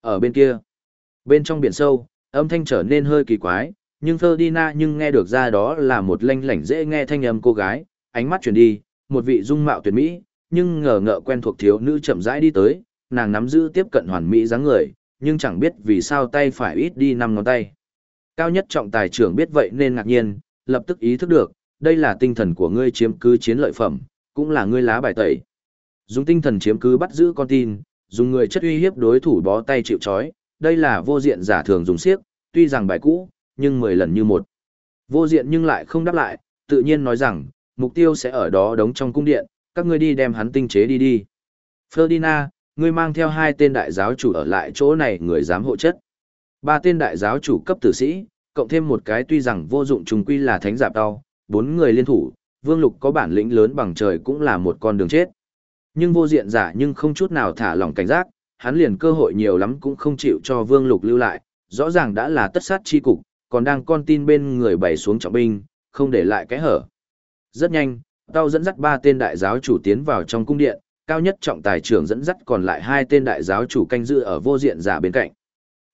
Ở bên kia, bên trong biển sâu, âm thanh trở nên hơi kỳ quái, nhưng Ferdinand nhưng nghe được ra đó là một lanh lảnh dễ nghe thanh âm cô gái, ánh mắt chuyển đi, một vị dung mạo tuyệt mỹ, nhưng ngờ ngợ quen thuộc thiếu nữ chậm rãi đi tới, nàng nắm giữ tiếp cận hoàn mỹ dáng người, nhưng chẳng biết vì sao tay phải ít đi năm ngón tay. Cao nhất trọng tài trưởng biết vậy nên ngạc nhiên, lập tức ý thức được, đây là tinh thần của ngươi chiếm cứ chiến lợi phẩm, cũng là ngươi lá bài tẩy. Dùng tinh thần chiếm cứ bắt giữ con tin, dùng người chất uy hiếp đối thủ bó tay chịu trói đây là vô diện giả thường dùng siếc, tuy rằng bài cũ, nhưng 10 lần như một. Vô diện nhưng lại không đáp lại, tự nhiên nói rằng, mục tiêu sẽ ở đó đóng trong cung điện, các ngươi đi đem hắn tinh chế đi đi. Ferdinand, ngươi mang theo hai tên đại giáo chủ ở lại chỗ này người dám hộ chất. Ba tên đại giáo chủ cấp tử sĩ, cộng thêm một cái tuy rằng vô dụng trùng quy là thánh giạp đau, bốn người liên thủ, vương lục có bản lĩnh lớn bằng trời cũng là một con đường chết. Nhưng vô diện giả nhưng không chút nào thả lỏng cảnh giác, hắn liền cơ hội nhiều lắm cũng không chịu cho vương lục lưu lại, rõ ràng đã là tất sát chi cục, còn đang con tin bên người bày xuống trọng binh, không để lại cái hở. Rất nhanh, tao dẫn dắt ba tên đại giáo chủ tiến vào trong cung điện, cao nhất trọng tài trưởng dẫn dắt còn lại hai tên đại giáo chủ canh giữ ở vô diện giả bên cạnh.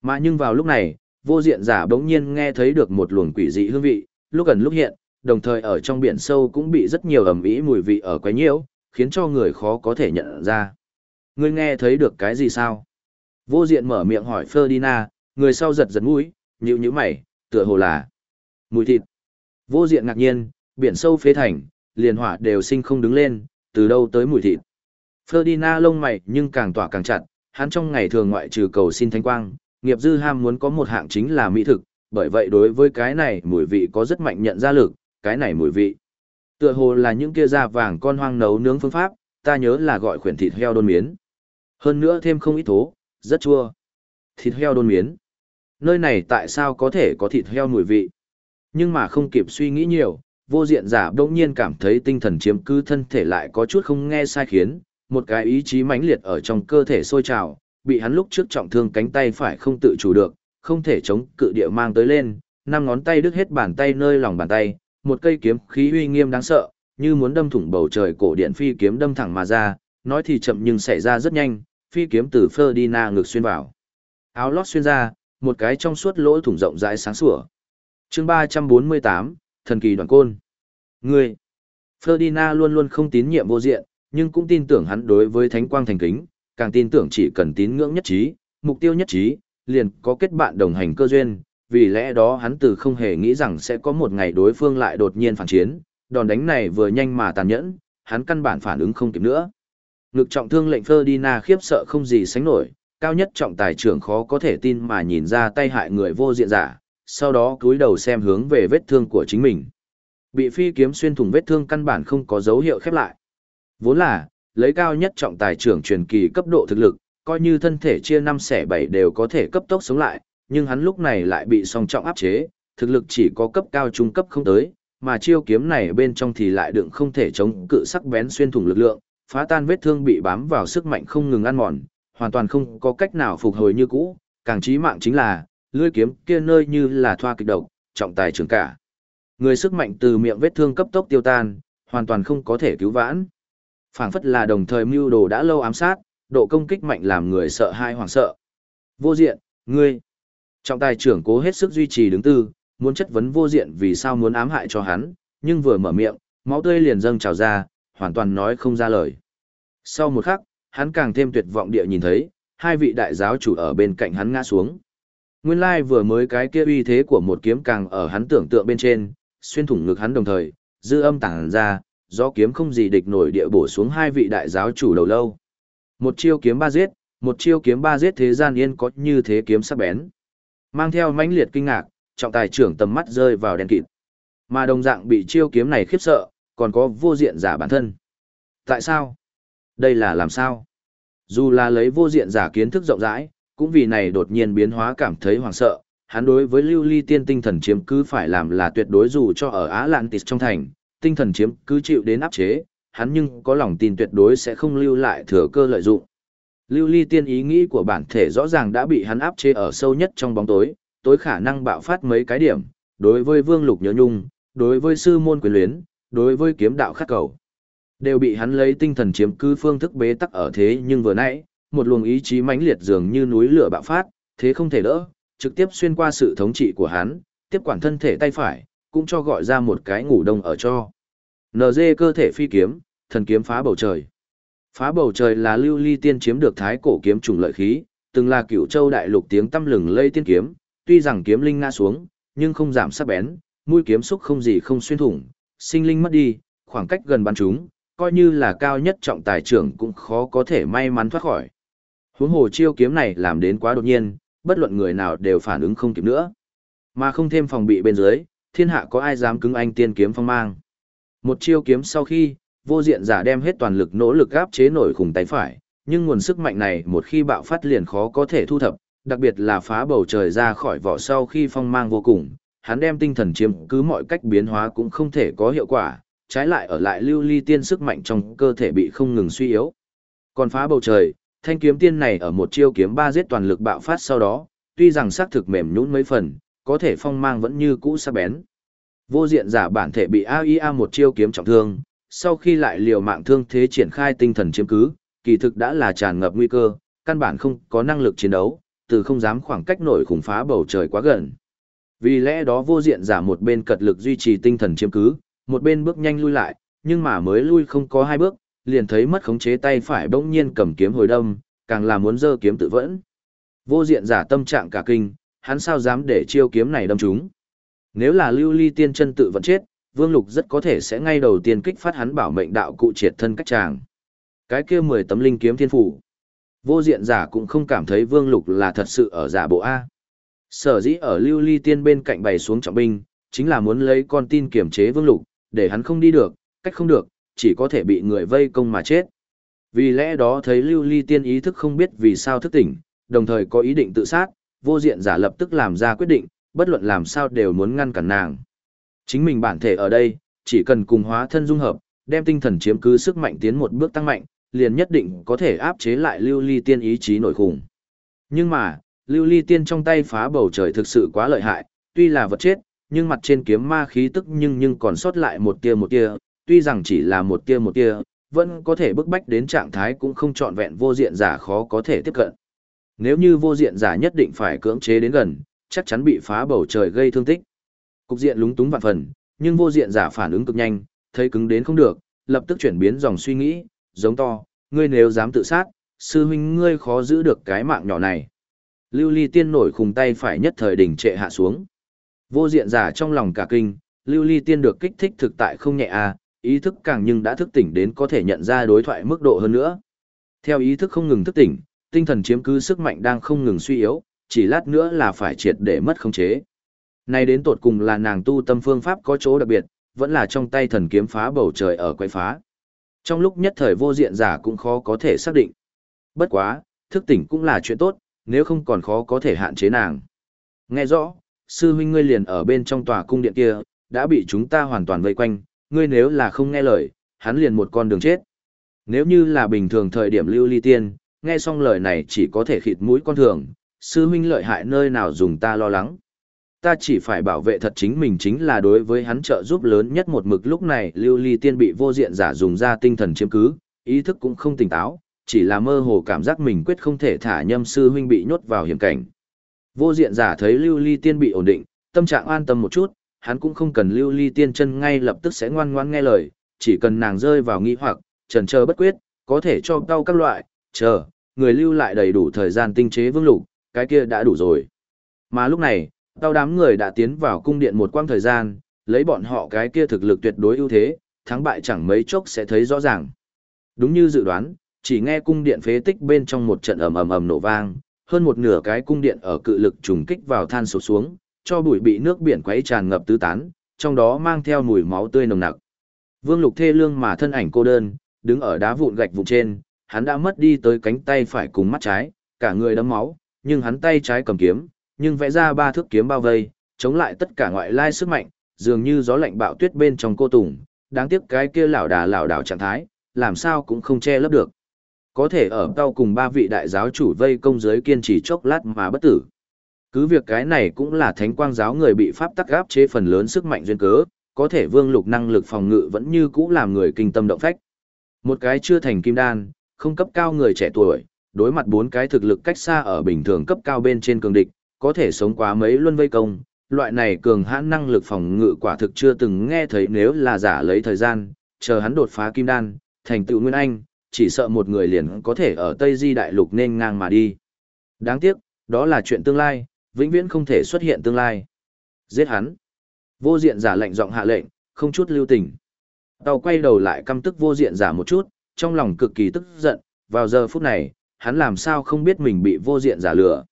Mà nhưng vào lúc này, vô diện giả bỗng nhiên nghe thấy được một luồng quỷ dị hương vị, lúc gần lúc hiện, đồng thời ở trong biển sâu cũng bị rất nhiều ẩm ý mùi vị ở quấy nhiễu, khiến cho người khó có thể nhận ra. Ngươi nghe thấy được cái gì sao? Vô diện mở miệng hỏi Ferdinand, người sau giật giật mũi, nhíu nhíu mày, tựa hồ là mùi thịt. Vô diện ngạc nhiên, biển sâu phế thành, liền hỏa đều sinh không đứng lên, từ đâu tới mùi thịt. Ferdinand lông mày nhưng càng tỏa càng chặt, hắn trong ngày thường ngoại trừ cầu xin thánh quang, nghiệp dư ham muốn có một hạng chính là mỹ thực, bởi vậy đối với cái này mùi vị có rất mạnh nhận ra lực, cái này mùi vị. Tựa hồ là những kia da vàng con hoang nấu nướng phương pháp, ta nhớ là gọi khuyển thịt heo đôn miến. Hơn nữa thêm không ít thố, rất chua. Thịt heo đôn miến. Nơi này tại sao có thể có thịt heo mùi vị? Nhưng mà không kịp suy nghĩ nhiều, vô diện giả đông nhiên cảm thấy tinh thần chiếm cứ thân thể lại có chút không nghe sai khiến, một cái ý chí mãnh liệt ở trong cơ thể sôi trào, bị hắn lúc trước trọng thương cánh tay phải không tự chủ được, không thể chống cự địa mang tới lên, năm ngón tay đứt hết bàn tay nơi lòng bàn tay, một cây kiếm khí uy nghiêm đáng sợ, như muốn đâm thủng bầu trời cổ điện phi kiếm đâm thẳng mà ra, nói thì chậm nhưng xảy ra rất nhanh, phi kiếm từ Ferdinand ngực xuyên vào. Áo lót xuyên ra, một cái trong suốt lỗ thủng rộng rãi sáng sủa. Chương 348, thần kỳ đoàn côn. Ngươi. Ferdinand luôn luôn không tín nhiệm vô diện, nhưng cũng tin tưởng hắn đối với thánh quang thành kính, càng tin tưởng chỉ cần tín ngưỡng nhất trí, mục tiêu nhất trí, liền có kết bạn đồng hành cơ duyên, vì lẽ đó hắn từ không hề nghĩ rằng sẽ có một ngày đối phương lại đột nhiên phản chiến, đòn đánh này vừa nhanh mà tàn nhẫn, hắn căn bản phản ứng không kịp nữa. Ngực trọng thương lệnh Ferdinand khiếp sợ không gì sánh nổi, cao nhất trọng tài trưởng khó có thể tin mà nhìn ra tay hại người vô diện giả, sau đó cúi đầu xem hướng về vết thương của chính mình. Bị phi kiếm xuyên thủng vết thương căn bản không có dấu hiệu khép lại. Vốn là, lấy cao nhất trọng tài trưởng truyền kỳ cấp độ thực lực, coi như thân thể chia năm xẻ bảy đều có thể cấp tốc sống lại, nhưng hắn lúc này lại bị song trọng áp chế, thực lực chỉ có cấp cao trung cấp không tới, mà chiêu kiếm này bên trong thì lại đựng không thể chống cự sắc bén xuyên thủng lực lượng, phá tan vết thương bị bám vào sức mạnh không ngừng ăn mòn, hoàn toàn không có cách nào phục hồi như cũ, càng chí mạng chính là, lưỡi kiếm kia nơi như là thoa kịch độc, trọng tài trường cả. Người sức mạnh từ miệng vết thương cấp tốc tiêu tan, hoàn toàn không có thể cứu vãn. Phảng phất là đồng thời mưu đồ đã lâu ám sát, độ công kích mạnh làm người sợ hai hoảng sợ. Vô diện, ngươi. Trọng tài trưởng cố hết sức duy trì đứng tư, muốn chất vấn vô diện vì sao muốn ám hại cho hắn, nhưng vừa mở miệng, máu tươi liền dâng trào ra, hoàn toàn nói không ra lời. Sau một khắc, hắn càng thêm tuyệt vọng địa nhìn thấy, hai vị đại giáo chủ ở bên cạnh hắn ngã xuống. Nguyên lai vừa mới cái kia uy thế của một kiếm càng ở hắn tưởng tượng bên trên, xuyên thủng ngực hắn đồng thời, dư âm tàng ra, do kiếm không gì địch nổi địa bổ xuống hai vị đại giáo chủ đầu lâu. Một chiêu kiếm ba giết, một chiêu kiếm ba giết thế gian yên có như thế kiếm sắc bén. Mang theo mãnh liệt kinh ngạc, trọng tài trưởng tầm mắt rơi vào đen kịt. Mà đồng dạng bị chiêu kiếm này khiếp sợ, còn có vô diện giả bản thân. Tại sao? Đây là làm sao? Dù là lấy vô diện giả kiến thức rộng rãi, cũng vì này đột nhiên biến hóa cảm thấy hoảng sợ, hắn đối với lưu ly tiên tinh thần chiếm cứ phải làm là tuyệt đối dù cho ở Á Lạn Tịt trong thành, tinh thần chiếm cứ chịu đến áp chế, hắn nhưng có lòng tin tuyệt đối sẽ không lưu lại thừa cơ lợi dụng. Lưu ly tiên ý nghĩ của bản thể rõ ràng đã bị hắn áp chế ở sâu nhất trong bóng tối, tối khả năng bạo phát mấy cái điểm, đối với vương lục nhớ nhung, đối với sư môn quyền luyến, đối với kiếm đạo khắc cầu. Đều bị hắn lấy tinh thần chiếm cứ phương thức bế tắc ở thế nhưng vừa nãy, một luồng ý chí mãnh liệt dường như núi lửa bạo phát, thế không thể đỡ, trực tiếp xuyên qua sự thống trị của hắn, tiếp quản thân thể tay phải, cũng cho gọi ra một cái ngủ đông ở cho. NG cơ thể phi kiếm, thần kiếm phá bầu trời. Phá bầu trời là lưu ly tiên chiếm được thái cổ kiếm trùng lợi khí, từng là cửu châu đại lục tiếng tâm lừng lây tiên kiếm, tuy rằng kiếm linh ngã xuống, nhưng không giảm sắc bén, mũi kiếm xúc không gì không xuyên thủng, sinh linh mất đi, khoảng cách gần bắn chúng, coi như là cao nhất trọng tài trưởng cũng khó có thể may mắn thoát khỏi. Huống hồ chiêu kiếm này làm đến quá đột nhiên, bất luận người nào đều phản ứng không kịp nữa. Mà không thêm phòng bị bên dưới, thiên hạ có ai dám cứng anh tiên kiếm phong mang. Một chiêu kiếm sau khi, vô diện giả đem hết toàn lực nỗ lực áp chế nổi khủng tay phải, nhưng nguồn sức mạnh này một khi bạo phát liền khó có thể thu thập, đặc biệt là phá bầu trời ra khỏi vỏ sau khi phong mang vô cùng, hắn đem tinh thần chiếm cứ mọi cách biến hóa cũng không thể có hiệu quả, trái lại ở lại lưu ly tiên sức mạnh trong cơ thể bị không ngừng suy yếu. Còn phá bầu trời, thanh kiếm tiên này ở một chiêu kiếm ba giết toàn lực bạo phát sau đó, tuy rằng xác thực mềm nhũn mấy phần, có thể phong mang vẫn như cũ sắc bén. Vô diện giả bản thể bị AIA một chiêu kiếm trọng thương, sau khi lại liều mạng thương thế triển khai tinh thần chiếm cứ, kỳ thực đã là tràn ngập nguy cơ, căn bản không có năng lực chiến đấu, từ không dám khoảng cách nổi khủng phá bầu trời quá gần. Vì lẽ đó vô diện giả một bên cật lực duy trì tinh thần chiếm cứ, một bên bước nhanh lui lại, nhưng mà mới lui không có hai bước, liền thấy mất khống chế tay phải bỗng nhiên cầm kiếm hồi đâm, càng là muốn giơ kiếm tự vẫn. Vô diện giả tâm trạng cả kinh, hắn sao dám để chiêu kiếm này đâm chúng. Nếu là lưu ly tiên chân tự vẫn chết, Vương Lục rất có thể sẽ ngay đầu tiên kích phát hắn bảo mệnh đạo cụ triệt thân cách chàng. Cái kia mười tấm linh kiếm thiên phủ. Vô diện giả cũng không cảm thấy Vương Lục là thật sự ở giả bộ A. Sở dĩ ở lưu ly tiên bên cạnh bày xuống trọng binh, chính là muốn lấy con tin kiểm chế Vương Lục, để hắn không đi được, cách không được, chỉ có thể bị người vây công mà chết. Vì lẽ đó thấy lưu ly tiên ý thức không biết vì sao thức tỉnh, đồng thời có ý định tự sát, vô diện giả lập tức làm ra quyết định, bất luận làm sao đều muốn ngăn cản nàng. Chính mình bản thể ở đây, chỉ cần cùng hóa thân dung hợp, đem tinh thần chiếm cứ sức mạnh tiến một bước tăng mạnh, liền nhất định có thể áp chế lại lưu ly tiên ý chí nổi khủng. Nhưng mà, lưu ly tiên trong tay phá bầu trời thực sự quá lợi hại, tuy là vật chết, nhưng mặt trên kiếm ma khí tức nhưng nhưng còn sót lại một tia một tia, tuy rằng chỉ là một tia một tia, vẫn có thể bức bách đến trạng thái cũng không trọn vẹn vô diện giả khó có thể tiếp cận. Nếu như vô diện giả nhất định phải cưỡng chế đến gần, chắc chắn bị phá bầu trời gây thương tích. Cục diện lúng túng vạn phần, nhưng vô diện giả phản ứng cực nhanh, thấy cứng đến không được, lập tức chuyển biến dòng suy nghĩ, giống to, ngươi nếu dám tự sát, sư huynh ngươi khó giữ được cái mạng nhỏ này. Lưu ly tiên nổi khùng tay phải nhất thời đỉnh trệ hạ xuống. Vô diện giả trong lòng cả kinh, lưu ly tiên được kích thích thực tại không nhẹ à, ý thức càng nhưng đã thức tỉnh đến có thể nhận ra đối thoại mức độ hơn nữa. Theo ý thức không ngừng thức tỉnh, tinh thần chiếm cứ sức mạnh đang không ngừng suy yếu, chỉ lát nữa là phải triệt để mất khống chế. Này đến tột cùng là nàng tu tâm phương pháp có chỗ đặc biệt, vẫn là trong tay thần kiếm phá bầu trời ở quay phá. Trong lúc nhất thời vô diện giả cũng khó có thể xác định. Bất quá, thức tỉnh cũng là chuyện tốt, nếu không còn khó có thể hạn chế nàng. Nghe rõ, sư huynh ngươi liền ở bên trong tòa cung điện kia, đã bị chúng ta hoàn toàn vây quanh, ngươi nếu là không nghe lời, hắn liền một con đường chết. Nếu như là bình thường thời điểm lưu ly tiên, nghe xong lời này chỉ có thể khịt mũi con thường, sư huynh lợi hại nơi nào dùng ta lo lắng. Ta chỉ phải bảo vệ thật chính mình chính là đối với hắn trợ giúp lớn nhất một mực lúc này lưu ly tiên bị vô diện giả dùng ra tinh thần chiếm cứ, ý thức cũng không tỉnh táo, chỉ là mơ hồ cảm giác mình quyết không thể thả nhâm sư huynh bị nhốt vào hiểm cảnh. Vô diện giả thấy lưu ly tiên bị ổn định, tâm trạng an tâm một chút, hắn cũng không cần lưu ly tiên chân ngay lập tức sẽ ngoan ngoan nghe lời, chỉ cần nàng rơi vào nghi hoặc, trần trơ bất quyết, có thể cho đau các loại, chờ, người lưu lại đầy đủ thời gian tinh chế vương lục, cái kia đã đủ rồi. Mà lúc này, tao đám người đã tiến vào cung điện một quãng thời gian, lấy bọn họ cái kia thực lực tuyệt đối ưu thế, thắng bại chẳng mấy chốc sẽ thấy rõ ràng. Đúng như dự đoán, chỉ nghe cung điện phế tích bên trong một trận ầm ầm ầm nổ vang, hơn một nửa cái cung điện ở cự lực trùng kích vào than sụp xuống, cho bụi bị nước biển quấy tràn ngập tứ tán, trong đó mang theo mùi máu tươi nồng nặc. Vương Lục thê lương mà thân ảnh cô đơn, đứng ở đá vụn gạch vụn trên, hắn đã mất đi tới cánh tay phải cùng mắt trái, cả người đẫm máu, nhưng hắn tay trái cầm kiếm, nhưng vẽ ra ba thước kiếm bao vây, chống lại tất cả ngoại lai sức mạnh, dường như gió lạnh bạo tuyết bên trong cô tùng, đáng tiếc cái kia lão đà lão đảo trạng thái, làm sao cũng không che lấp được. Có thể ở tao cùng ba vị đại giáo chủ vây công giới kiên trì chốc lát mà bất tử. Cứ việc cái này cũng là thánh quang giáo người bị pháp tắc gáp chế phần lớn sức mạnh duyên cớ, có thể vương lục năng lực phòng ngự vẫn như cũ làm người kinh tâm động phách. Một cái chưa thành kim đan, không cấp cao người trẻ tuổi, đối mặt bốn cái thực lực cách xa ở bình thường cấp cao bên trên cường địch, có thể sống quá mấy luân vây công, loại này cường hãn năng lực phòng ngự quả thực chưa từng nghe thấy nếu là giả lấy thời gian, chờ hắn đột phá kim đan, thành tựu nguyên anh, chỉ sợ một người liền có thể ở Tây Di đại lục nên ngang mà đi. Đáng tiếc, đó là chuyện tương lai, vĩnh viễn không thể xuất hiện tương lai. Giết hắn. Vô diện giả lệnh giọng hạ lệnh, không chút lưu tình. Tàu quay đầu lại căm tức vô diện giả một chút, trong lòng cực kỳ tức giận, vào giờ phút này, hắn làm sao không biết mình bị vô diện giả lừa.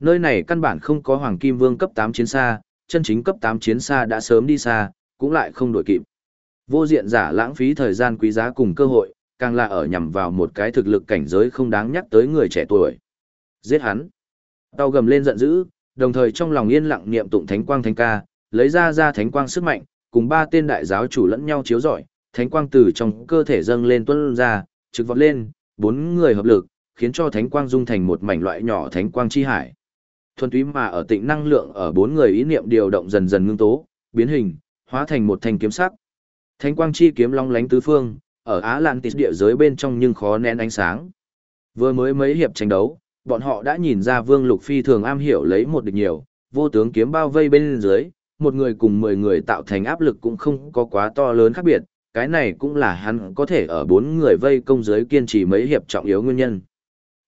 Nơi này căn bản không có Hoàng Kim Vương cấp 8 chiến xa, chân chính cấp 8 chiến xa đã sớm đi xa, cũng lại không đổi kịp. Vô diện giả lãng phí thời gian quý giá cùng cơ hội, càng là ở nhằm vào một cái thực lực cảnh giới không đáng nhắc tới người trẻ tuổi. Giết hắn. Tao gầm lên giận dữ, đồng thời trong lòng yên lặng niệm tụng thánh quang thánh ca, lấy ra ra thánh quang sức mạnh, cùng ba tên đại giáo chủ lẫn nhau chiếu rọi, thánh quang từ trong cơ thể dâng lên tuôn ra, trực vọt lên, bốn người hợp lực, khiến cho thánh quang dung thành một mảnh loại nhỏ thánh quang chi hải. Thuần túy mà ở tịnh năng lượng ở bốn người ý niệm điều động dần dần ngưng tố, biến hình, hóa thành một thanh kiếm sắc. Thánh quang chi kiếm long lánh tứ phương, ở Á Lan tịt địa giới bên trong nhưng khó nén ánh sáng. Vừa mới mấy hiệp tranh đấu, bọn họ đã nhìn ra Vương Lục Phi thường am hiểu lấy một địch nhiều, vô tướng kiếm bao vây bên dưới, một người cùng mười người tạo thành áp lực cũng không có quá to lớn khác biệt, cái này cũng là hắn có thể ở bốn người vây công giới kiên trì mấy hiệp trọng yếu nguyên nhân.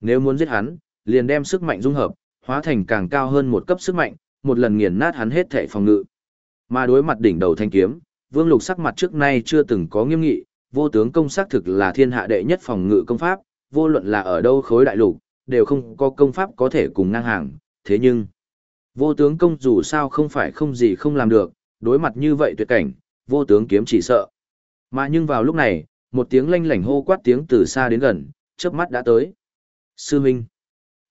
Nếu muốn giết hắn, liền đem sức mạnh dung hợp, hóa thành càng cao hơn một cấp sức mạnh, một lần nghiền nát hắn hết thể phòng ngự. Mà đối mặt đỉnh đầu thanh kiếm, Vương Lục sắc mặt trước nay chưa từng có nghiêm nghị, vô tướng công sắc thực là thiên hạ đệ nhất phòng ngự công pháp, vô luận là ở đâu khối đại lục, đều không có công pháp có thể cùng ngang hàng, thế nhưng vô tướng công dù sao không phải không gì không làm được, đối mặt như vậy tuyệt cảnh, vô tướng kiếm chỉ sợ. Mà nhưng vào lúc này, một tiếng lanh lảnh hô quát tiếng từ xa đến gần, chớp mắt đã tới. Sư Minh.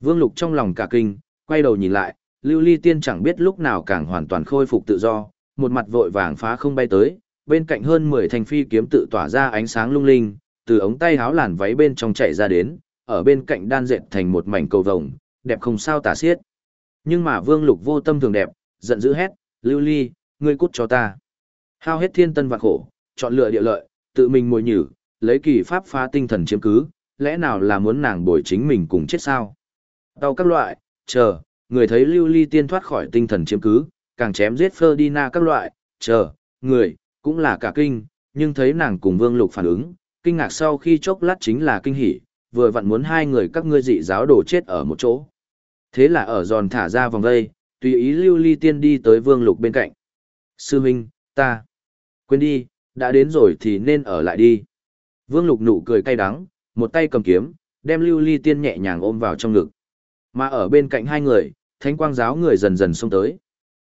Vương Lục trong lòng cả kinh, quay đầu nhìn lại, Lưu Ly Tiên chẳng biết lúc nào càng hoàn toàn khôi phục tự do, một mặt vội vàng phá không bay tới, bên cạnh hơn 10 thanh phi kiếm tự tỏa ra ánh sáng lung linh, từ ống tay háo làn váy bên trong chạy ra đến, ở bên cạnh đan dệt thành một mảnh cầu vồng, đẹp không sao tả xiết. Nhưng mà Vương Lục vô tâm thường đẹp, giận dữ hét, Lưu Ly, ngươi cút cho ta. Hao hết thiên tân vạn khổ, chọn lựa địa lợi, tự mình mồi nhử, lấy kỳ pháp phá tinh thần chiếm cứ, lẽ nào là muốn nàng bồi chính mình cùng chết sao? Đau các loại, chờ, người thấy lưu ly tiên thoát khỏi tinh thần chiếm cứ, càng chém giết Ferdinand các loại, chờ, người, cũng là cả kinh, nhưng thấy nàng cùng vương lục phản ứng, kinh ngạc sau khi chốc lát chính là kinh hỉ, vừa vặn muốn hai người các ngươi dị giáo đổ chết ở một chỗ. Thế là ở giòn thả ra vòng vây, tùy ý lưu ly tiên đi tới vương lục bên cạnh. Sư Minh, ta, quên đi, đã đến rồi thì nên ở lại đi. Vương lục nụ cười cay đắng, một tay cầm kiếm, đem lưu ly tiên nhẹ nhàng ôm vào trong ngực. Mà ở bên cạnh hai người, thánh quang giáo người dần dần xông tới.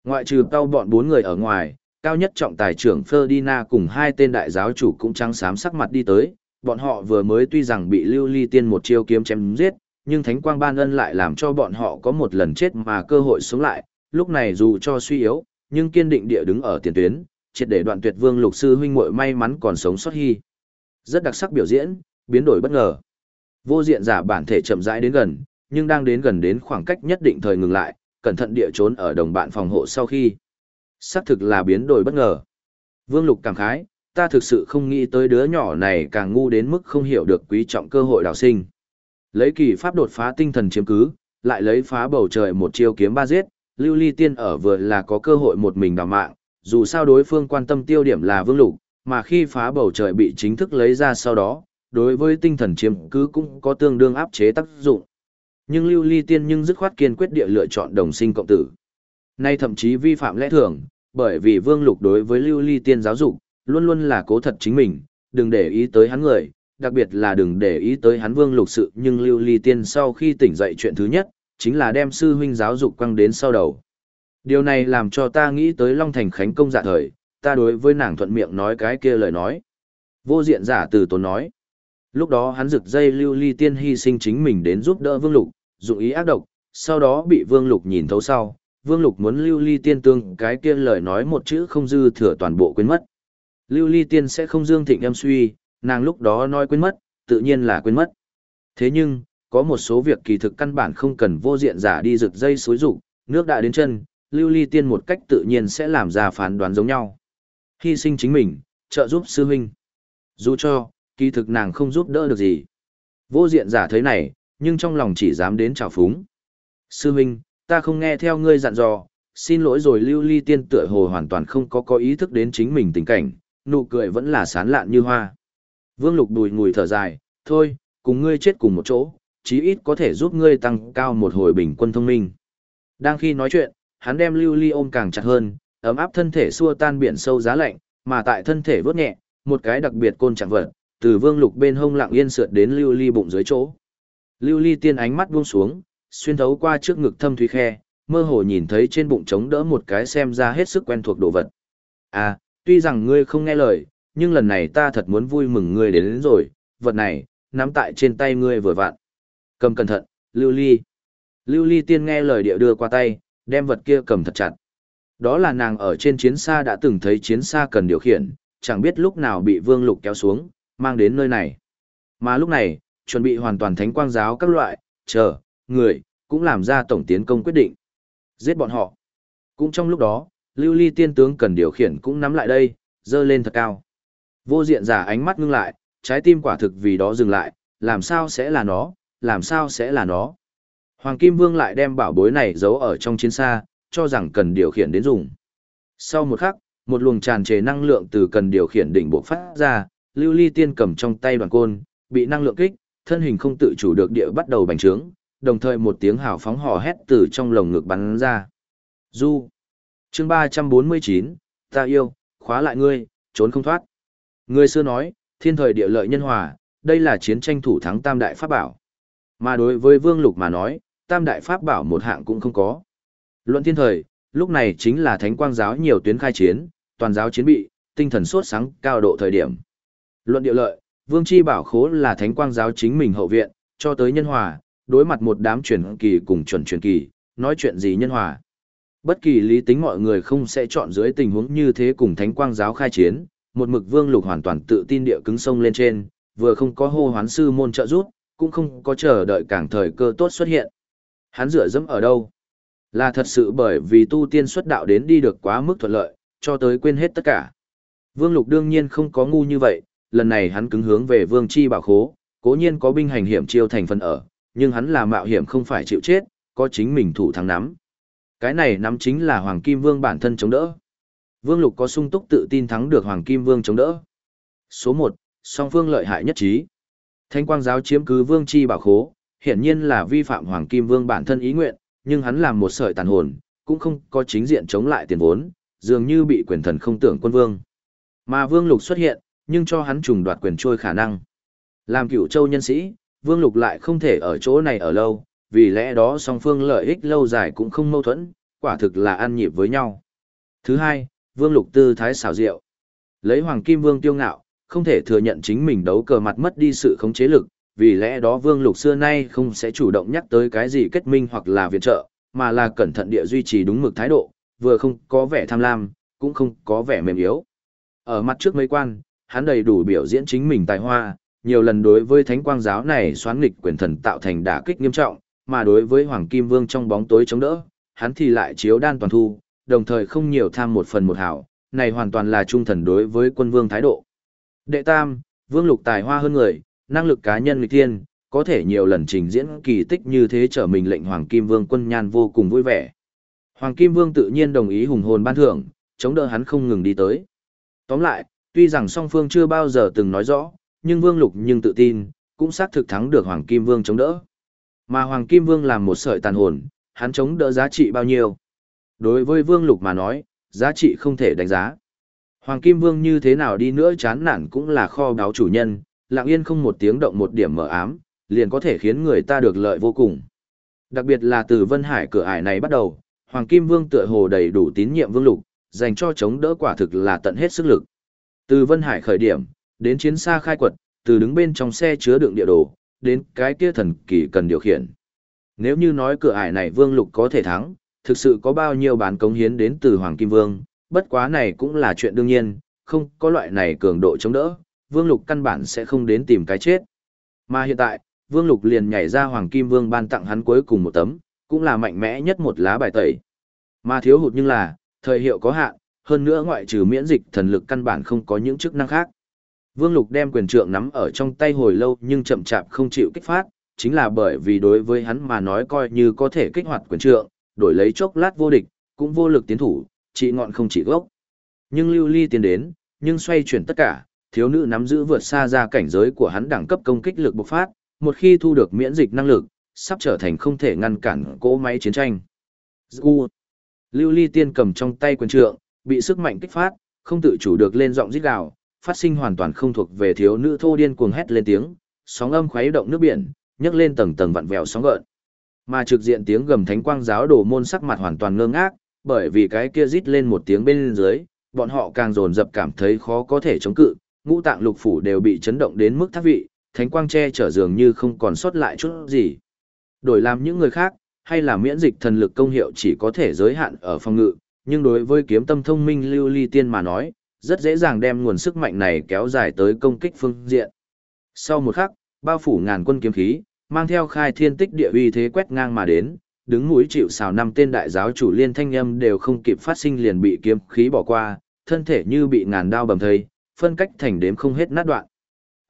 Ngoại trừ tao bọn bốn người ở ngoài, cao nhất trọng tài trưởng Ferdinand cùng hai tên đại giáo chủ cũng trắng xám sắc mặt đi tới, bọn họ vừa mới tuy rằng bị lưu ly tiên một chiêu kiếm chém giết, nhưng thánh quang ban ân lại làm cho bọn họ có một lần chết mà cơ hội sống lại, lúc này dù cho suy yếu, nhưng kiên định địa đứng ở tiền tuyến, triệt để đoạn tuyệt vương lục sư huynh muội may mắn còn sống sót hy. Rất đặc sắc biểu diễn, biến đổi bất ngờ. Vô diện giả bản thể chậm rãi đến gần, nhưng đang đến gần đến khoảng cách nhất định thời ngừng lại, cẩn thận địa trốn ở đồng bạn phòng hộ sau khi. Xác thực là biến đổi bất ngờ. Vương Lục cảm khái, ta thực sự không nghĩ tới đứa nhỏ này càng ngu đến mức không hiểu được quý trọng cơ hội đào sinh. Lấy kỳ pháp đột phá tinh thần chiếm cứ, lại lấy phá bầu trời một chiêu kiếm ba giết, Lưu Ly Tiên ở vừa là có cơ hội một mình đào mạng, dù sao đối phương quan tâm tiêu điểm là Vương Lục, mà khi phá bầu trời bị chính thức lấy ra sau đó, đối với tinh thần chiếm cứ cũng có tương đương áp chế tác dụng. Nhưng Lưu Ly Tiên nhưng dứt khoát kiên quyết địa lựa chọn đồng sinh cộng tử. Nay thậm chí vi phạm lẽ thường, bởi vì Vương Lục đối với Lưu Ly Tiên giáo dục, luôn luôn là cố thật chính mình, đừng để ý tới hắn người, đặc biệt là đừng để ý tới hắn Vương Lục sự, nhưng Lưu Ly Tiên sau khi tỉnh dậy chuyện thứ nhất, chính là đem sư huynh giáo dục quăng đến sau đầu. Điều này làm cho ta nghĩ tới Long Thành Khánh công dạ thời, ta đối với nàng thuận miệng nói cái kia lời nói. Vô diện giả từ tốn nói. Lúc đó hắn rực dây lưu ly tiên hy sinh chính mình đến giúp đỡ Vương Lục, dụng ý ác độc, sau đó bị Vương Lục nhìn thấu sau, Vương Lục muốn lưu ly tiên tương cái kia lời nói một chữ không dư thừa toàn bộ quên mất. Lưu ly tiên sẽ không dương thịnh em suy, nàng lúc đó nói quên mất, tự nhiên là quên mất. Thế nhưng, có một số việc kỳ thực căn bản không cần vô diện giả đi rực dây xối rụng, nước đã đến chân, lưu ly tiên một cách tự nhiên sẽ làm ra phán đoán giống nhau. Hy sinh chính mình, trợ giúp sư huynh. Dù cho, kỳ thực nàng không giúp đỡ được gì. Vô diện giả thấy này, nhưng trong lòng chỉ dám đến trào phúng. Sư huynh, ta không nghe theo ngươi dặn dò, xin lỗi rồi lưu ly tiên tựa hồ hoàn toàn không có có ý thức đến chính mình tình cảnh, nụ cười vẫn là sán lạn như hoa. Vương Lục đùi ngùi thở dài, thôi, cùng ngươi chết cùng một chỗ, chí ít có thể giúp ngươi tăng cao một hồi bình quân thông minh. Đang khi nói chuyện, hắn đem lưu ly ôm càng chặt hơn, ấm áp thân thể xua tan biển sâu giá lạnh, mà tại thân thể vớt nhẹ, một cái đặc biệt côn chẳng vật, từ vương lục bên hông lặng yên sượt đến lưu ly bụng dưới chỗ. Lưu ly tiên ánh mắt buông xuống, xuyên thấu qua trước ngực thâm thủy khe, mơ hồ nhìn thấy trên bụng trống đỡ một cái xem ra hết sức quen thuộc đồ vật. À, tuy rằng ngươi không nghe lời, nhưng lần này ta thật muốn vui mừng ngươi đến, đến rồi, vật này, nắm tại trên tay ngươi vừa vặn. Cầm cẩn thận, lưu ly. Lưu ly tiên nghe lời địa đưa qua tay, đem vật kia cầm thật chặt. Đó là nàng ở trên chiến xa đã từng thấy chiến xa cần điều khiển, chẳng biết lúc nào bị vương lục kéo xuống, mang đến nơi này. Mà lúc này, chuẩn bị hoàn toàn thánh quang giáo các loại, chờ, người, cũng làm ra tổng tiến công quyết định. Giết bọn họ. Cũng trong lúc đó, lưu ly tiên tướng cần điều khiển cũng nắm lại đây, dơ lên thật cao. Vô diện giả ánh mắt ngưng lại, trái tim quả thực vì đó dừng lại, làm sao sẽ là nó, làm sao sẽ là nó. Hoàng Kim Vương lại đem bảo bối này giấu ở trong chiến xa, cho rằng cần điều khiển đến dùng. Sau một khắc, một luồng tràn trề năng lượng từ cần điều khiển đỉnh bộ phát ra, lưu ly tiên cầm trong tay đoàn côn, bị năng lượng kích, thân hình không tự chủ được địa bắt đầu bành trướng, đồng thời một tiếng hào phóng hò hét từ trong lồng ngực bắn ra. Du. chương 349, ta yêu, khóa lại ngươi, trốn không thoát. Người xưa nói, thiên thời địa lợi nhân hòa, đây là chiến tranh thủ thắng tam đại pháp bảo. Mà đối với vương lục mà nói, tam đại pháp bảo một hạng cũng không có. Luận thiên thời, lúc này chính là thánh quang giáo nhiều tuyến khai chiến, toàn giáo chiến bị, tinh thần sốt sáng cao độ thời điểm. Luận địa lợi, vương chi bảo khố là thánh quang giáo chính mình hậu viện, cho tới nhân hòa, đối mặt một đám truyền kỳ cùng chuẩn truyền kỳ, nói chuyện gì nhân hòa. Bất kỳ lý tính mọi người không sẽ chọn dưới tình huống như thế cùng thánh quang giáo khai chiến, một mực vương lục hoàn toàn tự tin địa cứng sông lên trên, vừa không có hô hoán sư môn trợ rút, cũng không có chờ đợi cảng thời cơ tốt xuất hiện. Hắn dựa dẫm ở đâu? Là thật sự bởi vì tu tiên xuất đạo đến đi được quá mức thuận lợi, cho tới quên hết tất cả. Vương Lục đương nhiên không có ngu như vậy, lần này hắn cứng hướng về Vương Chi bảo khố, cố nhiên có binh hành hiểm chiêu thành phần ở, nhưng hắn là mạo hiểm không phải chịu chết, có chính mình thủ thắng nắm. Cái này nắm chính là Hoàng Kim Vương bản thân chống đỡ. Vương Lục có sung túc tự tin thắng được Hoàng Kim Vương chống đỡ. Số 1, song phương lợi hại nhất trí. Thanh quang giáo chiếm cứ Vương Chi bảo khố, hiển nhiên là vi phạm Hoàng Kim Vương bản thân ý nguyện, nhưng hắn làm một sợi tàn hồn, cũng không có chính diện chống lại tiền vốn, dường như bị quyền thần không tưởng quân vương. Mà Vương Lục xuất hiện, nhưng cho hắn trùng đoạt quyền trôi khả năng. Làm cựu châu nhân sĩ, Vương Lục lại không thể ở chỗ này ở lâu, vì lẽ đó song phương lợi ích lâu dài cũng không mâu thuẫn, quả thực là ăn nhịp với nhau. Thứ hai, Vương Lục tư thái xảo diệu. Lấy Hoàng Kim Vương tiêu ngạo, không thể thừa nhận chính mình đấu cờ mặt mất đi sự khống chế lực, vì lẽ đó Vương Lục xưa nay không sẽ chủ động nhắc tới cái gì kết minh hoặc là viện trợ, mà là cẩn thận địa duy trì đúng mực thái độ, vừa không có vẻ tham lam, cũng không có vẻ mềm yếu. Ở mặt trước mấy quan, hắn đầy đủ biểu diễn chính mình tài hoa, nhiều lần đối với thánh quang giáo này xoán nghịch quyền thần tạo thành đả kích nghiêm trọng, mà đối với Hoàng Kim Vương trong bóng tối chống đỡ, hắn thì lại chiếu đan toàn thu, đồng thời không nhiều tham một phần một hảo, này hoàn toàn là trung thần đối với quân vương thái độ. Đệ tam, Vương Lục tài hoa hơn người, năng lực cá nhân nghịch thiên, có thể nhiều lần trình diễn kỳ tích như thế trở mình lệnh Hoàng Kim Vương quân nhan vô cùng vui vẻ. Hoàng Kim Vương tự nhiên đồng ý hùng hồn ban thưởng, chống đỡ hắn không ngừng đi tới. Tóm lại, tuy rằng song phương chưa bao giờ từng nói rõ, nhưng Vương Lục nhưng tự tin, cũng xác thực thắng được Hoàng Kim Vương chống đỡ. Mà Hoàng Kim Vương làm một sợi tàn hồn, hắn chống đỡ giá trị bao nhiêu? Đối với Vương Lục mà nói, giá trị không thể đánh giá. Hoàng Kim Vương như thế nào đi nữa chán nản cũng là kho báo chủ nhân, lặng yên không một tiếng động một điểm mở ám, liền có thể khiến người ta được lợi vô cùng. Đặc biệt là từ Vân Hải cửa ải này bắt đầu, Hoàng Kim Vương tựa hồ đầy đủ tín nhiệm Vương Lục, dành cho chống đỡ quả thực là tận hết sức lực. Từ Vân Hải khởi điểm, đến chiến xa khai quật, từ đứng bên trong xe chứa đựng địa đồ, đến cái kia thần kỳ cần điều khiển. Nếu như nói cửa ải này Vương Lục có thể thắng, thực sự có bao nhiêu bán cống hiến đến từ Hoàng Kim Vương, bất quá này cũng là chuyện đương nhiên, không có loại này cường độ chống đỡ, Vương Lục căn bản sẽ không đến tìm cái chết. Mà hiện tại, Vương Lục liền nhảy ra Hoàng Kim Vương ban tặng hắn cuối cùng một tấm, cũng là mạnh mẽ nhất một lá bài tẩy. Mà thiếu hụt nhưng là, thời hiệu có hạn, hơn nữa ngoại trừ miễn dịch thần lực căn bản không có những chức năng khác. Vương Lục đem quyền trượng nắm ở trong tay hồi lâu nhưng chậm chạp không chịu kích phát, chính là bởi vì đối với hắn mà nói coi như có thể kích hoạt quyền trượng, đổi lấy chốc lát vô địch, cũng vô lực tiến thủ, chỉ ngọn không chỉ gốc. Nhưng lưu ly tiến đến, nhưng xoay chuyển tất cả, thiếu nữ nắm giữ vượt xa ra cảnh giới của hắn đẳng cấp công kích lực bộc phát, một khi thu được miễn dịch năng lực, sắp trở thành không thể ngăn cản cỗ máy chiến tranh. Lưu ly tiên cầm trong tay quyền trượng, bị sức mạnh kích phát, không tự chủ được lên giọng rít gào, phát sinh hoàn toàn không thuộc về thiếu nữ thô điên cuồng hét lên tiếng, sóng âm khuấy động nước biển, nhấc lên tầng tầng vặn vẹo sóng gợn. Mà trực diện tiếng gầm thánh quang giáo đồ môn sắc mặt hoàn toàn ngơ ngác, bởi vì cái kia rít lên một tiếng bên dưới, bọn họ càng dồn dập cảm thấy khó có thể chống cự, ngũ tạng lục phủ đều bị chấn động đến mức thác vị, thánh quang che chở dường như không còn sót lại chút gì. Đổi làm những người khác, hay là miễn dịch thần lực công hiệu chỉ có thể giới hạn ở phòng ngự, nhưng đối với kiếm tâm thông minh lưu ly tiên mà nói, rất dễ dàng đem nguồn sức mạnh này kéo dài tới công kích phương diện. Sau một khắc, bao phủ ngàn quân kiếm khí, mang theo khai thiên tích địa uy thế quét ngang mà đến, đứng mũi chịu xào năm tên đại giáo chủ liên thanh âm đều không kịp phát sinh liền bị kiếm khí bỏ qua, thân thể như bị ngàn đao bầm thây, phân cách thành đếm không hết nát đoạn.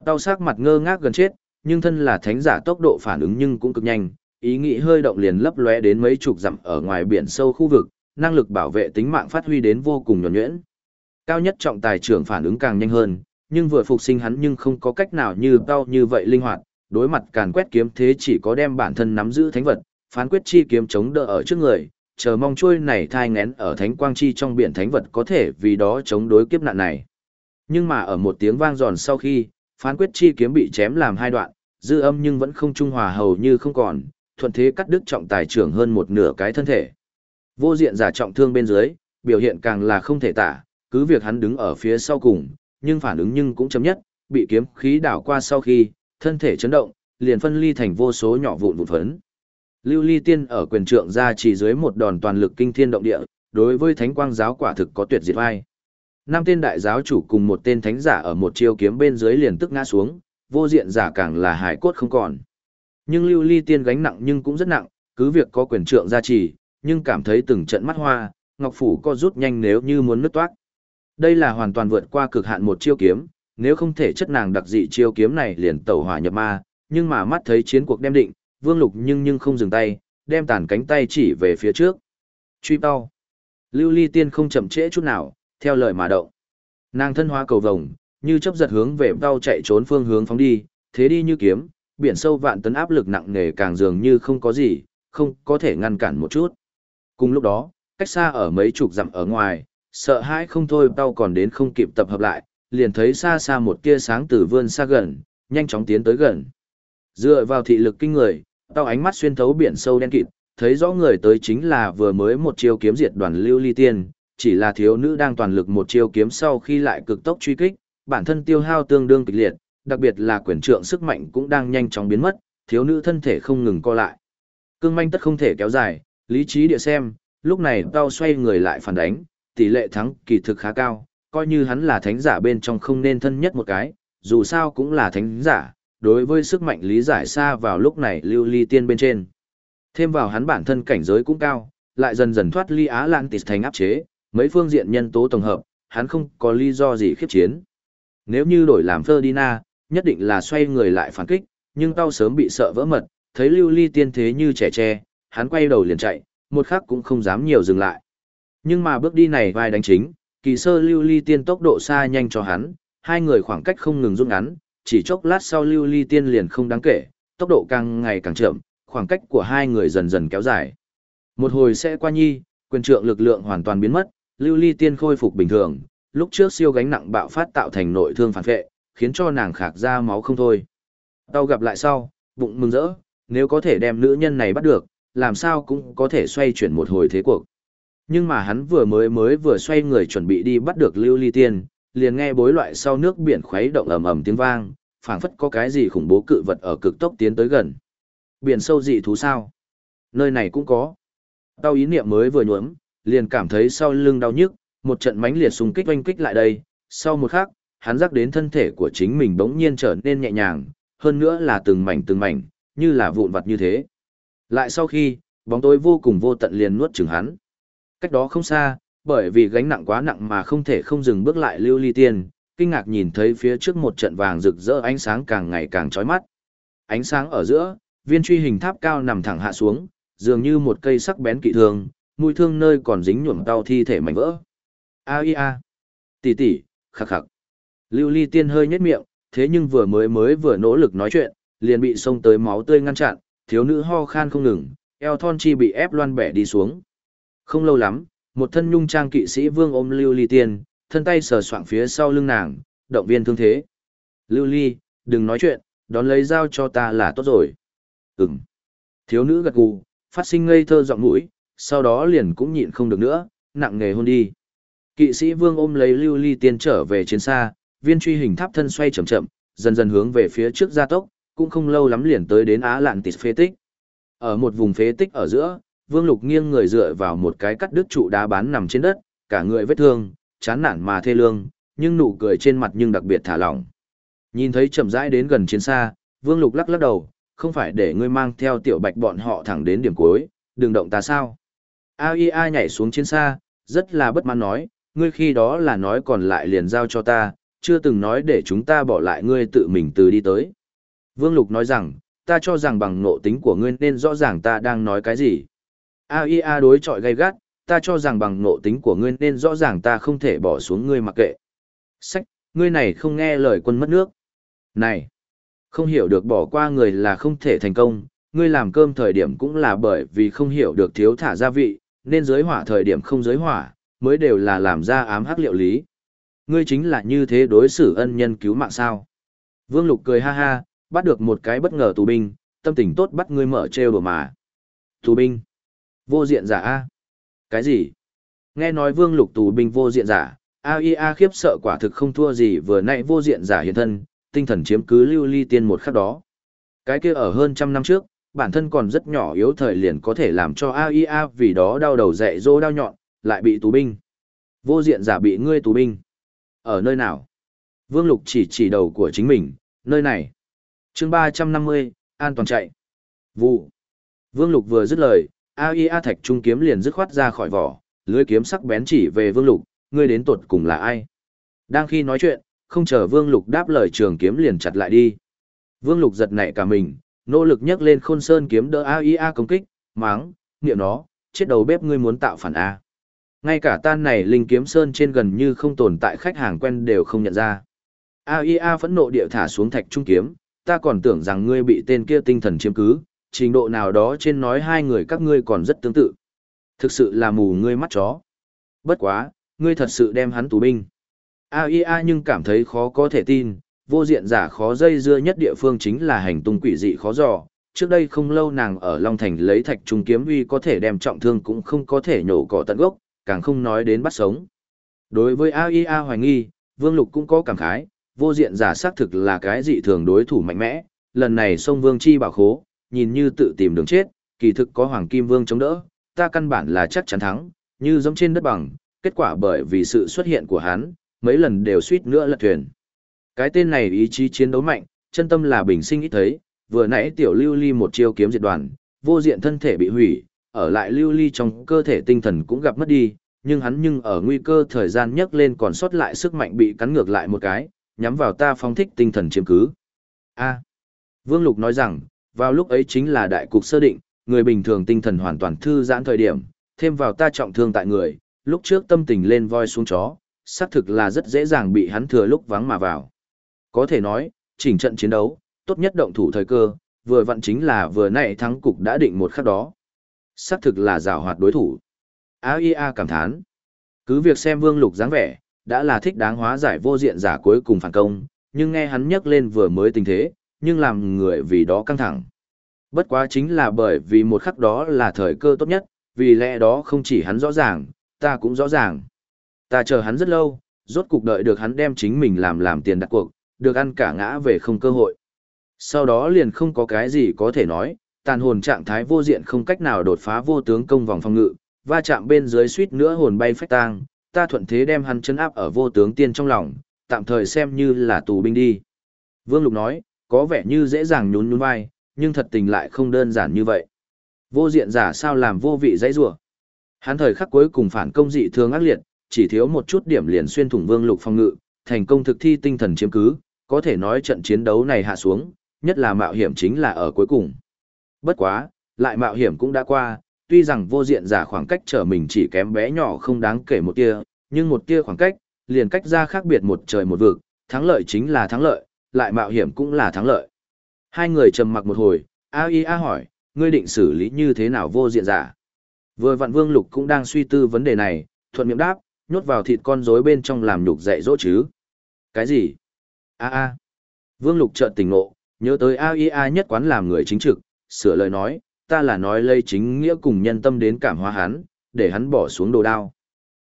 Đau sắc mặt ngơ ngác gần chết, nhưng thân là thánh giả tốc độ phản ứng nhưng cũng cực nhanh, ý nghĩ hơi động liền lấp lóe đến mấy chục dặm ở ngoài biển sâu khu vực, năng lực bảo vệ tính mạng phát huy đến vô cùng nhuẩn nhuyễn. Cao nhất trọng tài trưởng phản ứng càng nhanh hơn, nhưng vừa phục sinh hắn nhưng không có cách nào như tao như vậy linh hoạt, đối mặt càn quét kiếm thế chỉ có đem bản thân nắm giữ thánh vật, phán quyết chi kiếm chống đỡ ở trước người, chờ mong chuôi này thai ngén ở thánh quang chi trong biển thánh vật có thể vì đó chống đối kiếp nạn này. Nhưng mà ở một tiếng vang giòn sau khi, phán quyết chi kiếm bị chém làm hai đoạn, dư âm nhưng vẫn không trung hòa hầu như không còn, thuận thế cắt đứt trọng tài trưởng hơn một nửa cái thân thể. Vô diện giả trọng thương bên dưới, biểu hiện càng là không thể tả, cứ việc hắn đứng ở phía sau cùng, nhưng phản ứng nhưng cũng chấm nhất, bị kiếm khí đảo qua sau khi, thân thể chấn động, liền phân ly thành vô số nhỏ vụn vụn phấn. Lưu Ly Tiên ở quyền trượng ra chỉ dưới một đòn toàn lực kinh thiên động địa, đối với thánh quang giáo quả thực có tuyệt diệt vai. Năm tên đại giáo chủ cùng một tên thánh giả ở một chiêu kiếm bên dưới liền tức ngã xuống, vô diện giả càng là hải cốt không còn. Nhưng Lưu Ly Tiên gánh nặng nhưng cũng rất nặng, cứ việc có quyền trượng gia trì, nhưng cảm thấy từng trận mắt hoa, ngọc phủ co rút nhanh nếu như muốn nứt toát. Đây là hoàn toàn vượt qua cực hạn một chiêu kiếm, nếu không thể chất nàng đặc dị chiêu kiếm này liền tẩu hỏa nhập ma, nhưng mà mắt thấy chiến cuộc đem định, Vương Lục nhưng nhưng không dừng tay, đem tàn cánh tay chỉ về phía trước. Truy bao. Lưu Ly Tiên không chậm trễ chút nào, theo lời mà động. Nàng thân hóa cầu vồng, như chấp giật hướng về bao chạy trốn phương hướng phóng đi, thế đi như kiếm, biển sâu vạn tấn áp lực nặng nề càng dường như không có gì, không có thể ngăn cản một chút. Cùng lúc đó, cách xa ở mấy chục dặm ở ngoài, sợ hãi không thôi tao còn đến không kịp tập hợp lại, liền thấy xa xa một tia sáng từ vươn xa gần, nhanh chóng tiến tới gần. Dựa vào thị lực kinh người, tao ánh mắt xuyên thấu biển sâu đen kịt, thấy rõ người tới chính là vừa mới một chiêu kiếm diệt đoàn lưu ly tiên, chỉ là thiếu nữ đang toàn lực một chiêu kiếm sau khi lại cực tốc truy kích, bản thân tiêu hao tương đương kịch liệt, đặc biệt là quyền trượng sức mạnh cũng đang nhanh chóng biến mất, thiếu nữ thân thể không ngừng co lại. Cương manh tất không thể kéo dài, lý trí địa xem, lúc này tao xoay người lại phản đánh, tỷ lệ thắng kỳ thực khá cao, coi như hắn là thánh giả bên trong không nên thân nhất một cái, dù sao cũng là thánh giả, đối với sức mạnh lý giải xa vào lúc này lưu ly tiên bên trên. Thêm vào hắn bản thân cảnh giới cũng cao, lại dần dần thoát ly Á Lan tịt thành áp chế, mấy phương diện nhân tố tổng hợp, hắn không có lý do gì khiếp chiến. Nếu như đổi làm Ferdinand, nhất định là xoay người lại phản kích, nhưng tao sớm bị sợ vỡ mật, thấy lưu ly tiên thế như trẻ tre, hắn quay đầu liền chạy, một khắc cũng không dám nhiều dừng lại. Nhưng mà bước đi này vai đánh chính, kỳ sơ lưu ly tiên tốc độ xa nhanh cho hắn, hai người khoảng cách không ngừng rút ngắn, chỉ chốc lát sau lưu ly tiên liền không đáng kể, tốc độ càng ngày càng chậm, khoảng cách của hai người dần dần kéo dài. Một hồi sẽ qua nhi, quyền trượng lực lượng hoàn toàn biến mất, lưu ly tiên khôi phục bình thường, lúc trước siêu gánh nặng bạo phát tạo thành nội thương phản vệ, khiến cho nàng khạc ra máu không thôi. Tao gặp lại sau, bụng mừng rỡ, nếu có thể đem nữ nhân này bắt được, làm sao cũng có thể xoay chuyển một hồi thế cuộc. Nhưng mà hắn vừa mới mới vừa xoay người chuẩn bị đi bắt được lưu ly tiên, liền nghe bối loại sau nước biển khuấy động ầm ầm tiếng vang, phảng phất có cái gì khủng bố cự vật ở cực tốc tiến tới gần. Biển sâu dị thú sao? Nơi này cũng có. Đau ý niệm mới vừa nhuốm, liền cảm thấy sau lưng đau nhức, một trận mãnh liệt xung kích oanh kích lại đây, sau một khắc, hắn giác đến thân thể của chính mình bỗng nhiên trở nên nhẹ nhàng, hơn nữa là từng mảnh từng mảnh, như là vụn vặt như thế. Lại sau khi, bóng tối vô cùng vô tận liền nuốt chửng hắn. Cách đó không xa, bởi vì gánh nặng quá nặng mà không thể không dừng bước lại lưu ly tiên, kinh ngạc nhìn thấy phía trước một trận vàng rực rỡ ánh sáng càng ngày càng chói mắt. Ánh sáng ở giữa, viên truy hình tháp cao nằm thẳng hạ xuống, dường như một cây sắc bén kỵ thương, mũi thương nơi còn dính nhuộm đau thi thể mảnh vỡ. A i a. Tỷ tỷ, khắc khắc. Lưu Ly Tiên hơi nhếch miệng, thế nhưng vừa mới mới vừa nỗ lực nói chuyện, liền bị xông tới máu tươi ngăn chặn, thiếu nữ ho khan không ngừng, eo thon chi bị ép loan bẻ đi xuống. Không lâu lắm, một thân nhung trang kỵ sĩ vương ôm Lưu Ly Tiên, thân tay sờ soạng phía sau lưng nàng, động viên thương thế. Lưu Ly, đừng nói chuyện, đón lấy dao cho ta là tốt rồi. Ừm. Thiếu nữ gật gù, phát sinh ngây thơ giọng mũi, sau đó liền cũng nhịn không được nữa, nặng nghề hôn đi. Kỵ sĩ vương ôm lấy lưu ly tiên trở về chiến xa, viên truy hình tháp thân xoay chậm chậm, dần dần hướng về phía trước gia tốc, cũng không lâu lắm liền tới đến Á Lạn Tịt phế tích. Ở một vùng phế tích ở giữa, Vương Lục nghiêng người dựa vào một cái cắt đứt trụ đá bán nằm trên đất, cả người vết thương, chán nản mà thê lương, nhưng nụ cười trên mặt nhưng đặc biệt thả lỏng. Nhìn thấy chậm rãi đến gần chiến xa, Vương Lục lắc lắc đầu, không phải để ngươi mang theo tiểu bạch bọn họ thẳng đến điểm cuối, đừng động ta sao. AIA nhảy xuống chiến xa, rất là bất mãn nói, ngươi khi đó là nói còn lại liền giao cho ta, chưa từng nói để chúng ta bỏ lại ngươi tự mình từ đi tới. Vương Lục nói rằng, ta cho rằng bằng nộ tính của ngươi nên rõ ràng ta đang nói cái gì. AIA đối chọi gay gắt, ta cho rằng bằng nộ tính của ngươi nên rõ ràng ta không thể bỏ xuống ngươi mặc kệ. Sách, ngươi này không nghe lời quân mất nước. Này, không hiểu được bỏ qua người là không thể thành công, ngươi làm cơm thời điểm cũng là bởi vì không hiểu được thiếu thả gia vị, nên giới hỏa thời điểm không giới hỏa, mới đều là làm ra ám hắc liệu lý. Ngươi chính là như thế đối xử ân nhân cứu mạng sao. Vương Lục cười ha ha, bắt được một cái bất ngờ tù binh, tâm tình tốt bắt ngươi mở trêu đùa mà. Tù binh? Vô diện giả A. Cái gì? Nghe nói Vương Lục tù binh vô diện giả, AIA khiếp sợ quả thực không thua gì vừa nãy vô diện giả hiện thân, tinh thần chiếm cứ lưu ly tiên một khắc đó. Cái kia ở hơn trăm năm trước, bản thân còn rất nhỏ yếu thời liền có thể làm cho AIA vì đó đau đầu dạy dỗ đau nhọn, lại bị tù binh. Vô diện giả bị ngươi tù binh. Ở nơi nào? Vương Lục chỉ chỉ đầu của chính mình, nơi này chương 350, an toàn chạy. Vụ. Vương Lục vừa dứt lời, AIA thạch trung kiếm liền dứt khoát ra khỏi vỏ, lưới kiếm sắc bén chỉ về Vương Lục, ngươi đến tuột cùng là ai? Đang khi nói chuyện, không chờ Vương Lục đáp lời trường kiếm liền chặt lại đi. Vương Lục giật nảy cả mình, nỗ lực nhấc lên khôn sơn kiếm đỡ AIA công kích, máng, niệm nó, chết đầu bếp ngươi muốn tạo phản A. Ngay cả tan này linh kiếm sơn trên gần như không tồn tại khách hàng quen đều không nhận ra. AIA phẫn nộ địa thả xuống thạch trung kiếm, ta còn tưởng rằng ngươi bị tên kia tinh thần chiếm cứ, trình độ nào đó trên nói hai người các ngươi còn rất tương tự. Thực sự là mù ngươi mắt chó. Bất quá, ngươi thật sự đem hắn tù binh. AIA nhưng cảm thấy khó có thể tin, vô diện giả khó dây dưa nhất địa phương chính là hành tung quỷ dị khó dò. Trước đây không lâu nàng ở Long Thành lấy thạch trung kiếm uy có thể đem trọng thương cũng không có thể nhổ cỏ tận gốc, càng không nói đến bắt sống. Đối với AIA hoài nghi, Vương Lục cũng có cảm khái, vô diện giả xác thực là cái dị thường đối thủ mạnh mẽ, lần này sông Vương Chi bảo khố, nhìn như tự tìm đường chết, kỳ thực có Hoàng Kim Vương chống đỡ, ta căn bản là chắc chắn thắng, như giống trên đất bằng, kết quả bởi vì sự xuất hiện của hắn, mấy lần đều suýt nữa lật thuyền. Cái tên này ý chí chiến đấu mạnh, chân tâm là bình sinh ít thấy, vừa nãy tiểu lưu ly một chiêu kiếm diệt đoàn, vô diện thân thể bị hủy, ở lại lưu ly trong cơ thể tinh thần cũng gặp mất đi, nhưng hắn nhưng ở nguy cơ thời gian nhấc lên còn sót lại sức mạnh bị cắn ngược lại một cái, nhắm vào ta phong thích tinh thần chiếm cứ. A. Vương Lục nói rằng, vào lúc ấy chính là đại cục sơ định, người bình thường tinh thần hoàn toàn thư giãn thời điểm, thêm vào ta trọng thương tại người, lúc trước tâm tình lên voi xuống chó, xác thực là rất dễ dàng bị hắn thừa lúc vắng mà vào. Có thể nói, chỉnh trận chiến đấu, tốt nhất động thủ thời cơ, vừa vặn chính là vừa nãy thắng cục đã định một khắc đó. Xác thực là rào hoạt đối thủ. AIA cảm thán. Cứ việc xem vương lục dáng vẻ, đã là thích đáng hóa giải vô diện giả cuối cùng phản công, nhưng nghe hắn nhắc lên vừa mới tình thế, nhưng làm người vì đó căng thẳng. Bất quá chính là bởi vì một khắc đó là thời cơ tốt nhất, vì lẽ đó không chỉ hắn rõ ràng, ta cũng rõ ràng. Ta chờ hắn rất lâu, rốt cục đợi được hắn đem chính mình làm làm tiền đặt cuộc, được ăn cả ngã về không cơ hội. Sau đó liền không có cái gì có thể nói, tàn hồn trạng thái vô diện không cách nào đột phá vô tướng công vòng phòng ngự, va chạm bên dưới suýt nữa hồn bay phách tang, ta thuận thế đem hắn chấn áp ở vô tướng tiên trong lòng, tạm thời xem như là tù binh đi. Vương Lục nói, có vẻ như dễ dàng nhún nhún vai, nhưng thật tình lại không đơn giản như vậy. Vô diện giả sao làm vô vị dãy rủa Hắn thời khắc cuối cùng phản công dị thường ác liệt, chỉ thiếu một chút điểm liền xuyên thủng Vương Lục phòng ngự, thành công thực thi tinh thần chiếm cứ, có thể nói trận chiến đấu này hạ xuống, nhất là mạo hiểm chính là ở cuối cùng. Bất quá, lại mạo hiểm cũng đã qua, tuy rằng vô diện giả khoảng cách trở mình chỉ kém bé nhỏ không đáng kể một tia, nhưng một tia khoảng cách, liền cách ra khác biệt một trời một vực, thắng lợi chính là thắng lợi, lại mạo hiểm cũng là thắng lợi. Hai người trầm mặc một hồi, A.I.A. hỏi, ngươi định xử lý như thế nào vô diện giả? Vừa vạn Vương Lục cũng đang suy tư vấn đề này, thuận miệng đáp, nhốt vào thịt con rối bên trong làm nhục dạy dỗ chứ. Cái gì? A a. Vương Lục chợt tỉnh ngộ, nhớ tới A.I.A. nhất quán làm người chính trực, sửa lời nói, ta là nói lây chính nghĩa cùng nhân tâm đến cảm hóa hắn, để hắn bỏ xuống đồ đao.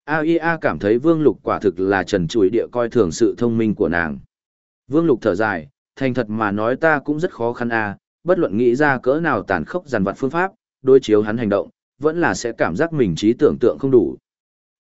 A.I.A. cảm thấy Vương Lục quả thực là trần trụi địa coi thường sự thông minh của nàng. Vương Lục thở dài, thành thật mà nói ta cũng rất khó khăn a, bất luận nghĩ ra cỡ nào tàn khốc giàn vặt phương pháp, đối chiếu hắn hành động, vẫn là sẽ cảm giác mình trí tưởng tượng không đủ.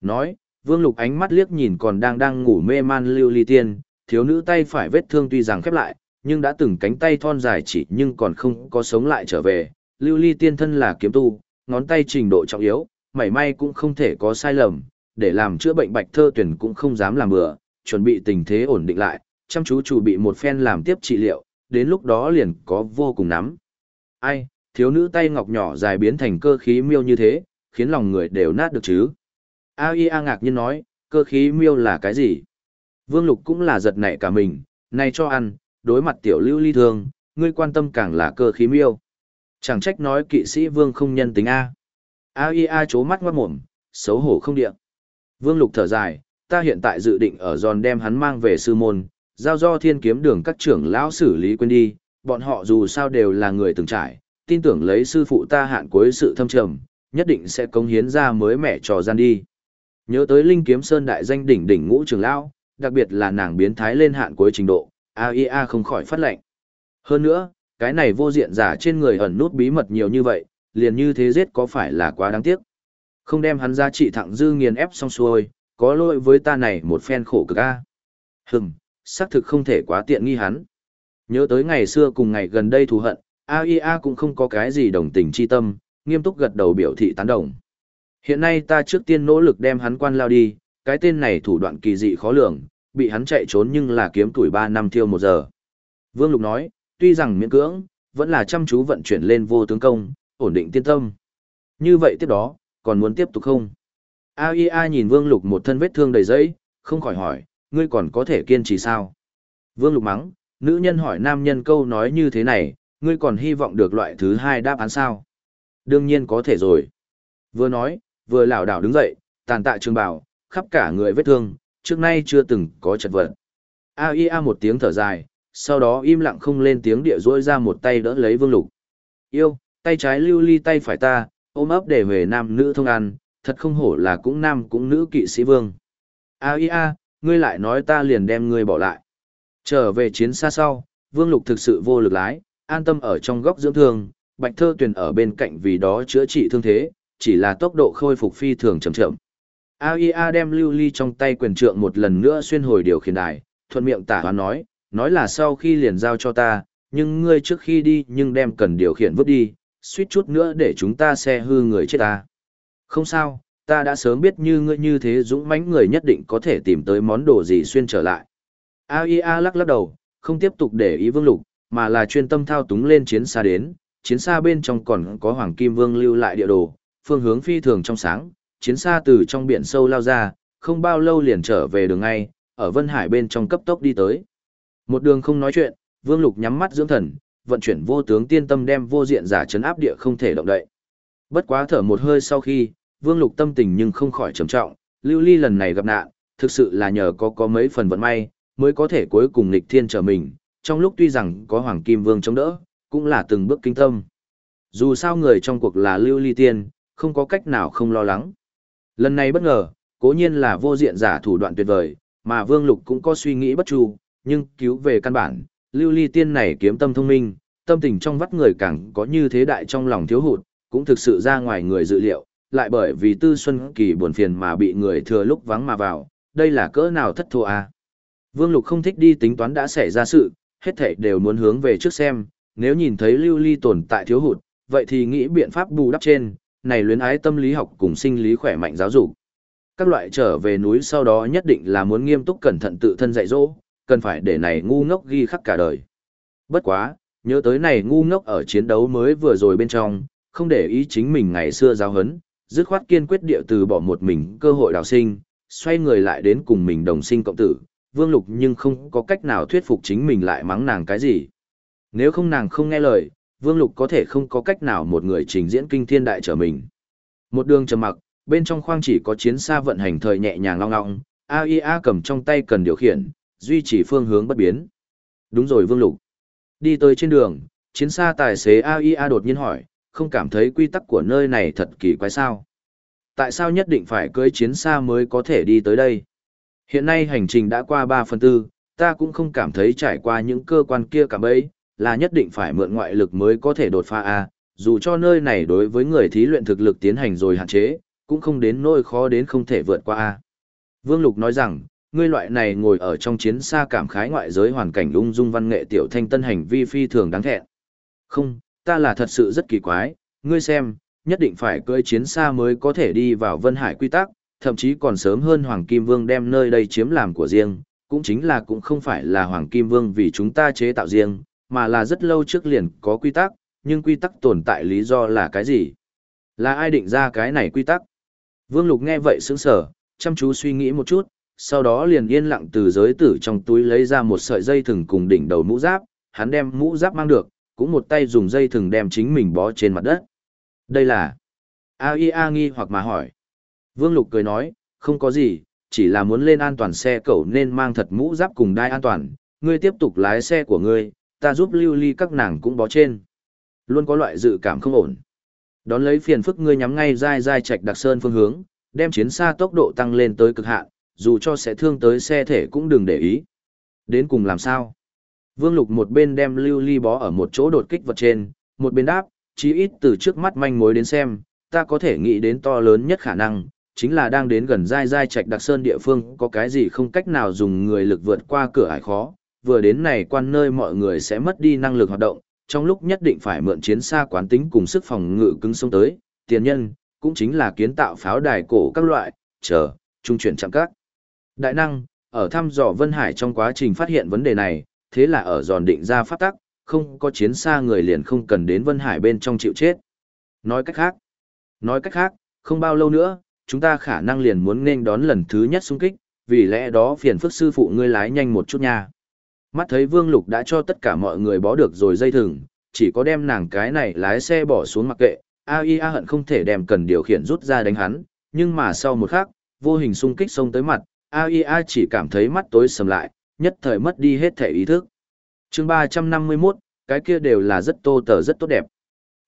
Nói, Vương Lục ánh mắt liếc nhìn còn đang đang ngủ mê man Lưu Ly Tiên, thiếu nữ tay phải vết thương tuy rằng khép lại, nhưng đã từng cánh tay thon dài chỉ nhưng còn không có sống lại trở về. Lưu Ly Tiên thân là kiếm tu, ngón tay trình độ trọng yếu, mảy may cũng không thể có sai lầm, để làm chữa bệnh bạch thơ tuyển cũng không dám làm bừa, chuẩn bị tình thế ổn định lại, chăm chú chủ bị một phen làm tiếp trị liệu, đến lúc đó liền có vô cùng nắm. Ai, thiếu nữ tay ngọc nhỏ dài biến thành cơ khí miêu như thế, khiến lòng người đều nát được chứ. A.I.A. ngạc nhiên nói, cơ khí miêu là cái gì? Vương Lục cũng là giật nảy cả mình, này cho ăn, đối mặt tiểu lưu ly thương, ngươi quan tâm càng là cơ khí miêu. Chẳng trách nói kỵ sĩ Vương không nhân tính A. A.I.A. chố mắt ngoát mồm, xấu hổ không điện. Vương Lục thở dài, ta hiện tại dự định ở giòn đem hắn mang về sư môn, giao do thiên kiếm đường các trưởng lão xử lý quên đi, bọn họ dù sao đều là người từng trải, tin tưởng lấy sư phụ ta hạn cuối sự thâm trầm, nhất định sẽ cống hiến ra mới mẻ trò gian đi. Nhớ tới Linh Kiếm Sơn đại danh đỉnh đỉnh ngũ trưởng lão, đặc biệt là nàng biến thái lên hạn cuối trình độ, AIA không khỏi phát lệnh. Hơn nữa, cái này vô diện giả trên người ẩn nút bí mật nhiều như vậy, liền như thế giết có phải là quá đáng tiếc. Không đem hắn ra trị thẳng dư nghiền ép xong xuôi, có lỗi với ta này một phen khổ cực a. Hừm, xác thực không thể quá tiện nghi hắn. Nhớ tới ngày xưa cùng ngày gần đây thù hận, AIA cũng không có cái gì đồng tình chi tâm, nghiêm túc gật đầu biểu thị tán đồng. Hiện nay ta trước tiên nỗ lực đem hắn quan lao đi, cái tên này thủ đoạn kỳ dị khó lường, bị hắn chạy trốn nhưng là kiếm tuổi 3 năm thiêu một giờ. Vương Lục nói, tuy rằng miễn cưỡng, vẫn là chăm chú vận chuyển lên vô tướng công, ổn định tiên tâm. Như vậy tiếp đó, còn muốn tiếp tục không? AIA nhìn Vương Lục một thân vết thương đầy dẫy, không khỏi hỏi, ngươi còn có thể kiên trì sao? Vương Lục mắng, nữ nhân hỏi nam nhân câu nói như thế này, ngươi còn hy vọng được loại thứ hai đáp án sao? Đương nhiên có thể rồi. Vừa nói, vừa lảo đảo đứng dậy, tàn tạ trường bảo, khắp cả người vết thương, trước nay chưa từng có chật vật. A i a một tiếng thở dài, sau đó im lặng không lên tiếng địa rỗi ra một tay đỡ lấy vương lục. Yêu, tay trái lưu ly tay phải ta, ôm ấp để về nam nữ thông ăn, thật không hổ là cũng nam cũng nữ kỵ sĩ vương. A i a, ngươi lại nói ta liền đem ngươi bỏ lại. Trở về chiến xa sau, vương lục thực sự vô lực lái, an tâm ở trong góc dưỡng thương, bạch thơ tuyển ở bên cạnh vì đó chữa trị thương thế, chỉ là tốc độ khôi phục phi thường chậm chậm. AIA đem lưu ly trong tay quyền trượng một lần nữa xuyên hồi điều khiển đài, thuận miệng tả hoán nói, nói là sau khi liền giao cho ta, nhưng ngươi trước khi đi nhưng đem cần điều khiển vứt đi, suýt chút nữa để chúng ta xe hư người chết ta. Không sao, ta đã sớm biết như ngươi như thế dũng mãnh người nhất định có thể tìm tới món đồ gì xuyên trở lại. AIA lắc lắc đầu, không tiếp tục để ý vương lục, mà là chuyên tâm thao túng lên chiến xa đến, chiến xa bên trong còn có Hoàng Kim Vương lưu lại địa đồ, phương hướng phi thường trong sáng, chiến xa từ trong biển sâu lao ra, không bao lâu liền trở về đường ngay, ở Vân Hải bên trong cấp tốc đi tới. Một đường không nói chuyện, Vương Lục nhắm mắt dưỡng thần, vận chuyển vô tướng tiên tâm đem vô diện giả chấn áp địa không thể động đậy. Bất quá thở một hơi sau khi, Vương Lục tâm tình nhưng không khỏi trầm trọng, Lưu Ly lần này gặp nạn, thực sự là nhờ có có mấy phần vận may, mới có thể cuối cùng nghịch thiên trở mình, trong lúc tuy rằng có Hoàng Kim Vương chống đỡ, cũng là từng bước kinh tâm. Dù sao người trong cuộc là Lưu Ly Tiên, không có cách nào không lo lắng. Lần này bất ngờ, cố nhiên là vô diện giả thủ đoạn tuyệt vời, mà Vương Lục cũng có suy nghĩ bất chu, nhưng cứu về căn bản, Lưu Ly Tiên này kiếm tâm thông minh, tâm tình trong vắt người càng có như thế đại trong lòng thiếu hụt, cũng thực sự ra ngoài người dự liệu, lại bởi vì Tư Xuân Kỳ buồn phiền mà bị người thừa lúc vắng mà vào, đây là cỡ nào thất thua à. Vương Lục không thích đi tính toán đã xảy ra sự, hết thảy đều muốn hướng về trước xem, nếu nhìn thấy lưu ly tồn tại thiếu hụt, vậy thì nghĩ biện pháp bù đắp trên, này luyến ái tâm lý học cùng sinh lý khỏe mạnh giáo dục. Các loại trở về núi sau đó nhất định là muốn nghiêm túc cẩn thận tự thân dạy dỗ, cần phải để này ngu ngốc ghi khắc cả đời. Bất quá, Nhớ tới này ngu ngốc ở chiến đấu mới vừa rồi bên trong, không để ý chính mình ngày xưa giáo hấn, dứt khoát kiên quyết địa từ bỏ một mình cơ hội đào sinh, xoay người lại đến cùng mình đồng sinh cộng tử, Vương Lục nhưng không có cách nào thuyết phục chính mình lại mắng nàng cái gì. Nếu không nàng không nghe lời, Vương Lục có thể không có cách nào một người trình diễn kinh thiên đại trở mình. Một đường trầm mặc, bên trong khoang chỉ có chiến xa vận hành thời nhẹ nhàng long long, AIA cầm trong tay cần điều khiển, duy trì phương hướng bất biến. Đúng rồi Vương Lục. Đi tới trên đường, chiến xa tài xế AIA đột nhiên hỏi, không cảm thấy quy tắc của nơi này thật kỳ quái sao? Tại sao nhất định phải cưỡi chiến xa mới có thể đi tới đây? Hiện nay hành trình đã qua 3 phần tư, ta cũng không cảm thấy trải qua những cơ quan kia cả bấy, là nhất định phải mượn ngoại lực mới có thể đột phá A, dù cho nơi này đối với người thí luyện thực lực tiến hành rồi hạn chế, cũng không đến nỗi khó đến không thể vượt qua A. Vương Lục nói rằng, ngươi loại này ngồi ở trong chiến xa cảm khái ngoại giới hoàn cảnh ung dung văn nghệ tiểu thanh tân hành vi phi thường đáng thẹn. Không, ta là thật sự rất kỳ quái, ngươi xem, nhất định phải cưỡi chiến xa mới có thể đi vào Vân Hải quy tắc, thậm chí còn sớm hơn Hoàng Kim Vương đem nơi đây chiếm làm của riêng, cũng chính là cũng không phải là Hoàng Kim Vương vì chúng ta chế tạo riêng, mà là rất lâu trước liền có quy tắc, nhưng quy tắc tồn tại lý do là cái gì? Là ai định ra cái này quy tắc? Vương Lục nghe vậy sững sờ, chăm chú suy nghĩ một chút, sau đó liền yên lặng từ giới tử trong túi lấy ra một sợi dây thừng cùng đỉnh đầu mũ giáp, hắn đem mũ giáp mang được, cũng một tay dùng dây thừng đem chính mình bó trên mặt đất. Đây là... A.I.A. nghi hoặc mà hỏi. Vương Lục cười nói, không có gì, chỉ là muốn lên an toàn xe cậu nên mang thật mũ giáp cùng đai an toàn, ngươi tiếp tục lái xe của ngươi, ta giúp lưu ly các nàng cũng bó trên. Luôn có loại dự cảm không ổn. Đón lấy phiền phức ngươi nhắm ngay dai dai chạch đặc sơn phương hướng, đem chiến xa tốc độ tăng lên tới cực hạn, dù cho sẽ thương tới xe thể cũng đừng để ý. Đến cùng làm sao? Vương Lục một bên đem lưu ly bó ở một chỗ đột kích vật trên, một bên đáp, chí ít từ trước mắt manh mối đến xem, ta có thể nghĩ đến to lớn nhất khả năng, chính là đang đến gần dai dai trạch đặc sơn địa phương có cái gì không cách nào dùng người lực vượt qua cửa ải khó, vừa đến này quan nơi mọi người sẽ mất đi năng lực hoạt động, trong lúc nhất định phải mượn chiến xa quán tính cùng sức phòng ngự cứng sông tới, tiền nhân, cũng chính là kiến tạo pháo đài cổ các loại, chờ, trung chuyển chạm các. Đại năng, ở thăm dò Vân Hải trong quá trình phát hiện vấn đề này, thế là ở giòn định ra phát tắc, không có chiến xa người liền không cần đến Vân Hải bên trong chịu chết. Nói cách khác, nói cách khác, không bao lâu nữa, chúng ta khả năng liền muốn nên đón lần thứ nhất xung kích, vì lẽ đó phiền phức sư phụ ngươi lái nhanh một chút nha. Mắt thấy Vương Lục đã cho tất cả mọi người bó được rồi dây thừng, chỉ có đem nàng cái này lái xe bỏ xuống mặc kệ, AIA hận không thể đem cần điều khiển rút ra đánh hắn, nhưng mà sau một khắc, vô hình xung kích xông tới mặt, AIA chỉ cảm thấy mắt tối sầm lại, nhất thời mất đi hết thể ý thức. chương 351, cái kia đều là rất tô tờ rất tốt đẹp.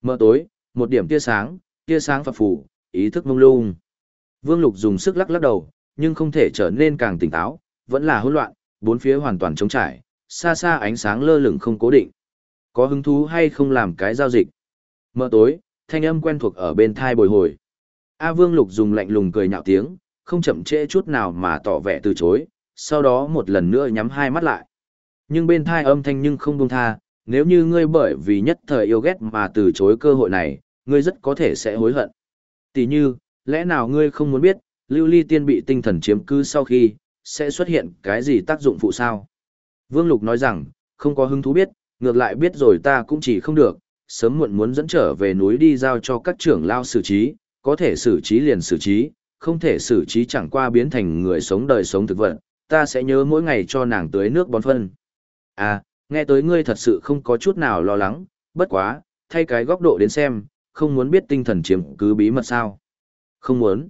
Mơ tối, một điểm tia sáng, tia sáng phập phù, ý thức mông lung. Vương Lục dùng sức lắc lắc đầu, nhưng không thể trở nên càng tỉnh táo, vẫn là hỗn loạn, bốn phía hoàn toàn trống trải, xa xa ánh sáng lơ lửng không cố định. Có hứng thú hay không làm cái giao dịch? Mơ tối, thanh âm quen thuộc ở bên thai bồi hồi. A Vương Lục dùng lạnh lùng cười nhạo tiếng, không chậm trễ chút nào mà tỏ vẻ từ chối, sau đó một lần nữa nhắm hai mắt lại. Nhưng bên thai âm thanh nhưng không buông tha, nếu như ngươi bởi vì nhất thời yêu ghét mà từ chối cơ hội này, ngươi rất có thể sẽ hối hận. Tỷ như, lẽ nào ngươi không muốn biết, lưu ly tiên bị tinh thần chiếm cứ sau khi, sẽ xuất hiện cái gì tác dụng phụ sao? Vương Lục nói rằng, không có hứng thú biết, ngược lại biết rồi ta cũng chỉ không được, sớm muộn muốn dẫn trở về núi đi giao cho các trưởng lao xử trí, có thể xử trí liền xử trí, không thể xử trí chẳng qua biến thành người sống đời sống thực vật, ta sẽ nhớ mỗi ngày cho nàng tưới nước bón phân. À, nghe tới ngươi thật sự không có chút nào lo lắng, bất quá, thay cái góc độ đến xem, không muốn biết tinh thần chiếm cứ bí mật sao. Không muốn.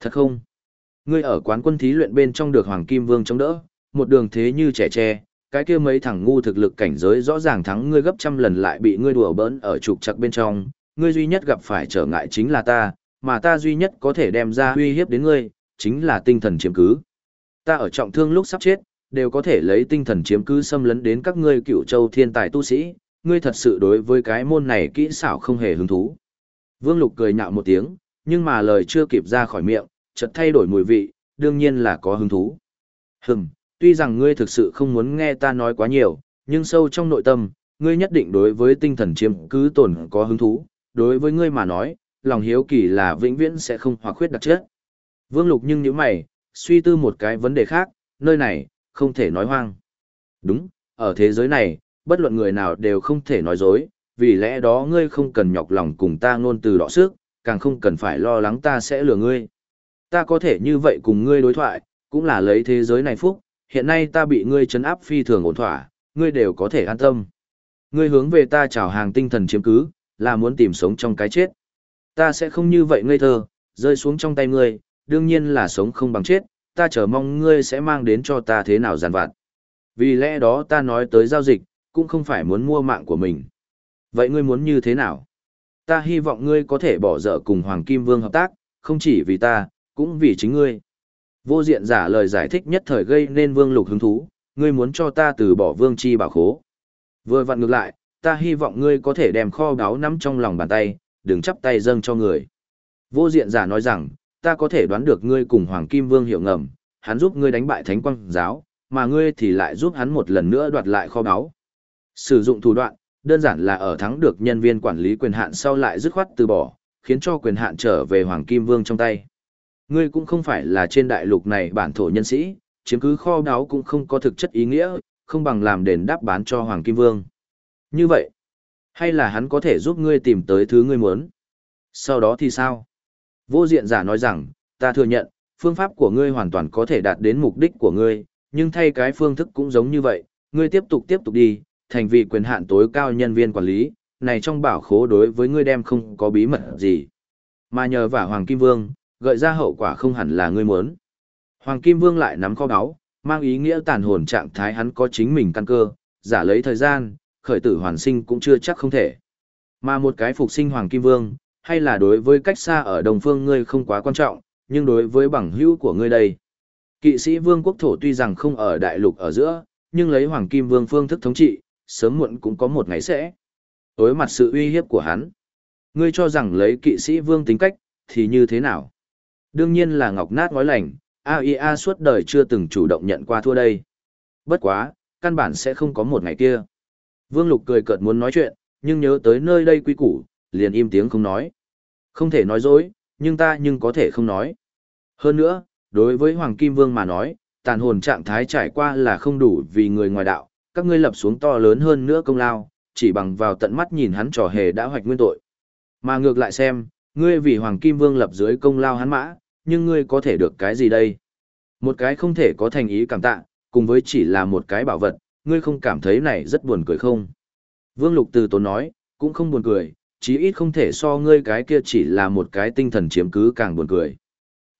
Thật không? Ngươi ở quán quân thí luyện bên trong được Hoàng Kim Vương chống đỡ, một đường thế như trẻ tre, cái kia mấy thằng ngu thực lực cảnh giới rõ ràng thắng ngươi gấp trăm lần lại bị ngươi đùa bỡn ở trục chặt bên trong, ngươi duy nhất gặp phải trở ngại chính là ta, mà ta duy nhất có thể đem ra uy hiếp đến ngươi, chính là tinh thần chiếm cứ. Ta ở trọng thương lúc sắp chết, đều có thể lấy tinh thần chiếm cứ xâm lấn đến các ngươi cựu châu thiên tài tu sĩ, ngươi thật sự đối với cái môn này kỹ xảo không hề hứng thú. Vương Lục cười nhạo một tiếng, nhưng mà lời chưa kịp ra khỏi miệng, chợt thay đổi mùi vị, đương nhiên là có hứng thú. Hừm, tuy rằng ngươi thực sự không muốn nghe ta nói quá nhiều, nhưng sâu trong nội tâm, ngươi nhất định đối với tinh thần chiếm cứ tổn có hứng thú, đối với ngươi mà nói, lòng hiếu kỳ là vĩnh viễn sẽ không hòa khuyết đặc chất. Vương Lục nhưng nếu mày, suy tư một cái vấn đề khác, nơi này, không thể nói hoang. Đúng, ở thế giới này, bất luận người nào đều không thể nói dối, vì lẽ đó ngươi không cần nhọc lòng cùng ta ngôn từ đọ sức, càng không cần phải lo lắng ta sẽ lừa ngươi. Ta có thể như vậy cùng ngươi đối thoại, cũng là lấy thế giới này phúc, hiện nay ta bị ngươi chấn áp phi thường ổn thỏa, ngươi đều có thể an tâm. Ngươi hướng về ta chào hàng tinh thần chiếm cứ, là muốn tìm sống trong cái chết. Ta sẽ không như vậy ngây thơ, rơi xuống trong tay ngươi, đương nhiên là sống không bằng chết, ta chờ mong ngươi sẽ mang đến cho ta thế nào giàn vặt. Vì lẽ đó ta nói tới giao dịch, cũng không phải muốn mua mạng của mình. Vậy ngươi muốn như thế nào? Ta hy vọng ngươi có thể bỏ dở cùng Hoàng Kim Vương hợp tác, không chỉ vì ta, cũng vì chính ngươi. Vô diện giả lời giải thích nhất thời gây nên Vương Lục hứng thú, ngươi muốn cho ta từ bỏ Vương Chi bảo khố. Vừa vặn ngược lại, ta hy vọng ngươi có thể đem kho báu nắm trong lòng bàn tay, đừng chắp tay dâng cho người. Vô diện giả nói rằng, ta có thể đoán được ngươi cùng Hoàng Kim Vương hiểu ngầm, hắn giúp ngươi đánh bại Thánh Quang giáo, mà ngươi thì lại giúp hắn một lần nữa đoạt lại kho báu. Sử dụng thủ đoạn, đơn giản là ở thắng được nhân viên quản lý quyền hạn sau lại dứt khoát từ bỏ, khiến cho quyền hạn trở về Hoàng Kim Vương trong tay. Ngươi cũng không phải là trên đại lục này bản thổ nhân sĩ, chiếm cứ kho báu cũng không có thực chất ý nghĩa, không bằng làm đền đáp bán cho Hoàng Kim Vương. Như vậy, hay là hắn có thể giúp ngươi tìm tới thứ ngươi muốn? Sau đó thì sao? Vô diện giả nói rằng, ta thừa nhận, phương pháp của ngươi hoàn toàn có thể đạt đến mục đích của ngươi, nhưng thay cái phương thức cũng giống như vậy, ngươi tiếp tục tiếp tục đi, thành vị quyền hạn tối cao nhân viên quản lý, này trong bảo khố đối với ngươi đem không có bí mật gì. Mà nhờ vào Hoàng Kim Vương, gợi ra hậu quả không hẳn là ngươi muốn. Hoàng Kim Vương lại nắm kho báu, mang ý nghĩa tàn hồn trạng thái hắn có chính mình căn cơ, giả lấy thời gian, khởi tử hoàn sinh cũng chưa chắc không thể. Mà một cái phục sinh Hoàng Kim Vương, hay là đối với cách xa ở đồng phương ngươi không quá quan trọng, nhưng đối với bằng hữu của ngươi đây. Kỵ sĩ Vương quốc thổ tuy rằng không ở đại lục ở giữa, nhưng lấy Hoàng Kim Vương phương thức thống trị, sớm muộn cũng có một ngày sẽ. Đối mặt sự uy hiếp của hắn, ngươi cho rằng lấy kỵ sĩ Vương tính cách, thì như thế nào? Đương nhiên là ngọc nát ngói lành, AIA suốt đời chưa từng chủ động nhận qua thua đây. Bất quá, căn bản sẽ không có một ngày kia. Vương Lục cười cợt muốn nói chuyện, nhưng nhớ tới nơi đây quy củ, liền im tiếng không nói. Không thể nói dối, nhưng ta nhưng có thể không nói. Hơn nữa, đối với Hoàng Kim Vương mà nói, tàn hồn trạng thái trải qua là không đủ vì người ngoài đạo, các ngươi lập xuống to lớn hơn nữa công lao, chỉ bằng vào tận mắt nhìn hắn trò hề đã hoạch nguyên tội. Mà ngược lại xem, ngươi vì Hoàng Kim Vương lập dưới công lao hắn mã, nhưng ngươi có thể được cái gì đây? Một cái không thể có thành ý cảm tạ, cùng với chỉ là một cái bảo vật, ngươi không cảm thấy này rất buồn cười không? Vương Lục từ tốn nói, cũng không buồn cười, chí ít không thể so ngươi cái kia chỉ là một cái tinh thần chiếm cứ càng buồn cười.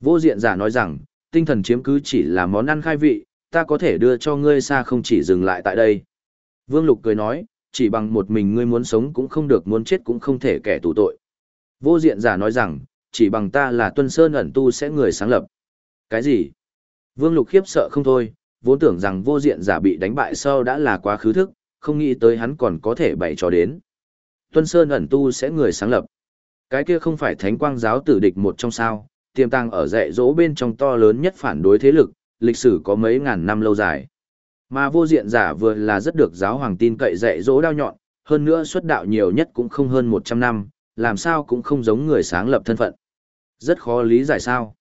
Vô diện giả nói rằng, tinh thần chiếm cứ chỉ là món ăn khai vị, ta có thể đưa cho ngươi xa không chỉ dừng lại tại đây. Vương Lục cười nói, chỉ bằng một mình ngươi muốn sống cũng không được muốn chết cũng không thể kẻ tù tội. Vô diện giả nói rằng, chỉ bằng ta là tuân sơn ẩn tu sẽ người sáng lập. Cái gì? Vương Lục khiếp sợ không thôi, vốn tưởng rằng vô diện giả bị đánh bại sau đã là quá khứ thức, không nghĩ tới hắn còn có thể bày trò đến. Tuân Sơn ẩn tu sẽ người sáng lập. Cái kia không phải thánh quang giáo tử địch một trong sao, tiềm tàng ở dạy dỗ bên trong to lớn nhất phản đối thế lực, lịch sử có mấy ngàn năm lâu dài. Mà vô diện giả vừa là rất được giáo hoàng tin cậy dạy dỗ đao nhọn, hơn nữa xuất đạo nhiều nhất cũng không hơn 100 năm, làm sao cũng không giống người sáng lập thân phận. Rất khó lý giải sao.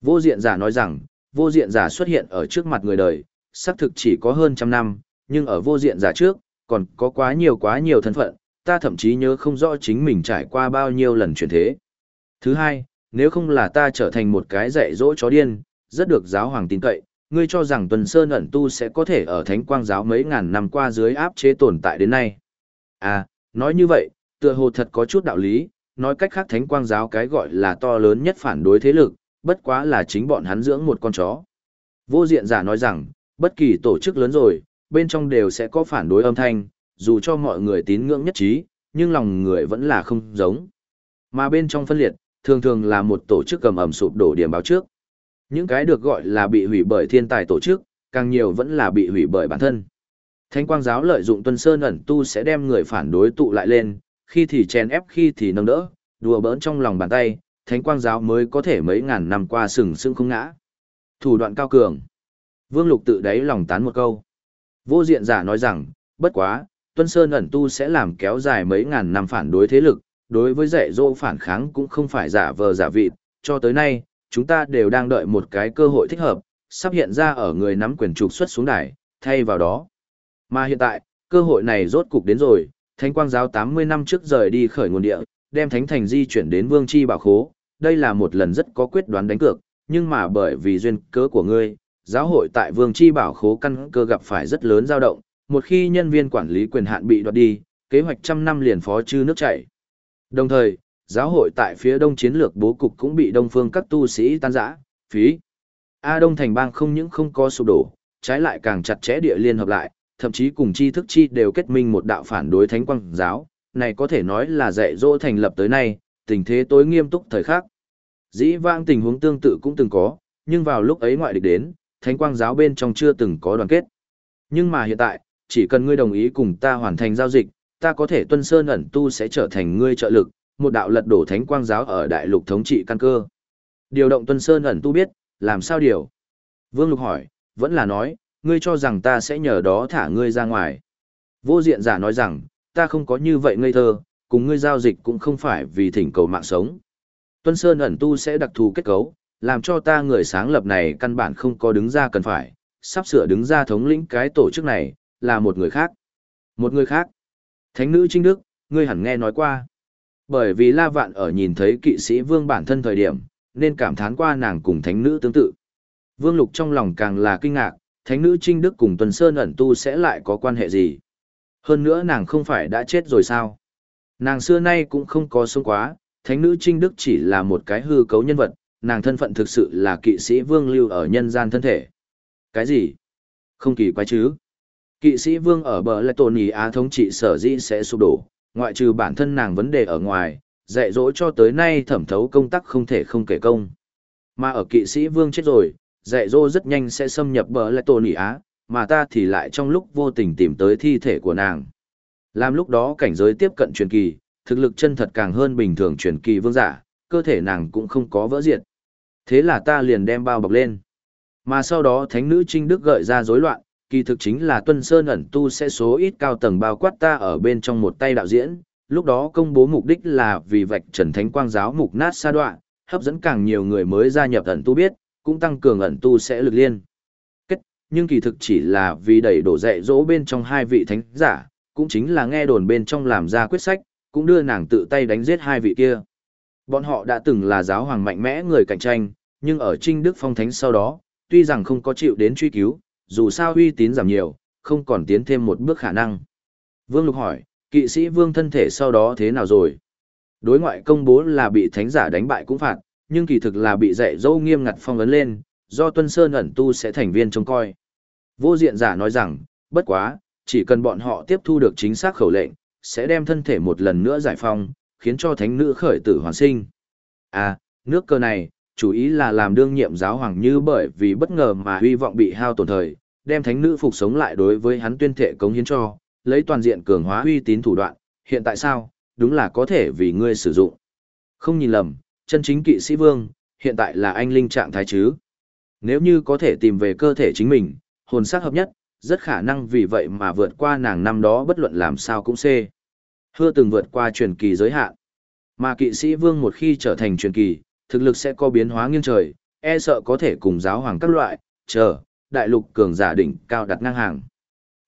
Vô diện giả nói rằng, vô diện giả xuất hiện ở trước mặt người đời, xác thực chỉ có hơn trăm năm, nhưng ở vô diện giả trước, còn có quá nhiều quá nhiều thân phận, ta thậm chí nhớ không rõ chính mình trải qua bao nhiêu lần chuyển thế. Thứ hai, nếu không là ta trở thành một cái dạy dỗ chó điên, rất được giáo hoàng tin cậy, ngươi cho rằng tuần sơn ẩn tu sẽ có thể ở thánh quang giáo mấy ngàn năm qua dưới áp chế tồn tại đến nay. À, nói như vậy, tựa hồ thật có chút đạo lý, nói cách khác thánh quang giáo cái gọi là to lớn nhất phản đối thế lực, bất quá là chính bọn hắn dưỡng một con chó. Vô diện giả nói rằng, bất kỳ tổ chức lớn rồi, bên trong đều sẽ có phản đối âm thanh, dù cho mọi người tín ngưỡng nhất trí, nhưng lòng người vẫn là không giống. Mà bên trong phân liệt, thường thường là một tổ chức cầm ẩm sụp đổ điểm báo trước. Những cái được gọi là bị hủy bởi thiên tài tổ chức, càng nhiều vẫn là bị hủy bởi bản thân. Thánh quang giáo lợi dụng tuân sơn ẩn tu sẽ đem người phản đối tụ lại lên, khi thì chèn ép khi thì nâng đỡ, đùa bỡn trong lòng bàn tay, thánh quang giáo mới có thể mấy ngàn năm qua sừng sững không ngã. Thủ đoạn cao cường. Vương Lục tự đáy lòng tán một câu. Vô diện giả nói rằng, bất quá, Tuân Sơn ẩn tu sẽ làm kéo dài mấy ngàn năm phản đối thế lực, đối với dạy dỗ phản kháng cũng không phải giả vờ giả vịt, cho tới nay, chúng ta đều đang đợi một cái cơ hội thích hợp, sắp hiện ra ở người nắm quyền trục xuất xuống đài, thay vào đó. Mà hiện tại, Cơ hội này rốt cục đến rồi, Thánh Quang giáo 80 năm trước rời đi khởi nguồn địa, đem Thánh Thành di chuyển đến Vương Chi Bảo Khố, đây là một lần rất có quyết đoán đánh cược, nhưng mà bởi vì duyên cớ của ngươi, giáo hội tại Vương Chi Bảo Khố căn cơ gặp phải rất lớn dao động, một khi nhân viên quản lý quyền hạn bị đoạt đi, kế hoạch trăm năm liền phó chư nước chảy. Đồng thời, giáo hội tại phía đông chiến lược bố cục cũng bị đông phương các tu sĩ tan rã, phí. A Đông thành bang không những không có sụp đổ, trái lại càng chặt chẽ địa liên hợp lại, thậm chí cùng chi thức chi đều kết minh một đạo phản đối thánh quang giáo, này có thể nói là dạy dỗ thành lập tới nay, tình thế tối nghiêm túc thời khắc. Dĩ vãng tình huống tương tự cũng từng có, nhưng vào lúc ấy ngoại địch đến, thánh quang giáo bên trong chưa từng có đoàn kết. Nhưng mà hiện tại, chỉ cần ngươi đồng ý cùng ta hoàn thành giao dịch, ta có thể tuân sơn ẩn tu sẽ trở thành ngươi trợ lực, một đạo lật đổ thánh quang giáo ở đại lục thống trị căn cơ. Điều động tuân sơn ẩn tu biết, làm sao điều? Vương Lục hỏi, vẫn là nói, ngươi cho rằng ta sẽ nhờ đó thả ngươi ra ngoài. Vô diện giả nói rằng, ta không có như vậy ngây thơ, cùng ngươi giao dịch cũng không phải vì thỉnh cầu mạng sống. Tuân Sơn ẩn tu sẽ đặc thù kết cấu, làm cho ta người sáng lập này căn bản không có đứng ra cần phải, sắp sửa đứng ra thống lĩnh cái tổ chức này, là một người khác. Một người khác. Thánh nữ Trinh Đức, ngươi hẳn nghe nói qua. Bởi vì La Vạn ở nhìn thấy kỵ sĩ vương bản thân thời điểm, nên cảm thán qua nàng cùng thánh nữ tương tự. Vương Lục trong lòng càng là kinh ngạc, thánh nữ Trinh Đức cùng Tuần Sơn ẩn tu sẽ lại có quan hệ gì? Hơn nữa nàng không phải đã chết rồi sao? Nàng xưa nay cũng không có sống quá, thánh nữ Trinh Đức chỉ là một cái hư cấu nhân vật, nàng thân phận thực sự là kỵ sĩ vương lưu ở nhân gian thân thể. Cái gì? Không kỳ quái chứ? Kỵ sĩ vương ở bờ lại tổn ý á thống trị sở dĩ sẽ sụp đổ, ngoại trừ bản thân nàng vấn đề ở ngoài, dạy dỗ cho tới nay thẩm thấu công tác không thể không kể công. Mà ở kỵ sĩ vương chết rồi, dạy dỗ rất nhanh sẽ xâm nhập bờ lại tổn ý á, mà ta thì lại trong lúc vô tình tìm tới thi thể của nàng. Làm lúc đó cảnh giới tiếp cận truyền kỳ, thực lực chân thật càng hơn bình thường truyền kỳ vương giả, cơ thể nàng cũng không có vỡ diệt. Thế là ta liền đem bao bọc lên. Mà sau đó thánh nữ Trinh Đức gợi ra rối loạn, kỳ thực chính là Tuân Sơn ẩn tu sẽ số ít cao tầng bao quát ta ở bên trong một tay đạo diễn, lúc đó công bố mục đích là vì vạch trần thánh quang giáo mục nát sa đoạn, hấp dẫn càng nhiều người mới gia nhập ẩn tu biết, cũng tăng cường ẩn tu sẽ lực liên. Kết, nhưng kỳ thực chỉ là vì đẩy đổ dạy dỗ bên trong hai vị thánh giả, cũng chính là nghe đồn bên trong làm ra quyết sách, cũng đưa nàng tự tay đánh giết hai vị kia. Bọn họ đã từng là giáo hoàng mạnh mẽ người cạnh tranh, nhưng ở Trinh Đức Phong Thánh sau đó, tuy rằng không có chịu đến truy cứu, dù sao uy tín giảm nhiều, không còn tiến thêm một bước khả năng. Vương Lục hỏi, kỵ sĩ Vương thân thể sau đó thế nào rồi? Đối ngoại công bố là bị thánh giả đánh bại cũng phạt, nhưng kỳ thực là bị dạy dỗ nghiêm ngặt phong ấn lên, do Tuân Sơn ẩn tu sẽ thành viên trông coi. Vô diện giả nói rằng, bất quá, chỉ cần bọn họ tiếp thu được chính xác khẩu lệnh, sẽ đem thân thể một lần nữa giải phong, khiến cho thánh nữ khởi tử hoàn sinh. À, nước cơ này, chủ ý là làm đương nhiệm giáo hoàng như bởi vì bất ngờ mà hy vọng bị hao tổn thời, đem thánh nữ phục sống lại đối với hắn tuyên thệ cống hiến cho, lấy toàn diện cường hóa uy tín thủ đoạn, hiện tại sao, đúng là có thể vì ngươi sử dụng. Không nhìn lầm, chân chính kỵ sĩ vương, hiện tại là anh linh trạng thái chứ. Nếu như có thể tìm về cơ thể chính mình, hồn xác hợp nhất, rất khả năng vì vậy mà vượt qua nàng năm đó bất luận làm sao cũng xê. Hưa từng vượt qua truyền kỳ giới hạn. Mà kỵ sĩ vương một khi trở thành truyền kỳ, thực lực sẽ có biến hóa nghiêng trời, e sợ có thể cùng giáo hoàng các loại, chờ, đại lục cường giả đỉnh cao đặt ngang hàng.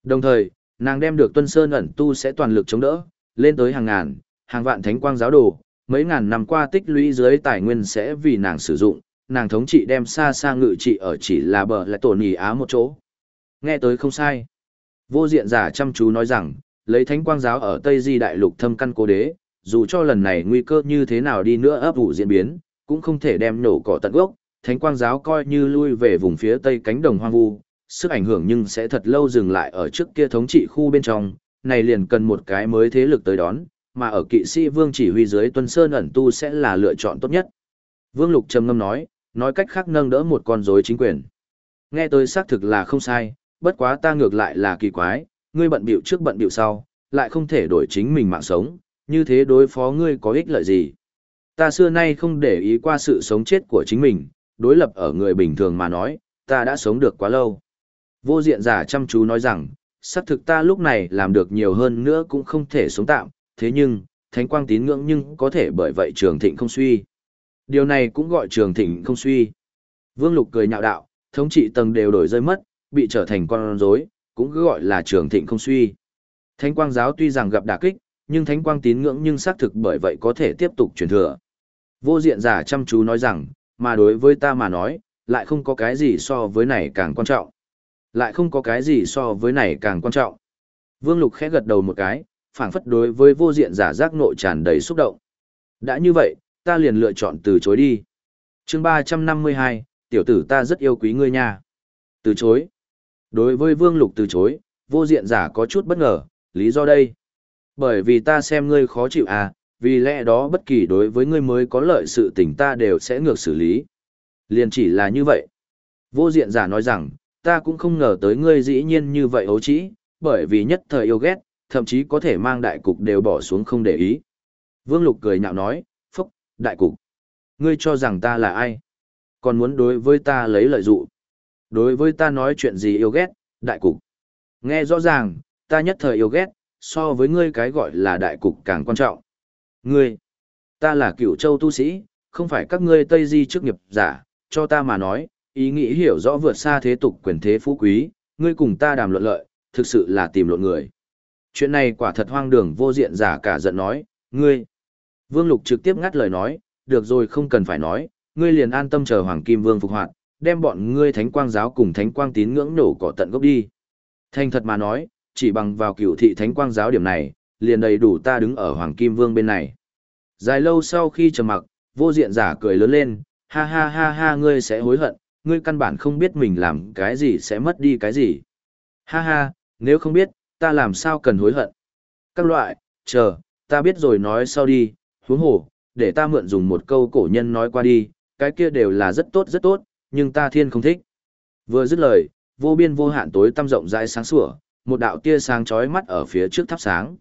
Đồng thời, nàng đem được tuân sơn ẩn tu sẽ toàn lực chống đỡ, lên tới hàng ngàn, hàng vạn thánh quang giáo đồ, mấy ngàn năm qua tích lũy dưới tài nguyên sẽ vì nàng sử dụng, nàng thống trị đem xa xa ngự trị ở chỉ là bờ lại tổn nì á một chỗ. Nghe tới không sai. Vô diện giả chăm chú nói rằng, lấy thánh quang giáo ở Tây Di Đại Lục thâm căn cố đế, dù cho lần này nguy cơ như thế nào đi nữa ấp ủ diễn biến, cũng không thể đem nổ cỏ tận gốc, thánh quang giáo coi như lui về vùng phía tây cánh đồng hoang vu, sức ảnh hưởng nhưng sẽ thật lâu dừng lại ở trước kia thống trị khu bên trong, này liền cần một cái mới thế lực tới đón, mà ở kỵ sĩ vương chỉ huy dưới tuân sơn ẩn tu sẽ là lựa chọn tốt nhất. Vương Lục trầm ngâm nói, nói cách khác nâng đỡ một con rối chính quyền. Nghe tôi xác thực là không sai, bất quá ta ngược lại là kỳ quái, ngươi bận bịu trước bận bịu sau, lại không thể đổi chính mình mạng sống, như thế đối phó ngươi có ích lợi gì. Ta xưa nay không để ý qua sự sống chết của chính mình, đối lập ở người bình thường mà nói, ta đã sống được quá lâu. Vô diện giả chăm chú nói rằng, xác thực ta lúc này làm được nhiều hơn nữa cũng không thể sống tạm, thế nhưng, thánh quang tín ngưỡng nhưng có thể bởi vậy trường thịnh không suy. Điều này cũng gọi trường thịnh không suy. Vương Lục cười nhạo đạo, thống trị tầng đều đổi rơi mất, bị trở thành con rối, cũng cứ gọi là trường thịnh không suy. Thánh quang giáo tuy rằng gặp đả kích, nhưng thánh quang tín ngưỡng nhưng xác thực bởi vậy có thể tiếp tục truyền thừa. Vô diện giả chăm chú nói rằng, mà đối với ta mà nói, lại không có cái gì so với này càng quan trọng. Lại không có cái gì so với này càng quan trọng. Vương Lục khẽ gật đầu một cái, phảng phất đối với vô diện giả giác nội tràn đầy xúc động. Đã như vậy, ta liền lựa chọn từ chối đi. chương 352, tiểu tử ta rất yêu quý ngươi nha. Từ chối. Đối với Vương Lục từ chối, vô diện giả có chút bất ngờ, lý do đây. Bởi vì ta xem ngươi khó chịu à, vì lẽ đó bất kỳ đối với ngươi mới có lợi sự tình ta đều sẽ ngược xử lý. Liền chỉ là như vậy. Vô diện giả nói rằng, ta cũng không ngờ tới ngươi dĩ nhiên như vậy ấu trĩ, bởi vì nhất thời yêu ghét, thậm chí có thể mang đại cục đều bỏ xuống không để ý. Vương Lục cười nhạo nói, phúc, đại cục. Ngươi cho rằng ta là ai? Còn muốn đối với ta lấy lợi dụng. Đối với ta nói chuyện gì yêu ghét, đại cục. Nghe rõ ràng, ta nhất thời yêu ghét, so với ngươi cái gọi là đại cục càng quan trọng. Ngươi, ta là cựu châu tu sĩ, không phải các ngươi Tây Di chức nghiệp giả, cho ta mà nói, ý nghĩ hiểu rõ vượt xa thế tục quyền thế phú quý, ngươi cùng ta đàm luận lợi, thực sự là tìm lộn người. Chuyện này quả thật hoang đường vô diện giả cả giận nói, ngươi. Vương Lục trực tiếp ngắt lời nói, được rồi không cần phải nói, ngươi liền an tâm chờ Hoàng Kim Vương phục hoạt, đem bọn ngươi thánh quang giáo cùng thánh quang tín ngưỡng nổ cỏ tận gốc đi. Thành thật mà nói, chỉ bằng vào cửu thị thánh quang giáo điểm này, liền đầy đủ ta đứng ở Hoàng Kim Vương bên này. Dài lâu sau khi trầm mặc, vô diện giả cười lớn lên, ha ha ha ha ngươi sẽ hối hận, ngươi căn bản không biết mình làm cái gì sẽ mất đi cái gì. Ha ha, nếu không biết, ta làm sao cần hối hận. Các loại, chờ, ta biết rồi nói sau đi, huống hồ, để ta mượn dùng một câu cổ nhân nói qua đi, cái kia đều là rất tốt rất tốt, nhưng ta thiên không thích. Vừa dứt lời, vô biên vô hạn tối tăm rộng rãi sáng sủa, một đạo tia sáng chói mắt ở phía trước thắp sáng.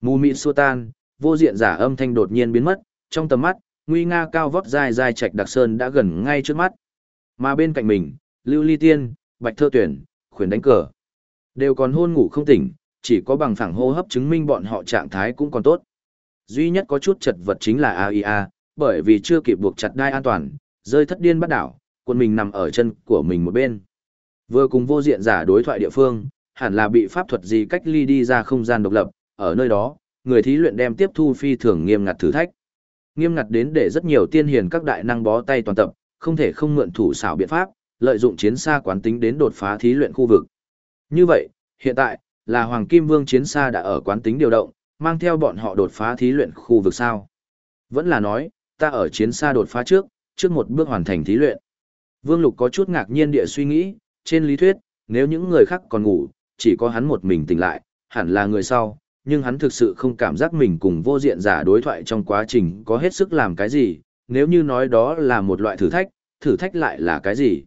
Mù mịt xua tan, vô diện giả âm thanh đột nhiên biến mất, trong tầm mắt, nguy nga cao vóc dài dài trạch đặc sơn đã gần ngay trước mắt. Mà bên cạnh mình, Lưu Ly Tiên, Bạch Thơ Tuyển, khuyến đánh cờ. Đều còn hôn ngủ không tỉnh, chỉ có bằng phẳng hô hấp chứng minh bọn họ trạng thái cũng còn tốt. Duy nhất có chút chật vật chính là AIA, bởi vì chưa kịp buộc chặt đai an toàn, rơi thất điên bắt đảo, quân mình nằm ở chân của mình một bên. Vừa cùng vô diện giả đối thoại địa phương, hẳn là bị pháp thuật gì cách ly đi ra không gian độc lập, ở nơi đó, người thí luyện đem tiếp thu phi thường nghiêm ngặt thử thách. Nghiêm ngặt đến để rất nhiều tiên hiền các đại năng bó tay toàn tập, không thể không mượn thủ xảo biện pháp, lợi dụng chiến xa quán tính đến đột phá thí luyện khu vực. Như vậy, hiện tại, là Hoàng Kim Vương chiến xa đã ở quán tính điều động, mang theo bọn họ đột phá thí luyện khu vực sao. Vẫn là nói, ta ở chiến xa đột phá trước, trước một bước hoàn thành thí luyện. Vương Lục có chút ngạc nhiên địa suy nghĩ, trên lý thuyết, nếu những người khác còn ngủ, chỉ có hắn một mình tỉnh lại, hẳn là người sau, nhưng hắn thực sự không cảm giác mình cùng vô diện giả đối thoại trong quá trình có hết sức làm cái gì, nếu như nói đó là một loại thử thách, thử thách lại là cái gì.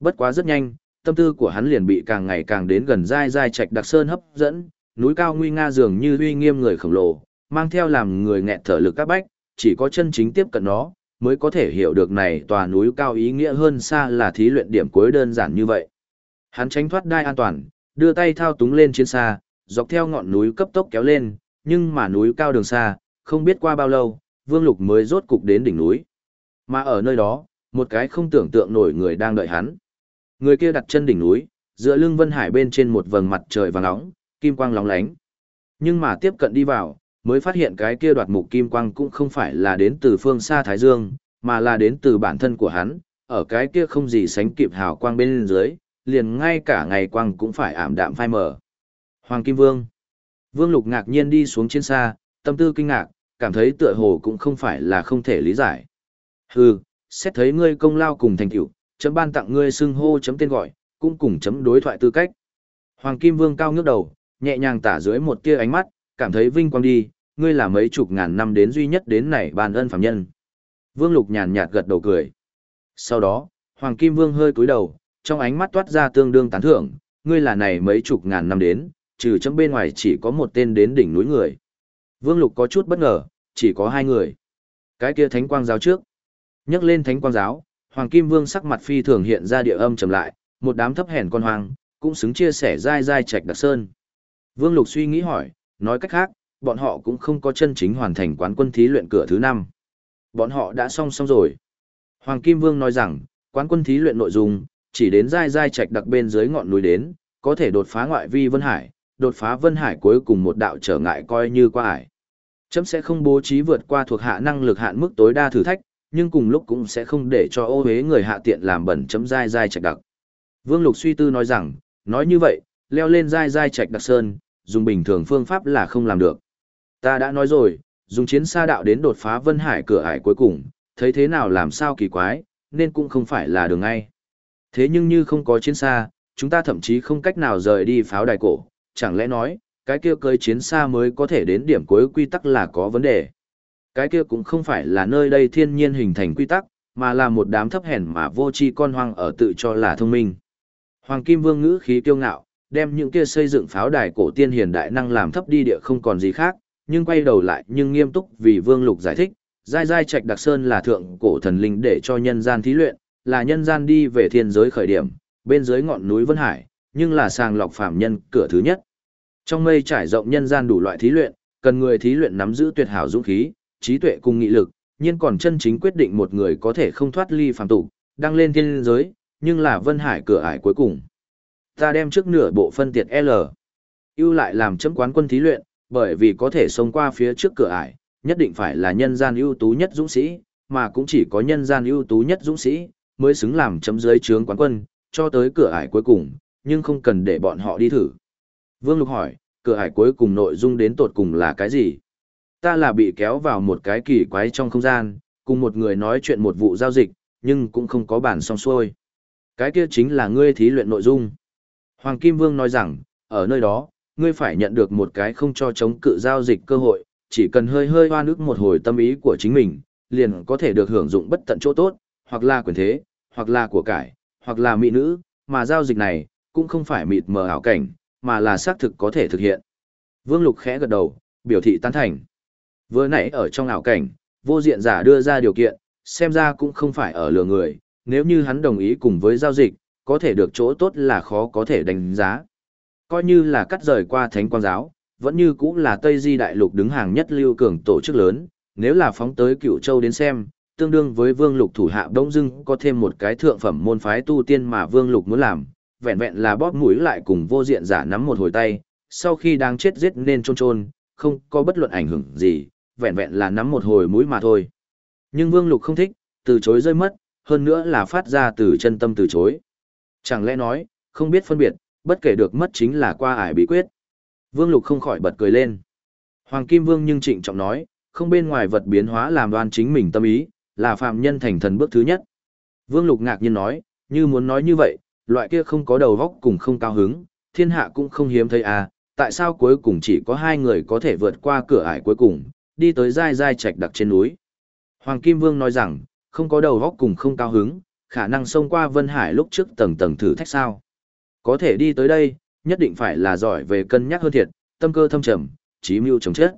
Bất quá rất nhanh, tâm tư của hắn liền bị càng ngày càng đến gần dai dai trạch đặc sơn hấp dẫn, núi cao nguy nga dường như uy nghiêm người khổng lồ, mang theo làm người nghẹt thở lực các bách, chỉ có chân chính tiếp cận nó, mới có thể hiểu được này tòa núi cao ý nghĩa hơn xa là thí luyện điểm cuối đơn giản như vậy. Hắn tránh thoát đai an toàn, đưa tay thao túng lên trên xa, dọc theo ngọn núi cấp tốc kéo lên, nhưng mà núi cao đường xa, không biết qua bao lâu, Vương Lục mới rốt cục đến đỉnh núi. Mà ở nơi đó, một cái không tưởng tượng nổi người đang đợi hắn. Người kia đặt chân đỉnh núi, dựa lưng Vân Hải bên trên một vầng mặt trời vàng nóng, kim quang lóng lánh. Nhưng mà tiếp cận đi vào, mới phát hiện cái kia đoạt mục kim quang cũng không phải là đến từ phương xa Thái Dương, mà là đến từ bản thân của hắn, ở cái kia không gì sánh kịp hào quang bên dưới, liền ngay cả ngày quang cũng phải ảm đạm phai mờ. Hoàng Kim Vương Vương Lục ngạc nhiên đi xuống trên xa, tâm tư kinh ngạc, cảm thấy tựa hồ cũng không phải là không thể lý giải. Hừ, xét thấy ngươi công lao cùng thành tựu, chấm ban tặng ngươi xưng hô chấm tên gọi, cũng cùng chấm đối thoại tư cách. Hoàng Kim Vương cao ngước đầu, nhẹ nhàng tả dưới một tia ánh mắt, cảm thấy vinh quang đi, ngươi là mấy chục ngàn năm đến duy nhất đến này bàn ân phạm nhân. Vương Lục nhàn nhạt gật đầu cười. Sau đó, Hoàng Kim Vương hơi cúi đầu, trong ánh mắt toát ra tương đương tán thưởng, ngươi là này mấy chục ngàn năm đến, trừ chấm bên ngoài chỉ có một tên đến đỉnh núi người. Vương Lục có chút bất ngờ, chỉ có hai người. Cái kia thánh quang giáo trước. Nhắc lên thánh quang giáo, Hoàng Kim Vương sắc mặt phi thường hiện ra địa âm trầm lại, một đám thấp hèn con hoang, cũng xứng chia sẻ dai dai trạch đặc sơn. Vương Lục suy nghĩ hỏi, nói cách khác, bọn họ cũng không có chân chính hoàn thành quán quân thí luyện cửa thứ năm. Bọn họ đã xong xong rồi. Hoàng Kim Vương nói rằng, quán quân thí luyện nội dung, chỉ đến dai dai trạch đặc bên dưới ngọn núi đến, có thể đột phá ngoại vi Vân Hải, đột phá Vân Hải cuối cùng một đạo trở ngại coi như qua ải. Chấm sẽ không bố trí vượt qua thuộc hạ năng lực hạn mức tối đa thử thách, nhưng cùng lúc cũng sẽ không để cho ô hế người hạ tiện làm bẩn chấm dai dai trạch đặc. Vương Lục suy tư nói rằng, nói như vậy, leo lên dai dai trạch đặc sơn, dùng bình thường phương pháp là không làm được. Ta đã nói rồi, dùng chiến xa đạo đến đột phá Vân Hải cửa ải cuối cùng, thấy thế nào làm sao kỳ quái, nên cũng không phải là đường ngay. Thế nhưng như không có chiến xa, chúng ta thậm chí không cách nào rời đi pháo đài cổ, chẳng lẽ nói, cái kia cơi chiến xa mới có thể đến điểm cuối quy tắc là có vấn đề. Cái kia cũng không phải là nơi đây thiên nhiên hình thành quy tắc, mà là một đám thấp hèn mà vô tri con hoang ở tự cho là thông minh. Hoàng Kim Vương ngữ khí kiêu ngạo, đem những kia xây dựng pháo đài cổ tiên hiền đại năng làm thấp đi địa không còn gì khác, nhưng quay đầu lại nhưng nghiêm túc vì Vương Lục giải thích, giai giai trạch đặc sơn là thượng cổ thần linh để cho nhân gian thí luyện, là nhân gian đi về thiên giới khởi điểm, bên dưới ngọn núi Vân Hải, nhưng là sàng lọc phạm nhân cửa thứ nhất. Trong mây trải rộng nhân gian đủ loại thí luyện, cần người thí luyện nắm giữ tuyệt hảo dũng khí, trí tuệ cùng nghị lực, nhưng còn chân chính quyết định một người có thể không thoát ly phàm tục, đăng lên thiên giới, nhưng là Vân Hải cửa ải cuối cùng. Ta đem trước nửa bộ phân tiệt L. ưu lại làm chấm quán quân thí luyện, bởi vì có thể xông qua phía trước cửa ải, nhất định phải là nhân gian ưu tú nhất dũng sĩ, mà cũng chỉ có nhân gian ưu tú nhất dũng sĩ, mới xứng làm chấm dưới trướng quán quân, cho tới cửa ải cuối cùng, nhưng không cần để bọn họ đi thử. Vương Lục hỏi, cửa ải cuối cùng nội dung đến tột cùng là cái gì? Ta là bị kéo vào một cái kỳ quái trong không gian, cùng một người nói chuyện một vụ giao dịch, nhưng cũng không có bản song xuôi. Cái kia chính là ngươi thí luyện nội dung. Hoàng Kim Vương nói rằng, ở nơi đó, ngươi phải nhận được một cái không cho chống cự giao dịch cơ hội, chỉ cần hơi hơi hoa nước một hồi tâm ý của chính mình, liền có thể được hưởng dụng bất tận chỗ tốt, hoặc là quyền thế, hoặc là của cải, hoặc là mỹ nữ, mà giao dịch này, cũng không phải mịt mờ ảo cảnh, mà là xác thực có thể thực hiện. Vương Lục khẽ gật đầu, biểu thị tán thành. Vừa nãy ở trong ảo cảnh, vô diện giả đưa ra điều kiện, xem ra cũng không phải ở lừa người, nếu như hắn đồng ý cùng với giao dịch, có thể được chỗ tốt là khó có thể đánh giá. Coi như là cắt rời qua thánh quang giáo, vẫn như cũng là Tây Di Đại Lục đứng hàng nhất lưu cường tổ chức lớn, nếu là phóng tới cựu châu đến xem, tương đương với vương lục thủ hạ đông dưng có thêm một cái thượng phẩm môn phái tu tiên mà vương lục muốn làm, vẹn vẹn là bóp mũi lại cùng vô diện giả nắm một hồi tay, sau khi đang chết giết nên trôn trôn, không có bất luận ảnh hưởng gì, vẹn vẹn là nắm một hồi mũi mà thôi. Nhưng vương lục không thích, từ chối rơi mất, hơn nữa là phát ra từ chân tâm từ chối. Chẳng lẽ nói, không biết phân biệt, bất kể được mất chính là qua ải bí quyết. Vương Lục không khỏi bật cười lên. Hoàng Kim Vương nhưng trịnh trọng nói, không bên ngoài vật biến hóa làm đoan chính mình tâm ý, là phạm nhân thành thần bước thứ nhất. Vương Lục ngạc nhiên nói, như muốn nói như vậy, loại kia không có đầu vóc cùng không cao hứng, thiên hạ cũng không hiếm thấy à, tại sao cuối cùng chỉ có hai người có thể vượt qua cửa ải cuối cùng, đi tới dai dai trạch đặc trên núi. Hoàng Kim Vương nói rằng, không có đầu vóc cùng không cao hứng, khả năng xông qua Vân Hải lúc trước tầng tầng thử thách sao. Có thể đi tới đây, nhất định phải là giỏi về cân nhắc hơn thiệt, tâm cơ thâm trầm, trí mưu chống chết.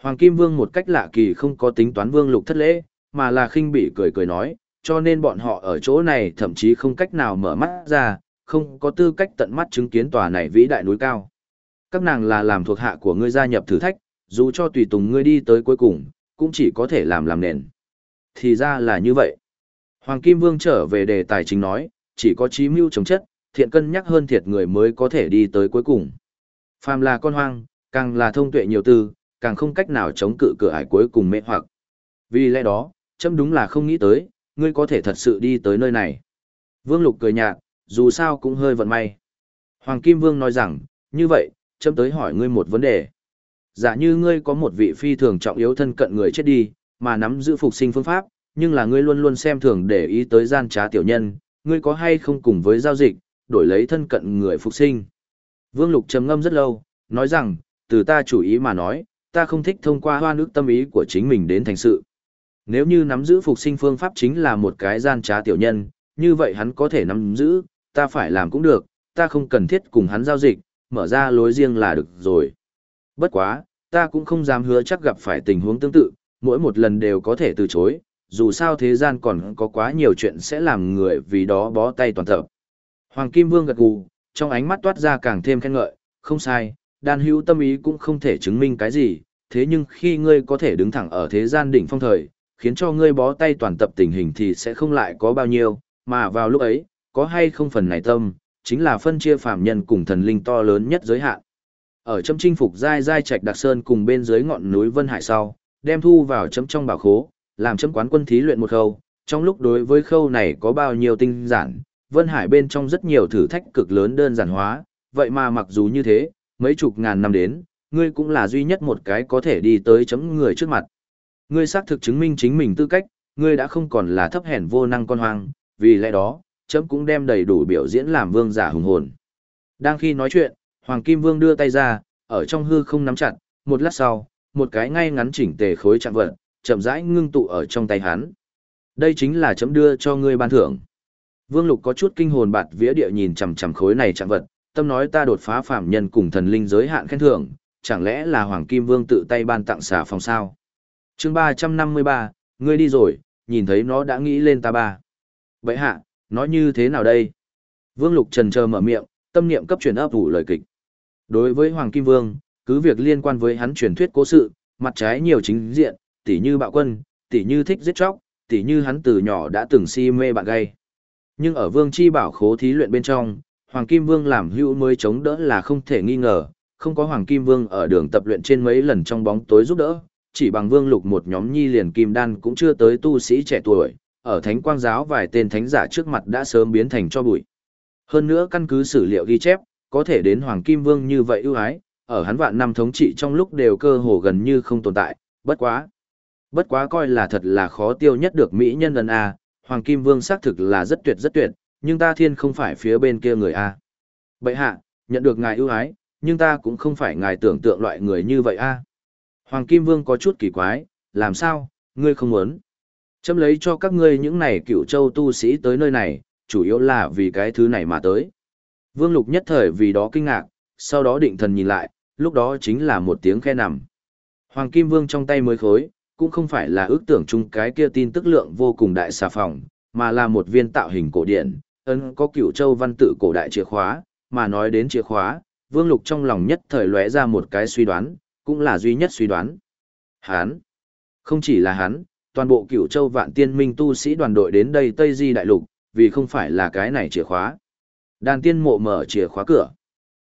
Hoàng Kim Vương một cách lạ kỳ không có tính toán Vương Lục thất lễ, mà là khinh bị cười cười nói, cho nên bọn họ ở chỗ này thậm chí không cách nào mở mắt ra, không có tư cách tận mắt chứng kiến tòa này vĩ đại núi cao. Các nàng là làm thuộc hạ của ngươi gia nhập thử thách, dù cho tùy tùng ngươi đi tới cuối cùng, cũng chỉ có thể làm làm nền. Thì ra là như vậy. Hoàng Kim Vương trở về đề tài chính nói, chỉ có trí mưu chống chất, thiện cân nhắc hơn thiệt người mới có thể đi tới cuối cùng. Phàm là con hoang, càng là thông tuệ nhiều tư, càng không cách nào chống cự cửa ải cuối cùng mê hoặc. Vì lẽ đó, chấm đúng là không nghĩ tới, ngươi có thể thật sự đi tới nơi này. Vương Lục cười nhạt, dù sao cũng hơi vận may. Hoàng Kim Vương nói rằng, như vậy, chấm tới hỏi ngươi một vấn đề. Giả như ngươi có một vị phi thường trọng yếu thân cận người chết đi, mà nắm giữ phục sinh phương pháp, nhưng là ngươi luôn luôn xem thường để ý tới gian trá tiểu nhân, ngươi có hay không cùng với giao dịch, đổi lấy thân cận người phục sinh. Vương Lục trầm ngâm rất lâu, nói rằng, từ ta chủ ý mà nói, ta không thích thông qua hoa nước tâm ý của chính mình đến thành sự. Nếu như nắm giữ phục sinh phương pháp chính là một cái gian trá tiểu nhân, như vậy hắn có thể nắm giữ, ta phải làm cũng được, ta không cần thiết cùng hắn giao dịch, mở ra lối riêng là được rồi. Bất quá, ta cũng không dám hứa chắc gặp phải tình huống tương tự, mỗi một lần đều có thể từ chối, dù sao thế gian còn có quá nhiều chuyện sẽ làm người vì đó bó tay toàn tập. Hoàng Kim Vương gật gù, trong ánh mắt toát ra càng thêm khen ngợi, không sai, đan hữu tâm ý cũng không thể chứng minh cái gì, thế nhưng khi ngươi có thể đứng thẳng ở thế gian đỉnh phong thời, khiến cho ngươi bó tay toàn tập tình hình thì sẽ không lại có bao nhiêu, mà vào lúc ấy, có hay không phần này tâm, chính là phân chia phàm nhân cùng thần linh to lớn nhất giới hạn. Ở chấm chinh phục giai giai trạch đặc sơn cùng bên dưới ngọn núi Vân Hải sau, đem thu vào chấm trong bảo khố, làm chấm quán quân thí luyện một khâu, trong lúc đối với khâu này có bao nhiêu tinh giản, Vân Hải bên trong rất nhiều thử thách cực lớn đơn giản hóa, vậy mà mặc dù như thế, mấy chục ngàn năm đến, ngươi cũng là duy nhất một cái có thể đi tới chấm người trước mặt. Ngươi xác thực chứng minh chính mình tư cách, ngươi đã không còn là thấp hèn vô năng con hoang, vì lẽ đó, chấm cũng đem đầy đủ biểu diễn làm vương giả hùng hồn. Đang khi nói chuyện, Hoàng Kim Vương đưa tay ra, ở trong hư không nắm chặt, một lát sau, một cái ngay ngắn chỉnh tề khối trạng vật, chậm rãi ngưng tụ ở trong tay hắn. Đây chính là chấm đưa cho ngươi ban thưởng. Vương Lục có chút kinh hồn bạt vía địa nhìn chằm chằm khối này trạng vật, tâm nói ta đột phá phạm nhân cùng thần linh giới hạn khen thưởng, chẳng lẽ là Hoàng Kim Vương tự tay ban tặng xà phòng sao? chương 353, ngươi đi rồi, nhìn thấy nó đã nghĩ lên ta ba. Vậy hạ, nói như thế nào đây? Vương Lục trần chờ mở miệng, tâm niệm cấp truyền ấp ủ lời kịch. Đối với Hoàng Kim Vương, cứ việc liên quan với hắn truyền thuyết cố sự, mặt trái nhiều chính diện, tỉ như bạo quân, tỉ như thích giết chóc, tỉ như hắn từ nhỏ đã từng si mê bạn gay. Nhưng ở Vương Chi Bảo khố thí luyện bên trong, Hoàng Kim Vương làm hữu mới chống đỡ là không thể nghi ngờ, không có Hoàng Kim Vương ở đường tập luyện trên mấy lần trong bóng tối giúp đỡ, chỉ bằng Vương Lục một nhóm nhi liền kim đan cũng chưa tới tu sĩ trẻ tuổi, ở Thánh Quang giáo vài tên thánh giả trước mặt đã sớm biến thành cho bụi. Hơn nữa căn cứ sử liệu ghi chép, có thể đến Hoàng Kim Vương như vậy ưu ái, ở hắn vạn năm thống trị trong lúc đều cơ hồ gần như không tồn tại, bất quá. Bất quá coi là thật là khó tiêu nhất được Mỹ nhân lần A, Hoàng Kim Vương xác thực là rất tuyệt rất tuyệt, nhưng ta thiên không phải phía bên kia người A. Bậy hạ, nhận được ngài ưu ái, nhưng ta cũng không phải ngài tưởng tượng loại người như vậy A. Hoàng Kim Vương có chút kỳ quái, làm sao, ngươi không muốn. Chấm lấy cho các ngươi những này cựu châu tu sĩ tới nơi này, chủ yếu là vì cái thứ này mà tới. Vương Lục nhất thời vì đó kinh ngạc, sau đó định thần nhìn lại, lúc đó chính là một tiếng khe nằm. Hoàng Kim Vương trong tay mới khối, cũng không phải là ước tưởng chung cái kia tin tức lượng vô cùng đại xà phòng, mà là một viên tạo hình cổ điển, ấn có cửu châu văn tự cổ đại chìa khóa, mà nói đến chìa khóa, Vương Lục trong lòng nhất thời lóe ra một cái suy đoán, cũng là duy nhất suy đoán. Hán, không chỉ là hắn, toàn bộ cửu châu vạn tiên minh tu sĩ đoàn đội đến đây Tây Di Đại Lục, vì không phải là cái này chìa khóa. Đàn tiên mộ mở chìa khóa cửa.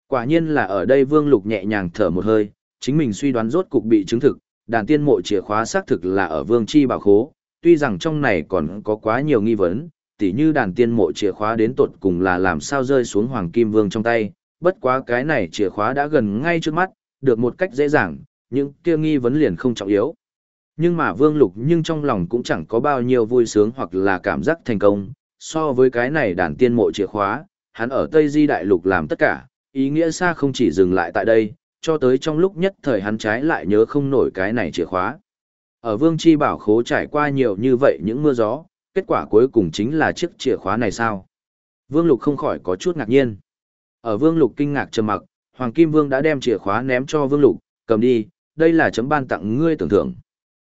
Quả nhiên là ở đây Vương Lục nhẹ nhàng thở một hơi, chính mình suy đoán rốt cục bị chứng thực, đàn tiên mộ chìa khóa xác thực là ở Vương Chi bảo khố, tuy rằng trong này còn có quá nhiều nghi vấn, tỉ như đàn tiên mộ chìa khóa đến tột cùng là làm sao rơi xuống Hoàng Kim Vương trong tay, bất quá cái này chìa khóa đã gần ngay trước mắt, được một cách dễ dàng, những kia nghi vấn liền không trọng yếu. Nhưng mà Vương Lục nhưng trong lòng cũng chẳng có bao nhiêu vui sướng hoặc là cảm giác thành công, so với cái này đàn tiên mộ chìa khóa, hắn ở Tây Di Đại Lục làm tất cả, ý nghĩa xa không chỉ dừng lại tại đây, cho tới trong lúc nhất thời hắn trái lại nhớ không nổi cái này chìa khóa. Ở Vương Chi Bảo Khố trải qua nhiều như vậy những mưa gió, kết quả cuối cùng chính là chiếc chìa khóa này sao? Vương Lục không khỏi có chút ngạc nhiên. Ở Vương Lục kinh ngạc trầm mặc, Hoàng Kim Vương đã đem chìa khóa ném cho Vương Lục, cầm đi, đây là chấm ban tặng ngươi tưởng thưởng.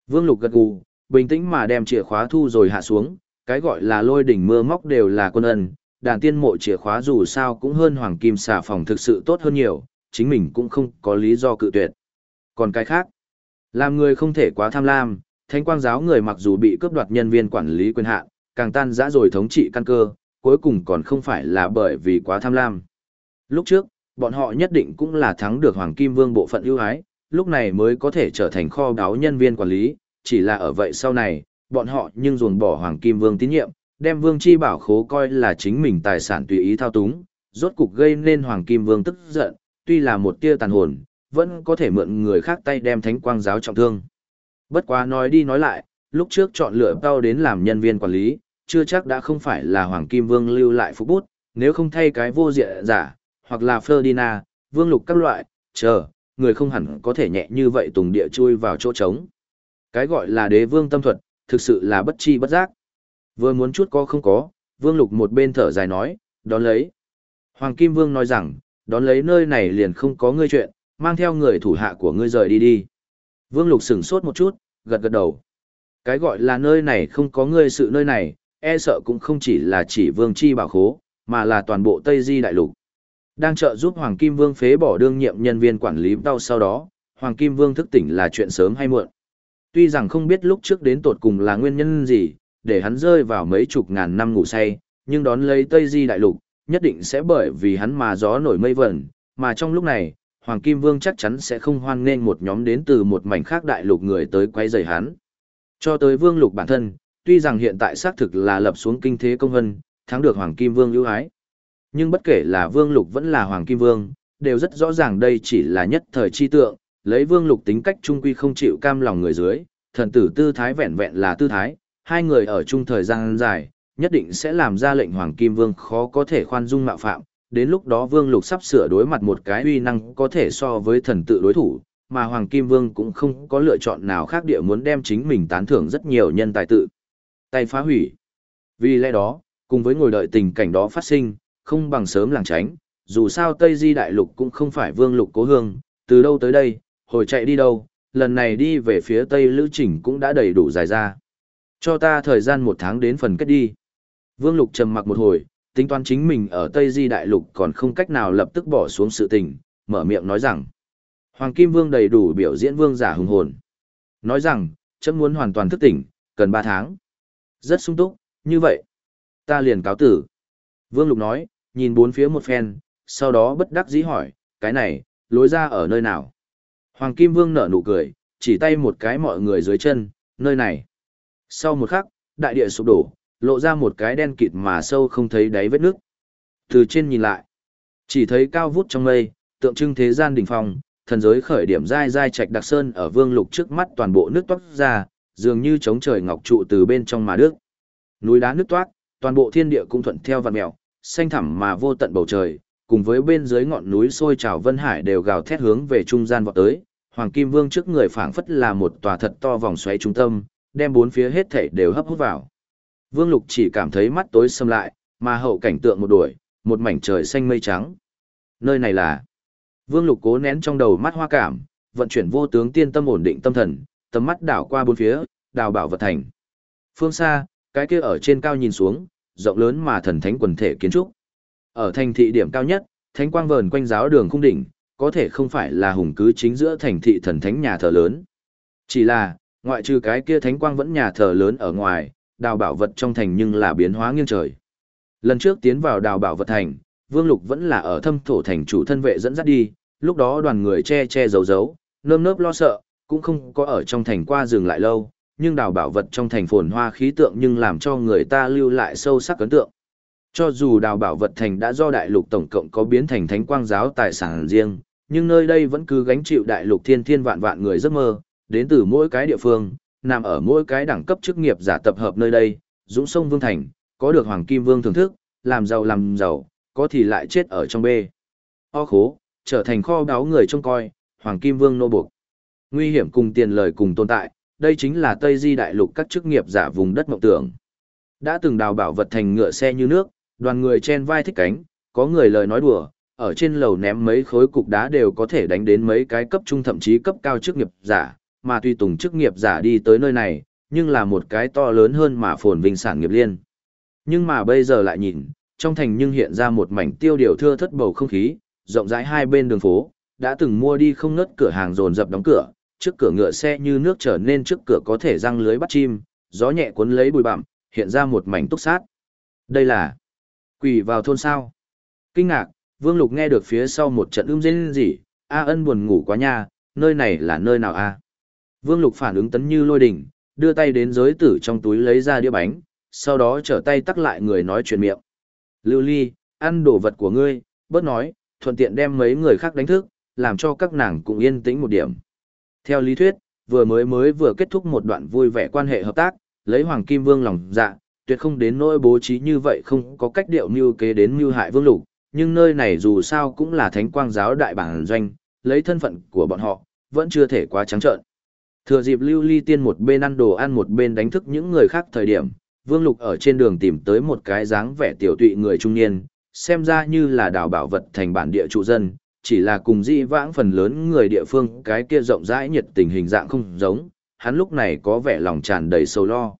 Vương Lục gật gù, bình tĩnh mà đem chìa khóa thu rồi hạ xuống, cái gọi là lôi đỉnh mưa móc đều là quân ân, đàn tiên mộ chìa khóa dù sao cũng hơn Hoàng Kim xà phòng thực sự tốt hơn nhiều, chính mình cũng không có lý do cự tuyệt. Còn cái khác, làm người không thể quá tham lam, thánh quang giáo người mặc dù bị cướp đoạt nhân viên quản lý quyền hạn, càng tan rã rồi thống trị căn cơ, cuối cùng còn không phải là bởi vì quá tham lam. Lúc trước, bọn họ nhất định cũng là thắng được Hoàng Kim Vương bộ phận ưu ái, lúc này mới có thể trở thành kho đáo nhân viên quản lý, chỉ là ở vậy sau này, bọn họ nhưng ruồn bỏ Hoàng Kim Vương tín nhiệm, đem Vương Chi Bảo khố coi là chính mình tài sản tùy ý thao túng, rốt cục gây nên Hoàng Kim Vương tức giận, tuy là một tia tàn hồn, vẫn có thể mượn người khác tay đem thánh quang giáo trọng thương. Bất quá nói đi nói lại, lúc trước chọn lựa tao đến làm nhân viên quản lý, chưa chắc đã không phải là Hoàng Kim Vương lưu lại phục bút, nếu không thay cái vô diện giả, hoặc là Ferdinand, Vương Lục các loại, chờ, người không hẳn có thể nhẹ như vậy tùng địa chui vào chỗ trống. Cái gọi là đế vương tâm thuật, thực sự là bất chi bất giác. Vừa muốn chút có không có, Vương Lục một bên thở dài nói, đón lấy. Hoàng Kim Vương nói rằng, đón lấy nơi này liền không có ngươi chuyện, mang theo người thủ hạ của ngươi rời đi đi. Vương Lục sửng sốt một chút, gật gật đầu. Cái gọi là nơi này không có ngươi sự nơi này, e sợ cũng không chỉ là chỉ Vương Chi bảo khố, mà là toàn bộ Tây Di đại lục. Đang trợ giúp Hoàng Kim Vương phế bỏ đương nhiệm nhân viên quản lý đau sau đó, Hoàng Kim Vương thức tỉnh là chuyện sớm hay muộn. Tuy rằng không biết lúc trước đến tột cùng là nguyên nhân gì, để hắn rơi vào mấy chục ngàn năm ngủ say, nhưng đón lấy Tây Di đại lục, nhất định sẽ bởi vì hắn mà gió nổi mây vẩn, mà trong lúc này, Hoàng Kim Vương chắc chắn sẽ không hoan nghênh một nhóm đến từ một mảnh khác đại lục người tới quay rầy hắn. Cho tới Vương Lục bản thân, tuy rằng hiện tại xác thực là lập xuống kinh thế công hân, thắng được Hoàng Kim Vương ưu ái. Nhưng bất kể là Vương Lục vẫn là Hoàng Kim Vương, đều rất rõ ràng đây chỉ là nhất thời chi tượng, lấy Vương Lục tính cách trung quy không chịu cam lòng người dưới, thần tử tư thái vẹn vẹn là tư thái, hai người ở chung thời gian dài, nhất định sẽ làm ra lệnh Hoàng Kim Vương khó có thể khoan dung mạo phạm, đến lúc đó Vương Lục sắp sửa đối mặt một cái uy năng có thể so với thần tự đối thủ, mà Hoàng Kim Vương cũng không có lựa chọn nào khác địa muốn đem chính mình tán thưởng rất nhiều nhân tài tự. Tay phá hủy. Vì lẽ đó, cùng với ngồi đợi tình cảnh đó phát sinh, không bằng sớm làng tránh, dù sao Tây Di Đại Lục cũng không phải Vương Lục cố hương, từ đâu tới đây, hồi chạy đi đâu, lần này đi về phía Tây Lữ Trình cũng đã đầy đủ dài ra. Cho ta thời gian một tháng đến phần kết đi. Vương Lục trầm mặc một hồi, tính toán chính mình ở Tây Di Đại Lục còn không cách nào lập tức bỏ xuống sự tình, mở miệng nói rằng. Hoàng Kim Vương đầy đủ biểu diễn vương giả hùng hồn. Nói rằng, chấm muốn hoàn toàn thức tỉnh, cần 3 tháng. Rất sung túc, như vậy. Ta liền cáo tử. Vương Lục nói, nhìn bốn phía một phen, sau đó bất đắc dĩ hỏi, cái này, lối ra ở nơi nào? Hoàng Kim Vương nở nụ cười, chỉ tay một cái mọi người dưới chân, nơi này. Sau một khắc, đại địa sụp đổ, lộ ra một cái đen kịt mà sâu không thấy đáy vết nước. Từ trên nhìn lại, chỉ thấy cao vút trong mây, tượng trưng thế gian đỉnh phong, thần giới khởi điểm dai dai trạch đặc sơn ở vương lục trước mắt toàn bộ nước toát ra, dường như chống trời ngọc trụ từ bên trong mà nước. Núi đá nước toát, toàn bộ thiên địa cũng thuận theo vạn mèo, xanh thẳm mà vô tận bầu trời, cùng với bên dưới ngọn núi sôi trào vân hải đều gào thét hướng về trung gian vọt tới. Hoàng Kim Vương trước người phảng phất là một tòa thật to vòng xoáy trung tâm, đem bốn phía hết thảy đều hấp hút vào. Vương Lục chỉ cảm thấy mắt tối sầm lại, mà hậu cảnh tượng một đuổi, một mảnh trời xanh mây trắng. Nơi này là... Vương Lục cố nén trong đầu mắt hoa cảm, vận chuyển vô tướng tiên tâm ổn định tâm thần, tầm mắt đảo qua bốn phía, đào bảo vật thành. Phương xa, cái kia ở trên cao nhìn xuống, rộng lớn mà thần thánh quần thể kiến trúc. Ở thành thị điểm cao nhất, thánh quang vờn quanh giáo đường khung đỉnh, có thể không phải là hùng cứ chính giữa thành thị thần thánh nhà thờ lớn. Chỉ là, ngoại trừ cái kia thánh quang vẫn nhà thờ lớn ở ngoài, đào bảo vật trong thành nhưng là biến hóa nghiêng trời. Lần trước tiến vào đào bảo vật thành, Vương Lục vẫn là ở thâm thổ thành chủ thân vệ dẫn dắt đi, lúc đó đoàn người che che giấu giấu, nơm nớp lo sợ, cũng không có ở trong thành qua dừng lại lâu, nhưng đào bảo vật trong thành phồn hoa khí tượng nhưng làm cho người ta lưu lại sâu sắc ấn tượng. Cho dù đào bảo vật thành đã do đại lục tổng cộng có biến thành thánh quang giáo tài sản riêng, nhưng nơi đây vẫn cứ gánh chịu đại lục thiên thiên vạn vạn người giấc mơ, đến từ mỗi cái địa phương, nằm ở mỗi cái đẳng cấp chức nghiệp giả tập hợp nơi đây, dũng sông vương thành, có được hoàng kim vương thưởng thức, làm giàu làm giàu, có thì lại chết ở trong bê. O khố, trở thành kho đáo người trông coi, hoàng kim vương nô buộc. Nguy hiểm cùng tiền lời cùng tồn tại, đây chính là Tây Di đại lục các chức nghiệp giả vùng đất mộng tưởng. Đã từng đào bảo vật thành ngựa xe như nước, đoàn người chen vai thích cánh, có người lời nói đùa, ở trên lầu ném mấy khối cục đá đều có thể đánh đến mấy cái cấp trung thậm chí cấp cao chức nghiệp giả, mà tùy tùng chức nghiệp giả đi tới nơi này, nhưng là một cái to lớn hơn mà phồn vinh sản nghiệp liên. Nhưng mà bây giờ lại nhìn, trong thành nhưng hiện ra một mảnh tiêu điều thưa thất bầu không khí, rộng rãi hai bên đường phố, đã từng mua đi không ngất cửa hàng dồn dập đóng cửa, trước cửa ngựa xe như nước trở nên trước cửa có thể răng lưới bắt chim, gió nhẹ cuốn lấy bụi bặm, hiện ra một mảnh túc sát. Đây là quỷ vào thôn sao. Kinh ngạc, Vương Lục nghe được phía sau một trận ưm rên gì, A ân buồn ngủ quá nha, nơi này là nơi nào a? Vương Lục phản ứng tấn như lôi đỉnh, đưa tay đến giới tử trong túi lấy ra đĩa bánh, sau đó trở tay tắc lại người nói chuyện miệng. Lưu Ly, ăn đồ vật của ngươi, bớt nói, thuận tiện đem mấy người khác đánh thức, làm cho các nàng cũng yên tĩnh một điểm. Theo lý thuyết, vừa mới mới vừa kết thúc một đoạn vui vẻ quan hệ hợp tác, lấy Hoàng Kim Vương lòng dạ, tuyệt không đến nỗi bố trí như vậy không có cách điệu mưu kế đến mưu hại Vương Lục, nhưng nơi này dù sao cũng là thánh quang giáo đại bản doanh, lấy thân phận của bọn họ, vẫn chưa thể quá trắng trợn. Thừa dịp lưu ly tiên một bên ăn đồ ăn một bên đánh thức những người khác thời điểm, Vương Lục ở trên đường tìm tới một cái dáng vẻ tiểu tụy người trung niên, xem ra như là đào bảo vật thành bản địa trụ dân, chỉ là cùng di vãng phần lớn người địa phương cái kia rộng rãi nhiệt tình hình dạng không giống, hắn lúc này có vẻ lòng tràn đầy sầu lo.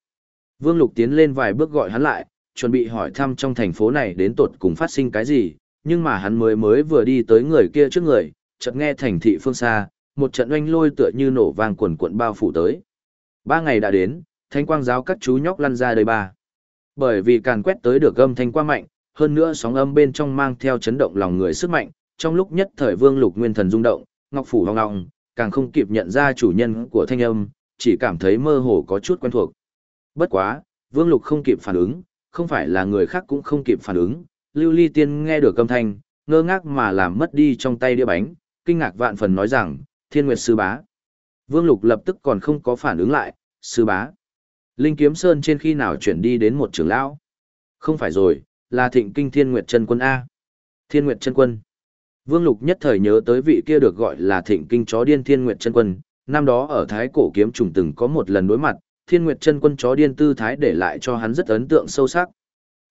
Vương Lục tiến lên vài bước gọi hắn lại, chuẩn bị hỏi thăm trong thành phố này đến tột cùng phát sinh cái gì, nhưng mà hắn mới mới vừa đi tới người kia trước người, chợt nghe thành thị phương xa, một trận oanh lôi tựa như nổ vàng quần quận bao phủ tới. Ba ngày đã đến, thanh quang giáo các chú nhóc lăn ra đời ba. Bởi vì càn quét tới được âm thanh qua mạnh, hơn nữa sóng âm bên trong mang theo chấn động lòng người sức mạnh, trong lúc nhất thời Vương Lục nguyên thần rung động, ngọc phủ hoang ngọng, càng không kịp nhận ra chủ nhân của thanh âm, chỉ cảm thấy mơ hồ có chút quen thuộc. Bất quá, Vương Lục không kịp phản ứng, không phải là người khác cũng không kịp phản ứng, Lưu Ly Tiên nghe được âm thanh, ngơ ngác mà làm mất đi trong tay đĩa bánh, kinh ngạc vạn phần nói rằng, Thiên Nguyệt Sư Bá. Vương Lục lập tức còn không có phản ứng lại, Sư Bá. Linh Kiếm Sơn trên khi nào chuyển đi đến một trưởng lão? Không phải rồi, là Thịnh Kinh Thiên Nguyệt Chân Quân A. Thiên Nguyệt Chân Quân. Vương Lục nhất thời nhớ tới vị kia được gọi là Thịnh Kinh Chó Điên Thiên Nguyệt Chân Quân, năm đó ở Thái Cổ Kiếm Trùng từng có một lần đối mặt, Thiên Nguyệt Chân Quân Chó Điên tư thái để lại cho hắn rất ấn tượng sâu sắc.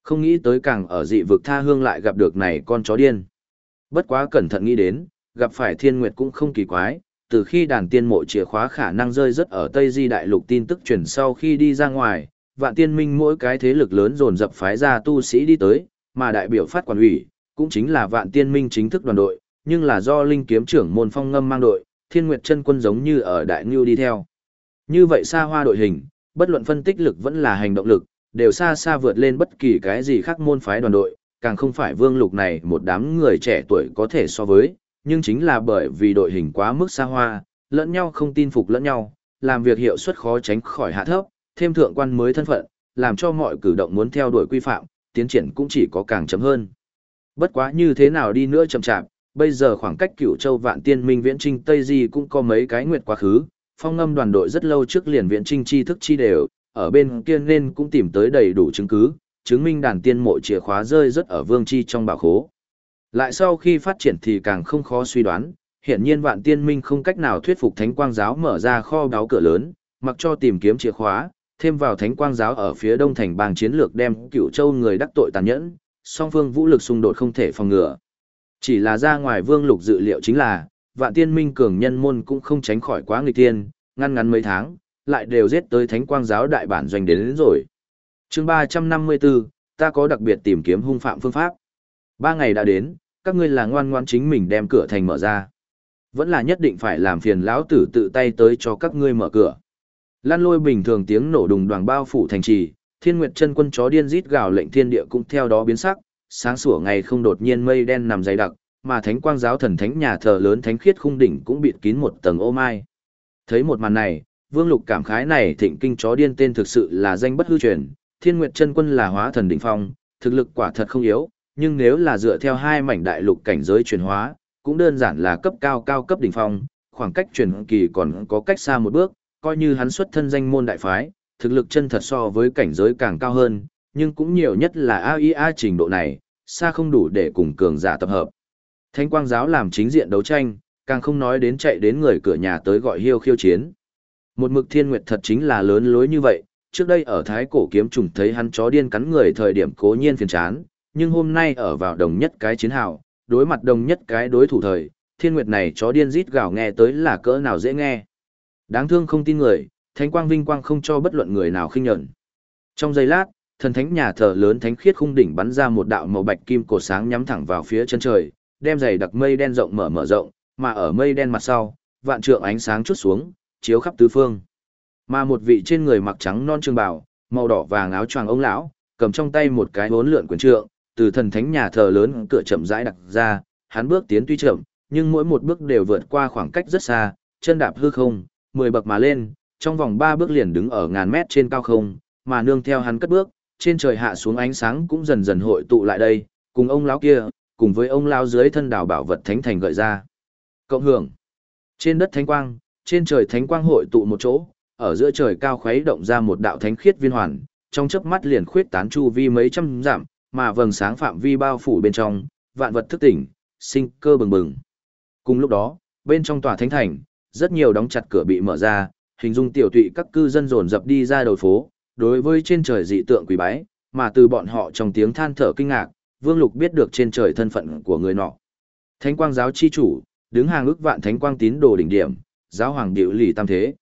Không nghĩ tới càng ở dị vực tha hương lại gặp được này con chó điên. Bất quá cẩn thận nghĩ đến, gặp phải Thiên Nguyệt cũng không kỳ quái, từ khi đàn tiên mộ chìa khóa khả năng rơi rất ở Tây Di Đại Lục tin tức truyền sau khi đi ra ngoài, vạn tiên minh mỗi cái thế lực lớn dồn dập phái ra tu sĩ đi tới, mà đại biểu phát quản ủy, cũng chính là vạn tiên minh chính thức đoàn đội, nhưng là do linh kiếm trưởng môn phong ngâm mang đội, thiên nguyệt chân quân giống như ở đại ngưu đi theo. Như vậy xa hoa đội hình, bất luận phân tích lực vẫn là hành động lực, đều xa xa vượt lên bất kỳ cái gì khác môn phái đoàn đội, càng không phải vương lục này một đám người trẻ tuổi có thể so với, nhưng chính là bởi vì đội hình quá mức xa hoa, lẫn nhau không tin phục lẫn nhau, làm việc hiệu suất khó tránh khỏi hạ thấp, thêm thượng quan mới thân phận, làm cho mọi cử động muốn theo đuổi quy phạm, tiến triển cũng chỉ có càng chấm hơn. Bất quá như thế nào đi nữa chậm chạp, bây giờ khoảng cách cửu châu vạn tiên minh viễn trinh Tây Di cũng có mấy cái nguyệt quá khứ, phong ngâm đoàn đội rất lâu trước liền viễn trinh chi thức chi đều, ở bên kia nên cũng tìm tới đầy đủ chứng cứ, chứng minh đàn tiên mộ chìa khóa rơi rất ở vương chi trong bảo khố. Lại sau khi phát triển thì càng không khó suy đoán, hiện nhiên vạn tiên minh không cách nào thuyết phục thánh quang giáo mở ra kho đáo cửa lớn, mặc cho tìm kiếm chìa khóa, thêm vào thánh quang giáo ở phía đông thành bang chiến lược đem cựu châu người đắc tội tàn nhẫn, song phương vũ lực xung đột không thể phòng ngừa. Chỉ là ra ngoài vương lục dự liệu chính là, vạn tiên minh cường nhân môn cũng không tránh khỏi quá nghịch tiên, ngăn ngắn mấy tháng, lại đều giết tới thánh quang giáo đại bản doanh đến, đến rồi. chương 354, ta có đặc biệt tìm kiếm hung phạm phương pháp. Ba ngày đã đến, các ngươi là ngoan ngoan chính mình đem cửa thành mở ra. Vẫn là nhất định phải làm phiền lão tử tự tay tới cho các ngươi mở cửa. Lan lôi bình thường tiếng nổ đùng đoàn bao phủ thành trì, thiên nguyệt chân quân chó điên rít gào lệnh thiên địa cũng theo đó biến sắc, sáng sủa ngày không đột nhiên mây đen nằm dày đặc, mà thánh quang giáo thần thánh nhà thờ lớn thánh khiết khung đỉnh cũng bịt kín một tầng ô mai. Thấy một màn này, Vương Lục cảm khái này thịnh kinh chó điên tên thực sự là danh bất hư truyền, Thiên Nguyệt chân quân là hóa thần đỉnh phong, thực lực quả thật không yếu, nhưng nếu là dựa theo hai mảnh đại lục cảnh giới chuyển hóa, cũng đơn giản là cấp cao cao cấp đỉnh phong, khoảng cách chuyển kỳ còn có cách xa một bước, coi như hắn xuất thân danh môn đại phái, thực lực chân thật so với cảnh giới càng cao hơn, nhưng cũng nhiều nhất là AIA trình độ này, xa không đủ để cùng cường giả tập hợp. Thánh quang giáo làm chính diện đấu tranh, càng không nói đến chạy đến người cửa nhà tới gọi hiêu khiêu chiến. Một mực thiên nguyệt thật chính là lớn lối như vậy, trước đây ở thái cổ kiếm trùng thấy hắn chó điên cắn người thời điểm cố nhiên phiền chán, nhưng hôm nay ở vào đồng nhất cái chiến hào, đối mặt đồng nhất cái đối thủ thời, thiên nguyệt này chó điên rít gào nghe tới là cỡ nào dễ nghe. Đáng thương không tin người, thánh quang vinh quang không cho bất luận người nào khinh nhận. Trong giây lát, thần thánh nhà thờ lớn thánh khiết khung đỉnh bắn ra một đạo màu bạch kim cổ sáng nhắm thẳng vào phía chân trời, đem dày đặc mây đen rộng mở mở rộng, mà ở mây đen mặt sau, vạn trượng ánh sáng chút xuống, chiếu khắp tứ phương. Mà một vị trên người mặc trắng non trường bào, màu đỏ vàng áo choàng ông lão, cầm trong tay một cái bốn lượn quyền trượng, từ thần thánh nhà thờ lớn cửa chậm rãi đặt ra, hắn bước tiến tuy chậm, nhưng mỗi một bước đều vượt qua khoảng cách rất xa, chân đạp hư không, mười bậc mà lên, trong vòng ba bước liền đứng ở ngàn mét trên cao không, mà nương theo hắn cất bước, trên trời hạ xuống ánh sáng cũng dần dần hội tụ lại đây, cùng ông lão kia, cùng với ông lão dưới thân đảo bảo vật thánh thành gợi ra. Cộng hưởng. Trên đất thánh quang, trên trời thánh quang hội tụ một chỗ, ở giữa trời cao khuấy động ra một đạo thánh khiết viên hoàn, trong chớp mắt liền khuyết tán chu vi mấy trăm dặm, mà vầng sáng phạm vi bao phủ bên trong, vạn vật thức tỉnh, sinh cơ bừng bừng. Cùng lúc đó, bên trong tòa thánh thành, rất nhiều đóng chặt cửa bị mở ra, hình dung tiểu tụy các cư dân dồn dập đi ra đầu phố, đối với trên trời dị tượng quỷ bái, mà từ bọn họ trong tiếng than thở kinh ngạc, Vương Lục biết được trên trời thân phận của người nọ. Thánh quang giáo chi chủ, đứng hàng ước vạn thánh quang tín đồ đỉnh điểm, giáo hoàng điệu lì tam thế.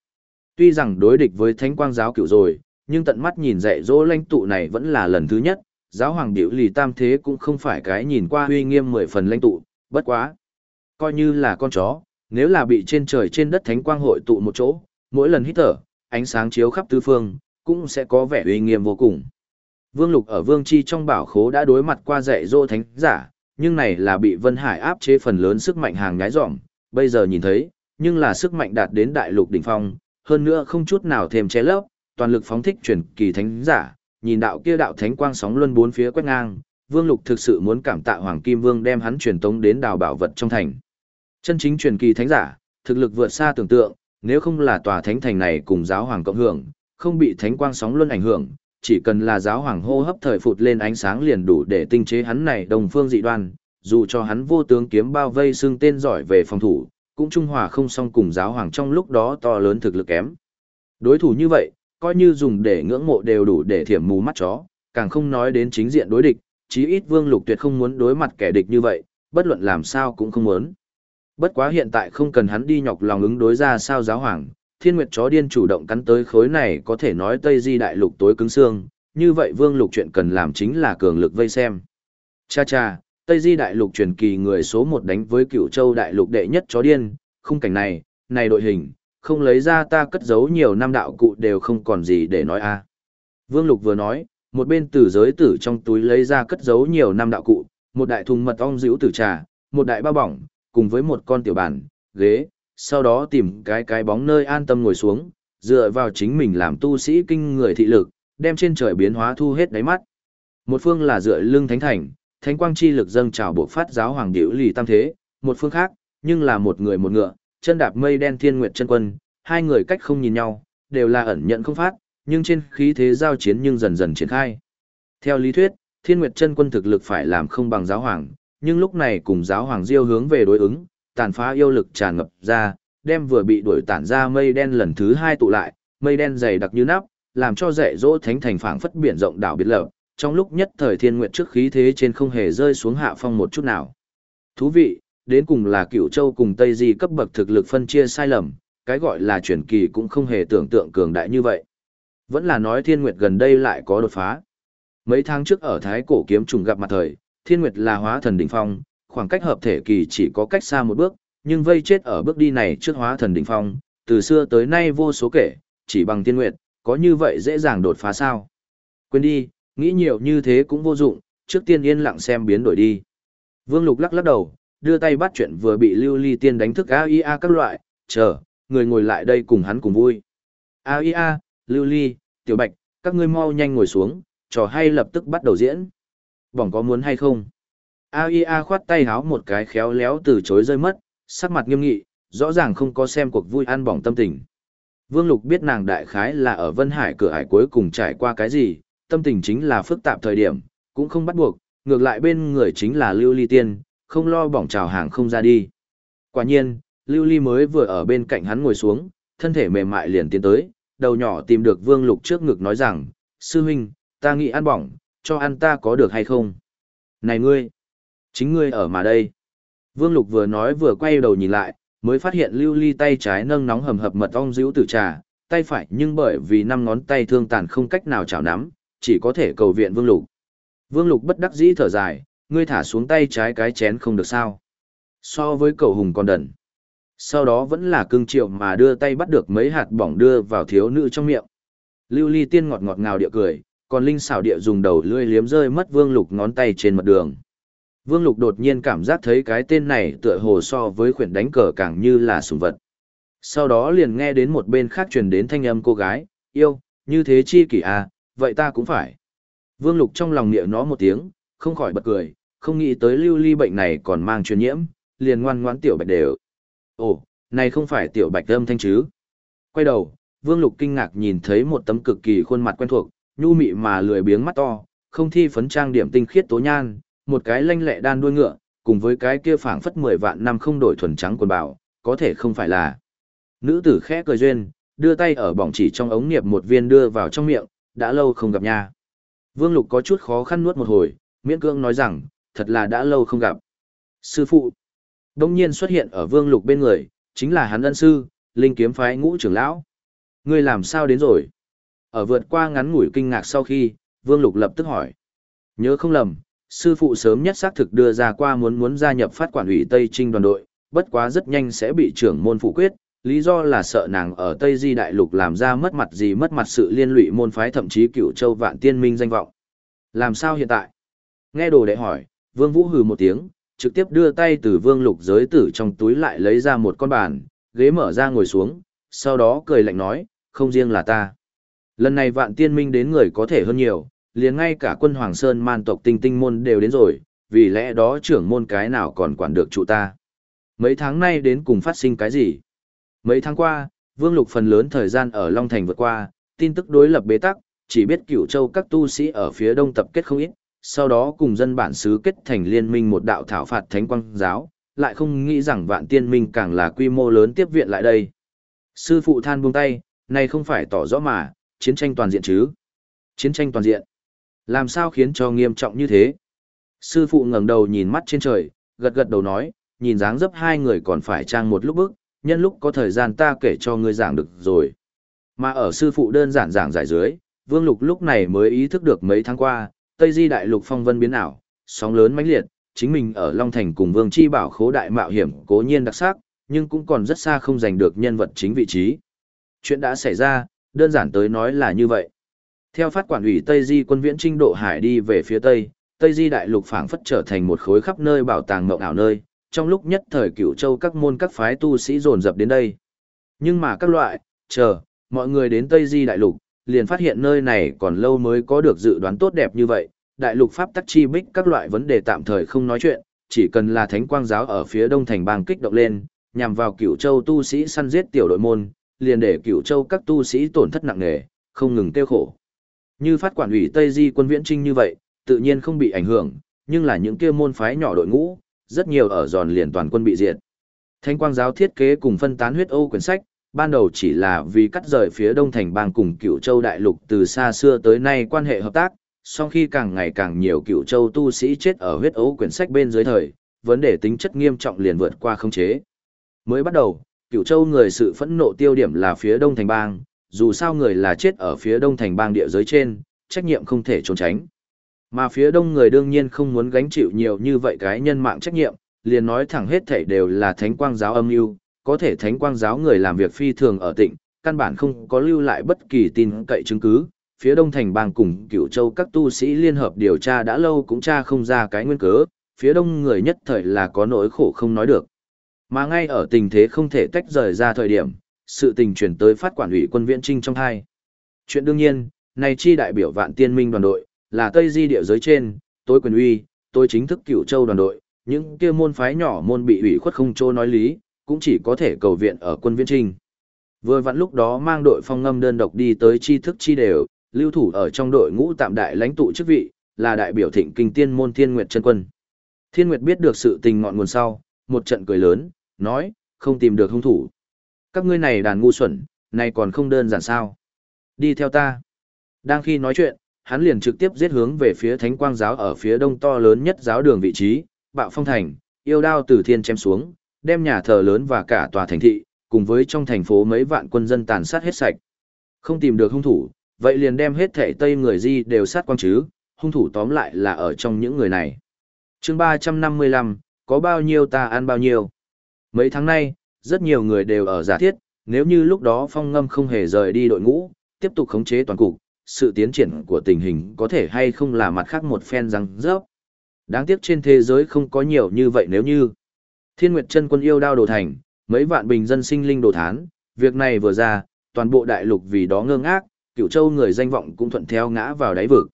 Tuy rằng đối địch với thánh quang giáo cựu rồi, nhưng tận mắt nhìn dạy dỗ lãnh tụ này vẫn là lần thứ nhất, giáo hoàng biểu lì tam thế cũng không phải cái nhìn qua uy nghiêm mười phần lãnh tụ, bất quá. Coi như là con chó, nếu là bị trên trời trên đất thánh quang hội tụ một chỗ, mỗi lần hít thở, ánh sáng chiếu khắp tứ phương, cũng sẽ có vẻ uy nghiêm vô cùng. Vương Lục ở Vương Chi trong bảo khố đã đối mặt qua dạy dỗ thánh giả, nhưng này là bị Vân Hải áp chế phần lớn sức mạnh hàng nhái dọm, bây giờ nhìn thấy, nhưng là sức mạnh đạt đến đại lục đỉnh phong, hơn nữa không chút nào thêm che lấp, toàn lực phóng thích truyền kỳ thánh giả, nhìn đạo kia đạo thánh quang sóng luân bốn phía quét ngang, Vương Lục thực sự muốn cảm tạ Hoàng Kim Vương đem hắn truyền tống đến đào bảo vật trong thành. Chân chính truyền kỳ thánh giả, thực lực vượt xa tưởng tượng, nếu không là tòa thánh thành này cùng giáo hoàng cộng hưởng, không bị thánh quang sóng luân ảnh hưởng, chỉ cần là giáo hoàng hô hấp thời phụt lên ánh sáng liền đủ để tinh chế hắn này đồng phương dị đoan, dù cho hắn vô tướng kiếm bao vây xương tên giỏi về phòng thủ, cũng trung hòa không song cùng giáo hoàng trong lúc đó to lớn thực lực kém. Đối thủ như vậy, coi như dùng để ngưỡng mộ đều đủ để thiểm mù mắt chó, càng không nói đến chính diện đối địch, chí ít Vương Lục Tuyệt không muốn đối mặt kẻ địch như vậy, bất luận làm sao cũng không muốn. Bất quá hiện tại không cần hắn đi nhọc lòng ứng đối ra sao giáo hoàng, thiên nguyệt chó điên chủ động cắn tới khối này có thể nói Tây Di đại lục tối cứng xương, như vậy Vương Lục chuyện cần làm chính là cường lực vây xem. Cha cha, Tây Di đại lục truyền kỳ người số một đánh với cựu châu đại lục đệ nhất chó điên, khung cảnh này, này đội hình, không lấy ra ta cất giấu nhiều năm đạo cụ đều không còn gì để nói a. Vương Lục vừa nói, một bên từ giới tử trong túi lấy ra cất giấu nhiều năm đạo cụ, một đại thùng mật ong dữ tử trà, một đại bao bỏng, cùng với một con tiểu bàn, ghế, sau đó tìm cái cái bóng nơi an tâm ngồi xuống, dựa vào chính mình làm tu sĩ kinh người thị lực, đem trên trời biến hóa thu hết đáy mắt. Một phương là dựa lưng thánh thành, thánh quang chi lực dâng trào bộ phát giáo hoàng điệu lì tam thế, một phương khác, nhưng là một người một ngựa, chân đạp mây đen thiên nguyệt chân quân, hai người cách không nhìn nhau, đều là ẩn nhận không phát, nhưng trên khí thế giao chiến nhưng dần dần triển khai. Theo lý thuyết, thiên nguyệt chân quân thực lực phải làm không bằng giáo hoàng, nhưng lúc này cùng giáo hoàng diêu hướng về đối ứng, tàn phá yêu lực tràn ngập ra, đem vừa bị đuổi tản ra mây đen lần thứ hai tụ lại, mây đen dày đặc như nắp, làm cho dạy dỗ thánh thành phảng phất biển rộng đảo biệt lập, trong lúc nhất thời thiên nguyệt trước khí thế trên không hề rơi xuống hạ phong một chút nào. Thú vị, đến cùng là cựu châu cùng Tây Di cấp bậc thực lực phân chia sai lầm, cái gọi là chuyển kỳ cũng không hề tưởng tượng cường đại như vậy. Vẫn là nói thiên nguyệt gần đây lại có đột phá. Mấy tháng trước ở Thái Cổ Kiếm trùng gặp mặt thời, thiên nguyệt là hóa thần đỉnh phong, khoảng cách hợp thể kỳ chỉ có cách xa một bước, nhưng vây chết ở bước đi này trước hóa thần đỉnh phong, từ xưa tới nay vô số kể, chỉ bằng thiên nguyệt, có như vậy dễ dàng đột phá sao? Quên đi, nghĩ nhiều như thế cũng vô dụng, trước tiên yên lặng xem biến đổi đi. Vương Lục lắc lắc đầu, đưa tay bắt chuyện vừa bị Lưu Ly Tiên đánh thức AIA các loại, chờ, người ngồi lại đây cùng hắn cùng vui. AIA, Lưu Ly, Tiểu Bạch, các ngươi mau nhanh ngồi xuống, trò hay lập tức bắt đầu diễn. Bỏng có muốn hay không? AIA khoát tay háo một cái khéo léo từ chối rơi mất, sắc mặt nghiêm nghị, rõ ràng không có xem cuộc vui ăn bỏng tâm tình. Vương Lục biết nàng đại khái là ở Vân Hải cửa hải cuối cùng trải qua cái gì, tâm tình chính là phức tạp thời điểm, cũng không bắt buộc, ngược lại bên người chính là Lưu Ly Tiên, không lo bỏng trào hàng không ra đi. Quả nhiên, Lưu Ly mới vừa ở bên cạnh hắn ngồi xuống, thân thể mềm mại liền tiến tới, đầu nhỏ tìm được Vương Lục trước ngực nói rằng, Sư huynh, ta nghĩ ăn bỏng, cho ăn ta có được hay không? Này ngươi! Chính ngươi ở mà đây. Vương Lục vừa nói vừa quay đầu nhìn lại, mới phát hiện lưu ly tay trái nâng nóng hầm hập mật ong dữ tử trà, tay phải nhưng bởi vì năm ngón tay thương tàn không cách nào chảo nắm, chỉ có thể cầu viện Vương Lục. Vương Lục bất đắc dĩ thở dài, ngươi thả xuống tay trái cái chén không được sao. So với cầu hùng còn đần. Sau đó vẫn là cưng triệu mà đưa tay bắt được mấy hạt bỏng đưa vào thiếu nữ trong miệng. Lưu ly tiên ngọt ngọt ngào địa cười, còn linh xảo địa dùng đầu lươi liếm rơi mất Vương Lục ngón tay trên mặt đường. Vương Lục đột nhiên cảm giác thấy cái tên này tựa hồ so với khuyển đánh cờ càng như là sùng vật. Sau đó liền nghe đến một bên khác truyền đến thanh âm cô gái, yêu, như thế chi kỷ à, vậy ta cũng phải. Vương Lục trong lòng niệm nó một tiếng, không khỏi bật cười, không nghĩ tới lưu ly bệnh này còn mang truyền nhiễm, liền ngoan ngoãn tiểu bạch đều. Ồ, này không phải tiểu bạch âm thanh chứ. Quay đầu, Vương Lục kinh ngạc nhìn thấy một tấm cực kỳ khuôn mặt quen thuộc, nhu mị mà lười biếng mắt to, không thi phấn trang điểm tinh khiết tố nhan, một cái lanh lẹ đan đuôi ngựa, cùng với cái kia phảng phất mười vạn năm không đổi thuần trắng quần bảo, có thể không phải là. Nữ tử khẽ cười duyên, đưa tay ở bỏng chỉ trong ống niệp một viên đưa vào trong miệng, đã lâu không gặp nha. Vương Lục có chút khó khăn nuốt một hồi, miễn cưỡng nói rằng, thật là đã lâu không gặp. Sư phụ, đông nhiên xuất hiện ở Vương Lục bên người, chính là hắn ân sư, linh kiếm phái ngũ trưởng lão. Ngươi làm sao đến rồi? Ở vượt qua ngắn ngủi kinh ngạc sau khi, Vương Lục lập tức hỏi. Nhớ không lầm, sư phụ sớm nhất xác thực đưa ra qua muốn muốn gia nhập phát quản ủy Tây Trinh đoàn đội, bất quá rất nhanh sẽ bị trưởng môn phụ quyết, lý do là sợ nàng ở Tây Di Đại Lục làm ra mất mặt gì mất mặt sự liên lụy môn phái thậm chí cửu châu vạn tiên minh danh vọng. Làm sao hiện tại? Nghe đồ đệ hỏi, Vương Vũ hừ một tiếng, trực tiếp đưa tay từ Vương Lục giới tử trong túi lại lấy ra một con bàn, ghế mở ra ngồi xuống, sau đó cười lạnh nói, không riêng là ta. Lần này vạn tiên minh đến người có thể hơn nhiều, liền ngay cả quân Hoàng Sơn man tộc tinh tinh môn đều đến rồi, vì lẽ đó trưởng môn cái nào còn quản được trụ ta. Mấy tháng nay đến cùng phát sinh cái gì? Mấy tháng qua, Vương Lục phần lớn thời gian ở Long Thành vượt qua, tin tức đối lập bế tắc, chỉ biết cửu châu các tu sĩ ở phía đông tập kết không ít, sau đó cùng dân bản xứ kết thành liên minh một đạo thảo phạt thánh quang giáo, lại không nghĩ rằng vạn tiên minh càng là quy mô lớn tiếp viện lại đây. Sư phụ than buông tay, này không phải tỏ rõ mà, chiến tranh toàn diện chứ. Chiến tranh toàn diện. Làm sao khiến cho nghiêm trọng như thế? Sư phụ ngẩng đầu nhìn mắt trên trời, gật gật đầu nói, nhìn dáng dấp hai người còn phải trang một lúc bức, nhân lúc có thời gian ta kể cho ngươi giảng được rồi. Mà ở sư phụ đơn giản giảng giải dưới, Vương Lục lúc này mới ý thức được mấy tháng qua, Tây Di Đại Lục phong vân biến ảo, sóng lớn mãnh liệt, chính mình ở Long Thành cùng Vương Chi Bảo khố đại mạo hiểm cố nhiên đặc sắc, nhưng cũng còn rất xa không giành được nhân vật chính vị trí. Chuyện đã xảy ra, đơn giản tới nói là như vậy. Theo phát quản ủy Tây Di quân viễn trinh độ hải đi về phía Tây, Tây Di Đại Lục phảng phất trở thành một khối khắp nơi bảo tàng mộng ảo nơi, trong lúc nhất thời cửu châu các môn các phái tu sĩ dồn dập đến đây. Nhưng mà các loại, chờ, mọi người đến Tây Di Đại Lục, liền phát hiện nơi này còn lâu mới có được dự đoán tốt đẹp như vậy. Đại lục pháp tắc chi bích các loại vấn đề tạm thời không nói chuyện, chỉ cần là thánh quang giáo ở phía đông thành bang kích động lên, nhằm vào cửu châu tu sĩ săn giết tiểu đội môn, liền để cửu châu các tu sĩ tổn thất nặng nề, không ngừng tiêu khổ. Như phát quản ủy Tây Di quân viễn trinh như vậy, tự nhiên không bị ảnh hưởng, nhưng là những kia môn phái nhỏ đội ngũ, rất nhiều ở giòn liền toàn quân bị diệt. Thánh quang giáo thiết kế cùng phân tán huyết ô quyển sách, ban đầu chỉ là vì cắt rời phía đông thành bang cùng cựu châu đại lục từ xa xưa tới nay quan hệ hợp tác, song khi càng ngày càng nhiều cựu châu tu sĩ chết ở huyết ấu quyển sách bên dưới thời, vấn đề tính chất nghiêm trọng liền vượt qua không chế. Mới bắt đầu, cựu châu người sự phẫn nộ tiêu điểm là phía đông thành bang, dù sao người là chết ở phía đông thành bang địa giới trên, trách nhiệm không thể trốn tránh. Mà phía đông người đương nhiên không muốn gánh chịu nhiều như vậy cái nhân mạng trách nhiệm, liền nói thẳng hết thảy đều là thánh quang giáo âm mưu có thể thánh quang giáo người làm việc phi thường ở tịnh, căn bản không có lưu lại bất kỳ tin cậy chứng cứ. Phía đông thành bang cùng cựu châu các tu sĩ liên hợp điều tra đã lâu cũng tra không ra cái nguyên cớ, phía đông người nhất thời là có nỗi khổ không nói được. Mà ngay ở tình thế không thể tách rời ra thời điểm, sự tình chuyển tới phát quản ủy quân viễn trinh trong hai. Chuyện đương nhiên, này chi đại biểu vạn tiên minh đoàn đội, là Tây Di địa giới trên, tôi quyền uy, tôi chính thức cựu châu đoàn đội, những kia môn phái nhỏ môn bị ủy khuất không trô nói lý, cũng chỉ có thể cầu viện ở quân viễn trinh. Vừa vặn lúc đó mang đội phong ngâm đơn độc đi tới chi thức chi đều, lưu thủ ở trong đội ngũ tạm đại lãnh tụ chức vị, là đại biểu thịnh kinh tiên môn thiên nguyệt chân quân. Thiên nguyệt biết được sự tình ngọn nguồn sau, một trận cười lớn, nói, không tìm được hung thủ. Các ngươi này đàn ngu xuẩn, này còn không đơn giản sao. Đi theo ta. Đang khi nói chuyện, hắn liền trực tiếp giết hướng về phía thánh quang giáo ở phía đông to lớn nhất giáo đường vị trí, bạo phong thành, yêu đao từ thiên chém xuống, đem nhà thờ lớn và cả tòa thành thị, cùng với trong thành phố mấy vạn quân dân tàn sát hết sạch. Không tìm được hung thủ, vậy liền đem hết thể tây người di đều sát quang chứ, hung thủ tóm lại là ở trong những người này. chương 355, có bao nhiêu ta ăn bao nhiêu. Mấy tháng nay, rất nhiều người đều ở giả thiết, nếu như lúc đó phong ngâm không hề rời đi đội ngũ, tiếp tục khống chế toàn cục, sự tiến triển của tình hình có thể hay không là mặt khác một phen răng rớp. Đáng tiếc trên thế giới không có nhiều như vậy nếu như. Thiên Nguyệt chân quân yêu đao đồ thành, mấy vạn bình dân sinh linh đồ thán, việc này vừa ra, toàn bộ đại lục vì đó ngơ ngác, cựu châu người danh vọng cũng thuận theo ngã vào đáy vực.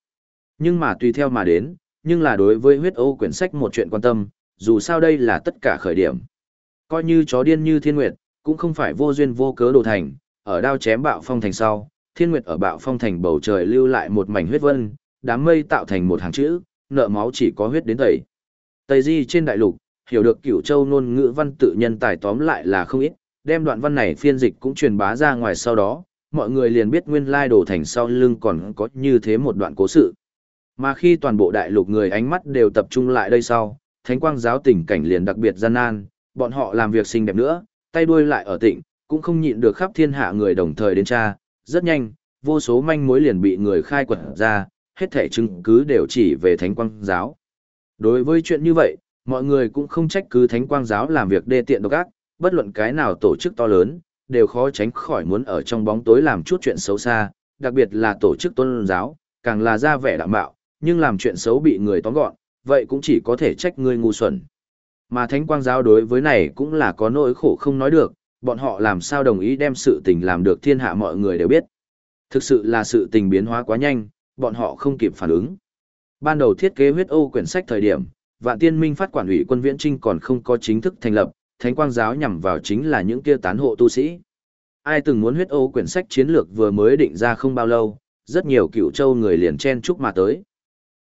Nhưng mà tùy theo mà đến, nhưng là đối với huyết ô quyển sách một chuyện quan tâm, dù sao đây là tất cả khởi điểm. Coi như chó điên như thiên nguyệt, cũng không phải vô duyên vô cớ đồ thành, ở đao chém bạo phong thành sau, thiên nguyệt ở bạo phong thành bầu trời lưu lại một mảnh huyết vân, đám mây tạo thành một hàng chữ, nợ máu chỉ có huyết đến tẩy. Tây di trên đại lục, hiểu được cửu châu ngôn ngữ văn tự nhân tài tóm lại là không ít, đem đoạn văn này phiên dịch cũng truyền bá ra ngoài sau đó, mọi người liền biết nguyên lai đồ thành sau lưng còn có như thế một đoạn cố sự. Mà khi toàn bộ đại lục người ánh mắt đều tập trung lại đây sau, thánh quang giáo tình cảnh liền đặc biệt gian nan, bọn họ làm việc xinh đẹp nữa, tay đuôi lại ở tịnh, cũng không nhịn được khắp thiên hạ người đồng thời đến tra, rất nhanh, vô số manh mối liền bị người khai quật ra, hết thể chứng cứ đều chỉ về thánh quang giáo. Đối với chuyện như vậy, mọi người cũng không trách cứ thánh quang giáo làm việc đê tiện độc ác, bất luận cái nào tổ chức to lớn, đều khó tránh khỏi muốn ở trong bóng tối làm chút chuyện xấu xa, đặc biệt là tổ chức tôn giáo, càng là ra vẻ đạm bạo, nhưng làm chuyện xấu bị người tóm gọn, vậy cũng chỉ có thể trách người ngu xuẩn. Mà Thánh Quang giáo đối với này cũng là có nỗi khổ không nói được, bọn họ làm sao đồng ý đem sự tình làm được thiên hạ mọi người đều biết. Thực sự là sự tình biến hóa quá nhanh, bọn họ không kịp phản ứng. Ban đầu thiết kế huyết ô quyển sách thời điểm, Vạn Tiên Minh phát quản ủy quân viễn trinh còn không có chính thức thành lập, Thánh Quang giáo nhằm vào chính là những kia tán hộ tu sĩ. Ai từng muốn huyết ô quyển sách chiến lược vừa mới định ra không bao lâu, rất nhiều cựu châu người liền chen chúc mà tới.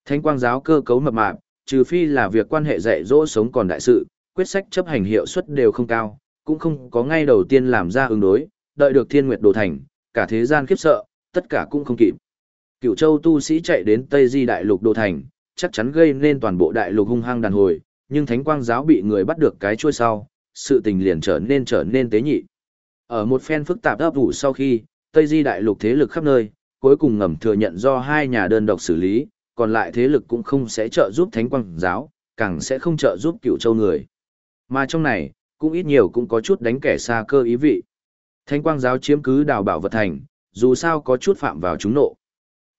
Thánh Quang giáo cơ cấu mập mạp, trừ phi là việc quan hệ dạy dỗ sống còn đại sự, quyết sách chấp hành hiệu suất đều không cao, cũng không có ngay đầu tiên làm ra ứng đối, đợi được thiên nguyệt đồ thành, cả thế gian khiếp sợ, tất cả cũng không kịp. Cựu châu tu sĩ chạy đến Tây Di đại lục đồ thành, chắc chắn gây nên toàn bộ đại lục hung hăng đàn hồi, nhưng thánh quang giáo bị người bắt được cái chuôi sau, sự tình liền trở nên trở nên tế nhị. Ở một phen phức tạp ấp ủ sau khi, Tây Di đại lục thế lực khắp nơi, cuối cùng ngầm thừa nhận do hai nhà đơn độc xử lý, còn lại thế lực cũng không sẽ trợ giúp thánh quang giáo, càng sẽ không trợ giúp cựu châu người. Mà trong này, cũng ít nhiều cũng có chút đánh kẻ xa cơ ý vị. Thánh quang giáo chiếm cứ đào bảo vật thành, dù sao có chút phạm vào chúng nộ.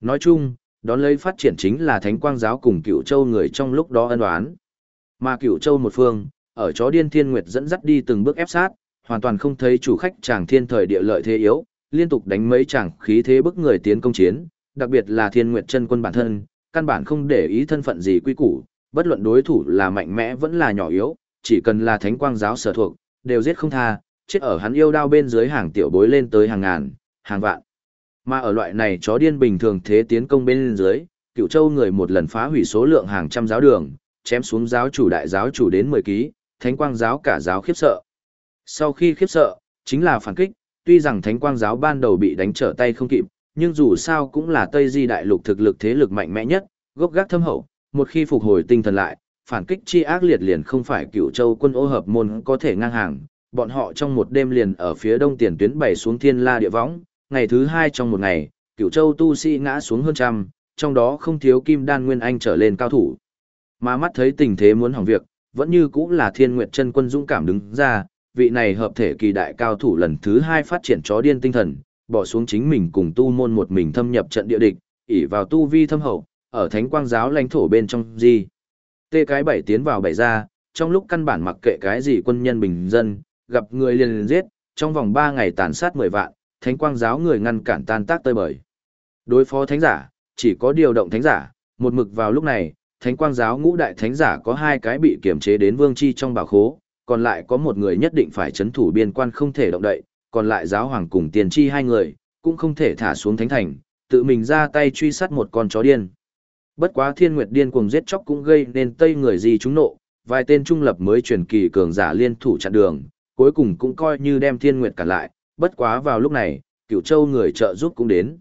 Nói chung, đón lấy phát triển chính là thánh quang giáo cùng cựu châu người trong lúc đó ân đoán. Mà cựu châu một phương, ở chó điên thiên nguyệt dẫn dắt đi từng bước ép sát, hoàn toàn không thấy chủ khách chàng thiên thời địa lợi thế yếu, liên tục đánh mấy chàng khí thế bức người tiến công chiến, đặc biệt là thiên nguyệt chân quân bản thân, căn bản không để ý thân phận gì quy củ, bất luận đối thủ là mạnh mẽ vẫn là nhỏ yếu, chỉ cần là thánh quang giáo sở thuộc, đều giết không tha, chết ở hắn yêu đao bên dưới hàng tiểu bối lên tới hàng ngàn, hàng vạn. Mà ở loại này chó điên bình thường thế tiến công bên dưới, cựu châu người một lần phá hủy số lượng hàng trăm giáo đường, chém xuống giáo chủ đại giáo chủ đến 10 ký, thánh quang giáo cả giáo khiếp sợ. Sau khi khiếp sợ, chính là phản kích, tuy rằng thánh quang giáo ban đầu bị đánh trở tay không kịp, nhưng dù sao cũng là Tây Di đại lục thực lực thế lực mạnh mẽ nhất, gốc gác thâm hậu, một khi phục hồi tinh thần lại, phản kích chi ác liệt liền không phải cựu châu quân ô hợp môn có thể ngang hàng, bọn họ trong một đêm liền ở phía đông tiền tuyến bày xuống thiên la địa võng, ngày thứ hai trong một ngày, cửu châu tu sĩ ngã xuống hơn trăm, trong đó không thiếu kim đan nguyên anh trở lên cao thủ. Mà mắt thấy tình thế muốn hỏng việc, vẫn như cũng là thiên nguyệt chân quân dũng cảm đứng ra, vị này hợp thể kỳ đại cao thủ lần thứ hai phát triển chó điên tinh thần, bỏ xuống chính mình cùng tu môn một mình thâm nhập trận địa địch, ỉ vào tu vi thâm hậu, ở thánh quang giáo lãnh thổ bên trong gì. Tê cái bảy tiến vào bảy ra, trong lúc căn bản mặc kệ cái gì quân nhân bình dân, gặp người liền liền giết, trong vòng 3 ngày tàn sát 10 vạn, thánh quang giáo người ngăn cản tan tác tơi bời. Đối phó thánh giả, chỉ có điều động thánh giả, một mực vào lúc này, thánh quang giáo ngũ đại thánh giả có hai cái bị kiểm chế đến vương chi trong bảo khố, còn lại có một người nhất định phải chấn thủ biên quan không thể động đậy, còn lại giáo hoàng cùng tiền chi hai người, cũng không thể thả xuống thánh thành, tự mình ra tay truy sát một con chó điên. Bất quá thiên nguyệt điên cuồng giết chóc cũng gây nên tây người gì chúng nộ, vài tên trung lập mới truyền kỳ cường giả liên thủ chặn đường, cuối cùng cũng coi như đem thiên nguyệt cả lại, bất quá vào lúc này, cửu châu người trợ giúp cũng đến.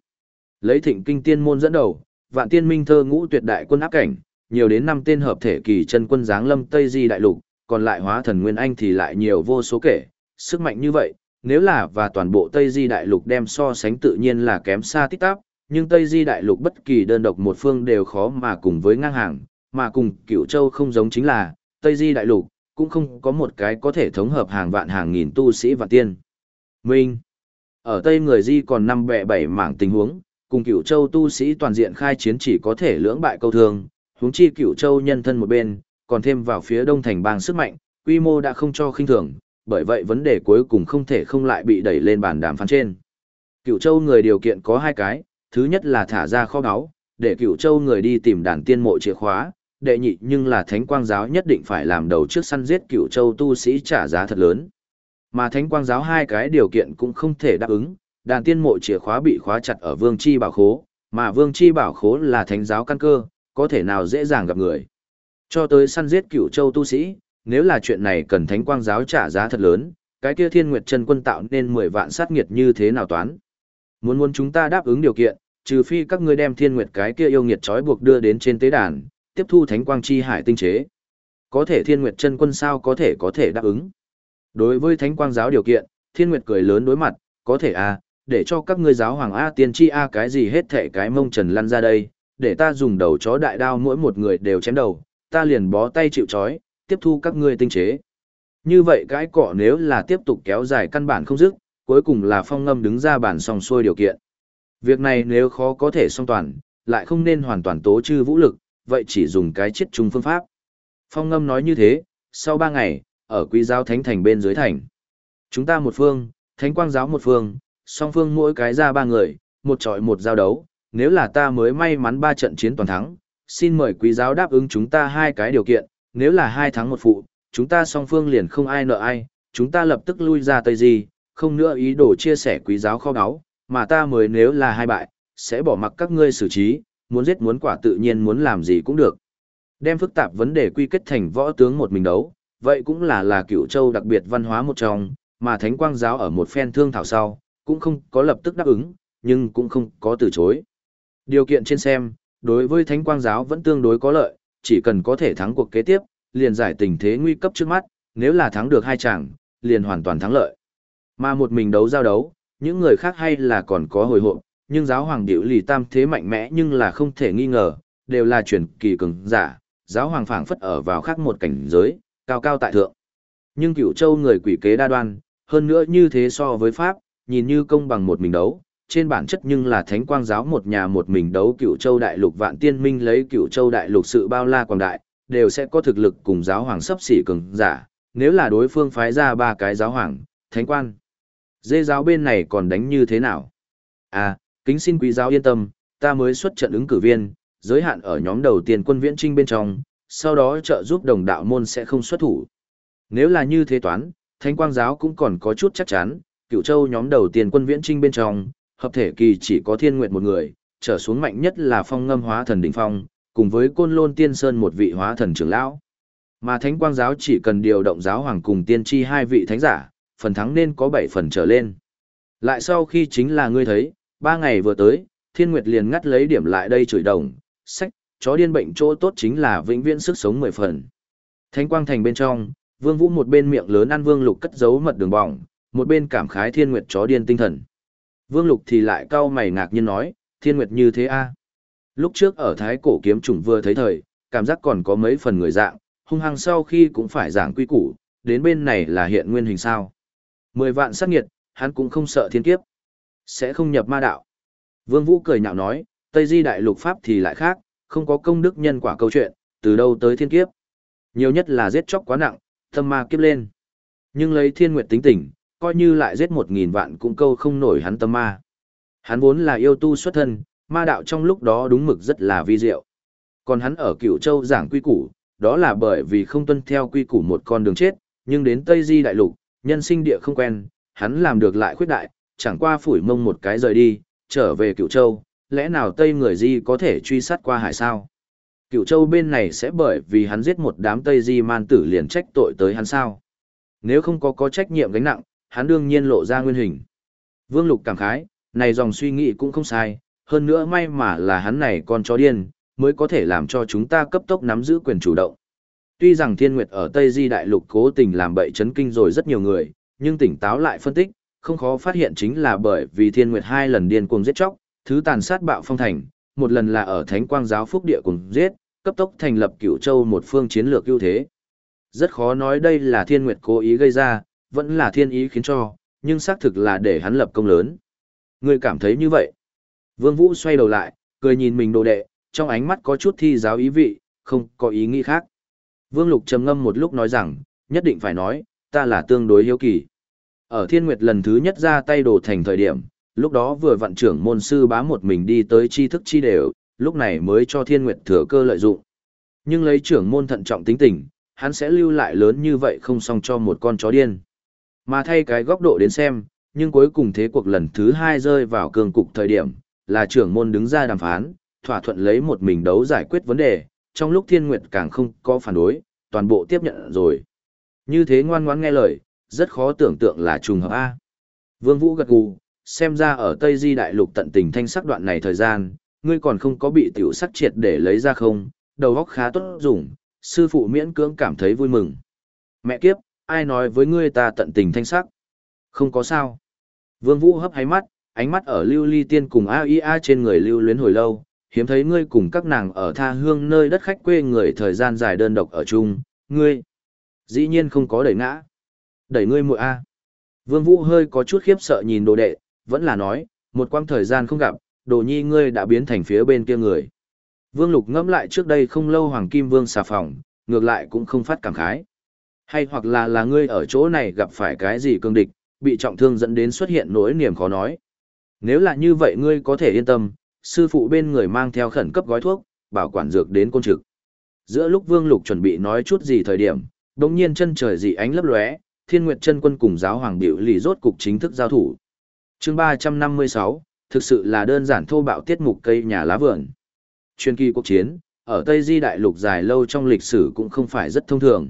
Lấy thịnh kinh tiên môn dẫn đầu, vạn tiên minh thơ ngũ tuyệt đại quân áp cảnh, nhiều đến năm tên hợp thể kỳ chân quân giáng lâm Tây Di đại lục, còn lại hóa thần nguyên anh thì lại nhiều vô số kể, sức mạnh như vậy, nếu là và toàn bộ Tây Di đại lục đem so sánh tự nhiên là kém xa tích tắp, nhưng Tây Di đại lục bất kỳ đơn độc một phương đều khó mà cùng với ngang hàng, mà cùng Cửu Châu không giống chính là, Tây Di đại lục cũng không có một cái có thể thống hợp hàng vạn hàng nghìn tu sĩ và tiên. Minh. Ở Tây người Di còn năm bẻ bảy mảng tình huống, cùng Cửu Châu tu sĩ toàn diện khai chiến chỉ có thể lưỡng bại câu thương, huống chi Cửu Châu nhân thân một bên, còn thêm vào phía đông thành bang sức mạnh, quy mô đã không cho khinh thường, bởi vậy vấn đề cuối cùng không thể không lại bị đẩy lên bàn đàm phán trên. Cửu Châu người điều kiện có hai cái, thứ nhất là thả ra kho báu, để Cửu Châu người đi tìm đàn tiên mộ chìa khóa, đệ nhị nhưng là thánh quang giáo nhất định phải làm đầu trước săn giết Cửu Châu tu sĩ trả giá thật lớn. Mà thánh quang giáo hai cái điều kiện cũng không thể đáp ứng, đàn tiên mộ chìa khóa bị khóa chặt ở vương chi bảo khố, mà vương chi bảo khố là thánh giáo căn cơ, có thể nào dễ dàng gặp người. Cho tới săn giết cửu châu tu sĩ, nếu là chuyện này cần thánh quang giáo trả giá thật lớn, cái kia thiên nguyệt chân quân tạo nên 10 vạn sát nghiệt như thế nào toán. Muốn muốn chúng ta đáp ứng điều kiện, trừ phi các ngươi đem thiên nguyệt cái kia yêu nghiệt trói buộc đưa đến trên tế đàn, tiếp thu thánh quang chi hải tinh chế. Có thể thiên nguyệt chân quân sao có thể có thể đáp ứng. Đối với thánh quang giáo điều kiện, thiên nguyệt cười lớn đối mặt, có thể à, để cho các ngươi giáo hoàng A tiên tri A cái gì hết thể cái mông trần lăn ra đây, để ta dùng đầu chó đại đao mỗi một người đều chém đầu, ta liền bó tay chịu chói tiếp thu các ngươi tinh chế. Như vậy cái cọ nếu là tiếp tục kéo dài căn bản không dứt, cuối cùng là phong ngâm đứng ra bản song xuôi điều kiện. Việc này nếu khó có thể song toàn, lại không nên hoàn toàn tố trư vũ lực, vậy chỉ dùng cái chết chung phương pháp. Phong ngâm nói như thế, sau ba ngày, ở quý giáo thánh thành bên dưới thành. Chúng ta một phương, thánh quang giáo một phương, song phương mỗi cái ra ba người, một trọi một giao đấu, nếu là ta mới may mắn ba trận chiến toàn thắng, xin mời quý giáo đáp ứng chúng ta hai cái điều kiện, nếu là hai thắng một phụ, chúng ta song phương liền không ai nợ ai, chúng ta lập tức lui ra Tây Di, không nữa ý đồ chia sẻ quý giáo kho báu, mà ta mới nếu là hai bại, sẽ bỏ mặc các ngươi xử trí, muốn giết muốn quả tự nhiên muốn làm gì cũng được. Đem phức tạp vấn đề quy kết thành võ tướng một mình đấu, vậy cũng là là cựu châu đặc biệt văn hóa một trong, mà thánh quang giáo ở một phen thương thảo sau, cũng không có lập tức đáp ứng, nhưng cũng không có từ chối. Điều kiện trên xem, đối với thánh quang giáo vẫn tương đối có lợi, chỉ cần có thể thắng cuộc kế tiếp, liền giải tình thế nguy cấp trước mắt, nếu là thắng được hai chàng, liền hoàn toàn thắng lợi. Mà một mình đấu giao đấu, những người khác hay là còn có hồi hộp, nhưng giáo hoàng điệu lì tam thế mạnh mẽ nhưng là không thể nghi ngờ, đều là truyền kỳ cường giả, giáo hoàng phảng phất ở vào khác một cảnh giới, cao cao tại thượng. Nhưng cửu châu người quỷ kế đa đoan, hơn nữa như thế so với Pháp, nhìn như công bằng một mình đấu, trên bản chất nhưng là thánh quang giáo một nhà một mình đấu cửu châu đại lục vạn tiên minh lấy cửu châu đại lục sự bao la quảng đại, đều sẽ có thực lực cùng giáo hoàng sấp xỉ cường giả, nếu là đối phương phái ra ba cái giáo hoàng, thánh quan. Dê giáo bên này còn đánh như thế nào? À, kính xin quý giáo yên tâm, ta mới xuất trận ứng cử viên, giới hạn ở nhóm đầu tiên quân viễn trinh bên trong, sau đó trợ giúp đồng đạo môn sẽ không xuất thủ. Nếu là như thế toán, Thánh Quang giáo cũng còn có chút chắc chắn, Cựu Châu nhóm đầu tiên quân viễn trinh bên trong, hợp thể kỳ chỉ có Thiên Nguyệt một người, trở xuống mạnh nhất là Phong Ngâm Hóa Thần đỉnh phong, cùng với Côn Lôn Tiên Sơn một vị Hóa Thần trưởng lão. Mà Thánh Quang giáo chỉ cần điều động giáo hoàng cùng tiên tri hai vị thánh giả, phần thắng nên có 7 phần trở lên. Lại sau khi chính là ngươi thấy, ba ngày vừa tới, Thiên Nguyệt liền ngắt lấy điểm lại đây chửi đồng, sách, chó điên bệnh chỗ tốt chính là vĩnh viễn sức sống mười phần. Thánh quang thành bên trong, Vương Vũ một bên miệng lớn ăn Vương Lục cất giấu mật đường bỏng, một bên cảm khái Thiên Nguyệt chó điên tinh thần. Vương Lục thì lại cau mày ngạc nhiên nói, Thiên Nguyệt như thế a? Lúc trước ở Thái cổ kiếm trùng vừa thấy thời, cảm giác còn có mấy phần người dạng, hung hăng sau khi cũng phải giảng quy củ, đến bên này là hiện nguyên hình sao. Mười vạn sát nghiệt, hắn cũng không sợ thiên kiếp. Sẽ không nhập ma đạo. Vương Vũ cười nhạo nói, Tây Di Đại Lục Pháp thì lại khác, không có công đức nhân quả câu chuyện, từ đâu tới thiên kiếp. Nhiều nhất là giết chóc quá nặng, tâm ma kiếp lên. Nhưng lấy thiên nguyệt tính tình, coi như lại giết một nghìn vạn cũng câu không nổi hắn tâm ma. Hắn vốn là yêu tu xuất thân, ma đạo trong lúc đó đúng mực rất là vi diệu. Còn hắn ở cửu châu giảng quy củ, đó là bởi vì không tuân theo quy củ một con đường chết, nhưng đến Tây Di Đại Lục, nhân sinh địa không quen, hắn làm được lại khuyết đại, chẳng qua phủi mông một cái rời đi, trở về cửu châu, lẽ nào Tây người Di có thể truy sát qua hải sao? Cựu châu bên này sẽ bởi vì hắn giết một đám Tây Di man tử liền trách tội tới hắn sao? Nếu không có có trách nhiệm gánh nặng, hắn đương nhiên lộ ra nguyên hình. Vương Lục cảm khái, này dòng suy nghĩ cũng không sai, hơn nữa may mà là hắn này con chó điên, mới có thể làm cho chúng ta cấp tốc nắm giữ quyền chủ động. Tuy rằng Thiên Nguyệt ở Tây Di Đại Lục cố tình làm bậy chấn kinh rồi rất nhiều người, nhưng tỉnh táo lại phân tích, không khó phát hiện chính là bởi vì Thiên Nguyệt hai lần điên cuồng giết chóc, thứ tàn sát bạo phong thành, một lần là ở Thánh Quang giáo phúc địa cùng giết, cấp tốc thành lập Cửu Châu một phương chiến lược ưu thế. Rất khó nói đây là Thiên Nguyệt cố ý gây ra, vẫn là thiên ý khiến cho, nhưng xác thực là để hắn lập công lớn. Người cảm thấy như vậy? Vương Vũ xoay đầu lại, cười nhìn mình đồ đệ, trong ánh mắt có chút thi giáo ý vị, không có ý nghĩ khác. Vương Lục trầm ngâm một lúc nói rằng, nhất định phải nói, ta là tương đối hiếu kỳ. Ở Thiên Nguyệt lần thứ nhất ra tay đồ thành thời điểm, lúc đó vừa vận trưởng môn sư bá một mình đi tới tri thức chi đều, lúc này mới cho thiên nguyệt thừa cơ lợi dụng. Nhưng lấy trưởng môn thận trọng tính tình, hắn sẽ lưu lại lớn như vậy không xong cho một con chó điên. Mà thay cái góc độ đến xem, nhưng cuối cùng thế cuộc lần thứ hai rơi vào cường cục thời điểm, là trưởng môn đứng ra đàm phán, thỏa thuận lấy một mình đấu giải quyết vấn đề, trong lúc thiên nguyệt càng không có phản đối, toàn bộ tiếp nhận rồi. Như thế ngoan ngoãn nghe lời, rất khó tưởng tượng là trùng hợp A. Vương Vũ gật gù, xem ra ở Tây Di Đại Lục tận tình thanh sắc đoạn này thời gian, ngươi còn không có bị tiểu sắc triệt để lấy ra không, đầu óc khá tốt dùng, sư phụ miễn cưỡng cảm thấy vui mừng. Mẹ kiếp, ai nói với ngươi ta tận tình thanh sắc? Không có sao. Vương Vũ hấp háy mắt, ánh mắt ở lưu ly tiên cùng a i a trên người lưu luyến hồi lâu, hiếm thấy ngươi cùng các nàng ở tha hương nơi đất khách quê người thời gian dài đơn độc ở chung, ngươi. Dĩ nhiên không có đẩy ngã. Đẩy ngươi muội A. Vương Vũ hơi có chút khiếp sợ nhìn đồ đệ, vẫn là nói, một quãng thời gian không gặp, đồ nhi ngươi đã biến thành phía bên kia người. Vương Lục ngẫm lại trước đây không lâu Hoàng Kim Vương xà phòng, ngược lại cũng không phát cảm khái. Hay hoặc là là ngươi ở chỗ này gặp phải cái gì cương địch, bị trọng thương dẫn đến xuất hiện nỗi niềm khó nói. Nếu là như vậy ngươi có thể yên tâm, sư phụ bên người mang theo khẩn cấp gói thuốc, bảo quản dược đến côn trực. Giữa lúc Vương Lục chuẩn bị nói chút gì thời điểm, đột nhiên chân trời dị ánh lấp lóe, Thiên Nguyệt chân quân cùng giáo hoàng biểu lì rốt cục chính thức giao thủ. Chương 356, thực sự là đơn giản thô bạo tiết mục cây nhà lá vườn. Chuyên kỳ quốc chiến, ở Tây Di Đại Lục dài lâu trong lịch sử cũng không phải rất thông thường.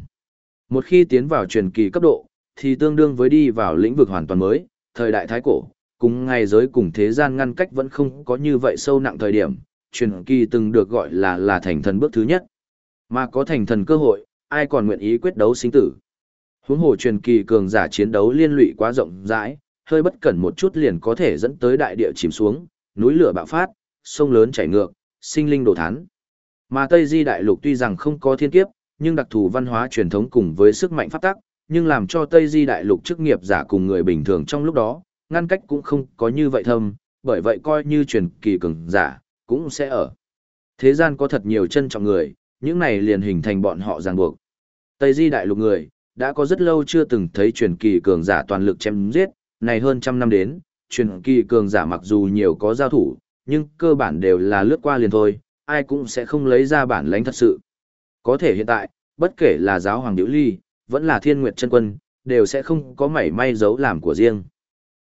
Một khi tiến vào truyền kỳ cấp độ, thì tương đương với đi vào lĩnh vực hoàn toàn mới, thời đại thái cổ, cùng ngày giới cùng thế gian ngăn cách vẫn không có như vậy sâu nặng thời điểm, truyền kỳ từng được gọi là là thành thần bước thứ nhất. Mà có thành thần cơ hội, ai còn nguyện ý quyết đấu sinh tử. Huống hồ truyền kỳ cường giả chiến đấu liên lụy quá rộng rãi, hơi bất cẩn một chút liền có thể dẫn tới đại địa chìm xuống, núi lửa bạo phát, sông lớn chảy ngược, sinh linh đổ thán. Mà Tây Di đại lục tuy rằng không có thiên kiếp, nhưng đặc thù văn hóa truyền thống cùng với sức mạnh pháp tắc, nhưng làm cho Tây Di đại lục chức nghiệp giả cùng người bình thường trong lúc đó, ngăn cách cũng không có như vậy thâm, bởi vậy coi như truyền kỳ cường giả, cũng sẽ ở. Thế gian có thật nhiều chân trọng người, những này liền hình thành bọn họ ràng buộc. Tây Di đại lục người, đã có rất lâu chưa từng thấy truyền kỳ cường giả toàn lực chém giết, này hơn trăm năm đến, truyền kỳ cường giả mặc dù nhiều có giao thủ, nhưng cơ bản đều là lướt qua liền thôi, ai cũng sẽ không lấy ra bản lãnh thật sự. Có thể hiện tại, bất kể là giáo hoàng Điệu Ly, vẫn là thiên nguyệt chân quân, đều sẽ không có mảy may dấu làm của riêng.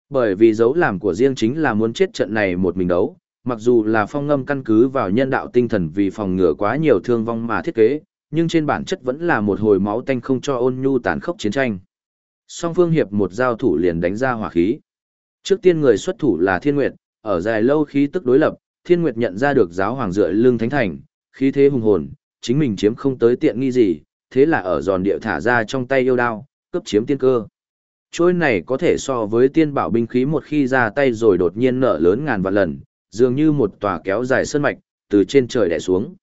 Bởi vì dấu làm của riêng chính là muốn chết trận này một mình đấu, mặc dù là phong ngâm căn cứ vào nhân đạo tinh thần vì phòng ngừa quá nhiều thương vong mà thiết kế, nhưng trên bản chất vẫn là một hồi máu tanh không cho ôn nhu tàn khốc chiến tranh. Song phương hiệp một giao thủ liền đánh ra hỏa khí. Trước tiên người xuất thủ là Thiên Nguyệt, ở dài lâu khí tức đối lập, Thiên Nguyệt nhận ra được giáo hoàng dựa lưng thánh thành, khí thế hùng hồn, chính mình chiếm không tới tiện nghi gì, thế là ở giòn địa thả ra trong tay yêu đao, cướp chiếm tiên cơ. Trôi này có thể so với tiên bảo binh khí một khi ra tay rồi đột nhiên nở lớn ngàn vạn lần, dường như một tòa kéo dài sơn mạch, từ trên trời đè xuống.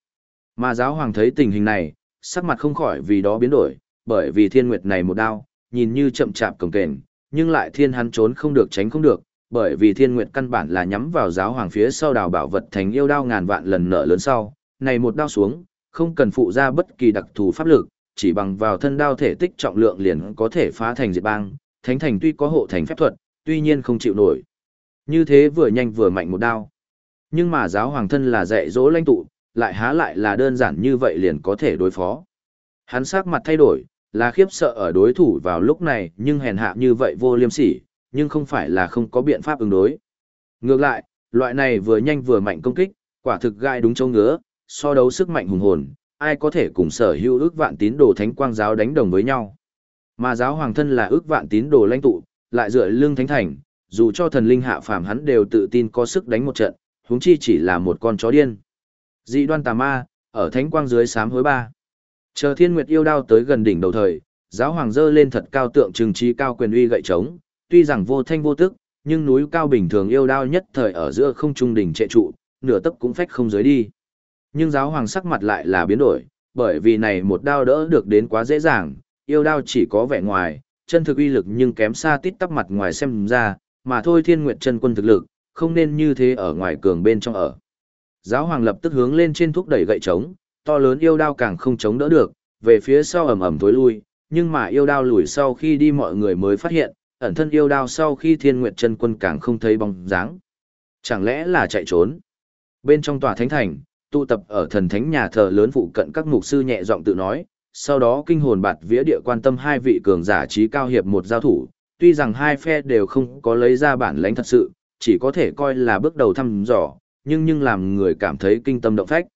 Mà giáo hoàng thấy tình hình này, sắc mặt không khỏi vì đó biến đổi, bởi vì thiên nguyệt này một đao, nhìn như chậm chạp cồng kềnh, nhưng lại thiên hắn trốn không được tránh không được, bởi vì thiên nguyệt căn bản là nhắm vào giáo hoàng phía sau đào bảo vật thành yêu đao ngàn vạn lần nợ lớn sau, này một đao xuống, không cần phụ ra bất kỳ đặc thù pháp lực, chỉ bằng vào thân đao thể tích trọng lượng liền có thể phá thành diệt bang, thánh thành tuy có hộ thành phép thuật, tuy nhiên không chịu nổi. Như thế vừa nhanh vừa mạnh một đao. Nhưng mà giáo hoàng thân là dạy dỗ lãnh tụ, lại há lại là đơn giản như vậy liền có thể đối phó. Hắn sắc mặt thay đổi, là khiếp sợ ở đối thủ vào lúc này nhưng hèn hạ như vậy vô liêm sỉ, nhưng không phải là không có biện pháp ứng đối. Ngược lại, loại này vừa nhanh vừa mạnh công kích, quả thực gai đúng châu ngứa, so đấu sức mạnh hùng hồn, ai có thể cùng sở hữu ước vạn tín đồ thánh quang giáo đánh đồng với nhau. Mà giáo hoàng thân là ước vạn tín đồ lãnh tụ, lại dựa lương thánh thành, dù cho thần linh hạ phàm hắn đều tự tin có sức đánh một trận, huống chi chỉ là một con chó điên. Dị đoan tà ma, ở thánh quang dưới sám hối ba. Chờ thiên nguyệt yêu đao tới gần đỉnh đầu thời, giáo hoàng dơ lên thật cao tượng trừng trí cao quyền uy gậy trống, tuy rằng vô thanh vô tức, nhưng núi cao bình thường yêu đao nhất thời ở giữa không trung đỉnh trệ trụ, nửa tấc cũng phách không dưới đi. Nhưng giáo hoàng sắc mặt lại là biến đổi, bởi vì này một đao đỡ được đến quá dễ dàng, yêu đao chỉ có vẻ ngoài, chân thực uy lực nhưng kém xa tít tắp mặt ngoài xem ra, mà thôi thiên nguyệt chân quân thực lực, không nên như thế ở ngoài cường bên trong ở. Giáo hoàng lập tức hướng lên trên thúc đẩy gậy trống, to lớn yêu đao càng không chống đỡ được, về phía sau ầm ầm tối lui, nhưng mà yêu đao lùi sau khi đi mọi người mới phát hiện, ẩn thân yêu đao sau khi thiên nguyệt chân quân càng không thấy bóng dáng. Chẳng lẽ là chạy trốn? Bên trong tòa thánh thành, tụ tập ở thần thánh nhà thờ lớn phụ cận các mục sư nhẹ giọng tự nói, sau đó kinh hồn bạt vía địa quan tâm hai vị cường giả trí cao hiệp một giao thủ, tuy rằng hai phe đều không có lấy ra bản lãnh thật sự, chỉ có thể coi là bước đầu thăm dò, nhưng nhưng làm người cảm thấy kinh tâm động phách.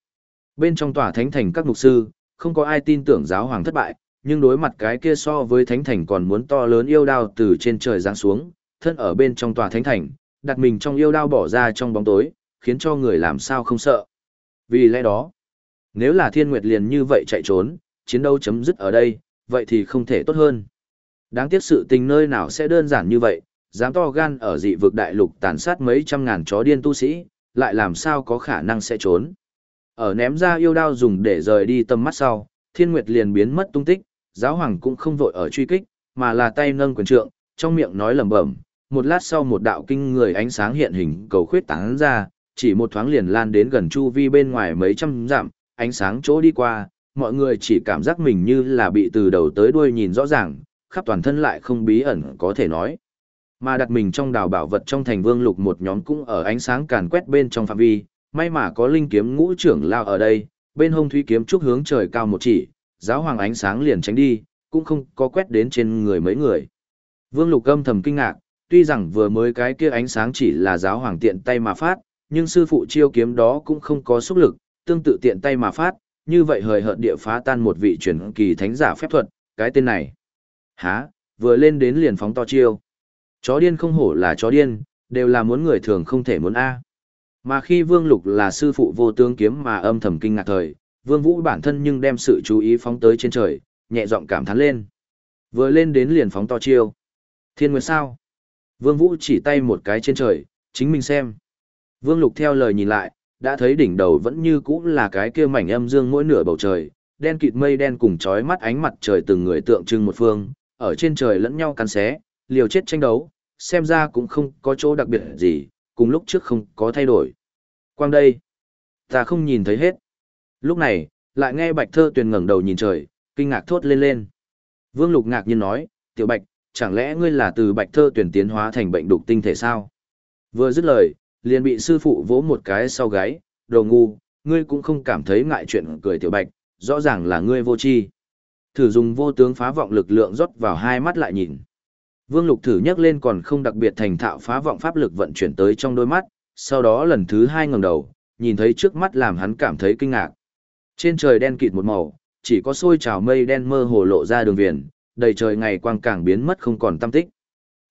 Bên trong tòa thánh thành các mục sư, không có ai tin tưởng giáo hoàng thất bại, nhưng đối mặt cái kia so với thánh thành còn muốn to lớn yêu đao từ trên trời giáng xuống, thân ở bên trong tòa thánh thành, đặt mình trong yêu đao bỏ ra trong bóng tối, khiến cho người làm sao không sợ. Vì lẽ đó, nếu là thiên nguyệt liền như vậy chạy trốn, chiến đấu chấm dứt ở đây, vậy thì không thể tốt hơn. Đáng tiếc sự tình nơi nào sẽ đơn giản như vậy, dám to gan ở dị vực đại lục tàn sát mấy trăm ngàn chó điên tu sĩ, lại làm sao có khả năng sẽ trốn. Ở ném ra yêu đao dùng để rời đi tầm mắt sau, thiên nguyệt liền biến mất tung tích, giáo hoàng cũng không vội ở truy kích, mà là tay nâng quyền trượng, trong miệng nói lẩm bẩm, một lát sau một đạo kinh người ánh sáng hiện hình cầu khuyết tán ra, chỉ một thoáng liền lan đến gần chu vi bên ngoài mấy trăm dặm, ánh sáng chỗ đi qua, mọi người chỉ cảm giác mình như là bị từ đầu tới đuôi nhìn rõ ràng, khắp toàn thân lại không bí ẩn có thể nói. Mà đặt mình trong đào bảo vật trong thành vương lục một nhóm cũng ở ánh sáng càn quét bên trong phạm vi, may mà có linh kiếm ngũ trưởng lao ở đây, bên hông thúy kiếm trúc hướng trời cao một chỉ, giáo hoàng ánh sáng liền tránh đi, cũng không có quét đến trên người mấy người. Vương lục âm thầm kinh ngạc, tuy rằng vừa mới cái kia ánh sáng chỉ là giáo hoàng tiện tay mà phát, nhưng sư phụ chiêu kiếm đó cũng không có sức lực, tương tự tiện tay mà phát, như vậy hời hợt địa phá tan một vị truyền kỳ thánh giả phép thuật, cái tên này. Hả, vừa lên đến liền phóng to chiêu. Chó điên không hổ là chó điên, đều là muốn người thường không thể muốn A. Mà khi Vương Lục là sư phụ vô tướng kiếm mà âm thầm kinh ngạc thời, Vương Vũ bản thân nhưng đem sự chú ý phóng tới trên trời, nhẹ giọng cảm thán lên. Vừa lên đến liền phóng to chiêu. Thiên Nguyệt sao? Vương Vũ chỉ tay một cái trên trời, chính mình xem. Vương Lục theo lời nhìn lại, đã thấy đỉnh đầu vẫn như cũ là cái kia mảnh âm dương mỗi nửa bầu trời, đen kịt mây đen cùng chói mắt ánh mặt trời từng người tượng trưng một phương, ở trên trời lẫn nhau cắn xé, liều chết tranh đấu, xem ra cũng không có chỗ đặc biệt gì, cùng lúc trước không có thay đổi. Quang đây, ta không nhìn thấy hết. Lúc này, lại nghe Bạch Thơ Tuyền ngẩng đầu nhìn trời, kinh ngạc thốt lên lên. Vương Lục ngạc nhiên nói, "Tiểu Bạch, chẳng lẽ ngươi là từ Bạch Thơ Tuyền tiến hóa thành bệnh đục tinh thể sao?" Vừa dứt lời, liền bị sư phụ vỗ một cái sau gáy, "Đồ ngu, ngươi cũng không cảm thấy ngại chuyện cười Tiểu Bạch, rõ ràng là ngươi vô tri." Thử dùng vô tướng phá vọng lực lượng rót vào hai mắt lại nhìn. Vương Lục thử nhắc lên còn không đặc biệt thành thạo phá vọng pháp lực vận chuyển tới trong đôi mắt, sau đó lần thứ hai ngẩng đầu, nhìn thấy trước mắt làm hắn cảm thấy kinh ngạc. Trên trời đen kịt một màu, chỉ có sôi trào mây đen mơ hồ lộ ra đường viền, đầy trời ngày quang càng biến mất không còn tâm tích.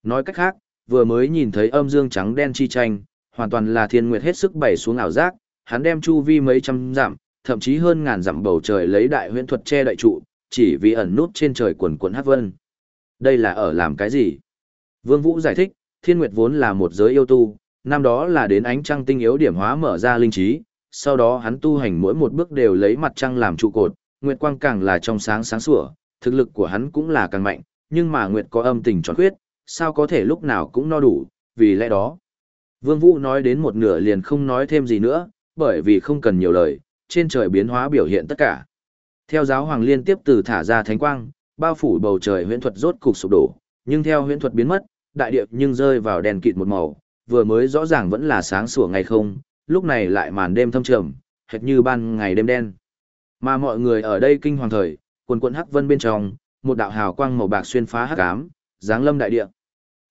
Nói cách khác, vừa mới nhìn thấy âm dương trắng đen chi tranh, hoàn toàn là thiên nguyệt hết sức bày xuống ảo giác, hắn đem chu vi mấy trăm dặm, thậm chí hơn ngàn dặm bầu trời lấy đại huyễn thuật che đại trụ, chỉ vì ẩn nút trên trời quần quần hát vân. Đây là ở làm cái gì? Vương Vũ giải thích, thiên nguyệt vốn là một giới yêu tu, năm đó là đến ánh trăng tinh yếu điểm hóa mở ra linh trí, sau đó hắn tu hành mỗi một bước đều lấy mặt trăng làm trụ cột, nguyệt quang càng là trong sáng sáng sủa, thực lực của hắn cũng là càng mạnh, nhưng mà nguyệt có âm tình tròn khuyết, sao có thể lúc nào cũng no đủ, vì lẽ đó. Vương Vũ nói đến một nửa liền không nói thêm gì nữa, bởi vì không cần nhiều lời, trên trời biến hóa biểu hiện tất cả. Theo giáo hoàng liên tiếp từ thả ra thánh quang, bao phủ bầu trời huyễn thuật rốt cục sụp đổ, nhưng theo huyễn thuật biến mất, đại địa nhưng rơi vào đèn kịt một màu, vừa mới rõ ràng vẫn là sáng sủa ngày không, lúc này lại màn đêm thâm trầm, hệt như ban ngày đêm đen. Mà mọi người ở đây kinh hoàng thời, quần quần hắc vân bên trong, một đạo hào quang màu bạc xuyên phá hắc ám, giáng lâm đại địa.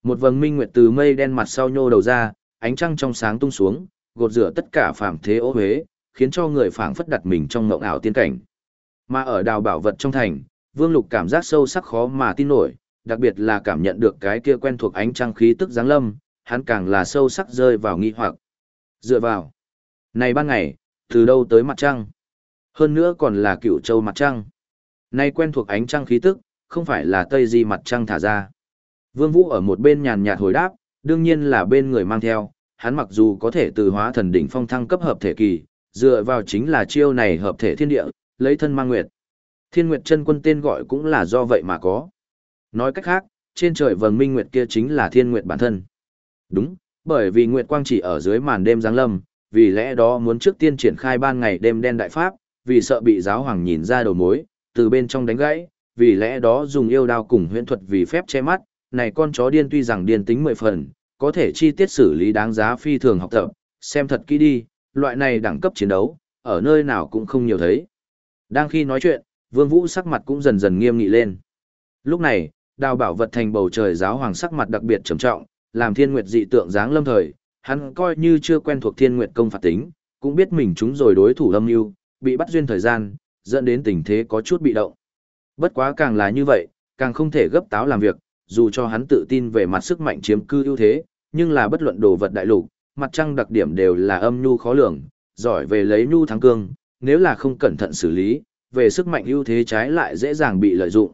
Một vầng minh nguyệt từ mây đen mặt sau nhô đầu ra, ánh trăng trong sáng tung xuống, gột rửa tất cả phàm thế ô huế, khiến cho người phảng phất đặt mình trong ngộng ảo tiên cảnh. Mà ở đào bảo vật trong thành, Vương Lục cảm giác sâu sắc khó mà tin nổi, đặc biệt là cảm nhận được cái kia quen thuộc ánh trăng khí tức giáng lâm, hắn càng là sâu sắc rơi vào nghi hoặc. Dựa vào. Này ban ngày, từ đâu tới mặt trăng? Hơn nữa còn là cựu châu mặt trăng. Nay quen thuộc ánh trăng khí tức, không phải là tây di mặt trăng thả ra. Vương Vũ ở một bên nhàn nhạt hồi đáp, đương nhiên là bên người mang theo, hắn mặc dù có thể từ hóa thần đỉnh phong thăng cấp hợp thể kỳ, dựa vào chính là chiêu này hợp thể thiên địa, lấy thân mang nguyệt. Thiên Nguyệt chân quân tên gọi cũng là do vậy mà có. Nói cách khác, trên trời vầng minh nguyệt kia chính là Thiên Nguyệt bản thân. Đúng, bởi vì nguyệt quang chỉ ở dưới màn đêm giáng lâm, vì lẽ đó muốn trước tiên triển khai ban ngày đêm đen đại pháp, vì sợ bị giáo hoàng nhìn ra đầu mối, từ bên trong đánh gãy, vì lẽ đó dùng yêu đao cùng huyễn thuật vì phép che mắt, này con chó điên tuy rằng điên tính mười phần, có thể chi tiết xử lý đáng giá phi thường học tập, xem thật kỹ đi, loại này đẳng cấp chiến đấu, ở nơi nào cũng không nhiều thấy. Đang khi nói chuyện, Vương Vũ sắc mặt cũng dần dần nghiêm nghị lên. Lúc này, đào bảo vật thành bầu trời giáo hoàng sắc mặt đặc biệt trầm trọng, làm thiên nguyệt dị tượng dáng lâm thời, hắn coi như chưa quen thuộc thiên nguyệt công phạt tính, cũng biết mình chúng rồi đối thủ âm mưu, bị bắt duyên thời gian, dẫn đến tình thế có chút bị động. Bất quá càng là như vậy, càng không thể gấp táo làm việc, dù cho hắn tự tin về mặt sức mạnh chiếm cư ưu thế, nhưng là bất luận đồ vật đại lục, mặt trăng đặc điểm đều là âm nhu khó lường, giỏi về lấy nhu thắng cương, nếu là không cẩn thận xử lý, về sức mạnh ưu thế trái lại dễ dàng bị lợi dụng.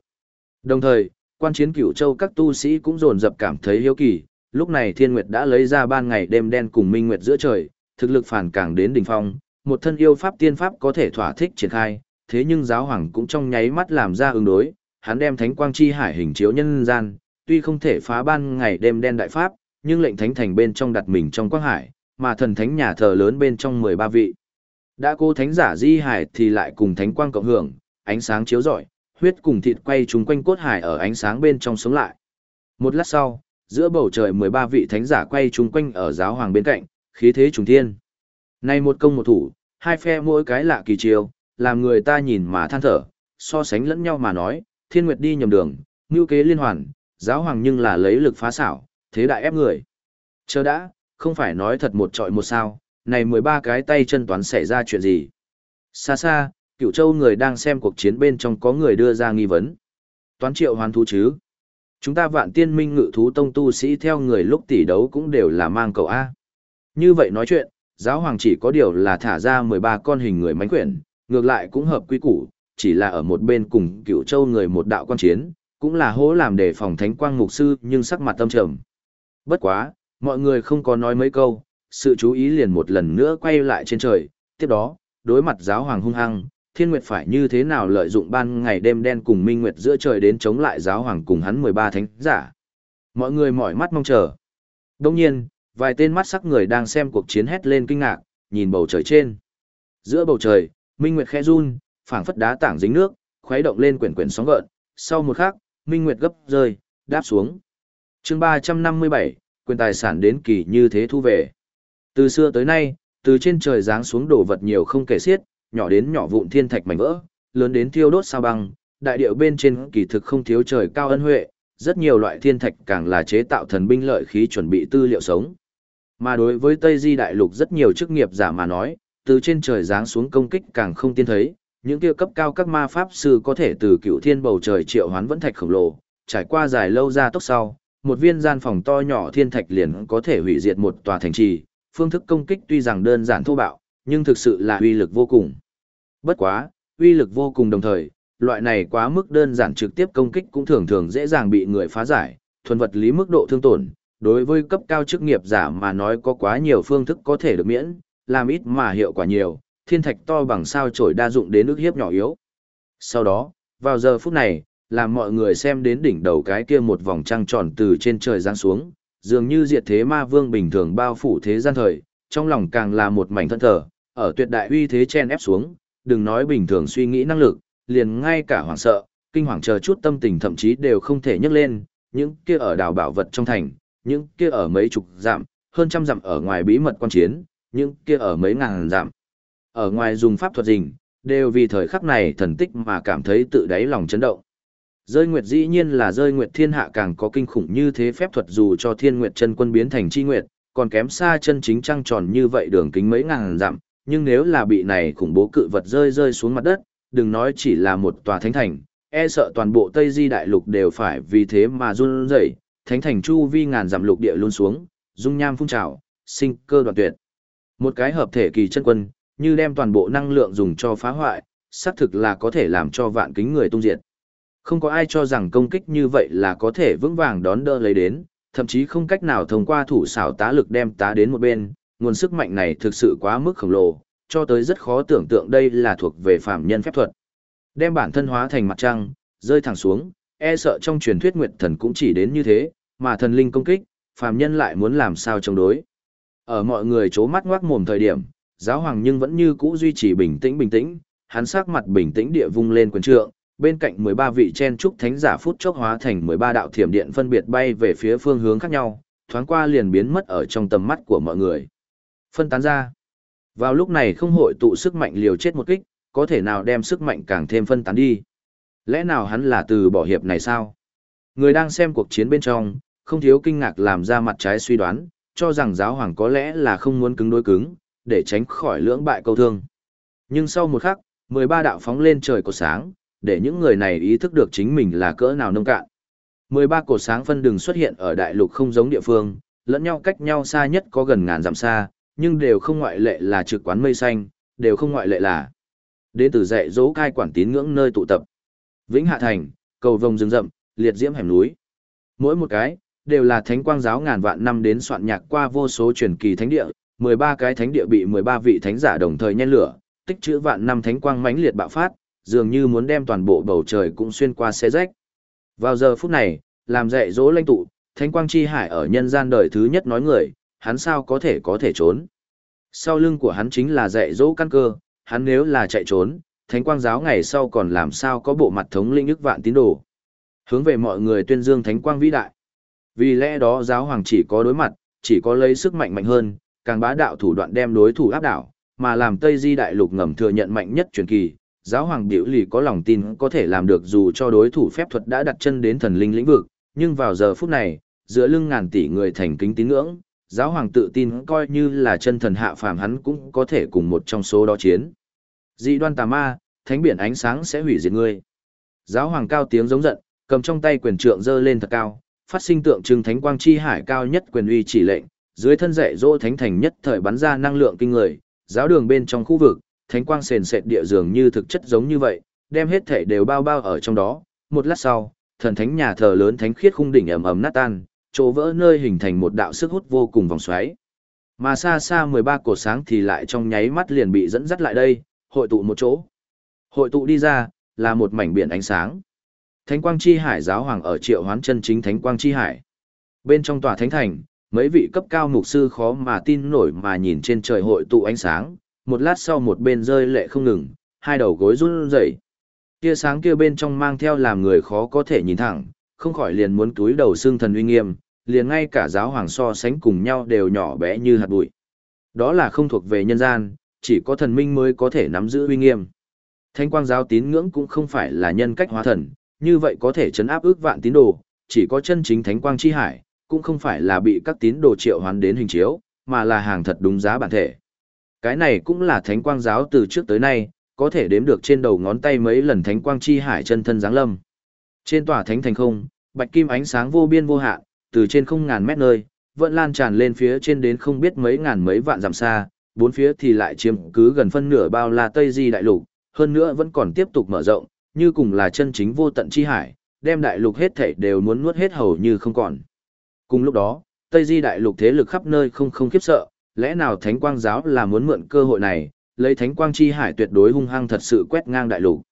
Đồng thời, quan chiến cửu châu các tu sĩ cũng dồn dập cảm thấy hiếu kỳ, lúc này Thiên Nguyệt đã lấy ra ban ngày đêm đen cùng Minh Nguyệt giữa trời, thực lực phản càng đến đỉnh phong, một thân yêu pháp tiên pháp có thể thỏa thích triển khai, thế nhưng giáo hoàng cũng trong nháy mắt làm ra ứng đối, hắn đem thánh quang chi hải hình chiếu nhân gian, tuy không thể phá ban ngày đêm đen đại pháp, nhưng lệnh thánh thành bên trong đặt mình trong quang hải, mà thần thánh nhà thờ lớn bên trong 13 vị. Đã cô thánh giả di hải thì lại cùng thánh quang cộng hưởng, ánh sáng chiếu rọi, huyết cùng thịt quay chúng quanh cốt hải ở ánh sáng bên trong sống lại. Một lát sau, giữa bầu trời 13 vị thánh giả quay chúng quanh ở giáo hoàng bên cạnh, khí thế trùng thiên. Này một công một thủ, hai phe mỗi cái lạ kỳ chiêu, làm người ta nhìn mà than thở, so sánh lẫn nhau mà nói, thiên nguyệt đi nhầm đường, ngưu kế liên hoàn, giáo hoàng nhưng là lấy lực phá xảo, thế đại ép người. Chờ đã, không phải nói thật một trọi một sao, này 13 cái tay chân toán xảy ra chuyện gì. Xa xa, cửu châu người đang xem cuộc chiến bên trong có người đưa ra nghi vấn. Toán triệu hoàn thú chứ? Chúng ta vạn tiên minh ngự thú tông tu sĩ theo người lúc tỷ đấu cũng đều là mang cầu A. Như vậy nói chuyện, giáo hoàng chỉ có điều là thả ra 13 con hình người mánh quyển, ngược lại cũng hợp quy củ, chỉ là ở một bên cùng cửu châu người một đạo quan chiến, cũng là hố làm để phòng thánh quang mục sư nhưng sắc mặt tâm trầm. Bất quá, mọi người không có nói mấy câu, sự chú ý liền một lần nữa quay lại trên trời, tiếp đó, đối mặt giáo hoàng hung hăng, thiên nguyệt phải như thế nào lợi dụng ban ngày đêm đen cùng minh nguyệt giữa trời đến chống lại giáo hoàng cùng hắn 13 thánh giả. Mọi người mỏi mắt mong chờ. Đông nhiên, vài tên mắt sắc người đang xem cuộc chiến hét lên kinh ngạc, nhìn bầu trời trên. Giữa bầu trời, minh nguyệt khẽ run, phảng phất đá tảng dính nước, khuấy động lên quyển quyển sóng gợn, sau một khắc, minh nguyệt gấp rơi, đáp xuống. Chương 357, quyền tài sản đến kỳ như thế thu về. Từ xưa tới nay, từ trên trời giáng xuống đổ vật nhiều không kể xiết, nhỏ đến nhỏ vụn thiên thạch mảnh vỡ, lớn đến thiêu đốt sao băng, đại điệu bên trên kỳ thực không thiếu trời cao ân huệ, rất nhiều loại thiên thạch càng là chế tạo thần binh lợi khí chuẩn bị tư liệu sống. Mà đối với Tây Di đại lục rất nhiều chức nghiệp giả mà nói, từ trên trời giáng xuống công kích càng không tiên thấy, những kia cấp cao các ma pháp sư có thể từ cựu thiên bầu trời triệu hoán vẫn thạch khổng lồ, trải qua dài lâu ra tốc sau, một viên gian phòng to nhỏ thiên thạch liền có thể hủy diệt một tòa thành trì, phương thức công kích tuy rằng đơn giản thô bạo, nhưng thực sự là uy lực vô cùng. Bất quá, uy lực vô cùng đồng thời, loại này quá mức đơn giản trực tiếp công kích cũng thường thường dễ dàng bị người phá giải, thuần vật lý mức độ thương tổn. Đối với cấp cao chức nghiệp giả mà nói có quá nhiều phương thức có thể được miễn, làm ít mà hiệu quả nhiều, thiên thạch to bằng sao trổi đa dụng đến ức hiếp nhỏ yếu. Sau đó, vào giờ phút này, làm mọi người xem đến đỉnh đầu cái kia một vòng trăng tròn từ trên trời giáng xuống, dường như diệt thế ma vương bình thường bao phủ thế gian thời, trong lòng càng là một mảnh thân thờ, ở tuyệt đại uy thế chen ép xuống, đừng nói bình thường suy nghĩ năng lực, liền ngay cả hoảng sợ, kinh hoàng chờ chút tâm tình thậm chí đều không thể nhấc lên, những kia ở đảo bảo vật trong thành, những kia ở mấy chục dặm, hơn trăm dặm ở ngoài bí mật quan chiến, những kia ở mấy ngàn dặm. Ở ngoài dùng pháp thuật rình, đều vì thời khắc này thần tích mà cảm thấy tự đáy lòng chấn động. Rơi nguyệt dĩ nhiên là rơi nguyệt thiên hạ càng có kinh khủng như thế phép thuật dù cho thiên nguyệt chân quân biến thành chi nguyệt, còn kém xa chân chính trăng tròn như vậy đường kính mấy ngàn dặm, nhưng nếu là bị này khủng bố cự vật rơi rơi xuống mặt đất, đừng nói chỉ là một tòa thánh thành, e sợ toàn bộ Tây Di đại lục đều phải vì thế mà run rẩy, thánh thành chu vi ngàn dặm lục địa luôn xuống, dung nham phun trào, sinh cơ đoạn tuyệt. Một cái hợp thể kỳ chân quân, như đem toàn bộ năng lượng dùng cho phá hoại, xác thực là có thể làm cho vạn kính người tung diệt. Không có ai cho rằng công kích như vậy là có thể vững vàng đón đỡ lấy đến, thậm chí không cách nào thông qua thủ xảo tá lực đem tá đến một bên, nguồn sức mạnh này thực sự quá mức khổng lồ, cho tới rất khó tưởng tượng đây là thuộc về phạm nhân phép thuật. Đem bản thân hóa thành mặt trăng, rơi thẳng xuống, e sợ trong truyền thuyết nguyệt thần cũng chỉ đến như thế, mà thần linh công kích, phàm nhân lại muốn làm sao chống đối. Ở mọi người chố mắt ngoác mồm thời điểm, giáo hoàng nhưng vẫn như cũ duy trì bình tĩnh bình tĩnh, hắn sắc mặt bình tĩnh địa vung lên quyền trượng, bên cạnh 13 vị chen trúc thánh giả phút chốc hóa thành 13 đạo thiểm điện phân biệt bay về phía phương hướng khác nhau, thoáng qua liền biến mất ở trong tầm mắt của mọi người. Phân tán ra. Vào lúc này không hội tụ sức mạnh liều chết một kích, có thể nào đem sức mạnh càng thêm phân tán đi. Lẽ nào hắn là từ bỏ hiệp này sao? Người đang xem cuộc chiến bên trong, không thiếu kinh ngạc làm ra mặt trái suy đoán, cho rằng giáo hoàng có lẽ là không muốn cứng đối cứng, để tránh khỏi lưỡng bại câu thương. Nhưng sau một khắc, 13 đạo phóng lên trời của sáng, để những người này ý thức được chính mình là cỡ nào nông cạn. 13 cột sáng phân đường xuất hiện ở đại lục không giống địa phương, lẫn nhau cách nhau xa nhất có gần ngàn dặm xa, nhưng đều không ngoại lệ là trực quán mây xanh, đều không ngoại lệ là đến từ dạy dỗ cai quản tín ngưỡng nơi tụ tập. Vĩnh Hạ Thành, cầu vồng rừng rậm, liệt diễm hẻm núi. Mỗi một cái, đều là thánh quang giáo ngàn vạn năm đến soạn nhạc qua vô số truyền kỳ thánh địa, 13 cái thánh địa bị 13 vị thánh giả đồng thời nhen lửa, tích trữ vạn năm thánh quang mãnh liệt bạo phát, dường như muốn đem toàn bộ bầu trời cũng xuyên qua xe rách. Vào giờ phút này, làm dạy dỗ lãnh tụ, thánh quang chi hải ở nhân gian đời thứ nhất nói người, hắn sao có thể có thể trốn. Sau lưng của hắn chính là dạy dỗ căn cơ, hắn nếu là chạy trốn, thánh quang giáo ngày sau còn làm sao có bộ mặt thống linh ức vạn tín đồ. Hướng về mọi người tuyên dương thánh quang vĩ đại. Vì lẽ đó giáo hoàng chỉ có đối mặt, chỉ có lấy sức mạnh mạnh hơn, càng bá đạo thủ đoạn đem đối thủ áp đảo, mà làm Tây Di đại lục ngầm thừa nhận mạnh nhất truyền kỳ, giáo hoàng biểu lì có lòng tin có thể làm được dù cho đối thủ phép thuật đã đặt chân đến thần linh lĩnh vực, nhưng vào giờ phút này, giữa lưng ngàn tỷ người thành kính tín ngưỡng, giáo hoàng tự tin coi như là chân thần hạ phàm hắn cũng có thể cùng một trong số đó chiến. Dị đoan tà ma, thánh biển ánh sáng sẽ hủy diệt ngươi. Giáo hoàng cao tiếng giống giận, cầm trong tay quyền trượng giơ lên thật cao, phát sinh tượng trưng thánh quang chi hải cao nhất quyền uy chỉ lệnh, dưới thân dạy dỗ thánh thành nhất thời bắn ra năng lượng kinh người, giáo đường bên trong khu vực, thánh quang sền sệt địa dường như thực chất giống như vậy, đem hết thể đều bao bao ở trong đó. Một lát sau, thần thánh nhà thờ lớn thánh khiết khung đỉnh ầm ầm nát tan, chỗ vỡ nơi hình thành một đạo sức hút vô cùng vòng xoáy. Mà xa xa 13 cột sáng thì lại trong nháy mắt liền bị dẫn dắt lại đây, hội tụ một chỗ. Hội tụ đi ra, là một mảnh biển ánh sáng. Thánh quang chi hải giáo hoàng ở triệu hoán chân chính thánh quang chi hải. Bên trong tòa thánh thành, mấy vị cấp cao mục sư khó mà tin nổi mà nhìn trên trời hội tụ ánh sáng, một lát sau một bên rơi lệ không ngừng, hai đầu gối run rẩy. Tia sáng kia bên trong mang theo làm người khó có thể nhìn thẳng, không khỏi liền muốn túi đầu xương thần uy nghiêm, liền ngay cả giáo hoàng so sánh cùng nhau đều nhỏ bé như hạt bụi. Đó là không thuộc về nhân gian, chỉ có thần minh mới có thể nắm giữ uy nghiêm. Thánh quang giáo tín ngưỡng cũng không phải là nhân cách hóa thần, như vậy có thể chấn áp ước vạn tín đồ, chỉ có chân chính thánh quang chi hải, cũng không phải là bị các tín đồ triệu hoán đến hình chiếu, mà là hàng thật đúng giá bản thể. Cái này cũng là thánh quang giáo từ trước tới nay, có thể đếm được trên đầu ngón tay mấy lần thánh quang chi hải chân thân giáng lâm. Trên tòa thánh thành không, bạch kim ánh sáng vô biên vô hạn, từ trên không ngàn mét nơi, vẫn lan tràn lên phía trên đến không biết mấy ngàn mấy vạn dặm xa, bốn phía thì lại chiếm cứ gần phân nửa bao la Tây Di đại lục, hơn nữa vẫn còn tiếp tục mở rộng, như cùng là chân chính vô tận chi hải, đem đại lục hết thảy đều muốn nuốt hết hầu như không còn. Cùng lúc đó, Tây Di đại lục thế lực khắp nơi không không khiếp sợ, lẽ nào Thánh Quang giáo là muốn mượn cơ hội này, lấy Thánh Quang chi hải tuyệt đối hung hăng thật sự quét ngang đại lục.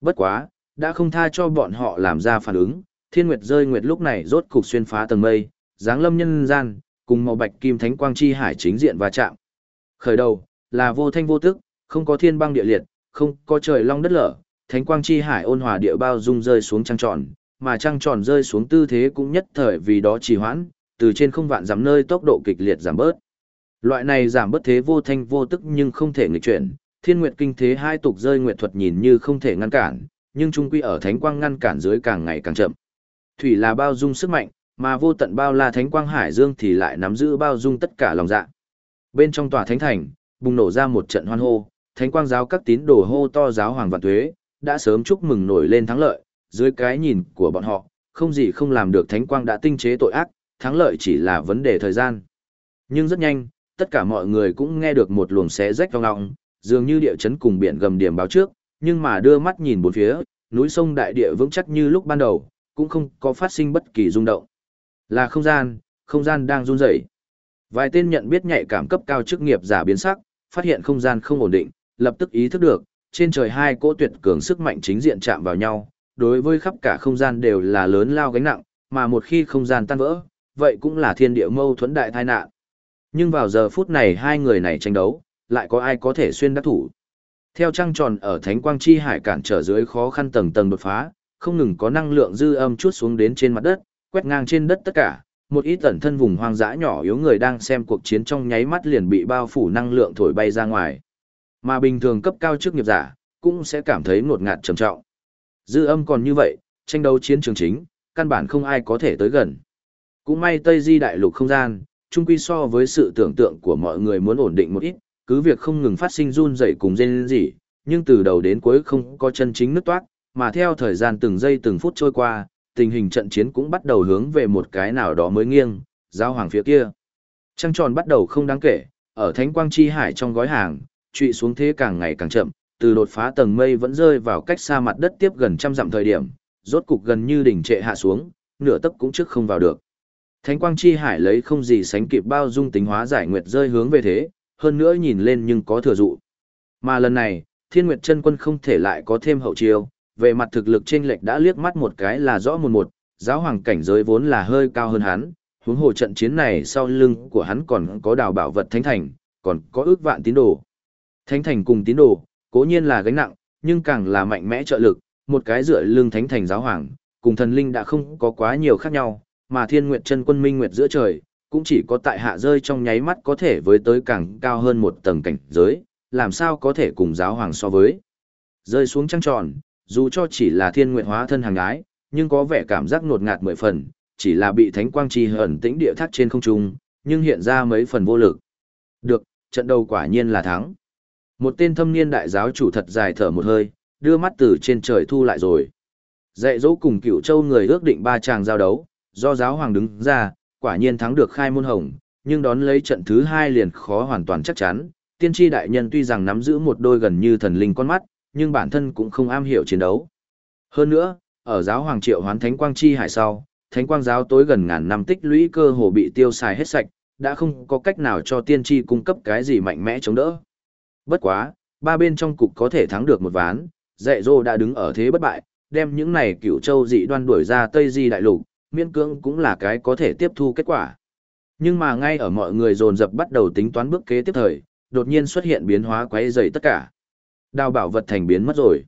Bất quá, đã không tha cho bọn họ làm ra phản ứng, Thiên Nguyệt rơi nguyệt lúc này rốt cục xuyên phá tầng mây, dáng lâm nhân gian, cùng màu bạch kim Thánh Quang chi hải chính diện va chạm. Khởi đầu, là vô thanh vô tức, không có thiên băng địa liệt, không có trời long đất lở, thánh quang chi hải ôn hòa địa bao dung rơi xuống trăng tròn, mà trăng tròn rơi xuống tư thế cũng nhất thời vì đó trì hoãn, từ trên không vạn dặm nơi tốc độ kịch liệt giảm bớt. Loại này giảm bất thế vô thanh vô tức nhưng không thể nghịch chuyển, thiên nguyệt kinh thế hai tục rơi nguyệt thuật nhìn như không thể ngăn cản, nhưng trung quy ở thánh quang ngăn cản dưới càng ngày càng chậm. Thủy là bao dung sức mạnh, mà vô tận bao la thánh quang hải dương thì lại nắm giữ bao dung tất cả lòng dạ. Bên trong tòa thánh thành, bùng nổ ra một trận hoan hô, thánh quang giáo các tín đồ hô to giáo hoàng vạn tuế, đã sớm chúc mừng nổi lên thắng lợi, dưới cái nhìn của bọn họ, không gì không làm được thánh quang đã tinh chế tội ác, thắng lợi chỉ là vấn đề thời gian. Nhưng rất nhanh, tất cả mọi người cũng nghe được một luồng xé rách vang vọng, dường như địa chấn cùng biển gầm điểm báo trước, nhưng mà đưa mắt nhìn bốn phía, núi sông đại địa vững chắc như lúc ban đầu, cũng không có phát sinh bất kỳ rung động. Là không gian, không gian đang run rẩy. Vài tên nhận biết nhạy cảm cấp cao chức nghiệp giả biến sắc, phát hiện không gian không ổn định, lập tức ý thức được, trên trời hai cỗ tuyệt cường sức mạnh chính diện chạm vào nhau, đối với khắp cả không gian đều là lớn lao gánh nặng, mà một khi không gian tan vỡ, vậy cũng là thiên địa mâu thuẫn đại tai nạn. Nhưng vào giờ phút này hai người này tranh đấu, lại có ai có thể xuyên đắc thủ. Theo trăng tròn ở Thánh Quang Chi Hải cản trở dưới khó khăn tầng tầng đột phá, không ngừng có năng lượng dư âm chút xuống đến trên mặt đất, quét ngang trên đất tất cả, một ít tẩn thân vùng hoang dã nhỏ yếu người đang xem cuộc chiến trong nháy mắt liền bị bao phủ năng lượng thổi bay ra ngoài. Mà bình thường cấp cao chức nghiệp giả, cũng sẽ cảm thấy ngột ngạt trầm trọng. Dư âm còn như vậy, tranh đấu chiến trường chính, căn bản không ai có thể tới gần. Cũng may Tây Di đại lục không gian, chung quy so với sự tưởng tượng của mọi người muốn ổn định một ít, cứ việc không ngừng phát sinh run rẩy cùng rên rỉ, nhưng từ đầu đến cuối không có chân chính nứt toát, mà theo thời gian từng giây từng phút trôi qua, tình hình trận chiến cũng bắt đầu hướng về một cái nào đó mới nghiêng, giao hoàng phía kia. Trăng tròn bắt đầu không đáng kể, ở Thánh Quang Chi Hải trong gói hàng, trụy xuống thế càng ngày càng chậm, từ đột phá tầng mây vẫn rơi vào cách xa mặt đất tiếp gần trăm dặm thời điểm, rốt cục gần như đỉnh trệ hạ xuống, nửa tấc cũng trước không vào được. Thánh quang chi hải lấy không gì sánh kịp bao dung tính hóa giải nguyệt rơi hướng về thế, hơn nữa nhìn lên nhưng có thừa dụ. Mà lần này, Thiên Nguyệt chân quân không thể lại có thêm hậu chiêu, về mặt thực lực chênh lệch đã liếc mắt một cái là rõ một một, giáo hoàng cảnh giới vốn là hơi cao hơn hắn, Huống hồ trận chiến này sau lưng của hắn còn có đào bảo vật thánh thành, còn có ước vạn tín đồ. Thánh thành cùng tín đồ, cố nhiên là gánh nặng, nhưng càng là mạnh mẽ trợ lực, một cái dựa lưng thánh thành giáo hoàng, cùng thần linh đã không có quá nhiều khác nhau, mà thiên nguyệt chân quân minh nguyệt giữa trời, cũng chỉ có tại hạ rơi trong nháy mắt có thể với tới càng cao hơn một tầng cảnh giới, làm sao có thể cùng giáo hoàng so với. Rơi xuống trăng tròn, dù cho chỉ là thiên nguyện hóa thân hàng ái, nhưng có vẻ cảm giác nột ngạt mười phần, chỉ là bị thánh quang trì hẩn tĩnh địa thắt trên không trung, nhưng hiện ra mấy phần vô lực. Được, trận đầu quả nhiên là thắng. Một tên thâm niên đại giáo chủ thật dài thở một hơi, đưa mắt từ trên trời thu lại rồi. Dạy dỗ cùng cựu châu người ước định ba chàng giao đấu, do giáo hoàng đứng ra, quả nhiên thắng được khai môn hồng, nhưng đón lấy trận thứ hai liền khó hoàn toàn chắc chắn. Tiên tri đại nhân tuy rằng nắm giữ một đôi gần như thần linh con mắt, nhưng bản thân cũng không am hiểu chiến đấu. Hơn nữa, ở giáo hoàng triệu hoán thánh quang chi hải sau, thánh quang giáo tối gần ngàn năm tích lũy cơ hồ bị tiêu xài hết sạch, đã không có cách nào cho tiên tri cung cấp cái gì mạnh mẽ chống đỡ. Bất quá, ba bên trong cục có thể thắng được một ván, dạy dô đã đứng ở thế bất bại, đem những này cửu châu dị đoan đuổi ra Tây Di đại lục, miễn cưỡng cũng là cái có thể tiếp thu kết quả. Nhưng mà ngay ở mọi người dồn dập bắt đầu tính toán bước kế tiếp thời, đột nhiên xuất hiện biến hóa quấy rầy tất cả. Đào bảo vật thành biến mất rồi.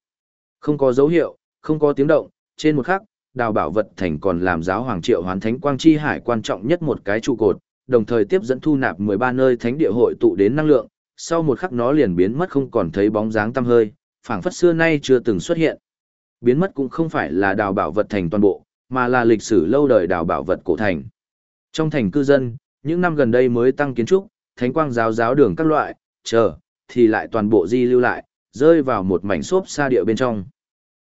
Không có dấu hiệu, không có tiếng động, trên một khắc, đào bảo vật thành còn làm giáo hoàng triệu hoán thánh quang chi hải quan trọng nhất một cái trụ cột, đồng thời tiếp dẫn thu nạp 13 nơi thánh địa hội tụ đến năng lượng, sau một khắc nó liền biến mất không còn thấy bóng dáng tăm hơi, phảng phất xưa nay chưa từng xuất hiện. Biến mất cũng không phải là đào bảo vật thành toàn bộ, mà là lịch sử lâu đời đào bảo vật cổ thành. Trong thành cư dân, những năm gần đây mới tăng kiến trúc, thánh quang giáo giáo đường các loại, chờ, thì lại toàn bộ di lưu lại, rơi vào một mảnh xốp xa địa bên trong.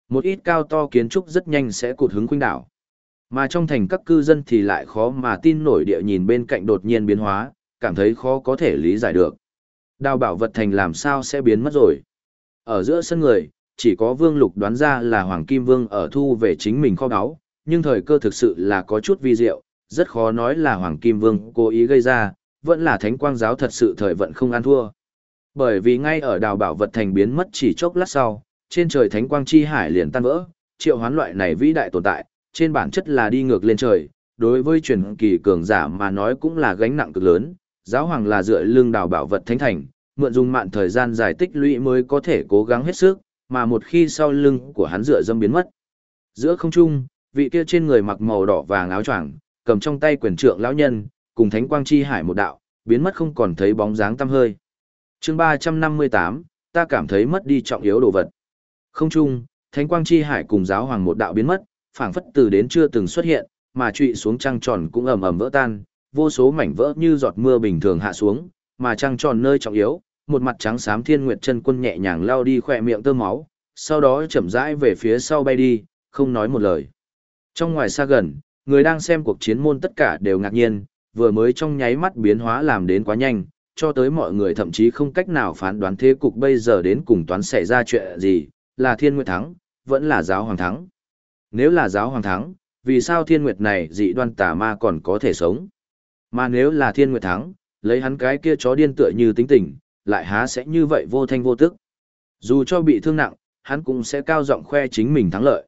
Một ít cao to kiến trúc rất nhanh sẽ cụt hứng khuynh đảo. Mà trong thành các cư dân thì lại khó mà tin nổi địa nhìn bên cạnh đột nhiên biến hóa, cảm thấy khó có thể lý giải được. Đào bảo vật thành làm sao sẽ biến mất rồi. Ở giữa sân người, chỉ có Vương Lục đoán ra là Hoàng Kim Vương ở thu về chính mình kho báu, nhưng thời cơ thực sự là có chút vi diệu, rất khó nói là Hoàng Kim Vương cố ý gây ra, vẫn là Thánh Quang Giáo thật sự thời vận không ăn thua. Bởi vì ngay ở đào bảo vật thành biến mất chỉ chốc lát sau, trên trời Thánh Quang Chi Hải liền tan vỡ, triệu hoán loại này vĩ đại tồn tại, trên bản chất là đi ngược lên trời, đối với truyền kỳ cường giả mà nói cũng là gánh nặng cực lớn, giáo hoàng là dựa lưng đào bảo vật thánh thành, mượn dùng mạn thời gian giải tích lũy mới có thể cố gắng hết sức, mà một khi sau lưng của hắn dựa dâm biến mất. Giữa không trung, vị kia trên người mặc màu đỏ vàng áo choàng, cầm trong tay quyền trượng lão nhân, cùng thánh quang chi hải một đạo, biến mất không còn thấy bóng dáng tăm hơi. Chương 358, ta cảm thấy mất đi trọng yếu đồ vật. Không trung, thánh quang chi hải cùng giáo hoàng một đạo biến mất, phảng phất từ đến chưa từng xuất hiện, mà trụy xuống trăng tròn cũng ầm ầm vỡ tan, vô số mảnh vỡ như giọt mưa bình thường hạ xuống, mà trăng tròn nơi trọng yếu, một mặt trắng xám thiên nguyệt chân quân nhẹ nhàng lao đi khỏe miệng tơ máu, sau đó chậm rãi về phía sau bay đi, không nói một lời. Trong ngoài xa gần, người đang xem cuộc chiến môn tất cả đều ngạc nhiên, vừa mới trong nháy mắt biến hóa làm đến quá nhanh, cho tới mọi người thậm chí không cách nào phán đoán thế cục bây giờ đến cùng toán xảy ra chuyện gì, là thiên nguyệt thắng, vẫn là giáo hoàng thắng. Nếu là giáo hoàng thắng, vì sao thiên nguyệt này dị đoan tà ma còn có thể sống? Mà nếu là thiên nguyệt thắng, lấy hắn cái kia chó điên tựa như tính tình, lại há sẽ như vậy vô thanh vô tức. Dù cho bị thương nặng, hắn cũng sẽ cao giọng khoe chính mình thắng lợi.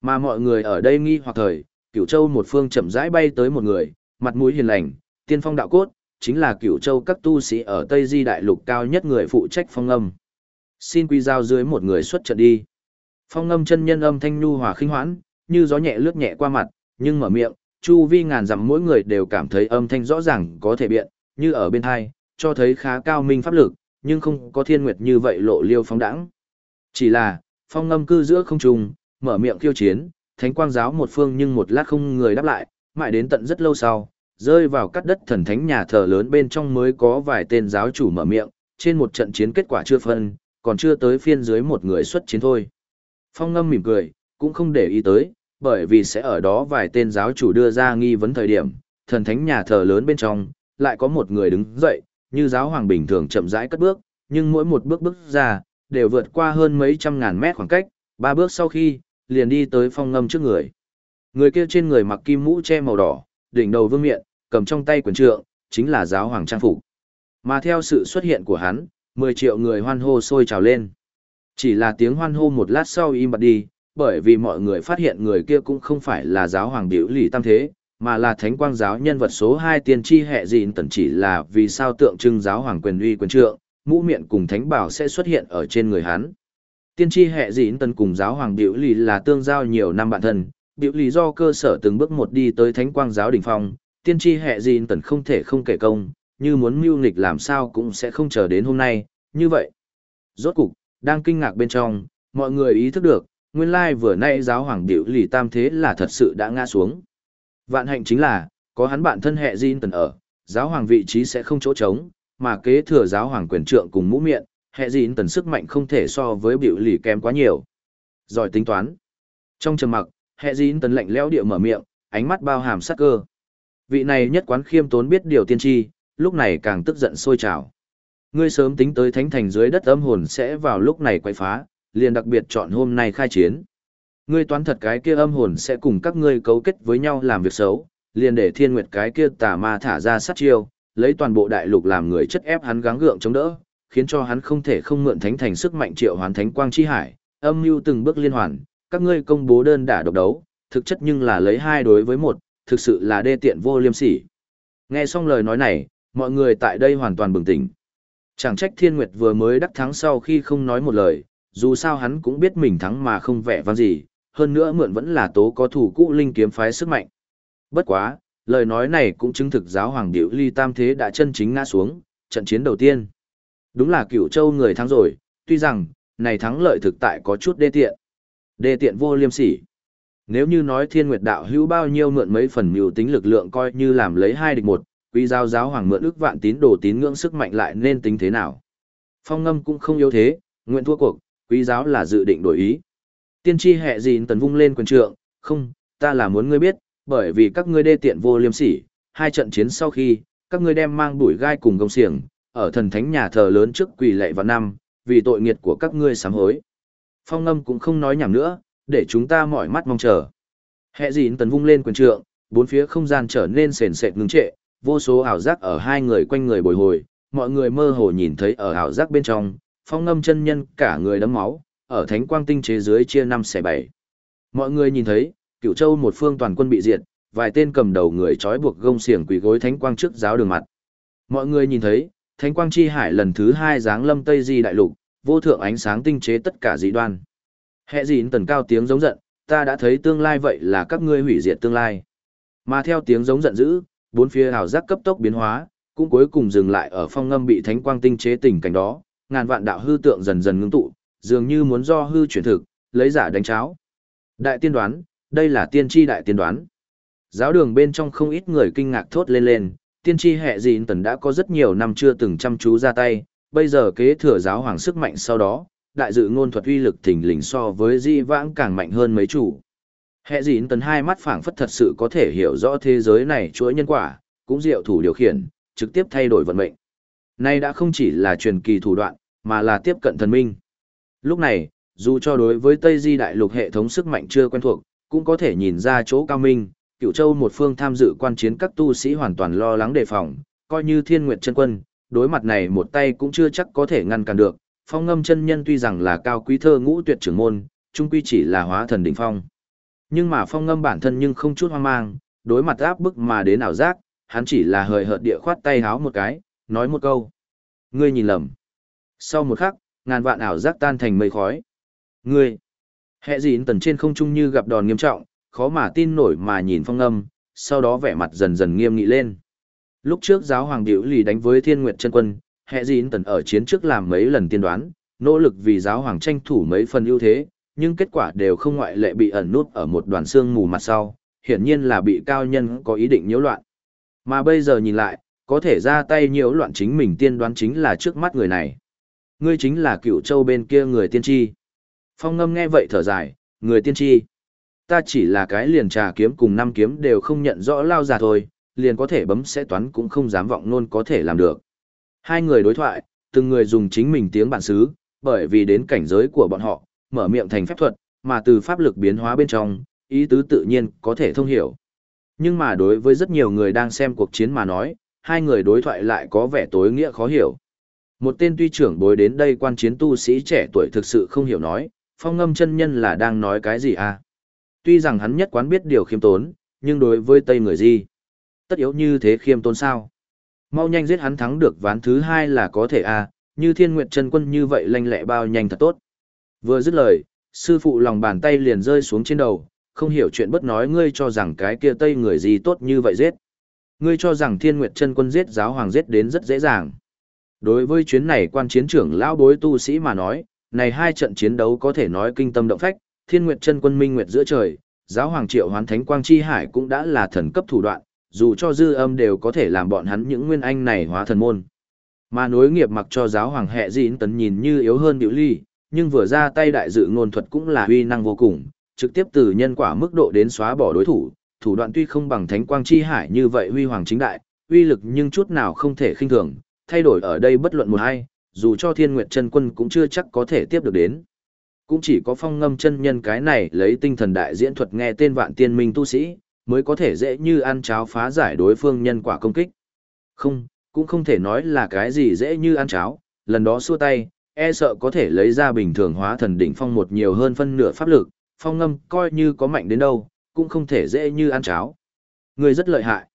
Mà mọi người ở đây nghi hoặc thời, cửu châu một phương chậm rãi bay tới một người, mặt mũi hiền lành, tiên phong đạo cốt, chính là cửu châu các tu sĩ ở Tây Di Đại Lục cao nhất người phụ trách phong âm. Xin quy giao dưới một người xuất trận đi. Phong âm chân nhân âm thanh nhu hòa khinh hoãn, như gió nhẹ lướt nhẹ qua mặt, nhưng mở miệng, chu vi ngàn dặm mỗi người đều cảm thấy âm thanh rõ ràng có thể biện, như ở bên hai, cho thấy khá cao minh pháp lực, nhưng không có thiên nguyệt như vậy lộ liêu phóng đẳng. Chỉ là, phong âm cư giữa không trung, mở miệng khiêu chiến, thánh quang giáo một phương nhưng một lát không người đáp lại, mãi đến tận rất lâu sau, rơi vào cắt đất thần thánh nhà thờ lớn bên trong mới có vài tên giáo chủ mở miệng, trên một trận chiến kết quả chưa phân, còn chưa tới phiên dưới một người xuất chiến thôi. Phong ngâm mỉm cười, cũng không để ý tới, bởi vì sẽ ở đó vài tên giáo chủ đưa ra nghi vấn thời điểm, thần thánh nhà thờ lớn bên trong, lại có một người đứng dậy, như giáo hoàng bình thường chậm rãi cất bước, nhưng mỗi một bước bước ra, đều vượt qua hơn mấy trăm ngàn mét khoảng cách, ba bước sau khi, liền đi tới phong ngâm trước người. Người kia trên người mặc kim mũ che màu đỏ, đỉnh đầu vương miện, cầm trong tay quyền trượng, chính là giáo hoàng trang phục. Mà theo sự xuất hiện của hắn, 10 triệu người hoan hô sôi trào lên. Chỉ là tiếng hoan hô một lát sau im bặt đi, bởi vì mọi người phát hiện người kia cũng không phải là giáo hoàng biểu lì tam thế, mà là thánh quang giáo nhân vật số 2 tiên tri hệ dịn tần chỉ là vì sao tượng trưng giáo hoàng quyền uy quyền trượng, mũ miệng cùng thánh bảo sẽ xuất hiện ở trên người hắn. Tiên tri hệ dịn tần cùng giáo hoàng biểu lì là tương giao nhiều năm bạn thân, biểu lì do cơ sở từng bước một đi tới thánh quang giáo đỉnh phong, tiên tri hệ dịn tần không thể không kể công, như muốn mưu nghịch làm sao cũng sẽ không chờ đến hôm nay, như vậy. Rốt cục, đang kinh ngạc bên trong, mọi người ý thức được, nguyên lai vừa nay giáo hoàng biểu lì tam thế là thật sự đã ngã xuống. Vạn hạnh chính là, có hắn bạn thân hệ Jin tần ở, giáo hoàng vị trí sẽ không chỗ trống, mà kế thừa giáo hoàng quyền trượng cùng mũ miệng, hệ dịn tần sức mạnh không thể so với biểu lì kém quá nhiều. Giỏi tính toán. Trong trầm mặc, hệ dịn tần lạnh lẽo địa mở miệng, ánh mắt bao hàm sắc cơ. Vị này nhất quán khiêm tốn biết điều tiên tri, lúc này càng tức giận sôi trào. Ngươi sớm tính tới thánh thành dưới đất âm hồn sẽ vào lúc này quay phá, liền đặc biệt chọn hôm nay khai chiến. Ngươi toán thật cái kia âm hồn sẽ cùng các ngươi cấu kết với nhau làm việc xấu, liền để thiên nguyệt cái kia tà ma thả ra sát chiêu, lấy toàn bộ đại lục làm người chất ép hắn gắng gượng chống đỡ, khiến cho hắn không thể không mượn thánh thành sức mạnh triệu hoàn thánh quang chi hải, âm mưu từng bước liên hoàn, các ngươi công bố đơn đả độc đấu, thực chất nhưng là lấy hai đối với một, thực sự là đê tiện vô liêm sỉ. Nghe xong lời nói này, mọi người tại đây hoàn toàn bừng tỉnh. Chẳng trách Thiên Nguyệt vừa mới đắc thắng sau khi không nói một lời, dù sao hắn cũng biết mình thắng mà không vẻ vang gì, hơn nữa mượn vẫn là tố có thủ cũ linh kiếm phái sức mạnh. Bất quá, lời nói này cũng chứng thực giáo hoàng điệu ly tam thế đã chân chính ngã xuống, trận chiến đầu tiên. Đúng là cửu châu người thắng rồi, tuy rằng, này thắng lợi thực tại có chút đê tiện. Đê tiện vô liêm sỉ. Nếu như nói thiên nguyệt đạo hữu bao nhiêu mượn mấy phần mưu tính lực lượng coi như làm lấy hai địch một, quý giáo giáo hoàng mượn ước vạn tín đồ tín ngưỡng sức mạnh lại nên tính thế nào. Phong ngâm cũng không yếu thế, nguyện thua cuộc, quý giáo là dự định đổi ý. Tiên tri hệ gìn tần vung lên quyền trượng, không, ta là muốn ngươi biết, bởi vì các ngươi đê tiện vô liêm sỉ, hai trận chiến sau khi, các ngươi đem mang đuổi gai cùng gông xiềng, ở thần thánh nhà thờ lớn trước quỳ lệ vào năm, vì tội nghiệt của các ngươi sám hối. Phong ngâm cũng không nói nhảm nữa, để chúng ta mỏi mắt mong chờ. Hệ dịn tần vung lên quyền trượng, bốn phía không gian trở nên sền sệt ngưng trệ, vô số ảo giác ở hai người quanh người bồi hồi, mọi người mơ hồ nhìn thấy ở ảo giác bên trong, phong ngâm chân nhân cả người đấm máu, ở thánh quang tinh chế dưới chia năm xẻ bảy. Mọi người nhìn thấy, cựu châu một phương toàn quân bị diệt, vài tên cầm đầu người trói buộc gông xiềng quỳ gối thánh quang trước giáo đường mặt. Mọi người nhìn thấy, thánh quang chi hải lần thứ hai giáng lâm Tây Di đại lục, vô thượng ánh sáng tinh chế tất cả dị đoan. Hệ dịn tần cao tiếng giống giận, ta đã thấy tương lai vậy là các ngươi hủy diệt tương lai. Mà theo tiếng giống giận dữ, bốn phía ảo giác cấp tốc biến hóa, cũng cuối cùng dừng lại ở phong ngâm bị thánh quang tinh chế tình cảnh đó, ngàn vạn đạo hư tượng dần dần ngưng tụ, dường như muốn do hư chuyển thực, lấy giả đánh cháo. Đại tiên đoán, đây là tiên tri đại tiên đoán. Giáo đường bên trong không ít người kinh ngạc thốt lên lên, tiên tri hệ dịn tần đã có rất nhiều năm chưa từng chăm chú ra tay, bây giờ kế thừa giáo hoàng sức mạnh sau đó, đại dự ngôn thuật uy lực thình lình so với di vãng càng mạnh hơn mấy chủ. Hệ dịn tần hai mắt phảng phất thật sự có thể hiểu rõ thế giới này chuỗi nhân quả, cũng diệu thủ điều khiển, trực tiếp thay đổi vận mệnh. Nay đã không chỉ là truyền kỳ thủ đoạn, mà là tiếp cận thần minh. Lúc này, dù cho đối với Tây Di Đại Lục hệ thống sức mạnh chưa quen thuộc, cũng có thể nhìn ra chỗ cao minh, cựu châu một phương tham dự quan chiến các tu sĩ hoàn toàn lo lắng đề phòng, coi như thiên nguyệt chân quân, đối mặt này một tay cũng chưa chắc có thể ngăn cản được. Phong ngâm chân nhân tuy rằng là cao quý thơ ngũ tuyệt trưởng môn, trung quy chỉ là hóa thần đỉnh phong. Nhưng mà phong ngâm bản thân nhưng không chút hoang mang, đối mặt áp bức mà đến ảo giác, hắn chỉ là hời hợt địa khoát tay háo một cái, nói một câu. Ngươi nhìn lầm. Sau một khắc, ngàn vạn ảo giác tan thành mây khói. Ngươi, hệ dịn tần trên không trung như gặp đòn nghiêm trọng, khó mà tin nổi mà nhìn phong âm, sau đó vẻ mặt dần dần nghiêm nghị lên. Lúc trước giáo hoàng điệu lì đánh với thiên nguyệt chân quân, hệ dịn tần ở chiến trước làm mấy lần tiên đoán, nỗ lực vì giáo hoàng tranh thủ mấy phần ưu thế, nhưng kết quả đều không ngoại lệ bị ẩn nút ở một đoàn xương mù mặt sau, hiển nhiên là bị cao nhân có ý định nhiễu loạn. Mà bây giờ nhìn lại, có thể ra tay nhiễu loạn chính mình tiên đoán chính là trước mắt người này. Ngươi chính là cựu châu bên kia người tiên tri. Phong ngâm nghe vậy thở dài, người tiên tri. Ta chỉ là cái liền trà kiếm cùng năm kiếm đều không nhận rõ lao già thôi, liền có thể bấm sẽ toán cũng không dám vọng nôn có thể làm được. Hai người đối thoại, từng người dùng chính mình tiếng bản xứ, bởi vì đến cảnh giới của bọn họ, mở miệng thành phép thuật, mà từ pháp lực biến hóa bên trong, ý tứ tự nhiên có thể thông hiểu. Nhưng mà đối với rất nhiều người đang xem cuộc chiến mà nói, hai người đối thoại lại có vẻ tối nghĩa khó hiểu. Một tên tuy trưởng bối đến đây quan chiến tu sĩ trẻ tuổi thực sự không hiểu nói, phong ngâm chân nhân là đang nói cái gì à? Tuy rằng hắn nhất quán biết điều khiêm tốn, nhưng đối với Tây người gì? Tất yếu như thế khiêm tốn sao? Mau nhanh giết hắn thắng được ván thứ hai là có thể à, như thiên nguyệt chân quân như vậy lanh lẹ bao nhanh thật tốt. Vừa dứt lời, sư phụ lòng bàn tay liền rơi xuống trên đầu, không hiểu chuyện bất nói ngươi cho rằng cái kia Tây người gì tốt như vậy giết. Ngươi cho rằng thiên nguyệt chân quân giết giáo hoàng giết đến rất dễ dàng. Đối với chuyến này quan chiến trưởng lão bối tu sĩ mà nói, này hai trận chiến đấu có thể nói kinh tâm động phách, thiên nguyệt chân quân minh nguyệt giữa trời, giáo hoàng triệu hoán thánh quang chi hải cũng đã là thần cấp thủ đoạn, dù cho dư âm đều có thể làm bọn hắn những nguyên anh này hóa thần môn. Mà nối nghiệp mặc cho giáo hoàng hệ dịn tấn nhìn như yếu hơn biểu ly, nhưng vừa ra tay đại dự ngôn thuật cũng là uy năng vô cùng, trực tiếp từ nhân quả mức độ đến xóa bỏ đối thủ, thủ đoạn tuy không bằng thánh quang chi hải như vậy huy hoàng chính đại, uy lực nhưng chút nào không thể khinh thường, thay đổi ở đây bất luận một hay, dù cho thiên nguyệt chân quân cũng chưa chắc có thể tiếp được đến. Cũng chỉ có phong ngâm chân nhân cái này lấy tinh thần đại diễn thuật nghe tên vạn tiên minh tu sĩ, mới có thể dễ như ăn cháo phá giải đối phương nhân quả công kích. Không, cũng không thể nói là cái gì dễ như ăn cháo, lần đó xua tay, e sợ có thể lấy ra bình thường hóa thần đỉnh phong một nhiều hơn phân nửa pháp lực, phong ngâm coi như có mạnh đến đâu, cũng không thể dễ như ăn cháo. Người rất lợi hại.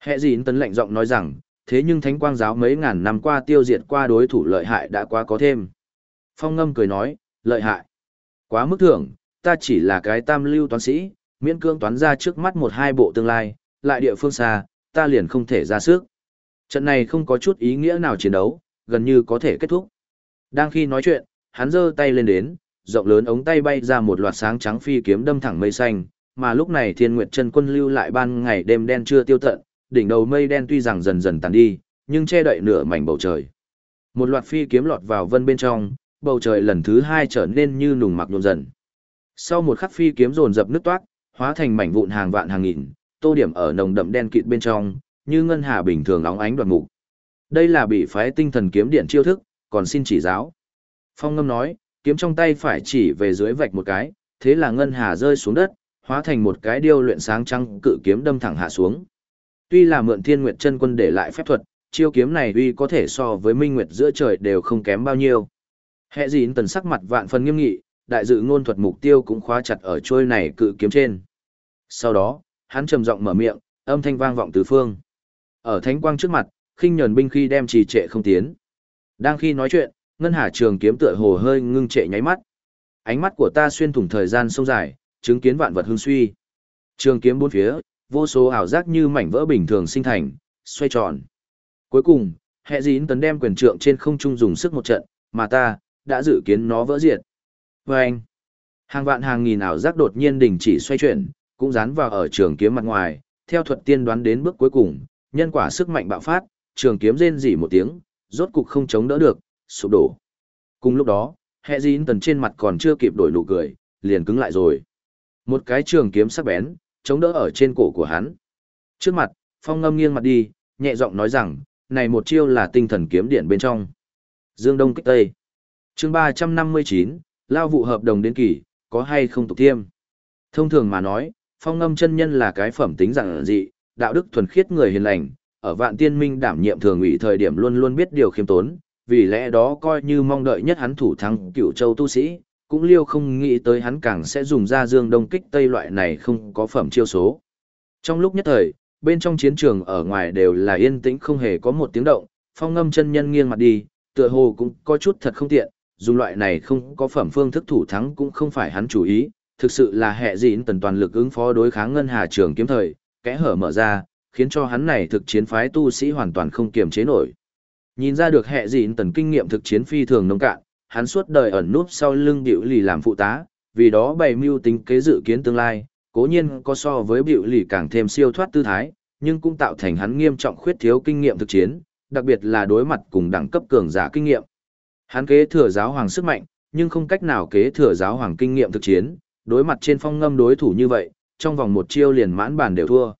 Hệ dịn tấn lạnh giọng nói rằng, thế nhưng thánh quang giáo mấy ngàn năm qua tiêu diệt qua đối thủ lợi hại đã quá có thêm. Phong ngâm cười nói, lợi hại. Quá mức thưởng, ta chỉ là cái tam lưu toán sĩ, miễn cương toán ra trước mắt một hai bộ tương lai, lại địa phương xa, ta liền không thể ra sức. Trận này không có chút ý nghĩa nào chiến đấu, gần như có thể kết thúc. Đang khi nói chuyện, hắn giơ tay lên đến, rộng lớn ống tay bay ra một loạt sáng trắng phi kiếm đâm thẳng mây xanh, mà lúc này Thiên Nguyệt Chân Quân lưu lại ban ngày đêm đen chưa tiêu tận, đỉnh đầu mây đen tuy rằng dần dần tàn đi, nhưng che đậy nửa mảnh bầu trời. Một loạt phi kiếm lọt vào vân bên trong, bầu trời lần thứ hai trở nên như nùng mặc nhộn dần. Sau một khắc phi kiếm rồn dập nước toát, hóa thành mảnh vụn hàng vạn hàng nghìn, tô điểm ở nồng đậm đen kịt bên trong, như ngân hà bình thường óng ánh đoạt mục. Đây là bị phái tinh thần kiếm điện chiêu thức, còn xin chỉ giáo. Phong ngâm nói, kiếm trong tay phải chỉ về dưới vạch một cái, thế là ngân hà rơi xuống đất, hóa thành một cái điêu luyện sáng trăng cự kiếm đâm thẳng hạ xuống. Tuy là mượn thiên nguyệt chân quân để lại phép thuật, chiêu kiếm này uy có thể so với minh nguyệt giữa trời đều không kém bao nhiêu. Hệ dịn tần sắc mặt vạn phần nghiêm nghị, đại dự ngôn thuật mục tiêu cũng khóa chặt ở trôi này cự kiếm trên. Sau đó, hắn trầm giọng mở miệng, âm thanh vang vọng tứ phương. Ở thánh quang trước mặt, khinh nhẫn binh khi đem trì trệ không tiến. Đang khi nói chuyện, ngân hà trường kiếm tựa hồ hơi ngưng trệ nháy mắt. Ánh mắt của ta xuyên thủng thời gian sông dài, chứng kiến vạn vật hương suy. Trường kiếm bốn phía, vô số ảo giác như mảnh vỡ bình thường sinh thành, xoay tròn. Cuối cùng, hệ dĩn tấn đem quyền trượng trên không trung dùng sức một trận, mà ta, đã dự kiến nó vỡ diệt. Và anh, hàng vạn hàng nghìn ảo giác đột nhiên đình chỉ xoay chuyển, cũng dán vào ở trường kiếm mặt ngoài, theo thuật tiên đoán đến bước cuối cùng, nhân quả sức mạnh bạo phát, trường kiếm rên rỉ một tiếng, rốt cục không chống đỡ được, sụp đổ. Cùng lúc đó, hệ dín tần trên mặt còn chưa kịp đổi nụ cười, liền cứng lại rồi. Một cái trường kiếm sắc bén, chống đỡ ở trên cổ của hắn. Trước mặt, phong ngâm nghiêng mặt đi, nhẹ giọng nói rằng, này một chiêu là tinh thần kiếm điện bên trong. Dương Đông kích Tây chương 359, lao vụ hợp đồng đến kỳ, có hay không tục thiêm. Thông thường mà nói, phong ngâm chân nhân là cái phẩm tính dạng dị, đạo đức thuần khiết người hiền lành, ở vạn tiên minh đảm nhiệm thường ủy thời điểm luôn luôn biết điều khiêm tốn, vì lẽ đó coi như mong đợi nhất hắn thủ thắng cựu châu tu sĩ, cũng liêu không nghĩ tới hắn càng sẽ dùng ra dương đông kích tây loại này không có phẩm chiêu số. Trong lúc nhất thời, bên trong chiến trường ở ngoài đều là yên tĩnh không hề có một tiếng động, phong ngâm chân nhân nghiêng mặt đi, tựa hồ cũng có chút thật không tiện, dùng loại này không có phẩm phương thức thủ thắng cũng không phải hắn chủ ý, thực sự là hệ dịn tần toàn lực ứng phó đối kháng ngân hà trường kiếm thời, kẽ hở mở ra, khiến cho hắn này thực chiến phái tu sĩ hoàn toàn không kiềm chế nổi. Nhìn ra được hệ dịn tần kinh nghiệm thực chiến phi thường nông cạn, hắn suốt đời ẩn núp sau lưng biểu lì làm phụ tá, vì đó bày mưu tính kế dự kiến tương lai, cố nhiên có so với biểu lì càng thêm siêu thoát tư thái, nhưng cũng tạo thành hắn nghiêm trọng khuyết thiếu kinh nghiệm thực chiến, đặc biệt là đối mặt cùng đẳng cấp cường giả kinh nghiệm. Hắn kế thừa giáo hoàng sức mạnh, nhưng không cách nào kế thừa giáo hoàng kinh nghiệm thực chiến, đối mặt trên phong ngâm đối thủ như vậy, trong vòng một chiêu liền mãn bàn đều thua.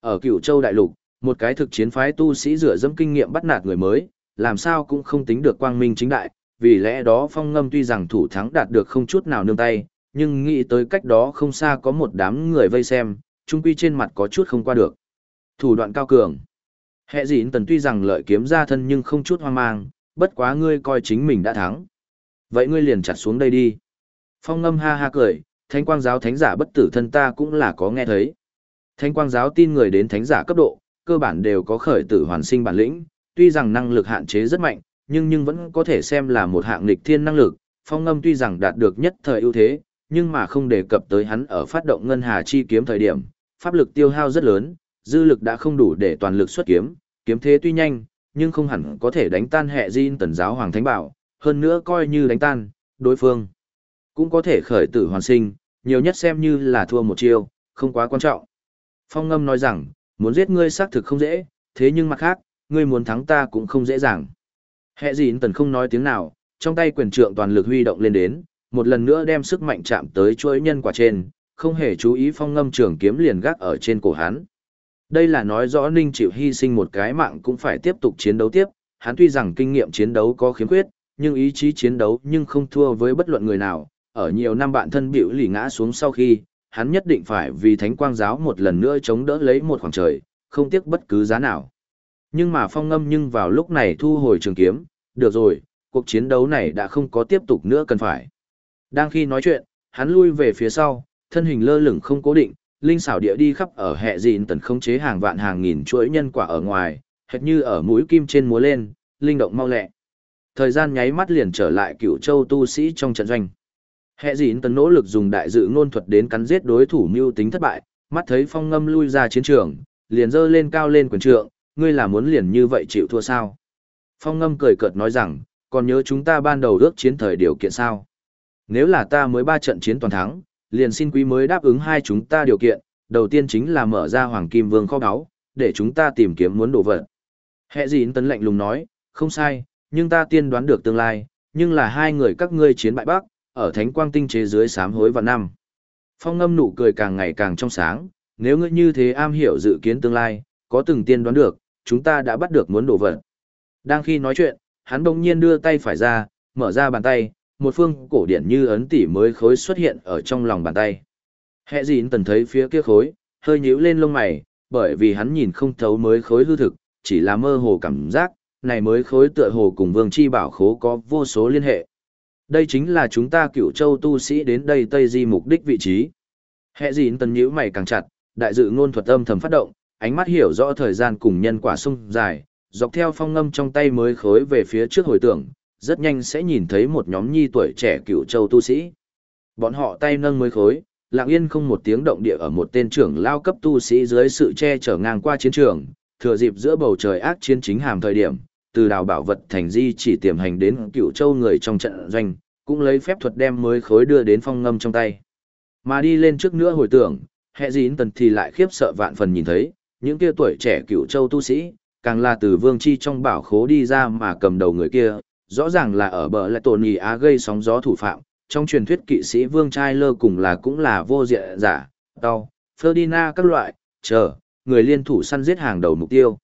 Ở cựu châu đại lục, một cái thực chiến phái tu sĩ dựa dẫm kinh nghiệm bắt nạt người mới, làm sao cũng không tính được quang minh chính đại, vì lẽ đó phong ngâm tuy rằng thủ thắng đạt được không chút nào nương tay, nhưng nghĩ tới cách đó không xa có một đám người vây xem, trung quy trên mặt có chút không qua được. Thủ đoạn cao cường. Hệ dịn tần tuy rằng lợi kiếm ra thân nhưng không chút hoang mang, bất quá ngươi coi chính mình đã thắng. Vậy ngươi liền chặt xuống đây đi. Phong ngâm ha ha cười, thánh quang giáo thánh giả bất tử thân ta cũng là có nghe thấy. Thánh quang giáo tin người đến thánh giả cấp độ, cơ bản đều có khởi tử hoàn sinh bản lĩnh, tuy rằng năng lực hạn chế rất mạnh, nhưng nhưng vẫn có thể xem là một hạng nghịch thiên năng lực. Phong ngâm tuy rằng đạt được nhất thời ưu thế, nhưng mà không đề cập tới hắn ở phát động ngân hà chi kiếm thời điểm, pháp lực tiêu hao rất lớn, dư lực đã không đủ để toàn lực xuất kiếm, kiếm thế tuy nhanh, nhưng không hẳn có thể đánh tan hệ Jin tần giáo hoàng thánh bảo, hơn nữa coi như đánh tan, đối phương cũng có thể khởi tử hoàn sinh, nhiều nhất xem như là thua một chiêu, không quá quan trọng. Phong ngâm nói rằng, muốn giết ngươi xác thực không dễ, thế nhưng mặt khác, ngươi muốn thắng ta cũng không dễ dàng. Hệ Jin tần không nói tiếng nào, trong tay quyền trượng toàn lực huy động lên đến, một lần nữa đem sức mạnh chạm tới chuỗi nhân quả trên, không hề chú ý phong ngâm trường kiếm liền gác ở trên cổ hắn. Đây là nói rõ Ninh chịu hy sinh một cái mạng cũng phải tiếp tục chiến đấu tiếp, hắn tuy rằng kinh nghiệm chiến đấu có khiếm khuyết, nhưng ý chí chiến đấu nhưng không thua với bất luận người nào, ở nhiều năm bạn thân biểu lì ngã xuống sau khi, hắn nhất định phải vì thánh quang giáo một lần nữa chống đỡ lấy một khoảng trời, không tiếc bất cứ giá nào. Nhưng mà phong ngâm nhưng vào lúc này thu hồi trường kiếm, được rồi, cuộc chiến đấu này đã không có tiếp tục nữa cần phải. Đang khi nói chuyện, hắn lui về phía sau, thân hình lơ lửng không cố định, linh xảo địa đi khắp ở hệ dịn tần khống chế hàng vạn hàng nghìn chuỗi nhân quả ở ngoài, hệt như ở mũi kim trên múa lên, linh động mau lẹ. Thời gian nháy mắt liền trở lại cựu châu tu sĩ trong trận doanh. Hệ dịn tần nỗ lực dùng đại dự ngôn thuật đến cắn giết đối thủ mưu tính thất bại, mắt thấy phong ngâm lui ra chiến trường, liền dơ lên cao lên quyền trượng, ngươi là muốn liền như vậy chịu thua sao? Phong ngâm cười cợt nói rằng, còn nhớ chúng ta ban đầu ước chiến thời điều kiện sao? Nếu là ta mới ba trận chiến toàn thắng, liền xin quý mới đáp ứng hai chúng ta điều kiện, đầu tiên chính là mở ra Hoàng Kim Vương kho báu, để chúng ta tìm kiếm muốn đồ vật. Hệ dịn tấn lạnh lùng nói, không sai, nhưng ta tiên đoán được tương lai, nhưng là hai người các ngươi chiến bại bắc, ở thánh quang tinh chế dưới sám hối và năm. Phong ngâm nụ cười càng ngày càng trong sáng, nếu ngươi như thế am hiểu dự kiến tương lai, có từng tiên đoán được, chúng ta đã bắt được muốn đồ vật. Đang khi nói chuyện, hắn bỗng nhiên đưa tay phải ra, mở ra bàn tay, một phương cổ điển như ấn tỷ mới khối xuất hiện ở trong lòng bàn tay. Hệ dịn tần thấy phía kia khối, hơi nhíu lên lông mày, bởi vì hắn nhìn không thấu mới khối hư thực, chỉ là mơ hồ cảm giác, này mới khối tựa hồ cùng vương chi bảo khố có vô số liên hệ. Đây chính là chúng ta cựu châu tu sĩ đến đây Tây Di mục đích vị trí. Hệ dịn tần nhíu mày càng chặt, đại dự ngôn thuật âm thầm phát động, ánh mắt hiểu rõ thời gian cùng nhân quả sung dài, dọc theo phong ngâm trong tay mới khối về phía trước hồi tưởng, rất nhanh sẽ nhìn thấy một nhóm nhi tuổi trẻ cựu châu tu sĩ. Bọn họ tay nâng mới khối, lặng yên không một tiếng động địa ở một tên trưởng lao cấp tu sĩ dưới sự che chở ngang qua chiến trường, thừa dịp giữa bầu trời ác chiến chính hàm thời điểm, từ đào bảo vật thành di chỉ tiềm hành đến cựu châu người trong trận doanh, cũng lấy phép thuật đem mới khối đưa đến phong ngâm trong tay. Mà đi lên trước nữa hồi tưởng, hệ dín tần thì lại khiếp sợ vạn phần nhìn thấy, những kia tuổi trẻ cựu châu tu sĩ, càng là từ vương chi trong bảo khố đi ra mà cầm đầu người kia, rõ ràng là ở bờ lại tổn ý á gây sóng gió thủ phạm, trong truyền thuyết kỵ sĩ vương trai lơ cùng là cũng là vô diện giả, đau, Ferdinand các loại, chờ, người liên thủ săn giết hàng đầu mục tiêu.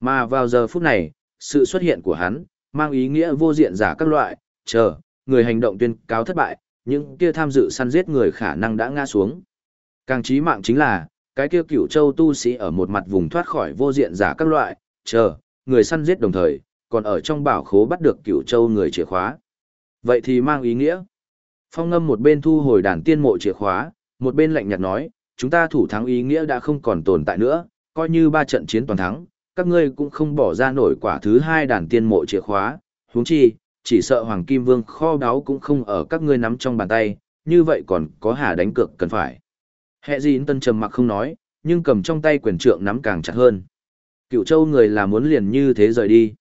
Mà vào giờ phút này, sự xuất hiện của hắn, mang ý nghĩa vô diện giả các loại, chờ, người hành động tuyên cáo thất bại, những kia tham dự săn giết người khả năng đã ngã xuống. Càng chí mạng chính là, cái kia cửu châu tu sĩ ở một mặt vùng thoát khỏi vô diện giả các loại, chờ, người săn giết đồng thời, còn ở trong bảo khố bắt được cửu châu người chìa khóa. Vậy thì mang ý nghĩa. Phong ngâm một bên thu hồi đàn tiên mộ chìa khóa, một bên lạnh nhạt nói, chúng ta thủ thắng ý nghĩa đã không còn tồn tại nữa, coi như ba trận chiến toàn thắng, các ngươi cũng không bỏ ra nổi quả thứ hai đàn tiên mộ chìa khóa, huống chi, chỉ sợ Hoàng Kim Vương kho đáo cũng không ở các ngươi nắm trong bàn tay, như vậy còn có hà đánh cược cần phải. Hệ gì tân trầm mặc không nói, nhưng cầm trong tay quyền trượng nắm càng chặt hơn. Cựu châu người là muốn liền như thế rời đi.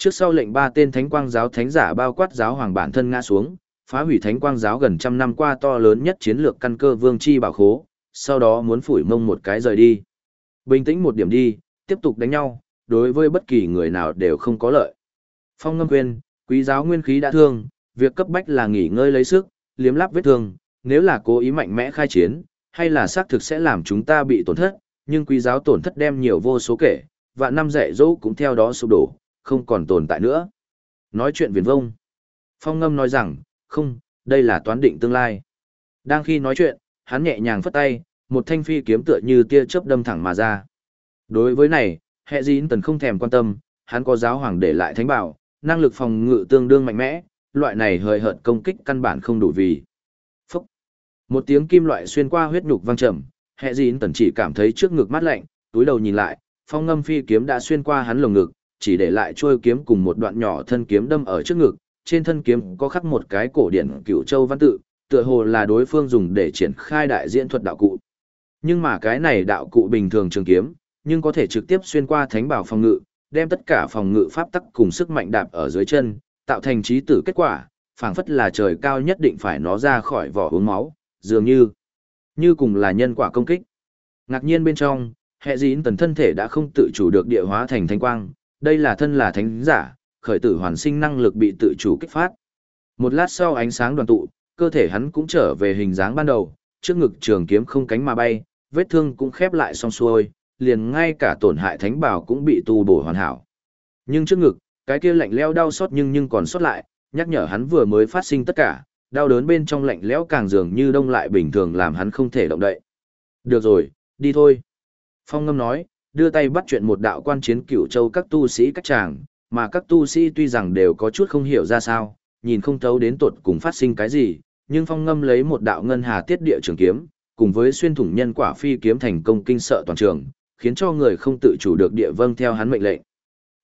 Trước sau lệnh ba tên thánh quang giáo thánh giả bao quát giáo hoàng bản thân ngã xuống, phá hủy thánh quang giáo gần trăm năm qua to lớn nhất chiến lược căn cơ vương chi bảo khố, sau đó muốn phủi mông một cái rời đi. Bình tĩnh một điểm đi, tiếp tục đánh nhau, đối với bất kỳ người nào đều không có lợi. Phong ngâm quên, quý giáo nguyên khí đã thương, việc cấp bách là nghỉ ngơi lấy sức, liếm láp vết thương, nếu là cố ý mạnh mẽ khai chiến, hay là xác thực sẽ làm chúng ta bị tổn thất, nhưng quý giáo tổn thất đem nhiều vô số kể, và năm dạy dỗ cũng theo đó sụp đổ, không còn tồn tại nữa. Nói chuyện viền vông. Phong ngâm nói rằng, không, đây là toán định tương lai. Đang khi nói chuyện, hắn nhẹ nhàng phất tay, một thanh phi kiếm tựa như tia chớp đâm thẳng mà ra. Đối với này, hệ dín tần không thèm quan tâm, hắn có giáo hoàng để lại thánh bảo, năng lực phòng ngự tương đương mạnh mẽ, loại này hời hợt công kích căn bản không đủ vì. Phúc! Một tiếng kim loại xuyên qua huyết nhục vang trầm, Hệ dịn tần chỉ cảm thấy trước ngực mát lạnh, túi đầu nhìn lại, phong ngâm phi kiếm đã xuyên qua hắn lồng ngực, chỉ để lại chuôi kiếm cùng một đoạn nhỏ thân kiếm đâm ở trước ngực, trên thân kiếm có khắc một cái cổ điển cửu châu văn tự, tựa hồ là đối phương dùng để triển khai đại diễn thuật đạo cụ. Nhưng mà cái này đạo cụ bình thường trường kiếm, nhưng có thể trực tiếp xuyên qua thánh bảo phòng ngự, đem tất cả phòng ngự pháp tắc cùng sức mạnh đạp ở dưới chân, tạo thành trí tử kết quả, phảng phất là trời cao nhất định phải nó ra khỏi vỏ uống máu, dường như như cùng là nhân quả công kích. Ngạc nhiên bên trong, hệ dín tần thân thể đã không tự chủ được địa hóa thành thanh quang, đây là thân là thánh giả, khởi tử hoàn sinh năng lực bị tự chủ kích phát. Một lát sau ánh sáng đoàn tụ, cơ thể hắn cũng trở về hình dáng ban đầu, trước ngực trường kiếm không cánh mà bay, vết thương cũng khép lại xong xuôi, liền ngay cả tổn hại thánh bảo cũng bị tu bổ hoàn hảo. Nhưng trước ngực, cái kia lạnh lẽo đau xót nhưng nhưng còn sót lại, nhắc nhở hắn vừa mới phát sinh tất cả, đau đớn bên trong lạnh lẽo càng dường như đông lại bình thường làm hắn không thể động đậy. Được rồi, đi thôi. Phong ngâm nói, đưa tay bắt chuyện một đạo quan chiến cửu châu các tu sĩ cách chàng, mà các tu sĩ tuy rằng đều có chút không hiểu ra sao, nhìn không thấu đến tột cùng phát sinh cái gì, nhưng phong ngâm lấy một đạo ngân hà tiết địa trường kiếm, cùng với xuyên thủng nhân quả phi kiếm thành công kinh sợ toàn trường, khiến cho người không tự chủ được địa vâng theo hắn mệnh lệnh.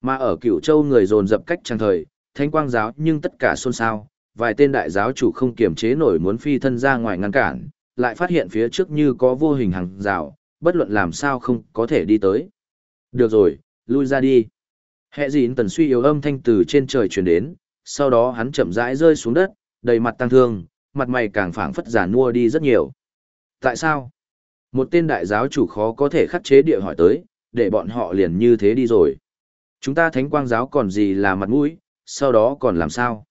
Mà ở cửu châu người dồn dập cách trang thời, thanh quang giáo nhưng tất cả xôn xao, vài tên đại giáo chủ không kiềm chế nổi muốn phi thân ra ngoài ngăn cản, lại phát hiện phía trước như có vô hình hàng rào, bất luận làm sao không có thể đi tới. Được rồi, lui ra đi. Hệ dịn tần suy yếu âm thanh từ trên trời truyền đến, sau đó hắn chậm rãi rơi xuống đất, đầy mặt tăng thương, mặt mày càng phảng phất giả nua đi rất nhiều. Tại sao? Một tên đại giáo chủ khó có thể khắc chế địa hỏi tới, để bọn họ liền như thế đi rồi. Chúng ta thánh quang giáo còn gì là mặt mũi, sau đó còn làm sao?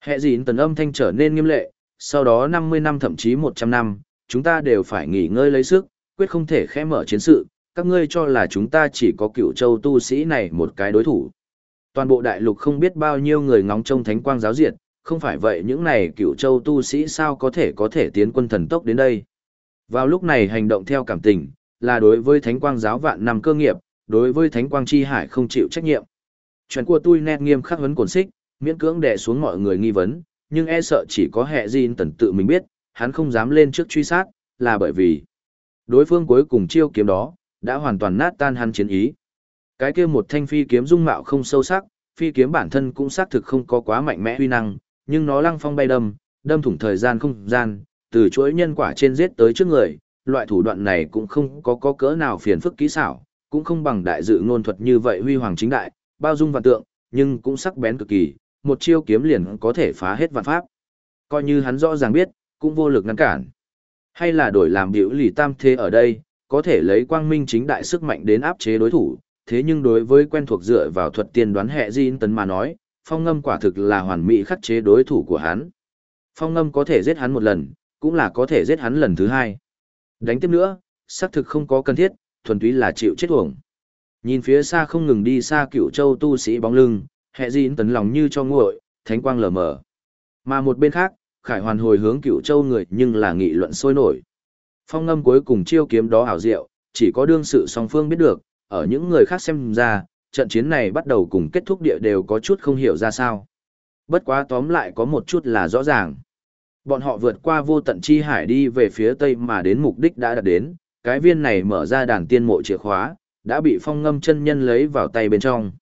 Hệ dịn tần âm thanh trở nên nghiêm lệ, sau đó 50 năm thậm chí 100 năm, chúng ta đều phải nghỉ ngơi lấy sức, quyết không thể khẽ mở chiến sự, các ngươi cho là chúng ta chỉ có cựu châu tu sĩ này một cái đối thủ. Toàn bộ đại lục không biết bao nhiêu người ngóng trông thánh quang giáo diệt, không phải vậy những này cựu châu tu sĩ sao có thể có thể tiến quân thần tốc đến đây. Vào lúc này hành động theo cảm tình, là đối với thánh quang giáo vạn năm cơ nghiệp, đối với thánh quang chi hải không chịu trách nhiệm. Chuyện của tôi nét nghiêm khắc vấn cuốn xích, miễn cưỡng đè xuống mọi người nghi vấn, nhưng e sợ chỉ có hệ Jin tần tự mình biết, hắn không dám lên trước truy sát, là bởi vì đối phương cuối cùng chiêu kiếm đó, đã hoàn toàn nát tan hắn chiến ý. Cái kia một thanh phi kiếm dung mạo không sâu sắc, phi kiếm bản thân cũng xác thực không có quá mạnh mẽ uy năng, nhưng nó lăng phong bay đâm, đâm thủng thời gian không gian, từ chuỗi nhân quả trên giết tới trước người, loại thủ đoạn này cũng không có có cỡ nào phiền phức kỹ xảo, cũng không bằng đại dự ngôn thuật như vậy huy hoàng chính đại, bao dung vạn tượng, nhưng cũng sắc bén cực kỳ, một chiêu kiếm liền có thể phá hết vạn pháp. Coi như hắn rõ ràng biết, cũng vô lực ngăn cản. Hay là đổi làm biểu lì tam thế ở đây, có thể lấy quang minh chính đại sức mạnh đến áp chế đối thủ, thế nhưng đối với quen thuộc dựa vào thuật tiên đoán hệ Jin tấn mà nói, phong ngâm quả thực là hoàn mỹ khắc chế đối thủ của hắn. Phong ngâm có thể giết hắn một lần, cũng là có thể giết hắn lần thứ hai. Đánh tiếp nữa, xác thực không có cần thiết, thuần túy là chịu chết uổng. Nhìn phía xa không ngừng đi xa cựu châu tu sĩ bóng lưng, hệ Jin tấn lòng như cho nguội, thánh quang lờ mờ. Mà một bên khác, khải hoàn hồi hướng cựu châu người nhưng là nghị luận sôi nổi. Phong ngâm cuối cùng chiêu kiếm đó hảo diệu, chỉ có đương sự song phương biết được, ở những người khác xem ra, trận chiến này bắt đầu cùng kết thúc địa đều có chút không hiểu ra sao. Bất quá tóm lại có một chút là rõ ràng. Bọn họ vượt qua vô tận chi hải đi về phía tây mà đến mục đích đã đạt đến, cái viên này mở ra đàn tiên mộ chìa khóa, đã bị phong ngâm chân nhân lấy vào tay bên trong.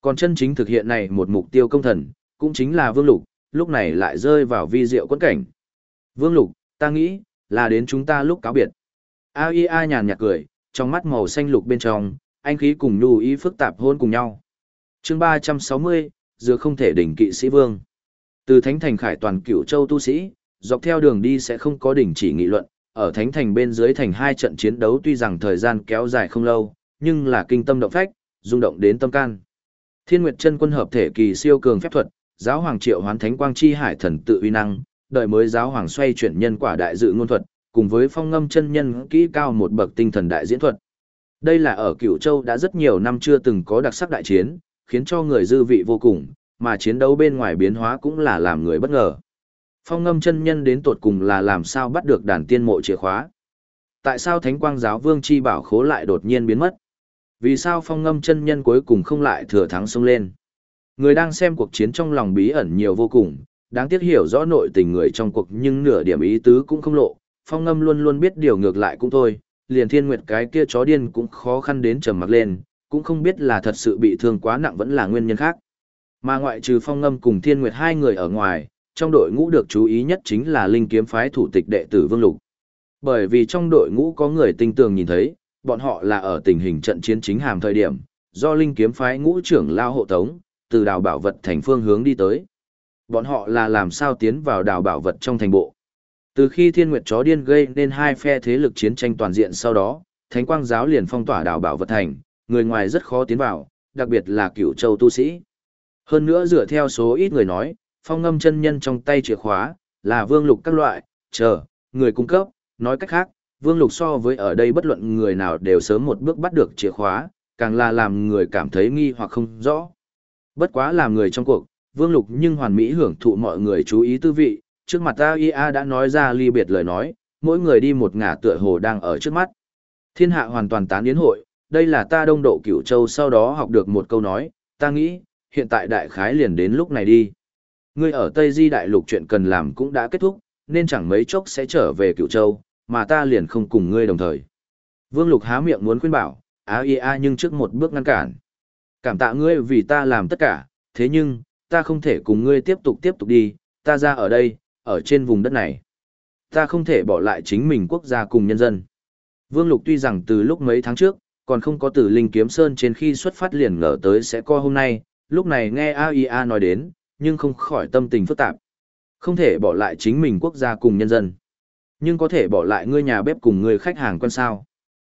Còn chân chính thực hiện này một mục tiêu công thần, cũng chính là vương lục, lúc này lại rơi vào vi diệu quẫn cảnh. Vương lục, ta nghĩ, là đến chúng ta lúc cáo biệt. AIA nhàn nhạt cười, trong mắt màu xanh lục bên trong, anh khí cùng nhu ý phức tạp hôn cùng nhau. chương 360, dựa không thể đỉnh kỵ sĩ vương. Từ Thánh Thành khải toàn cửu châu tu sĩ, dọc theo đường đi sẽ không có đỉnh chỉ nghị luận, ở Thánh Thành bên dưới thành hai trận chiến đấu tuy rằng thời gian kéo dài không lâu, nhưng là kinh tâm động phách, rung động đến tâm can. Thiên Nguyệt chân quân hợp thể kỳ siêu cường phép thuật, giáo hoàng triệu hoán thánh quang chi hải thần tự uy năng, đợi mới giáo hoàng xoay chuyển nhân quả đại dự ngôn thuật, cùng với phong ngâm chân nhân kỹ cao một bậc tinh thần đại diễn thuật. Đây là ở Cửu Châu đã rất nhiều năm chưa từng có đặc sắc đại chiến, khiến cho người dư vị vô cùng, mà chiến đấu bên ngoài biến hóa cũng là làm người bất ngờ. Phong ngâm chân nhân đến tột cùng là làm sao bắt được đàn tiên mộ chìa khóa. Tại sao Thánh Quang giáo vương chi bảo khố lại đột nhiên biến mất? Vì sao phong ngâm chân nhân cuối cùng không lại thừa thắng xông lên? Người đang xem cuộc chiến trong lòng bí ẩn nhiều vô cùng, đáng tiếc hiểu rõ nội tình người trong cuộc nhưng nửa điểm ý tứ cũng không lộ, phong ngâm luôn luôn biết điều ngược lại cũng thôi, liền thiên nguyệt cái kia chó điên cũng khó khăn đến trầm mặc lên, cũng không biết là thật sự bị thương quá nặng vẫn là nguyên nhân khác. Mà ngoại trừ phong ngâm cùng thiên nguyệt hai người ở ngoài, trong đội ngũ được chú ý nhất chính là linh kiếm phái thủ tịch đệ tử Vương Lục. Bởi vì trong đội ngũ có người tinh tường nhìn thấy, bọn họ là ở tình hình trận chiến chính hàm thời điểm, do linh kiếm phái ngũ trưởng lao hộ tống, từ đào bảo vật thành phương hướng đi tới. Bọn họ là làm sao tiến vào đào bảo vật trong thành bộ. Từ khi thiên nguyệt chó điên gây nên hai phe thế lực chiến tranh toàn diện sau đó, thánh quang giáo liền phong tỏa đào bảo vật thành, người ngoài rất khó tiến vào, đặc biệt là cửu châu tu sĩ. Hơn nữa dựa theo số ít người nói, phong ngâm chân nhân trong tay chìa khóa, là vương lục các loại, chờ, người cung cấp, nói cách khác, vương lục so với ở đây bất luận người nào đều sớm một bước bắt được chìa khóa, càng là làm người cảm thấy nghi hoặc không rõ. Bất quá làm người trong cuộc, vương lục nhưng hoàn mỹ hưởng thụ mọi người chú ý tư vị, trước mặt ta đã nói ra ly biệt lời nói, mỗi người đi một ngả tựa hồ đang ở trước mắt. Thiên hạ hoàn toàn tán yến hội, đây là ta đông độ cửu châu sau đó học được một câu nói, ta nghĩ, hiện tại đại khái liền đến lúc này đi. Ngươi ở Tây Di Đại Lục chuyện cần làm cũng đã kết thúc, nên chẳng mấy chốc sẽ trở về cửu châu, mà ta liền không cùng ngươi đồng thời. Vương Lục há miệng muốn khuyên bảo, Aia nhưng trước một bước ngăn cản. Cảm tạ ngươi vì ta làm tất cả, thế nhưng, ta không thể cùng ngươi tiếp tục tiếp tục đi, ta ra ở đây, ở trên vùng đất này. Ta không thể bỏ lại chính mình quốc gia cùng nhân dân. Vương Lục tuy rằng từ lúc mấy tháng trước, còn không có từ Linh Kiếm Sơn trên khi xuất phát liền ngờ tới sẽ co hôm nay, lúc này nghe AIA nói đến, nhưng không khỏi tâm tình phức tạp. Không thể bỏ lại chính mình quốc gia cùng nhân dân. Nhưng có thể bỏ lại ngươi nhà bếp cùng người khách hàng quan sao.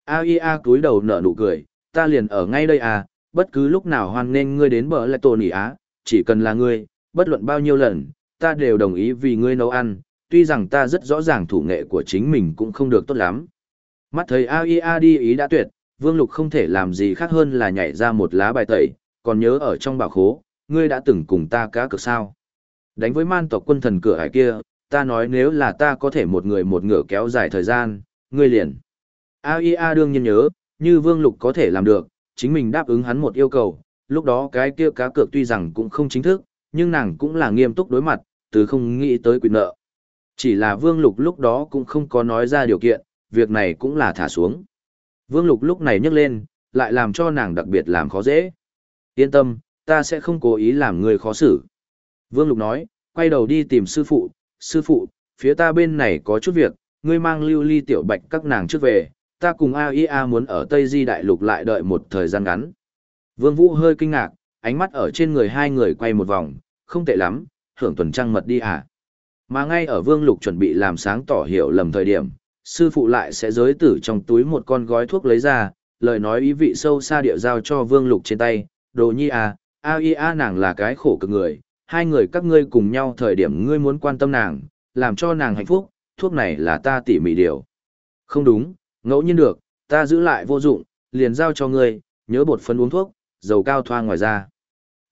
AIA cúi đầu nở nụ cười, ta liền ở ngay đây à, bất cứ lúc nào hoan nên ngươi đến bờ lại tổ nỉ á, chỉ cần là ngươi, bất luận bao nhiêu lần, ta đều đồng ý vì ngươi nấu ăn, tuy rằng ta rất rõ ràng thủ nghệ của chính mình cũng không được tốt lắm. Mắt thấy AIA đi ý đã tuyệt, Vương Lục không thể làm gì khác hơn là nhảy ra một lá bài tẩy, còn nhớ ở trong bảo khố, ngươi đã từng cùng ta cá cược sao. Đánh với man tộc quân thần cửa hải kia, ta nói nếu là ta có thể một người một ngựa kéo dài thời gian, ngươi liền. AIA đương nhiên nhớ, như Vương Lục có thể làm được, chính mình đáp ứng hắn một yêu cầu, lúc đó cái kia cá cược tuy rằng cũng không chính thức, nhưng nàng cũng là nghiêm túc đối mặt, từ không nghĩ tới quyền nợ. Chỉ là Vương Lục lúc đó cũng không có nói ra điều kiện, việc này cũng là thả xuống. Vương Lục lúc này nhấc lên, lại làm cho nàng đặc biệt làm khó dễ. Yên tâm, ta sẽ không cố ý làm người khó xử. Vương Lục nói, quay đầu đi tìm sư phụ, sư phụ, phía ta bên này có chút việc, ngươi mang lưu ly tiểu bạch các nàng trước về, ta cùng AIA muốn ở Tây Di Đại Lục lại đợi một thời gian ngắn. Vương Vũ hơi kinh ngạc, ánh mắt ở trên người hai người quay một vòng, không tệ lắm, hưởng tuần trăng mật đi à. Mà ngay ở Vương Lục chuẩn bị làm sáng tỏ hiểu lầm thời điểm, sư phụ lại sẽ giới tử trong túi một con gói thuốc lấy ra, lời nói ý vị sâu xa địa giao cho Vương Lục trên tay, đồ nhi à, a nàng là cái khổ cực người, hai người các ngươi cùng nhau thời điểm ngươi muốn quan tâm nàng, làm cho nàng hạnh phúc, thuốc này là ta tỉ mỉ điều. Không đúng, ngẫu nhiên được, ta giữ lại vô dụng, liền giao cho ngươi, nhớ bột phân uống thuốc, dầu cao thoa ngoài ra.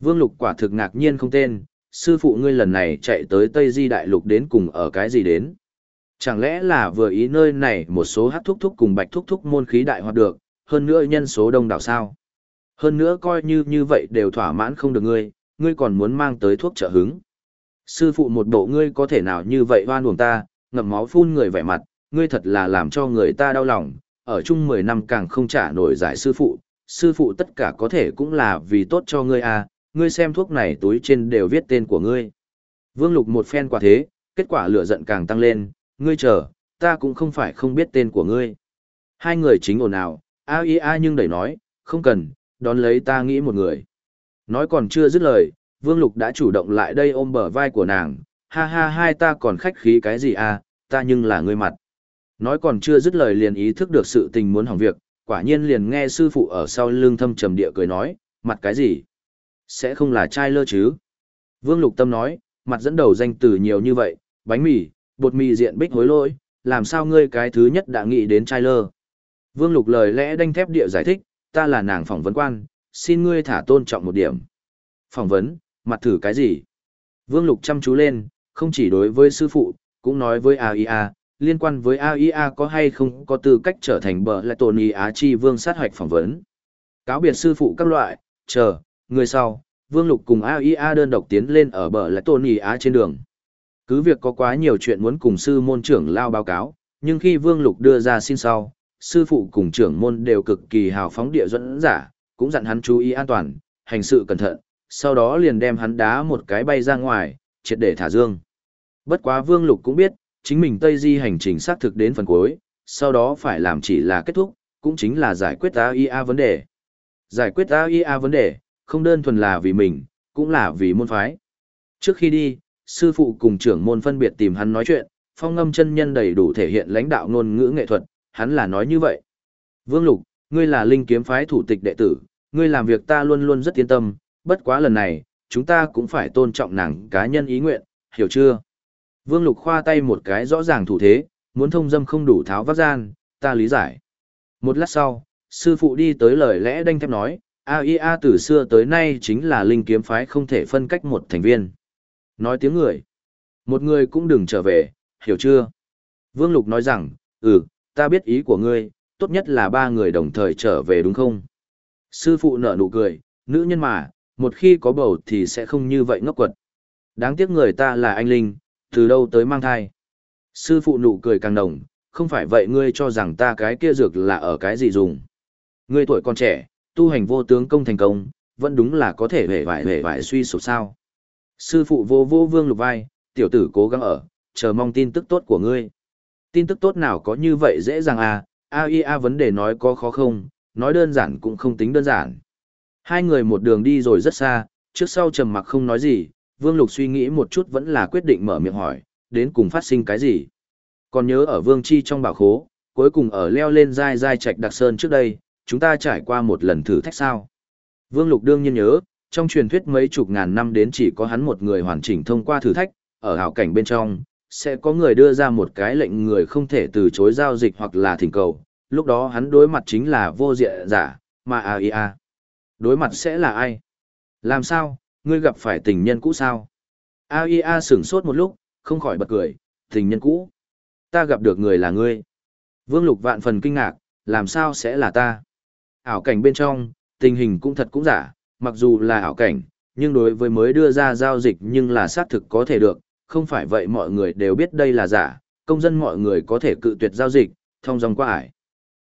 Vương Lục quả thực ngạc nhiên không tên, sư phụ ngươi lần này chạy tới Tây Di Đại Lục đến cùng ở cái gì đến? Chẳng lẽ là vừa ý nơi này một số hát thúc thúc cùng bạch thúc thúc môn khí đại hoạt được, hơn nữa nhân số đông đảo sao? Hơn nữa coi như như vậy đều thỏa mãn không được ngươi, ngươi còn muốn mang tới thuốc trợ hứng. Sư phụ một bộ ngươi có thể nào như vậy hoan uổng ta, ngậm máu phun người vẻ mặt, ngươi thật là làm cho người ta đau lòng, ở chung 10 năm càng không trả nổi giải sư phụ, sư phụ tất cả có thể cũng là vì tốt cho ngươi à, ngươi xem thuốc này túi trên đều viết tên của ngươi. Vương Lục một phen quả thế, kết quả lửa giận càng tăng lên, ngươi chờ, ta cũng không phải không biết tên của ngươi. Hai người chính ồn ào, a y a nhưng đẩy nói, không cần, đón lấy ta nghĩ một người. Nói còn chưa dứt lời, Vương Lục đã chủ động lại đây ôm bờ vai của nàng, ha ha hai ta còn khách khí cái gì à, ta nhưng là ngươi mặt. Nói còn chưa dứt lời liền ý thức được sự tình muốn hỏng việc, quả nhiên liền nghe sư phụ ở sau lưng thâm trầm địa cười nói, mặt cái gì? Sẽ không là trai lơ chứ? Vương Lục Tâm nói, mặt dẫn đầu danh từ nhiều như vậy, bánh mì, bột mì diện bích hối lỗi, làm sao ngươi cái thứ nhất đã nghĩ đến trai lơ? Vương Lục lời lẽ đanh thép địa giải thích, ta là nàng phỏng vấn quan, xin ngươi thả tôn trọng một điểm. Phỏng vấn, mặt thử cái gì? Vương Lục chăm chú lên, không chỉ đối với sư phụ, cũng nói với AIA, liên quan với AIA có hay không có tư cách trở thành bờ lại tổn ý Á Chi Vương sát hoạch phỏng vấn. Cáo biệt sư phụ các loại, chờ, người sau, Vương Lục cùng AIA đơn độc tiến lên ở bờ lại tổn ý Á trên đường. Cứ việc có quá nhiều chuyện muốn cùng sư môn trưởng lao báo cáo, nhưng khi Vương Lục đưa ra xin sau, sư phụ cùng trưởng môn đều cực kỳ hào phóng địa dẫn giả, cũng dặn hắn chú ý an toàn, hành sự cẩn thận, sau đó liền đem hắn đá một cái bay ra ngoài, triệt để thả dương. Bất quá Vương Lục cũng biết, chính mình Tây Di hành trình xác thực đến phần cuối, sau đó phải làm chỉ là kết thúc, cũng chính là giải quyết AIA vấn đề. Giải quyết AIA vấn đề, không đơn thuần là vì mình, cũng là vì môn phái. Trước khi đi, sư phụ cùng trưởng môn phân biệt tìm hắn nói chuyện, phong ngâm chân nhân đầy đủ thể hiện lãnh đạo ngôn ngữ nghệ thuật, hắn là nói như vậy. Vương Lục, ngươi là linh kiếm phái thủ tịch đệ tử, ngươi làm việc ta luôn luôn rất yên tâm, bất quá lần này, chúng ta cũng phải tôn trọng nàng cá nhân ý nguyện, hiểu chưa? Vương Lục khoa tay một cái rõ ràng thủ thế, muốn thông dâm không đủ tháo vắt gian, ta lý giải. Một lát sau, sư phụ đi tới lời lẽ đanh thép nói, AIA từ xưa tới nay chính là linh kiếm phái không thể phân cách một thành viên. Nói tiếng người. Một người cũng đừng trở về, hiểu chưa? Vương Lục nói rằng, ừ, ta biết ý của ngươi, tốt nhất là ba người đồng thời trở về đúng không? Sư phụ nở nụ cười, nữ nhân mà, một khi có bầu thì sẽ không như vậy ngốc quật. Đáng tiếc người ta là anh Linh, từ đâu tới mang thai. Sư phụ nụ cười càng nồng, không phải vậy ngươi cho rằng ta cái kia dược là ở cái gì dùng. Ngươi tuổi còn trẻ, tu hành vô tướng công thành công, vẫn đúng là có thể hề vải hề vải suy sụp sao. Sư phụ vô vô vương lục vai, tiểu tử cố gắng ở, chờ mong tin tức tốt của ngươi. Tin tức tốt nào có như vậy dễ dàng à, AIA vấn đề nói có khó không, nói đơn giản cũng không tính đơn giản. Hai người một đường đi rồi rất xa, trước sau trầm mặc không nói gì, Vương Lục suy nghĩ một chút vẫn là quyết định mở miệng hỏi, đến cùng phát sinh cái gì. Còn nhớ ở Vương Chi trong bảo khố, cuối cùng ở leo lên dai dai trạch đặc sơn trước đây, chúng ta trải qua một lần thử thách sao. Vương Lục đương nhiên nhớ, trong truyền thuyết mấy chục ngàn năm đến chỉ có hắn một người hoàn chỉnh thông qua thử thách, ở hảo cảnh bên trong, sẽ có người đưa ra một cái lệnh người không thể từ chối giao dịch hoặc là thỉnh cầu, lúc đó hắn đối mặt chính là vô diện giả, mà AIA. Đối mặt sẽ là ai? Làm sao, ngươi gặp phải tình nhân cũ sao? AIA sửng sốt một lúc, không khỏi bật cười, tình nhân cũ. Ta gặp được người là ngươi. Vương Lục vạn phần kinh ngạc, làm sao sẽ là ta? Ảo cảnh bên trong, tình hình cũng thật cũng giả, mặc dù là ảo cảnh, nhưng đối với mới đưa ra giao dịch nhưng là xác thực có thể được, không phải vậy mọi người đều biết đây là giả, công dân mọi người có thể cự tuyệt giao dịch, thông dòng qua ải.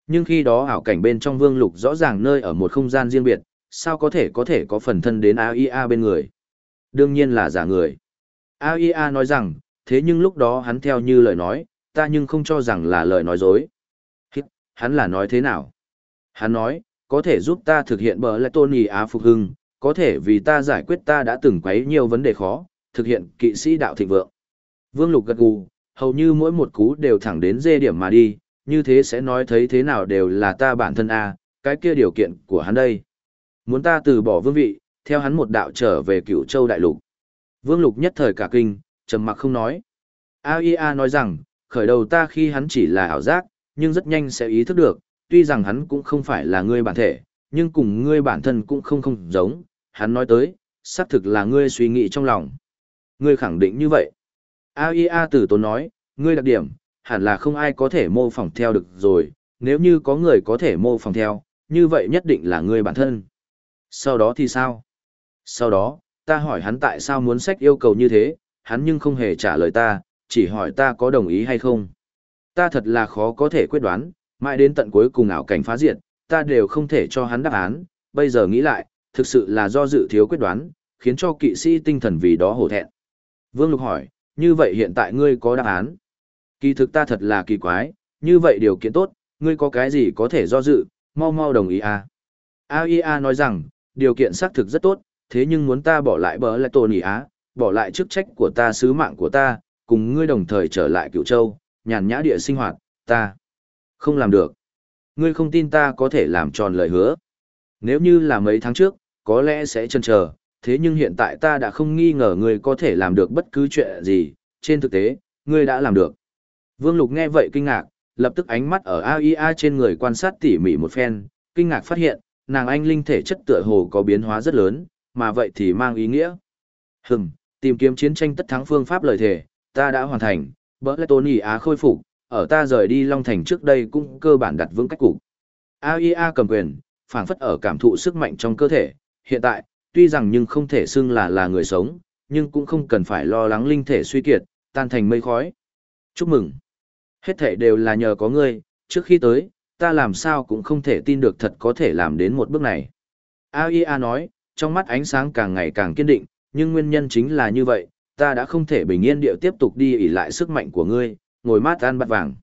Nhưng khi đó ảo cảnh bên trong vương lục rõ ràng nơi ở một không gian riêng biệt, sao có thể có thể có phần thân đến AIA bên người? Đương nhiên là giả người. AIA nói rằng, thế nhưng lúc đó hắn theo như lời nói, ta nhưng không cho rằng là lời nói dối. Hắn là nói thế nào? Hắn nói, có thể giúp ta thực hiện bờ lại tôn á phục hưng, có thể vì ta giải quyết ta đã từng quấy nhiều vấn đề khó, thực hiện kỵ sĩ đạo thịnh vượng. Vương Lục gật gù, hầu như mỗi một cú đều thẳng đến dê điểm mà đi, như thế sẽ nói thấy thế nào đều là ta bản thân a, cái kia điều kiện của hắn đây. Muốn ta từ bỏ vương vị, theo hắn một đạo trở về cựu châu đại lục. Vương Lục nhất thời cả kinh, trầm mặc không nói. AIA nói rằng, khởi đầu ta khi hắn chỉ là ảo giác, nhưng rất nhanh sẽ ý thức được, tuy rằng hắn cũng không phải là ngươi bản thể, nhưng cùng ngươi bản thân cũng không không giống. Hắn nói tới, xác thực là ngươi suy nghĩ trong lòng. Ngươi khẳng định như vậy. AIA tử tốn nói, ngươi đặc điểm, hẳn là không ai có thể mô phỏng theo được rồi, nếu như có người có thể mô phỏng theo, như vậy nhất định là ngươi bản thân. Sau đó thì sao? Sau đó, ta hỏi hắn tại sao muốn sách yêu cầu như thế, hắn nhưng không hề trả lời ta, chỉ hỏi ta có đồng ý hay không. Ta thật là khó có thể quyết đoán, mãi đến tận cuối cùng ảo cảnh phá diệt, ta đều không thể cho hắn đáp án, bây giờ nghĩ lại, thực sự là do dự thiếu quyết đoán, khiến cho kỵ sĩ tinh thần vì đó hổ thẹn. Vương Lục hỏi, như vậy hiện tại ngươi có đáp án? Kỳ thực ta thật là kỳ quái, như vậy điều kiện tốt, ngươi có cái gì có thể do dự, mau mau đồng ý à? AIA nói rằng, điều kiện xác thực rất tốt, thế nhưng muốn ta bỏ lại bờ lại tổ nỉ á, bỏ lại chức trách của ta sứ mạng của ta, cùng ngươi đồng thời trở lại cựu châu, nhàn nhã địa sinh hoạt, ta không làm được. Ngươi không tin ta có thể làm tròn lời hứa. Nếu như là mấy tháng trước, có lẽ sẽ chần chờ, thế nhưng hiện tại ta đã không nghi ngờ ngươi có thể làm được bất cứ chuyện gì, trên thực tế, ngươi đã làm được. Vương Lục nghe vậy kinh ngạc, lập tức ánh mắt ở AIA trên người quan sát tỉ mỉ một phen, kinh ngạc phát hiện, nàng anh linh thể chất tựa hồ có biến hóa rất lớn, mà vậy thì mang ý nghĩa. Hừm, tìm kiếm chiến tranh tất thắng phương pháp lời thể, ta đã hoàn thành, bỡ lại tôn á khôi phục, ở ta rời đi Long Thành trước đây cũng cơ bản đặt vững cách cục. AIA cầm quyền, phảng phất ở cảm thụ sức mạnh trong cơ thể, hiện tại, tuy rằng nhưng không thể xưng là là người sống, nhưng cũng không cần phải lo lắng linh thể suy kiệt, tan thành mây khói. Chúc mừng! Hết thể đều là nhờ có ngươi, trước khi tới, ta làm sao cũng không thể tin được thật có thể làm đến một bước này. AIA nói, trong mắt ánh sáng càng ngày càng kiên định, nhưng nguyên nhân chính là như vậy, ta đã không thể bình yên điệu tiếp tục đi ỉ lại sức mạnh của ngươi, ngồi mát ăn bát vàng.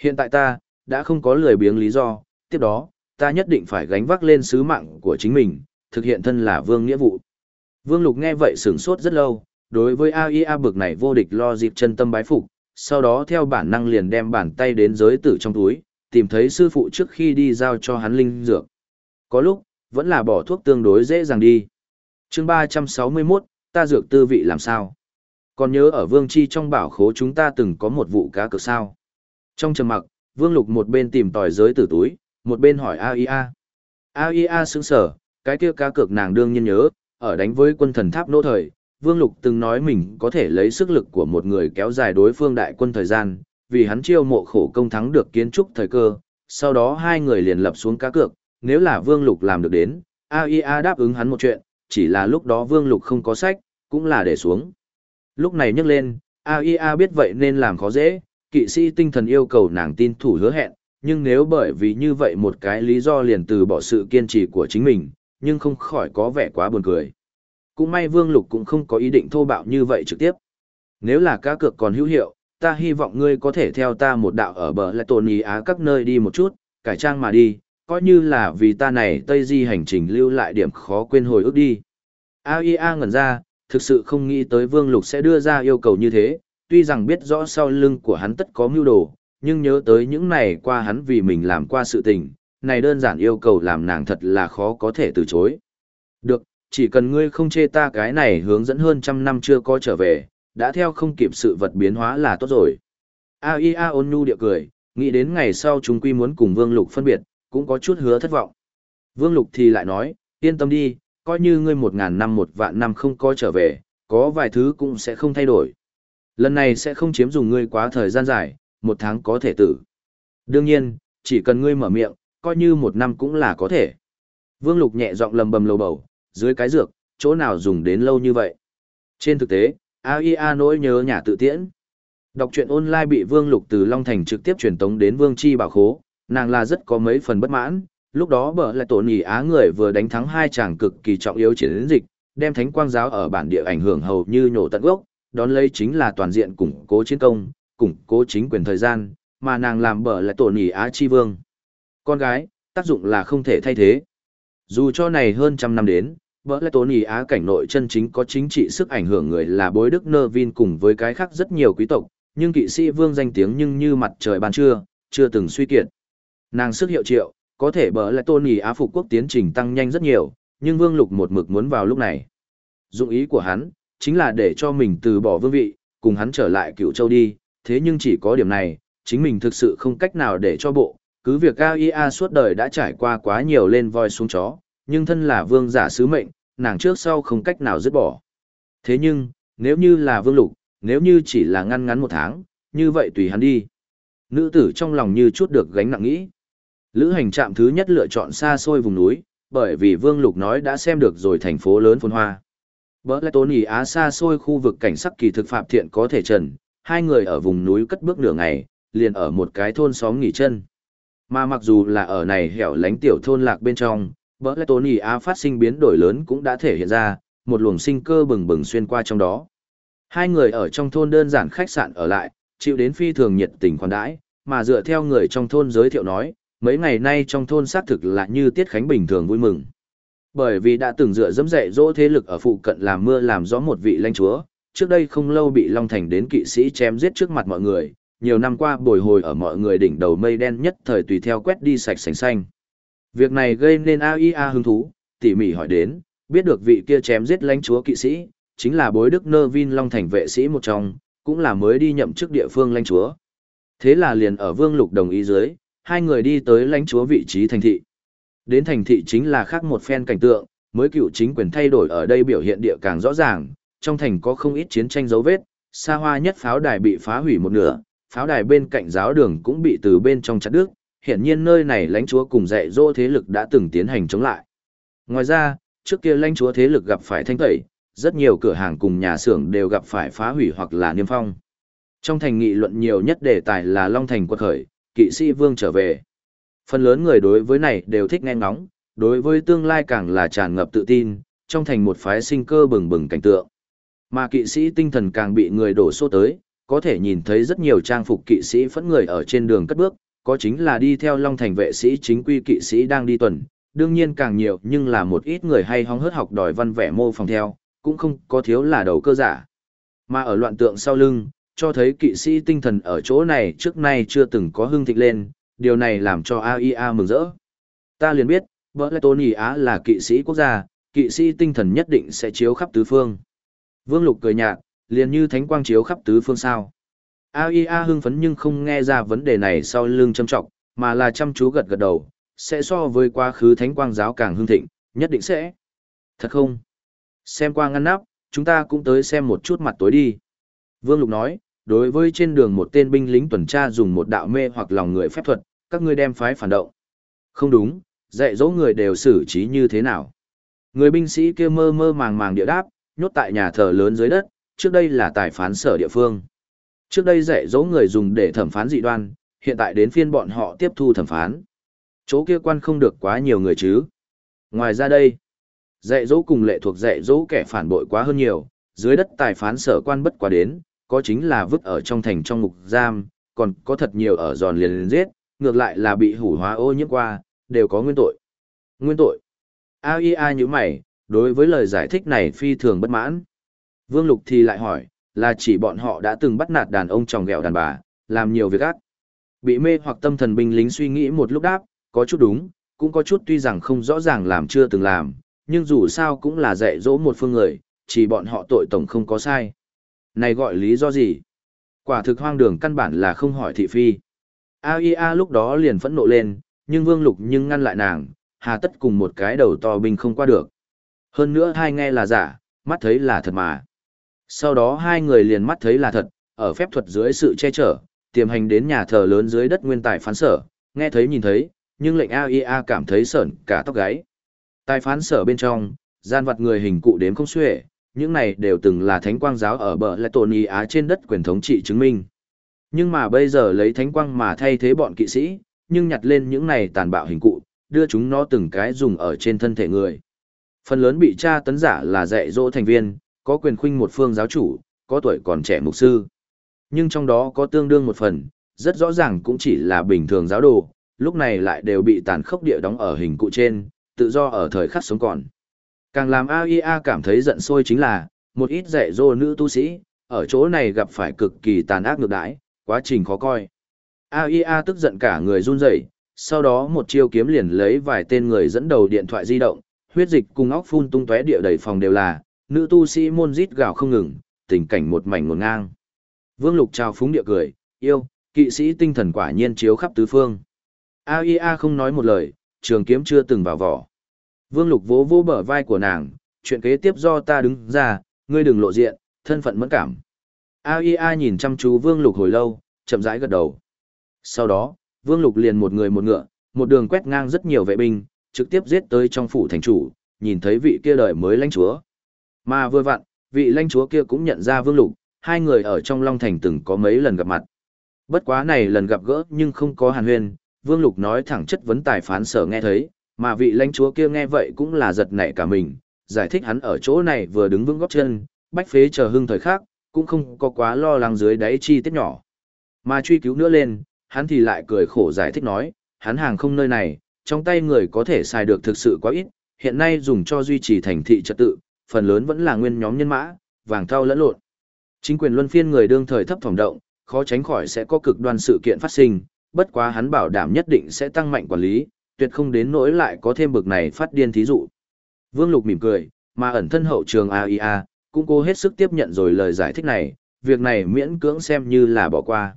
Hiện tại ta, đã không có lười biếng lý do, tiếp đó, ta nhất định phải gánh vác lên sứ mạng của chính mình, thực hiện thân là vương nghĩa vụ. Vương Lục nghe vậy sửng sốt rất lâu, đối với AIA bực này vô địch lo dịp chân tâm bái phục, sau đó theo bản năng liền đem bàn tay đến giới tử trong túi, tìm thấy sư phụ trước khi đi giao cho hắn linh dược. Có lúc, vẫn là bỏ thuốc tương đối dễ dàng đi. chương 361, ta dược tư vị làm sao? Còn nhớ ở Vương Chi trong bảo khố chúng ta từng có một vụ cá cược sao? Trong trầm mặc, Vương Lục một bên tìm tòi giới tử túi, một bên hỏi AIA. AIA sững sở, cái kia cá cược nàng đương nhiên nhớ, ở đánh với quân thần tháp nô thời, Vương Lục từng nói mình có thể lấy sức lực của một người kéo dài đối phương đại quân thời gian, vì hắn chiêu mộ khổ công thắng được kiến trúc thời cơ, sau đó hai người liền lập xuống cá cược, nếu là Vương Lục làm được đến, AIA đáp ứng hắn một chuyện, chỉ là lúc đó Vương Lục không có sách, cũng là để xuống. Lúc này nhắc lên, AIA biết vậy nên làm khó dễ, kỵ sĩ tinh thần yêu cầu nàng tin thủ hứa hẹn, nhưng nếu bởi vì như vậy một cái lý do liền từ bỏ sự kiên trì của chính mình, nhưng không khỏi có vẻ quá buồn cười. Cũng may Vương Lục cũng không có ý định thô bạo như vậy trực tiếp. Nếu là cá cược còn hữu hiệu, ta hy vọng ngươi có thể theo ta một đạo ở bờ lại tồn ý á các nơi đi một chút, cải trang mà đi, coi như là vì ta này Tây Di hành trình lưu lại điểm khó quên hồi ức đi. AIA ngẩn ra, thực sự không nghĩ tới Vương Lục sẽ đưa ra yêu cầu như thế, tuy rằng biết rõ sau lưng của hắn tất có mưu đồ, nhưng nhớ tới những này qua hắn vì mình làm qua sự tình, này đơn giản yêu cầu làm nàng thật là khó có thể từ chối. Được, chỉ cần ngươi không chê ta cái này hướng dẫn hơn trăm năm chưa có trở về, đã theo không kịp sự vật biến hóa là tốt rồi. AIA ôn nhu địa cười, nghĩ đến ngày sau chúng quy muốn cùng Vương Lục phân biệt, cũng có chút hứa thất vọng. Vương Lục thì lại nói, yên tâm đi, coi như ngươi một ngàn năm một vạn năm không có trở về, có vài thứ cũng sẽ không thay đổi. Lần này sẽ không chiếm dùng ngươi quá thời gian dài, một tháng có thể tử. Đương nhiên, chỉ cần ngươi mở miệng, coi như một năm cũng là có thể. Vương Lục nhẹ giọng lầm bầm lầu bầu, dưới cái dược, chỗ nào dùng đến lâu như vậy. Trên thực tế, AIA nỗi nhớ nhà tự tiễn. Đọc truyện online bị Vương Lục từ Long Thành trực tiếp truyền tống đến Vương Chi bảo khố, nàng là rất có mấy phần bất mãn, lúc đó bở lại tổ nhì á người vừa đánh thắng hai chàng cực kỳ trọng yếu chiến dịch, đem thánh quang giáo ở bản địa ảnh hưởng hầu như nhổ tận gốc, đón lấy chính là toàn diện củng cố chiến công, củng cố chính quyền thời gian, mà nàng làm bở lại tổ nhì á chi vương. Con gái, tác dụng là không thể thay thế. Dù cho này hơn trăm năm đến, bở lại tôn nhì á cảnh nội chân chính có chính trị sức ảnh hưởng người là bối đức nơ vin cùng với cái khác rất nhiều quý tộc, nhưng kỵ sĩ vương danh tiếng nhưng như mặt trời ban trưa, chưa từng suy kiệt. Nàng sức hiệu triệu, có thể bỡ lại tôn ý Á phục quốc tiến trình tăng nhanh rất nhiều, nhưng Vương Lục một mực muốn vào lúc này. Dụng ý của hắn, chính là để cho mình từ bỏ vương vị, cùng hắn trở lại cựu châu đi, thế nhưng chỉ có điểm này, chính mình thực sự không cách nào để cho bộ, cứ việc AIA suốt đời đã trải qua quá nhiều lên voi xuống chó, nhưng thân là vương giả sứ mệnh, nàng trước sau không cách nào dứt bỏ. Thế nhưng, nếu như là vương lục, nếu như chỉ là ngăn ngắn một tháng, như vậy tùy hắn đi. Nữ tử trong lòng như chút được gánh nặng nghĩ. Lữ hành trạm thứ nhất lựa chọn xa xôi vùng núi, bởi vì Vương Lục nói đã xem được rồi thành phố lớn phồn hoa. Bỡ lại tốn ý á xa xôi khu vực cảnh sắc kỳ thực phạm thiện có thể trần, hai người ở vùng núi cất bước nửa ngày, liền ở một cái thôn xóm nghỉ chân. Mà mặc dù là ở này hẻo lánh tiểu thôn lạc bên trong, bỡ lại tốn ý á phát sinh biến đổi lớn cũng đã thể hiện ra, một luồng sinh cơ bừng bừng xuyên qua trong đó. Hai người ở trong thôn đơn giản khách sạn ở lại, chịu đến phi thường nhiệt tình khoản đãi, mà dựa theo người trong thôn giới thiệu nói, mấy ngày nay trong thôn xác thực là như Tiết Khánh bình thường vui mừng. Bởi vì đã từng dựa dẫm dậy dỗ thế lực ở phụ cận làm mưa làm gió một vị lãnh chúa, trước đây không lâu bị Long Thành đến kỵ sĩ chém giết trước mặt mọi người, nhiều năm qua bồi hồi ở mọi người đỉnh đầu mây đen nhất thời tùy theo quét đi sạch sành xanh. Việc này gây nên AIA hứng thú, tỉ mỉ hỏi đến, biết được vị kia chém giết lãnh chúa kỵ sĩ, chính là bối đức nơ vin Long Thành vệ sĩ một trong, cũng là mới đi nhậm chức địa phương lãnh chúa. Thế là liền ở Vương Lục đồng ý dưới, hai người đi tới lãnh chúa vị trí thành thị. Đến thành thị chính là khác một phen cảnh tượng, mới cựu chính quyền thay đổi ở đây biểu hiện địa càng rõ ràng, trong thành có không ít chiến tranh dấu vết, xa hoa nhất pháo đài bị phá hủy một nửa, pháo đài bên cạnh giáo đường cũng bị từ bên trong chặt đứt, hiện nhiên nơi này lãnh chúa cùng dạy dỗ thế lực đã từng tiến hành chống lại. Ngoài ra, trước kia lãnh chúa thế lực gặp phải thanh tẩy, rất nhiều cửa hàng cùng nhà xưởng đều gặp phải phá hủy hoặc là niêm phong. Trong thành nghị luận nhiều nhất đề tài là Long Thành quật khởi, kỵ sĩ vương trở về. Phần lớn người đối với này đều thích nghe ngóng, đối với tương lai càng là tràn ngập tự tin, trong thành một phái sinh cơ bừng bừng cảnh tượng. Mà kỵ sĩ tinh thần càng bị người đổ xô tới, có thể nhìn thấy rất nhiều trang phục kỵ sĩ phẫn người ở trên đường cất bước, có chính là đi theo Long Thành vệ sĩ chính quy kỵ sĩ đang đi tuần, đương nhiên càng nhiều nhưng là một ít người hay hóng hớt học đòi văn vẻ mô phỏng theo, cũng không có thiếu là đầu cơ giả. Mà ở loạn tượng sau lưng, cho thấy kỵ sĩ tinh thần ở chỗ này trước nay chưa từng có hưng thịnh lên, điều này làm cho AIA mừng rỡ. Ta liền biết, Bỡ Lê Tôn Á là kỵ sĩ quốc gia, kỵ sĩ tinh thần nhất định sẽ chiếu khắp tứ phương. Vương Lục cười nhạt, liền như thánh quang chiếu khắp tứ phương sao. AIA hưng phấn nhưng không nghe ra vấn đề này sau lưng châm trọng, mà là chăm chú gật gật đầu, sẽ so với quá khứ thánh quang giáo càng hưng thịnh, nhất định sẽ. Thật không? Xem qua ngăn nắp, chúng ta cũng tới xem một chút mặt tối đi. Vương Lục nói, đối với trên đường một tên binh lính tuần tra dùng một đạo mê hoặc lòng người phép thuật, các ngươi đem phái phản động. Không đúng, dạy dỗ người đều xử trí như thế nào. Người binh sĩ kia mơ mơ màng màng địa đáp, nhốt tại nhà thờ lớn dưới đất, trước đây là tài phán sở địa phương. Trước đây dạy dỗ người dùng để thẩm phán dị đoan, hiện tại đến phiên bọn họ tiếp thu thẩm phán. Chỗ kia quan không được quá nhiều người chứ. Ngoài ra đây, dạy dỗ cùng lệ thuộc dạy dỗ kẻ phản bội quá hơn nhiều, dưới đất tài phán sở quan bất quá đến, có chính là vứt ở trong thành trong ngục giam, còn có thật nhiều ở giòn liền liền giết, ngược lại là bị hủ hóa ô nhiễm qua, đều có nguyên tội. Nguyên tội. AIA như mày, đối với lời giải thích này phi thường bất mãn. Vương Lục thì lại hỏi, là chỉ bọn họ đã từng bắt nạt đàn ông tròng ghẹo đàn bà, làm nhiều việc ác. Bị mê hoặc tâm thần binh lính suy nghĩ một lúc đáp, có chút đúng, cũng có chút tuy rằng không rõ ràng làm chưa từng làm, nhưng dù sao cũng là dạy dỗ một phương người, chỉ bọn họ tội tổng không có sai. Này gọi lý do gì? Quả thực hoang đường căn bản là không hỏi thị phi. AIA lúc đó liền phẫn nộ lên, nhưng Vương Lục nhưng ngăn lại nàng, hà tất cùng một cái đầu to binh không qua được. Hơn nữa hai nghe là giả, mắt thấy là thật mà. Sau đó hai người liền mắt thấy là thật, ở phép thuật dưới sự che chở, tiềm hành đến nhà thờ lớn dưới đất nguyên tài phán sở, nghe thấy nhìn thấy, nhưng lệnh AIA cảm thấy sởn cả tóc gáy. Tài phán sở bên trong, gian vật người hình cụ đếm không xuể, những này đều từng là thánh quang giáo ở bờ lệ tồn Á trên đất quyền thống trị chứng minh. Nhưng mà bây giờ lấy thánh quang mà thay thế bọn kỵ sĩ, nhưng nhặt lên những này tàn bạo hình cụ, đưa chúng nó từng cái dùng ở trên thân thể người. Phần lớn bị tra tấn giả là dạy dỗ thành viên, có quyền khuynh một phương giáo chủ, có tuổi còn trẻ mục sư. Nhưng trong đó có tương đương một phần, rất rõ ràng cũng chỉ là bình thường giáo đồ, lúc này lại đều bị tàn khốc địa đóng ở hình cụ trên, tự do ở thời khắc sống còn. Càng làm AIA cảm thấy giận sôi chính là, một ít dạy dỗ nữ tu sĩ, ở chỗ này gặp phải cực kỳ tàn ác ngược đãi, quá trình khó coi. AIA tức giận cả người run rẩy, sau đó một chiêu kiếm liền lấy vài tên người dẫn đầu điện thoại di động, huyết dịch cùng óc phun tung tóe địa đầy phòng đều là, nữ tu sĩ môn rít gào không ngừng, tình cảnh một mảnh ngổn ngang. Vương Lục trao phúng địa cười, yêu, kỵ sĩ tinh thần quả nhiên chiếu khắp tứ phương. AIA không nói một lời, trường kiếm chưa từng vào vỏ. Vương Lục vỗ vỗ bờ vai của nàng, chuyện kế tiếp do ta đứng ra, ngươi đừng lộ diện, thân phận mẫn cảm. AIA nhìn chăm chú Vương Lục hồi lâu, chậm rãi gật đầu. Sau đó, Vương Lục liền một người một ngựa, một đường quét ngang rất nhiều vệ binh, trực tiếp giết tới trong phủ thành chủ, nhìn thấy vị kia đời mới lãnh chúa. Mà vừa vặn, vị lãnh chúa kia cũng nhận ra Vương Lục, hai người ở trong Long Thành từng có mấy lần gặp mặt. Bất quá này lần gặp gỡ nhưng không có hàn huyên, Vương Lục nói thẳng chất vấn tài phán sở nghe thấy, mà vị lãnh chúa kia nghe vậy cũng là giật nảy cả mình, giải thích hắn ở chỗ này vừa đứng vững góp chân, bách phế chờ hưng thời khác, cũng không có quá lo lắng dưới đáy chi tiết nhỏ. Mà truy cứu nữa lên, hắn thì lại cười khổ giải thích nói, hắn hàng không nơi này, trong tay người có thể xài được thực sự quá ít, hiện nay dùng cho duy trì thành thị trật tự, phần lớn vẫn là nguyên nhóm nhân mã, vàng thau lẫn lộn. Chính quyền luân phiên người đương thời thấp phòng động, khó tránh khỏi sẽ có cực đoan sự kiện phát sinh, bất quá hắn bảo đảm nhất định sẽ tăng mạnh quản lý, tuyệt không đến nỗi lại có thêm bực này phát điên thí dụ. Vương Lục mỉm cười, mà ẩn thân hậu trường AIA, cũng cố hết sức tiếp nhận rồi lời giải thích này, việc này miễn cưỡng xem như là bỏ qua.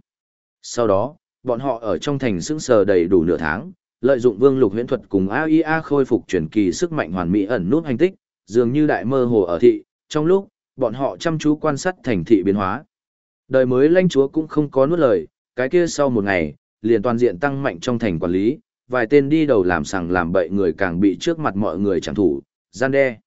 Sau đó, bọn họ ở trong thành sững sờ đầy đủ nửa tháng, lợi dụng Vương Lục huyễn thuật cùng AIA khôi phục truyền kỳ sức mạnh hoàn mỹ ẩn nút hành tích, dường như đại mơ hồ ở thị, trong lúc bọn họ chăm chú quan sát thành thị biến hóa. Đời mới lãnh chúa cũng không có nuốt lời, cái kia sau một ngày, liền toàn diện tăng mạnh trong thành quản lý, vài tên đi đầu làm sằng làm bậy người càng bị trước mặt mọi người chẳng thủ, gian đe.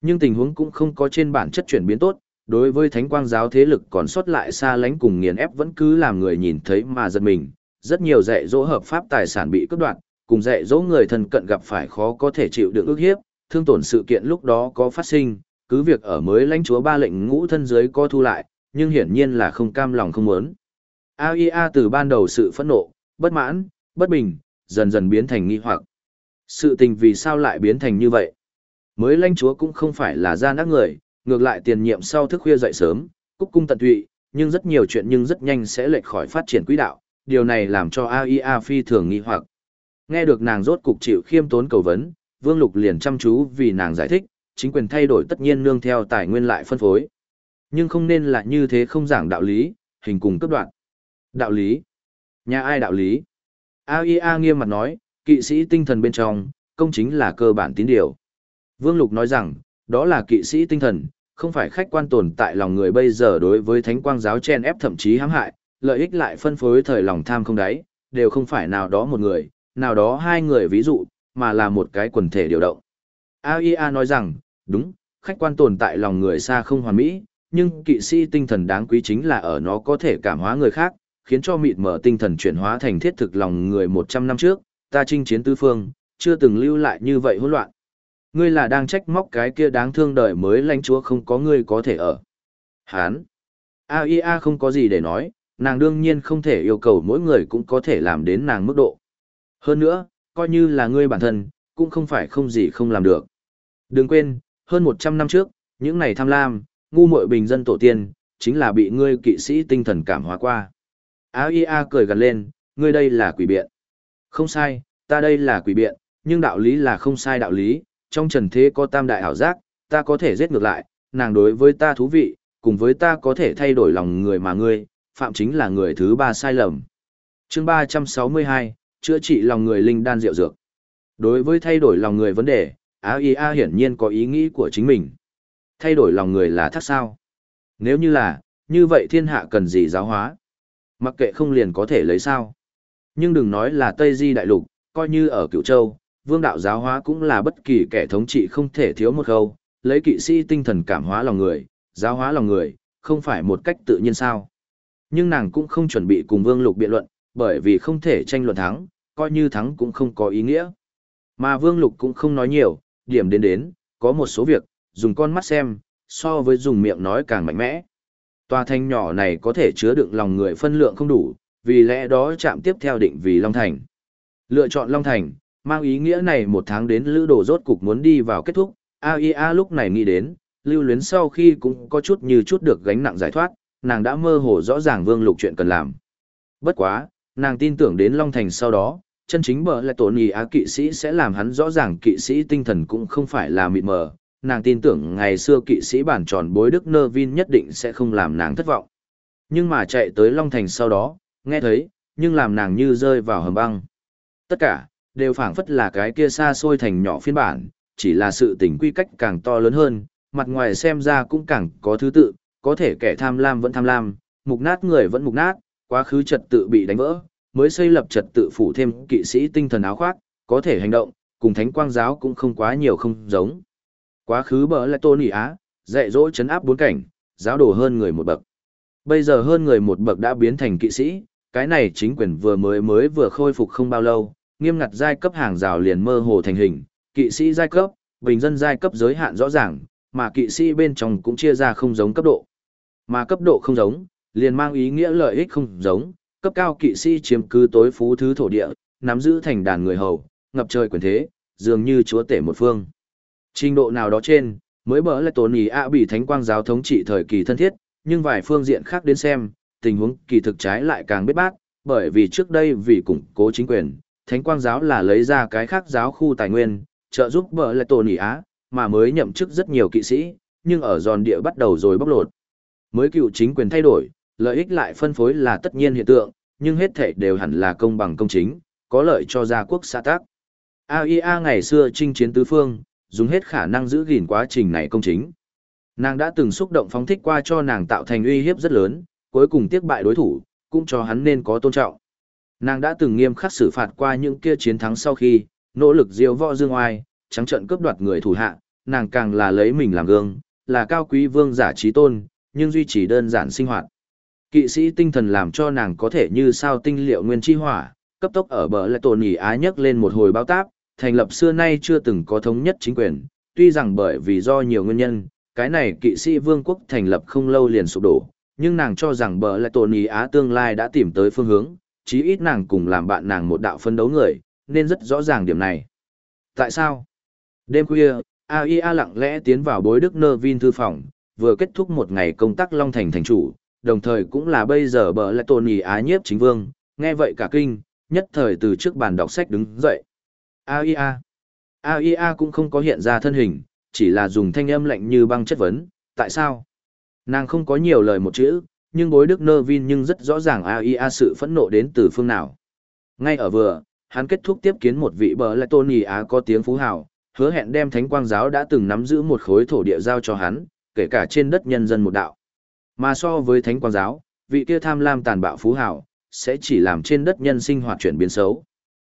Nhưng tình huống cũng không có trên bản chất chuyển biến tốt, đối với thánh quang giáo thế lực còn sót lại xa lánh cùng nghiền ép vẫn cứ làm người nhìn thấy mà giật mình, rất nhiều dạy dỗ hợp pháp tài sản bị cướp đoạt, cùng dạy dỗ người thân cận gặp phải khó có thể chịu được ước hiếp, thương tổn sự kiện lúc đó có phát sinh, cứ việc ở mới lãnh chúa ba lệnh ngũ thân dưới có thu lại, nhưng hiển nhiên là không cam lòng không muốn. AIA từ ban đầu sự phẫn nộ, bất mãn, bất bình, dần dần biến thành nghi hoặc. Sự tình vì sao lại biến thành như vậy? Mới lãnh chúa cũng không phải là gian ác người, ngược lại tiền nhiệm sau thức khuya dậy sớm, cúc cung tận tụy, nhưng rất nhiều chuyện nhưng rất nhanh sẽ lệch khỏi phát triển quỹ đạo, điều này làm cho AIA phi thường nghi hoặc. Nghe được nàng rốt cục chịu khiêm tốn cầu vấn, Vương Lục liền chăm chú vì nàng giải thích, chính quyền thay đổi tất nhiên nương theo tài nguyên lại phân phối. Nhưng không nên là như thế không giảng đạo lý, hình cùng cấp đoạn. Đạo lý? Nhà ai đạo lý? AIA nghiêm mặt nói, kỵ sĩ tinh thần bên trong, công chính là cơ bản tín điều. Vương Lục nói rằng, đó là kỵ sĩ tinh thần, không phải khách quan tồn tại lòng người bây giờ đối với thánh quang giáo chen ép thậm chí hãm hại, lợi ích lại phân phối thời lòng tham không đáy, đều không phải nào đó một người, nào đó hai người ví dụ, mà là một cái quần thể điều động. AIA nói rằng, đúng, khách quan tồn tại lòng người xa không hoàn mỹ, nhưng kỵ sĩ tinh thần đáng quý chính là ở nó có thể cảm hóa người khác, khiến cho mịt mở tinh thần chuyển hóa thành thiết thực lòng người 100 năm trước, ta chinh chiến tứ phương, chưa từng lưu lại như vậy hỗn loạn. Ngươi là đang trách móc cái kia đáng thương đời mới lãnh chúa không có ngươi có thể ở. Hán. AIA không có gì để nói, nàng đương nhiên không thể yêu cầu mỗi người cũng có thể làm đến nàng mức độ. Hơn nữa, coi như là ngươi bản thân, cũng không phải không gì không làm được. Đừng quên, hơn 100 năm trước, những này tham lam, ngu muội bình dân tổ tiên, chính là bị ngươi kỵ sĩ tinh thần cảm hóa qua. AIA cười gần lên, ngươi đây là quỷ biện. Không sai, ta đây là quỷ biện, nhưng đạo lý là không sai đạo lý, trong trần thế có tam đại hảo giác, ta có thể giết ngược lại, nàng đối với ta thú vị, cùng với ta có thể thay đổi lòng người mà ngươi, phạm chính là người thứ ba sai lầm. chương 362, chữa trị lòng người linh đan rượu dược. Đối với thay đổi lòng người vấn đề, AIA hiển nhiên có ý nghĩ của chính mình. Thay đổi lòng người là thắc sao? Nếu như là, như vậy thiên hạ cần gì giáo hóa? Mặc kệ không liền có thể lấy sao? Nhưng đừng nói là Tây Di Đại Lục, coi như ở Cửu Châu, vương đạo giáo hóa cũng là bất kỳ kẻ thống trị không thể thiếu một khâu, lấy kỵ sĩ tinh thần cảm hóa lòng người, giáo hóa lòng người, không phải một cách tự nhiên sao. Nhưng nàng cũng không chuẩn bị cùng vương lục biện luận, bởi vì không thể tranh luận thắng, coi như thắng cũng không có ý nghĩa. Mà vương lục cũng không nói nhiều, điểm đến đến, có một số việc, dùng con mắt xem, so với dùng miệng nói càng mạnh mẽ. Tòa thành nhỏ này có thể chứa đựng lòng người phân lượng không đủ, vì lẽ đó chạm tiếp theo định vì Long Thành. Lựa chọn Long Thành, mang ý nghĩa này một tháng đến lữ đồ rốt cục muốn đi vào kết thúc, AIA lúc này nghĩ đến, lưu luyến sau khi cũng có chút như chút được gánh nặng giải thoát, nàng đã mơ hồ rõ ràng vương lục chuyện cần làm. Bất quá, nàng tin tưởng đến Long Thành sau đó, chân chính bờ lại tổn ý á kỵ sĩ sẽ làm hắn rõ ràng kỵ sĩ tinh thần cũng không phải là mịt mờ. Nàng tin tưởng ngày xưa kỵ sĩ bản tròn bối Đức Nơ Vin nhất định sẽ không làm nàng thất vọng. Nhưng mà chạy tới Long Thành sau đó, nghe thấy, nhưng làm nàng như rơi vào hầm băng. Tất cả, đều phảng phất là cái kia xa xôi thành nhỏ phiên bản, chỉ là sự tình quy cách càng to lớn hơn, mặt ngoài xem ra cũng càng có thứ tự, có thể kẻ tham lam vẫn tham lam, mục nát người vẫn mục nát, quá khứ trật tự bị đánh vỡ, mới xây lập trật tự phủ thêm kỵ sĩ tinh thần áo khoác, có thể hành động, cùng thánh quang giáo cũng không quá nhiều không giống. Quá khứ bỡ lại tôn á, dạy dỗ chấn áp bốn cảnh, giáo đồ hơn người một bậc. Bây giờ hơn người một bậc đã biến thành kỵ sĩ, cái này chính quyền vừa mới mới vừa khôi phục không bao lâu, nghiêm ngặt giai cấp hàng rào liền mơ hồ thành hình, kỵ sĩ giai cấp, bình dân giai cấp giới hạn rõ ràng, mà kỵ sĩ bên trong cũng chia ra không giống cấp độ. Mà cấp độ không giống, liền mang ý nghĩa lợi ích không giống, cấp cao kỵ sĩ chiếm cứ tối phú thứ thổ địa, nắm giữ thành đàn người hầu, ngập trời quyền thế, dường như chúa tể một phương. Trình độ nào đó trên, mới bỡ lại tổn ý ạ bị thánh quang giáo thống trị thời kỳ thân thiết, nhưng vài phương diện khác đến xem, tình huống kỳ thực trái lại càng biết bát, bởi vì trước đây vì củng cố chính quyền, thánh quang giáo là lấy ra cái khác giáo khu tài nguyên, trợ giúp bỡ lại tổn ý á, mà mới nhậm chức rất nhiều kỵ sĩ, nhưng ở giòn địa bắt đầu rồi bóc lột. Mới cựu chính quyền thay đổi, lợi ích lại phân phối là tất nhiên hiện tượng, nhưng hết thể đều hẳn là công bằng công chính, có lợi cho gia quốc xã tác. AIA ngày xưa chinh chiến tứ phương, dùng hết khả năng giữ gìn quá trình này công chính. Nàng đã từng xúc động phóng thích qua cho nàng tạo thành uy hiếp rất lớn, cuối cùng tiếc bại đối thủ, cũng cho hắn nên có tôn trọng. Nàng đã từng nghiêm khắc xử phạt qua những kia chiến thắng sau khi, nỗ lực diêu võ dương oai, trắng trận cướp đoạt người thủ hạ, nàng càng là lấy mình làm gương, là cao quý vương giả trí tôn, nhưng duy trì đơn giản sinh hoạt. Kỵ sĩ tinh thần làm cho nàng có thể như sao tinh liệu nguyên chi hỏa, cấp tốc ở bờ lại tổn nhỉ Á nhấc lên một hồi báo táp, thành lập xưa nay chưa từng có thống nhất chính quyền, tuy rằng bởi vì do nhiều nguyên nhân, cái này kỵ sĩ vương quốc thành lập không lâu liền sụp đổ, nhưng nàng cho rằng bờ lại tổn nhỉ Á tương lai đã tìm tới phương hướng, chí ít nàng cùng làm bạn nàng một đạo phân đấu người, nên rất rõ ràng điểm này. Tại sao? Đêm khuya, AIA lặng lẽ tiến vào bối đức nơ vin thư phòng, vừa kết thúc một ngày công tác Long Thành thành chủ, đồng thời cũng là bây giờ bờ lại tôn nhì Á nhiếp chính vương, nghe vậy cả kinh, nhất thời từ trước bàn đọc sách đứng dậy. AIA. AIA cũng không có hiện ra thân hình, chỉ là dùng thanh âm lạnh như băng chất vấn, tại sao? Nàng không có nhiều lời một chữ, nhưng bối đức nơ vin nhưng rất rõ ràng AIA sự phẫn nộ đến từ phương nào. Ngay ở vừa, hắn kết thúc tiếp kiến một vị bờ lại tôn nhì á có tiếng phú hào, hứa hẹn đem thánh quang giáo đã từng nắm giữ một khối thổ địa giao cho hắn, kể cả trên đất nhân dân một đạo. Mà so với thánh quang giáo, vị kia tham lam tàn bạo phú hảo sẽ chỉ làm trên đất nhân sinh hoạt chuyển biến xấu.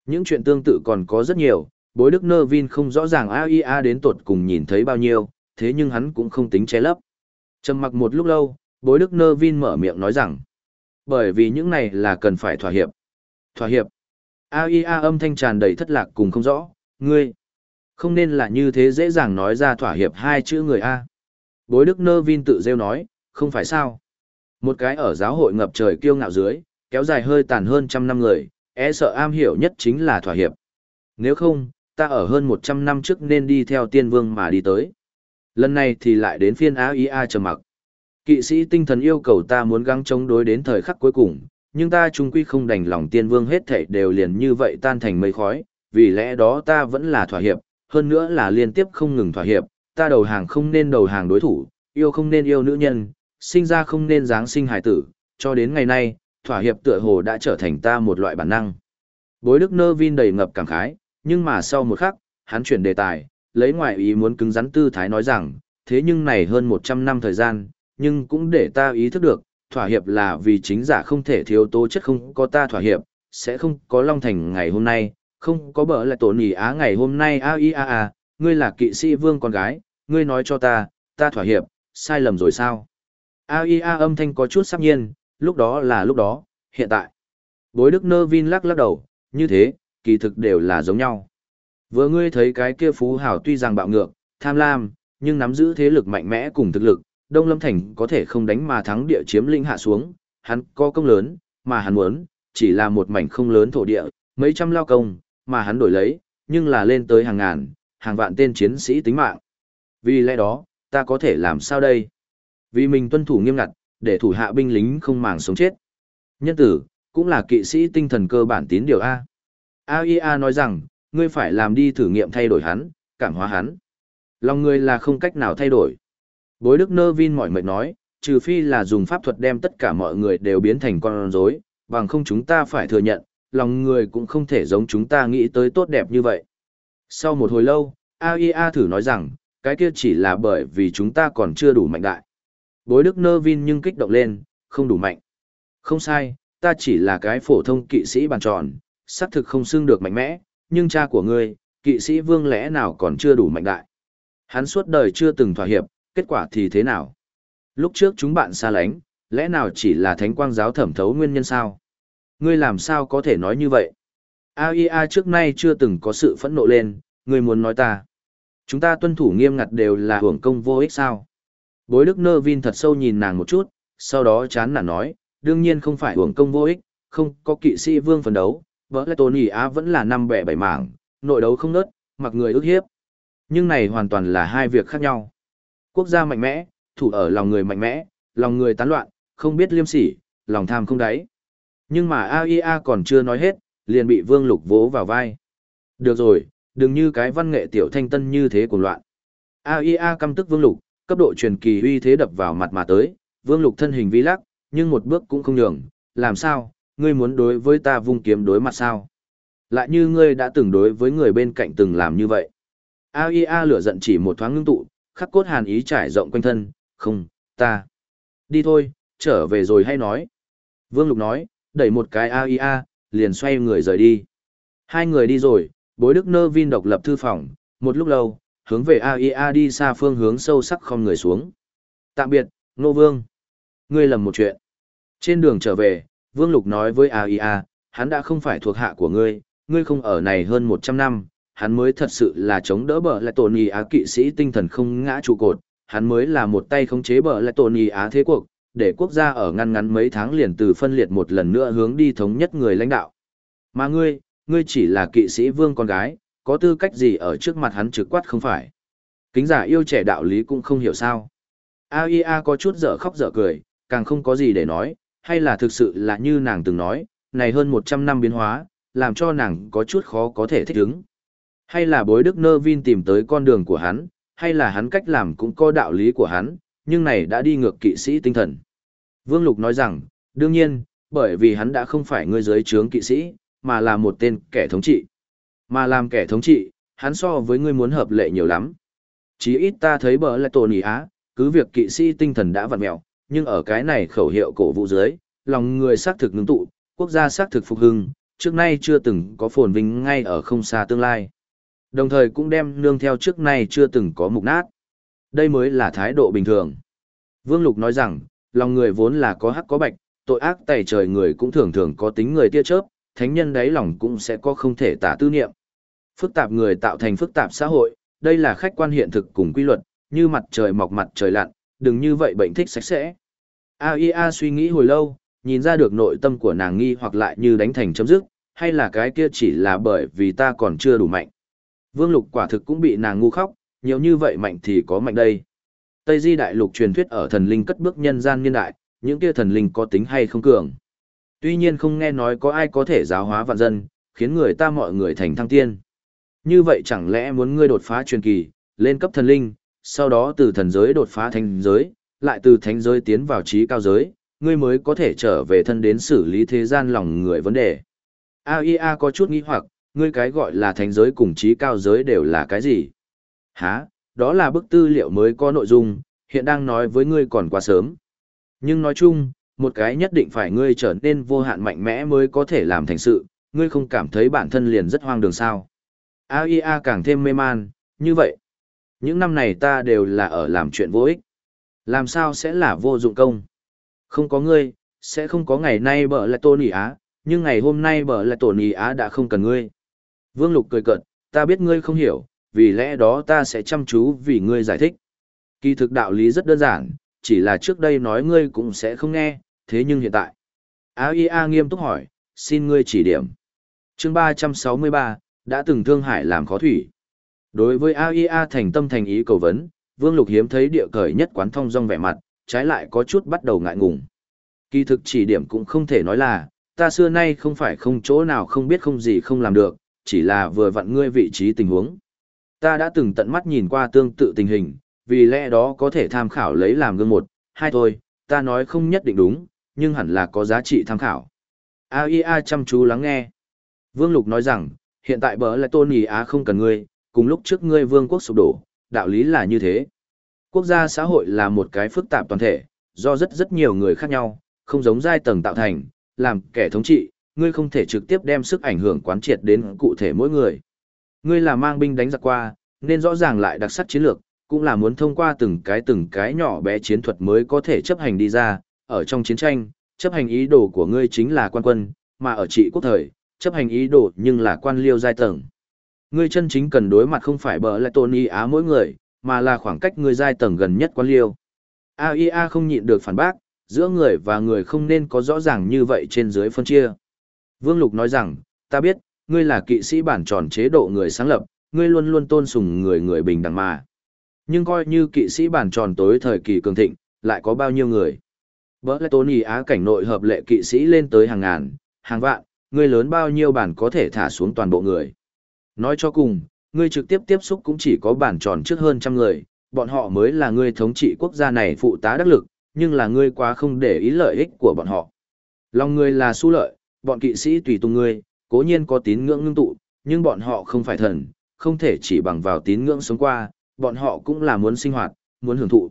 Những chuyện tương tự còn có rất nhiều, bối đức nơ vin không rõ ràng AIA đến tột cùng nhìn thấy bao nhiêu, thế nhưng hắn cũng không tính che lấp. Trầm mặc một lúc lâu, bối đức nơ vin mở miệng nói rằng, bởi vì những này là cần phải thỏa hiệp. Thỏa hiệp. AIA âm thanh tràn đầy thất lạc cùng không rõ, ngươi. Không nên là như thế dễ dàng nói ra thỏa hiệp hai chữ người A. Bối đức nơ vin tự rêu nói, không phải sao. Một cái ở giáo hội ngập trời kiêu ngạo dưới, kéo dài hơi tàn hơn trăm năm người, e sợ am hiểu nhất chính là thỏa hiệp. Nếu không, ta ở hơn 100 năm trước nên đi theo tiên vương mà đi tới. Lần này thì lại đến phiên AIA trầm mặc. Kỵ sĩ tinh thần yêu cầu ta muốn gắng chống đối đến thời khắc cuối cùng, nhưng ta trung quy không đành lòng tiên vương hết thảy đều liền như vậy tan thành mây khói, vì lẽ đó ta vẫn là thỏa hiệp, hơn nữa là liên tiếp không ngừng thỏa hiệp, ta đầu hàng không nên đầu hàng đối thủ, yêu không nên yêu nữ nhân, sinh ra không nên dáng sinh hải tử, cho đến ngày nay, thỏa hiệp tựa hồ đã trở thành ta một loại bản năng. Bối Đức Nơ Vin đầy ngập cảm khái, nhưng mà sau một khắc, hắn chuyển đề tài, lấy ngoại ý muốn cứng rắn tư thái nói rằng, thế nhưng này hơn 100 năm thời gian, nhưng cũng để ta ý thức được, thỏa hiệp là vì chính giả không thể thiếu tố chất không có ta thỏa hiệp, sẽ không có Long Thành ngày hôm nay, không có bở lại tổ nỉ á ngày hôm nay a i a a, ngươi là kỵ sĩ vương con gái, ngươi nói cho ta, ta thỏa hiệp, sai lầm rồi sao? Aia âm thanh có chút sắc nhiên, lúc đó là lúc đó, hiện tại. Bối Đức Nơ Vin lắc lắc đầu, như thế, kỳ thực đều là giống nhau. Vừa ngươi thấy cái kia phú hào tuy rằng bạo ngược, tham lam, nhưng nắm giữ thế lực mạnh mẽ cùng thực lực, Đông Lâm Thành có thể không đánh mà thắng địa chiếm linh hạ xuống, hắn có công lớn, mà hắn muốn, chỉ là một mảnh không lớn thổ địa, mấy trăm lao công, mà hắn đổi lấy, nhưng là lên tới hàng ngàn, hàng vạn tên chiến sĩ tính mạng. Vì lẽ đó, ta có thể làm sao đây? Vì mình tuân thủ nghiêm ngặt, để thủ hạ binh lính không màng sống chết. Nhân tử, cũng là kỵ sĩ tinh thần cơ bản tín điều A. AIA nói rằng, ngươi phải làm đi thử nghiệm thay đổi hắn, cảm hóa hắn. Lòng ngươi là không cách nào thay đổi. Bối Đức Nơ Vin mỏi mệt nói, trừ phi là dùng pháp thuật đem tất cả mọi người đều biến thành con rối, bằng không chúng ta phải thừa nhận, lòng người cũng không thể giống chúng ta nghĩ tới tốt đẹp như vậy. Sau một hồi lâu, AIA thử nói rằng, cái kia chỉ là bởi vì chúng ta còn chưa đủ mạnh đại. Bối Đức Nơ Vin nhưng kích động lên, không đủ mạnh. Không sai, ta chỉ là cái phổ thông kỵ sĩ bàn tròn, xác thực không xưng được mạnh mẽ, nhưng cha của ngươi, kỵ sĩ vương lẽ nào còn chưa đủ mạnh đại. Hắn suốt đời chưa từng thỏa hiệp, kết quả thì thế nào? Lúc trước chúng bạn xa lánh, lẽ nào chỉ là thánh quang giáo thẩm thấu nguyên nhân sao? Ngươi làm sao có thể nói như vậy? AIA trước nay chưa từng có sự phẫn nộ lên, ngươi muốn nói ta. Chúng ta tuân thủ nghiêm ngặt đều là hưởng công vô ích sao? Bối Đức Nơ Vin thật sâu nhìn nàng một chút, sau đó chán nản nói, đương nhiên không phải hưởng công vô ích, không có kỵ sĩ vương phấn đấu, vỡ lại Tony Á vẫn là năm bẻ bảy mảng, nội đấu không nớt, mặc người ức hiếp. Nhưng này hoàn toàn là hai việc khác nhau. Quốc gia mạnh mẽ, thủ ở lòng người mạnh mẽ, lòng người tán loạn, không biết liêm sỉ, lòng tham không đáy. Nhưng mà AIA còn chưa nói hết, liền bị Vương Lục vỗ vào vai. Được rồi, đừng như cái văn nghệ tiểu thanh tân như thế cuồng loạn. AIA căm tức Vương Lục, cấp độ truyền kỳ uy thế đập vào mặt mà tới, Vương Lục thân hình vi lắc, nhưng một bước cũng không nhường, làm sao, ngươi muốn đối với ta vung kiếm đối mặt sao? Lại như ngươi đã từng đối với người bên cạnh từng làm như vậy. AIA lửa giận chỉ một thoáng ngưng tụ, khắc cốt hàn ý trải rộng quanh thân, không, ta. Đi thôi, trở về rồi hay nói. Vương Lục nói, đẩy một cái AIA, liền xoay người rời đi. Hai người đi rồi, bối đức nơ vin độc lập thư phòng, một lúc lâu, hướng về AIA đi xa phương hướng sâu sắc không người xuống. Tạm biệt, Nô Vương. Ngươi lầm một chuyện. Trên đường trở về, Vương Lục nói với AIA, hắn đã không phải thuộc hạ của ngươi, ngươi không ở này hơn 100 năm, hắn mới thật sự là chống đỡ bờ lại tổn ý á kỵ sĩ tinh thần không ngã trụ cột, hắn mới là một tay khống chế bờ lại tổn ý á thế cuộc, để quốc gia ở ngăn ngắn mấy tháng liền từ phân liệt một lần nữa hướng đi thống nhất người lãnh đạo. Mà ngươi, ngươi chỉ là kỵ sĩ vương con gái, có tư cách gì ở trước mặt hắn trực quát không phải. Kính giả yêu trẻ đạo lý cũng không hiểu sao. AIA có chút dở khóc dở cười, càng không có gì để nói, hay là thực sự là như nàng từng nói, này hơn 100 năm biến hóa, làm cho nàng có chút khó có thể thích ứng. Hay là bối đức nơ vin tìm tới con đường của hắn, hay là hắn cách làm cũng có đạo lý của hắn, nhưng này đã đi ngược kỵ sĩ tinh thần. Vương Lục nói rằng, đương nhiên, bởi vì hắn đã không phải người giới trướng kỵ sĩ, mà là một tên kẻ thống trị. Mà làm kẻ thống trị, hắn so với ngươi muốn hợp lệ nhiều lắm. Chí ít ta thấy bờ lại tồn ý á, cứ việc kỵ sĩ tinh thần đã vặn mẹo, nhưng ở cái này khẩu hiệu cổ vũ dưới, lòng người xác thực ngưng tụ, quốc gia xác thực phục hưng, trước nay chưa từng có phồn vinh ngay ở không xa tương lai. Đồng thời cũng đem nương theo trước nay chưa từng có mục nát. Đây mới là thái độ bình thường. Vương Lục nói rằng, lòng người vốn là có hắc có bạch, tội ác tẩy trời người cũng thường thường có tính người tia chớp, thánh nhân đáy lòng cũng sẽ có không thể tả tư niệm. Phức tạp người tạo thành phức tạp xã hội, đây là khách quan hiện thực cùng quy luật, như mặt trời mọc mặt trời lặn, đừng như vậy bệnh thích sạch sẽ. AIA suy nghĩ hồi lâu, nhìn ra được nội tâm của nàng nghi hoặc lại như đánh thành chấm dứt, hay là cái kia chỉ là bởi vì ta còn chưa đủ mạnh. Vương Lục quả thực cũng bị nàng ngu khóc, nhiều như vậy mạnh thì có mạnh đây. Tây Di Đại Lục truyền thuyết ở thần linh cất bước nhân gian niên đại, những kia thần linh có tính hay không cường. Tuy nhiên không nghe nói có ai có thể giáo hóa vạn dân, khiến người ta mọi người thành thăng tiên. Như vậy chẳng lẽ muốn ngươi đột phá truyền kỳ, lên cấp thần linh, sau đó từ thần giới đột phá thành giới, lại từ thánh giới tiến vào trí cao giới, ngươi mới có thể trở về thân đến xử lý thế gian lòng người vấn đề. AIA có chút nghi hoặc, ngươi cái gọi là thánh giới cùng trí cao giới đều là cái gì? Hả, đó là bức tư liệu mới có nội dung, hiện đang nói với ngươi còn quá sớm. Nhưng nói chung, một cái nhất định phải ngươi trở nên vô hạn mạnh mẽ mới có thể làm thành sự, ngươi không cảm thấy bản thân liền rất hoang đường sao. AIA càng thêm mê man, như vậy. Những năm này ta đều là ở làm chuyện vô ích. Làm sao sẽ là vô dụng công? Không có ngươi, sẽ không có ngày nay bở lại tôn ý á, nhưng ngày hôm nay bở lại tôn ý á đã không cần ngươi. Vương Lục cười cợt, ta biết ngươi không hiểu, vì lẽ đó ta sẽ chăm chú vì ngươi giải thích. Kỳ thực đạo lý rất đơn giản, chỉ là trước đây nói ngươi cũng sẽ không nghe, thế nhưng hiện tại. AIA nghiêm túc hỏi, xin ngươi chỉ điểm. chương 363, đã từng thương hải làm khó thủy. Đối với AIA thành tâm thành ý cầu vấn, Vương Lục hiếm thấy địa cởi nhất quán thông dong vẻ mặt, trái lại có chút bắt đầu ngại ngùng. Kỳ thực chỉ điểm cũng không thể nói là, ta xưa nay không phải không chỗ nào không biết không gì không làm được, chỉ là vừa vặn ngươi vị trí tình huống. Ta đã từng tận mắt nhìn qua tương tự tình hình, vì lẽ đó có thể tham khảo lấy làm gương một, hai thôi, ta nói không nhất định đúng, nhưng hẳn là có giá trị tham khảo. AIA chăm chú lắng nghe. Vương Lục nói rằng, hiện tại bờ lại tôn ý Á không cần ngươi, cùng lúc trước ngươi vương quốc sụp đổ, đạo lý là như thế. Quốc gia xã hội là một cái phức tạp toàn thể, do rất rất nhiều người khác nhau, không giống giai tầng tạo thành, làm kẻ thống trị, ngươi không thể trực tiếp đem sức ảnh hưởng quán triệt đến cụ thể mỗi người. Ngươi là mang binh đánh giặc qua, nên rõ ràng lại đặc sắc chiến lược, cũng là muốn thông qua từng cái từng cái nhỏ bé chiến thuật mới có thể chấp hành đi ra, ở trong chiến tranh, chấp hành ý đồ của ngươi chính là quan quân, mà ở trị quốc thời, chấp hành ý đồ nhưng là quan liêu giai tầng. Ngươi chân chính cần đối mặt không phải bờ lại tôn y á mỗi người, mà là khoảng cách ngươi giai tầng gần nhất quan liêu. AIA không nhịn được phản bác, giữa người và người không nên có rõ ràng như vậy trên dưới phân chia. Vương Lục nói rằng, ta biết, ngươi là kỵ sĩ bản tròn chế độ người sáng lập, ngươi luôn luôn tôn sùng người người bình đẳng mà. Nhưng coi như kỵ sĩ bản tròn tối thời kỳ cường thịnh, lại có bao nhiêu người. Bỡ lẽ Tony Á cảnh nội hợp lệ kỵ sĩ lên tới hàng ngàn, hàng vạn, ngươi lớn bao nhiêu bản có thể thả xuống toàn bộ người. Nói cho cùng, ngươi trực tiếp tiếp xúc cũng chỉ có bản tròn trước hơn trăm người, bọn họ mới là ngươi thống trị quốc gia này phụ tá đắc lực, nhưng là ngươi quá không để ý lợi ích của bọn họ. Lòng ngươi là su lợi, bọn kỵ sĩ tùy tùng ngươi, cố nhiên có tín ngưỡng ngưng tụ, nhưng bọn họ không phải thần, không thể chỉ bằng vào tín ngưỡng sống qua, bọn họ cũng là muốn sinh hoạt, muốn hưởng thụ.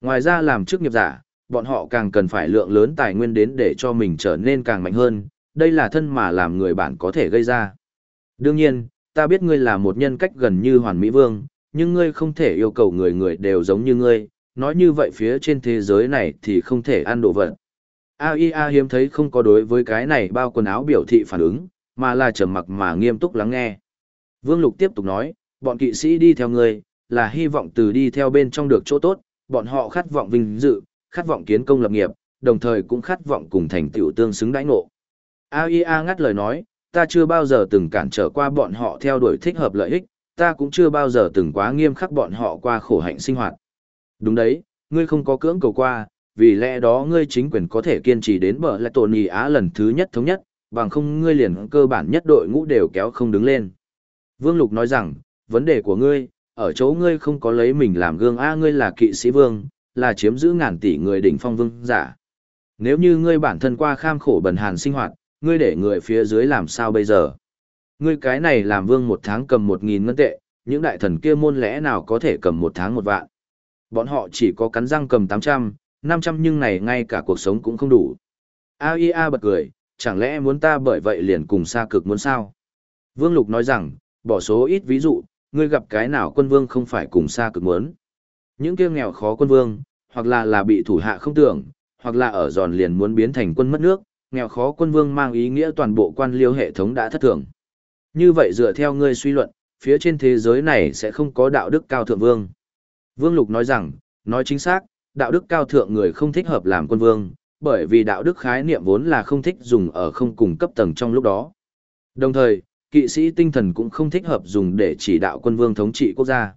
Ngoài ra làm chức nghiệp giả, bọn họ càng cần phải lượng lớn tài nguyên đến để cho mình trở nên càng mạnh hơn, đây là thân mà làm người bạn có thể gây ra. Đương nhiên, ta biết ngươi là một nhân cách gần như hoàn mỹ vương, nhưng ngươi không thể yêu cầu người người đều giống như ngươi, nói như vậy phía trên thế giới này thì không thể ăn đồ vật. AIA hiếm thấy không có đối với cái này bao quần áo biểu thị phản ứng, mà là trầm mặc mà nghiêm túc lắng nghe. Vương Lục tiếp tục nói, bọn kỵ sĩ đi theo ngươi, là hy vọng từ đi theo bên trong được chỗ tốt, bọn họ khát vọng vinh dự, khát vọng kiến công lập nghiệp, đồng thời cũng khát vọng cùng thành tựu tương xứng đãi ngộ. AIA ngắt lời nói, ta chưa bao giờ từng cản trở qua bọn họ theo đuổi thích hợp lợi ích, ta cũng chưa bao giờ từng quá nghiêm khắc bọn họ qua khổ hạnh sinh hoạt. Đúng đấy, ngươi không có cưỡng cầu qua, vì lẽ đó ngươi chính quyền có thể kiên trì đến bờ lại tổn ý Á lần thứ nhất thống nhất, bằng không ngươi liền cơ bản nhất đội ngũ đều kéo không đứng lên. Vương Lục nói rằng, vấn đề của ngươi, ở chỗ ngươi không có lấy mình làm gương A ngươi là kỵ sĩ vương, là chiếm giữ ngàn tỷ người đỉnh phong vương giả. Nếu như ngươi bản thân qua kham khổ bần hàn sinh hoạt, ngươi để người phía dưới làm sao bây giờ? Ngươi cái này làm vương một tháng cầm một nghìn ngân tệ, những đại thần kia môn lẽ nào có thể cầm một tháng một vạn? Bọn họ chỉ có cắn răng cầm tám trăm, năm trăm nhưng này ngay cả cuộc sống cũng không đủ. AIA bật cười, chẳng lẽ muốn ta bởi vậy liền cùng xa cực muốn sao? Vương Lục nói rằng, bỏ số ít ví dụ, ngươi gặp cái nào quân vương không phải cùng xa cực muốn. Những kia nghèo khó quân vương, hoặc là là bị thủ hạ không tưởng, hoặc là ở giòn liền muốn biến thành quân mất nước, nghèo khó quân vương mang ý nghĩa toàn bộ quan liêu hệ thống đã thất thường. Như vậy dựa theo ngươi suy luận, phía trên thế giới này sẽ không có đạo đức cao thượng vương. Vương Lục nói rằng, nói chính xác, đạo đức cao thượng người không thích hợp làm quân vương, bởi vì đạo đức khái niệm vốn là không thích dùng ở không cùng cấp tầng trong lúc đó. Đồng thời, kỵ sĩ tinh thần cũng không thích hợp dùng để chỉ đạo quân vương thống trị quốc gia.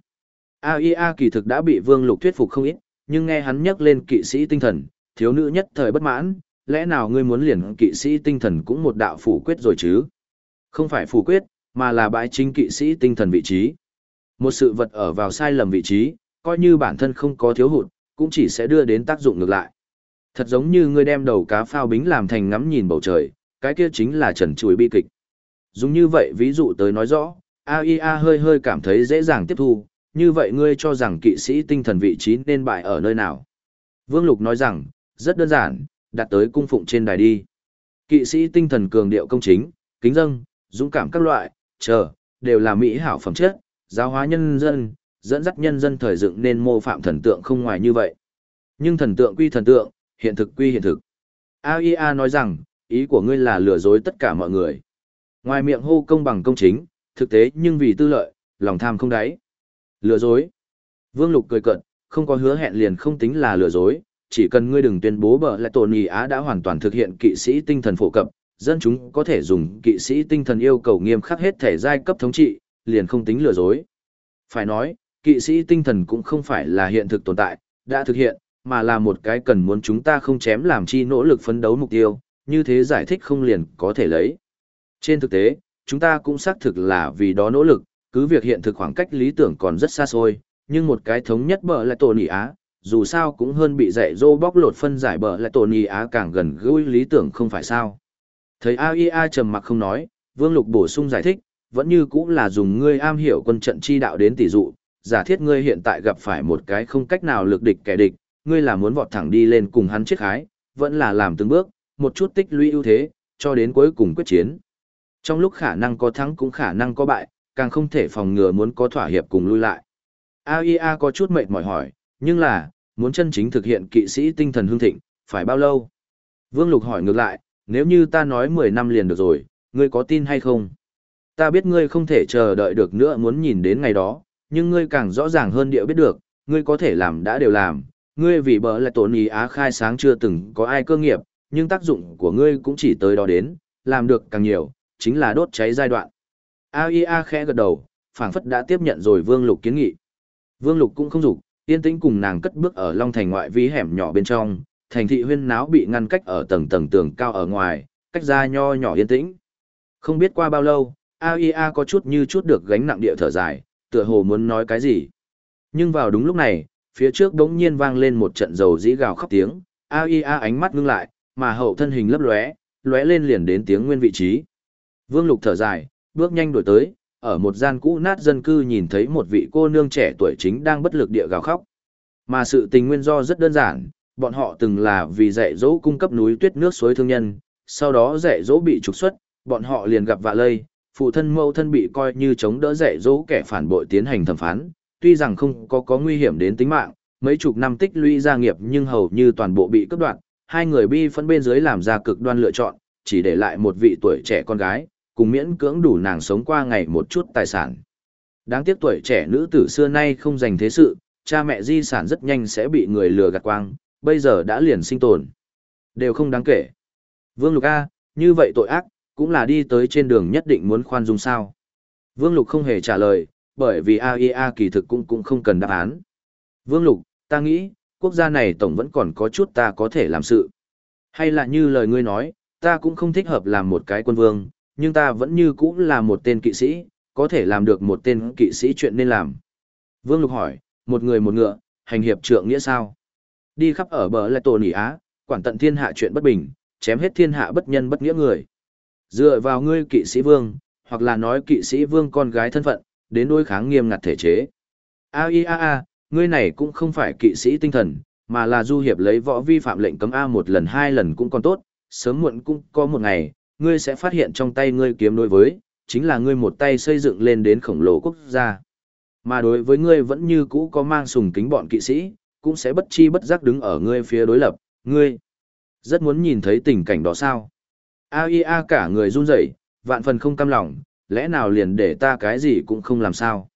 AIA kỳ thực đã bị Vương Lục thuyết phục không ít, nhưng nghe hắn nhắc lên kỵ sĩ tinh thần, thiếu nữ nhất thời bất mãn, lẽ nào ngươi muốn liền kỵ sĩ tinh thần cũng một đạo phủ quyết rồi chứ? Không phải phủ quyết, mà là bãi chính kỵ sĩ tinh thần vị trí. Một sự vật ở vào sai lầm vị trí, coi như bản thân không có thiếu hụt, cũng chỉ sẽ đưa đến tác dụng ngược lại. Thật giống như ngươi đem đầu cá phao bính làm thành ngắm nhìn bầu trời, cái kia chính là trần chuối bi kịch. Dùng như vậy ví dụ tới nói rõ, AIA hơi hơi cảm thấy dễ dàng tiếp thu, như vậy ngươi cho rằng kỵ sĩ tinh thần vị trí nên bại ở nơi nào? Vương Lục nói rằng, rất đơn giản, đặt tới cung phụng trên đài đi. Kỵ sĩ tinh thần cường điệu công chính, kính dâng, dũng cảm các loại, chờ, đều là mỹ hảo phẩm chất, giáo hóa nhân dân, dẫn dắt nhân dân thời dựng nên mô phạm thần tượng không ngoài như vậy. Nhưng thần tượng quy thần tượng, hiện thực quy hiện thực. AIA nói rằng, ý của ngươi là lừa dối tất cả mọi người. Ngoài miệng hô công bằng công chính, thực tế nhưng vì tư lợi, lòng tham không đáy. Lừa dối. Vương Lục cười cận, không có hứa hẹn liền không tính là lừa dối, chỉ cần ngươi đừng tuyên bố bờ lại tổ nhì Á đã hoàn toàn thực hiện kỵ sĩ tinh thần phổ cập, dân chúng có thể dùng kỵ sĩ tinh thần yêu cầu nghiêm khắc hết thể giai cấp thống trị, liền không tính lừa dối. Phải nói, kỵ sĩ tinh thần cũng không phải là hiện thực tồn tại, đã thực hiện, mà là một cái cần muốn chúng ta không chém làm chi nỗ lực phấn đấu mục tiêu, như thế giải thích không liền có thể lấy. Trên thực tế, chúng ta cũng xác thực là vì đó nỗ lực, cứ việc hiện thực khoảng cách lý tưởng còn rất xa xôi, nhưng một cái thống nhất bờ lại tổ nỉ Á, dù sao cũng hơn bị dạy dô bóc lột phân giải bờ lại tổ ý Á càng gần gũi lý tưởng không phải sao. Thấy AIA trầm mặc không nói, Vương Lục bổ sung giải thích, vẫn như cũng là dùng ngươi am hiểu quân trận chi đạo đến tỷ dụ, giả thiết ngươi hiện tại gặp phải một cái không cách nào lực địch kẻ địch, ngươi là muốn vọt thẳng đi lên cùng hắn chết khái, vẫn là làm từng bước, một chút tích lũy ưu thế, cho đến cuối cùng quyết chiến. Trong lúc khả năng có thắng cũng khả năng có bại, càng không thể phòng ngừa muốn có thỏa hiệp cùng lui lại. AIA có chút mệt mỏi hỏi, nhưng là, muốn chân chính thực hiện kỵ sĩ tinh thần hương thịnh, phải bao lâu? Vương Lục hỏi ngược lại, nếu như ta nói 10 năm liền được rồi, ngươi có tin hay không? Ta biết ngươi không thể chờ đợi được nữa muốn nhìn đến ngày đó, nhưng ngươi càng rõ ràng hơn địa biết được, ngươi có thể làm đã đều làm, ngươi vì bờ là tổn ý á khai sáng chưa từng có ai cơ nghiệp, nhưng tác dụng của ngươi cũng chỉ tới đó đến, làm được càng nhiều, chính là đốt cháy giai đoạn. AIA khẽ gật đầu, phảng phất đã tiếp nhận rồi Vương Lục kiến nghị. Vương Lục cũng không dục, yên tĩnh cùng nàng cất bước ở Long Thành ngoại vi hẻm nhỏ bên trong, thành thị huyên náo bị ngăn cách ở tầng tầng tường cao ở ngoài, cách ra nho nhỏ yên tĩnh. Không biết qua bao lâu, AIA có chút như chút được gánh nặng địa thở dài, tựa hồ muốn nói cái gì. Nhưng vào đúng lúc này, phía trước đống nhiên vang lên một trận dầu dĩ gào khóc tiếng, AIA ánh mắt ngưng lại, mà hậu thân hình lấp lóe, lóe lên liền đến tiếng nguyên vị trí. Vương Lục thở dài, bước nhanh đuổi tới, ở một gian cũ nát dân cư nhìn thấy một vị cô nương trẻ tuổi chính đang bất lực địa gào khóc. Mà sự tình nguyên do rất đơn giản, bọn họ từng là vì dạy dỗ cung cấp núi tuyết nước suối thương nhân, sau đó dạy dỗ bị trục xuất, bọn họ liền gặp vạ lây, phụ thân mẫu thân bị coi như chống đỡ dạy dỗ kẻ phản bội tiến hành thẩm phán, tuy rằng không có có nguy hiểm đến tính mạng, mấy chục năm tích lũy gia nghiệp nhưng hầu như toàn bộ bị cướp đoạt, hai người bi phân bên dưới làm ra cực đoan lựa chọn, chỉ để lại một vị tuổi trẻ con gái, cùng miễn cưỡng đủ nàng sống qua ngày một chút tài sản. Đáng tiếc tuổi trẻ nữ tử xưa nay không dành thế sự, cha mẹ di sản rất nhanh sẽ bị người lừa gạt quang, bây giờ đã liền sinh tồn. Đều không đáng kể. Vương Lục A, như vậy tội ác, cũng là đi tới trên đường nhất định muốn khoan dung sao. Vương Lục không hề trả lời, bởi vì AIA kỳ thực cũng cũng không cần đáp án. Vương Lục, ta nghĩ, quốc gia này tổng vẫn còn có chút ta có thể làm sự. Hay là như lời ngươi nói, ta cũng không thích hợp làm một cái quân vương, nhưng ta vẫn như cũ là một tên kỵ sĩ, có thể làm được một tên kỵ sĩ chuyện nên làm. Vương Lục hỏi, một người một ngựa, hành hiệp trượng nghĩa sao? Đi khắp ở bờ lại tổ nỉ Á, quản tận thiên hạ chuyện bất bình, chém hết thiên hạ bất nhân bất nghĩa người. Dựa vào ngươi kỵ sĩ vương, hoặc là nói kỵ sĩ vương con gái thân phận, đến đối kháng nghiêm ngặt thể chế. A i a a, ngươi này cũng không phải kỵ sĩ tinh thần, mà là du hiệp lấy võ vi phạm lệnh cấm A một lần hai lần cũng còn tốt, sớm muộn cũng có một ngày, ngươi sẽ phát hiện trong tay ngươi kiếm đối với, chính là ngươi một tay xây dựng lên đến khổng lồ quốc gia. Mà đối với ngươi vẫn như cũ có mang sùng kính bọn kỵ sĩ, cũng sẽ bất chi bất giác đứng ở ngươi phía đối lập, ngươi. Rất muốn nhìn thấy tình cảnh đó sao? AIA cả người run rẩy, vạn phần không cam lòng, lẽ nào liền để ta cái gì cũng không làm sao?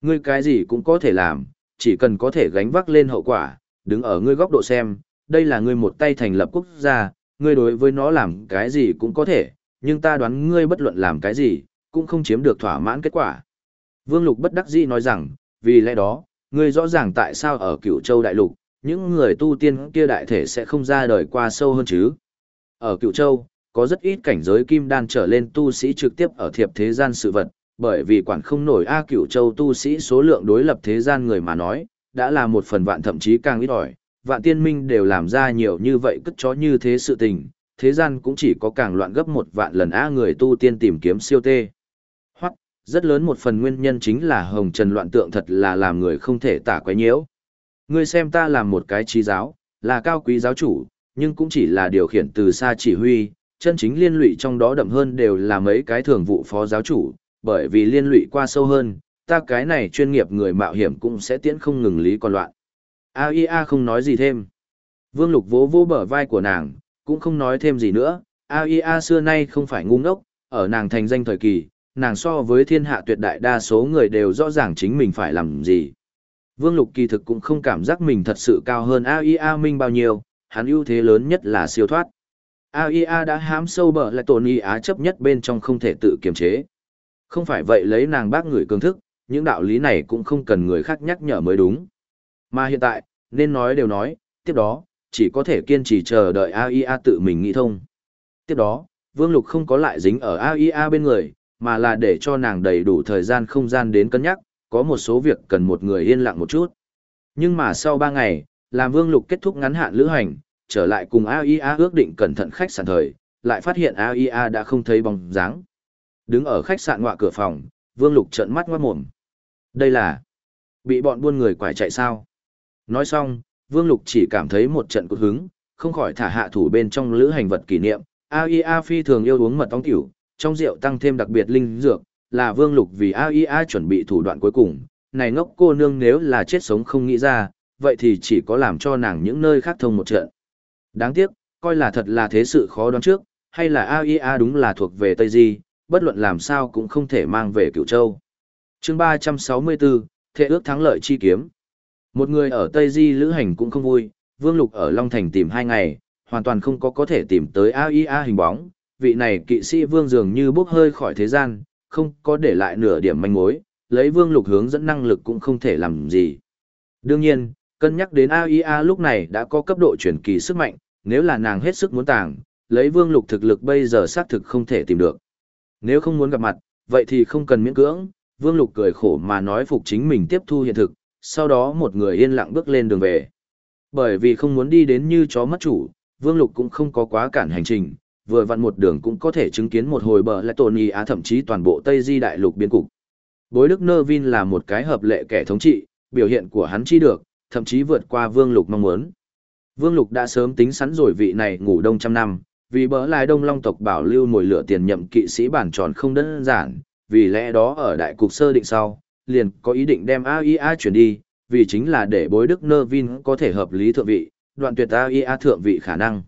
Ngươi cái gì cũng có thể làm, chỉ cần có thể gánh vác lên hậu quả, đứng ở ngươi góc độ xem, đây là ngươi một tay thành lập quốc gia, ngươi đối với nó làm cái gì cũng có thể, nhưng ta đoán ngươi bất luận làm cái gì, cũng không chiếm được thỏa mãn kết quả. Vương Lục bất đắc dĩ nói rằng, vì lẽ đó, ngươi rõ ràng tại sao ở cựu châu đại lục, những người tu tiên kia đại thể sẽ không ra đời qua sâu hơn chứ. Ở cựu châu, có rất ít cảnh giới kim đan trở lên tu sĩ trực tiếp ở thiệp thế gian sự vật, bởi vì quản không nổi A cựu châu tu sĩ số lượng đối lập thế gian người mà nói, đã là một phần vạn thậm chí càng ít ỏi, vạn tiên minh đều làm ra nhiều như vậy cất chó như thế sự tình, thế gian cũng chỉ có càng loạn gấp một vạn lần A người tu tiên tìm kiếm siêu tê. Hoặc, rất lớn một phần nguyên nhân chính là hồng trần loạn tượng thật là làm người không thể tả quái nhiễu. Ngươi xem ta làm một cái trí giáo, là cao quý giáo chủ, nhưng cũng chỉ là điều khiển từ xa chỉ huy, chân chính liên lụy trong đó đậm hơn đều là mấy cái thường vụ phó giáo chủ, bởi vì liên lụy qua sâu hơn, ta cái này chuyên nghiệp người mạo hiểm cũng sẽ tiễn không ngừng lý còn loạn. AIA không nói gì thêm. Vương Lục vỗ vỗ bờ vai của nàng, cũng không nói thêm gì nữa, AIA xưa nay không phải ngu ngốc, ở nàng thành danh thời kỳ, nàng so với thiên hạ tuyệt đại đa số người đều rõ ràng chính mình phải làm gì. Vương Lục kỳ thực cũng không cảm giác mình thật sự cao hơn AIA Minh bao nhiêu, hắn ưu thế lớn nhất là siêu thoát. AIA đã hám sâu bờ lại tổn y á chấp nhất bên trong không thể tự kiềm chế. Không phải vậy lấy nàng bác người cường thức, những đạo lý này cũng không cần người khác nhắc nhở mới đúng. Mà hiện tại, nên nói đều nói, tiếp đó, chỉ có thể kiên trì chờ đợi AIA tự mình nghĩ thông. Tiếp đó, Vương Lục không có lại dính ở AIA bên người, mà là để cho nàng đầy đủ thời gian không gian đến cân nhắc, có một số việc cần một người yên lặng một chút. Nhưng mà sau 3 ngày, làm Vương Lục kết thúc ngắn hạn lữ hành, trở lại cùng AIA ước định cẩn thận khách sạn thời, lại phát hiện AIA đã không thấy bóng dáng. Đứng ở khách sạn ngoại cửa phòng, Vương Lục trợn mắt ngoát mồm. Đây là bị bọn buôn người quải chạy sao? Nói xong, Vương Lục chỉ cảm thấy một trận cột hứng, không khỏi thả hạ thủ bên trong lữ hành vật kỷ niệm. AIA phi thường yêu uống mật ong tiểu, trong rượu tăng thêm đặc biệt linh dược, là Vương Lục vì AIA chuẩn bị thủ đoạn cuối cùng. Này ngốc cô nương nếu là chết sống không nghĩ ra, vậy thì chỉ có làm cho nàng những nơi khác thông một trận. Đáng tiếc, coi là thật là thế sự khó đoán trước, hay là AIA đúng là thuộc về Tây Di, bất luận làm sao cũng không thể mang về Cửu châu. chương 364, Thế ước thắng lợi chi kiếm. Một người ở Tây Di lữ hành cũng không vui, Vương Lục ở Long Thành tìm hai ngày, hoàn toàn không có có thể tìm tới AIA hình bóng, vị này kỵ sĩ Vương dường như bốc hơi khỏi thế gian, không có để lại nửa điểm manh mối, lấy Vương Lục hướng dẫn năng lực cũng không thể làm gì. Đương nhiên, cân nhắc đến AIA lúc này đã có cấp độ chuyển kỳ sức mạnh, nếu là nàng hết sức muốn tàng, lấy Vương Lục thực lực bây giờ xác thực không thể tìm được. Nếu không muốn gặp mặt, vậy thì không cần miễn cưỡng, Vương Lục cười khổ mà nói phục chính mình tiếp thu hiện thực, sau đó một người yên lặng bước lên đường về. Bởi vì không muốn đi đến như chó mất chủ, Vương Lục cũng không có quá cản hành trình, vừa vặn một đường cũng có thể chứng kiến một hồi bờ lại tổn ý á thậm chí toàn bộ Tây Di đại lục biến cục. Bối Đức Nơ Vin là một cái hợp lệ kẻ thống trị, biểu hiện của hắn chi được, thậm chí vượt qua Vương Lục mong muốn. Vương Lục đã sớm tính sẵn rồi vị này ngủ đông trăm năm, vì bỡ lại đông long tộc bảo lưu mồi lửa tiền nhậm kỵ sĩ bản tròn không đơn giản, vì lẽ đó ở đại cục sơ định sau, liền có ý định đem AIA chuyển đi, vì chính là để bối đức nơ vin có thể hợp lý thượng vị, đoạn tuyệt AIA thượng vị khả năng.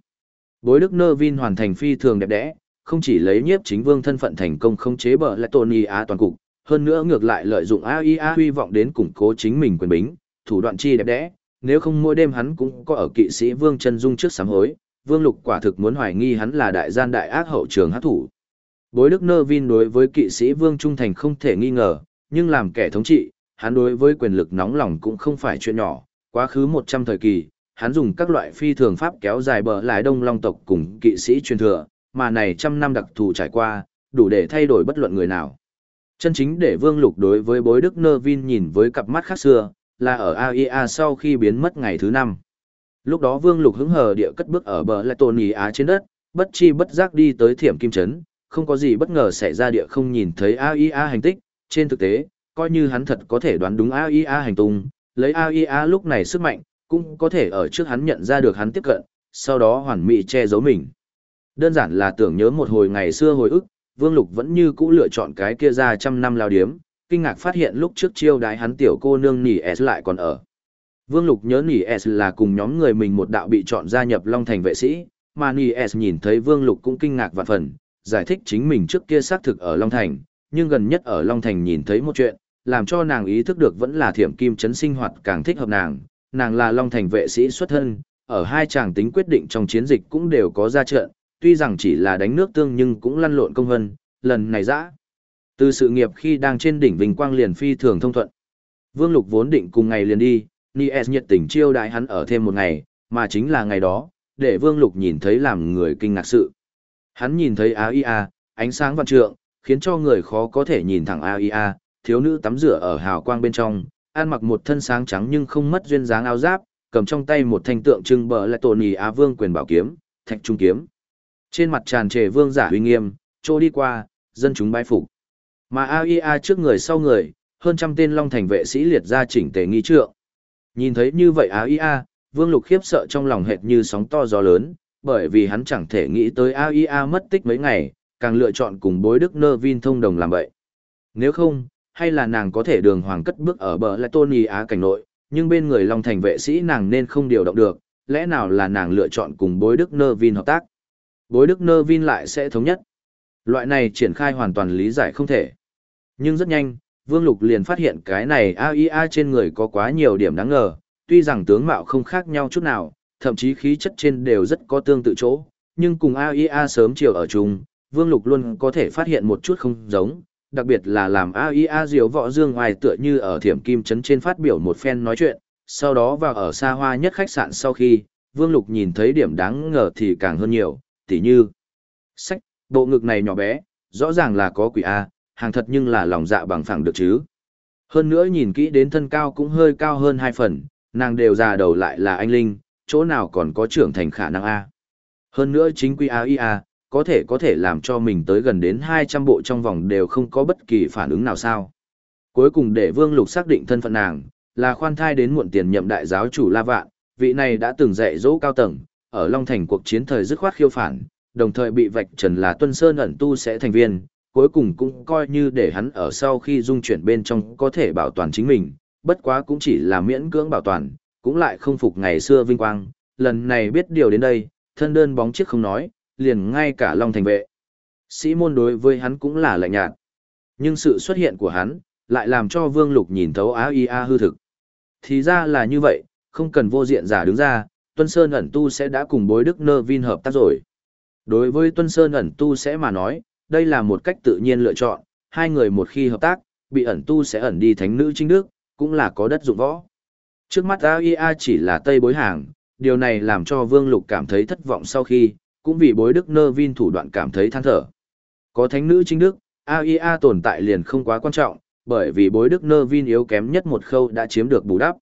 Bối Đức Nơ Vin hoàn thành phi thường đẹp đẽ, không chỉ lấy nhiếp chính vương thân phận thành công không chế bờ lại Tony Á toàn cục, hơn nữa ngược lại lợi dụng AIA huy vọng đến củng cố chính mình quyền bính, thủ đoạn chi đẹp đẽ, nếu không mỗi đêm hắn cũng có ở kỵ sĩ Vương chân dung trước sám hối, Vương Lục quả thực muốn hoài nghi hắn là đại gian đại ác hậu trường hát thủ. Bối Đức Nơ Vin đối với kỵ sĩ Vương trung thành không thể nghi ngờ, nhưng làm kẻ thống trị, hắn đối với quyền lực nóng lòng cũng không phải chuyện nhỏ, quá khứ 100 thời kỳ, hắn dùng các loại phi thường pháp kéo dài bờ lại đông long tộc cùng kỵ sĩ truyền thừa, mà này trăm năm đặc thù trải qua, đủ để thay đổi bất luận người nào. Chân chính để Vương Lục đối với bối Đức Nơ Vin nhìn với cặp mắt khác xưa, là ở AIA sau khi biến mất ngày thứ năm. Lúc đó Vương Lục hứng hờ địa cất bước ở bờ lại tồn ý á trên đất, bất chi bất giác đi tới thiểm kim trấn, không có gì bất ngờ xảy ra địa không nhìn thấy AIA hành tích, trên thực tế, coi như hắn thật có thể đoán đúng AIA hành tung, lấy AIA lúc này sức mạnh, cũng có thể ở trước hắn nhận ra được hắn tiếp cận, sau đó hoàn mỹ che giấu mình. Đơn giản là tưởng nhớ một hồi ngày xưa hồi ức, Vương Lục vẫn như cũ lựa chọn cái kia ra trăm năm lao điếm, kinh ngạc phát hiện lúc trước chiêu đái hắn tiểu cô nương nỉ S lại còn ở. Vương Lục nhớ nỉ S là cùng nhóm người mình một đạo bị chọn gia nhập Long Thành vệ sĩ, mà nỉ S nhìn thấy Vương Lục cũng kinh ngạc vạn phần, giải thích chính mình trước kia xác thực ở Long Thành, nhưng gần nhất ở Long Thành nhìn thấy một chuyện, làm cho nàng ý thức được vẫn là thiểm kim chấn sinh hoạt càng thích hợp nàng, nàng là Long Thành vệ sĩ xuất thân, ở hai chàng tính quyết định trong chiến dịch cũng đều có ra trận, tuy rằng chỉ là đánh nước tương nhưng cũng lăn lộn công vân, lần này dã. Từ sự nghiệp khi đang trên đỉnh vinh quang liền phi thường thông thuận. Vương Lục vốn định cùng ngày liền đi, Nies nhiệt tình chiêu đại hắn ở thêm một ngày, mà chính là ngày đó, để Vương Lục nhìn thấy làm người kinh ngạc sự. Hắn nhìn thấy AIA, ánh sáng văn trượng, khiến cho người khó có thể nhìn thẳng AIA, thiếu nữ tắm rửa ở hào quang bên trong, ăn mặc một thân sáng trắng nhưng không mất duyên dáng áo giáp, cầm trong tay một thanh tượng trưng bờ lại tổn ý Á Vương quyền bảo kiếm, thạch trung kiếm. Trên mặt tràn trề vương giả uy nghiêm, trô đi qua, dân chúng bái phục. Mà AIA trước người sau người, hơn trăm tên Long Thành vệ sĩ liệt ra chỉnh tề nghi trượng. Nhìn thấy như vậy AIA, Vương Lục khiếp sợ trong lòng hệt như sóng to gió lớn, bởi vì hắn chẳng thể nghĩ tới AIA mất tích mấy ngày, càng lựa chọn cùng bối đức nơ vin thông đồng làm vậy. Nếu không, hay là nàng có thể đường hoàng cất bước ở bờ lại tôn Á cảnh nội, nhưng bên người Long Thành vệ sĩ nàng nên không điều động được, lẽ nào là nàng lựa chọn cùng bối đức nơ vin hợp tác. Bối đức nơ vin lại sẽ thống nhất. Loại này triển khai hoàn toàn lý giải không thể. Nhưng rất nhanh, Vương Lục liền phát hiện cái này AIA trên người có quá nhiều điểm đáng ngờ, tuy rằng tướng mạo không khác nhau chút nào, thậm chí khí chất trên đều rất có tương tự chỗ, nhưng cùng AIA sớm chiều ở chung, Vương Lục luôn có thể phát hiện một chút không giống, đặc biệt là làm AIA diều võ dương ngoài tựa như ở thiểm kim trấn trên phát biểu một phen nói chuyện, sau đó vào ở xa hoa nhất khách sạn sau khi, Vương Lục nhìn thấy điểm đáng ngờ thì càng hơn nhiều, tỉ như sách, bộ ngực này nhỏ bé, rõ ràng là có quỷ A, hàng thật nhưng là lòng dạ bằng phẳng được chứ. Hơn nữa nhìn kỹ đến thân cao cũng hơi cao hơn hai phần, nàng đều già đầu lại là anh Linh, chỗ nào còn có trưởng thành khả năng A. Hơn nữa chính quy AIA, có thể có thể làm cho mình tới gần đến 200 bộ trong vòng đều không có bất kỳ phản ứng nào sao. Cuối cùng để Vương Lục xác định thân phận nàng, là khoan thai đến muộn tiền nhậm đại giáo chủ La Vạn, vị này đã từng dạy dỗ cao tầng, ở Long Thành cuộc chiến thời dứt khoát khiêu phản, đồng thời bị vạch trần là Tuân Sơn ẩn tu sẽ thành viên, cuối cùng cũng coi như để hắn ở sau khi dung chuyển bên trong có thể bảo toàn chính mình, bất quá cũng chỉ là miễn cưỡng bảo toàn, cũng lại không phục ngày xưa vinh quang, lần này biết điều đến đây, thân đơn bóng chiếc không nói, liền ngay cả Long Thành vệ. Sĩ môn đối với hắn cũng là lạnh nhạt. Nhưng sự xuất hiện của hắn, lại làm cho Vương Lục nhìn thấu á y a hư thực. Thì ra là như vậy, không cần vô diện giả đứng ra, Tuân Sơn ẩn tu sẽ đã cùng bối Đức Nơ Vin hợp tác rồi. Đối với Tuân Sơn ẩn tu sẽ mà nói, đây là một cách tự nhiên lựa chọn, hai người một khi hợp tác, bị ẩn tu sẽ ẩn đi thánh nữ chính đức, cũng là có đất dụng võ. Trước mắt AIA chỉ là tây bối hàng, điều này làm cho Vương Lục cảm thấy thất vọng sau khi, cũng vì bối đức nơ vin thủ đoạn cảm thấy than thở. Có thánh nữ chính đức, AIA tồn tại liền không quá quan trọng, bởi vì bối đức nơ vin yếu kém nhất một khâu đã chiếm được bù đắp.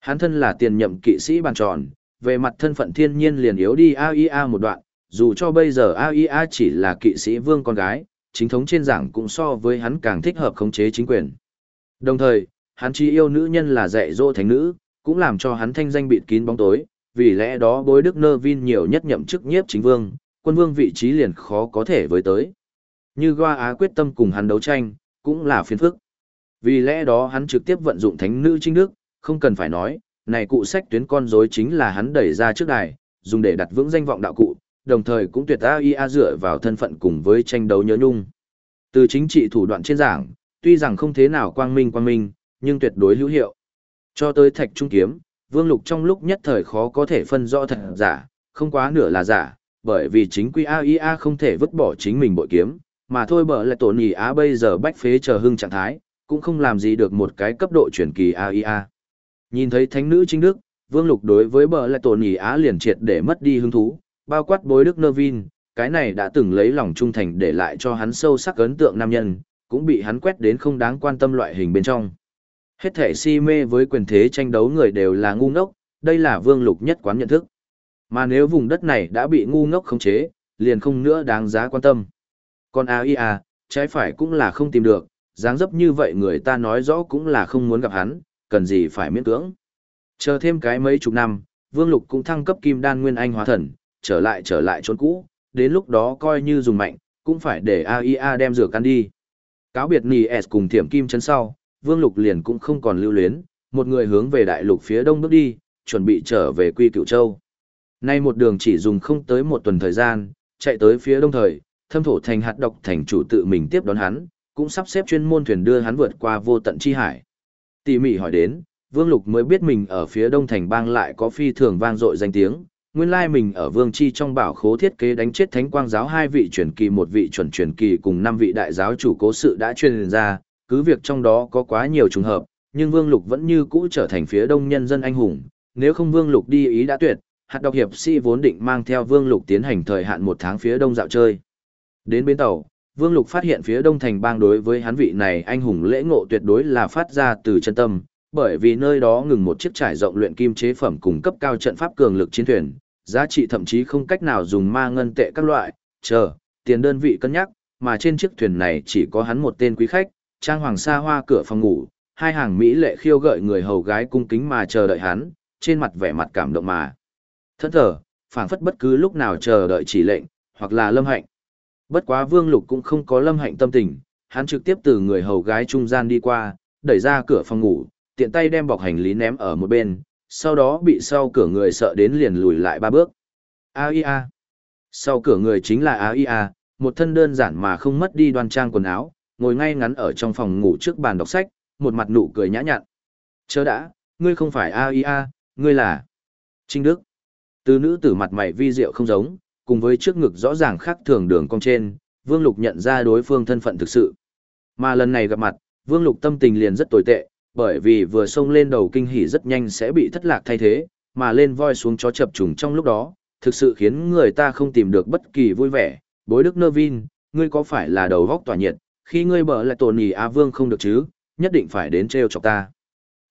Hắn thân là tiền nhậm kỵ sĩ bàn tròn, về mặt thân phận thiên nhiên liền yếu đi AIA một đoạn, dù cho bây giờ AIA chỉ là kỵ sĩ vương con gái, chính thống trên giảng cũng so với hắn càng thích hợp khống chế chính quyền. Đồng thời, hắn chỉ yêu nữ nhân là dạy dỗ thánh nữ, cũng làm cho hắn thanh danh bịt kín bóng tối, vì lẽ đó bối đức nơ vin nhiều nhất nhậm chức nhiếp chính vương, quân vương vị trí liền khó có thể với tới. Như Goa Á quyết tâm cùng hắn đấu tranh, cũng là phiền phức. Vì lẽ đó hắn trực tiếp vận dụng thánh nữ trinh đức, không cần phải nói, này cụ sách tuyến con rối chính là hắn đẩy ra trước đài, dùng để đặt vững danh vọng đạo cụ, đồng thời cũng tuyệt AIA dựa vào thân phận cùng với tranh đấu nhớ nhung. Từ chính trị thủ đoạn trên giảng, tuy rằng không thế nào quang minh quang minh, nhưng tuyệt đối hữu hiệu. Cho tới thạch trung kiếm, Vương Lục trong lúc nhất thời khó có thể phân rõ thật giả, không quá nửa là giả, bởi vì chính quy AIA không thể vứt bỏ chính mình bội kiếm, mà thôi bở lại tổn nhì Á bây giờ bách phế chờ hưng trạng thái, cũng không làm gì được một cái cấp độ chuyển kỳ AIA. Nhìn thấy thánh nữ chính đức, Vương Lục đối với bờ lại tổn nhì Á liền triệt để mất đi hứng thú, bao quát bối đức nơ vin, cái này đã từng lấy lòng trung thành để lại cho hắn sâu sắc ấn tượng nam nhân, cũng bị hắn quét đến không đáng quan tâm loại hình bên trong. Hết thể si mê với quyền thế tranh đấu người đều là ngu ngốc, đây là vương lục nhất quán nhận thức. Mà nếu vùng đất này đã bị ngu ngốc khống chế, liền không nữa đáng giá quan tâm. Còn AIA, à, trái phải cũng là không tìm được, dáng dấp như vậy người ta nói rõ cũng là không muốn gặp hắn, cần gì phải miễn cưỡng. Chờ thêm cái mấy chục năm, Vương Lục cũng thăng cấp kim đan nguyên anh hóa thần, trở lại trở lại chốn cũ, đến lúc đó coi như dùng mạnh, cũng phải để AIA à đem rửa căn đi. Cáo biệt Nì S cùng thiểm kim chân sau, Vương Lục liền cũng không còn lưu luyến, một người hướng về đại lục phía đông bước đi, chuẩn bị trở về Quy Cửu Châu. Nay một đường chỉ dùng không tới một tuần thời gian, chạy tới phía đông thời, thâm thổ thành hạt độc thành chủ tự mình tiếp đón hắn, cũng sắp xếp chuyên môn thuyền đưa hắn vượt qua vô tận chi hải. Tỉ mỉ hỏi đến, Vương Lục mới biết mình ở phía đông thành bang lại có phi thường vang dội danh tiếng, nguyên lai mình ở Vương Chi trong bảo khố thiết kế đánh chết Thánh Quang giáo hai vị truyền kỳ một vị chuẩn truyền kỳ cùng năm vị đại giáo chủ cố sự đã truyền ra, cứ việc trong đó có quá nhiều trùng hợp, nhưng Vương Lục vẫn như cũ trở thành phía đông nhân dân anh hùng, nếu không Vương Lục đi ý đã tuyệt, hạt độc hiệp sĩ vốn định mang theo Vương Lục tiến hành thời hạn một tháng phía đông dạo chơi. Đến bến tàu, Vương Lục phát hiện phía đông thành bang đối với hắn vị này anh hùng lễ ngộ tuyệt đối là phát ra từ chân tâm, bởi vì nơi đó ngừng một chiếc trải rộng luyện kim chế phẩm cùng cấp cao trận pháp cường lực chiến thuyền, giá trị thậm chí không cách nào dùng ma ngân tệ các loại, chờ, tiền đơn vị cân nhắc, mà trên chiếc thuyền này chỉ có hắn một tên quý khách, trang hoàng sa hoa cửa phòng ngủ, hai hàng mỹ lệ khiêu gợi người hầu gái cung kính mà chờ đợi hắn, trên mặt vẻ mặt cảm động mà. Thất thở, phảng phất bất cứ lúc nào chờ đợi chỉ lệnh, hoặc là lâm hạnh. Bất quá vương lục cũng không có lâm hạnh tâm tình, hắn trực tiếp từ người hầu gái trung gian đi qua, đẩy ra cửa phòng ngủ, tiện tay đem bọc hành lý ném ở một bên, sau đó bị sau cửa người sợ đến liền lùi lại ba bước. AIA. Sau cửa người chính là AIA, một thân đơn giản mà không mất đi đoan trang quần áo, ngồi ngay ngắn ở trong phòng ngủ trước bàn đọc sách, một mặt nụ cười nhã nhặn. Chớ đã, ngươi không phải AIA, ngươi là Trinh Đức. Từ nữ tử mặt mày vi diệu không giống, cùng với trước ngực rõ ràng khác thường đường cong trên, Vương Lục nhận ra đối phương thân phận thực sự. Mà lần này gặp mặt, Vương Lục tâm tình liền rất tồi tệ, bởi vì vừa xông lên đầu kinh hỉ rất nhanh sẽ bị thất lạc thay thế, mà lên voi xuống chó chập trùng trong lúc đó, thực sự khiến người ta không tìm được bất kỳ vui vẻ. Bối Đức Nơ Vin, ngươi có phải là đầu góc tỏa nhiệt, khi ngươi bở lại tổn nhì Á Vương không được chứ, nhất định phải đến treo chọc ta.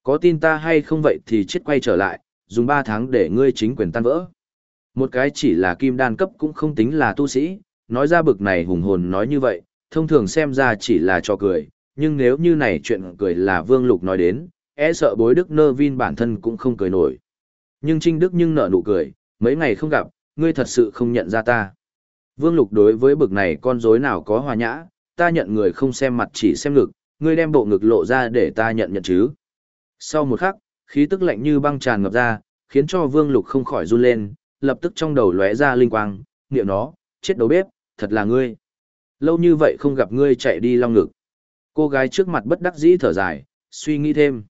Có tin ta hay không vậy thì chết quay trở lại, dùng 3 tháng để ngươi chính quyền tan vỡ. Một cái chỉ là kim đan cấp cũng không tính là tu sĩ, nói ra bực này hùng hồn nói như vậy, thông thường xem ra chỉ là cho cười, nhưng nếu như này chuyện cười là Vương Lục nói đến, e sợ bối Đức Nơ Vin bản thân cũng không cười nổi. Nhưng Trinh Đức nhưng nở nụ cười, mấy ngày không gặp, ngươi thật sự không nhận ra ta. Vương Lục đối với bực này con rối nào có hòa nhã, ta nhận người không xem mặt chỉ xem ngực, ngươi đem bộ ngực lộ ra để ta nhận nhận chứ. Sau một khắc, khí tức lạnh như băng tràn ngập ra, khiến cho Vương Lục không khỏi run lên, lập tức trong đầu lóe ra linh quang, niệm nó, chết đầu bếp, thật là ngươi. Lâu như vậy không gặp ngươi chạy đi long ngực. Cô gái trước mặt bất đắc dĩ thở dài, suy nghĩ thêm.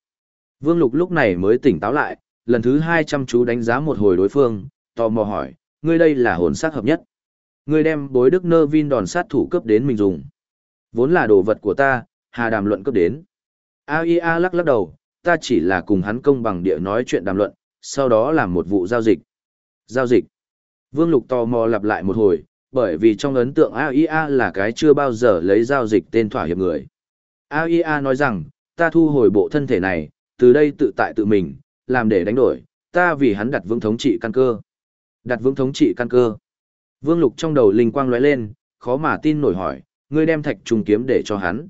Vương Lục lúc này mới tỉnh táo lại, lần thứ hai chăm chú đánh giá một hồi đối phương, tò mò hỏi, ngươi đây là hồn sát hợp nhất. Ngươi đem bối đức nơ vin đòn sát thủ cấp đến mình dùng. Vốn là đồ vật của ta, hà đàm luận cấp đến. AIA lắc lắc đầu, ta chỉ là cùng hắn công bằng địa nói chuyện đàm luận, sau đó làm một vụ giao dịch. Giao dịch. Vương Lục tò mò lặp lại một hồi, bởi vì trong ấn tượng AIA là cái chưa bao giờ lấy giao dịch tên thỏa hiệp người. AIA nói rằng, ta thu hồi bộ thân thể này, từ đây tự tại tự mình, làm để đánh đổi, ta vì hắn đặt vững thống trị căn cơ. Đặt vững thống trị căn cơ. Vương Lục trong đầu linh quang lóe lên, khó mà tin nổi hỏi, ngươi đem thạch trùng kiếm để cho hắn.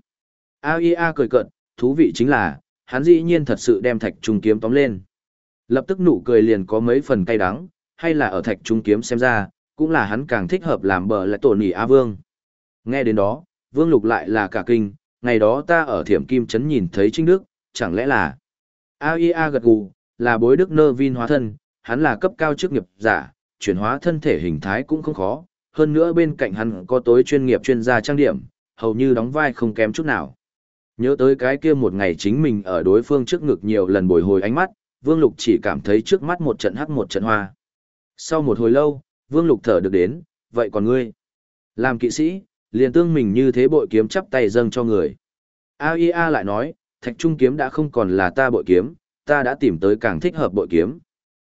AIA cười cợt, thú vị chính là, hắn dĩ nhiên thật sự đem thạch trùng kiếm tóm lên. Lập tức nụ cười liền có mấy phần cay đắng, hay là ở thạch trung kiếm xem ra, cũng là hắn càng thích hợp làm bờ lại tổn nỉ A Vương. Nghe đến đó, Vương Lục lại là cả kinh, ngày đó ta ở thiểm kim trấn nhìn thấy Trinh Đức, chẳng lẽ là AIA gật gù, là bối Đức Nơ Vin hóa thân, hắn là cấp cao chức nghiệp giả, chuyển hóa thân thể hình thái cũng không khó, hơn nữa bên cạnh hắn có tối chuyên nghiệp chuyên gia trang điểm, hầu như đóng vai không kém chút nào. Nhớ tới cái kia một ngày chính mình ở đối phương trước ngực nhiều lần bồi hồi ánh mắt, Vương Lục chỉ cảm thấy trước mắt một trận hắc một trận hoa. Sau một hồi lâu, Vương Lục thở được đến, vậy còn ngươi? Làm kỵ sĩ, liền tương mình như thế bội kiếm chắp tay dâng cho người. AIA lại nói, thạch trung kiếm đã không còn là ta bội kiếm, ta đã tìm tới càng thích hợp bội kiếm.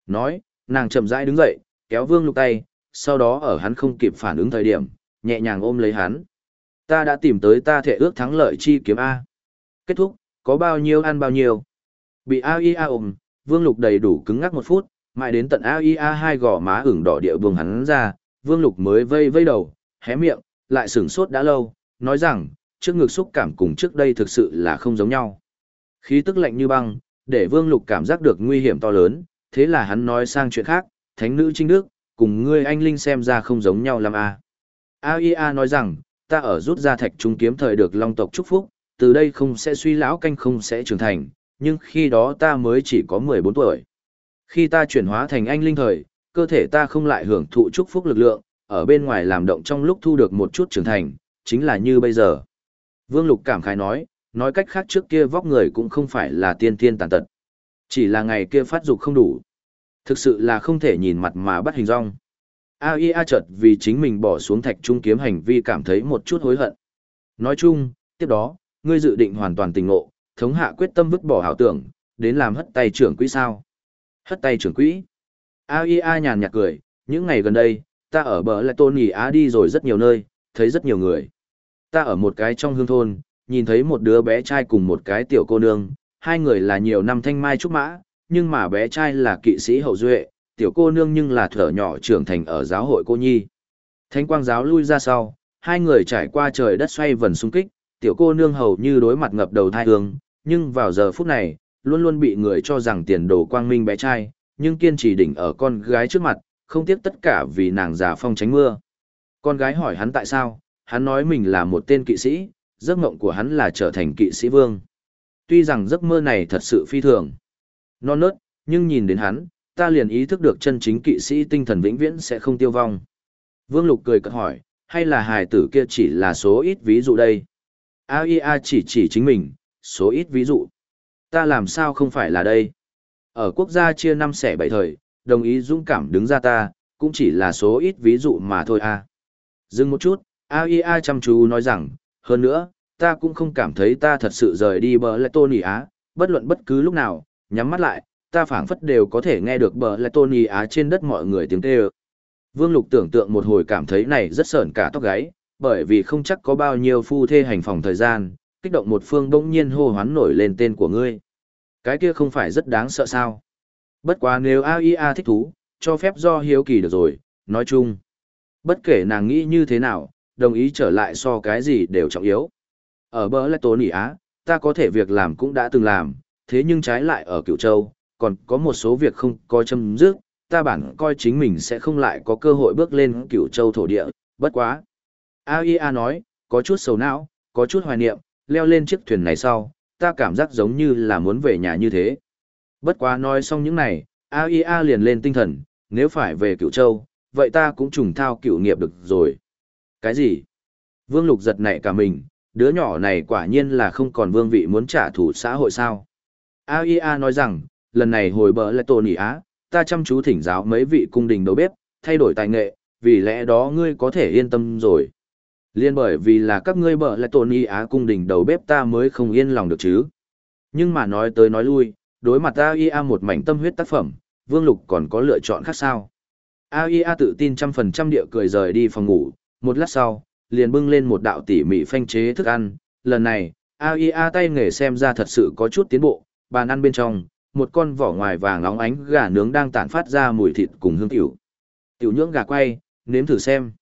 Nói, nàng chậm rãi đứng dậy, kéo Vương Lục tay, sau đó ở hắn không kịp phản ứng thời điểm, nhẹ nhàng ôm lấy hắn. Ta đã tìm tới ta thể ước thắng lợi chi kiếm A. Kết thúc, có bao nhiêu ăn bao nhiêu. Bị AIA ôm, Vương Lục đầy đủ cứng ngắc một phút, mãi đến tận AIA hai gò má ửng đỏ địa vương hắn ra, Vương Lục mới vây vây đầu, hé miệng, lại sửng sốt đã lâu, nói rằng, trước ngực xúc cảm cùng trước đây thực sự là không giống nhau. Khí tức lạnh như băng, để Vương Lục cảm giác được nguy hiểm to lớn, thế là hắn nói sang chuyện khác, thánh nữ trinh đức, cùng ngươi anh Linh xem ra không giống nhau lắm à. AIA nói rằng, ta ở rút ra thạch trung kiếm thời được long tộc chúc phúc, từ đây không sẽ suy lão canh không sẽ trưởng thành, nhưng khi đó ta mới chỉ có 14 tuổi. Khi ta chuyển hóa thành anh linh thời, cơ thể ta không lại hưởng thụ chúc phúc lực lượng, ở bên ngoài làm động trong lúc thu được một chút trưởng thành, chính là như bây giờ. Vương Lục cảm khái nói, nói cách khác trước kia vóc người cũng không phải là tiên tiên tàn tật. Chỉ là ngày kia phát dục không đủ. Thực sự là không thể nhìn mặt mà bắt hình rong. AIA chợt vì chính mình bỏ xuống thạch trung kiếm hành vi cảm thấy một chút hối hận. Nói chung, tiếp đó, ngươi dự định hoàn toàn tình ngộ, thống hạ quyết tâm vứt bỏ hảo tưởng, đến làm hất tay trưởng quỹ sao. Hất tay trưởng quỹ. AIA nhàn nhạt cười, những ngày gần đây, ta ở bờ lại tôn nghỉ Á đi rồi rất nhiều nơi, thấy rất nhiều người. Ta ở một cái trong hương thôn, nhìn thấy một đứa bé trai cùng một cái tiểu cô nương, hai người là nhiều năm thanh mai trúc mã, nhưng mà bé trai là kỵ sĩ hậu duệ, tiểu cô nương nhưng là thở nhỏ trưởng thành ở giáo hội cô nhi. Thánh quang giáo lui ra sau, hai người trải qua trời đất xoay vần xung kích, tiểu cô nương hầu như đối mặt ngập đầu thai hương, nhưng vào giờ phút này, luôn luôn bị người cho rằng tiền đồ quang minh bé trai, nhưng kiên trì đỉnh ở con gái trước mặt, không tiếc tất cả vì nàng già phong tránh mưa. Con gái hỏi hắn tại sao, hắn nói mình là một tên kỵ sĩ, giấc mộng của hắn là trở thành kỵ sĩ vương. Tuy rằng giấc mơ này thật sự phi thường, non nớt, nhưng nhìn đến hắn, ta liền ý thức được chân chính kỵ sĩ tinh thần vĩnh viễn sẽ không tiêu vong. Vương Lục cười cợt hỏi, hay là hài tử kia chỉ là số ít ví dụ đây? AIA chỉ chỉ chính mình, số ít ví dụ. Ta làm sao không phải là đây? Ở quốc gia chia năm xẻ bảy thời, đồng ý dũng cảm đứng ra ta, cũng chỉ là số ít ví dụ mà thôi à. Dừng một chút, AIA chăm chú nói rằng, hơn nữa, ta cũng không cảm thấy ta thật sự rời đi bờ lệ tôn Á, bất luận bất cứ lúc nào, nhắm mắt lại, ta phảng phất đều có thể nghe được bờ lại tôn Á trên đất mọi người tiếng kêu. Vương Lục tưởng tượng một hồi cảm thấy này rất sởn cả tóc gáy, bởi vì không chắc có bao nhiêu phu thê hành phòng thời gian, kích động một phương bỗng nhiên hô hoán nổi lên tên của ngươi. Cái kia không phải rất đáng sợ sao? Bất quá nếu AIA thích thú, cho phép do hiếu kỳ được rồi, nói chung. Bất kể nàng nghĩ như thế nào, đồng ý trở lại so cái gì đều trọng yếu. Ở bờ lại tốn ỉ á, ta có thể việc làm cũng đã từng làm, thế nhưng trái lại ở cựu châu, còn có một số việc không có châm dứt, ta bản coi chính mình sẽ không lại có cơ hội bước lên cựu châu thổ địa, bất quá. AIA nói, có chút sầu não, có chút hoài niệm, leo lên chiếc thuyền này sau, ta cảm giác giống như là muốn về nhà như thế. Bất quá nói xong những này, AIA liền lên tinh thần, nếu phải về cựu châu, vậy ta cũng trùng thao cựu nghiệp được rồi. Cái gì? Vương Lục giật nảy cả mình, đứa nhỏ này quả nhiên là không còn vương vị muốn trả thù xã hội sao. AIA nói rằng, lần này hồi bờ lại tổ nỉ á, ta chăm chú thỉnh giáo mấy vị cung đình đầu bếp, thay đổi tài nghệ, vì lẽ đó ngươi có thể yên tâm rồi. Liên bởi vì là các ngươi bờ lại tổn y á cung đình đầu bếp ta mới không yên lòng được chứ. Nhưng mà nói tới nói lui, đối mặt AIA một mảnh tâm huyết tác phẩm, Vương Lục còn có lựa chọn khác sao. AIA tự tin trăm phần trăm địa cười rời đi phòng ngủ, một lát sau, liền bưng lên một đạo tỉ mỉ phanh chế thức ăn. Lần này, AIA tay nghề xem ra thật sự có chút tiến bộ, bàn ăn bên trong, một con vỏ ngoài vàng óng ánh gà nướng đang tản phát ra mùi thịt cùng hương tiểu. Tiểu nhưỡng gà quay, nếm thử xem.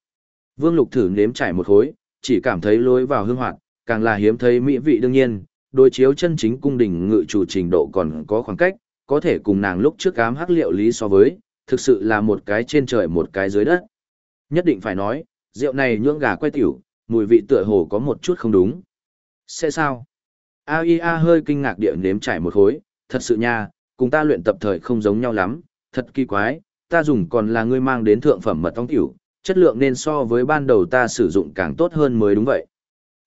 Vương Lục thử nếm trải một khối, chỉ cảm thấy lối vào hương hoạt, càng là hiếm thấy mỹ vị đương nhiên, đối chiếu chân chính cung đình ngự chủ trình độ còn có khoảng cách, có thể cùng nàng lúc trước ám hắc liệu lý so với, thực sự là một cái trên trời một cái dưới đất. Nhất định phải nói, rượu này nhưỡng gà quay tiểu, mùi vị tựa hồ có một chút không đúng. Sẽ sao? AIA hơi kinh ngạc địa nếm trải một khối, thật sự nha, cùng ta luyện tập thời không giống nhau lắm, thật kỳ quái, ta dùng còn là ngươi mang đến thượng phẩm mật ong tiểu, chất lượng nên so với ban đầu ta sử dụng càng tốt hơn mới đúng vậy.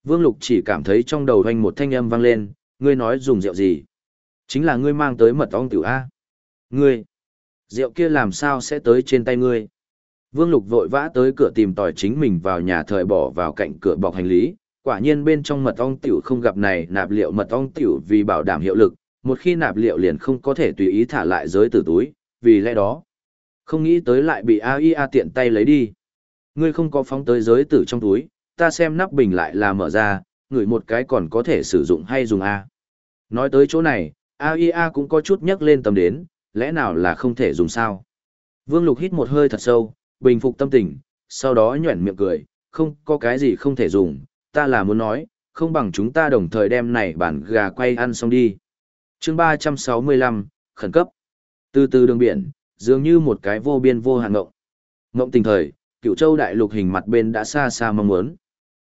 Vương Lục chỉ cảm thấy trong đầu hoanh một thanh âm vang lên, ngươi nói dùng rượu gì? Chính là ngươi mang tới mật ong tiểu A. Ngươi, rượu kia làm sao sẽ tới trên tay ngươi? Vương Lục vội vã tới cửa tìm tòi chính mình vào nhà thời bỏ vào cạnh cửa bọc hành lý, quả nhiên bên trong mật ong tiểu không gặp này nạp liệu mật ong tiểu vì bảo đảm hiệu lực, một khi nạp liệu liền không có thể tùy ý thả lại giới tử túi, vì lẽ đó, không nghĩ tới lại bị AIA tiện tay lấy đi. Ngươi không có phóng tới giới tử trong túi, ta xem nắp bình lại là mở ra, ngửi một cái còn có thể sử dụng hay dùng A. Nói tới chỗ này, AIA cũng có chút nhắc lên tầm đến, lẽ nào là không thể dùng sao? Vương Lục hít một hơi thật sâu, bình phục tâm tình, sau đó nhuẩn miệng cười, không có cái gì không thể dùng, ta là muốn nói, không bằng chúng ta đồng thời đem này bản gà quay ăn xong đi. chương 365, khẩn cấp. Từ từ đường biển, dường như một cái vô biên vô hạn ngộng. Ngộng tình thời, cựu châu đại lục hình mặt bên đã xa xa mong muốn.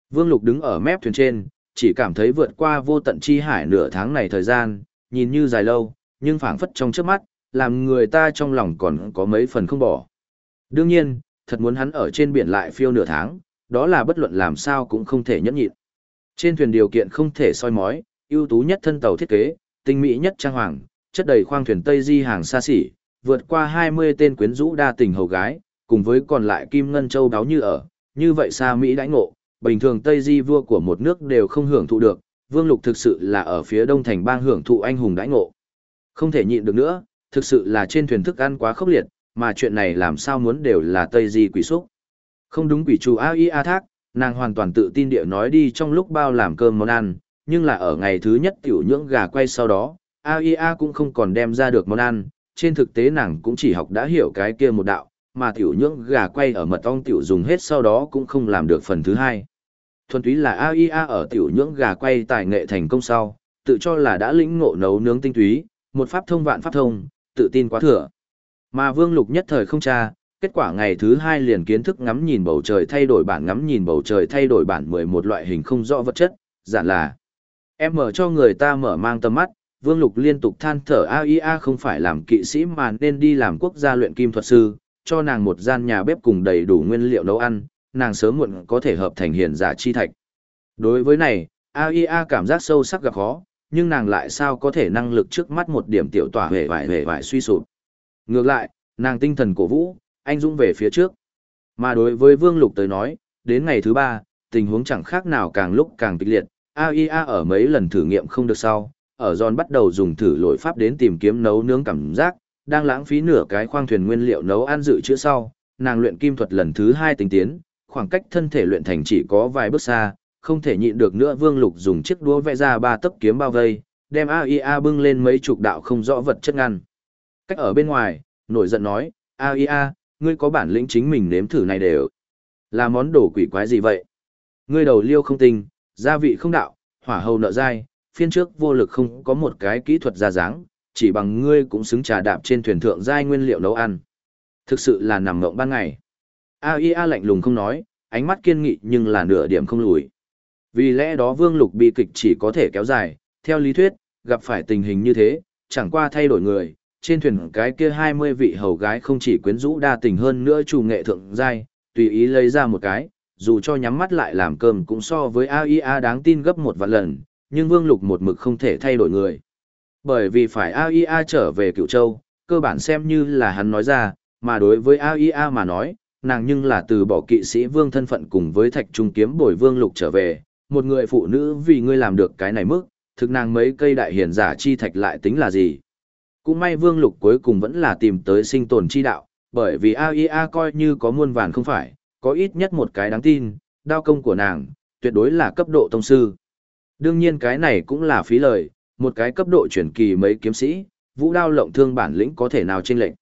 Vương Lục đứng ở mép thuyền trên, chỉ cảm thấy vượt qua vô tận chi hải nửa tháng này thời gian, nhìn như dài lâu, nhưng phảng phất trong trước mắt, làm người ta trong lòng còn có mấy phần không bỏ. Đương nhiên, thật muốn hắn ở trên biển lại phiêu nửa tháng, đó là bất luận làm sao cũng không thể nhẫn nhịn. Trên thuyền điều kiện không thể soi mói, ưu tú nhất thân tàu thiết kế, tinh mỹ nhất trang hoàng, chất đầy khoang thuyền Tây Di hàng xa xỉ, vượt qua 20 tên quyến rũ đa tình hầu gái, cùng với còn lại kim ngân châu đáo như ở, như vậy xa Mỹ đãi ngộ, bình thường Tây Di vua của một nước đều không hưởng thụ được, Vương Lục thực sự là ở phía đông thành bang hưởng thụ anh hùng đãi ngộ. Không thể nhịn được nữa, thực sự là trên thuyền thức ăn quá khốc liệt, mà chuyện này làm sao muốn đều là Tây Di quỷ xúc. Không đúng quỷ chủ A I A thác, nàng hoàn toàn tự tin địa nói đi trong lúc bao làm cơm món ăn, nhưng là ở ngày thứ nhất tiểu nhưỡng gà quay sau đó, A I A cũng không còn đem ra được món ăn, trên thực tế nàng cũng chỉ học đã hiểu cái kia một đạo, mà tiểu nhưỡng gà quay ở mật ong tiểu dùng hết sau đó cũng không làm được phần thứ hai. Thuần túy là A I A ở tiểu nhưỡng gà quay tài nghệ thành công sau, tự cho là đã lĩnh ngộ nấu nướng tinh túy, một pháp thông vạn pháp thông, tự tin quá thừa. Mà Vương Lục nhất thời không tra, kết quả ngày thứ hai liền kiến thức ngắm nhìn bầu trời thay đổi bản ngắm nhìn bầu trời thay đổi bản mười một loại hình không rõ vật chất, giản là. Em mở cho người ta mở mang tầm mắt, Vương Lục liên tục than thở AIA không phải làm kỵ sĩ mà nên đi làm quốc gia luyện kim thuật sư, cho nàng một gian nhà bếp cùng đầy đủ nguyên liệu nấu ăn, nàng sớm muộn có thể hợp thành hiền giả chi thạch. Đối với này, AIA cảm giác sâu sắc gặp khó, nhưng nàng lại sao có thể năng lực trước mắt một điểm tiểu tỏa hề vải hề vải suy sụp. Ngược lại, nàng tinh thần cổ vũ, anh dũng về phía trước. Mà đối với Vương Lục tới nói, đến ngày thứ ba, tình huống chẳng khác nào càng lúc càng kịch liệt, AIA ở mấy lần thử nghiệm không được sau, ở giòn bắt đầu dùng thử lội pháp đến tìm kiếm nấu nướng cảm giác, đang lãng phí nửa cái khoang thuyền nguyên liệu nấu ăn dự trữ sau, nàng luyện kim thuật lần thứ hai tính tiến, khoảng cách thân thể luyện thành chỉ có vài bước xa, không thể nhịn được nữa Vương Lục dùng chiếc đũa vẽ ra ba tấc kiếm bao vây, đem AIA bưng lên mấy chục đạo không rõ vật chất ngăn. Cách ở bên ngoài, nổi giận nói, AIA, ngươi có bản lĩnh chính mình nếm thử này đều. Là món đồ quỷ quái gì vậy? Ngươi đầu liêu không tinh, gia vị không đạo, hỏa hầu nợ dai, phiên trước vô lực không có một cái kỹ thuật ra dáng, chỉ bằng ngươi cũng xứng trà đạp trên thuyền thượng giai nguyên liệu nấu ăn. Thực sự là nằm ngộng ban ngày. AIA lạnh lùng không nói, ánh mắt kiên nghị nhưng là nửa điểm không lùi. Vì lẽ đó vương lục bi kịch chỉ có thể kéo dài, theo lý thuyết, gặp phải tình hình như thế, chẳng qua thay đổi người, trên thuyền cái kia 20 vị hầu gái không chỉ quyến rũ đa tình hơn nữa chủ nghệ thượng giai, tùy ý lấy ra một cái, dù cho nhắm mắt lại làm cơm cũng so với AIA đáng tin gấp một vạn lần, nhưng Vương Lục một mực không thể thay đổi người. Bởi vì phải AIA trở về cựu châu, cơ bản xem như là hắn nói ra, mà đối với AIA mà nói, nàng nhưng là từ bỏ kỵ sĩ vương thân phận cùng với thạch trung kiếm bồi Vương Lục trở về, một người phụ nữ vì ngươi làm được cái này mức, thực nàng mấy cây đại hiển giả chi thạch lại tính là gì. Cũng may Vương Lục cuối cùng vẫn là tìm tới sinh tồn chi đạo, bởi vì AIA coi như có muôn vàn không phải, có ít nhất một cái đáng tin, đao công của nàng, tuyệt đối là cấp độ tông sư. Đương nhiên cái này cũng là phí lời, một cái cấp độ chuyển kỳ mấy kiếm sĩ, vũ đao lộng thương bản lĩnh có thể nào chênh lệnh.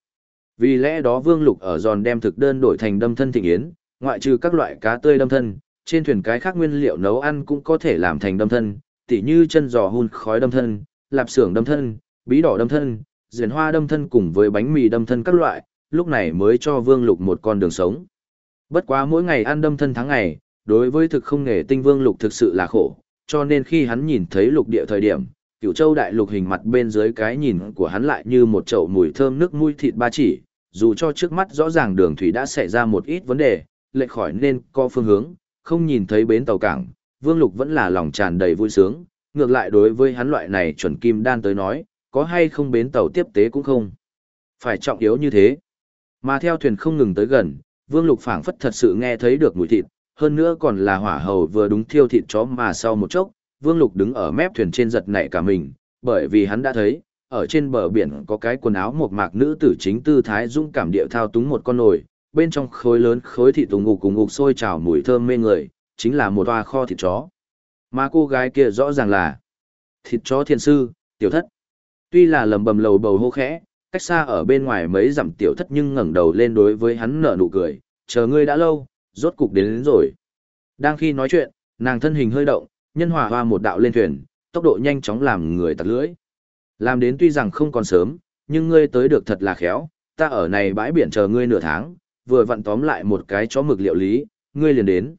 Vì lẽ đó Vương Lục ở giòn đem thực đơn đổi thành đâm thân thịnh yến, ngoại trừ các loại cá tươi đâm thân, trên thuyền cái khác nguyên liệu nấu ăn cũng có thể làm thành đâm thân, tỉ như chân giò hun khói đâm thân, lạp xưởng đâm thân, bí đỏ đâm thân, diền hoa đâm thân cùng với bánh mì đâm thân các loại, lúc này mới cho Vương Lục một con đường sống. Bất quá mỗi ngày ăn đâm thân tháng ngày, đối với thực không nghề tinh Vương Lục thực sự là khổ, cho nên khi hắn nhìn thấy lục địa thời điểm, cửu châu đại lục hình mặt bên dưới cái nhìn của hắn lại như một chậu mùi thơm nước mũi thịt ba chỉ, dù cho trước mắt rõ ràng đường thủy đã xảy ra một ít vấn đề, lệch khỏi nên có phương hướng, không nhìn thấy bến tàu cảng, Vương Lục vẫn là lòng tràn đầy vui sướng, ngược lại đối với hắn loại này chuẩn kim đan tới nói, có hay không bến tàu tiếp tế cũng không. Phải trọng yếu như thế. Mà theo thuyền không ngừng tới gần, Vương Lục phảng phất thật sự nghe thấy được mùi thịt, hơn nữa còn là hỏa hầu vừa đúng thiêu thịt chó mà sau một chốc, Vương Lục đứng ở mép thuyền trên giật nảy cả mình, bởi vì hắn đã thấy, ở trên bờ biển có cái quần áo một mạc nữ tử chính tư thái dũng cảm địa thao túng một con nồi, bên trong khối lớn khối thịt tùng ngục cùng ngục sôi trào mùi thơm mê người, chính là một toa kho thịt chó. Mà cô gái kia rõ ràng là thịt chó thiên sư, tiểu thất. Tuy là lầm bầm lầu bầu hô khẽ, cách xa ở bên ngoài mấy dặm tiểu thất nhưng ngẩng đầu lên đối với hắn nở nụ cười, chờ ngươi đã lâu, rốt cục đến, đến rồi. Đang khi nói chuyện, nàng thân hình hơi động, nhân hòa hoa một đạo lên thuyền, tốc độ nhanh chóng làm người tặc lưỡi. Làm đến tuy rằng không còn sớm, nhưng ngươi tới được thật là khéo, ta ở này bãi biển chờ ngươi nửa tháng, vừa vặn tóm lại một cái chó mực liệu lý, ngươi liền đến.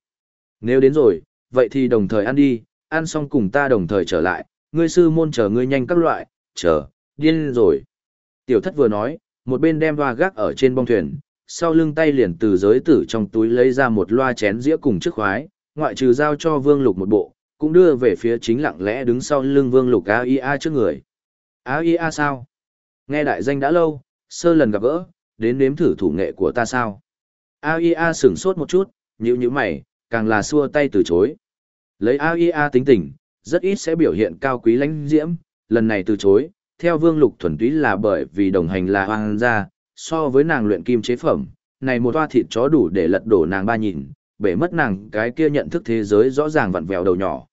Nếu đến rồi, vậy thì đồng thời ăn đi, ăn xong cùng ta đồng thời trở lại, ngươi sư môn chờ ngươi nhanh các loại, chờ, điên rồi. Tiểu thất vừa nói, một bên đem hoa gác ở trên bong thuyền, sau lưng tay liền từ giới tử trong túi lấy ra một loa chén dĩa cùng chiếc khoái, ngoại trừ giao cho vương lục một bộ, cũng đưa về phía chính lặng lẽ đứng sau lưng vương lục AIA trước người. AIA sao? Nghe đại danh đã lâu, sơ lần gặp gỡ, đến nếm thử thủ nghệ của ta sao? AIA sửng sốt một chút, nhíu nhíu mày, càng là xua tay từ chối. Lấy AIA tính tình, rất ít sẽ biểu hiện cao quý lãnh diễm, lần này từ chối, theo vương lục thuần túy là bởi vì đồng hành là hoang gia, so với nàng luyện kim chế phẩm, này một toa thịt chó đủ để lật đổ nàng ba nhìn, bể mất nàng cái kia nhận thức thế giới rõ ràng vặn vẹo đầu nhỏ.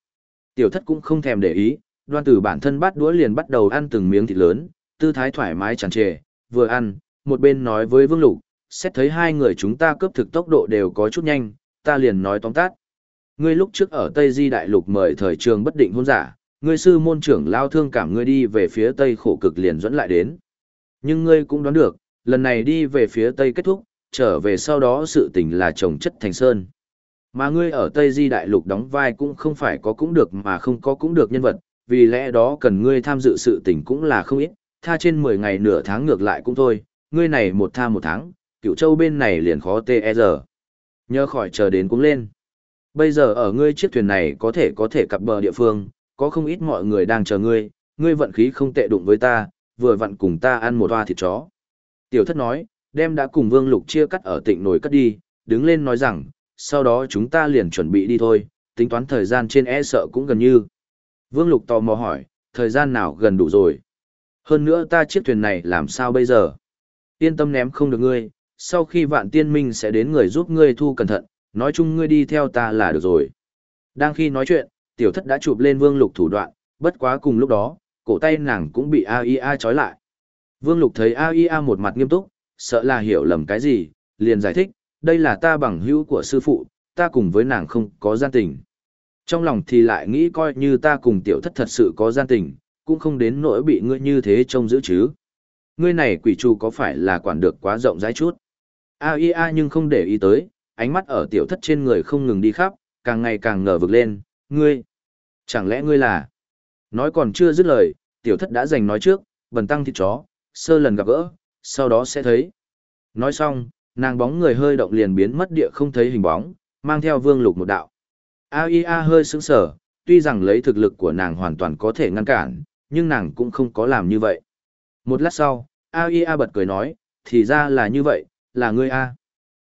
Tiểu thất cũng không thèm để ý, đoan từ bản thân bắt đũa liền bắt đầu ăn từng miếng thịt lớn, tư thái thoải mái tràn trề, vừa ăn, một bên nói với Vương Lục, xét thấy hai người chúng ta cướp thực tốc độ đều có chút nhanh, ta liền nói tóm tắt. Ngươi lúc trước ở Tây Di Đại Lục mời thời trường bất định hôn giả, ngươi sư môn trưởng lao thương cảm ngươi đi về phía Tây khổ cực liền dẫn lại đến. Nhưng ngươi cũng đoán được, lần này đi về phía Tây kết thúc, trở về sau đó sự tình là trồng chất thành sơn. Mà ngươi ở Tây Di Đại Lục đóng vai cũng không phải có cũng được mà không có cũng được nhân vật, vì lẽ đó cần ngươi tham dự sự tình cũng là không ít, tha trên 10 ngày nửa tháng ngược lại cũng thôi, ngươi này một tha một tháng, cựu châu bên này liền khó tê e giờ. Nhớ khỏi chờ đến cũng lên. Bây giờ ở ngươi chiếc thuyền này có thể có thể cập bờ địa phương, có không ít mọi người đang chờ ngươi, ngươi vận khí không tệ đụng với ta, vừa vặn cùng ta ăn một toa thịt chó. Tiểu thất nói, đem đã cùng vương lục chia cắt ở tịnh nồi cất đi, đứng lên nói rằng, sau đó chúng ta liền chuẩn bị đi thôi, tính toán thời gian trên e sợ cũng gần như. Vương lục tò mò hỏi, thời gian nào gần đủ rồi. Hơn nữa ta chiếc thuyền này làm sao bây giờ? Yên tâm ném không được ngươi, sau khi vạn tiên minh sẽ đến người giúp ngươi thu cẩn thận, nói chung ngươi đi theo ta là được rồi. Đang khi nói chuyện, tiểu thất đã chụp lên vương lục thủ đoạn, bất quá cùng lúc đó, cổ tay nàng cũng bị AIA trói lại. Vương lục thấy AIA một mặt nghiêm túc, sợ là hiểu lầm cái gì, liền giải thích, đây là ta bằng hữu của sư phụ, ta cùng với nàng không có gian tình. Trong lòng thì lại nghĩ coi như ta cùng tiểu thất thật sự có gian tình, cũng không đến nỗi bị ngươi như thế trông giữ chứ. Ngươi này quỷ trù có phải là quản được quá rộng rãi chút? AIA nhưng không để ý tới, ánh mắt ở tiểu thất trên người không ngừng đi khắp, càng ngày càng ngờ vực lên, ngươi. Chẳng lẽ ngươi là... Nói còn chưa dứt lời, tiểu thất đã giành nói trước, bần tăng thịt chó, sơ lần gặp gỡ, sau đó sẽ thấy. Nói xong, nàng bóng người hơi động liền biến mất địa không thấy hình bóng, mang theo vương lục một đạo. AIA hơi sững sờ, tuy rằng lấy thực lực của nàng hoàn toàn có thể ngăn cản, nhưng nàng cũng không có làm như vậy. Một lát sau, AIA bật cười nói, thì ra là như vậy, là ngươi A.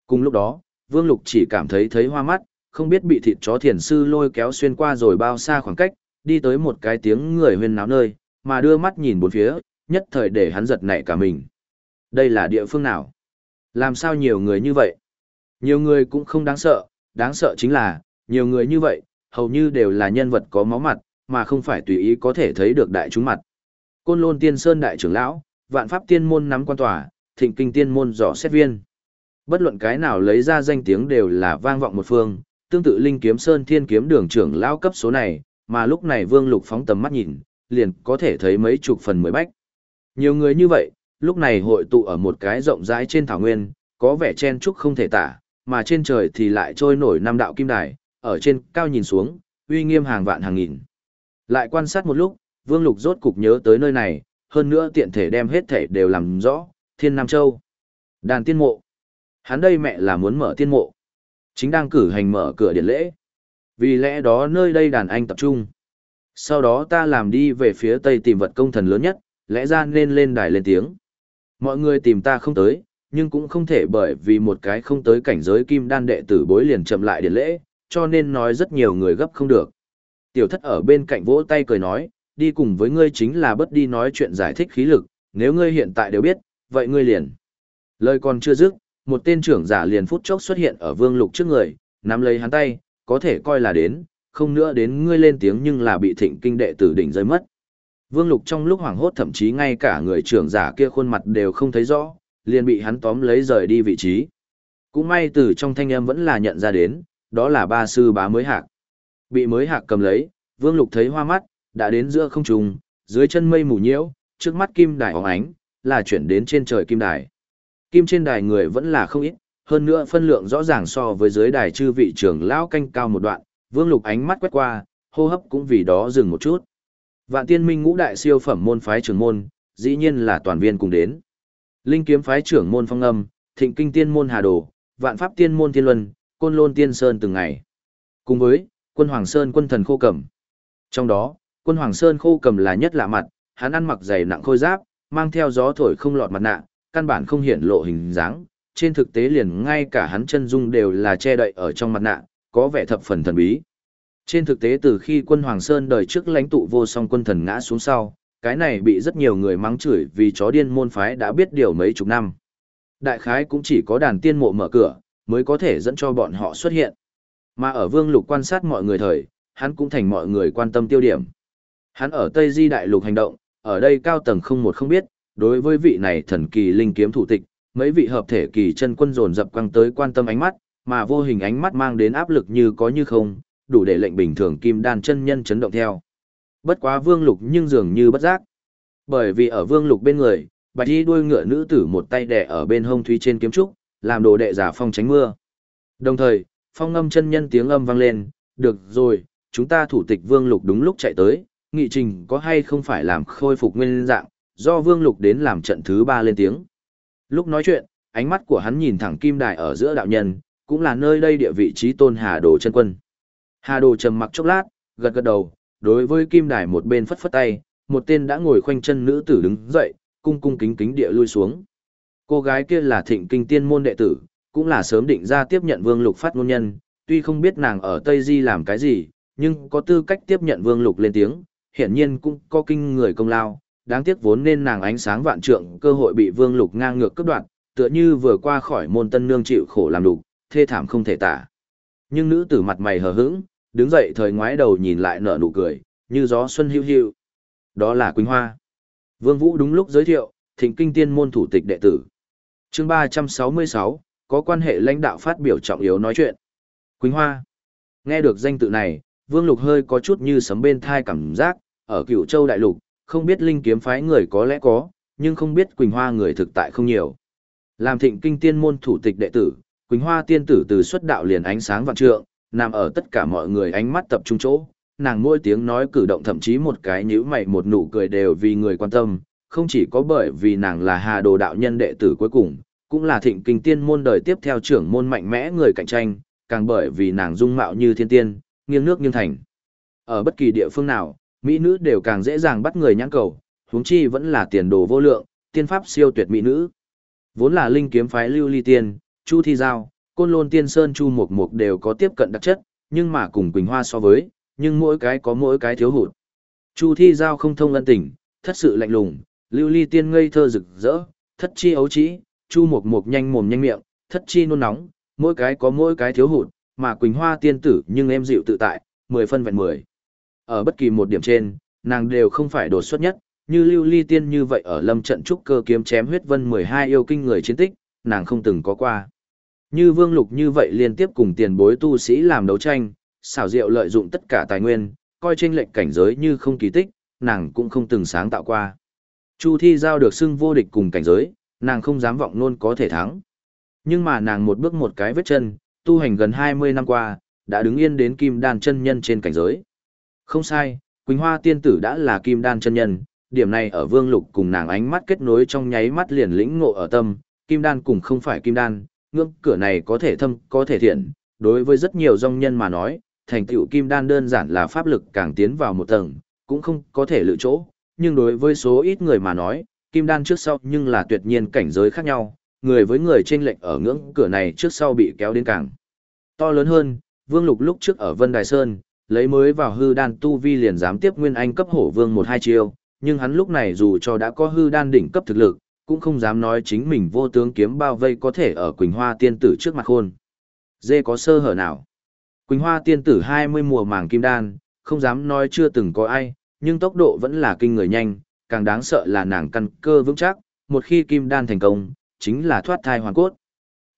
Cùng lúc đó, Vương Lục chỉ cảm thấy thấy hoa mắt, không biết bị thịt chó thiền sư lôi kéo xuyên qua rồi bao xa khoảng cách, đi tới một cái tiếng người huyên náo nơi, mà đưa mắt nhìn bốn phía, nhất thời để hắn giật nảy cả mình. Đây là địa phương nào? Làm sao nhiều người như vậy? Nhiều người cũng không đáng sợ, đáng sợ chính là, nhiều người như vậy, hầu như đều là nhân vật có máu mặt, mà không phải tùy ý có thể thấy được đại chúng mặt. Côn lôn tiên sơn đại trưởng lão, vạn pháp tiên môn nắm quan tòa, thịnh kinh tiên môn dò xét viên. Bất luận cái nào lấy ra danh tiếng đều là vang vọng một phương, tương tự linh kiếm sơn thiên kiếm đường trưởng lão cấp số này, mà lúc này vương lục phóng tầm mắt nhìn, liền có thể thấy mấy chục phần mười bách. Nhiều người như vậy, lúc này hội tụ ở một cái rộng rãi trên thảo nguyên, có vẻ chen chúc không thể tả, mà trên trời thì lại trôi nổi năm đạo kim đài, ở trên cao nhìn xuống, uy nghiêm hàng vạn hàng nghìn. Lại quan sát một lúc, Vương Lục rốt cục nhớ tới nơi này, hơn nữa tiện thể đem hết thể đều làm rõ, Thiên Nam Châu. Đàn tiên mộ. Hắn đây mẹ là muốn mở tiên mộ. Chính đang cử hành mở cửa điện lễ. Vì lẽ đó nơi đây đàn anh tập trung. Sau đó ta làm đi về phía tây tìm vật công thần lớn nhất, lẽ ra nên lên đài lên tiếng. Mọi người tìm ta không tới, nhưng cũng không thể bởi vì một cái không tới cảnh giới kim đan đệ tử bối liền chậm lại điện lễ, cho nên nói rất nhiều người gấp không được. Tiểu thất ở bên cạnh vỗ tay cười nói, đi cùng với ngươi chính là bất đi nói chuyện giải thích khí lực, nếu ngươi hiện tại đều biết, vậy ngươi liền. Lời còn chưa dứt, một tên trưởng giả liền phút chốc xuất hiện ở vương lục trước người, nắm lấy hắn tay, có thể coi là đến, không nữa đến ngươi lên tiếng nhưng là bị thịnh kinh đệ tử đỉnh rơi mất. Vương lục trong lúc hoảng hốt thậm chí ngay cả người trưởng giả kia khuôn mặt đều không thấy rõ, liền bị hắn tóm lấy rời đi vị trí. Cũng may từ trong thanh âm vẫn là nhận ra đến, đó là ba sư bá mới hạc. Bị mới hạc cầm lấy, vương lục thấy hoa mắt, đã đến giữa không trung, dưới chân mây mù nhiễu, trước mắt kim đài óng ánh, là chuyển đến trên trời kim đài. Kim trên đài người vẫn là không ít, hơn nữa phân lượng rõ ràng so với dưới đài chư vị trưởng lão canh cao một đoạn, Vương Lục ánh mắt quét qua, hô hấp cũng vì đó dừng một chút. Vạn Tiên Minh ngũ đại siêu phẩm môn phái trưởng môn, dĩ nhiên là toàn viên cùng đến. Linh kiếm phái trưởng môn Phong Âm, Thịnh Kinh Tiên môn Hà Đồ, Vạn Pháp Tiên môn Thiên Luân, Côn Lôn Tiên Sơn từng ngày. Cùng với Quân Hoàng Sơn Quân Thần Khô Cẩm. Trong đó, Quân Hoàng Sơn Khô Cẩm là nhất lạ mặt, hắn ăn mặc dày nặng khôi giáp, mang theo gió thổi không lọt mặt nạ, căn bản không hiện lộ hình dáng, trên thực tế liền ngay cả hắn chân dung đều là che đậy ở trong mặt nạ, có vẻ thập phần thần bí. Trên thực tế từ khi quân Hoàng Sơn đời trước lãnh tụ vô song quân thần ngã xuống sau, cái này bị rất nhiều người mắng chửi vì chó điên môn phái đã biết điều mấy chục năm. Đại khái cũng chỉ có đàn tiên mộ mở cửa, mới có thể dẫn cho bọn họ xuất hiện. Mà ở vương lục quan sát mọi người thời, hắn cũng thành mọi người quan tâm tiêu điểm. Hắn ở Tây Di Đại Lục hành động, ở đây cao tầng không một không biết, đối với vị này thần kỳ linh kiếm thủ tịch, mấy vị hợp thể kỳ chân quân dồn dập quăng tới quan tâm ánh mắt, mà vô hình ánh mắt mang đến áp lực như có như không, đủ để lệnh bình thường kim đan chân nhân chấn động theo. Bất quá Vương Lục nhưng dường như bất giác. Bởi vì ở Vương Lục bên người, bạch y đuôi ngựa nữ tử một tay đè ở bên hông thúy trên kiếm trúc, làm đồ đệ giả phong tránh mưa. Đồng thời, phong âm chân nhân tiếng âm vang lên, được rồi, chúng ta thủ tịch Vương Lục đúng lúc chạy tới, nghị trình có hay không phải làm khôi phục nguyên dạng, do Vương Lục đến làm trận thứ ba lên tiếng. Lúc nói chuyện, ánh mắt của hắn nhìn thẳng kim đài ở giữa đạo nhân, cũng là nơi đây địa vị trí tôn Hà Đồ chân quân. Hà Đồ trầm mặc chốc lát, gật gật đầu, đối với kim đài một bên phất phất tay, một tên đã ngồi khoanh chân nữ tử đứng dậy, cung cung kính kính địa lui xuống. Cô gái kia là thịnh kinh tiên môn đệ tử, cũng là sớm định ra tiếp nhận vương lục phát ngôn nhân, tuy không biết nàng ở Tây Di làm cái gì, nhưng có tư cách tiếp nhận vương lục lên tiếng, hiển nhiên cũng có kinh người công lao, đáng tiếc vốn nên nàng ánh sáng vạn trượng cơ hội bị vương lục ngang ngược cướp đoạt, tựa như vừa qua khỏi môn tân nương chịu khổ làm đủ, thê thảm không thể tả. Nhưng nữ tử mặt mày hờ hững, đứng dậy thời ngoái đầu nhìn lại nở nụ cười, như gió xuân hữu hữu. Đó là Quỳnh Hoa. Vương Vũ đúng lúc giới thiệu, thịnh kinh tiên môn thủ tịch đệ tử. chương 366, có quan hệ lãnh đạo phát biểu trọng yếu nói chuyện. Quỳnh Hoa. Nghe được danh tự này, Vương Lục hơi có chút như sấm bên thai cảm giác, ở Cửu châu đại lục, không biết linh kiếm phái người có lẽ có, nhưng không biết Quỳnh Hoa người thực tại không nhiều. Làm thịnh kinh tiên môn thủ tịch đệ tử, Quỳnh Hoa tiên tử từ xuất đạo liền ánh sáng vạn trượng, nằm ở tất cả mọi người ánh mắt tập trung chỗ, nàng mỗi tiếng nói cử động thậm chí một cái nhíu mày một nụ cười đều vì người quan tâm, không chỉ có bởi vì nàng là Hà Đồ đạo nhân đệ tử cuối cùng, cũng là thịnh kinh tiên môn đời tiếp theo trưởng môn mạnh mẽ người cạnh tranh, càng bởi vì nàng dung mạo như thiên tiên, nghiêng nước nghiêng thành. Ở bất kỳ địa phương nào, mỹ nữ đều càng dễ dàng bắt người nhãn cầu, huống chi vẫn là tiền đồ vô lượng, tiên pháp siêu tuyệt mỹ nữ. Vốn là linh kiếm phái lưu ly tiên, chu thi giao, côn lôn tiên sơn chu mục mục đều có tiếp cận đặc chất, nhưng mà cùng Quỳnh Hoa so với, nhưng mỗi cái có mỗi cái thiếu hụt. Chu thi giao không thông ân tình, thất sự lạnh lùng, lưu ly tiên ngây thơ rực rỡ, thất chi ấu trĩ, chu mục mục nhanh mồm nhanh miệng, thất chi nôn nóng, mỗi cái có mỗi cái thiếu hụt, mà Quỳnh Hoa tiên tử nhưng em dịu tự tại, mười phân vẹn mười. Ở bất kỳ một điểm trên, nàng đều không phải đột xuất nhất, như lưu ly tiên như vậy ở lâm trận trúc cơ kiếm chém huyết vân 12 yêu kinh người chiến tích, nàng không từng có qua. Như vương lục như vậy liên tiếp cùng tiền bối tu sĩ làm đấu tranh, xảo diệu lợi dụng tất cả tài nguyên, coi tranh lệnh cảnh giới như không kỳ tích, nàng cũng không từng sáng tạo qua. Chu thi giao được xưng vô địch cùng cảnh giới, nàng không dám vọng luôn có thể thắng. Nhưng mà nàng một bước một cái vết chân, tu hành gần 20 năm qua, đã đứng yên đến kim đan chân nhân trên cảnh giới. Không sai, Quỳnh Hoa tiên tử đã là kim đan chân nhân, điểm này ở Vương Lục cùng nàng ánh mắt kết nối trong nháy mắt liền lĩnh ngộ ở tâm, Kim đan cùng không phải kim đan, ngưỡng cửa này có thể thâm, có thể thiện, đối với rất nhiều dòng nhân mà nói, thành tựu kim đan đơn giản là pháp lực càng tiến vào một tầng, cũng không có thể lựa chỗ, nhưng đối với số ít người mà nói, kim đan trước sau nhưng là tuyệt nhiên cảnh giới khác nhau, người với người trên lệnh ở ngưỡng cửa này trước sau bị kéo đến càng to lớn hơn, Vương Lục lúc trước ở Vân Đài Sơn, lấy mới vào hư đan tu vi liền dám tiếp nguyên anh cấp hổ vương một hai chiêu, nhưng hắn lúc này dù cho đã có hư đan đỉnh cấp thực lực, cũng không dám nói chính mình vô tướng kiếm bao vây có thể ở Quỳnh Hoa tiên tử trước mặt khôn. Dê có sơ hở nào? Quỳnh Hoa tiên tử 20 mùa màng kim đan, không dám nói chưa từng có ai, nhưng tốc độ vẫn là kinh người nhanh, càng đáng sợ là nàng căn cơ vững chắc, một khi kim đan thành công, chính là thoát thai hoàn cốt.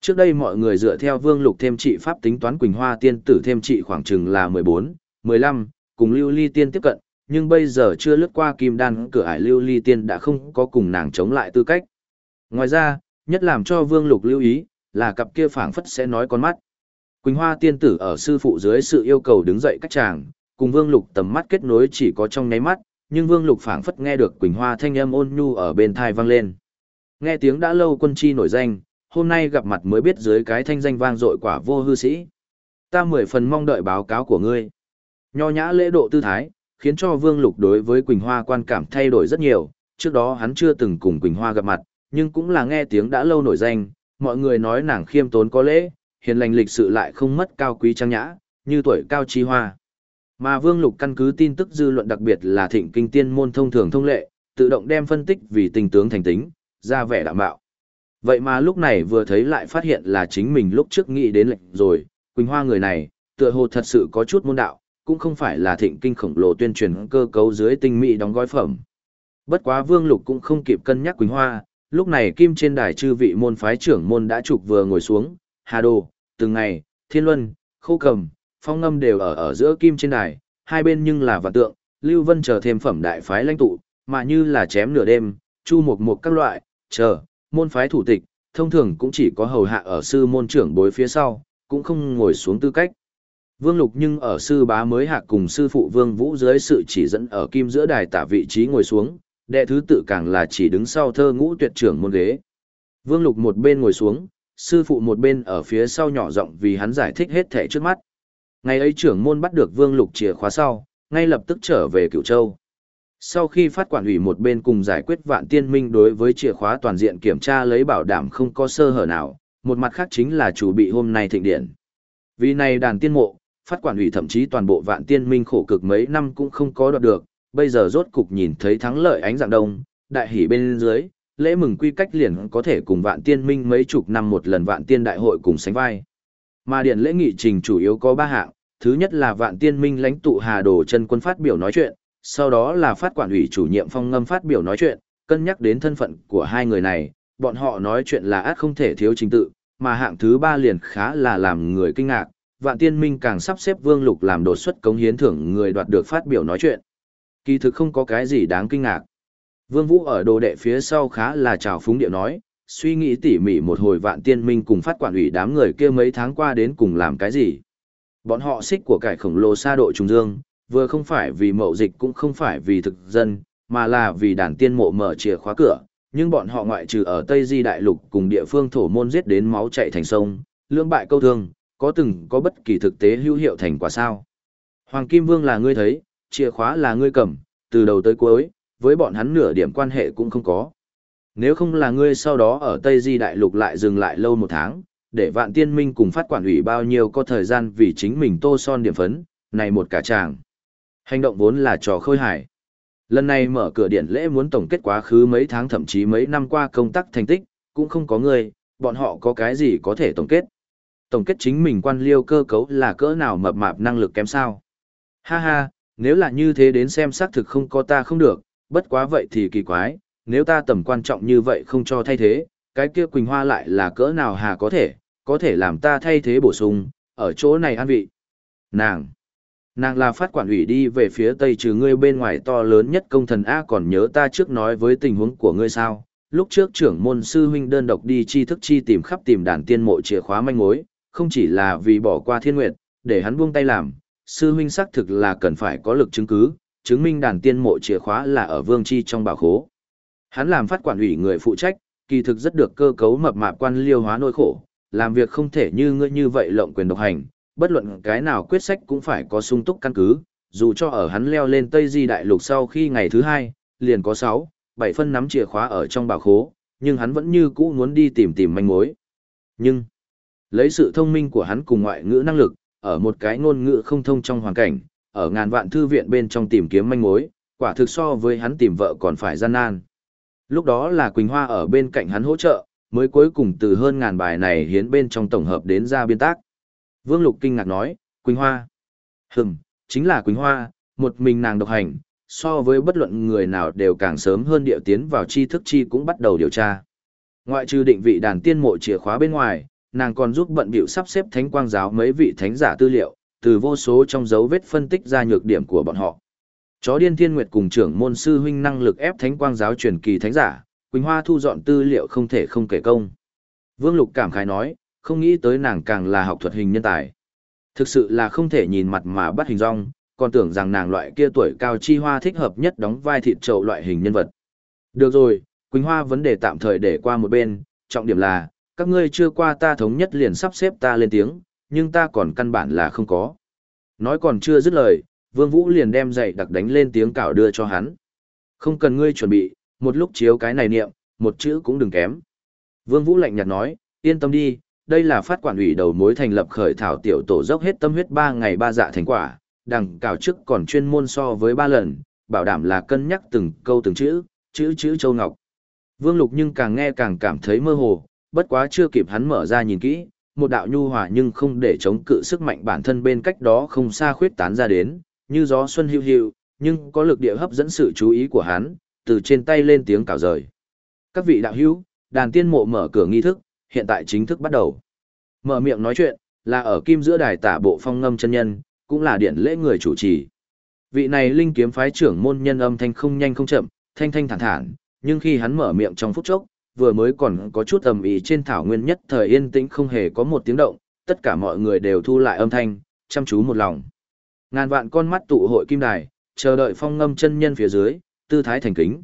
Trước đây mọi người dựa theo vương lục thêm trị pháp tính toán Quỳnh Hoa tiên tử thêm trị khoảng chừng là 14, 15, cùng lưu ly tiên tiếp cận, nhưng bây giờ chưa lướt qua kim đan cửa ải lưu ly tiên đã không có cùng nàng chống lại tư cách. Ngoài ra, nhất làm cho vương lục lưu ý, là cặp kia phảng phất sẽ nói con mắt. Quỳnh Hoa tiên tử ở sư phụ dưới sự yêu cầu đứng dậy cách chàng, cùng vương lục tầm mắt kết nối chỉ có trong nháy mắt, nhưng vương lục phảng phất nghe được Quỳnh Hoa thanh âm ôn nhu ở bên thai vang lên. Nghe tiếng đã lâu quân chi nổi danh, hôm nay gặp mặt mới biết dưới cái thanh danh vang dội quả vô hư sĩ. Ta mười phần mong đợi báo cáo của ngươi. Nho nhã lễ độ tư thái, khiến cho Vương Lục đối với Quỳnh Hoa quan cảm thay đổi rất nhiều, trước đó hắn chưa từng cùng Quỳnh Hoa gặp mặt, nhưng cũng là nghe tiếng đã lâu nổi danh, mọi người nói nàng khiêm tốn có lễ, hiền lành lịch sự lại không mất cao quý trang nhã, như tuổi cao chi hoa. Mà Vương Lục căn cứ tin tức dư luận đặc biệt là thịnh kinh tiên môn thông thường thông lệ, tự động đem phân tích vì tình tướng thành tính, ra vẻ đạm bạo. Vậy mà lúc này vừa thấy lại phát hiện là chính mình lúc trước nghĩ đến lệnh rồi, Quỳnh Hoa người này, tựa hồ thật sự có chút môn đạo, cũng không phải là thịnh kinh khổng lồ tuyên truyền cơ cấu dưới tinh mỹ đóng gói phẩm. Bất quá Vương Lục cũng không kịp cân nhắc Quỳnh Hoa, lúc này kim trên đài chư vị môn phái trưởng môn đã trục vừa ngồi xuống, Hà Đồ, từng ngày, Thiên Luân, Khô Cầm, Phong Ngâm đều ở ở giữa kim trên đài, hai bên nhưng là vạn tượng, Lưu Vân chờ thêm phẩm đại phái lãnh tụ, mà như là chém nửa đêm, chu một một các loại, chờ, môn phái thủ tịch, thông thường cũng chỉ có hầu hạ ở sư môn trưởng bối phía sau, cũng không ngồi xuống tư cách. Vương Lục nhưng ở sư bá mới hạ cùng sư phụ Vương Vũ dưới sự chỉ dẫn ở kim giữa đài tả vị trí ngồi xuống, đệ thứ tự càng là chỉ đứng sau thơ ngũ tuyệt trưởng môn ghế. Vương Lục một bên ngồi xuống, sư phụ một bên ở phía sau nhỏ giọng vì hắn giải thích hết thể trước mắt. Ngày ấy trưởng môn bắt được Vương Lục chìa khóa sau, ngay lập tức trở về Cửu Châu. Sau khi phát quản ủy một bên cùng giải quyết vạn tiên minh đối với chìa khóa toàn diện kiểm tra lấy bảo đảm không có sơ hở nào, một mặt khác chính là chủ bị hôm nay thịnh điện. Vì này đàn tiên mộ, phát quản ủy thậm chí toàn bộ vạn tiên minh khổ cực mấy năm cũng không có đoạt được, bây giờ rốt cục nhìn thấy thắng lợi ánh dạng đông, đại hỉ bên dưới, lễ mừng quy cách liền có thể cùng vạn tiên minh mấy chục năm một lần vạn tiên đại hội cùng sánh vai. Mà điện lễ nghị trình chủ yếu có ba hạng, thứ nhất là vạn tiên minh lãnh tụ Hà Đồ chân quân phát biểu nói chuyện, sau đó là phát quản ủy chủ nhiệm phong ngâm phát biểu nói chuyện, cân nhắc đến thân phận của hai người này, bọn họ nói chuyện là át không thể thiếu trình tự, mà hạng thứ ba liền khá là làm người kinh ngạc, vạn tiên minh càng sắp xếp vương lục làm đột xuất cống hiến thưởng người đoạt được phát biểu nói chuyện. Kỳ thực không có cái gì đáng kinh ngạc. Vương Vũ ở đồ đệ phía sau khá là trào phúng điệu nói, suy nghĩ tỉ mỉ một hồi vạn tiên minh cùng phát quản ủy đám người kia mấy tháng qua đến cùng làm cái gì. Bọn họ xích của cải khổng lồ xa độ trùng dương, vừa không phải vì mậu dịch cũng không phải vì thực dân, mà là vì đàn tiên mộ mở chìa khóa cửa, nhưng bọn họ ngoại trừ ở Tây Di Đại Lục cùng địa phương thổ môn giết đến máu chạy thành sông, lưỡng bại câu thương, có từng có bất kỳ thực tế hữu hiệu thành quả sao. Hoàng Kim Vương là ngươi thấy, chìa khóa là ngươi cầm, từ đầu tới cuối, với bọn hắn nửa điểm quan hệ cũng không có. Nếu không là ngươi sau đó ở Tây Di Đại Lục lại dừng lại lâu một tháng, để vạn tiên minh cùng phát quản ủy bao nhiêu có thời gian vì chính mình tô son điểm phấn, này một cả chàng. Hành động vốn là trò khôi hài. Lần này mở cửa điện lễ muốn tổng kết quá khứ mấy tháng thậm chí mấy năm qua công tác thành tích, cũng không có người, bọn họ có cái gì có thể tổng kết. Tổng kết chính mình quan liêu cơ cấu là cỡ nào mập mạp năng lực kém sao. Ha ha, nếu là như thế đến xem xác thực không có ta không được, bất quá vậy thì kỳ quái, nếu ta tầm quan trọng như vậy không cho thay thế, cái kia Quỳnh Hoa lại là cỡ nào hà có thể, có thể làm ta thay thế bổ sung, ở chỗ này an vị. Nàng! Nàng là phát quản ủy đi về phía tây trừ ngươi bên ngoài to lớn nhất công thần A còn nhớ ta trước nói với tình huống của ngươi sao. Lúc trước trưởng môn sư huynh đơn độc đi chi thức chi tìm khắp tìm đàn tiên mộ chìa khóa manh mối, không chỉ là vì bỏ qua thiên nguyệt, để hắn buông tay làm, sư huynh xác thực là cần phải có lực chứng cứ, chứng minh đàn tiên mộ chìa khóa là ở vương chi trong bảo khố. Hắn làm phát quản ủy người phụ trách, kỳ thực rất được cơ cấu mập mạp quan liêu hóa nỗi khổ, làm việc không thể như ngươi như vậy lộng quyền độc hành, bất luận cái nào quyết sách cũng phải có sung túc căn cứ, dù cho ở hắn leo lên Tây Di Đại Lục sau khi ngày thứ hai, liền có 6, 7 phân nắm chìa khóa ở trong bảo khố, nhưng hắn vẫn như cũ muốn đi tìm tìm manh mối. Nhưng, lấy sự thông minh của hắn cùng ngoại ngữ năng lực, ở một cái ngôn ngữ không thông trong hoàn cảnh, ở ngàn vạn thư viện bên trong tìm kiếm manh mối, quả thực so với hắn tìm vợ còn phải gian nan. Lúc đó là Quỳnh Hoa ở bên cạnh hắn hỗ trợ, mới cuối cùng từ hơn ngàn bài này hiến bên trong tổng hợp đến ra biên tác. Vương Lục kinh ngạc nói, Quỳnh Hoa. Hừm, chính là Quỳnh Hoa, một mình nàng độc hành, so với bất luận người nào đều càng sớm hơn điệu tiến vào tri thức chi cũng bắt đầu điều tra. Ngoại trừ định vị đàn tiên mộ chìa khóa bên ngoài, nàng còn giúp bận bịu sắp xếp thánh quang giáo mấy vị thánh giả tư liệu, từ vô số trong dấu vết phân tích ra nhược điểm của bọn họ. Chó điên thiên nguyệt cùng trưởng môn sư huynh năng lực ép thánh quang giáo truyền kỳ thánh giả, Quỳnh Hoa thu dọn tư liệu không thể không kể công. Vương Lục cảm khái nói, không nghĩ tới nàng càng là học thuật hình nhân tài. Thực sự là không thể nhìn mặt mà bắt hình rong, còn tưởng rằng nàng loại kia tuổi cao chi hoa thích hợp nhất đóng vai thịt trậu loại hình nhân vật. Được rồi, Quỳnh Hoa vấn đề tạm thời để qua một bên, trọng điểm là, các ngươi chưa qua ta thống nhất liền sắp xếp ta lên tiếng, nhưng ta còn căn bản là không có. Nói còn chưa dứt lời, Vương Vũ liền đem dậy đặc đánh lên tiếng cảo đưa cho hắn. Không cần ngươi chuẩn bị, một lúc chiếu cái này niệm, một chữ cũng đừng kém. Vương Vũ lạnh nhạt nói, yên tâm đi, đây là phát quản ủy đầu mối thành lập khởi thảo tiểu tổ dốc hết tâm huyết 3 ngày ba dạ thành quả, đằng cảo chức còn chuyên môn so với 3 lần, bảo đảm là cân nhắc từng câu từng chữ, chữ chữ châu ngọc. Vương Lục nhưng càng nghe càng cảm thấy mơ hồ, bất quá chưa kịp hắn mở ra nhìn kỹ, một đạo nhu hòa nhưng không để chống cự sức mạnh bản thân bên cách đó không xa khuyết tán ra đến, như gió xuân hưu hưu, nhưng có lực địa hấp dẫn sự chú ý của hắn, từ trên tay lên tiếng cào rời. Các vị đạo hữu, đàn tiên mộ mở cửa nghi thức, hiện tại chính thức bắt đầu. Mở miệng nói chuyện, là ở kim giữa đài tả bộ phong ngâm chân nhân, cũng là điện lễ người chủ trì. Vị này linh kiếm phái trưởng môn nhân âm thanh không nhanh không chậm, thanh thanh thản thản, nhưng khi hắn mở miệng trong phút chốc, vừa mới còn có chút ầm ĩ trên thảo nguyên nhất thời yên tĩnh không hề có một tiếng động, tất cả mọi người đều thu lại âm thanh, chăm chú một lòng. Ngàn vạn con mắt tụ hội kim đài, chờ đợi phong ngâm chân nhân phía dưới, tư thái thành kính.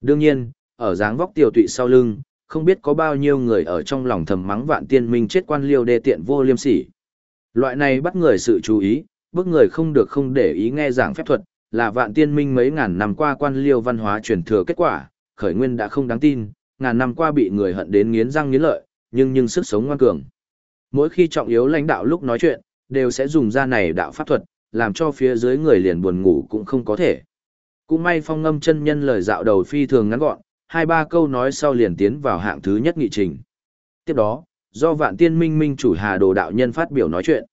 Đương nhiên, ở dáng vóc tiểu tụy sau lưng, không biết có bao nhiêu người ở trong lòng thầm mắng vạn tiên minh chết quan liêu đê tiện vô liêm sỉ. Loại này bắt người sự chú ý, bức người không được không để ý nghe giảng phép thuật, là vạn tiên minh mấy ngàn năm qua quan liêu văn hóa truyền thừa kết quả, khởi nguyên đã không đáng tin, ngàn năm qua bị người hận đến nghiến răng nghiến lợi, nhưng nhưng sức sống ngoan cường. Mỗi khi trọng yếu lãnh đạo lúc nói chuyện, đều sẽ dùng ra này đạo pháp thuật, làm cho phía dưới người liền buồn ngủ cũng không có thể. Cũng may phong ngâm chân nhân lời dạo đầu phi thường ngắn gọn, hai ba câu nói sau liền tiến vào hạng thứ nhất nghị trình. Tiếp đó, do vạn tiên minh minh chủ hà đồ đạo nhân phát biểu nói chuyện.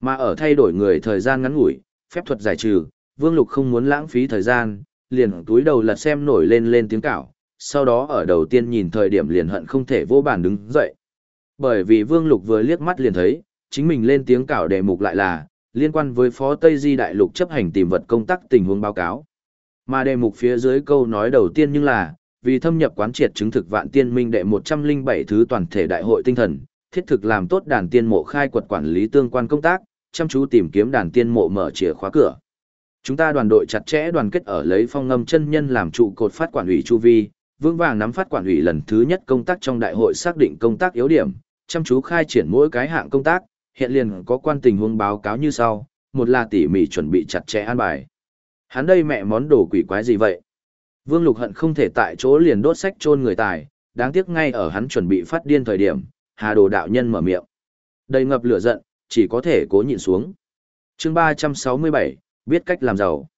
Mà ở thay đổi người thời gian ngắn ngủi, phép thuật giải trừ, Vương Lục không muốn lãng phí thời gian, liền túi đầu lật xem nổi lên lên tiếng cảo, sau đó ở đầu tiên nhìn thời điểm liền hận không thể vô bản đứng dậy. Bởi vì Vương Lục vừa liếc mắt liền thấy, chính mình lên tiếng cảo đề mục lại là, liên quan với Phó Tây Di Đại Lục chấp hành tìm vật công tác tình huống báo cáo. Mà đề mục phía dưới câu nói đầu tiên nhưng là, vì thâm nhập quán triệt chứng thực vạn tiên minh đệ 107 thứ toàn thể đại hội tinh thần, thiết thực làm tốt đàn tiên mộ khai quật quản lý tương quan công tác, chăm chú tìm kiếm đàn tiên mộ mở chìa khóa cửa. Chúng ta đoàn đội chặt chẽ đoàn kết ở lấy phong ngâm chân nhân làm trụ cột phát quản ủy chu vi, vững vàng nắm phát quản ủy lần thứ nhất công tác trong đại hội xác định công tác yếu điểm, chăm chú khai triển mỗi cái hạng công tác, hiện liền có quan tình huống báo cáo như sau, một là tỉ mỉ chuẩn bị chặt chẽ an bài. Hắn đây mẹ món đồ quỷ quái gì vậy? Vương Lục hận không thể tại chỗ liền đốt sách chôn người tài, đáng tiếc ngay ở hắn chuẩn bị phát điên thời điểm, Hà Đồ đạo nhân mở miệng. Đầy ngập lửa giận, chỉ có thể cố nhịn xuống. Chương 367, biết cách làm giàu.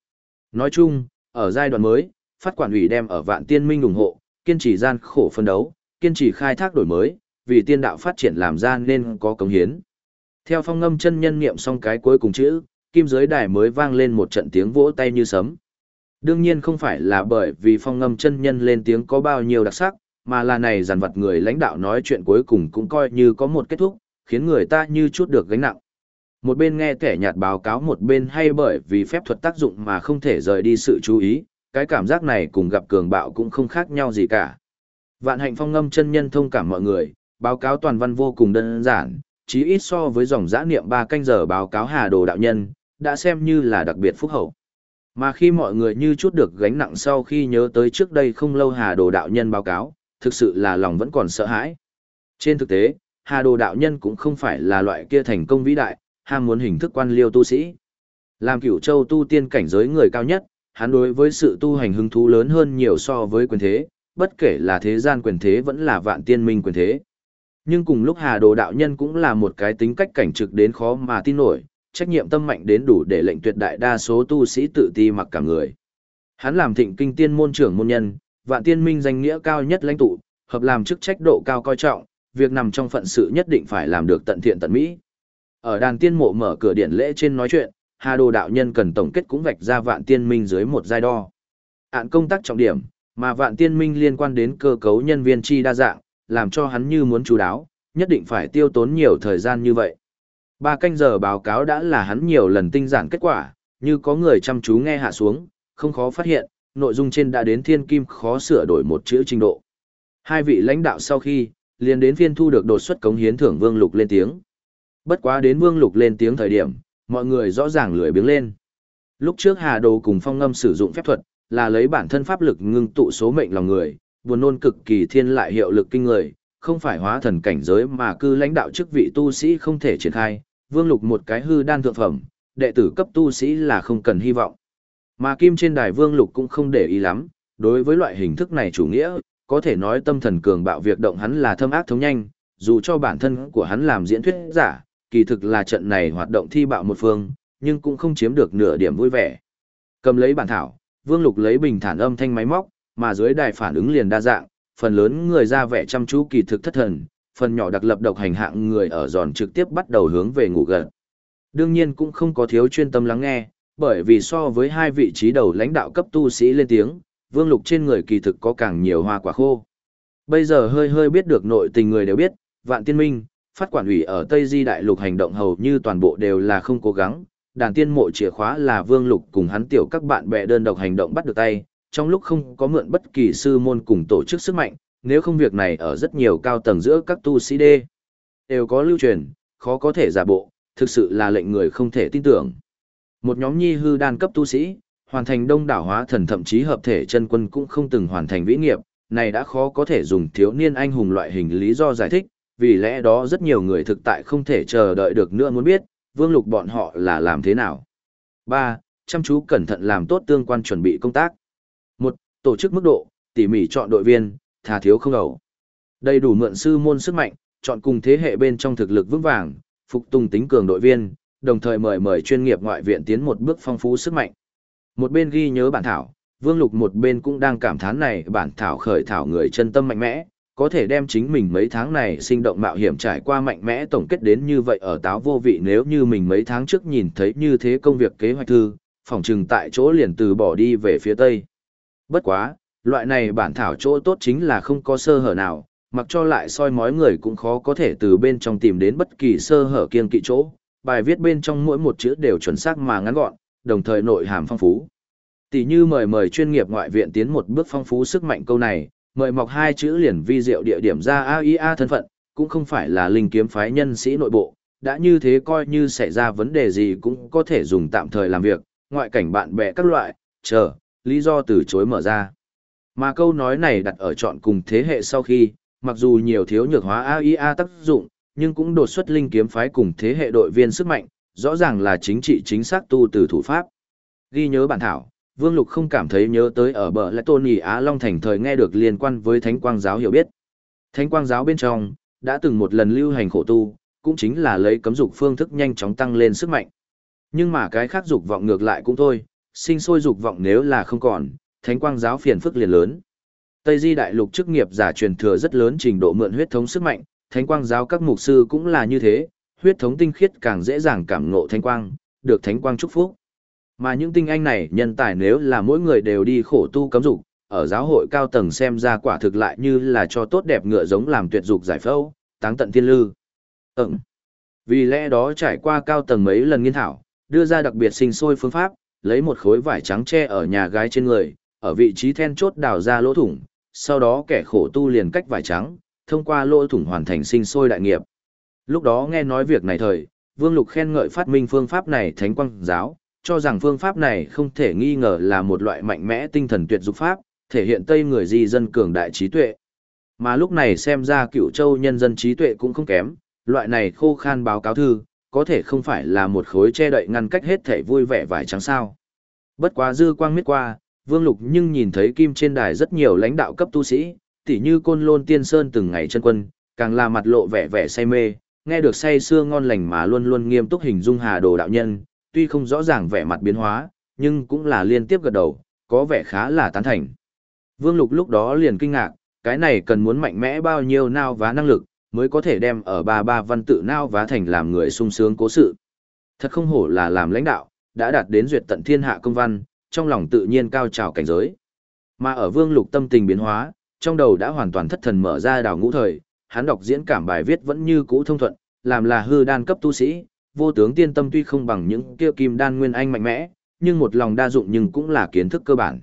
Nói chung, ở giai đoạn mới, phát quản ủy đem ở Vạn Tiên Minh ủng hộ, kiên trì gian khổ phân đấu, kiên trì khai thác đổi mới, vì tiên đạo phát triển làm ra nên có cống hiến. Theo phong ngâm chân nhân niệm xong cái cuối cùng chữ, kim giới đài mới vang lên một trận tiếng vỗ tay như sấm. Đương nhiên không phải là bởi vì phong ngâm chân nhân lên tiếng có bao nhiêu đặc sắc, mà là này dàn vật người lãnh đạo nói chuyện cuối cùng cũng coi như có một kết thúc, khiến người ta như chút được gánh nặng. Một bên nghe kẻ nhạt báo cáo một bên hay bởi vì phép thuật tác dụng mà không thể rời đi sự chú ý, cái cảm giác này cùng gặp cường bạo cũng không khác nhau gì cả. Vạn hạnh phong ngâm chân nhân thông cảm mọi người, báo cáo toàn văn vô cùng đơn giản, chí ít so với dòng giã niệm ba canh giờ báo cáo hà đồ đạo nhân, đã xem như là đặc biệt phúc hậu. Mà khi mọi người như chút được gánh nặng sau khi nhớ tới trước đây không lâu hà đồ đạo nhân báo cáo, thực sự là lòng vẫn còn sợ hãi. Trên thực tế, Hà Đồ đạo nhân cũng không phải là loại kia thành công vĩ đại, ham muốn hình thức quan liêu tu sĩ. Làm cửu châu tu tiên cảnh giới người cao nhất, hắn đối với sự tu hành hứng thú lớn hơn nhiều so với quyền thế, bất kể là thế gian quyền thế vẫn là vạn tiên minh quyền thế. Nhưng cùng lúc Hà Đồ đạo nhân cũng là một cái tính cách cảnh trực đến khó mà tin nổi, trách nhiệm tâm mạnh đến đủ để lệnh tuyệt đại đa số tu sĩ tự ti mặc cả người. Hắn làm thịnh kinh tiên môn trưởng môn nhân, vạn tiên minh danh nghĩa cao nhất lãnh tụ, hợp làm chức trách độ cao coi trọng, việc nằm trong phận sự nhất định phải làm được tận thiện tận mỹ. Ở đàn tiên mộ mở cửa điện lễ trên nói chuyện, Hà Đồ đạo nhân cần tổng kết cũng vạch ra vạn tiên minh dưới một giai đo. Án công tác trọng điểm, mà vạn tiên minh liên quan đến cơ cấu nhân viên chi đa dạng, làm cho hắn như muốn chú đáo, nhất định phải tiêu tốn nhiều thời gian như vậy. Ba canh giờ báo cáo đã là hắn nhiều lần tinh giản kết quả, như có người chăm chú nghe hạ xuống, không khó phát hiện, nội dung trên đã đến thiên kim khó sửa đổi một chữ trình độ. Hai vị lãnh đạo sau khi, liền đến phiên thu được đột xuất cống hiến thưởng Vương Lục lên tiếng. Bất quá đến Vương Lục lên tiếng thời điểm, mọi người rõ ràng lười biếng lên. Lúc trước Hà Đồ cùng Phong Ngâm sử dụng phép thuật, là lấy bản thân pháp lực ngưng tụ số mệnh lòng người, buồn nôn cực kỳ thiên lại hiệu lực kinh người, không phải hóa thần cảnh giới mà cư lãnh đạo chức vị tu sĩ không thể triển khai, Vương Lục một cái hư đan thượng phẩm, đệ tử cấp tu sĩ là không cần hy vọng. Mà kim trên đài Vương Lục cũng không để ý lắm, đối với loại hình thức này chủ nghĩa, có thể nói tâm thần cường bạo việc động hắn là thâm ác thống nhanh, dù cho bản thân của hắn làm diễn thuyết giả, kỳ thực là trận này hoạt động thi bạo một phương, nhưng cũng không chiếm được nửa điểm vui vẻ. Cầm lấy bản thảo, Vương Lục lấy bình thản âm thanh máy móc, mà dưới đài phản ứng liền đa dạng, phần lớn người ra vẻ chăm chú kỳ thực thất thần, phần nhỏ đặc lập độc hành hạng người ở giòn trực tiếp bắt đầu hướng về ngủ gật. Đương nhiên cũng không có thiếu chuyên tâm lắng nghe, bởi vì so với hai vị trí đầu lãnh đạo cấp tu sĩ lên tiếng, Vương Lục trên người kỳ thực có càng nhiều hoa quả khô. Bây giờ hơi hơi biết được nội tình người đều biết, Vạn Tiên Minh, phát quản ủy ở Tây Di Đại Lục hành động hầu như toàn bộ đều là không cố gắng, đàn tiên mộ chìa khóa là Vương Lục cùng hắn tiểu các bạn bè đơn độc hành động bắt được tay, trong lúc không có mượn bất kỳ sư môn cùng tổ chức sức mạnh, nếu không việc này ở rất nhiều cao tầng giữa các tu sĩ đê đều có lưu truyền, khó có thể giả bộ, thực sự là lệnh người không thể tin tưởng. Một nhóm nhi hư đan cấp tu sĩ, hoàn thành đông đảo hóa thần thậm chí hợp thể chân quân cũng không từng hoàn thành vĩ nghiệp, này đã khó có thể dùng thiếu niên anh hùng loại hình lý do giải thích, vì lẽ đó rất nhiều người thực tại không thể chờ đợi được nữa muốn biết, vương lục bọn họ là làm thế nào. 3. Chăm chú cẩn thận làm tốt tương quan chuẩn bị công tác. Tổ chức mức độ, tỉ mỉ chọn đội viên, thà thiếu không ẩu. Đầy đủ mượn sư môn sức mạnh, chọn cùng thế hệ bên trong thực lực vững vàng, phục tùng tính cường đội viên, đồng thời mời mời chuyên nghiệp ngoại viện tiến một bước phong phú sức mạnh. Một bên ghi nhớ bản thảo, Vương Lục một bên cũng đang cảm thán này bản thảo khởi thảo người chân tâm mạnh mẽ, có thể đem chính mình mấy tháng này sinh động mạo hiểm trải qua mạnh mẽ tổng kết đến như vậy ở táo vô vị nếu như mình mấy tháng trước nhìn thấy như thế công việc kế hoạch thư, phòng trừng tại chỗ liền từ bỏ đi về phía Tây. Bất quá, loại này bản thảo chỗ tốt chính là không có sơ hở nào, mặc cho lại soi mói người cũng khó có thể từ bên trong tìm đến bất kỳ sơ hở kiên kỵ chỗ, bài viết bên trong mỗi một chữ đều chuẩn xác mà ngắn gọn, đồng thời nội hàm phong phú. Tỷ như mời mời chuyên nghiệp ngoại viện tiến một bước phong phú sức mạnh câu này, mời mọc hai chữ liền vi diệu địa điểm ra AIA thân phận, cũng không phải là linh kiếm phái nhân sĩ nội bộ, đã như thế coi như xảy ra vấn đề gì cũng có thể dùng tạm thời làm việc, ngoại cảnh bạn bè các loại, chờ, lý do từ chối mở ra. Mà câu nói này đặt ở chọn cùng thế hệ sau khi, mặc dù nhiều thiếu nhược hóa AIA tác dụng, nhưng cũng đột xuất linh kiếm phái cùng thế hệ đội viên sức mạnh, rõ ràng là chính trị chính xác tu từ thủ pháp. Ghi nhớ bản thảo, Vương Lục không cảm thấy nhớ tới ở bờ lại tôn Á Long Thành thời nghe được liên quan với Thánh Quang Giáo hiểu biết. Thánh Quang Giáo bên trong, đã từng một lần lưu hành khổ tu, cũng chính là lấy cấm dục phương thức nhanh chóng tăng lên sức mạnh. Nhưng mà cái khác dục vọng ngược lại cũng thôi, sinh sôi dục vọng nếu là không còn, Thánh Quang Giáo phiền phức liền lớn. Tây Di Đại Lục chức nghiệp giả truyền thừa rất lớn trình độ mượn huyết thống sức mạnh, Thánh Quang Giáo các mục sư cũng là như thế, huyết thống tinh khiết càng dễ dàng cảm ngộ Thánh Quang, được Thánh Quang chúc phúc. Mà những tinh anh này nhân tài nếu là mỗi người đều đi khổ tu cấm dục, ở giáo hội cao tầng xem ra quả thực lại như là cho tốt đẹp ngựa giống làm tuyệt dục giải phẫu, táng tận thiên lư. Ừm. Vì lẽ đó trải qua cao tầng mấy lần nghiên thảo, đưa ra đặc biệt sinh sôi phương pháp, lấy một khối vải trắng che ở nhà gái trên người, ở vị trí then chốt đào ra lỗ thủng, sau đó kẻ khổ tu liền cách vải trắng, thông qua lỗ thủng hoàn thành sinh sôi đại nghiệp. Lúc đó nghe nói việc này thời, Vương Lục khen ngợi phát minh phương pháp này thánh quang giáo, cho rằng phương pháp này không thể nghi ngờ là một loại mạnh mẽ tinh thần tuyệt dục pháp, thể hiện Tây người di dân cường đại trí tuệ. Mà lúc này xem ra cựu châu nhân dân trí tuệ cũng không kém, loại này khô khan báo cáo thư, có thể không phải là một khối che đậy ngăn cách hết thể vui vẻ vải trắng sao. Bất quá dư quang miết qua, Vương Lục nhưng nhìn thấy kim trên đài rất nhiều lãnh đạo cấp tu sĩ, tỉ như côn lôn tiên sơn từng ngày chân quân, càng là mặt lộ vẻ vẻ say mê, nghe được say xưa ngon lành mà luôn luôn nghiêm túc hình dung hà đồ đạo nhân, tuy không rõ ràng vẻ mặt biến hóa, nhưng cũng là liên tiếp gật đầu, có vẻ khá là tán thành. Vương Lục lúc đó liền kinh ngạc, cái này cần muốn mạnh mẽ bao nhiêu nao và năng lực, mới có thể đem ở ba ba văn tự nao vá thành làm người sung sướng cố sự. Thật không hổ là làm lãnh đạo, đã đạt đến duyệt tận thiên hạ công văn, trong lòng tự nhiên cao trào cảnh giới. Mà ở Vương Lục tâm tình biến hóa, trong đầu đã hoàn toàn thất thần mở ra đào ngũ thời, hắn đọc diễn cảm bài viết vẫn như cũ thông thuận, làm là hư đan cấp tu sĩ, vô tướng tiên tâm tuy không bằng những kia kim đan nguyên anh mạnh mẽ, nhưng một lòng đa dụng nhưng cũng là kiến thức cơ bản.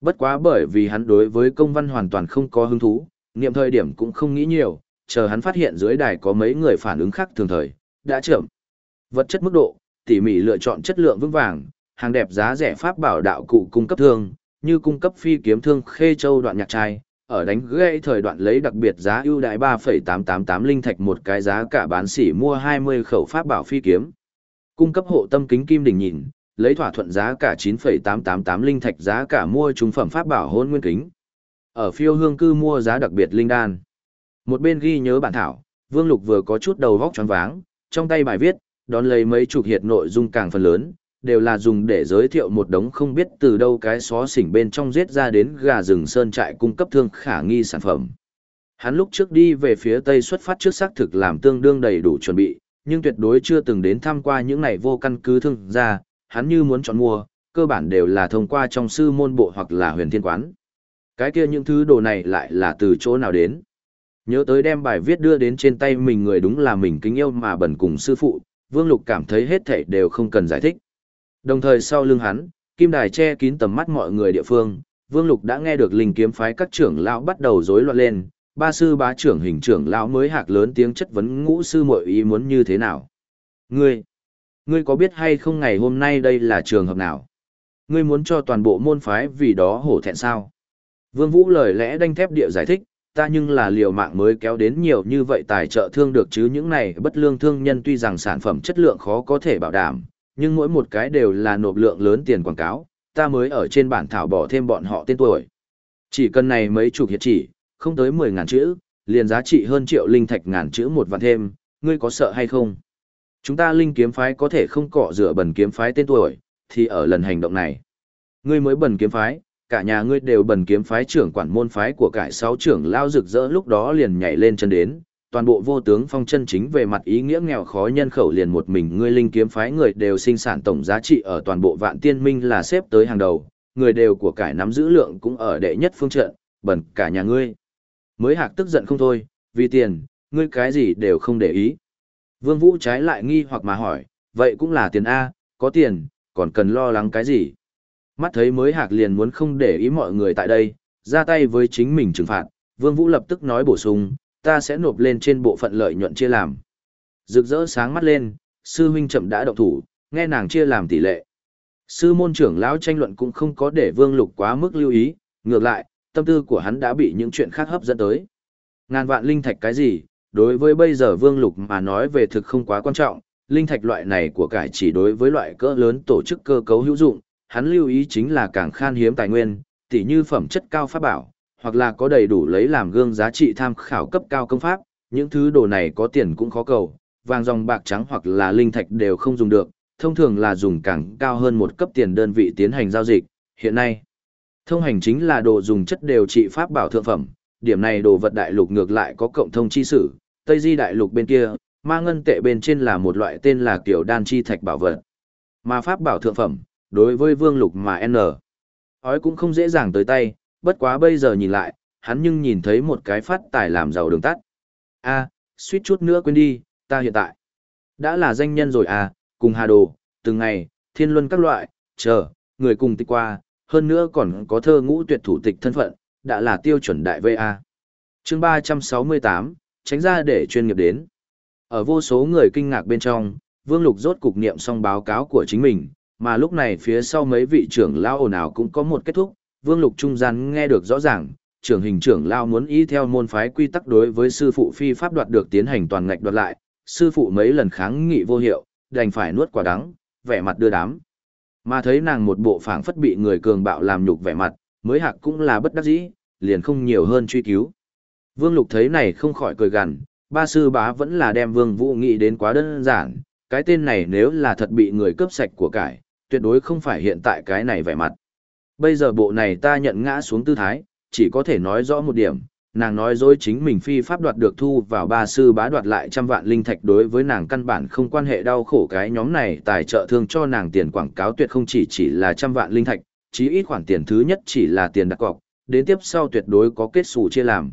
Bất quá bởi vì hắn đối với công văn hoàn toàn không có hứng thú, niệm thời điểm cũng không nghĩ nhiều, chờ hắn phát hiện dưới đài có mấy người phản ứng khác thường thời, đã chậm. Vật chất mức độ, tỉ mỉ lựa chọn chất lượng vững vàng, hàng đẹp giá rẻ pháp bảo đạo cụ cung cấp thương, như cung cấp phi kiếm thương khê châu đoạn nhạc trai, ở đánh gây thời đoạn lấy đặc biệt giá ưu đãi 3,888 linh thạch một cái giá cả bán sỉ mua 20 khẩu pháp bảo phi kiếm. Cung cấp hộ tâm kính kim đỉnh nhìn, lấy thỏa thuận giá cả 9,888 linh thạch giá cả mua trung phẩm pháp bảo hôn nguyên kính. Ở phiêu hương cư mua giá đặc biệt linh đan. Một bên ghi nhớ bản thảo, Vương Lục vừa có chút đầu vóc choáng váng, trong tay bài viết, đón lấy mấy chục hiệt nội dung càng phần lớn, đều là dùng để giới thiệu một đống không biết từ đâu cái xó xỉnh bên trong giết ra đến gà rừng sơn trại cung cấp thương khả nghi sản phẩm. Hắn lúc trước đi về phía tây xuất phát trước xác thực làm tương đương đầy đủ chuẩn bị, nhưng tuyệt đối chưa từng đến tham qua những này vô căn cứ thương ra, hắn như muốn chọn mua, cơ bản đều là thông qua trong sư môn bộ hoặc là huyền thiên quán. Cái kia những thứ đồ này lại là từ chỗ nào đến. Nhớ tới đem bài viết đưa đến trên tay mình người đúng là mình kính yêu mà bẩn cùng sư phụ, Vương Lục cảm thấy hết thảy đều không cần giải thích. Đồng thời sau lưng hắn, kim đài che kín tầm mắt mọi người địa phương, Vương Lục đã nghe được linh kiếm phái các trưởng lão bắt đầu rối loạn lên, ba sư bá trưởng hình trưởng lão mới hạc lớn tiếng chất vấn ngũ sư muội ý muốn như thế nào. Ngươi, ngươi có biết hay không ngày hôm nay đây là trường hợp nào? Ngươi muốn cho toàn bộ môn phái vì đó hổ thẹn sao? Vương Vũ lời lẽ đanh thép địa giải thích, ta nhưng là liều mạng mới kéo đến nhiều như vậy tài trợ thương được chứ những này bất lương thương nhân tuy rằng sản phẩm chất lượng khó có thể bảo đảm, nhưng mỗi một cái đều là nộp lượng lớn tiền quảng cáo, ta mới ở trên bản thảo bỏ thêm bọn họ tên tuổi. Chỉ cần này mấy chục hiệp chỉ, không tới 10 ngàn chữ, liền giá trị hơn triệu linh thạch ngàn chữ một vạn thêm, ngươi có sợ hay không? Chúng ta linh kiếm phái có thể không cọ rửa bẩn kiếm phái tên tuổi, thì ở lần hành động này. Ngươi mới bẩn kiếm phái, cả nhà ngươi đều bẩn kiếm phái trưởng quản môn phái của cải sáu trưởng lao rực rỡ lúc đó liền nhảy lên chân đến, toàn bộ vô tướng phong chân chính về mặt ý nghĩa nghèo khó nhân khẩu liền một mình ngươi linh kiếm phái người đều sinh sản tổng giá trị ở toàn bộ vạn tiên minh là xếp tới hàng đầu, người đều của cải nắm giữ lượng cũng ở đệ nhất phương trận, bẩn cả nhà ngươi. Mới hạc tức giận không thôi, vì tiền, ngươi cái gì đều không để ý. Vương Vũ trái lại nghi hoặc mà hỏi, vậy cũng là tiền A, có tiền, còn cần lo lắng cái gì? Mắt thấy mới hạc liền muốn không để ý mọi người tại đây, ra tay với chính mình trừng phạt, Vương Vũ lập tức nói bổ sung, ta sẽ nộp lên trên bộ phận lợi nhuận chia làm. Rực rỡ sáng mắt lên, sư huynh chậm đã động thủ, nghe nàng chia làm tỷ lệ. Sư môn trưởng lão tranh luận cũng không có để Vương Lục quá mức lưu ý, ngược lại, tâm tư của hắn đã bị những chuyện khác hấp dẫn tới. Ngàn vạn linh thạch cái gì, đối với bây giờ Vương Lục mà nói về thực không quá quan trọng, linh thạch loại này của cải chỉ đối với loại cỡ lớn tổ chức cơ cấu hữu dụng, hắn lưu ý chính là càng khan hiếm tài nguyên, tỉ như phẩm chất cao pháp bảo, hoặc là có đầy đủ lấy làm gương giá trị tham khảo cấp cao công pháp, những thứ đồ này có tiền cũng khó cầu, vàng dòng bạc trắng hoặc là linh thạch đều không dùng được, thông thường là dùng càng cao hơn một cấp tiền đơn vị tiến hành giao dịch. Hiện nay, thông hành chính là đồ dùng chất đều trị pháp bảo thượng phẩm, điểm này đồ vật đại lục ngược lại có cộng thông chi sử, Tây Di đại lục bên kia, ma ngân tệ bên trên là một loại tên là kiểu đan chi thạch bảo vật. Mà pháp bảo thượng phẩm, đối với vương lục mà N. Ói cũng không dễ dàng tới tay, bất quá bây giờ nhìn lại, hắn nhưng nhìn thấy một cái phát tài làm giàu đường tắt. A, suýt chút nữa quên đi, ta hiện tại đã là danh nhân rồi à, cùng Hà Đồ, từng ngày, thiên luân các loại, chờ, người cùng tịch qua, hơn nữa còn có thơ ngũ tuyệt thủ tịch thân phận, đã là tiêu chuẩn đại VA. chương 368, tránh ra để chuyên nghiệp đến. Ở vô số người kinh ngạc bên trong, Vương Lục rốt cục niệm xong báo cáo của chính mình, mà lúc này phía sau mấy vị trưởng lao ồn ào cũng có một kết thúc, Vương Lục trung gian nghe được rõ ràng, trưởng hình trưởng lao muốn ý theo môn phái quy tắc đối với sư phụ phi pháp đoạt được tiến hành toàn ngạch đoạt lại, sư phụ mấy lần kháng nghị vô hiệu, đành phải nuốt quả đắng, vẻ mặt đưa đám. Mà thấy nàng một bộ phảng phất bị người cường bạo làm nhục vẻ mặt, mới hạc cũng là bất đắc dĩ, liền không nhiều hơn truy cứu. Vương Lục thấy này không khỏi cười gằn, ba sư bá vẫn là đem Vương Vũ nghĩ đến quá đơn giản, cái tên này nếu là thật bị người cướp sạch của cải, tuyệt đối không phải hiện tại cái này vẻ mặt. Bây giờ bộ này ta nhận ngã xuống tư thái, chỉ có thể nói rõ một điểm, nàng nói dối chính mình phi pháp đoạt được thu vào ba sư bá đoạt lại trăm vạn linh thạch đối với nàng căn bản không quan hệ đau khổ cái nhóm này tài trợ thương cho nàng tiền quảng cáo tuyệt không chỉ chỉ là trăm vạn linh thạch, chí ít khoản tiền thứ nhất chỉ là tiền đặt cọc, đến tiếp sau tuyệt đối có kết xù chia làm.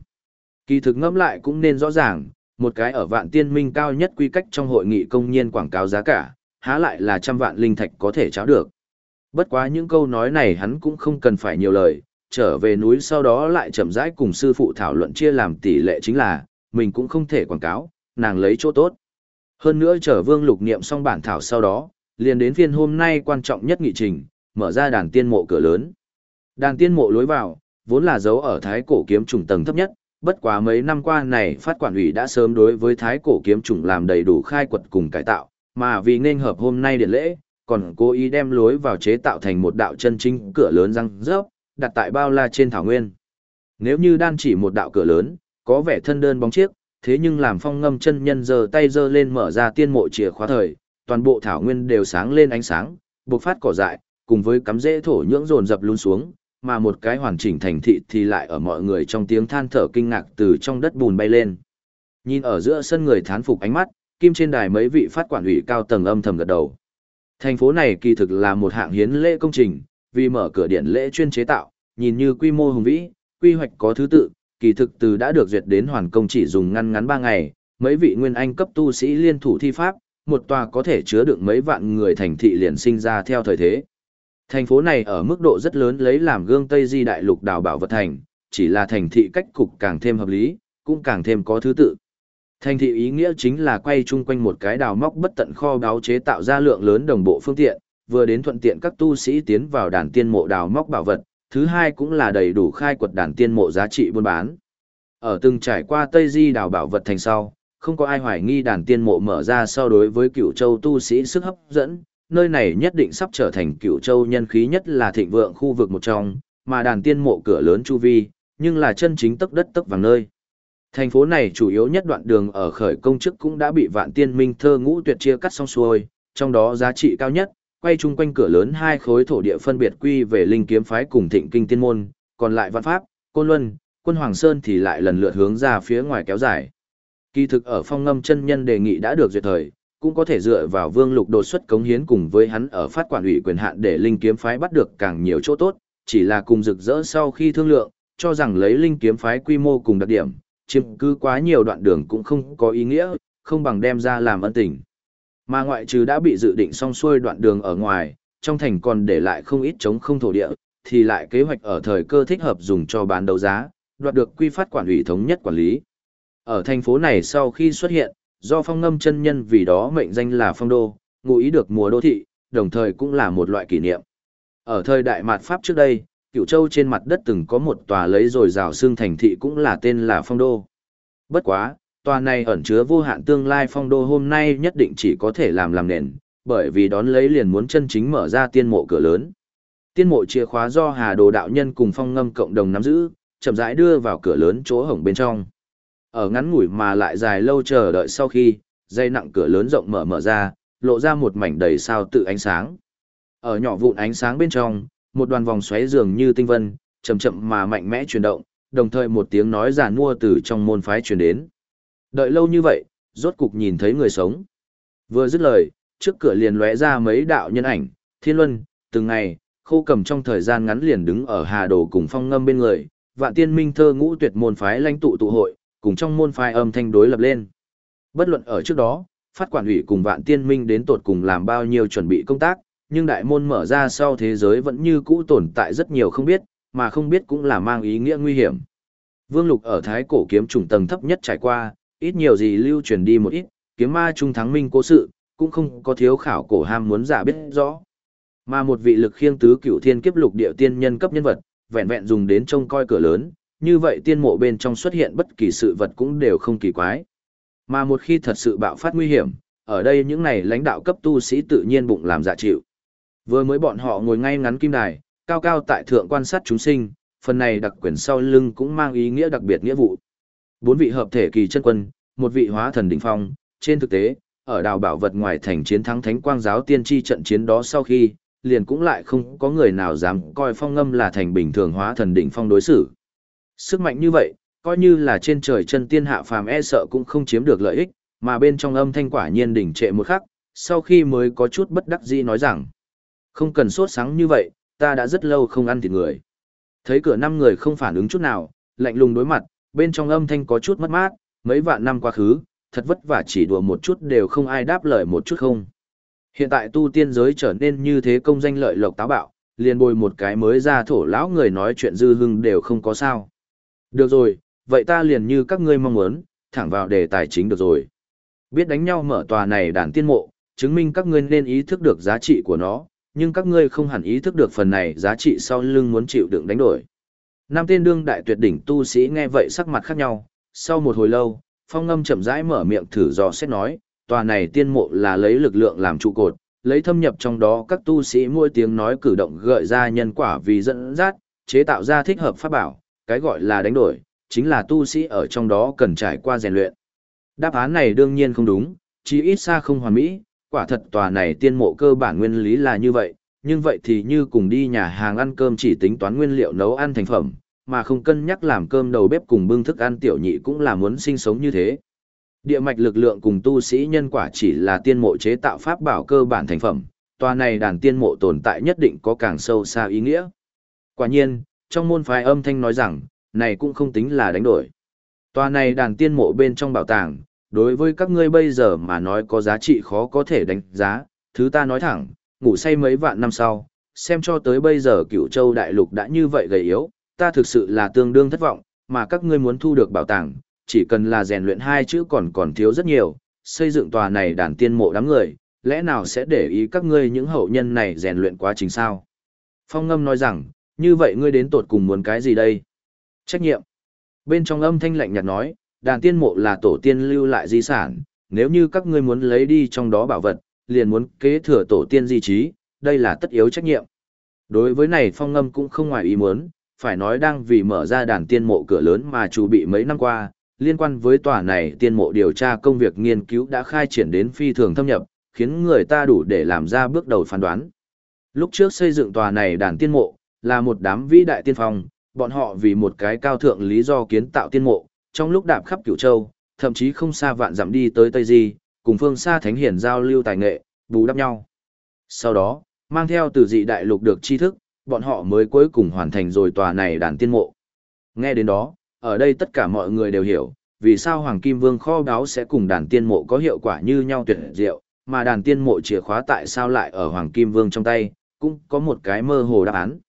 Kỳ thực ngẫm lại cũng nên rõ ràng, một cái ở vạn tiên minh cao nhất quy cách trong hội nghị công nhiên quảng cáo giá cả, há lại là trăm vạn linh thạch có thể cháo được. Bất quá những câu nói này hắn cũng không cần phải nhiều lời, trở về núi sau đó lại chậm rãi cùng sư phụ thảo luận chia làm tỷ lệ chính là, mình cũng không thể quảng cáo, nàng lấy chỗ tốt. Hơn nữa trở vương lục niệm xong bản thảo sau đó, liền đến phiên hôm nay quan trọng nhất nghị trình, mở ra đàn tiên mộ cửa lớn. Đàn tiên mộ lối vào, vốn là dấu ở thái cổ kiếm trùng tầng thấp nhất, bất quá mấy năm qua này phát quản ủy đã sớm đối với thái cổ kiếm trùng làm đầy đủ khai quật cùng cải tạo, mà vì nên hợp hôm nay điện lễ, còn cố ý đem lối vào chế tạo thành một đạo chân chính cửa lớn răng rớp, đặt tại bao la trên thảo nguyên. Nếu như đan chỉ một đạo cửa lớn, có vẻ thân đơn bóng chiếc, thế nhưng làm phong ngâm chân nhân giơ tay giơ lên mở ra tiên mộ chìa khóa thời, toàn bộ thảo nguyên đều sáng lên ánh sáng, bộc phát cỏ dại, cùng với cắm rễ thổ nhưỡng dồn dập luôn xuống, mà một cái hoàn chỉnh thành thị thì lại ở mọi người trong tiếng than thở kinh ngạc từ trong đất bùn bay lên. Nhìn ở giữa sân người thán phục ánh mắt, kim trên đài mấy vị phát quản ủy cao tầng âm thầm gật đầu. Thành phố này kỳ thực là một hạng hiến lễ công trình, vì mở cửa điện lễ chuyên chế tạo, nhìn như quy mô hùng vĩ, quy hoạch có thứ tự, kỳ thực từ đã được duyệt đến hoàn công chỉ dùng ngăn ngắn 3 ngày, mấy vị nguyên anh cấp tu sĩ liên thủ thi pháp, một tòa có thể chứa được mấy vạn người thành thị liền sinh ra theo thời thế. Thành phố này ở mức độ rất lớn lấy làm gương Tây Di đại lục đảo bảo vật thành, chỉ là thành thị cách cục càng thêm hợp lý, cũng càng thêm có thứ tự. Thành thị ý nghĩa chính là quay chung quanh một cái đào móc bất tận kho báo chế tạo ra lượng lớn đồng bộ phương tiện, vừa đến thuận tiện các tu sĩ tiến vào đàn tiên mộ đào móc bảo vật, thứ hai cũng là đầy đủ khai quật đàn tiên mộ giá trị buôn bán. Ở từng trải qua Tây Di đào bảo vật thành sau, không có ai hoài nghi đàn tiên mộ mở ra so đối với cửu châu tu sĩ sức hấp dẫn, nơi này nhất định sắp trở thành cửu châu nhân khí nhất là thịnh vượng khu vực một trong, mà đàn tiên mộ cửa lớn chu vi, nhưng là chân chính tấc đất tấc vàng nơi. Thành phố này chủ yếu nhất đoạn đường ở khởi công chức cũng đã bị vạn tiên minh thơ ngũ tuyệt chia cắt xong xuôi, trong đó giá trị cao nhất, quay chung quanh cửa lớn hai khối thổ địa phân biệt quy về linh kiếm phái cùng thịnh kinh tiên môn, còn lại văn pháp, côn luân, quân Hoàng Sơn thì lại lần lượt hướng ra phía ngoài kéo dài. Kỳ thực ở phong ngâm chân nhân đề nghị đã được duyệt thời, cũng có thể dựa vào vương lục đột xuất cống hiến cùng với hắn ở phát quản ủy quyền hạn để linh kiếm phái bắt được càng nhiều chỗ tốt, chỉ là cùng rực rỡ sau khi thương lượng, cho rằng lấy linh kiếm phái quy mô cùng đặc điểm, chiếm cứ quá nhiều đoạn đường cũng không có ý nghĩa, không bằng đem ra làm ân tình. Mà ngoại trừ đã bị dự định xong xuôi đoạn đường ở ngoài, trong thành còn để lại không ít chống không thổ địa, thì lại kế hoạch ở thời cơ thích hợp dùng cho bán đấu giá, đoạt được quy phát quản ủy thống nhất quản lý. Ở thành phố này sau khi xuất hiện, do phong ngâm chân nhân vì đó mệnh danh là phong đô, ngụ ý được mùa đô thị, đồng thời cũng là một loại kỷ niệm. Ở thời đại mạt Pháp trước đây, cựu châu trên mặt đất từng có một tòa lấy rồi rào xương thành thị cũng là tên là phong đô. Bất quá, tòa này ẩn chứa vô hạn tương lai phong đô hôm nay nhất định chỉ có thể làm làm nền, bởi vì đón lấy liền muốn chân chính mở ra tiên mộ cửa lớn. Tiên mộ chìa khóa do Hà Đồ đạo nhân cùng phong ngâm cộng đồng nắm giữ, chậm rãi đưa vào cửa lớn chỗ hổng bên trong. Ở ngắn ngủi mà lại dài lâu chờ đợi sau khi, dây nặng cửa lớn rộng mở mở ra, lộ ra một mảnh đầy sao tự ánh sáng. Ở nhỏ vụn ánh sáng bên trong, một đoàn vòng xoáy dường như tinh vân, chậm chậm mà mạnh mẽ chuyển động, đồng thời một tiếng nói giả mua từ trong môn phái truyền đến. Đợi lâu như vậy, rốt cục nhìn thấy người sống. Vừa dứt lời, trước cửa liền lóe ra mấy đạo nhân ảnh, thiên luân, từng ngày, khô cầm trong thời gian ngắn liền đứng ở hà đồ cùng phong ngâm bên người, vạn tiên minh thơ ngũ tuyệt môn phái lãnh tụ tụ hội, cùng trong môn phái âm thanh đối lập lên. Bất luận ở trước đó, phát quản ủy cùng vạn tiên minh đến tột cùng làm bao nhiêu chuẩn bị công tác, nhưng đại môn mở ra sau thế giới vẫn như cũ tồn tại rất nhiều không biết, mà không biết cũng là mang ý nghĩa nguy hiểm. Vương Lục ở thái cổ kiếm trùng tầng thấp nhất trải qua, ít nhiều gì lưu truyền đi một ít, kiếm ma trung thắng minh cố sự, cũng không có thiếu khảo cổ ham muốn giả biết rõ. Mà một vị lực khiêng tứ cửu thiên kiếp lục địa tiên nhân cấp nhân vật, vẹn vẹn dùng đến trông coi cửa lớn, như vậy tiên mộ bên trong xuất hiện bất kỳ sự vật cũng đều không kỳ quái. Mà một khi thật sự bạo phát nguy hiểm, ở đây những này lãnh đạo cấp tu sĩ tự nhiên bụng làm dạ chịu. Vừa mới bọn họ ngồi ngay ngắn kim đài, cao cao tại thượng quan sát chúng sinh, phần này đặc quyền sau lưng cũng mang ý nghĩa đặc biệt nghĩa vụ. Bốn vị hợp thể kỳ chân quân, một vị hóa thần đỉnh phong, trên thực tế, ở đào bảo vật ngoài thành chiến thắng thánh quang giáo tiên tri trận chiến đó sau khi, liền cũng lại không có người nào dám coi phong ngâm là thành bình thường hóa thần đỉnh phong đối xử. Sức mạnh như vậy, coi như là trên trời chân tiên hạ phàm e sợ cũng không chiếm được lợi ích, mà bên trong âm thanh quả nhiên đỉnh trệ một khắc, sau khi mới có chút bất đắc dĩ nói rằng, không cần sốt sáng như vậy, ta đã rất lâu không ăn thịt người. Thấy cửa năm người không phản ứng chút nào, lạnh lùng đối mặt, bên trong âm thanh có chút mất mát, mấy vạn năm quá khứ, thật vất vả chỉ đùa một chút đều không ai đáp lời một chút không. Hiện tại tu tiên giới trở nên như thế công danh lợi lộc táo bạo, liền bồi một cái mới ra thổ lão người nói chuyện dư hưng đều không có sao. Được rồi, vậy ta liền như các ngươi mong muốn, thẳng vào đề tài chính được rồi. Biết đánh nhau mở tòa này đàn tiên mộ, chứng minh các ngươi nên ý thức được giá trị của nó, nhưng các ngươi không hẳn ý thức được phần này giá trị sau lưng muốn chịu đựng đánh đổi. Nam tiên đương đại tuyệt đỉnh tu sĩ nghe vậy sắc mặt khác nhau, sau một hồi lâu, phong ngâm chậm rãi mở miệng thử dò xét nói, tòa này tiên mộ là lấy lực lượng làm trụ cột, lấy thâm nhập trong đó các tu sĩ mỗi tiếng nói cử động gợi ra nhân quả vì dẫn dắt, chế tạo ra thích hợp pháp bảo, cái gọi là đánh đổi, chính là tu sĩ ở trong đó cần trải qua rèn luyện. Đáp án này đương nhiên không đúng, chỉ ít xa không hoàn mỹ, quả thật tòa này tiên mộ cơ bản nguyên lý là như vậy, nhưng vậy thì như cùng đi nhà hàng ăn cơm chỉ tính toán nguyên liệu nấu ăn thành phẩm, mà không cân nhắc làm cơm đầu bếp cùng bưng thức ăn tiểu nhị cũng là muốn sinh sống như thế. Địa mạch lực lượng cùng tu sĩ nhân quả chỉ là tiên mộ chế tạo pháp bảo cơ bản thành phẩm, tòa này đàn tiên mộ tồn tại nhất định có càng sâu xa ý nghĩa. Quả nhiên, trong môn phái âm thanh nói rằng, này cũng không tính là đánh đổi. Tòa này đàn tiên mộ bên trong bảo tàng, đối với các ngươi bây giờ mà nói có giá trị khó có thể đánh giá, thứ ta nói thẳng, ngủ say mấy vạn năm sau, xem cho tới bây giờ cửu châu đại lục đã như vậy gầy yếu, ta thực sự là tương đương thất vọng, mà các ngươi muốn thu được bảo tàng, chỉ cần là rèn luyện hai chữ còn còn thiếu rất nhiều, xây dựng tòa này đàn tiên mộ đám người, lẽ nào sẽ để ý các ngươi những hậu nhân này rèn luyện quá trình sao? Phong ngâm nói rằng, như vậy ngươi đến tột cùng muốn cái gì đây? Trách nhiệm. Bên trong âm thanh lạnh nhạt nói, đàn tiên mộ là tổ tiên lưu lại di sản, nếu như các ngươi muốn lấy đi trong đó bảo vật, liền muốn kế thừa tổ tiên di trí, đây là tất yếu trách nhiệm. Đối với này phong ngâm cũng không ngoài ý muốn, phải nói đang vì mở ra đàn tiên mộ cửa lớn mà chủ bị mấy năm qua, liên quan với tòa này tiên mộ điều tra công việc nghiên cứu đã khai triển đến phi thường thâm nhập, khiến người ta đủ để làm ra bước đầu phán đoán. Lúc trước xây dựng tòa này đàn tiên mộ, là một đám vĩ đại tiên phong, bọn họ vì một cái cao thượng lý do kiến tạo tiên mộ, trong lúc đạp khắp cửu châu, thậm chí không xa vạn dặm đi tới Tây Di, cùng phương xa thánh hiển giao lưu tài nghệ, bù đắp nhau. Sau đó, mang theo từ dị đại lục được tri thức, bọn họ mới cuối cùng hoàn thành rồi tòa này đàn tiên mộ. Nghe đến đó, ở đây tất cả mọi người đều hiểu, vì sao Hoàng Kim Vương kho báu sẽ cùng đàn tiên mộ có hiệu quả như nhau tuyệt diệu, mà đàn tiên mộ chìa khóa tại sao lại ở Hoàng Kim Vương trong tay, cũng có một cái mơ hồ đáp án.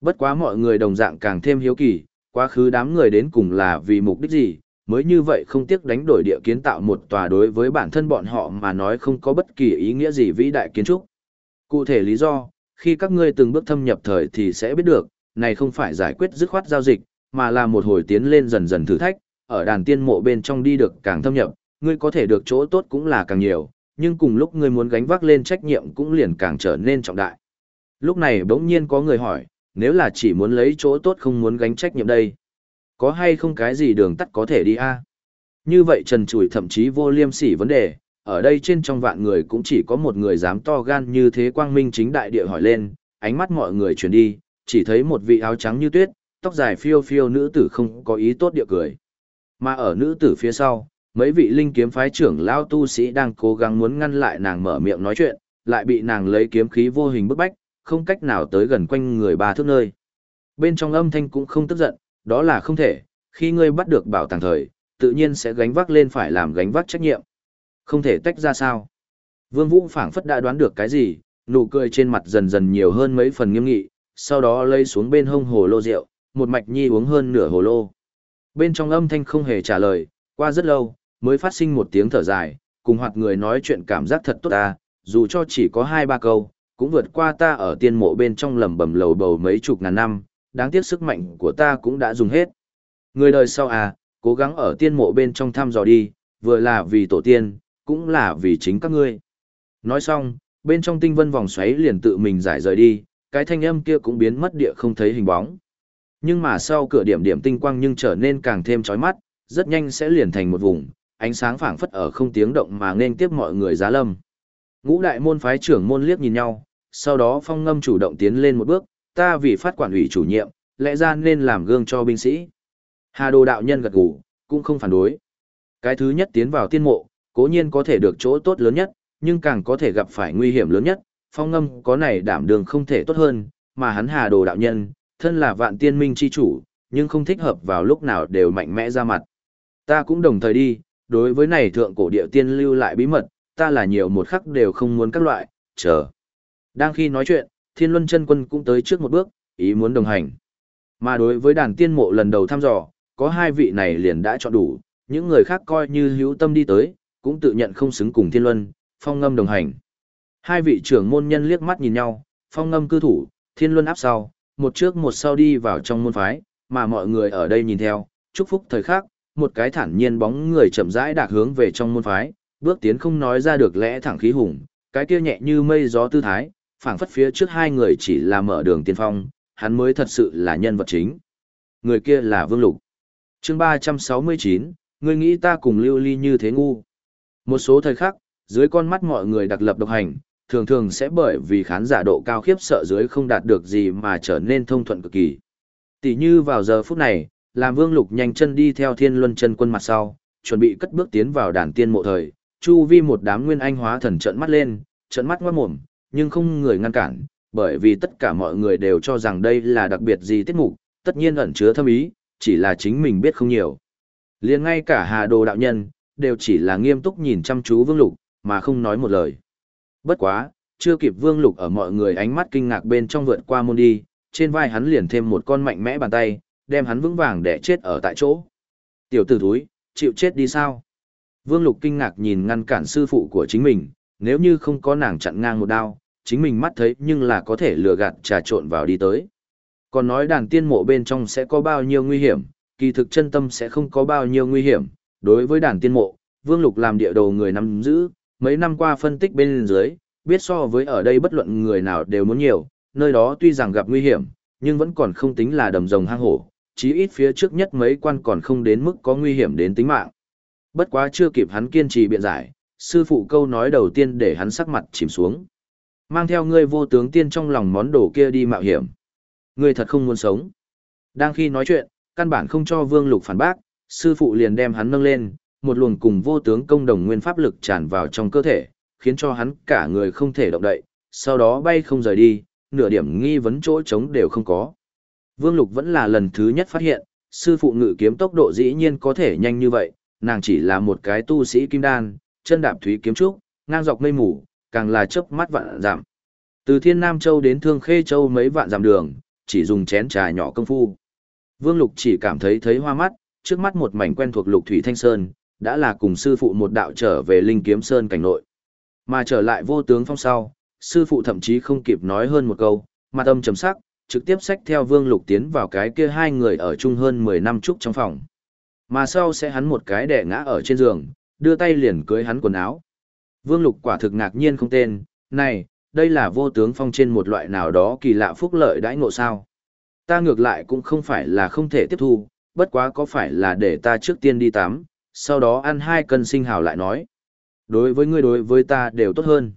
Bất quá mọi người đồng dạng càng thêm hiếu kỳ, quá khứ đám người đến cùng là vì mục đích gì, mới như vậy không tiếc đánh đổi địa kiến tạo một tòa đối với bản thân bọn họ mà nói không có bất kỳ ý nghĩa gì vĩ đại kiến trúc. Cụ thể lý do, khi các ngươi từng bước thâm nhập thời thì sẽ biết được, này không phải giải quyết dứt khoát giao dịch, mà là một hồi tiến lên dần dần thử thách, ở đàn tiên mộ bên trong đi được càng thâm nhập, ngươi có thể được chỗ tốt cũng là càng nhiều, nhưng cùng lúc ngươi muốn gánh vác lên trách nhiệm cũng liền càng trở nên trọng đại. Lúc này bỗng nhiên có người hỏi, nếu là chỉ muốn lấy chỗ tốt không muốn gánh trách nhiệm đây, có hay không cái gì đường tắt có thể đi a? Như vậy trần trùi thậm chí vô liêm sỉ vấn đề, ở đây trên trong vạn người cũng chỉ có một người dám to gan như thế quang minh chính đại địa hỏi lên, ánh mắt mọi người chuyển đi, chỉ thấy một vị áo trắng như tuyết, tóc dài phiêu phiêu nữ tử không có ý tốt địa cười. Mà ở nữ tử phía sau, mấy vị linh kiếm phái trưởng lao tu sĩ đang cố gắng muốn ngăn lại nàng mở miệng nói chuyện, lại bị nàng lấy kiếm khí vô hình bức bách, không cách nào tới gần quanh người ba thước nơi. Bên trong âm thanh cũng không tức giận, đó là không thể, khi ngươi bắt được bảo tàng thời, tự nhiên sẽ gánh vác lên phải làm gánh vác trách nhiệm. Không thể tách ra sao. Vương Vũ phảng phất đã đoán được cái gì, nụ cười trên mặt dần dần nhiều hơn mấy phần nghiêm nghị, sau đó lây xuống bên hông hồ lô rượu, một mạch nhi uống hơn nửa hồ lô. Bên trong âm thanh không hề trả lời, qua rất lâu, mới phát sinh một tiếng thở dài, cùng hoạt người nói chuyện cảm giác thật tốt ta, dù cho chỉ có hai ba câu, cũng vượt qua ta ở tiên mộ bên trong lầm bầm lầu bầu mấy chục ngàn năm, đáng tiếc sức mạnh của ta cũng đã dùng hết. Người đời sau à, cố gắng ở tiên mộ bên trong thăm dò đi, vừa là vì tổ tiên, cũng là vì chính các ngươi. Nói xong, bên trong tinh vân vòng xoáy liền tự mình giải rời đi, cái thanh âm kia cũng biến mất địa không thấy hình bóng. Nhưng mà sau cửa điểm điểm tinh quang nhưng trở nên càng thêm chói mắt, rất nhanh sẽ liền thành một vùng, ánh sáng phảng phất ở không tiếng động mà nên tiếp mọi người giá lâm. Ngũ đại môn phái trưởng môn liếc nhìn nhau, sau đó phong ngâm chủ động tiến lên một bước, ta vì phát quản ủy chủ nhiệm, lẽ ra nên làm gương cho binh sĩ. Hà đồ đạo nhân gật gù, cũng không phản đối. Cái thứ nhất tiến vào tiên mộ, cố nhiên có thể được chỗ tốt lớn nhất, nhưng càng có thể gặp phải nguy hiểm lớn nhất, phong ngâm có này đảm đường không thể tốt hơn, mà hắn hà đồ đạo nhân, thân là vạn tiên minh chi chủ, nhưng không thích hợp vào lúc nào đều mạnh mẽ ra mặt. Ta cũng đồng thời đi, đối với này thượng cổ địa tiên lưu lại bí mật, ta là nhiều một khắc đều không muốn các loại, chờ. Đang khi nói chuyện, thiên luân chân quân cũng tới trước một bước, ý muốn đồng hành. Mà đối với đàn tiên mộ lần đầu thăm dò, có hai vị này liền đã chọn đủ, những người khác coi như hữu tâm đi tới, cũng tự nhận không xứng cùng thiên luân, phong ngâm đồng hành. Hai vị trưởng môn nhân liếc mắt nhìn nhau, phong ngâm cư thủ, thiên luân áp sau, một trước một sau đi vào trong môn phái, mà mọi người ở đây nhìn theo, chúc phúc thời khắc, một cái thản nhiên bóng người chậm rãi đạc hướng về trong môn phái, bước tiến không nói ra được lẽ thẳng khí hùng, cái kia nhẹ như mây gió tư thái, phảng phất phía trước hai người chỉ là mở đường tiên phong, hắn mới thật sự là nhân vật chính. Người kia là Vương Lục. Chương 369, người nghĩ ta cùng lưu ly như thế ngu. Một số thời khắc, dưới con mắt mọi người đặc lập độc hành, thường thường sẽ bởi vì khán giả độ cao khiếp sợ dưới không đạt được gì mà trở nên thông thuận cực kỳ. Tỷ như vào giờ phút này, làm Vương Lục nhanh chân đi theo Thiên Luân chân quân mặt sau, chuẩn bị cất bước tiến vào đàn tiên mộ thời, chu vi một đám nguyên anh hóa thần trợn mắt lên, trợn mắt ngoát mồm, nhưng không người ngăn cản, bởi vì tất cả mọi người đều cho rằng đây là đặc biệt gì tiết mục, tất nhiên ẩn chứa thâm ý, chỉ là chính mình biết không nhiều. liền ngay cả Hà Đồ đạo nhân, đều chỉ là nghiêm túc nhìn chăm chú Vương Lục, mà không nói một lời. Bất quá, chưa kịp Vương Lục ở mọi người ánh mắt kinh ngạc bên trong vượt qua môn đi, trên vai hắn liền thêm một con mạnh mẽ bàn tay, đem hắn vững vàng để chết ở tại chỗ. Tiểu tử thúi, chịu chết đi sao? Vương Lục kinh ngạc nhìn ngăn cản sư phụ của chính mình, nếu như không có nàng chặn ngang một đao, chính mình mắt thấy nhưng là có thể lừa gạt trà trộn vào đi tới. Còn nói đàn tiên mộ bên trong sẽ có bao nhiêu nguy hiểm, kỳ thực chân tâm sẽ không có bao nhiêu nguy hiểm. Đối với đàn tiên mộ, Vương Lục làm địa đầu người nắm giữ, mấy năm qua phân tích bên dưới, biết so với ở đây bất luận người nào đều muốn nhiều, nơi đó tuy rằng gặp nguy hiểm, nhưng vẫn còn không tính là đầm rồng hang hổ, chí ít phía trước nhất mấy quan còn không đến mức có nguy hiểm đến tính mạng. Bất quá chưa kịp hắn kiên trì biện giải, sư phụ câu nói đầu tiên để hắn sắc mặt chìm xuống. Mang theo ngươi vô tướng tiên trong lòng món đồ kia đi mạo hiểm. Ngươi thật không muốn sống. Đang khi nói chuyện, căn bản không cho Vương Lục phản bác, sư phụ liền đem hắn nâng lên, một luồng cùng vô tướng công đồng nguyên pháp lực tràn vào trong cơ thể, khiến cho hắn cả người không thể động đậy, sau đó bay không rời đi, nửa điểm nghi vấn chỗ trống đều không có. Vương Lục vẫn là lần thứ nhất phát hiện, sư phụ ngự kiếm tốc độ dĩ nhiên có thể nhanh như vậy, nàng chỉ là một cái tu sĩ kim đan, chân đạp thúy kiếm trúc, ngang dọc mây mù, càng là chớp mắt vạn giảm. Từ Thiên Nam Châu đến Thương Khê Châu mấy vạn dặm đường, chỉ dùng chén trà nhỏ công phu. Vương Lục chỉ cảm thấy thấy hoa mắt, trước mắt một mảnh quen thuộc Lục Thủy Thanh Sơn, đã là cùng sư phụ một đạo trở về Linh Kiếm Sơn cảnh nội. Mà trở lại vô tướng phong sau, sư phụ thậm chí không kịp nói hơn một câu, mặt âm trầm sắc, trực tiếp xách theo Vương Lục tiến vào cái kia hai người ở chung hơn 10 năm trúc trong phòng. Mà sau sẽ hắn một cái đè ngã ở trên giường, đưa tay liền cưới hắn quần áo. Vương Lục quả thực ngạc nhiên không tên, này, đây là vô tướng phong trên một loại nào đó kỳ lạ phúc lợi đãi ngộ sao. Ta ngược lại cũng không phải là không thể tiếp thu, bất quá có phải là để ta trước tiên đi tắm, sau đó ăn hai cân sinh hào lại nói. Đối với ngươi đối với ta đều tốt hơn.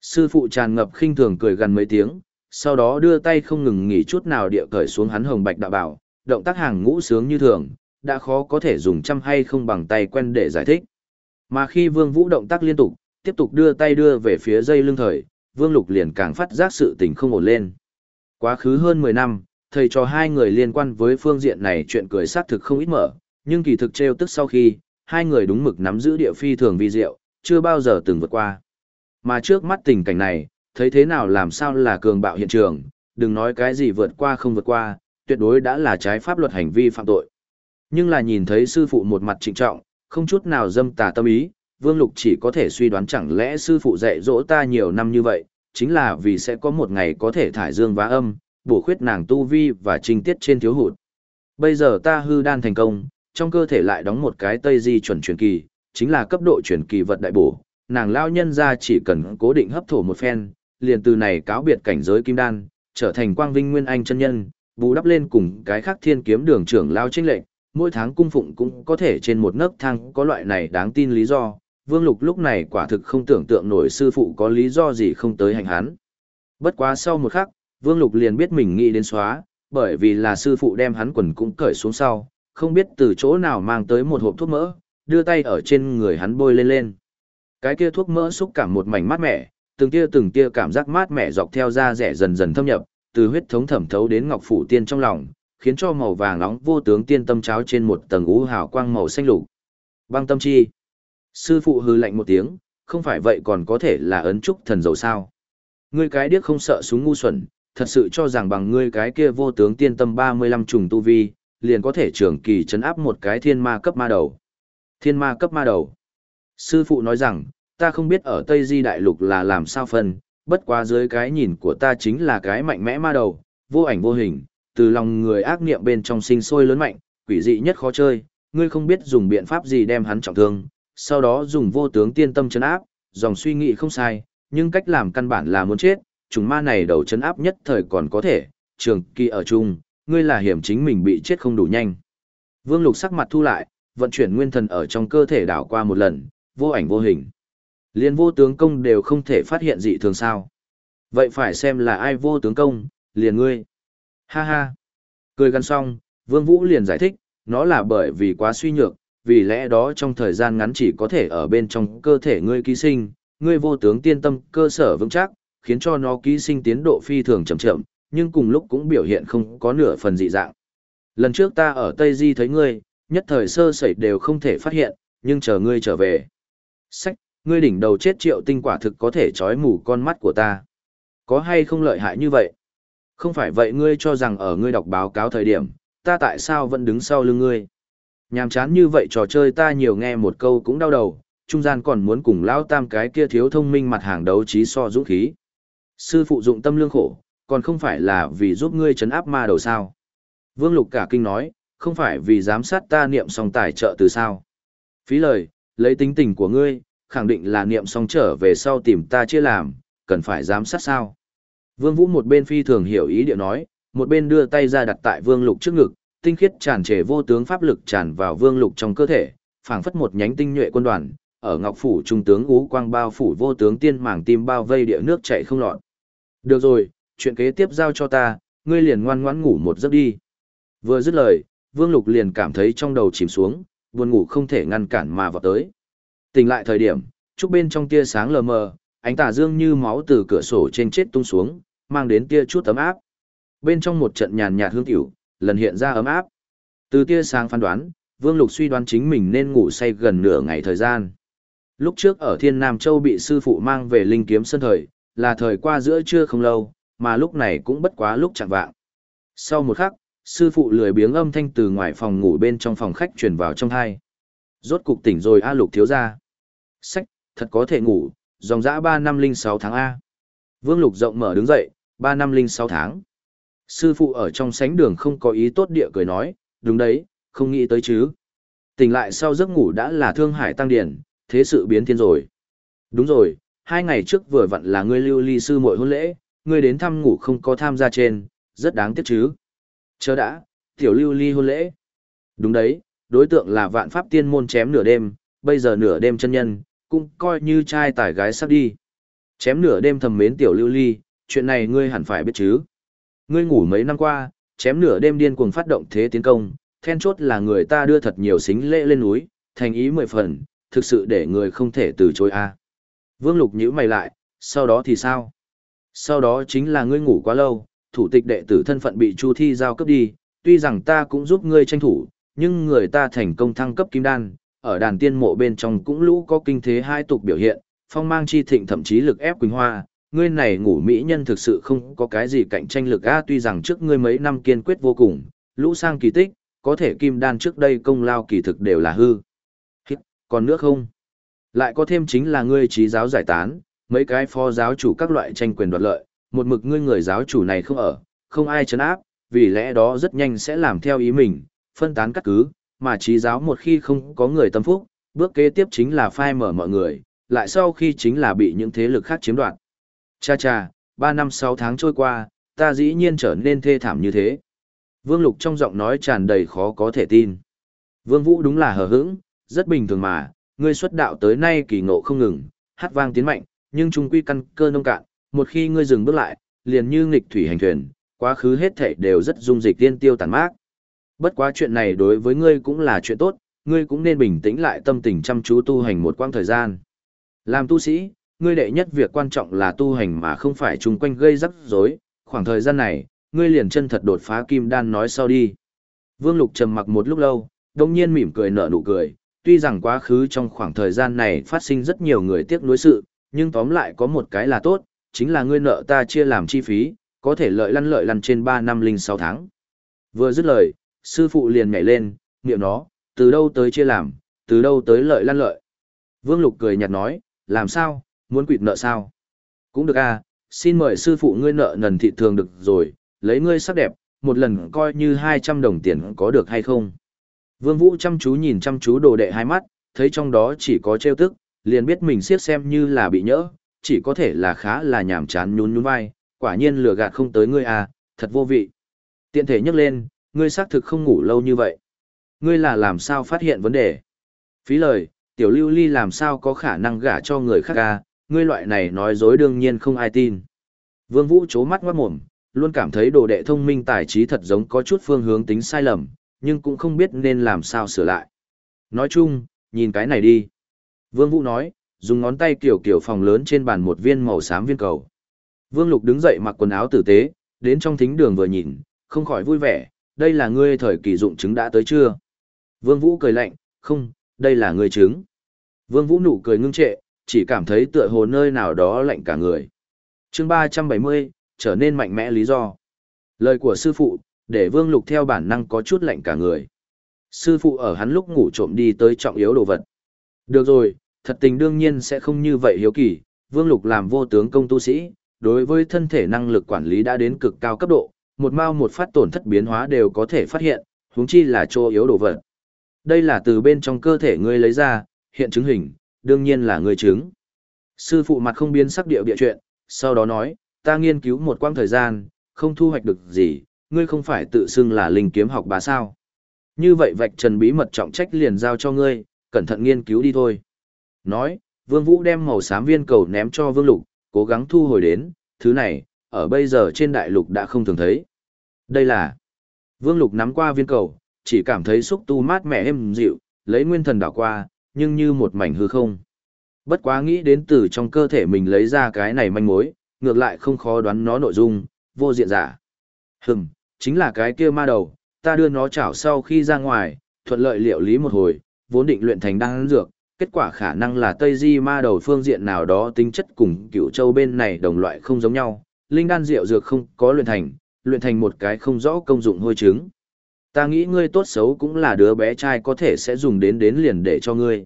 Sư phụ tràn ngập khinh thường cười gần mấy tiếng, sau đó đưa tay không ngừng nghỉ chút nào địa cởi xuống hắn hồng bạch đạo bảo, động tác hàng ngũ sướng như thường, đã khó có thể dùng trăm hay không bằng tay quen để giải thích. Mà khi Vương Vũ động tác liên tục, tiếp tục đưa tay đưa về phía dây lưng thời, Vương Lục liền càng phát giác sự tình không ổn lên. Quá khứ hơn 10 năm, thầy cho hai người liên quan với phương diện này chuyện cười sát thực không ít mở, nhưng kỳ thực trêu tức sau khi, hai người đúng mực nắm giữ địa phi thường vi diệu, chưa bao giờ từng vượt qua. Mà trước mắt tình cảnh này, thấy thế nào làm sao là cường bạo hiện trường, đừng nói cái gì vượt qua không vượt qua, tuyệt đối đã là trái pháp luật hành vi phạm tội. Nhưng là nhìn thấy sư phụ một mặt trịnh trọng, không chút nào dâm tà tâm ý, Vương Lục chỉ có thể suy đoán chẳng lẽ sư phụ dạy dỗ ta nhiều năm như vậy, chính là vì sẽ có một ngày có thể thải dương vá âm, bổ khuyết nàng tu vi và trinh tiết trên thiếu hụt. bây giờ ta hư đan thành công, trong cơ thể lại đóng một cái tây di chuẩn truyền kỳ, chính là cấp độ truyền kỳ vật đại bổ, nàng lao nhân ra chỉ cần cố định hấp thổ một phen, liền từ này cáo biệt cảnh giới kim đan, trở thành quang vinh nguyên anh chân nhân, bù đắp lên cùng cái khác thiên kiếm đường trưởng lao trinh lệnh, mỗi tháng cung phụng cũng có thể trên một nấc thang có loại này đáng tin lý do. Vương Lục lúc này quả thực không tưởng tượng nổi sư phụ có lý do gì không tới hành hắn. Bất quá sau một khắc, Vương Lục liền biết mình nghĩ đến xóa, bởi vì là sư phụ đem hắn quần cũng cởi xuống sau, không biết từ chỗ nào mang tới một hộp thuốc mỡ, đưa tay ở trên người hắn bôi lên lên. Cái kia thuốc mỡ xúc cảm một mảnh mát mẻ, từng tia từng tia cảm giác mát mẻ dọc theo da rẻ dần dần thâm nhập, từ huyết thống thẩm thấu đến ngọc phủ tiên trong lòng, khiến cho màu vàng nóng vô tướng tiên tâm cháo trên một tầng ú hào quang màu xanh lục. Băng tâm chi. Sư phụ hư lạnh một tiếng, không phải vậy còn có thể là ấn trúc thần dầu sao. Ngươi cái điếc không sợ súng ngu xuẩn, thật sự cho rằng bằng ngươi cái kia vô tướng tiên tâm 35 trùng tu vi, liền có thể trưởng kỳ chấn áp một cái thiên ma cấp ma đầu. Thiên ma cấp ma đầu. Sư phụ nói rằng, ta không biết ở Tây Di Đại Lục là làm sao phân, bất quá dưới cái nhìn của ta chính là cái mạnh mẽ ma đầu, vô ảnh vô hình, từ lòng người ác niệm bên trong sinh sôi lớn mạnh, quỷ dị nhất khó chơi, ngươi không biết dùng biện pháp gì đem hắn trọng thương, sau đó dùng vô tướng tiên tâm chấn áp, dòng suy nghĩ không sai, nhưng cách làm căn bản là muốn chết, trùng ma này đầu chấn áp nhất thời còn có thể, trường kỳ ở chung, ngươi là hiểm chính mình bị chết không đủ nhanh. Vương Lục sắc mặt thu lại, vận chuyển nguyên thần ở trong cơ thể đảo qua một lần, vô ảnh vô hình. Liên vô tướng công đều không thể phát hiện dị thường sao. Vậy phải xem là ai vô tướng công, liền ngươi. Ha ha. Cười gần xong, Vương Vũ liền giải thích, nó là bởi vì quá suy nhược, vì lẽ đó trong thời gian ngắn chỉ có thể ở bên trong cơ thể ngươi ký sinh, ngươi vô tướng tiên tâm cơ sở vững chắc, khiến cho nó ký sinh tiến độ phi thường chậm chậm, nhưng cùng lúc cũng biểu hiện không có nửa phần dị dạng. Lần trước ta ở Tây Di thấy ngươi, nhất thời sơ sẩy đều không thể phát hiện, nhưng chờ ngươi trở về. Sách, ngươi đỉnh đầu chết triệu tinh quả thực có thể trói mù con mắt của ta. Có hay không lợi hại như vậy? Không phải vậy ngươi cho rằng ở ngươi đọc báo cáo thời điểm, ta tại sao vẫn đứng sau lưng ngươi? Nhàm chán như vậy trò chơi ta nhiều nghe một câu cũng đau đầu, trung gian còn muốn cùng lão tam cái kia thiếu thông minh mặt hàng đấu trí so dũng khí. Sư phụ dụng tâm lương khổ, còn không phải là vì giúp ngươi chấn áp ma đầu sao. Vương Lục cả kinh nói, không phải vì giám sát ta niệm song tài trợ từ sao. Phí lời, lấy tính tình của ngươi, khẳng định là niệm song trở về sau tìm ta chia làm, cần phải giám sát sao. Vương Vũ một bên phi thường hiểu ý điệu nói, một bên đưa tay ra đặt tại Vương Lục trước ngực, tinh khiết tràn trề vô tướng pháp lực tràn vào Vương Lục trong cơ thể, phảng phất một nhánh tinh nhuệ quân đoàn, ở Ngọc phủ trung tướng ú quang bao phủ vô tướng tiên mảng tim bao vây địa nước chảy không lọt. Được rồi, chuyện kế tiếp giao cho ta, ngươi liền ngoan ngoãn ngủ một giấc đi. Vừa dứt lời, Vương Lục liền cảm thấy trong đầu chìm xuống, buồn ngủ không thể ngăn cản mà vào tới. Tỉnh lại thời điểm, trúc bên trong tia sáng lờ mờ, ánh tà dương như máu từ cửa sổ trên chết tung xuống, mang đến tia chút ấm áp. Bên trong một trận nhàn nhạt hương tiểu, lần hiện ra ấm áp. Từ tia sáng phán đoán, Vương Lục suy đoán chính mình nên ngủ say gần nửa ngày thời gian. Lúc trước ở Thiên Nam Châu bị sư phụ mang về linh kiếm sân thời, là thời qua giữa trưa không lâu, mà lúc này cũng bất quá lúc chẳng vạng. Sau một khắc, sư phụ lười biếng âm thanh từ ngoài phòng ngủ bên trong phòng khách truyền vào trong hai. Rốt cục tỉnh rồi A Lục thiếu ra. Sách, thật có thể ngủ, dòng dã 3 năm linh 6 tháng A. Vương Lục rộng mở đứng dậy, 3 năm linh 6 tháng. Sư phụ ở trong sánh đường không có ý tốt địa cười nói, đúng đấy, không nghĩ tới chứ. Tỉnh lại sau giấc ngủ đã là thương hải tăng điển, thế sự biến thiên rồi. Đúng rồi, hai ngày trước vừa vặn là ngươi lưu ly sư muội hôn lễ, ngươi đến thăm ngủ không có tham gia trên, rất đáng tiếc chứ. Chờ đã, tiểu lưu ly hôn lễ. Đúng đấy, đối tượng là vạn pháp tiên môn chém nửa đêm, bây giờ nửa đêm chân nhân, cũng coi như trai tải gái sắp đi. Chém nửa đêm thầm mến tiểu lưu ly, chuyện này ngươi hẳn phải biết chứ. Ngươi ngủ mấy năm qua, chém nửa đêm điên cuồng phát động thế tiến công, then chốt là người ta đưa thật nhiều xính lễ lên núi, thành ý mười phần, thực sự để người không thể từ chối a. Vương Lục nhíu mày lại, sau đó thì sao? Sau đó chính là ngươi ngủ quá lâu, thủ tịch đệ tử thân phận bị Chu Thi giao cấp đi, tuy rằng ta cũng giúp ngươi tranh thủ, nhưng người ta thành công thăng cấp kim đan, ở đàn tiên mộ bên trong cũng lũ có kinh thế hai tục biểu hiện, phong mang chi thịnh thậm chí lực ép Quỳnh Hoa, ngươi này ngủ mỹ nhân thực sự không có cái gì cạnh tranh lực a tuy rằng trước ngươi mấy năm kiên quyết vô cùng, lũ sang kỳ tích, có thể kim đan trước đây công lao kỳ thực đều là hư. Còn nữa không? Lại có thêm chính là ngươi trí giáo giải tán, mấy cái phó giáo chủ các loại tranh quyền đoạt lợi, một mực ngươi người giáo chủ này không ở, không ai chấn áp, vì lẽ đó rất nhanh sẽ làm theo ý mình, phân tán cắt cứ, mà trí giáo một khi không có người tâm phúc, bước kế tiếp chính là phai mở mọi người, lại sau khi chính là bị những thế lực khác chiếm đoạt. Cha cha, ba năm sáu tháng trôi qua, ta dĩ nhiên trở nên thê thảm như thế. Vương Lục trong giọng nói tràn đầy khó có thể tin. Vương Vũ đúng là hờ hững, rất bình thường mà, ngươi xuất đạo tới nay kỳ ngộ không ngừng, hát vang tiến mạnh, nhưng trung quy căn cơ nông cạn, một khi ngươi dừng bước lại, liền như nghịch thủy hành thuyền, quá khứ hết thảy đều rất dung dịch tiên tiêu tàn mát. Bất quá chuyện này đối với ngươi cũng là chuyện tốt, ngươi cũng nên bình tĩnh lại tâm tình chăm chú tu hành một quãng thời gian. Làm tu sĩ, ngươi đệ nhất việc quan trọng là tu hành mà không phải chung quanh gây rắc rối, khoảng thời gian này, ngươi liền chân thật đột phá kim đan nói sau đi. Vương Lục trầm mặc một lúc lâu, đồng nhiên mỉm cười nở nụ cười, tuy rằng quá khứ trong khoảng thời gian này phát sinh rất nhiều người tiếc nuối sự, nhưng tóm lại có một cái là tốt, chính là ngươi nợ ta chia làm chi phí, có thể lợi lăn lợi lăn trên 3 năm linh 6 tháng. Vừa dứt lời, sư phụ liền nhảy lên, niệm nó, từ đâu tới chia làm, từ đâu tới lợi lăn lợi. Vương Lục cười nhạt nói, làm sao, muốn quỵt nợ sao? Cũng được à, xin mời sư phụ ngươi nợ nần thị thường được rồi, lấy ngươi sắc đẹp, một lần coi như 200 đồng tiền có được hay không? Vương Vũ chăm chú nhìn chăm chú đồ đệ hai mắt, thấy trong đó chỉ có trêu tức, liền biết mình siết xem như là bị nhỡ, chỉ có thể là khá là nhảm chán nhún nhún vai, quả nhiên lừa gạt không tới ngươi à, thật vô vị. Tiện thể nhắc lên, ngươi xác thực không ngủ lâu như vậy. Ngươi là làm sao phát hiện vấn đề? Phí lời, tiểu lưu ly làm sao có khả năng gả cho người khác à, ngươi loại này nói dối đương nhiên không ai tin. Vương Vũ chố mắt ngoát mồm, luôn cảm thấy đồ đệ thông minh tài trí thật giống có chút phương hướng tính sai lầm, nhưng cũng không biết nên làm sao sửa lại. Nói chung, nhìn cái này đi. Vương Vũ nói, dùng ngón tay kiểu kiểu phòng lớn trên bàn một viên màu xám viên cầu. Vương Lục đứng dậy mặc quần áo tử tế, đến trong thính đường vừa nhìn, không khỏi vui vẻ, đây là ngươi thời kỳ dụng chứng đã tới chưa? Vương Vũ cười lạnh, không, đây là ngươi chứng. Vương Vũ nụ cười ngưng trệ, chỉ cảm thấy tựa hồ nơi nào đó lạnh cả người. chương 370, trở nên mạnh mẽ lý do. Lời của sư phụ, để Vương Lục theo bản năng có chút lạnh cả người. Sư phụ ở hắn lúc ngủ trộm đi tới trọng yếu đồ vật. Được rồi, thật tình đương nhiên sẽ không như vậy hiếu kỳ, Vương Lục làm vô tướng công tu sĩ, đối với thân thể năng lực quản lý đã đến cực cao cấp độ, một mao một phát tổn thất biến hóa đều có thể phát hiện, huống chi là chỗ yếu đồ vật. Đây là từ bên trong cơ thể ngươi lấy ra, hiện chứng hình, đương nhiên là ngươi chứng. Sư phụ mặt không biến sắc điệu bịa chuyện, sau đó nói, ta nghiên cứu một quãng thời gian, không thu hoạch được gì, ngươi không phải tự xưng là linh kiếm học bá sao. Như vậy vạch trần bí mật trọng trách liền giao cho ngươi, cẩn thận nghiên cứu đi thôi. Nói, Vương Vũ đem màu xám viên cầu ném cho Vương Lục, cố gắng thu hồi đến, thứ này, ở bây giờ trên đại lục đã không thường thấy. Đây là Vương Lục nắm qua viên cầu, chỉ cảm thấy xúc tu mát mẻ êm dịu, lấy nguyên thần đảo qua, nhưng như một mảnh hư không. Bất quá nghĩ đến từ trong cơ thể mình lấy ra cái này manh mối, ngược lại không khó đoán nó nội dung, vô diện giả. Hừm, chính là cái kia ma đầu, ta đưa nó chảo sau khi ra ngoài, thuận lợi liệu lý một hồi, vốn định luyện thành đan dược, kết quả khả năng là Tây Di ma đầu phương diện nào đó tính chất cùng cựu châu bên này đồng loại không giống nhau, linh đan rượu dược không có luyện thành, luyện thành một cái không rõ công dụng hôi trứng. Ta nghĩ ngươi tốt xấu cũng là đứa bé trai có thể sẽ dùng đến đến liền để cho ngươi.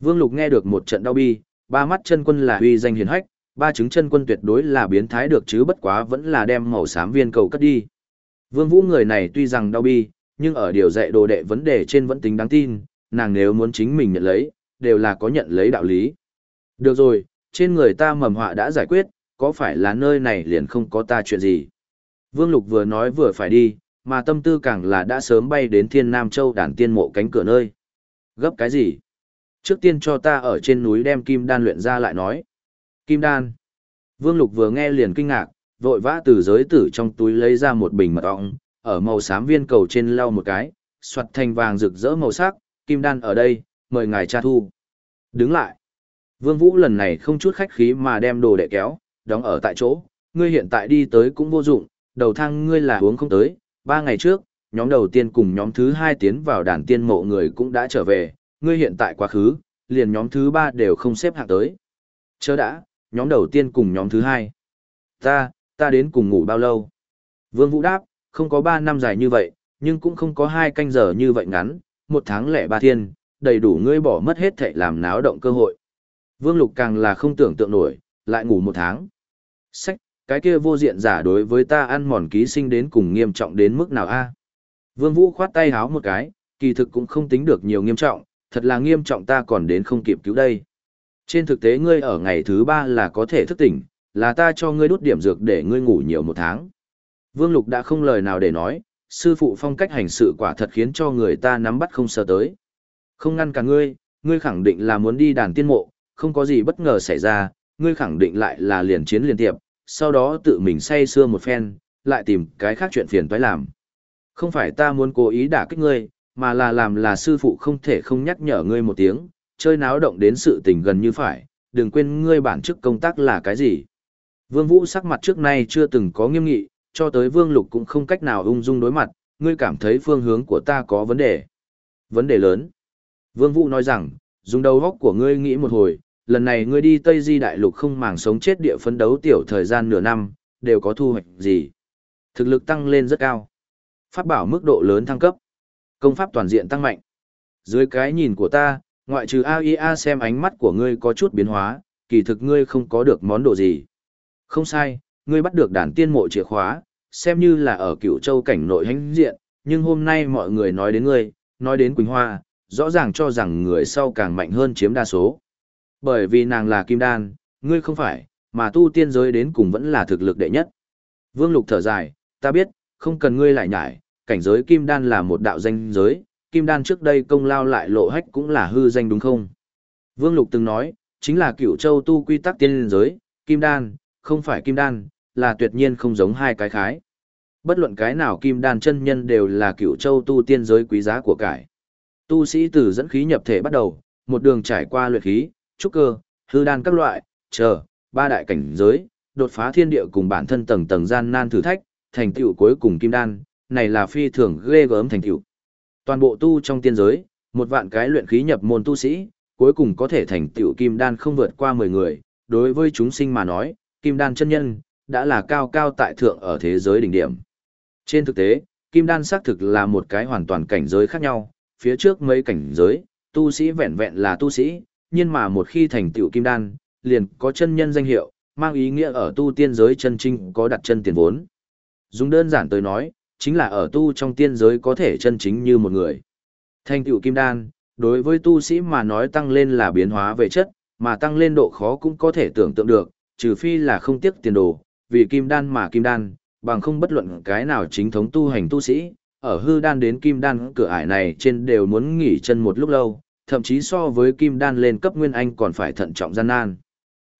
Vương Lục nghe được một trận đau bi, ba mắt chân quân là uy danh hiền hách, ba chứng chân quân tuyệt đối là biến thái được chứ bất quá vẫn là đem màu xám viên cầu cất đi. Vương Vũ người này tuy rằng đau bi, nhưng ở điều dạy đồ đệ vấn đề trên vẫn tính đáng tin, nàng nếu muốn chính mình nhận lấy, đều là có nhận lấy đạo lý. Được rồi, trên người ta mầm họa đã giải quyết, có phải là nơi này liền không có ta chuyện gì? Vương Lục vừa nói vừa phải đi, mà tâm tư càng là đã sớm bay đến Thiên Nam Châu đàn tiên mộ cánh cửa nơi. Gấp cái gì? Trước tiên cho ta ở trên núi đem kim đan luyện ra lại nói. Kim đan. Vương Lục vừa nghe liền kinh ngạc, vội vã từ giới tử trong túi lấy ra một bình mật ong, ở màu xám viên cầu trên lau một cái, soạt thành vàng rực rỡ màu sắc, kim đan ở đây, mời ngài tra thu. Đứng lại. Vương Vũ lần này không chút khách khí mà đem đồ đệ kéo, đóng ở tại chỗ, ngươi hiện tại đi tới cũng vô dụng, đầu thang ngươi là uống không tới, ba ngày trước, nhóm đầu tiên cùng nhóm thứ hai tiến vào đàn tiên mộ người cũng đã trở về, ngươi hiện tại quá khứ, liền nhóm thứ ba đều không xếp hạng tới. Chớ đã, nhóm đầu tiên cùng nhóm thứ hai. Ta, ta đến cùng ngủ bao lâu? Vương Vũ đáp, không có ba năm dài như vậy, nhưng cũng không có hai canh giờ như vậy ngắn, một tháng lẻ ba thiên, đầy đủ ngươi bỏ mất hết thệ làm náo động cơ hội. Vương Lục càng là không tưởng tượng nổi, lại ngủ một tháng. Sách, cái kia vô diện giả đối với ta ăn mòn ký sinh đến cùng nghiêm trọng đến mức nào a? Vương Vũ khoát tay háo một cái, kỳ thực cũng không tính được nhiều nghiêm trọng, thật là nghiêm trọng ta còn đến không kịp cứu đây. Trên thực tế ngươi ở ngày thứ ba là có thể thức tỉnh, là ta cho ngươi đút điểm dược để ngươi ngủ nhiều một tháng. Vương Lục đã không lời nào để nói, sư phụ phong cách hành sự quả thật khiến cho người ta nắm bắt không sợ tới. Không ngăn cả ngươi, ngươi khẳng định là muốn đi đàn tiên mộ, không có gì bất ngờ xảy ra, ngươi khẳng định lại là liền chiến liên tiệp, sau đó tự mình say xưa một phen, lại tìm cái khác chuyện phiền toái làm. Không phải ta muốn cố ý đả kích ngươi, mà là làm là sư phụ không thể không nhắc nhở ngươi một tiếng, chơi náo động đến sự tình gần như phải, đừng quên ngươi bản chức công tác là cái gì. Vương Vũ sắc mặt trước nay chưa từng có nghiêm nghị, cho tới Vương Lục cũng không cách nào ung dung đối mặt, ngươi cảm thấy phương hướng của ta có vấn đề. Vấn đề lớn. Vương Vũ nói rằng, dùng đầu góc của ngươi nghĩ một hồi, lần này ngươi đi Tây Di Đại Lục không màng sống chết địa phấn đấu tiểu thời gian nửa năm, đều có thu hoạch gì. Thực lực tăng lên rất cao. Pháp bảo mức độ lớn thăng cấp. Công pháp toàn diện tăng mạnh. Dưới cái nhìn của ta, ngoại trừ AIA xem ánh mắt của ngươi có chút biến hóa, kỳ thực ngươi không có được món đồ gì. Không sai, ngươi bắt được đàn tiên mộ chìa khóa, xem như là ở cựu châu cảnh nội hãnh diện, nhưng hôm nay mọi người nói đến ngươi, nói đến Quỳnh Hoa, rõ ràng cho rằng người sau càng mạnh hơn chiếm đa số. Bởi vì nàng là kim đan, ngươi không phải, mà tu tiên giới đến cùng vẫn là thực lực đệ nhất. Vương Lục thở dài, ta biết, không cần ngươi lại nhải, cảnh giới kim đan là một đạo danh giới, kim đan trước đây công lao lại lộ hách cũng là hư danh đúng không? Vương Lục từng nói, chính là cửu châu tu quy tắc tiên giới, kim đan, không phải kim đan, là tuyệt nhiên không giống hai cái khái. Bất luận cái nào kim đan chân nhân đều là cửu châu tu tiên giới quý giá của cải. Tu sĩ từ dẫn khí nhập thể bắt đầu, một đường trải qua luyện khí, trúc cơ, hư đan các loại, chờ, ba đại cảnh giới, đột phá thiên địa cùng bản thân tầng tầng gian nan thử thách, thành tựu cuối cùng kim đan, này là phi thường ghê gớm thành tựu. Toàn bộ tu trong tiên giới, một vạn cái luyện khí nhập môn tu sĩ, cuối cùng có thể thành tựu kim đan không vượt qua 10 người, đối với chúng sinh mà nói, kim đan chân nhân đã là cao cao tại thượng ở thế giới đỉnh điểm. Trên thực tế, kim đan xác thực là một cái hoàn toàn cảnh giới khác nhau, phía trước mấy cảnh giới, tu sĩ vẹn vẹn là tu sĩ, nhưng mà một khi thành tựu kim đan, liền có chân nhân danh hiệu, mang ý nghĩa ở tu tiên giới chân chính có đặt chân tiền vốn. Dùng đơn giản tới nói, chính là ở tu trong tiên giới có thể chân chính như một người. Thành tựu kim đan, đối với tu sĩ mà nói tăng lên là biến hóa về chất, mà tăng lên độ khó cũng có thể tưởng tượng được, trừ phi là không tiếc tiền đồ, vì kim đan mà kim đan, bằng không bất luận cái nào chính thống tu hành tu sĩ, ở hư đan đến kim đan cửa ải này trên đều muốn nghỉ chân một lúc lâu, thậm chí so với kim đan lên cấp nguyên anh còn phải thận trọng gian nan.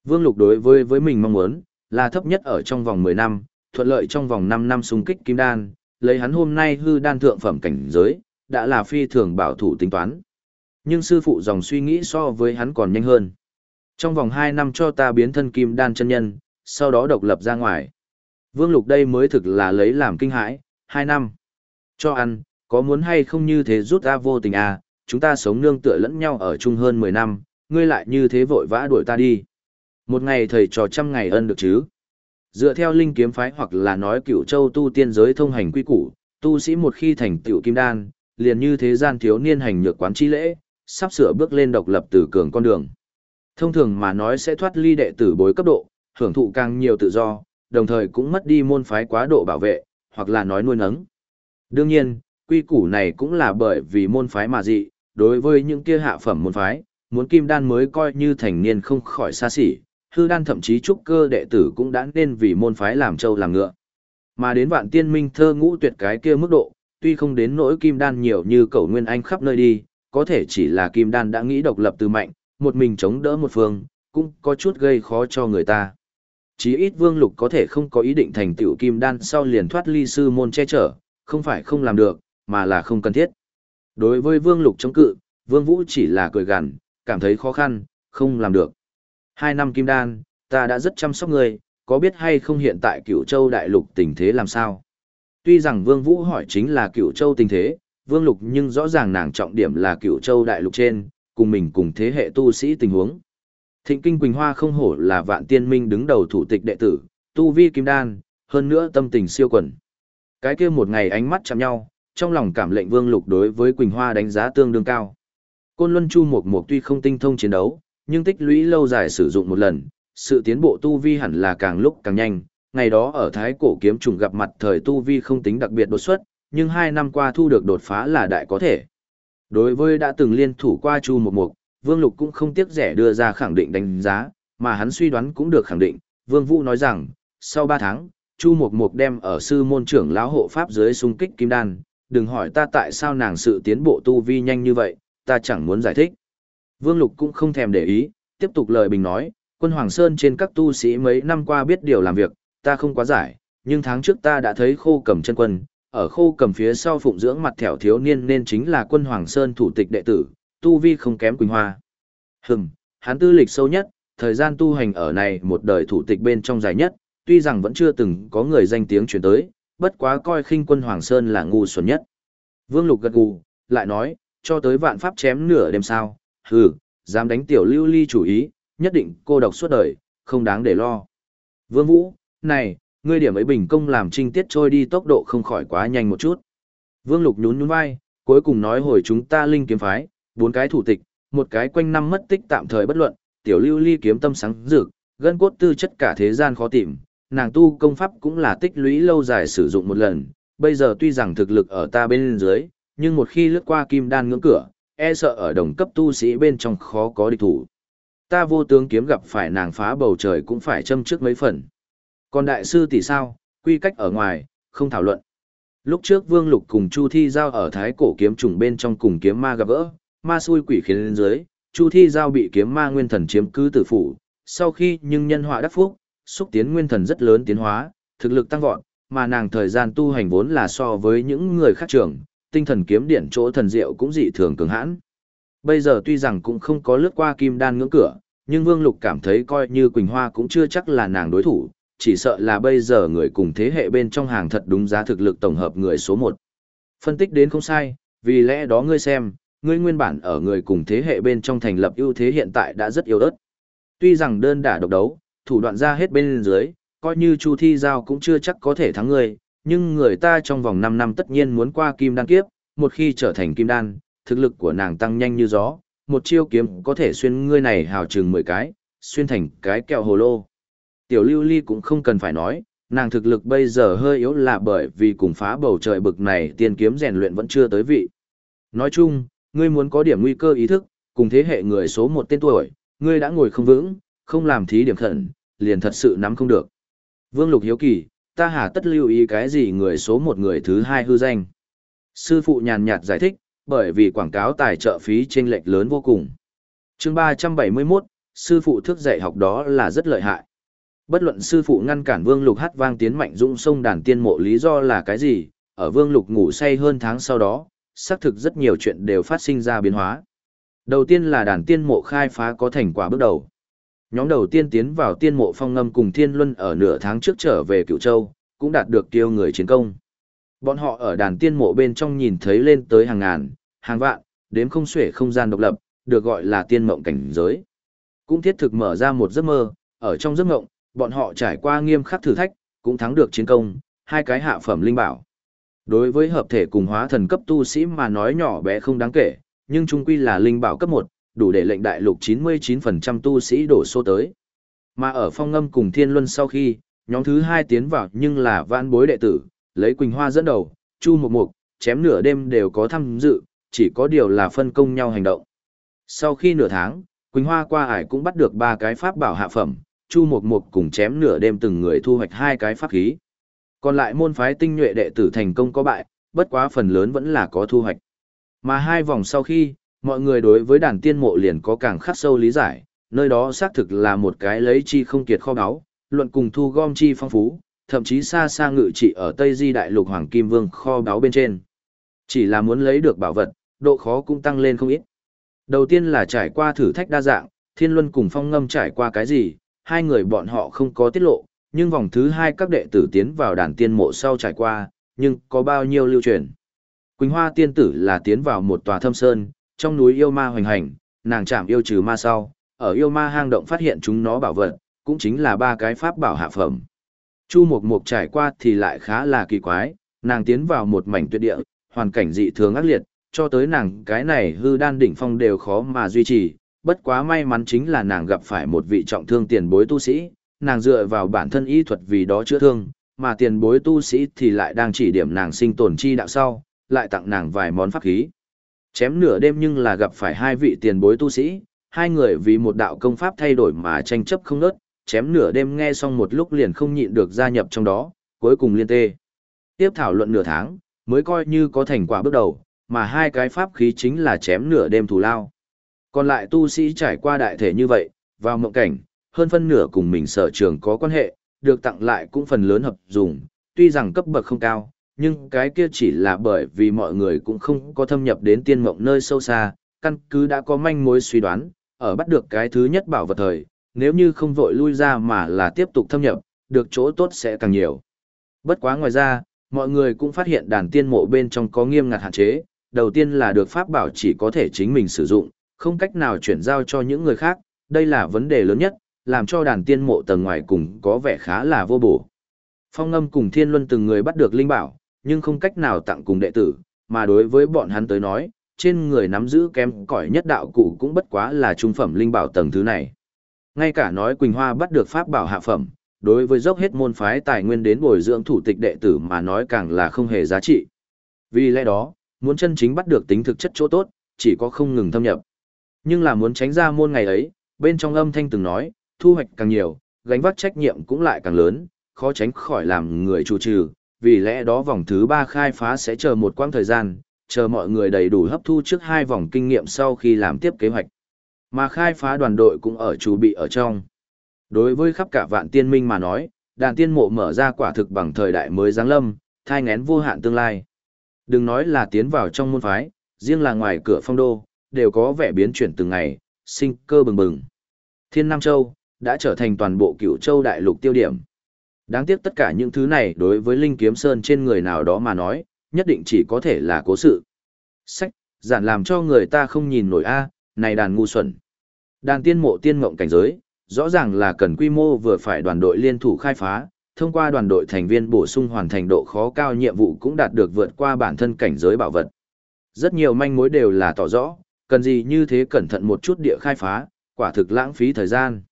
Vương Lục đối với với mình mong muốn là thấp nhất ở trong vòng 10 năm, thuận lợi trong vòng 5 năm xung kích kim đan, lấy hắn hôm nay hư đan thượng phẩm cảnh giới, đã là phi thường bảo thủ tính toán. Nhưng sư phụ dòng suy nghĩ so với hắn còn nhanh hơn. Trong vòng 2 năm cho ta biến thân kim đan chân nhân, sau đó độc lập ra ngoài. Vương Lục đây mới thực là lấy làm kinh hãi, 2 năm. Cho ăn, có muốn hay không như thế rút ra vô tình à, chúng ta sống nương tựa lẫn nhau ở chung hơn 10 năm, ngươi lại như thế vội vã đuổi ta đi. Một ngày thầy trò trăm ngày ân được chứ. Dựa theo linh kiếm phái hoặc là nói cựu châu tu tiên giới thông hành quy củ, tu sĩ một khi thành tiểu kim đan, liền như thế gian thiếu niên hành nhược quán chi lễ, sắp sửa bước lên độc lập từ cường con đường. Thông thường mà nói sẽ thoát ly đệ tử bối cấp độ, hưởng thụ càng nhiều tự do, đồng thời cũng mất đi môn phái quá độ bảo vệ, hoặc là nói nuôi nấng. Đương nhiên, quy củ này cũng là bởi vì môn phái mà dị, đối với những kia hạ phẩm môn phái, muốn kim đan mới coi như thành niên không khỏi xa xỉ, hư đan thậm chí trúc cơ đệ tử cũng đã nên vì môn phái làm trâu làm ngựa. Mà đến vạn tiên minh thơ ngũ tuyệt cái kia mức độ, tuy không đến nỗi kim đan nhiều như cầu nguyên anh khắp nơi đi, có thể chỉ là kim đan đã nghĩ độc lập từ mạnh, một mình chống đỡ một phương, cũng có chút gây khó cho người ta. Chí ít vương lục có thể không có ý định thành tựu kim đan sau liền thoát ly sư môn che chở, không phải không làm được, mà là không cần thiết. Đối với vương lục chống cự, vương vũ chỉ là cười gằn, cảm thấy khó khăn, không làm được. Hai năm kim đan, ta đã rất chăm sóc ngươi, có biết hay không hiện tại cửu châu đại lục tình thế làm sao? Tuy rằng vương vũ hỏi chính là cửu châu tình thế, vương lục nhưng rõ ràng nàng trọng điểm là cửu châu đại lục trên, cùng mình cùng thế hệ tu sĩ tình huống. Thịnh kinh Quỳnh Hoa không hổ là vạn tiên minh đứng đầu thủ tịch đệ tử, tu vi kim đan, hơn nữa tâm tình siêu quần. Cái kia một ngày ánh mắt chạm nhau, trong lòng cảm lệnh Vương Lục đối với Quỳnh Hoa đánh giá tương đương cao. Côn Luân Chu Mộc Mộc tuy không tinh thông chiến đấu, nhưng tích lũy lâu dài sử dụng một lần, sự tiến bộ tu vi hẳn là càng lúc càng nhanh. Ngày đó ở Thái Cổ Kiếm Trùng gặp mặt thời tu vi không tính đặc biệt đột xuất, nhưng hai năm qua thu được đột phá là đại có thể. Đối với đã từng liên thủ qua Chu Mộc Mộc, Vương Lục cũng không tiếc rẻ đưa ra khẳng định đánh giá, mà hắn suy đoán cũng được khẳng định. Vương Vũ nói rằng, sau 3 tháng, Chu Mộc Mộc đem ở sư môn trưởng lão hộ pháp dưới xung kích kim đan, đừng hỏi ta tại sao nàng sự tiến bộ tu vi nhanh như vậy, ta chẳng muốn giải thích. Vương Lục cũng không thèm để ý, tiếp tục lời bình nói, quân Hoàng Sơn trên các tu sĩ mấy năm qua biết điều làm việc, ta không quá giải, nhưng tháng trước ta đã thấy khô cầm chân quân, ở khô cầm phía sau phụng dưỡng mặt thẻo thiếu niên nên chính là quân Hoàng Sơn thủ tịch đệ tử, tu vi không kém Quỳnh Hoa. Hừm, hắn tư lịch sâu nhất, thời gian tu hành ở này một đời thủ tịch bên trong dài nhất, tuy rằng vẫn chưa từng có người danh tiếng chuyển tới, bất quá coi khinh quân Hoàng Sơn là ngu xuẩn nhất. Vương Lục gật gù, lại nói, cho tới vạn pháp chém nửa đêm sao, hừ, dám đánh tiểu lưu ly chủ ý, nhất định cô độc suốt đời, không đáng để lo. Vương Vũ, này, ngươi điểm ấy bình công làm trinh tiết trôi đi tốc độ không khỏi quá nhanh một chút. Vương Lục nhún nhún vai, cuối cùng nói hồi chúng ta linh kiếm phái, bốn cái thủ tịch, một cái quanh năm mất tích tạm thời bất luận, tiểu lưu ly kiếm tâm sáng rực, gân cốt tư chất cả thế gian khó tìm, nàng tu công pháp cũng là tích lũy lâu dài sử dụng một lần, bây giờ tuy rằng thực lực ở ta bên dưới, nhưng một khi lướt qua kim đan ngưỡng cửa, e sợ ở đồng cấp tu sĩ bên trong khó có địch thủ. Ta vô tướng kiếm gặp phải nàng phá bầu trời cũng phải châm trước mấy phần. Còn đại sư tỷ sao, quy cách ở ngoài, không thảo luận. Lúc trước Vương Lục cùng Chu Thi Giao ở thái cổ kiếm trùng bên trong cùng kiếm ma gặp gỡ, ma xui quỷ khiến lên dưới, Chu Thi Giao bị kiếm ma nguyên thần chiếm cứ tử phủ, sau khi nhưng nhân họa đắc phúc, xúc tiến nguyên thần rất lớn tiến hóa, thực lực tăng vọt, mà nàng thời gian tu hành vốn là so với những người khác trưởng, tinh thần kiếm điện chỗ thần diệu cũng dị thường cường hãn. Bây giờ tuy rằng cũng không có lướt qua kim đan ngưỡng cửa, nhưng Vương Lục cảm thấy coi như Quỳnh Hoa cũng chưa chắc là nàng đối thủ, chỉ sợ là bây giờ người cùng thế hệ bên trong hàng thật đúng giá thực lực tổng hợp người số 1. Phân tích đến không sai, vì lẽ đó ngươi xem, ngươi nguyên bản ở người cùng thế hệ bên trong thành lập ưu thế hiện tại đã rất yếu ớt. Tuy rằng đơn đả độc đấu, thủ đoạn ra hết bên dưới, coi như Chu Thi Giao cũng chưa chắc có thể thắng ngươi, nhưng người ta trong vòng 5 năm tất nhiên muốn qua kim đan kiếp, một khi trở thành kim đan, thực lực của nàng tăng nhanh như gió, một chiêu kiếm có thể xuyên ngươi này hào chừng 10 cái, xuyên thành cái kẹo hồ lô. Tiểu lưu ly cũng không cần phải nói, nàng thực lực bây giờ hơi yếu là bởi vì cùng phá bầu trời bực này tiên kiếm rèn luyện vẫn chưa tới vị. Nói chung, ngươi muốn có điểm nguy cơ ý thức, cùng thế hệ người số một tên tuổi, ngươi đã ngồi không vững, không làm thí điểm khẩn, liền thật sự nắm không được. Vương Lục hiếu kỳ, ta hà tất lưu ý cái gì người số một người thứ hai hư danh. Sư phụ nhàn nhạt giải thích, bởi vì quảng cáo tài trợ phí chênh lệch lớn vô cùng. chương 371, sư phụ thức dạy học đó là rất lợi hại. Bất luận sư phụ ngăn cản Vương Lục hát vang tiến mạnh dũng sông đàn tiên mộ lý do là cái gì, ở Vương Lục ngủ say hơn tháng sau đó, xác thực rất nhiều chuyện đều phát sinh ra biến hóa. Đầu tiên là đàn tiên mộ khai phá có thành quả bước đầu. Nhóm đầu tiên tiến vào tiên mộ phong ngâm cùng thiên luân ở nửa tháng trước trở về cựu châu, cũng đạt được tiêu người chiến công. Bọn họ ở đàn tiên mộ bên trong nhìn thấy lên tới hàng ngàn, hàng vạn, đếm không xuể không gian độc lập, được gọi là tiên mộng cảnh giới. Cũng thiết thực mở ra một giấc mơ, ở trong giấc mộng, bọn họ trải qua nghiêm khắc thử thách, cũng thắng được chiến công, hai cái hạ phẩm linh bảo. Đối với hợp thể cùng hóa thần cấp tu sĩ mà nói nhỏ bé không đáng kể, nhưng chung quy là linh bảo cấp 1, đủ để lệnh đại lục 99% tu sĩ đổ xô tới. Mà ở phong ngâm cùng thiên luân sau khi, nhóm thứ hai tiến vào nhưng là vãn bối đệ tử, lấy Quỳnh Hoa dẫn đầu, Chu Mục Mục, chém nửa đêm đều có tham dự, chỉ có điều là phân công nhau hành động. Sau khi nửa tháng, Quỳnh Hoa qua ải cũng bắt được ba cái pháp bảo hạ phẩm, Chu Mục Mục cùng chém nửa đêm từng người thu hoạch hai cái pháp khí. Còn lại môn phái tinh nhuệ đệ tử thành công có bại, bất quá phần lớn vẫn là có thu hoạch. Mà hai vòng sau khi, mọi người đối với đàn tiên mộ liền có càng khắc sâu lý giải, nơi đó xác thực là một cái lấy chi không kiệt kho báu, luận cùng thu gom chi phong phú, thậm chí xa xa ngự trị ở Tây Di Đại Lục Hoàng Kim Vương kho báu bên trên. Chỉ là muốn lấy được bảo vật, độ khó cũng tăng lên không ít. Đầu tiên là trải qua thử thách đa dạng, Thiên Luân cùng Phong Ngâm trải qua cái gì, hai người bọn họ không có tiết lộ, nhưng vòng thứ hai các đệ tử tiến vào đàn tiên mộ sau trải qua, nhưng có bao nhiêu lưu truyền. Quỳnh Hoa tiên tử là tiến vào một tòa thâm sơn, trong núi yêu ma hoành hành, nàng chạm yêu trừ ma sau, ở yêu ma hang động phát hiện chúng nó bảo vật, cũng chính là ba cái pháp bảo hạ phẩm. Chu Mộc Mộc trải qua thì lại khá là kỳ quái, nàng tiến vào một mảnh tuyệt địa, hoàn cảnh dị thường ác liệt, cho tới nàng cái này hư đan đỉnh phong đều khó mà duy trì, bất quá may mắn chính là nàng gặp phải một vị trọng thương tiền bối tu sĩ, nàng dựa vào bản thân y thuật vì đó chữa thương, mà tiền bối tu sĩ thì lại đang chỉ điểm nàng sinh tồn chi đạo sau, lại tặng nàng vài món pháp khí. Chém nửa đêm nhưng là gặp phải hai vị tiền bối tu sĩ, hai người vì một đạo công pháp thay đổi mà tranh chấp không nớt, chém nửa đêm nghe xong một lúc liền không nhịn được gia nhập trong đó, cuối cùng liên tê. Tiếp thảo luận nửa tháng, mới coi như có thành quả bước đầu, mà hai cái pháp khí chính là chém nửa đêm thù lao. Còn lại tu sĩ trải qua đại thể như vậy, vào mộng cảnh, hơn phân nửa cùng mình sở trường có quan hệ, được tặng lại cũng phần lớn hợp dùng, tuy rằng cấp bậc không cao, nhưng cái kia chỉ là bởi vì mọi người cũng không có thâm nhập đến tiên mộng nơi sâu xa, căn cứ đã có manh mối suy đoán, ở bắt được cái thứ nhất bảo vật thời, nếu như không vội lui ra mà là tiếp tục thâm nhập, được chỗ tốt sẽ càng nhiều. Bất quá ngoài ra, mọi người cũng phát hiện đàn tiên mộ bên trong có nghiêm ngặt hạn chế, đầu tiên là được pháp bảo chỉ có thể chính mình sử dụng, không cách nào chuyển giao cho những người khác, đây là vấn đề lớn nhất, làm cho đàn tiên mộ tầng ngoài cùng có vẻ khá là vô bổ. Phong ngâm cùng thiên luân từng người bắt được linh bảo, nhưng không cách nào tặng cùng đệ tử, mà đối với bọn hắn tới nói, trên người nắm giữ kém cỏi nhất đạo cụ cũng bất quá là trung phẩm linh bảo tầng thứ này. Ngay cả nói Quỳnh Hoa bắt được pháp bảo hạ phẩm, đối với dốc hết môn phái tài nguyên đến bồi dưỡng thủ tịch đệ tử mà nói càng là không hề giá trị. Vì lẽ đó, muốn chân chính bắt được tính thực chất chỗ tốt, chỉ có không ngừng thâm nhập. Nhưng là muốn tránh ra môn ngày ấy, bên trong âm thanh từng nói, thu hoạch càng nhiều, gánh vác trách nhiệm cũng lại càng lớn, khó tránh khỏi làm người chủ trừ, vì lẽ đó vòng thứ ba khai phá sẽ chờ một quãng thời gian, chờ mọi người đầy đủ hấp thu trước hai vòng kinh nghiệm sau khi làm tiếp kế hoạch. Mà khai phá đoàn đội cũng ở chủ bị ở trong. Đối với khắp cả vạn tiên minh mà nói, đàn tiên mộ mở ra quả thực bằng thời đại mới giáng lâm, thai ngén vô hạn tương lai. Đừng nói là tiến vào trong môn phái, riêng là ngoài cửa phong đô, đều có vẻ biến chuyển từng ngày, sinh cơ bừng bừng. Thiên Nam Châu, đã trở thành toàn bộ cựu châu đại lục tiêu điểm. Đáng tiếc tất cả những thứ này đối với Linh Kiếm Sơn trên người nào đó mà nói, nhất định chỉ có thể là cố sự. Sách, giản làm cho người ta không nhìn nổi a, này đàn ngu xuẩn. Đàn tiên mộ tiên mộng cảnh giới, rõ ràng là cần quy mô vừa phải đoàn đội liên thủ khai phá, thông qua đoàn đội thành viên bổ sung hoàn thành độ khó cao nhiệm vụ cũng đạt được vượt qua bản thân cảnh giới bảo vật. Rất nhiều manh mối đều là tỏ rõ, cần gì như thế cẩn thận một chút địa khai phá, quả thực lãng phí thời gian.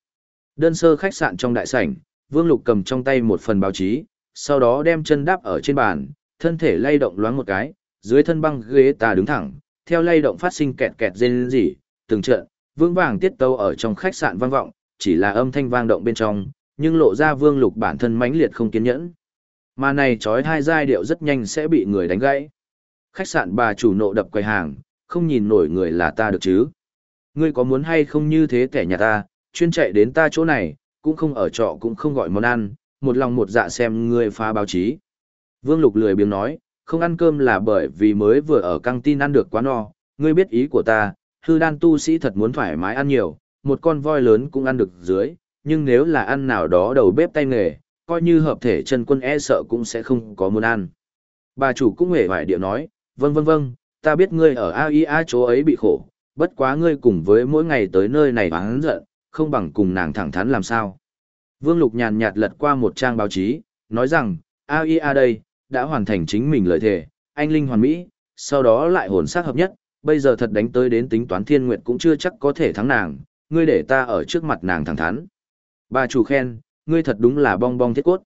Đơn sơ khách sạn trong đại sảnh, Vương Lục cầm trong tay một phần báo chí, sau đó đem chân đáp ở trên bàn, thân thể lay động loáng một cái, dưới thân băng ghế ta đứng thẳng, theo lay động phát sinh kẹt kẹt rên rỉ, từng trận, vương vàng tiết tấu ở trong khách sạn vang vọng, chỉ là âm thanh vang động bên trong, nhưng lộ ra Vương Lục bản thân mãnh liệt không kiên nhẫn. Mà này chói hai giai điệu rất nhanh sẽ bị người đánh gãy. Khách sạn bà chủ nộ đập quầy hàng, không nhìn nổi người là ta được chứ. Ngươi có muốn hay không như thế kẻ nhà ta, chuyên chạy đến ta chỗ này, cũng không ở trọ cũng không gọi món ăn, một lòng một dạ xem ngươi phá báo chí. Vương Lục lười biếng nói, không ăn cơm là bởi vì mới vừa ở căng tin ăn được quá no, ngươi biết ý của ta, hư đan tu sĩ thật muốn thoải mái ăn nhiều, một con voi lớn cũng ăn được dưới, nhưng nếu là ăn nào đó đầu bếp tay nghề, coi như hợp thể chân quân e sợ cũng sẽ không có muốn ăn. Bà chủ cũng hề hoài điệu nói, vâng vâng vâng, ta biết ngươi ở AIA chỗ ấy bị khổ, bất quá ngươi cùng với mỗi ngày tới nơi này hắn giận, không bằng cùng nàng thẳng thắn làm sao. Vương Lục nhàn nhạt lật qua một trang báo chí, nói rằng, AIA đây, đã hoàn thành chính mình lợi thể, anh Linh hoàn mỹ, sau đó lại hồn sắc hợp nhất, bây giờ thật đánh tới đến tính toán thiên nguyệt cũng chưa chắc có thể thắng nàng, ngươi để ta ở trước mặt nàng thẳng thắn. Bà chủ khen, ngươi thật đúng là bong bong thiết cốt.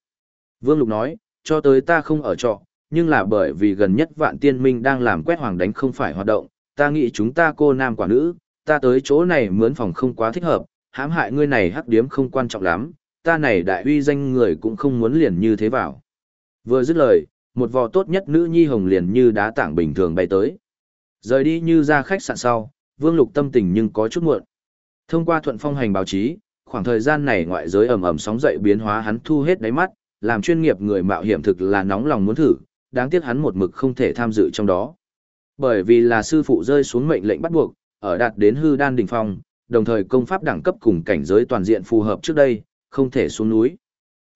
Vương Lục nói, cho tới ta không ở trọ, nhưng là bởi vì gần nhất vạn tiên minh đang làm quét hoàng đánh không phải hoạt động, ta nghĩ chúng ta cô nam quả nữ, ta tới chỗ này mướn phòng không quá thích hợp, hãm hại ngươi này hắc điếm không quan trọng lắm, ta này đại uy danh người cũng không muốn liền như thế vào. Vừa dứt lời, một vò tốt nhất nữ nhi hồng liền như đá tảng bình thường bay tới. Rời đi như ra khách sạn sau, Vương Lục tâm tình nhưng có chút muộn. Thông qua thuận phong hành báo chí, khoảng thời gian này ngoại giới ầm ầm sóng dậy biến hóa hắn thu hết đáy mắt, làm chuyên nghiệp người mạo hiểm thực là nóng lòng muốn thử, đáng tiếc hắn một mực không thể tham dự trong đó. Bởi vì là sư phụ rơi xuống mệnh lệnh bắt buộc, ở đạt đến hư đan đỉnh phong, đồng thời công pháp đẳng cấp cùng cảnh giới toàn diện phù hợp trước đây, không thể xuống núi.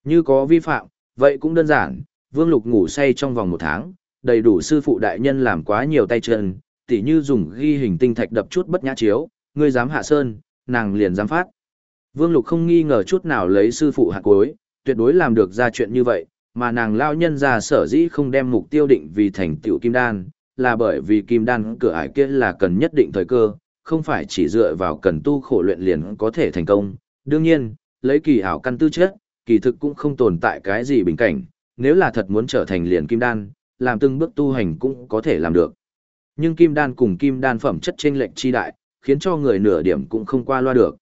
Như có vi phạm, vậy cũng đơn giản, Vương Lục ngủ say trong vòng một tháng, đầy đủ sư phụ đại nhân làm quá nhiều tay chân, tỉ như dùng ghi hình tinh thạch đập chút bất nhã chiếu, ngươi dám hạ sơn, nàng liền dám phát. Vương Lục không nghi ngờ chút nào lấy sư phụ hạ cuối, tuyệt đối làm được ra chuyện như vậy, mà nàng lao nhân ra sở dĩ không đem mục tiêu định vì thành tựu kim đan, là bởi vì kim đan cửa ải kia là cần nhất định thời cơ, không phải chỉ dựa vào cần tu khổ luyện liền có thể thành công. Đương nhiên, lấy kỳ ảo căn tư chất, kỳ thực cũng không tồn tại cái gì bình cảnh, nếu là thật muốn trở thành liền kim đan, làm từng bước tu hành cũng có thể làm được. Nhưng kim đan cùng kim đan phẩm chất chênh lệch chi đại, khiến cho người nửa điểm cũng không qua loa được.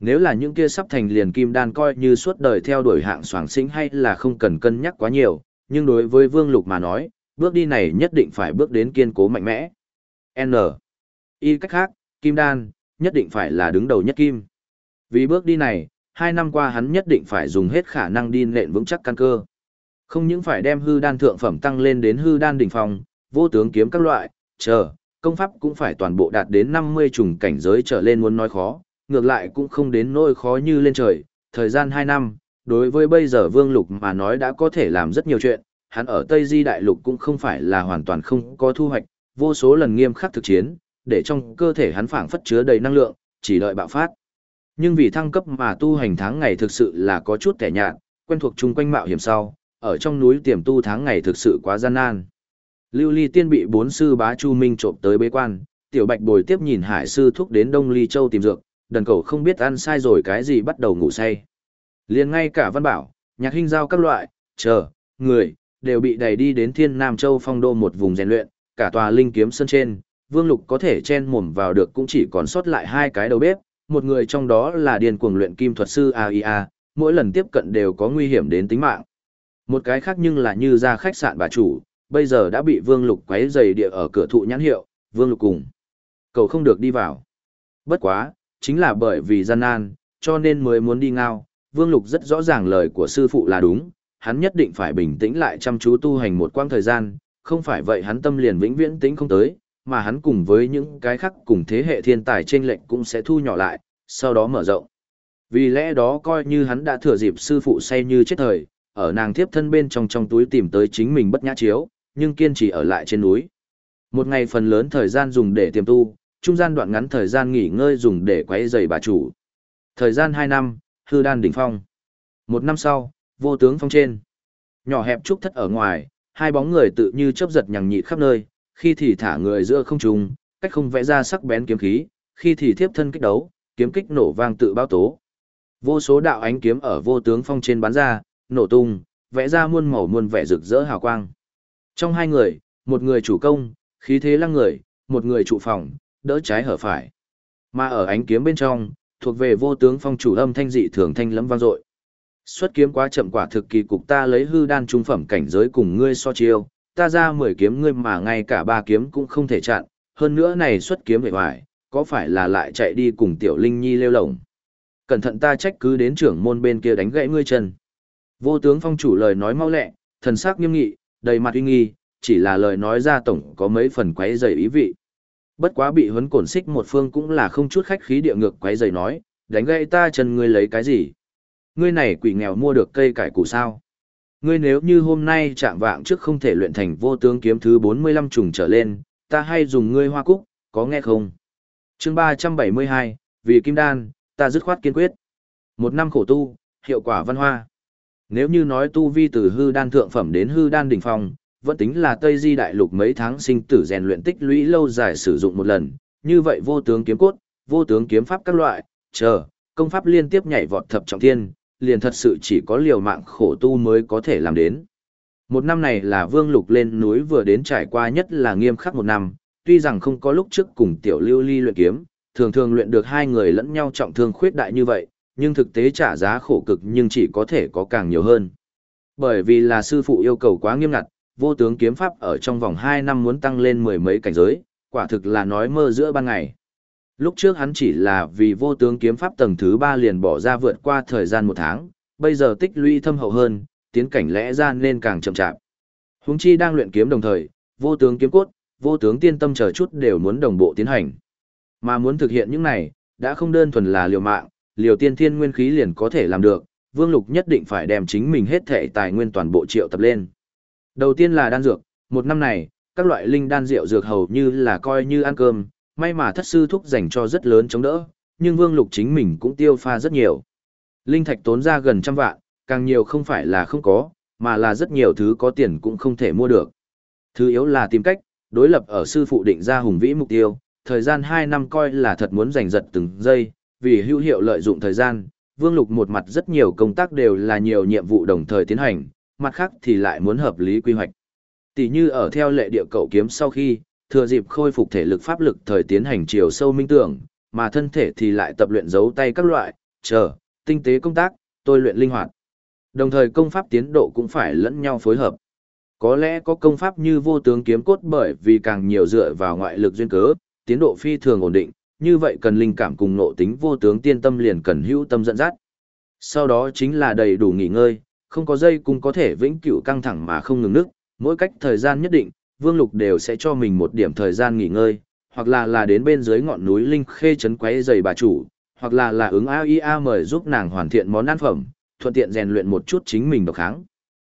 Nếu là những kia sắp thành liền kim đan coi như suốt đời theo đuổi hạng soảng sinh hay là không cần cân nhắc quá nhiều, nhưng đối với Vương Lục mà nói, bước đi này nhất định phải bước đến kiên cố mạnh mẽ. N. Y cách khác, kim đan, nhất định phải là đứng đầu nhất kim. Vì bước đi này, hai năm qua hắn nhất định phải dùng hết khả năng đi nện vững chắc căn cơ. Không những phải đem hư đan thượng phẩm tăng lên đến hư đan đỉnh phong, vô tướng kiếm các loại, chờ, công pháp cũng phải toàn bộ đạt đến 50 trùng cảnh giới trở lên muốn nói khó, ngược lại cũng không đến nỗi khó như lên trời, thời gian 2 năm, đối với bây giờ Vương Lục mà nói đã có thể làm rất nhiều chuyện, hắn ở Tây Di Đại Lục cũng không phải là hoàn toàn không có thu hoạch, vô số lần nghiêm khắc thực chiến, để trong cơ thể hắn phảng phất chứa đầy năng lượng, chỉ đợi bạo phát. Nhưng vì thăng cấp mà tu hành tháng ngày thực sự là có chút kẻ nhạt, quen thuộc chung quanh mạo hiểm sau, ở trong núi tiềm tu tháng ngày thực sự quá gian nan. Lưu Ly Tiên bị bốn sư bá Chu Minh trộm tới bế quan, Tiểu Bạch bồi tiếp nhìn Hải sư thúc đến Đông Ly Châu tìm dược, đần cầu không biết ăn sai rồi cái gì bắt đầu ngủ say. Liền ngay cả Văn Bảo, Nhạc Hinh Giao các loại, chờ, người, đều bị đẩy đi đến Thiên Nam Châu phong đô một vùng rèn luyện, cả tòa linh kiếm sơn trên, Vương Lục có thể chen mồm vào được cũng chỉ còn sót lại hai cái đầu bếp, một người trong đó là điền cuồng luyện kim thuật sư AIA, mỗi lần tiếp cận đều có nguy hiểm đến tính mạng. Một cái khác nhưng là như ra khách sạn bà chủ, bây giờ đã bị Vương Lục quấy dày địa ở cửa thụ nhãn hiệu, Vương Lục cùng. Cậu không được đi vào. Bất quá, chính là bởi vì gian nan, cho nên mới muốn đi ngao. Vương Lục rất rõ ràng lời của sư phụ là đúng, hắn nhất định phải bình tĩnh lại chăm chú tu hành một quãng thời gian, không phải vậy hắn tâm liền vĩnh viễn tĩnh không tới, mà hắn cùng với những cái khác cùng thế hệ thiên tài trên lệnh cũng sẽ thu nhỏ lại, sau đó mở rộng. Vì lẽ đó coi như hắn đã thừa dịp sư phụ say như chết thời, ở nàng thiếp thân bên trong trong túi tìm tới chính mình bất nhã chiếu, nhưng kiên trì ở lại trên núi. Một ngày phần lớn thời gian dùng để tiềm tu, trung gian đoạn ngắn thời gian nghỉ ngơi dùng để quấy giày bà chủ. Thời gian 2 năm, hư đan đỉnh phong. Một năm sau, vô tướng phong trên. Nhỏ hẹp trúc thất ở ngoài, hai bóng người tự như chớp giật nhằng nhị khắp nơi, khi thì thả người giữa không trung, cách không vẽ ra sắc bén kiếm khí, khi thì thiếp thân kích đấu, kiếm kích nổ vang tự bao tố. Vô số đạo ánh kiếm ở vô tướng phong trên bắn ra, nổ tung, vẽ ra muôn màu muôn vẻ rực rỡ hào quang. Trong hai người, một người chủ công, khí thế lăng người, một người trụ phòng, đỡ trái hở phải. Mà ở ánh kiếm bên trong, thuộc về vô tướng phong chủ âm thanh dị thường thanh lẫm vang dội. Xuất kiếm quá chậm quả thực kỳ cục ta lấy hư đan trung phẩm cảnh giới cùng ngươi so chiêu, ta ra 10 kiếm ngươi mà ngay cả ba kiếm cũng không thể chặn, hơn nữa này xuất kiếm về ngoài, có phải là lại chạy đi cùng tiểu linh nhi lêu lồng. Cẩn thận ta trách cứ đến trưởng môn bên kia đánh gãy ngươi chân. Vô tướng phong chủ lời nói mau lẹ, thần sắc nghiêm nghị, đầy mặt uy nghi, chỉ là lời nói ra tổng có mấy phần quấy dày ý vị. Bất quá bị huấn cổn xích một phương cũng là không chút khách khí địa ngược quấy dày nói, đánh gãy ta chân ngươi lấy cái gì? Ngươi này quỷ nghèo mua được cây cải củ sao? Ngươi nếu như hôm nay chạm vạng trước không thể luyện thành vô tướng kiếm thứ 45 trùng trở lên, ta hay dùng ngươi hoa cúc, có nghe không? chương 372, vì kim đan, ta dứt khoát kiên quyết. Một năm khổ tu, hiệu quả văn hoa. Nếu như nói tu vi từ hư đan thượng phẩm đến hư đan đỉnh phong, vẫn tính là Tây Di đại lục mấy tháng sinh tử rèn luyện tích lũy lâu dài sử dụng một lần, như vậy vô tướng kiếm cốt, vô tướng kiếm pháp các loại, chờ, công pháp liên tiếp nhảy vọt thập trọng thiên, liền thật sự chỉ có liều mạng khổ tu mới có thể làm đến. Một năm này là Vương Lục lên núi vừa đến trải qua nhất là nghiêm khắc một năm, tuy rằng không có lúc trước cùng Tiểu Lưu Ly luyện kiếm, thường thường luyện được hai người lẫn nhau trọng thương khuyết đại như vậy, nhưng thực tế trả giá khổ cực nhưng chỉ có thể có càng nhiều hơn. Bởi vì là sư phụ yêu cầu quá nghiêm ngặt, vô tướng kiếm pháp ở trong vòng 2 năm muốn tăng lên mười mấy cảnh giới, quả thực là nói mơ giữa ban ngày. Lúc trước hắn chỉ là vì vô tướng kiếm pháp tầng thứ 3 liền bỏ ra vượt qua thời gian một tháng, bây giờ tích lũy thâm hậu hơn, tiến cảnh lẽ ra nên càng chậm chạp. Huống chi đang luyện kiếm đồng thời, vô tướng kiếm cốt, vô tướng tiên tâm chờ chút đều muốn đồng bộ tiến hành. Mà muốn thực hiện những này, đã không đơn thuần là liều mạng, liều tiên thiên nguyên khí liền có thể làm được, Vương Lục nhất định phải đem chính mình hết thể tài nguyên toàn bộ triệu tập lên. Đầu tiên là đan dược, một năm này, các loại linh đan rượu dược hầu như là coi như ăn cơm, may mà thất sư thúc dành cho rất lớn chống đỡ, nhưng Vương Lục chính mình cũng tiêu pha rất nhiều. Linh thạch tốn ra gần trăm vạn, càng nhiều không phải là không có, mà là rất nhiều thứ có tiền cũng không thể mua được. Thứ yếu là tìm cách, đối lập ở sư phụ định ra hùng vĩ mục tiêu, thời gian 2 năm coi là thật muốn giành giật từng giây, vì hữu hiệu lợi dụng thời gian, Vương Lục một mặt rất nhiều công tác đều là nhiều nhiệm vụ đồng thời tiến hành, mặt khác thì lại muốn hợp lý quy hoạch. Tỷ như ở theo lệ địa cậu kiếm sau khi, thừa dịp khôi phục thể lực pháp lực thời tiến hành chiều sâu minh tưởng, mà thân thể thì lại tập luyện giấu tay các loại, chờ, tinh tế công tác, tôi luyện linh hoạt. Đồng thời công pháp tiến độ cũng phải lẫn nhau phối hợp. Có lẽ có công pháp như vô tướng kiếm cốt bởi vì càng nhiều dựa vào ngoại lực duyên cớ, tiến độ phi thường ổn định, như vậy cần linh cảm cùng nộ tính vô tướng tiên tâm liền cần hữu tâm dẫn dắt. Sau đó chính là đầy đủ nghỉ ngơi, không có dây cũng có thể vĩnh cửu căng thẳng mà không ngừng nức, mỗi cách thời gian nhất định, Vương Lục đều sẽ cho mình một điểm thời gian nghỉ ngơi, hoặc là là đến bên dưới ngọn núi Linh Khê chấn quấy giày bà chủ, hoặc là là ứng AIA mời giúp nàng hoàn thiện món ăn phẩm, thuận tiện rèn luyện một chút chính mình độc kháng.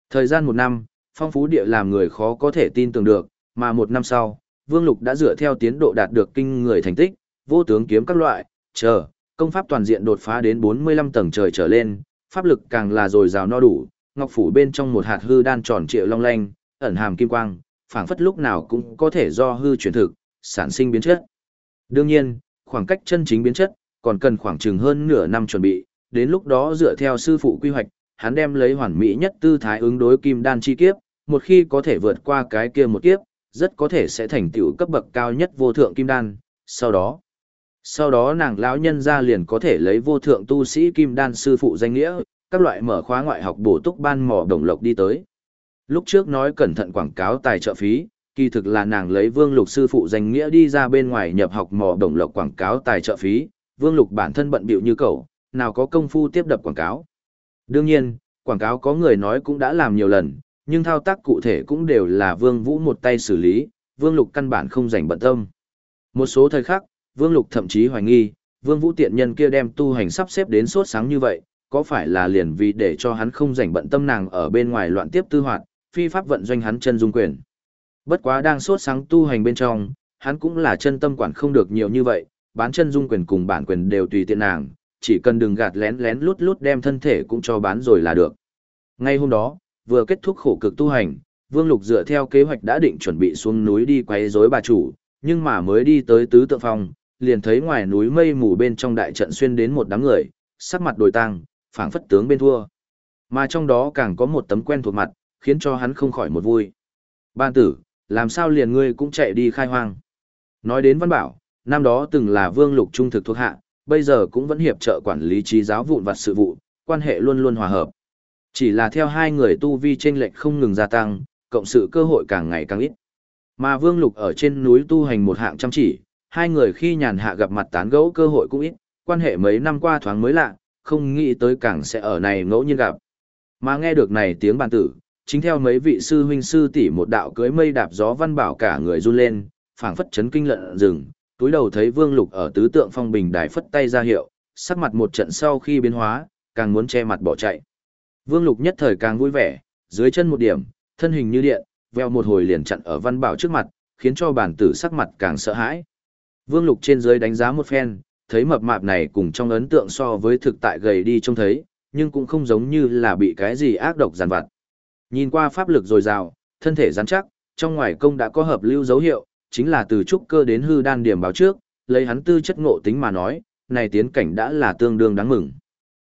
Thời gian một năm, phong phú địa làm người khó có thể tin tưởng được, mà một năm sau, Vương Lục đã dựa theo tiến độ đạt được kinh người thành tích, vô tướng kiếm các loại, chờ, công pháp toàn diện đột phá đến 45 tầng trời trở lên, pháp lực càng là dồi dào no đủ, ngọc phủ bên trong một hạt hư đan tròn trịa long lanh, ẩn hàm kim quang, phảng phất lúc nào cũng có thể do hư chuyển thực, sản sinh biến chất. Đương nhiên, khoảng cách chân chính biến chất, còn cần khoảng chừng hơn nửa năm chuẩn bị, đến lúc đó dựa theo sư phụ quy hoạch, hắn đem lấy hoàn mỹ nhất tư thái ứng đối kim đan chi kiếp, một khi có thể vượt qua cái kia một kiếp, rất có thể sẽ thành tựu cấp bậc cao nhất vô thượng kim đan, sau đó sau đó nàng lão nhân ra liền có thể lấy vô thượng tu sĩ kim đan sư phụ danh nghĩa, các loại mở khóa ngoại học bổ túc ban mỏ đồng lộc đi tới. Lúc trước nói cẩn thận quảng cáo tài trợ phí, kỳ thực là nàng lấy vương lục sư phụ danh nghĩa đi ra bên ngoài nhập học mỏ đồng lộc quảng cáo tài trợ phí, vương lục bản thân bận bịu như cậu, nào có công phu tiếp đập quảng cáo. Đương nhiên, quảng cáo có người nói cũng đã làm nhiều lần, nhưng thao tác cụ thể cũng đều là vương vũ một tay xử lý, vương lục căn bản không dành bận tâm. Một số thời khắc, Vương Lục thậm chí hoài nghi, Vương Vũ tiện nhân kia đem tu hành sắp xếp đến sốt sáng như vậy, có phải là liền vì để cho hắn không rảnh bận tâm nàng ở bên ngoài loạn tiếp tư hoạt, phi pháp vận doanh hắn chân dung quyền. Bất quá đang sốt sáng tu hành bên trong, hắn cũng là chân tâm quản không được nhiều như vậy, bán chân dung quyền cùng bản quyền đều tùy tiện nàng, chỉ cần đừng gạt lén lén lút lút đem thân thể cũng cho bán rồi là được. Ngay hôm đó, vừa kết thúc khổ cực tu hành, Vương Lục dựa theo kế hoạch đã định chuẩn bị xuống núi đi quấy rối bà chủ, nhưng mà mới đi tới tứ tượng phòng, liền thấy ngoài núi mây mù bên trong đại trận xuyên đến một đám người, sắc mặt đổi tăng, phảng phất tướng bên thua. Mà trong đó càng có một tấm quen thuộc mặt, khiến cho hắn không khỏi một vui. Ban tử, làm sao liền ngươi cũng chạy đi khai hoang. Nói đến văn bảo, năm đó từng là vương lục trung thực thuộc hạ, bây giờ cũng vẫn hiệp trợ quản lý trí giáo vụn vặt sự vụ, quan hệ luôn luôn hòa hợp. Chỉ là theo hai người tu vi chênh lệch không ngừng gia tăng, cộng sự cơ hội càng ngày càng ít. Mà vương lục ở trên núi tu hành một hạng chăm chỉ, hai người khi nhàn hạ gặp mặt tán gẫu cơ hội cũng ít, quan hệ mấy năm qua thoáng mới lạ, không nghĩ tới càng sẽ ở này ngẫu nhiên gặp. Mà nghe được này tiếng bàn tử, chính theo mấy vị sư huynh sư tỷ một đạo cưới mây đạp gió văn bảo cả người run lên, phảng phất chấn kinh lợn rừng, túi đầu thấy Vương Lục ở tứ tượng phong bình đài phất tay ra hiệu, sắc mặt một trận sau khi biến hóa, càng muốn che mặt bỏ chạy. Vương Lục nhất thời càng vui vẻ, dưới chân một điểm, thân hình như điện, veo một hồi liền chặn ở văn bảo trước mặt, khiến cho bản tử sắc mặt càng sợ hãi. Vương Lục trên dưới đánh giá một phen, thấy mập mạp này cùng trong ấn tượng so với thực tại gầy đi trông thấy, nhưng cũng không giống như là bị cái gì ác độc giàn vặt. Nhìn qua pháp lực dồi dào, thân thể rắn chắc, trong ngoài công đã có hợp lưu dấu hiệu, chính là từ trúc cơ đến hư đan điểm báo trước, lấy hắn tư chất ngộ tính mà nói, này tiến cảnh đã là tương đương đáng mừng.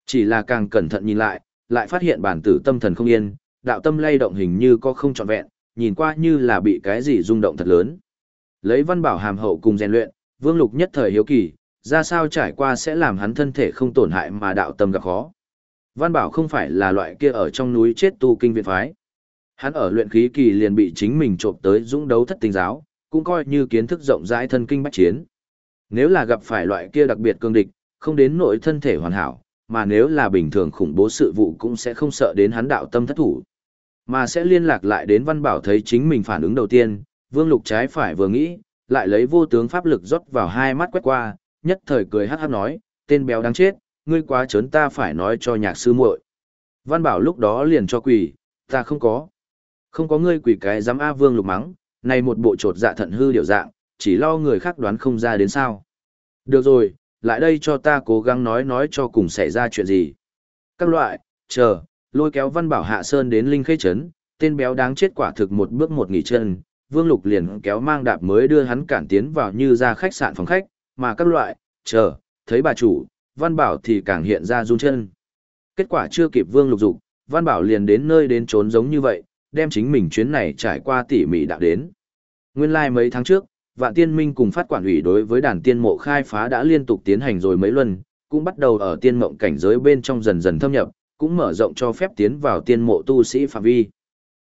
Chỉ là càng cẩn thận nhìn lại, lại phát hiện bản tử tâm thần không yên, đạo tâm lay động hình như có không trọn vẹn, nhìn qua như là bị cái gì rung động thật lớn. Lấy văn bảo hàm hậu cùng rèn luyện, Vương Lục nhất thời hiếu kỳ, ra sao trải qua sẽ làm hắn thân thể không tổn hại mà đạo tâm gặp khó. Văn Bảo không phải là loại kia ở trong núi chết tu kinh viện phái. Hắn ở luyện khí kỳ liền bị chính mình trộm tới dũng đấu thất tinh giáo, cũng coi như kiến thức rộng rãi thân kinh bách chiến. Nếu là gặp phải loại kia đặc biệt cương địch, không đến nội thân thể hoàn hảo, mà nếu là bình thường khủng bố sự vụ cũng sẽ không sợ đến hắn đạo tâm thất thủ. Mà sẽ liên lạc lại đến Văn Bảo thấy chính mình phản ứng đầu tiên, Vương Lục trái phải vừa nghĩ, lại lấy vô tướng pháp lực rót vào hai mắt quét qua, nhất thời cười hát hát nói, tên béo đáng chết, ngươi quá trớn ta phải nói cho nhạc sư muội. Văn bảo lúc đó liền cho quỷ, ta không có. Không có ngươi quỷ cái dám A vương lục mắng, này một bộ trột dạ thận hư điều dạng, chỉ lo người khác đoán không ra đến sao. Được rồi, lại đây cho ta cố gắng nói nói cho cùng xảy ra chuyện gì. Các loại, chờ, lôi kéo văn bảo hạ sơn đến linh khê chấn, tên béo đáng chết quả thực một bước một nghỉ chân, Vương Lục liền kéo mang đạp mới đưa hắn cản tiến vào như ra khách sạn phòng khách, mà các loại, chờ, thấy bà chủ, Văn Bảo thì càng hiện ra run chân. Kết quả chưa kịp Vương Lục dục, Văn Bảo liền đến nơi đến trốn giống như vậy, đem chính mình chuyến này trải qua tỉ mỉ đạo đến. Nguyên lai like mấy tháng trước, Vạn Tiên Minh cùng phát quản ủy đối với đàn tiên mộ khai phá đã liên tục tiến hành rồi mấy lần, cũng bắt đầu ở tiên mộng cảnh giới bên trong dần dần thâm nhập, cũng mở rộng cho phép tiến vào tiên mộ tu sĩ phạm vi.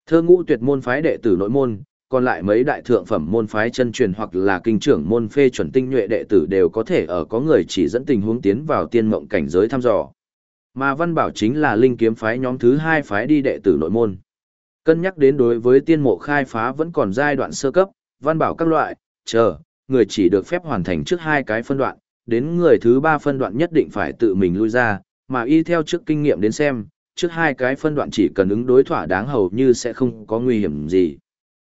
Thơ ngũ tuyệt môn phái đệ tử nội môn, còn lại mấy đại thượng phẩm môn phái chân truyền hoặc là kinh trưởng môn phê chuẩn tinh nhuệ đệ tử đều có thể ở có người chỉ dẫn tình huống tiến vào tiên mộng cảnh giới thăm dò. Mà Văn Bảo chính là linh kiếm phái nhóm thứ hai phái đi đệ tử nội môn. Cân nhắc đến đối với tiên mộ khai phá vẫn còn giai đoạn sơ cấp, Văn Bảo các loại, chờ, người chỉ được phép hoàn thành trước hai cái phân đoạn, đến người thứ ba phân đoạn nhất định phải tự mình lui ra, mà y theo trước kinh nghiệm đến xem, trước hai cái phân đoạn chỉ cần ứng đối thỏa đáng hầu như sẽ không có nguy hiểm gì.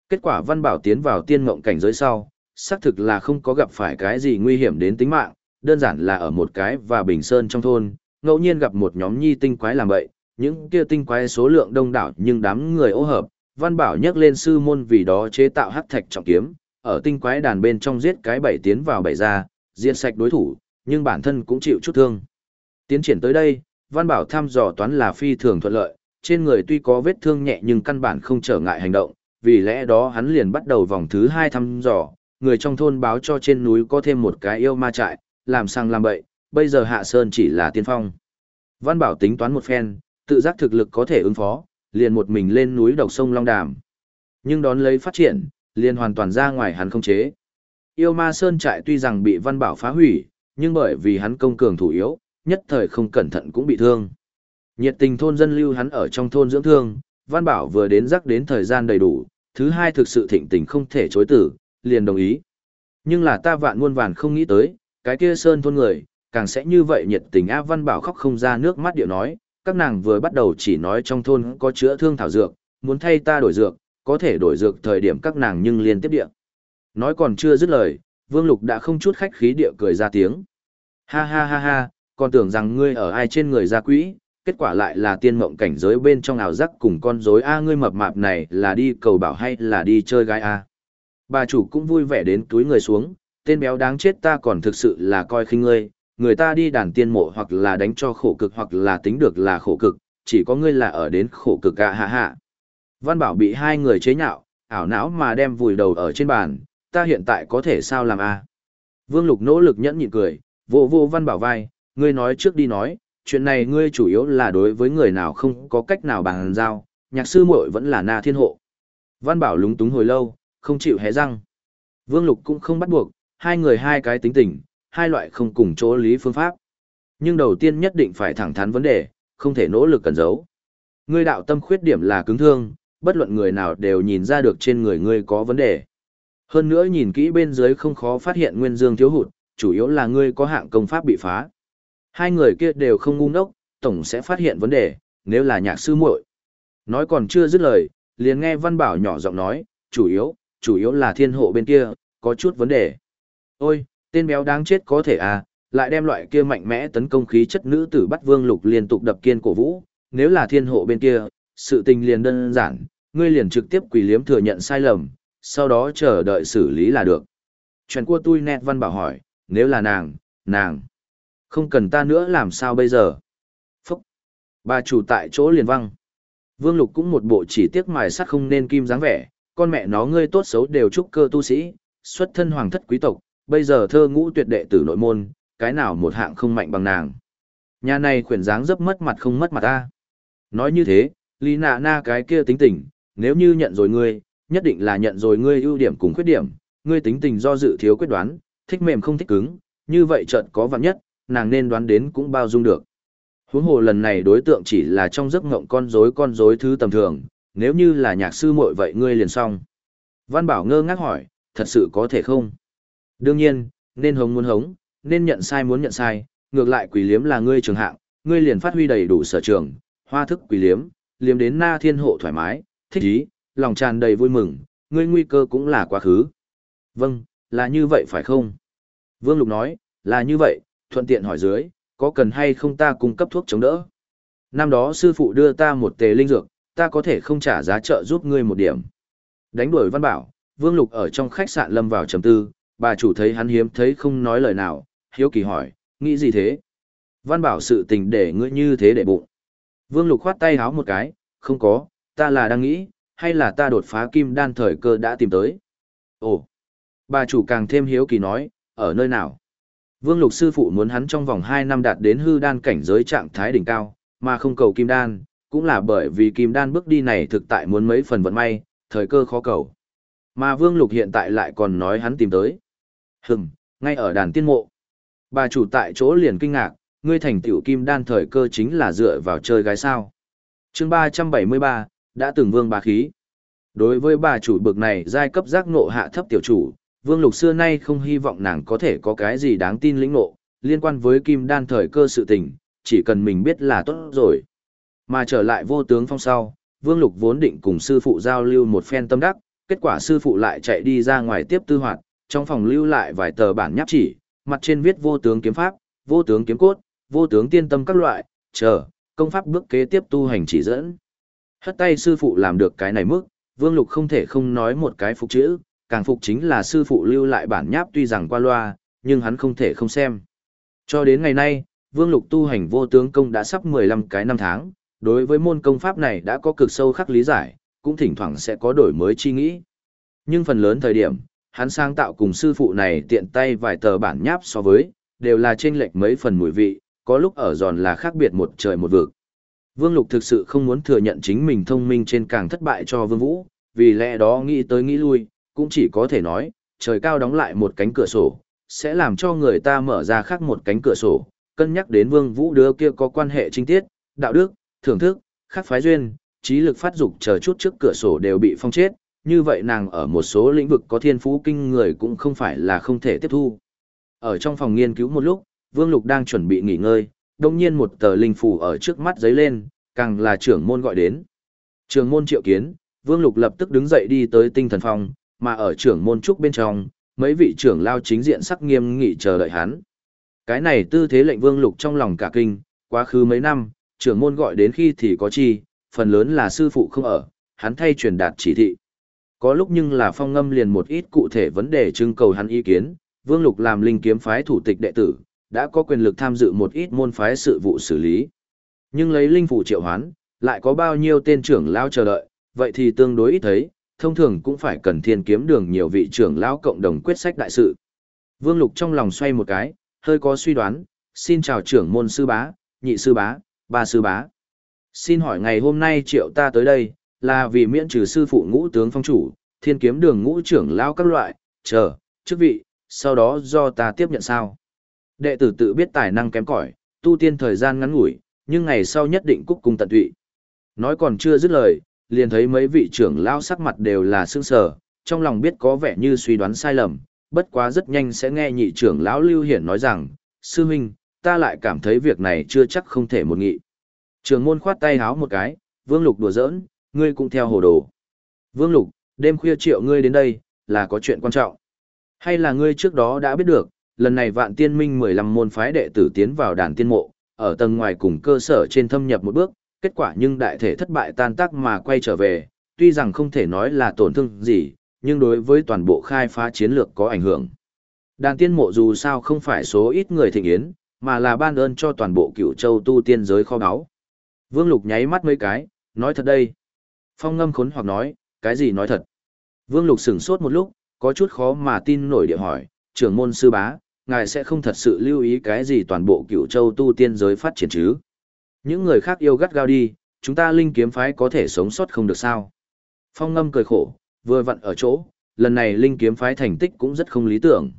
Kết quả Văn Bảo tiến vào tiên ngộng cảnh giới sau, xác thực là không có gặp phải cái gì nguy hiểm đến tính mạng, đơn giản là ở một cái và bình sơn trong thôn, ngẫu nhiên gặp một nhóm nhi tinh quái làm bậy, những kia tinh quái số lượng đông đảo nhưng đám người ô hợp, Văn Bảo nhắc lên sư môn vì đó chế tạo hắc thạch trọng kiếm, ở tinh quái đàn bên trong giết cái bảy tiến vào bảy ra, diệt sạch đối thủ, nhưng bản thân cũng chịu chút thương. Tiến triển tới đây, Văn Bảo thăm dò toán là phi thường thuận lợi, trên người tuy có vết thương nhẹ nhưng căn bản không trở ngại hành động, vì lẽ đó hắn liền bắt đầu vòng thứ hai thăm dò, người trong thôn báo cho trên núi có thêm một cái yêu ma trại, làm sang làm bậy, bây giờ Hạ Sơn chỉ là tiên phong. Văn Bảo tính toán một phen, tự giác thực lực có thể ứng phó, liền một mình lên núi độc sông Long Đàm. Nhưng đón lấy phát triển, liền hoàn toàn ra ngoài hắn không chế. Yêu ma Sơn trại tuy rằng bị Văn Bảo phá hủy, nhưng bởi vì hắn công cường thủ yếu, nhất thời không cẩn thận cũng bị thương. Nhiệt tình thôn dân lưu hắn ở trong thôn dưỡng thương, Văn Bảo vừa đến rắc đến thời gian đầy đủ, thứ hai thực sự thịnh tình không thể chối tử, liền đồng ý. Nhưng là ta vạn muôn vàn không nghĩ tới, cái kia sơn thôn người, càng sẽ như vậy nhiệt tình A Văn Bảo khóc không ra nước mắt điệu nói, các nàng vừa bắt đầu chỉ nói trong thôn có chữa thương thảo dược, muốn thay ta đổi dược, có thể đổi dược thời điểm các nàng nhưng liên tiếp địa. Nói còn chưa dứt lời, Vương Lục đã không chút khách khí địa cười ra tiếng. Ha ha ha ha, còn tưởng rằng ngươi ở ai trên người ra quỹ, kết quả lại là tiên mộng cảnh giới bên trong ảo giác cùng con rối a ngươi mập mạp này là đi cầu bảo hay là đi chơi gái a. Bà chủ cũng vui vẻ đến túi người xuống, tên béo đáng chết ta còn thực sự là coi khinh ngươi, người ta đi đàn tiên mộ hoặc là đánh cho khổ cực hoặc là tính được là khổ cực, chỉ có ngươi là ở đến khổ cực ạ hạ hạ. Văn Bảo bị hai người chế nhạo, ảo não mà đem vùi đầu ở trên bàn, ta hiện tại có thể sao làm a? Vương Lục nỗ lực nhẫn nhịn cười, vô vô Văn Bảo vai, ngươi nói trước đi nói, chuyện này ngươi chủ yếu là đối với người nào không có cách nào bàn giao, nhạc sư muội vẫn là na thiên hộ. Văn Bảo lúng túng hồi lâu, không chịu hé răng. Vương Lục cũng không bắt buộc, hai người hai cái tính tình, hai loại không cùng chỗ lý phương pháp. Nhưng đầu tiên nhất định phải thẳng thắn vấn đề, không thể nỗ lực cẩn giấu. Ngươi đạo tâm khuyết điểm là cứng thương, bất luận người nào đều nhìn ra được trên người ngươi có vấn đề. Hơn nữa nhìn kỹ bên dưới không khó phát hiện nguyên dương thiếu hụt, chủ yếu là ngươi có hạng công pháp bị phá. Hai người kia đều không ngu ngốc, tổng sẽ phát hiện vấn đề, nếu là nhạc sư muội. Nói còn chưa dứt lời, liền nghe Văn Bảo nhỏ giọng nói, chủ yếu, chủ yếu là thiên hộ bên kia, có chút vấn đề. Ôi, tên béo đáng chết có thể à, lại đem loại kia mạnh mẽ tấn công khí chất nữ tử bắt vương lục liên tục đập kiên cổ vũ, nếu là thiên hộ bên kia, sự tình liền đơn giản, ngươi liền trực tiếp quỳ liếm thừa nhận sai lầm, sau đó chờ đợi xử lý là được. Chuyện của tôi nét văn bảo hỏi, nếu là nàng, nàng, không cần ta nữa làm sao bây giờ? Phúc! Bà chủ tại chỗ liền văng. Vương Lục cũng một bộ chỉ tiếc mài sắt không nên kim dáng vẻ, con mẹ nó ngươi tốt xấu đều trúc cơ tu sĩ, xuất thân hoàng thất quý tộc, bây giờ thơ ngũ tuyệt đệ tử nội môn, cái nào một hạng không mạnh bằng nàng. Nhà này khuyển dáng dấp mất mặt không mất mặt ta. Nói như thế, Lý nạ na cái kia tính tình, nếu như nhận rồi ngươi, nhất định là nhận rồi ngươi ưu điểm cùng khuyết điểm, ngươi tính tình do dự thiếu quyết đoán, thích mềm không thích cứng, như vậy chợt có vạn nhất, nàng nên đoán đến cũng bao dung được. Huống hồ lần này đối tượng chỉ là trong giấc ngộng con rối con rối thứ tầm thường, nếu như là nhạc sư muội vậy ngươi liền xong. Văn Bảo ngơ ngác hỏi, thật sự có thể không? Đương nhiên, nên hống muốn hống, nên nhận sai muốn nhận sai, ngược lại quỷ liếm là ngươi trường hạng, ngươi liền phát huy đầy đủ sở trường, hoa thức quỷ liếm, liếm đến na thiên hộ thoải mái, thích ý, lòng tràn đầy vui mừng, ngươi nguy cơ cũng là quá khứ. Vâng, là như vậy phải không? Vương Lục nói, là như vậy, thuận tiện hỏi dưới, có cần hay không ta cung cấp thuốc chống đỡ? Năm đó sư phụ đưa ta một tề linh dược, ta có thể không trả giá trợ giúp ngươi một điểm. Đánh đuổi văn bảo, Vương Lục ở trong khách sạn lâm vào trầm tư, bà chủ thấy hắn hiếm thấy không nói lời nào, hiếu kỳ hỏi, nghĩ gì thế? Văn bảo sự tình để ngươi như thế để bụng. Vương Lục khoát tay háo một cái, không có, ta là đang nghĩ, hay là ta đột phá kim đan thời cơ đã tìm tới. Ồ, bà chủ càng thêm hiếu kỳ nói, ở nơi nào? Vương Lục sư phụ muốn hắn trong vòng 2 năm đạt đến hư đan cảnh giới trạng thái đỉnh cao, mà không cầu kim đan, cũng là bởi vì kim đan bước đi này thực tại muốn mấy phần vận may, thời cơ khó cầu. Mà Vương Lục hiện tại lại còn nói hắn tìm tới. Hừm, ngay ở đàn tiên mộ. Bà chủ tại chỗ liền kinh ngạc, ngươi thành tiểu kim đan thời cơ chính là dựa vào chơi gái sao. chương 373, đã từng vương bà khí. Đối với bà chủ bực này giai cấp giác ngộ hạ thấp tiểu chủ, vương lục xưa nay không hy vọng nàng có thể có cái gì đáng tin lĩnh ngộ, liên quan với kim đan thời cơ sự tình, chỉ cần mình biết là tốt rồi. Mà trở lại vô tướng phong sau, vương lục vốn định cùng sư phụ giao lưu một phen tâm đắc, kết quả sư phụ lại chạy đi ra ngoài tiếp tư hoạt, trong phòng lưu lại vài tờ bản nháp chỉ, mặt trên viết vô tướng kiếm pháp, vô tướng kiếm cốt, vô tướng tiên tâm các loại, chờ, công pháp bước kế tiếp tu hành chỉ dẫn. Hất tay sư phụ làm được cái này mức, Vương Lục không thể không nói một cái phục chữ, càng phục chính là sư phụ lưu lại bản nháp tuy rằng qua loa, nhưng hắn không thể không xem. Cho đến ngày nay, Vương Lục tu hành vô tướng công đã sắp 15 cái năm tháng, đối với môn công pháp này đã có cực sâu khắc lý giải, cũng thỉnh thoảng sẽ có đổi mới chi nghĩ. Nhưng phần lớn thời điểm, hắn sáng tạo cùng sư phụ này tiện tay vài tờ bản nháp so với, đều là chênh lệch mấy phần mùi vị, có lúc ở giòn là khác biệt một trời một vực. Vương Lục thực sự không muốn thừa nhận chính mình thông minh trên càng thất bại cho Vương Vũ, vì lẽ đó nghĩ tới nghĩ lui, cũng chỉ có thể nói, trời cao đóng lại một cánh cửa sổ, sẽ làm cho người ta mở ra khác một cánh cửa sổ, cân nhắc đến Vương Vũ đứa kia có quan hệ trinh tiết, đạo đức, thưởng thức, khác phái duyên, trí lực phát dục chờ chút trước cửa sổ đều bị phong chết, như vậy nàng ở một số lĩnh vực có thiên phú kinh người cũng không phải là không thể tiếp thu. Ở trong phòng nghiên cứu một lúc, Vương Lục đang chuẩn bị nghỉ ngơi, đồng nhiên một tờ linh phù ở trước mắt giấy lên, càng là trưởng môn gọi đến. Trưởng môn triệu kiến, Vương Lục lập tức đứng dậy đi tới tinh thần phòng, mà ở trưởng môn trúc bên trong, mấy vị trưởng lao chính diện sắc nghiêm nghị chờ đợi hắn. Cái này tư thế lệnh Vương Lục trong lòng cả kinh, quá khứ mấy năm, trưởng môn gọi đến khi thì có chi, phần lớn là sư phụ không ở, hắn thay truyền đạt chỉ thị. Có lúc nhưng là phong ngâm liền một ít cụ thể vấn đề trưng cầu hắn ý kiến, Vương Lục làm linh kiếm phái thủ tịch đệ tử, đã có quyền lực tham dự một ít môn phái sự vụ xử lý. Nhưng lấy linh phủ triệu hoán, lại có bao nhiêu tên trưởng lao chờ đợi, vậy thì tương đối ít thấy, thông thường cũng phải cần thiên kiếm đường nhiều vị trưởng lão cộng đồng quyết sách đại sự. Vương Lục trong lòng xoay một cái, hơi có suy đoán, xin chào trưởng môn sư bá, nhị sư bá, ba sư bá. Xin hỏi ngày hôm nay triệu ta tới đây, là vì miễn trừ sư phụ ngũ tướng phong chủ, thiên kiếm đường ngũ trưởng lão các loại, chờ, chức vị, sau đó do ta tiếp nhận sao. Đệ tử tự biết tài năng kém cỏi, tu tiên thời gian ngắn ngủi, nhưng ngày sau nhất định cúc cung tận tụy. Nói còn chưa dứt lời, liền thấy mấy vị trưởng lão sắc mặt đều là sương sờ, trong lòng biết có vẻ như suy đoán sai lầm, bất quá rất nhanh sẽ nghe nhị trưởng lão Lưu Hiển nói rằng, sư huynh, ta lại cảm thấy việc này chưa chắc không thể một nghị. Trường môn khoát tay háo một cái, Vương Lục đùa giỡn, ngươi cũng theo hồ đồ. Vương Lục, đêm khuya triệu ngươi đến đây, là có chuyện quan trọng. Hay là ngươi trước đó đã biết được, lần này vạn tiên minh 15 môn phái đệ tử tiến vào đàn tiên mộ, ở tầng ngoài cùng cơ sở trên thâm nhập một bước, kết quả nhưng đại thể thất bại tan tác mà quay trở về, tuy rằng không thể nói là tổn thương gì, nhưng đối với toàn bộ khai phá chiến lược có ảnh hưởng. Đàn tiên mộ dù sao không phải số ít người thịnh yến, mà là ban ơn cho toàn bộ cựu châu tu tiên giới kho báu. Vương Lục nháy mắt mấy cái, nói thật đây. Phong ngâm khốn hoặc nói, cái gì nói thật. Vương Lục sửng sốt một lúc, có chút khó mà tin nổi địa hỏi, trưởng môn sư bá, ngài sẽ không thật sự lưu ý cái gì toàn bộ cựu châu tu tiên giới phát triển chứ. Những người khác yêu gắt gao đi, chúng ta linh kiếm phái có thể sống sót không được sao. Phong ngâm cười khổ, vừa vặn ở chỗ, lần này linh kiếm phái thành tích cũng rất không lý tưởng.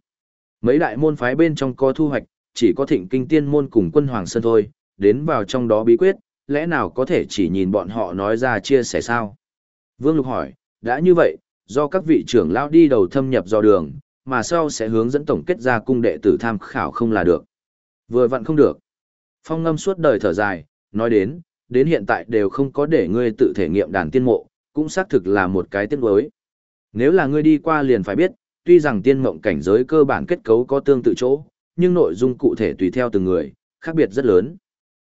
Mấy đại môn phái bên trong có thu hoạch, chỉ có thịnh kinh tiên môn cùng quân hoàng sơn thôi, đến vào trong đó bí quyết, lẽ nào có thể chỉ nhìn bọn họ nói ra chia sẻ sao? Vương Lục hỏi, đã như vậy, do các vị trưởng lão đi đầu thâm nhập do đường, mà sau sẽ hướng dẫn tổng kết ra cung đệ tử tham khảo không là được. Vừa vặn không được. Phong ngâm suốt đời thở dài, nói đến, đến hiện tại đều không có để ngươi tự thể nghiệm đàn tiên mộ, cũng xác thực là một cái tiếc đối. Nếu là ngươi đi qua liền phải biết, tuy rằng tiên mộng cảnh giới cơ bản kết cấu có tương tự chỗ, nhưng nội dung cụ thể tùy theo từng người, khác biệt rất lớn.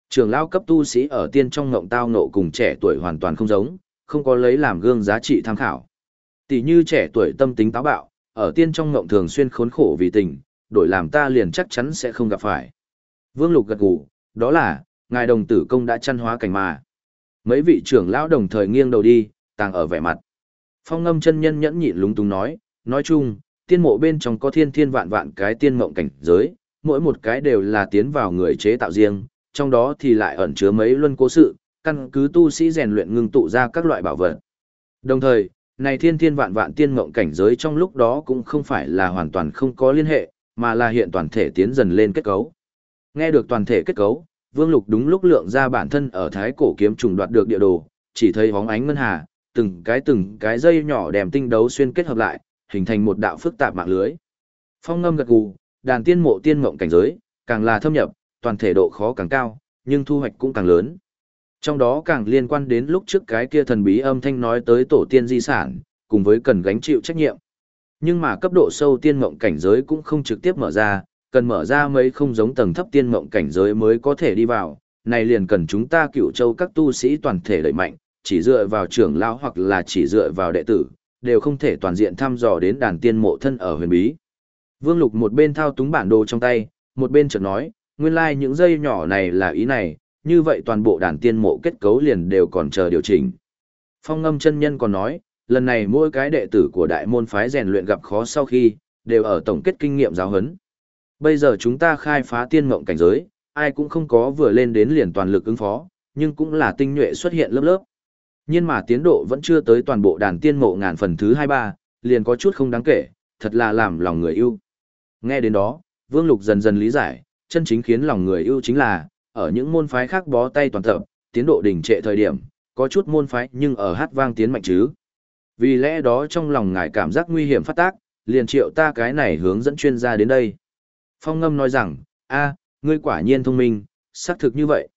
Trường lao cấp tu sĩ ở tiên trong ngộng tao ngộ cùng trẻ tuổi hoàn toàn không giống, không có lấy làm gương giá trị tham khảo. Tỷ như trẻ tuổi tâm tính táo bạo, ở tiên trong ngộng thường xuyên khốn khổ vì tình, đổi làm ta liền chắc chắn sẽ không gặp phải. Vương Lục gật gù, đó là, ngài đồng tử công đã chăn hóa cảnh mà. Mấy vị trưởng lão đồng thời nghiêng đầu đi, tàng ở vẻ mặt. Phong ngâm chân nhân nhẫn nhịn lúng túng nói, nói chung, tiên mộ bên trong có thiên thiên vạn vạn cái tiên mộng cảnh giới, mỗi một cái đều là tiến vào người chế tạo riêng, trong đó thì lại ẩn chứa mấy luân cố sự, căn cứ tu sĩ rèn luyện ngưng tụ ra các loại bảo vật. Đồng thời, này thiên thiên vạn vạn tiên mộng cảnh giới trong lúc đó cũng không phải là hoàn toàn không có liên hệ, mà là hiện toàn thể tiến dần lên kết cấu. Nghe được toàn thể kết cấu, Vương Lục đúng lúc lượng ra bản thân ở thái cổ kiếm trùng đoạt được địa đồ, chỉ thấy bóng ánh ngân hà, từng cái từng cái dây nhỏ đèm tinh đấu xuyên kết hợp lại, hình thành một đạo phức tạp mạng lưới. Phong ngâm gật gù, đàn tiên mộ tiên mộng cảnh giới, càng là thâm nhập, toàn thể độ khó càng cao, nhưng thu hoạch cũng càng lớn. Trong đó càng liên quan đến lúc trước cái kia thần bí âm thanh nói tới tổ tiên di sản, cùng với cần gánh chịu trách nhiệm. Nhưng mà cấp độ sâu tiên mộng cảnh giới cũng không trực tiếp mở ra, cần mở ra mấy không giống tầng thấp tiên mộng cảnh giới mới có thể đi vào, này liền cần chúng ta cựu châu các tu sĩ toàn thể đẩy mạnh, chỉ dựa vào trưởng lão hoặc là chỉ dựa vào đệ tử, đều không thể toàn diện thăm dò đến đàn tiên mộ thân ở huyền bí. Vương Lục một bên thao túng bản đồ trong tay, một bên chợt nói, nguyên lai like những dây nhỏ này là ý này, như vậy toàn bộ đàn tiên mộ kết cấu liền đều còn chờ điều chỉnh. Phong ngâm chân nhân còn nói, lần này mỗi cái đệ tử của đại môn phái rèn luyện gặp khó sau khi, đều ở tổng kết kinh nghiệm giáo huấn. Bây giờ chúng ta khai phá tiên mộng cảnh giới, ai cũng không có vừa lên đến liền toàn lực ứng phó, nhưng cũng là tinh nhuệ xuất hiện lớp lớp. Nhưng mà tiến độ vẫn chưa tới toàn bộ đàn tiên mộ ngàn phần thứ 23, liền có chút không đáng kể, thật là làm lòng người yêu. Nghe đến đó, Vương Lục dần dần lý giải, chân chính khiến lòng người yêu chính là, ở những môn phái khác bó tay toàn tập, tiến độ đỉnh trệ thời điểm, có chút môn phái nhưng ở hát vang tiến mạnh chứ. Vì lẽ đó trong lòng ngài cảm giác nguy hiểm phát tác, liền triệu ta cái này hướng dẫn chuyên gia đến đây. Phong ngâm nói rằng, a, ngươi quả nhiên thông minh, xác thực như vậy.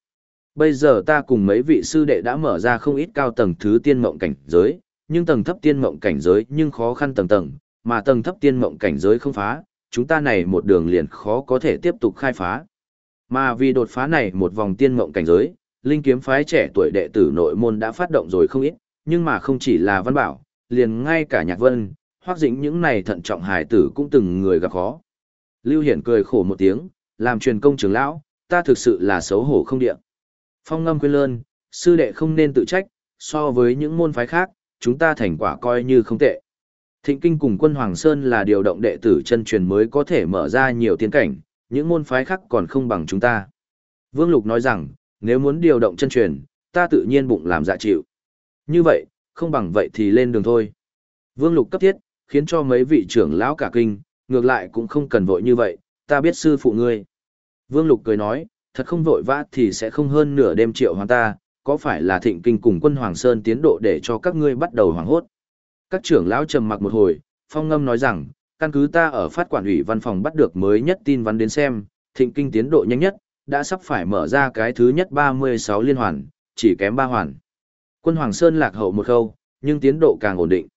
Bây giờ ta cùng mấy vị sư đệ đã mở ra không ít cao tầng thứ tiên mộng cảnh giới, nhưng tầng thấp tiên mộng cảnh giới nhưng khó khăn tầng tầng, mà tầng thấp tiên mộng cảnh giới không phá, chúng ta này một đường liền khó có thể tiếp tục khai phá. Mà vì đột phá này một vòng tiên mộng cảnh giới, linh kiếm phái trẻ tuổi đệ tử nội môn đã phát động rồi không ít, nhưng mà không chỉ là văn bảo, liền ngay cả nhạc vân, hoắc dĩnh những này thận trọng hài tử cũng từng người gặp khó. Lưu Hiển cười khổ một tiếng, làm truyền công trưởng lão, ta thực sự là xấu hổ không địa. Phong ngâm quên lơn, sư đệ không nên tự trách, so với những môn phái khác, chúng ta thành quả coi như không tệ. Thịnh kinh cùng quân Hoàng Sơn là điều động đệ tử chân truyền mới có thể mở ra nhiều tiến cảnh, những môn phái khác còn không bằng chúng ta. Vương Lục nói rằng, nếu muốn điều động chân truyền, ta tự nhiên bụng làm dạ chịu. Như vậy, không bằng vậy thì lên đường thôi. Vương Lục cấp thiết, khiến cho mấy vị trưởng lão cả kinh, ngược lại cũng không cần vội như vậy, ta biết sư phụ ngươi. Vương Lục cười nói, thật không vội vã thì sẽ không hơn nửa đêm triệu hoàng ta, có phải là thịnh kinh cùng quân Hoàng Sơn tiến độ để cho các ngươi bắt đầu hoảng hốt. Các trưởng lão trầm mặc một hồi, phong ngâm nói rằng, căn cứ ta ở phát quản ủy văn phòng bắt được mới nhất tin vắn đến xem, thịnh kinh tiến độ nhanh nhất, đã sắp phải mở ra cái thứ nhất 36 liên hoàn, chỉ kém 3 hoàn. Quân Hoàng Sơn lạc hậu một khâu, nhưng tiến độ càng ổn định.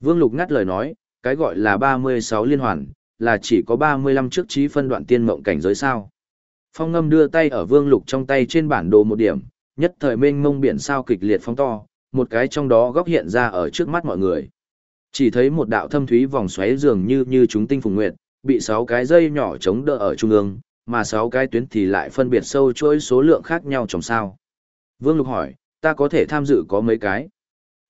Vương Lục ngắt lời nói, cái gọi là 36 liên hoàn, là chỉ có 35 trước trí phân đoạn tiên mộng cảnh giới sao. Phong ngâm đưa tay ở Vương Lục trong tay trên bản đồ một điểm, nhất thời mênh mông biển sao kịch liệt phong to, một cái trong đó góc hiện ra ở trước mắt mọi người. Chỉ thấy một đạo thâm thúy vòng xoáy dường như như chúng tinh phùng nguyệt, bị sáu cái dây nhỏ chống đỡ ở trung ương, mà sáu cái tuyến thì lại phân biệt sâu chuỗi số lượng khác nhau trong sao. Vương Lục hỏi, ta có thể tham dự có mấy cái?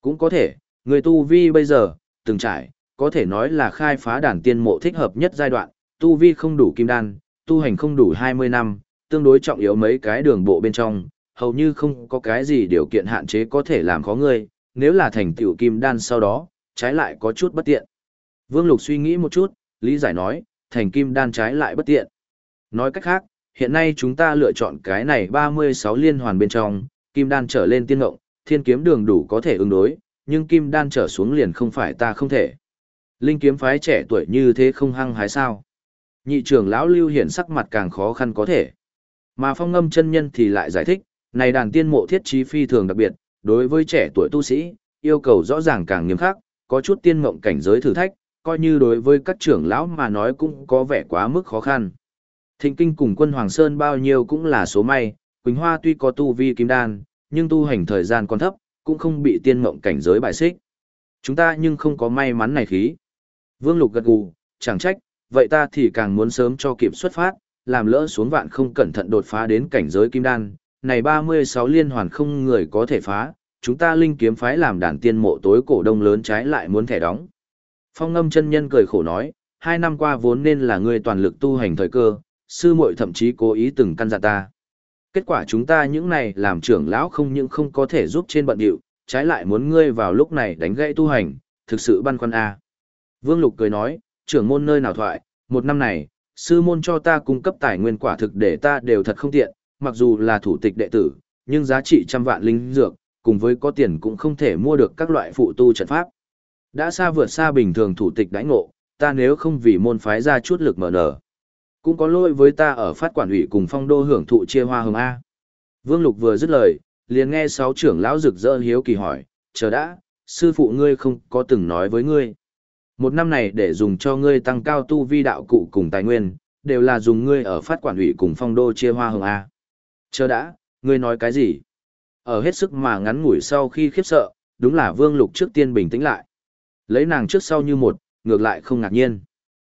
Cũng có thể, người tu vi bây giờ, từng trải, có thể nói là khai phá đàn tiên mộ thích hợp nhất giai đoạn, tu vi không đủ kim đan, tu hành không đủ 20 năm, tương đối trọng yếu mấy cái đường bộ bên trong, hầu như không có cái gì điều kiện hạn chế có thể làm khó ngươi, nếu là thành tiểu kim đan sau đó, trái lại có chút bất tiện. Vương Lục suy nghĩ một chút, lý giải nói, thành kim đan trái lại bất tiện. Nói cách khác, hiện nay chúng ta lựa chọn cái này 36 liên hoàn bên trong, kim đan trở lên tiên ngộng, thiên kiếm đường đủ có thể ứng đối, nhưng kim đan trở xuống liền không phải ta không thể. Linh kiếm phái trẻ tuổi như thế không hăng hái sao. Nhị trưởng lão lưu hiển sắc mặt càng khó khăn có thể. Mà phong ngâm chân nhân thì lại giải thích, này đàn tiên mộ thiết trí phi thường đặc biệt, đối với trẻ tuổi tu sĩ, yêu cầu rõ ràng càng nghiêm khắc, có chút tiên mộng cảnh giới thử thách, coi như đối với các trưởng lão mà nói cũng có vẻ quá mức khó khăn. Thịnh kinh cùng quân Hoàng Sơn bao nhiêu cũng là số may, Quỳnh Hoa tuy có tu vi kim đan, nhưng tu hành thời gian còn thấp, cũng không bị tiên mộng cảnh giới bại xích. Chúng ta nhưng không có may mắn này khí. Vương Lục gật gù, chẳng trách, vậy ta thì càng muốn sớm cho kịp xuất phát, làm lỡ xuống vạn không cẩn thận đột phá đến cảnh giới kim đan, này 36 liên hoàn không người có thể phá, chúng ta linh kiếm phái làm đàn tiên mộ tối cổ đông lớn trái lại muốn thẻ đóng. Phong ngâm chân nhân cười khổ nói, hai năm qua vốn nên là ngươi toàn lực tu hành thời cơ, sư muội thậm chí cố ý từng căn dặn ta. Kết quả chúng ta những này làm trưởng lão không những không có thể giúp trên bận điệu, trái lại muốn ngươi vào lúc này đánh gãy tu hành, thực sự băn khoăn a. Vương Lục cười nói, trưởng môn nơi nào thoại, một năm này, sư môn cho ta cung cấp tài nguyên quả thực để ta đều thật không tiện, mặc dù là thủ tịch đệ tử, nhưng giá trị trăm vạn linh dược, cùng với có tiền cũng không thể mua được các loại phụ tu trận pháp. Đã xa vượt xa bình thường thủ tịch đãi ngộ, ta nếu không vì môn phái ra chút lực mở nở. Cũng có lỗi với ta ở phát quản ủy cùng phong đô hưởng thụ chia hoa hồng A. Vương Lục vừa dứt lời, liền nghe sáu trưởng lão rực rỡ hiếu kỳ hỏi, chờ đã, sư phụ ngươi không có từng nói với ngươi. Một năm này để dùng cho ngươi tăng cao tu vi đạo cụ cùng tài nguyên, đều là dùng ngươi ở phát quản ủy cùng phong đô chia hoa hồng A. Chờ đã, ngươi nói cái gì? Ở hết sức mà ngắn ngủi sau khi khiếp sợ, đúng là Vương Lục trước tiên bình tĩnh lại. Lấy nàng trước sau như một, ngược lại không ngạc nhiên.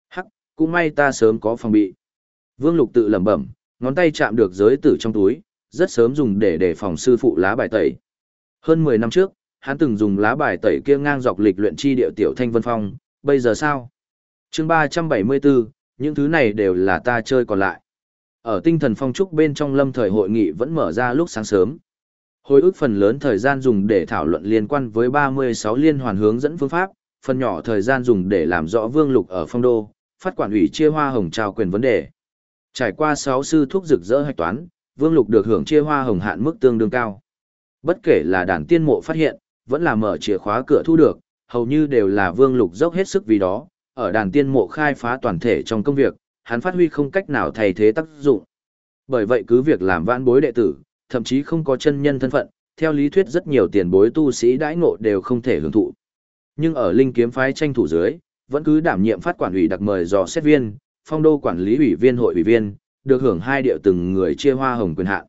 Hắc, cũng may ta sớm có phòng bị. Vương Lục tự lẩm bẩm, ngón tay chạm được giới tử trong túi, rất sớm dùng để đề phòng sư phụ lá bài tẩy. Hơn 10 năm trước, hắn từng dùng lá bài tẩy kia ngang dọc lịch luyện chi địa tiểu thanh vân phong, bây giờ sao? chương 374, những thứ này đều là ta chơi còn lại. Ở tinh thần phong trúc bên trong lâm thời hội nghị vẫn mở ra lúc sáng sớm. Hồi ức phần lớn thời gian dùng để thảo luận liên quan với 36 liên hoàn hướng dẫn phương pháp, phần nhỏ thời gian dùng để làm rõ vương lục ở phong đô, phát quản ủy chia hoa hồng trao quyền vấn đề. Trải qua 6 sư thuốc rực rỡ hạch toán, vương lục được hưởng chia hoa hồng hạn mức tương đương cao. Bất kể là đàn tiên mộ phát hiện, vẫn là mở chìa khóa cửa thu được, hầu như đều là vương lục dốc hết sức vì đó, ở đàn tiên mộ khai phá toàn thể trong công việc, hắn phát huy không cách nào thay thế tác dụng. Bởi vậy cứ việc làm vãn bối đệ tử, thậm chí không có chân nhân thân phận, theo lý thuyết rất nhiều tiền bối tu sĩ đãi ngộ đều không thể hưởng thụ. Nhưng ở linh kiếm phái tranh thủ dưới, vẫn cứ đảm nhiệm phát quản ủy đặc mời dò xét viên, phong đô quản lý ủy viên hội ủy viên, được hưởng hai điệu từng người chia hoa hồng quyền hạn.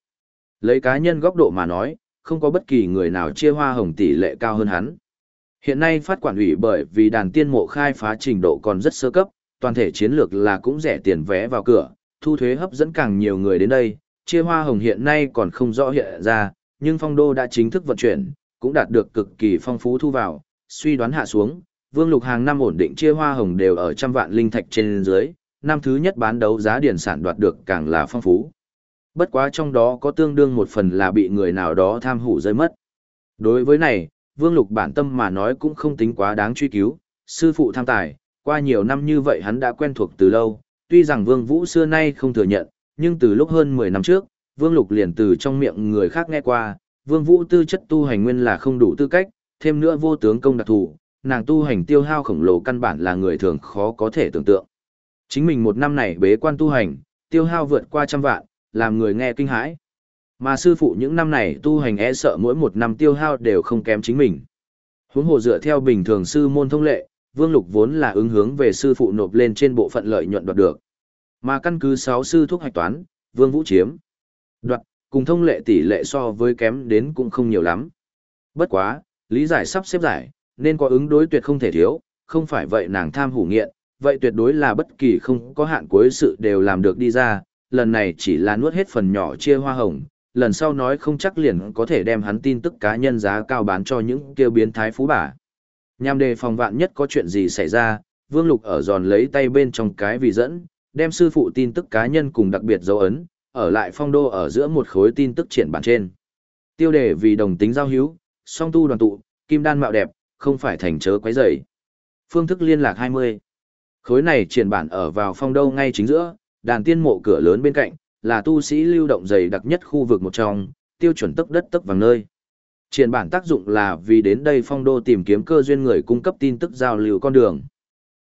Lấy cá nhân góc độ mà nói, không có bất kỳ người nào chia hoa hồng tỷ lệ cao hơn hắn. Hiện nay phát quản ủy bởi vì đàn tiên mộ khai phá trình độ còn rất sơ cấp, toàn thể chiến lược là cũng rẻ tiền vé vào cửa, thu thuế hấp dẫn càng nhiều người đến đây, chia hoa hồng hiện nay còn không rõ hiện ra, nhưng phong đô đã chính thức vận chuyển, cũng đạt được cực kỳ phong phú thu vào, suy đoán hạ xuống, vương lục hàng năm ổn định chia hoa hồng đều ở trăm vạn linh thạch trên dưới, năm thứ nhất bán đấu giá điển sản đoạt được càng là phong phú. Bất quá trong đó có tương đương một phần là bị người nào đó tham hủ rơi mất. Đối với này, vương lục bản tâm mà nói cũng không tính quá đáng truy cứu, sư phụ tham tài, qua nhiều năm như vậy hắn đã quen thuộc từ lâu, tuy rằng vương vũ xưa nay không thừa nhận, nhưng từ lúc hơn 10 năm trước, vương lục liền từ trong miệng người khác nghe qua, vương vũ tư chất tu hành nguyên là không đủ tư cách, thêm nữa vô tướng công đặc thù, nàng tu hành tiêu hao khổng lồ căn bản là người thường khó có thể tưởng tượng. Chính mình một năm này bế quan tu hành, tiêu hao vượt qua trăm vạn, làm người nghe kinh hãi. Mà sư phụ những năm này tu hành e sợ mỗi một năm tiêu hao đều không kém chính mình. Huống hồ dựa theo bình thường sư môn thông lệ, Vương Lục vốn là ứng hướng về sư phụ nộp lên trên bộ phận lợi nhuận đoạt được. Mà căn cứ 6 sư thuốc hạch toán, Vương Vũ chiếm. Đoạt, cùng thông lệ tỷ lệ so với kém đến cũng không nhiều lắm. Bất quá, lý giải sắp xếp giải, nên có ứng đối tuyệt không thể thiếu, không phải vậy nàng tham hủ nghiện, vậy tuyệt đối là bất kỳ không có hạn cuối sự đều làm được đi ra, lần này chỉ là nuốt hết phần nhỏ chia hoa hồng, lần sau nói không chắc liền có thể đem hắn tin tức cá nhân giá cao bán cho những kêu biến thái phú bà. Nhằm đề phòng vạn nhất có chuyện gì xảy ra, Vương Lục ở giòn lấy tay bên trong cái vì dẫn, đem sư phụ tin tức cá nhân cùng đặc biệt dấu ấn, ở lại phong đô ở giữa một khối tin tức triển bản trên. Tiêu đề vì đồng tính giao hữu, song tu đoàn tụ, kim đan mạo đẹp, không phải thành chớ quấy rầy. Phương thức liên lạc 20. Khối này triển bản ở vào phong đô ngay chính giữa, đàn tiên mộ cửa lớn bên cạnh, là tu sĩ lưu động dày đặc nhất khu vực một trong, tiêu chuẩn tức đất tức vàng nơi. Triển bản tác dụng là vì đến đây phong đô tìm kiếm cơ duyên người cung cấp tin tức giao lưu con đường.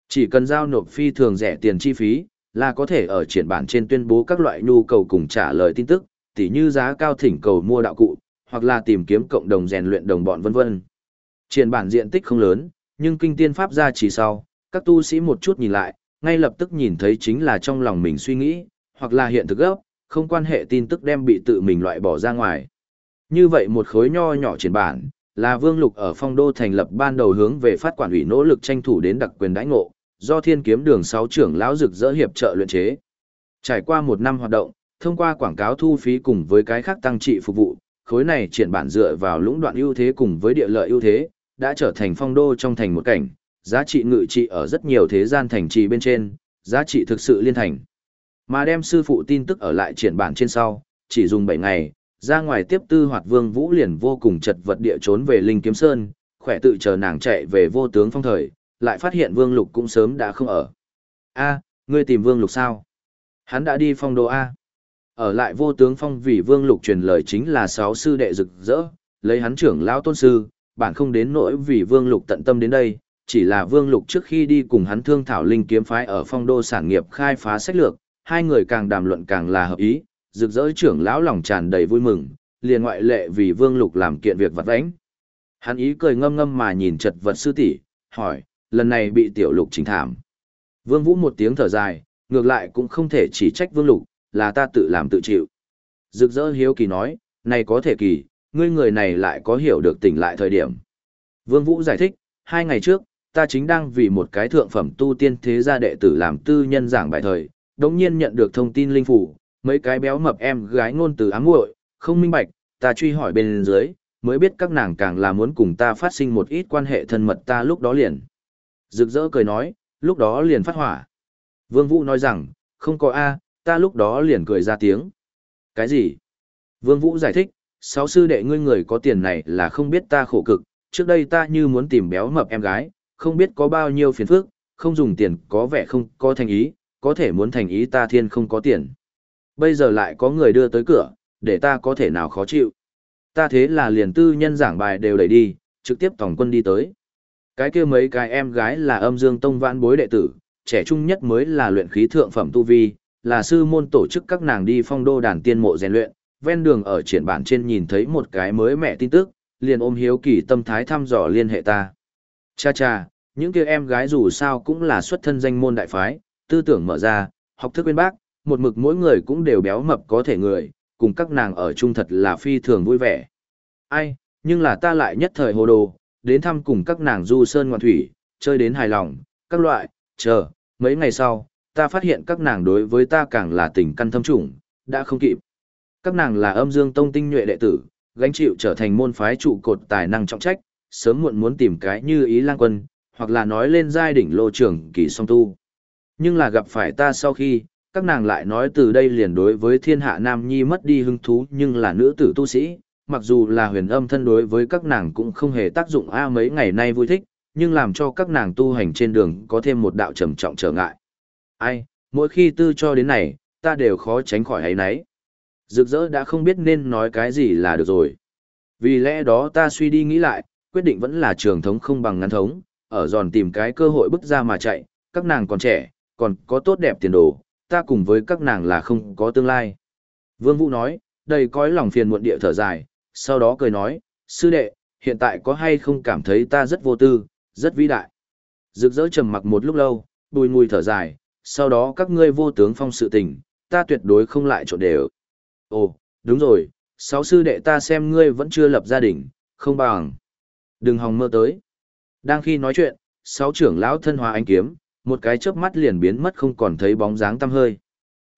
Chỉ cần giao nộp phi thường rẻ tiền chi phí, là có thể ở triển bản trên tuyên bố các loại nhu cầu cùng trả lời tin tức, tỉ như giá cao thỉnh cầu mua đạo cụ, hoặc là tìm kiếm cộng đồng rèn luyện đồng bọn vân vân. Triển bản diện tích không lớn, nhưng kinh tiên pháp ra chỉ sau, các tu sĩ một chút nhìn lại, ngay lập tức nhìn thấy chính là trong lòng mình suy nghĩ, hoặc là hiện thực gốc, không quan hệ tin tức đem bị tự mình loại bỏ ra ngoài. Như vậy một khối nho nhỏ triển bản, là Vương Lục ở phong đô thành lập ban đầu hướng về phát quản ủy nỗ lực tranh thủ đến đặc quyền đãi ngộ, do thiên kiếm đường sáu trưởng lão rực rỡ hiệp trợ luyện chế. Trải qua một năm hoạt động, thông qua quảng cáo thu phí cùng với cái khác tăng trị phục vụ, khối này triển bản dựa vào lũng đoạn ưu thế cùng với địa lợi ưu thế, đã trở thành phong đô trong thành một cảnh, giá trị ngự trị ở rất nhiều thế gian thành trì bên trên, giá trị thực sự liên thành. Mà đem sư phụ tin tức ở lại triển bản trên sau, chỉ dùng 7 ngày, ra ngoài tiếp tư hoạt vương vũ liền vô cùng chật vật địa trốn về Linh Kiếm Sơn, khỏe tự chờ nàng chạy về vô tướng phong thời, lại phát hiện vương lục cũng sớm đã không ở. a ngươi tìm vương lục sao? Hắn đã đi phong đô A. Ở lại vô tướng phong vì vương lục truyền lời chính là sáu sư đệ rực rỡ, lấy hắn trưởng lão tôn sư, bản không đến nỗi vì vương lục tận tâm đến đây, chỉ là vương lục trước khi đi cùng hắn thương thảo linh kiếm phái ở phong đô sản nghiệp khai phá sách lược, hai người càng đàm luận càng là hợp ý, rực rỡ trưởng lão lòng tràn đầy vui mừng, liền ngoại lệ vì vương lục làm kiện việc vặt vãnh. Hắn ý cười ngâm ngâm mà nhìn chật vật sư tỷ, hỏi, lần này bị tiểu lục chính thảm. Vương Vũ một tiếng thở dài, ngược lại cũng không thể chỉ trách vương lục, là ta tự làm tự chịu. Rực rỡ hiếu kỳ nói, này có thể kỳ, ngươi người này lại có hiểu được tỉnh lại thời điểm. Vương Vũ giải thích, hai ngày trước, ta chính đang vì một cái thượng phẩm tu tiên thế gia đệ tử làm tư nhân giảng bài thời, đống nhiên nhận được thông tin linh phủ, mấy cái béo mập em gái ngôn từ ám muội, không minh bạch, ta truy hỏi bên dưới, mới biết các nàng càng là muốn cùng ta phát sinh một ít quan hệ thân mật ta lúc đó liền. Rực rỡ cười nói, lúc đó liền phát hỏa. Vương Vũ nói rằng, không có A, ta lúc đó liền cười ra tiếng. Cái gì? Vương Vũ giải thích, sáu sư đệ ngươi người có tiền này là không biết ta khổ cực, trước đây ta như muốn tìm béo mập em gái, không biết có bao nhiêu phiền phức, không dùng tiền có vẻ không có thành ý, có thể muốn thành ý ta thiên không có tiền. Bây giờ lại có người đưa tới cửa, để ta có thể nào khó chịu. Ta thế là liền tư nhân giảng bài đều đẩy đi, trực tiếp tổng quân đi tới. Cái kia mấy cái em gái là âm dương tông vãn bối đệ tử, trẻ trung nhất mới là luyện khí thượng phẩm tu vi, là sư môn tổ chức các nàng đi phong đô đàn tiên mộ rèn luyện, ven đường ở triển bản trên nhìn thấy một cái mới mẹ tin tức, liền ôm hiếu kỳ tâm thái thăm dò liên hệ ta. Cha cha, những kia em gái dù sao cũng là xuất thân danh môn đại phái, tư tưởng mở ra, học thức bên bác, một mực mỗi người cũng đều béo mập có thể người, cùng các nàng ở chung thật là phi thường vui vẻ. Ai, nhưng là ta lại nhất thời hồ đồ, đến thăm cùng các nàng du sơn ngoạn thủy, chơi đến hài lòng, các loại, chờ, mấy ngày sau, ta phát hiện các nàng đối với ta càng là tình căn thâm trùng, đã không kịp. Các nàng là âm dương tông tinh nhuệ đệ tử, gánh chịu trở thành môn phái trụ cột tài năng trọng trách, sớm muộn muốn tìm cái như ý lang quân, hoặc là nói lên giai đỉnh lô trưởng kỳ song tu. Nhưng là gặp phải ta sau khi, các nàng lại nói từ đây liền đối với thiên hạ nam nhi mất đi hứng thú nhưng là nữ tử tu sĩ, mặc dù là huyền âm thân đối với các nàng cũng không hề tác dụng a mấy ngày nay vui thích, nhưng làm cho các nàng tu hành trên đường có thêm một đạo trầm trọng trở ngại. Ai, mỗi khi tư cho đến này, ta đều khó tránh khỏi ấy nấy. Rực rỡ đã không biết nên nói cái gì là được rồi. Vì lẽ đó ta suy đi nghĩ lại, quyết định vẫn là trường thống không bằng ngắn thống, ở giòn tìm cái cơ hội bước ra mà chạy, các nàng còn trẻ, còn có tốt đẹp tiền đồ, ta cùng với các nàng là không có tương lai. Vương Vũ nói, đầy cõi lòng phiền muộn địa thở dài, sau đó cười nói, sư đệ, hiện tại có hay không cảm thấy ta rất vô tư, rất vĩ đại. Rực rỡ trầm mặc một lúc lâu, bùi ngùi thở dài, sau đó các ngươi vô tướng phong sự tình, ta tuyệt đối không lại trộn đều. Ồ, đúng rồi, sáu sư đệ ta xem ngươi vẫn chưa lập gia đình, không bằng. Đừng hòng mơ tới. Đang khi nói chuyện, sáu trưởng lão thân hòa anh kiếm, một cái chớp mắt liền biến mất không còn thấy bóng dáng tăm hơi.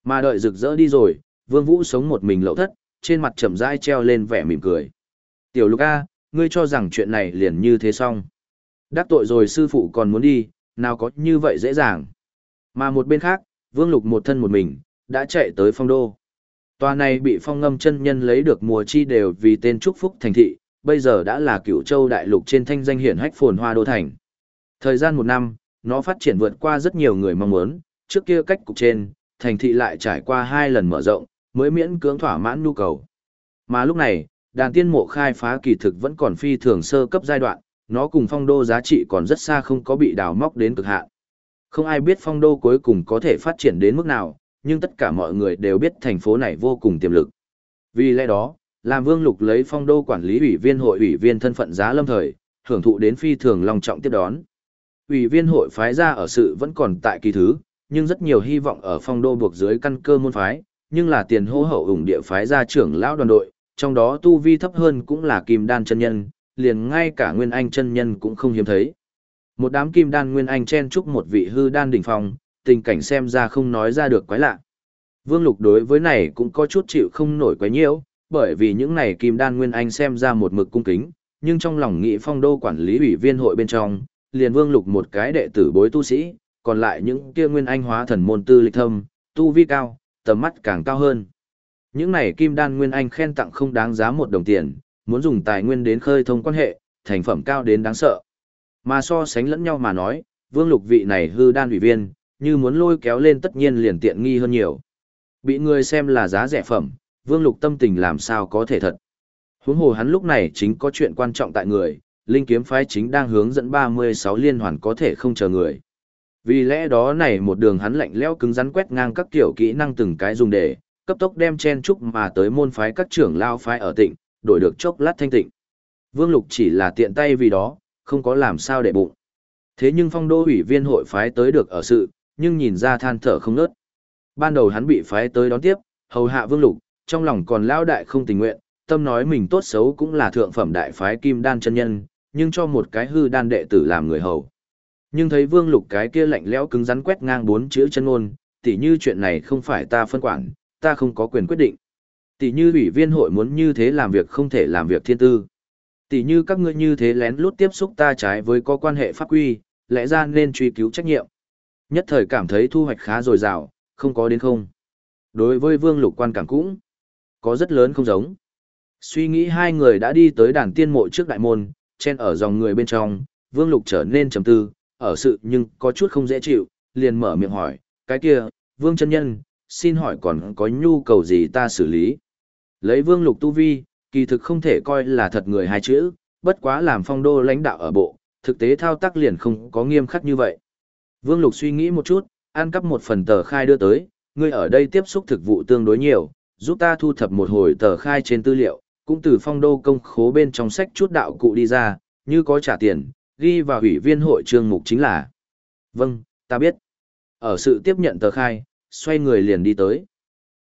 Mà đợi rực rỡ đi rồi, Vương Vũ sống một mình lậu thất, trên mặt chậm rãi treo lên vẻ mỉm cười. Tiểu Lục A, ngươi cho rằng chuyện này liền như thế xong. Đắc tội rồi sư phụ còn muốn đi, nào có như vậy dễ dàng. Mà một bên khác, Vương Lục một thân một mình, đã chạy tới phong đô. Tòa này bị phong ngâm chân nhân lấy được mùa chi đều vì tên trúc phúc thành thị, bây giờ đã là cựu châu đại lục trên thanh danh hiển hách phồn hoa đô thành. Thời gian một năm, nó phát triển vượt qua rất nhiều người mong muốn, trước kia cách cục trên, thành thị lại trải qua hai lần mở rộng, mới miễn cưỡng thỏa mãn nhu cầu. Mà lúc này, đàn tiên mộ khai phá kỳ thực vẫn còn phi thường sơ cấp giai đoạn, nó cùng phong đô giá trị còn rất xa không có bị đào móc đến cực hạn. Không ai biết phong đô cuối cùng có thể phát triển đến mức nào, nhưng tất cả mọi người đều biết thành phố này vô cùng tiềm lực. Vì lẽ đó, làm Vương Lục lấy phong đô quản lý ủy viên hội ủy viên thân phận giá lâm thời, hưởng thụ đến phi thường long trọng tiếp đón. Ủy viên hội phái ra ở sự vẫn còn tại kỳ thứ, nhưng rất nhiều hy vọng ở phong đô buộc dưới căn cơ môn phái, nhưng là tiền hô hậu ủng địa phái ra trưởng lão đoàn đội, trong đó tu vi thấp hơn cũng là kim đan chân nhân, liền ngay cả nguyên anh chân nhân cũng không hiếm thấy. Một đám kim đan nguyên anh chen chúc một vị hư đan đỉnh phong, tình cảnh xem ra không nói ra được quái lạ. Vương Lục đối với này cũng có chút chịu không nổi quá nhiễu, bởi vì những này kim đan nguyên anh xem ra một mực cung kính, nhưng trong lòng nghị phong đô quản lý ủy viên hội bên trong, liền Vương Lục một cái đệ tử bối tu sĩ, còn lại những kia nguyên anh hóa thần môn tư lịch thâm, tu vi cao, tầm mắt càng cao hơn. Những này kim đan nguyên anh khen tặng không đáng giá một đồng tiền, muốn dùng tài nguyên đến khơi thông quan hệ, thành phẩm cao đến đáng sợ. Mà so sánh lẫn nhau mà nói, vương lục vị này hư đan ủy viên, như muốn lôi kéo lên tất nhiên liền tiện nghi hơn nhiều. Bị người xem là giá rẻ phẩm, vương lục tâm tình làm sao có thể thật. Huống hồ hắn lúc này chính có chuyện quan trọng tại người, linh kiếm phái chính đang hướng dẫn 36 liên hoàn có thể không chờ người. Vì lẽ đó này một đường hắn lạnh lẽo cứng rắn quét ngang các kiểu kỹ năng từng cái dùng để, cấp tốc đem chen trúc mà tới môn phái các trưởng lao phái ở tịnh, đổi được chốc lát thanh tịnh. Vương Lục chỉ là tiện tay vì đó, không có làm sao để bụng. Thế nhưng phong đô ủy viên hội phái tới được ở sự, nhưng nhìn ra than thở không nớt. Ban đầu hắn bị phái tới đón tiếp, hầu hạ Vương Lục, trong lòng còn lao đại không tình nguyện, tâm nói mình tốt xấu cũng là thượng phẩm đại phái kim đan chân nhân, nhưng cho một cái hư đan đệ tử làm người hầu. Nhưng thấy Vương Lục cái kia lạnh lẽo cứng rắn quét ngang bốn chữ chân ngôn, tỉ như chuyện này không phải ta phân quản, ta không có quyền quyết định. Tỷ như ủy viên hội muốn như thế làm việc không thể làm việc thiên tư. Tỷ như các ngươi như thế lén lút tiếp xúc ta trái với có quan hệ pháp quy, lẽ ra nên truy cứu trách nhiệm. Nhất thời cảm thấy thu hoạch khá dồi dào, không có đến không. Đối với vương lục quan cảm cũng có rất lớn không giống. Suy nghĩ hai người đã đi tới đàn tiên mộ trước đại môn, chen ở dòng người bên trong, vương lục trở nên trầm tư, ở sự nhưng có chút không dễ chịu, liền mở miệng hỏi, cái kia, vương chân nhân, xin hỏi còn có nhu cầu gì ta xử lý. Lấy vương lục tu vi, kỳ thực không thể coi là thật người hai chữ, bất quá làm phong đô lãnh đạo ở bộ, thực tế thao tác liền không có nghiêm khắc như vậy. Vương lục suy nghĩ một chút, ăn cắp một phần tờ khai đưa tới, ngươi ở đây tiếp xúc thực vụ tương đối nhiều, giúp ta thu thập một hồi tờ khai trên tư liệu, cũng từ phong đô công khố bên trong sách chút đạo cụ đi ra, như có trả tiền, ghi vào ủy viên hội trường mục chính là. Vâng, ta biết. Ở sự tiếp nhận tờ khai, xoay người liền đi tới.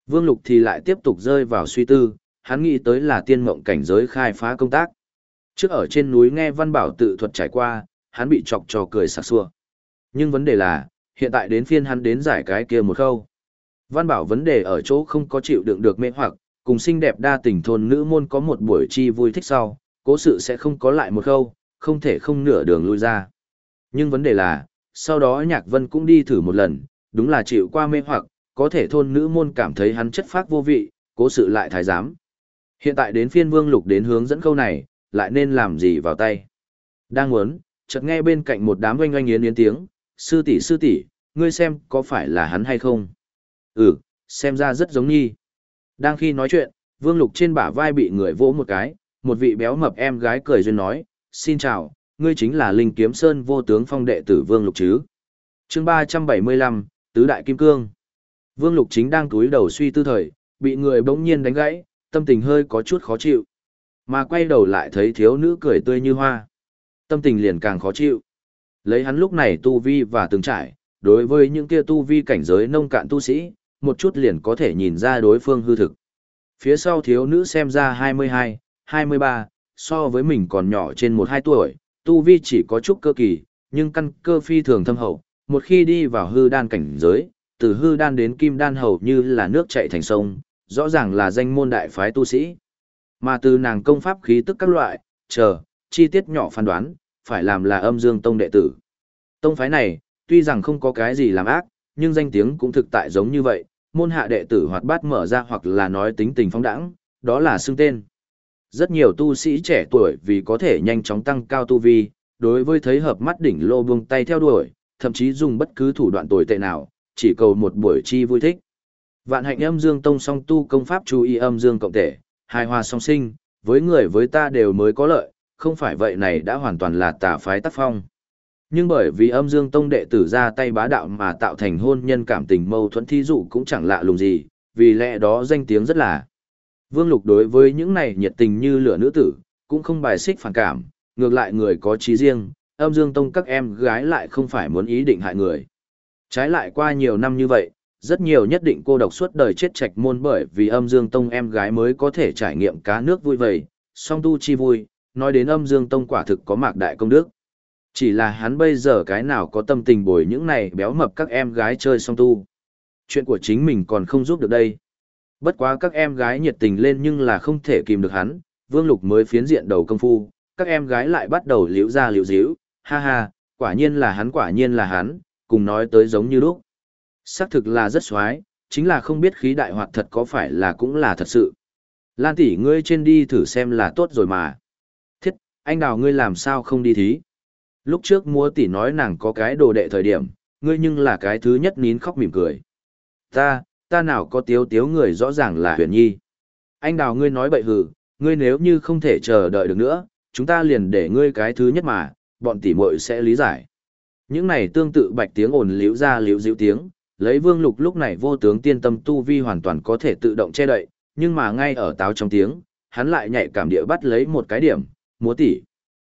Vương Lục thì lại tiếp tục rơi vào suy tư, hắn nghĩ tới là tiên mộng cảnh giới khai phá công tác. Trước ở trên núi nghe Văn Bảo tự thuật trải qua, hắn bị chọc trò cười sạc xua. Nhưng vấn đề là, hiện tại đến phiên hắn đến giải cái kia một khâu. Văn Bảo vấn đề ở chỗ không có chịu đựng được mê hoặc, cùng xinh đẹp đa tình thôn nữ môn có một buổi chi vui thích sau, cố sự sẽ không có lại một khâu, không thể không nửa đường lui ra. Nhưng vấn đề là, sau đó Nhạc Vân cũng đi thử một lần, đúng là chịu qua mê hoặc, có thể thôn nữ môn cảm thấy hắn chất phác vô vị, cố sự lại thái giám. Hiện tại đến phiên vương lục đến hướng dẫn câu này, lại nên làm gì vào tay. Đang muốn, chợt nghe bên cạnh một đám oanh oanh yến yến tiếng, sư tỷ sư tỷ, ngươi xem có phải là hắn hay không? Ừ, xem ra rất giống nhi. Đang khi nói chuyện, vương lục trên bả vai bị người vỗ một cái, một vị béo mập em gái cười duyên nói, xin chào, ngươi chính là Linh Kiếm Sơn vô tướng phong đệ tử vương lục chứ. chương ba trăm bảy mươi lăm Tứ Đại Kim Cương. Vương lục chính đang túi đầu suy tư thời, bị người bỗng nhiên đánh gãy, tâm tình hơi có chút khó chịu. Mà quay đầu lại thấy thiếu nữ cười tươi như hoa. Tâm tình liền càng khó chịu. Lấy hắn lúc này tu vi và từng trải, đối với những kia tu vi cảnh giới nông cạn tu sĩ, một chút liền có thể nhìn ra đối phương hư thực. Phía sau thiếu nữ xem ra 22, 23, so với mình còn nhỏ trên 1-2 tuổi, tu vi chỉ có chút cơ kỳ, nhưng căn cơ phi thường thâm hậu, một khi đi vào hư đan cảnh giới, từ hư đan đến kim đan hầu như là nước chảy thành sông, rõ ràng là danh môn đại phái tu sĩ. Mà từ nàng công pháp khí tức các loại, chờ, chi tiết nhỏ phán đoán, phải làm là âm dương tông đệ tử. Tông phái này, tuy rằng không có cái gì làm ác, nhưng danh tiếng cũng thực tại giống như vậy, môn hạ đệ tử hoạt bát mở ra hoặc là nói tính tình phóng đẳng, đó là xưng tên. Rất nhiều tu sĩ trẻ tuổi vì có thể nhanh chóng tăng cao tu vi, đối với thấy hợp mắt đỉnh lô buông tay theo đuổi, thậm chí dùng bất cứ thủ đoạn tồi tệ nào, chỉ cầu một buổi chi vui thích. Vạn hạnh âm dương tông song tu công pháp chú ý âm dương cộng thể, hài hòa song sinh, với người với ta đều mới có lợi, không phải vậy này đã hoàn toàn là tà phái tác phong. Nhưng bởi vì âm dương tông đệ tử ra tay bá đạo mà tạo thành hôn nhân cảm tình mâu thuẫn thí dụ cũng chẳng lạ lùng gì, vì lẽ đó danh tiếng rất là. Vương Lục đối với những này nhiệt tình như lửa nữ tử, cũng không bài xích phản cảm, ngược lại người có trí riêng, âm dương tông các em gái lại không phải muốn ý định hại người. Trái lại qua nhiều năm như vậy, rất nhiều nhất định cô độc suốt đời chết trạch môn bởi vì âm dương tông em gái mới có thể trải nghiệm cá nước vui vầy, song tu chi vui, nói đến âm dương tông quả thực có mạc đại công đức. Chỉ là hắn bây giờ cái nào có tâm tình bồi những này béo mập các em gái chơi song tu. Chuyện của chính mình còn không giúp được đây. Bất quá các em gái nhiệt tình lên nhưng là không thể kìm được hắn, Vương Lục mới phiến diện đầu công phu, các em gái lại bắt đầu liễu ra liễu díu, ha ha, quả nhiên là hắn quả nhiên là hắn, cùng nói tới giống như lúc. Xác thực là rất xoái, chính là không biết khí đại hoạt thật có phải là cũng là thật sự. Lan tỷ ngươi trên đi thử xem là tốt rồi mà. Thiết, anh đào ngươi làm sao không đi thí. Lúc trước mua tỷ nói nàng có cái đồ đệ thời điểm, ngươi nhưng là cái thứ nhất nín khóc mỉm cười. Ta, ta nào có tiếu tiếu người rõ ràng là huyền nhi. Anh đào ngươi nói bậy hừ, ngươi nếu như không thể chờ đợi được nữa, chúng ta liền để ngươi cái thứ nhất mà, bọn tỷ muội sẽ lý giải. Những này tương tự bạch tiếng ồn liễu ra liễu dịu tiếng, lấy vương lục lúc này vô tướng tiên tâm tu vi hoàn toàn có thể tự động che đậy, nhưng mà ngay ở táo trong tiếng, hắn lại nhạy cảm địa bắt lấy một cái điểm, múa tỷ.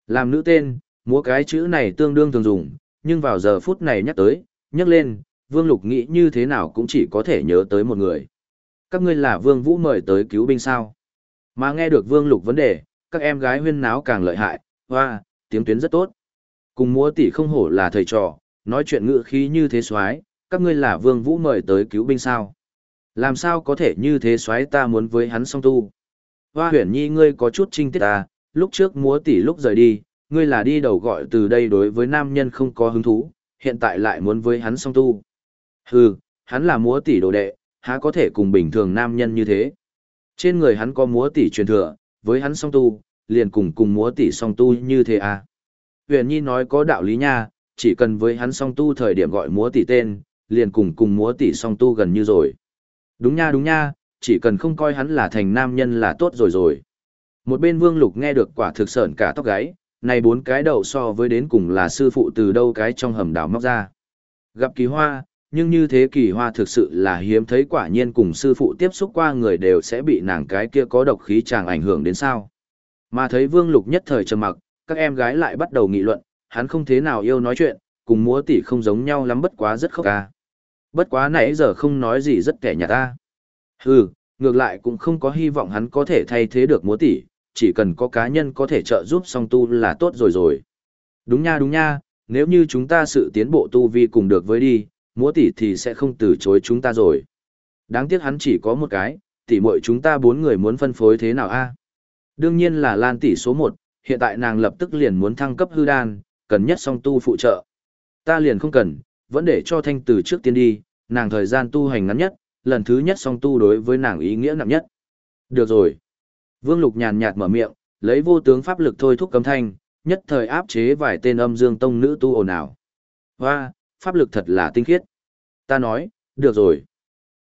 Làm nữ tên, múa cái chữ này tương đương thường dùng, nhưng vào giờ phút này nhắc tới, nhắc lên, vương lục nghĩ như thế nào cũng chỉ có thể nhớ tới một người. Các ngươi là vương vũ mời tới cứu binh sao. Mà nghe được vương lục vấn đề, các em gái huyên náo càng lợi hại, hoa, tiếng tuyến rất tốt. Cùng múa tỷ không hổ là thầy trò, nói chuyện ngữ khí như thế xoái, các ngươi là vương vũ mời tới cứu binh sao. Làm sao có thể như thế xoái ta muốn với hắn song tu. Hoa huyền nhi ngươi có chút trinh tiết ta, lúc trước múa tỷ lúc rời đi, ngươi là đi đầu gọi từ đây đối với nam nhân không có hứng thú, hiện tại lại muốn với hắn song tu. Hừ, hắn là múa tỷ đồ đệ, há có thể cùng bình thường nam nhân như thế. Trên người hắn có múa tỷ truyền thừa, với hắn song tu, liền cùng cùng múa tỷ song tu như thế à. Huyền Nhi nói có đạo lý nha, chỉ cần với hắn song tu thời điểm gọi múa tỷ tên, liền cùng cùng múa tỷ song tu gần như rồi. Đúng nha đúng nha, chỉ cần không coi hắn là thành nam nhân là tốt rồi rồi. Một bên vương lục nghe được quả thực sợn cả tóc gáy, này bốn cái đầu so với đến cùng là sư phụ từ đâu cái trong hầm đảo móc ra. Gặp kỳ hoa, nhưng như thế kỳ hoa thực sự là hiếm thấy quả nhiên cùng sư phụ tiếp xúc qua người đều sẽ bị nàng cái kia có độc khí chàng ảnh hưởng đến sao. Mà thấy vương lục nhất thời trầm mặc, các em gái lại bắt đầu nghị luận, hắn không thế nào yêu nói chuyện, cùng múa tỷ không giống nhau lắm bất quá rất khóc ca. Bất quá nãy giờ không nói gì rất kẻ nhà ta. Hừ, ngược lại cũng không có hy vọng hắn có thể thay thế được múa tỷ, chỉ cần có cá nhân có thể trợ giúp song tu là tốt rồi rồi. Đúng nha đúng nha, nếu như chúng ta sự tiến bộ tu vi cùng được với đi, múa tỷ thì sẽ không từ chối chúng ta rồi. Đáng tiếc hắn chỉ có một cái, tỷ muội chúng ta bốn người muốn phân phối thế nào a? Đương nhiên là Lan tỷ số một, hiện tại nàng lập tức liền muốn thăng cấp hư đan, cần nhất song tu phụ trợ. Ta liền không cần, vẫn để cho thanh từ trước tiên đi, nàng thời gian tu hành ngắn nhất, lần thứ nhất song tu đối với nàng ý nghĩa nặng nhất. Được rồi. Vương Lục nhàn nhạt mở miệng, lấy vô tướng pháp lực thôi thúc cấm thanh, nhất thời áp chế vài tên âm dương tông nữ tu ồn ào. Hoa, pháp lực thật là tinh khiết. Ta nói, được rồi.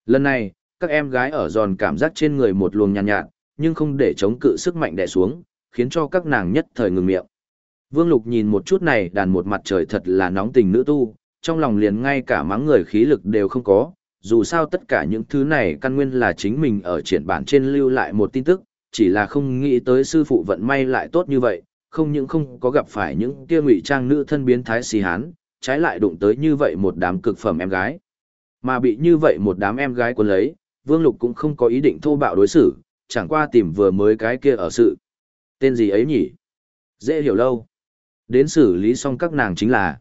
Lần này, các em gái ở giòn cảm giác trên người một luồng nhàn nhạt, nhạt, nhưng không để chống cự sức mạnh đè xuống, khiến cho các nàng nhất thời ngừng miệng. Vương Lục nhìn một chút này đàn một mặt trời thật là nóng tình nữ tu, trong lòng liền ngay cả mắng người khí lực đều không có, dù sao tất cả những thứ này căn nguyên là chính mình ở triển bản trên lưu lại một tin tức, chỉ là không nghĩ tới sư phụ vận may lại tốt như vậy, không những không có gặp phải những kia ngụy trang nữ thân biến thái xì hán, trái lại đụng tới như vậy một đám cực phẩm em gái. Mà bị như vậy một đám em gái cuốn lấy, Vương Lục cũng không có ý định thô bạo đối xử, chẳng qua tìm vừa mới cái kia ở sự. Tên gì ấy nhỉ? Dễ hiểu lâu. Đến xử lý xong các nàng chính là.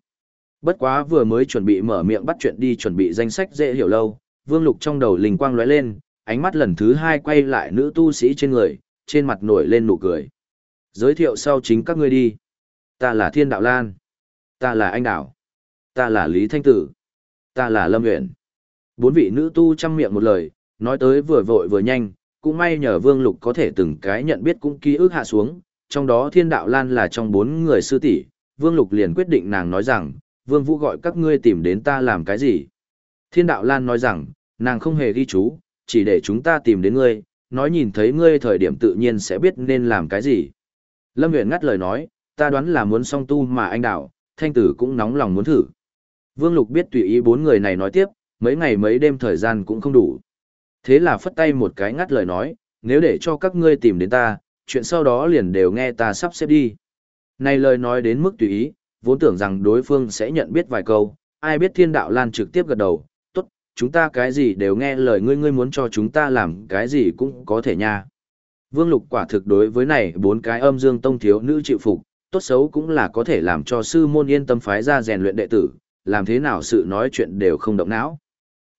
Bất quá vừa mới chuẩn bị mở miệng bắt chuyện đi chuẩn bị danh sách dễ hiểu lâu, Vương Lục trong đầu linh quang lóe lên, ánh mắt lần thứ hai quay lại nữ tu sĩ trên người, trên mặt nổi lên nụ cười. Giới thiệu sau chính các ngươi đi. Ta là Thiên Đạo Lan. Ta là Anh Đạo. Ta là Lý Thanh Tử. Ta là Lâm Nguyễn. Bốn vị nữ tu chăm miệng một lời, nói tới vừa vội vừa nhanh, cũng may nhờ Vương Lục có thể từng cái nhận biết cũng ký ức hạ xuống, trong đó Thiên Đạo Lan là trong bốn người sư tỷ, Vương Lục liền quyết định nàng nói rằng, Vương Vũ gọi các ngươi tìm đến ta làm cái gì. Thiên Đạo Lan nói rằng, nàng không hề ghi chú, chỉ để chúng ta tìm đến ngươi, nói nhìn thấy ngươi thời điểm tự nhiên sẽ biết nên làm cái gì. Lâm Nguyện ngắt lời nói, ta đoán là muốn song tu mà anh đạo, thanh tử cũng nóng lòng muốn thử. Vương Lục biết tùy ý bốn người này nói tiếp, mấy ngày mấy đêm thời gian cũng không đủ. Thế là phất tay một cái ngắt lời nói, nếu để cho các ngươi tìm đến ta, chuyện sau đó liền đều nghe ta sắp xếp đi. Này lời nói đến mức tùy ý, vốn tưởng rằng đối phương sẽ nhận biết vài câu, ai biết thiên đạo lan trực tiếp gật đầu, chúng ta cái gì đều nghe lời ngươi ngươi muốn cho chúng ta làm cái gì cũng có thể nha. Vương Lục quả thực đối với này bốn cái âm dương tông thiếu nữ chịu phục, tốt xấu cũng là có thể làm cho sư môn yên tâm phái ra rèn luyện đệ tử, làm thế nào sự nói chuyện đều không động não.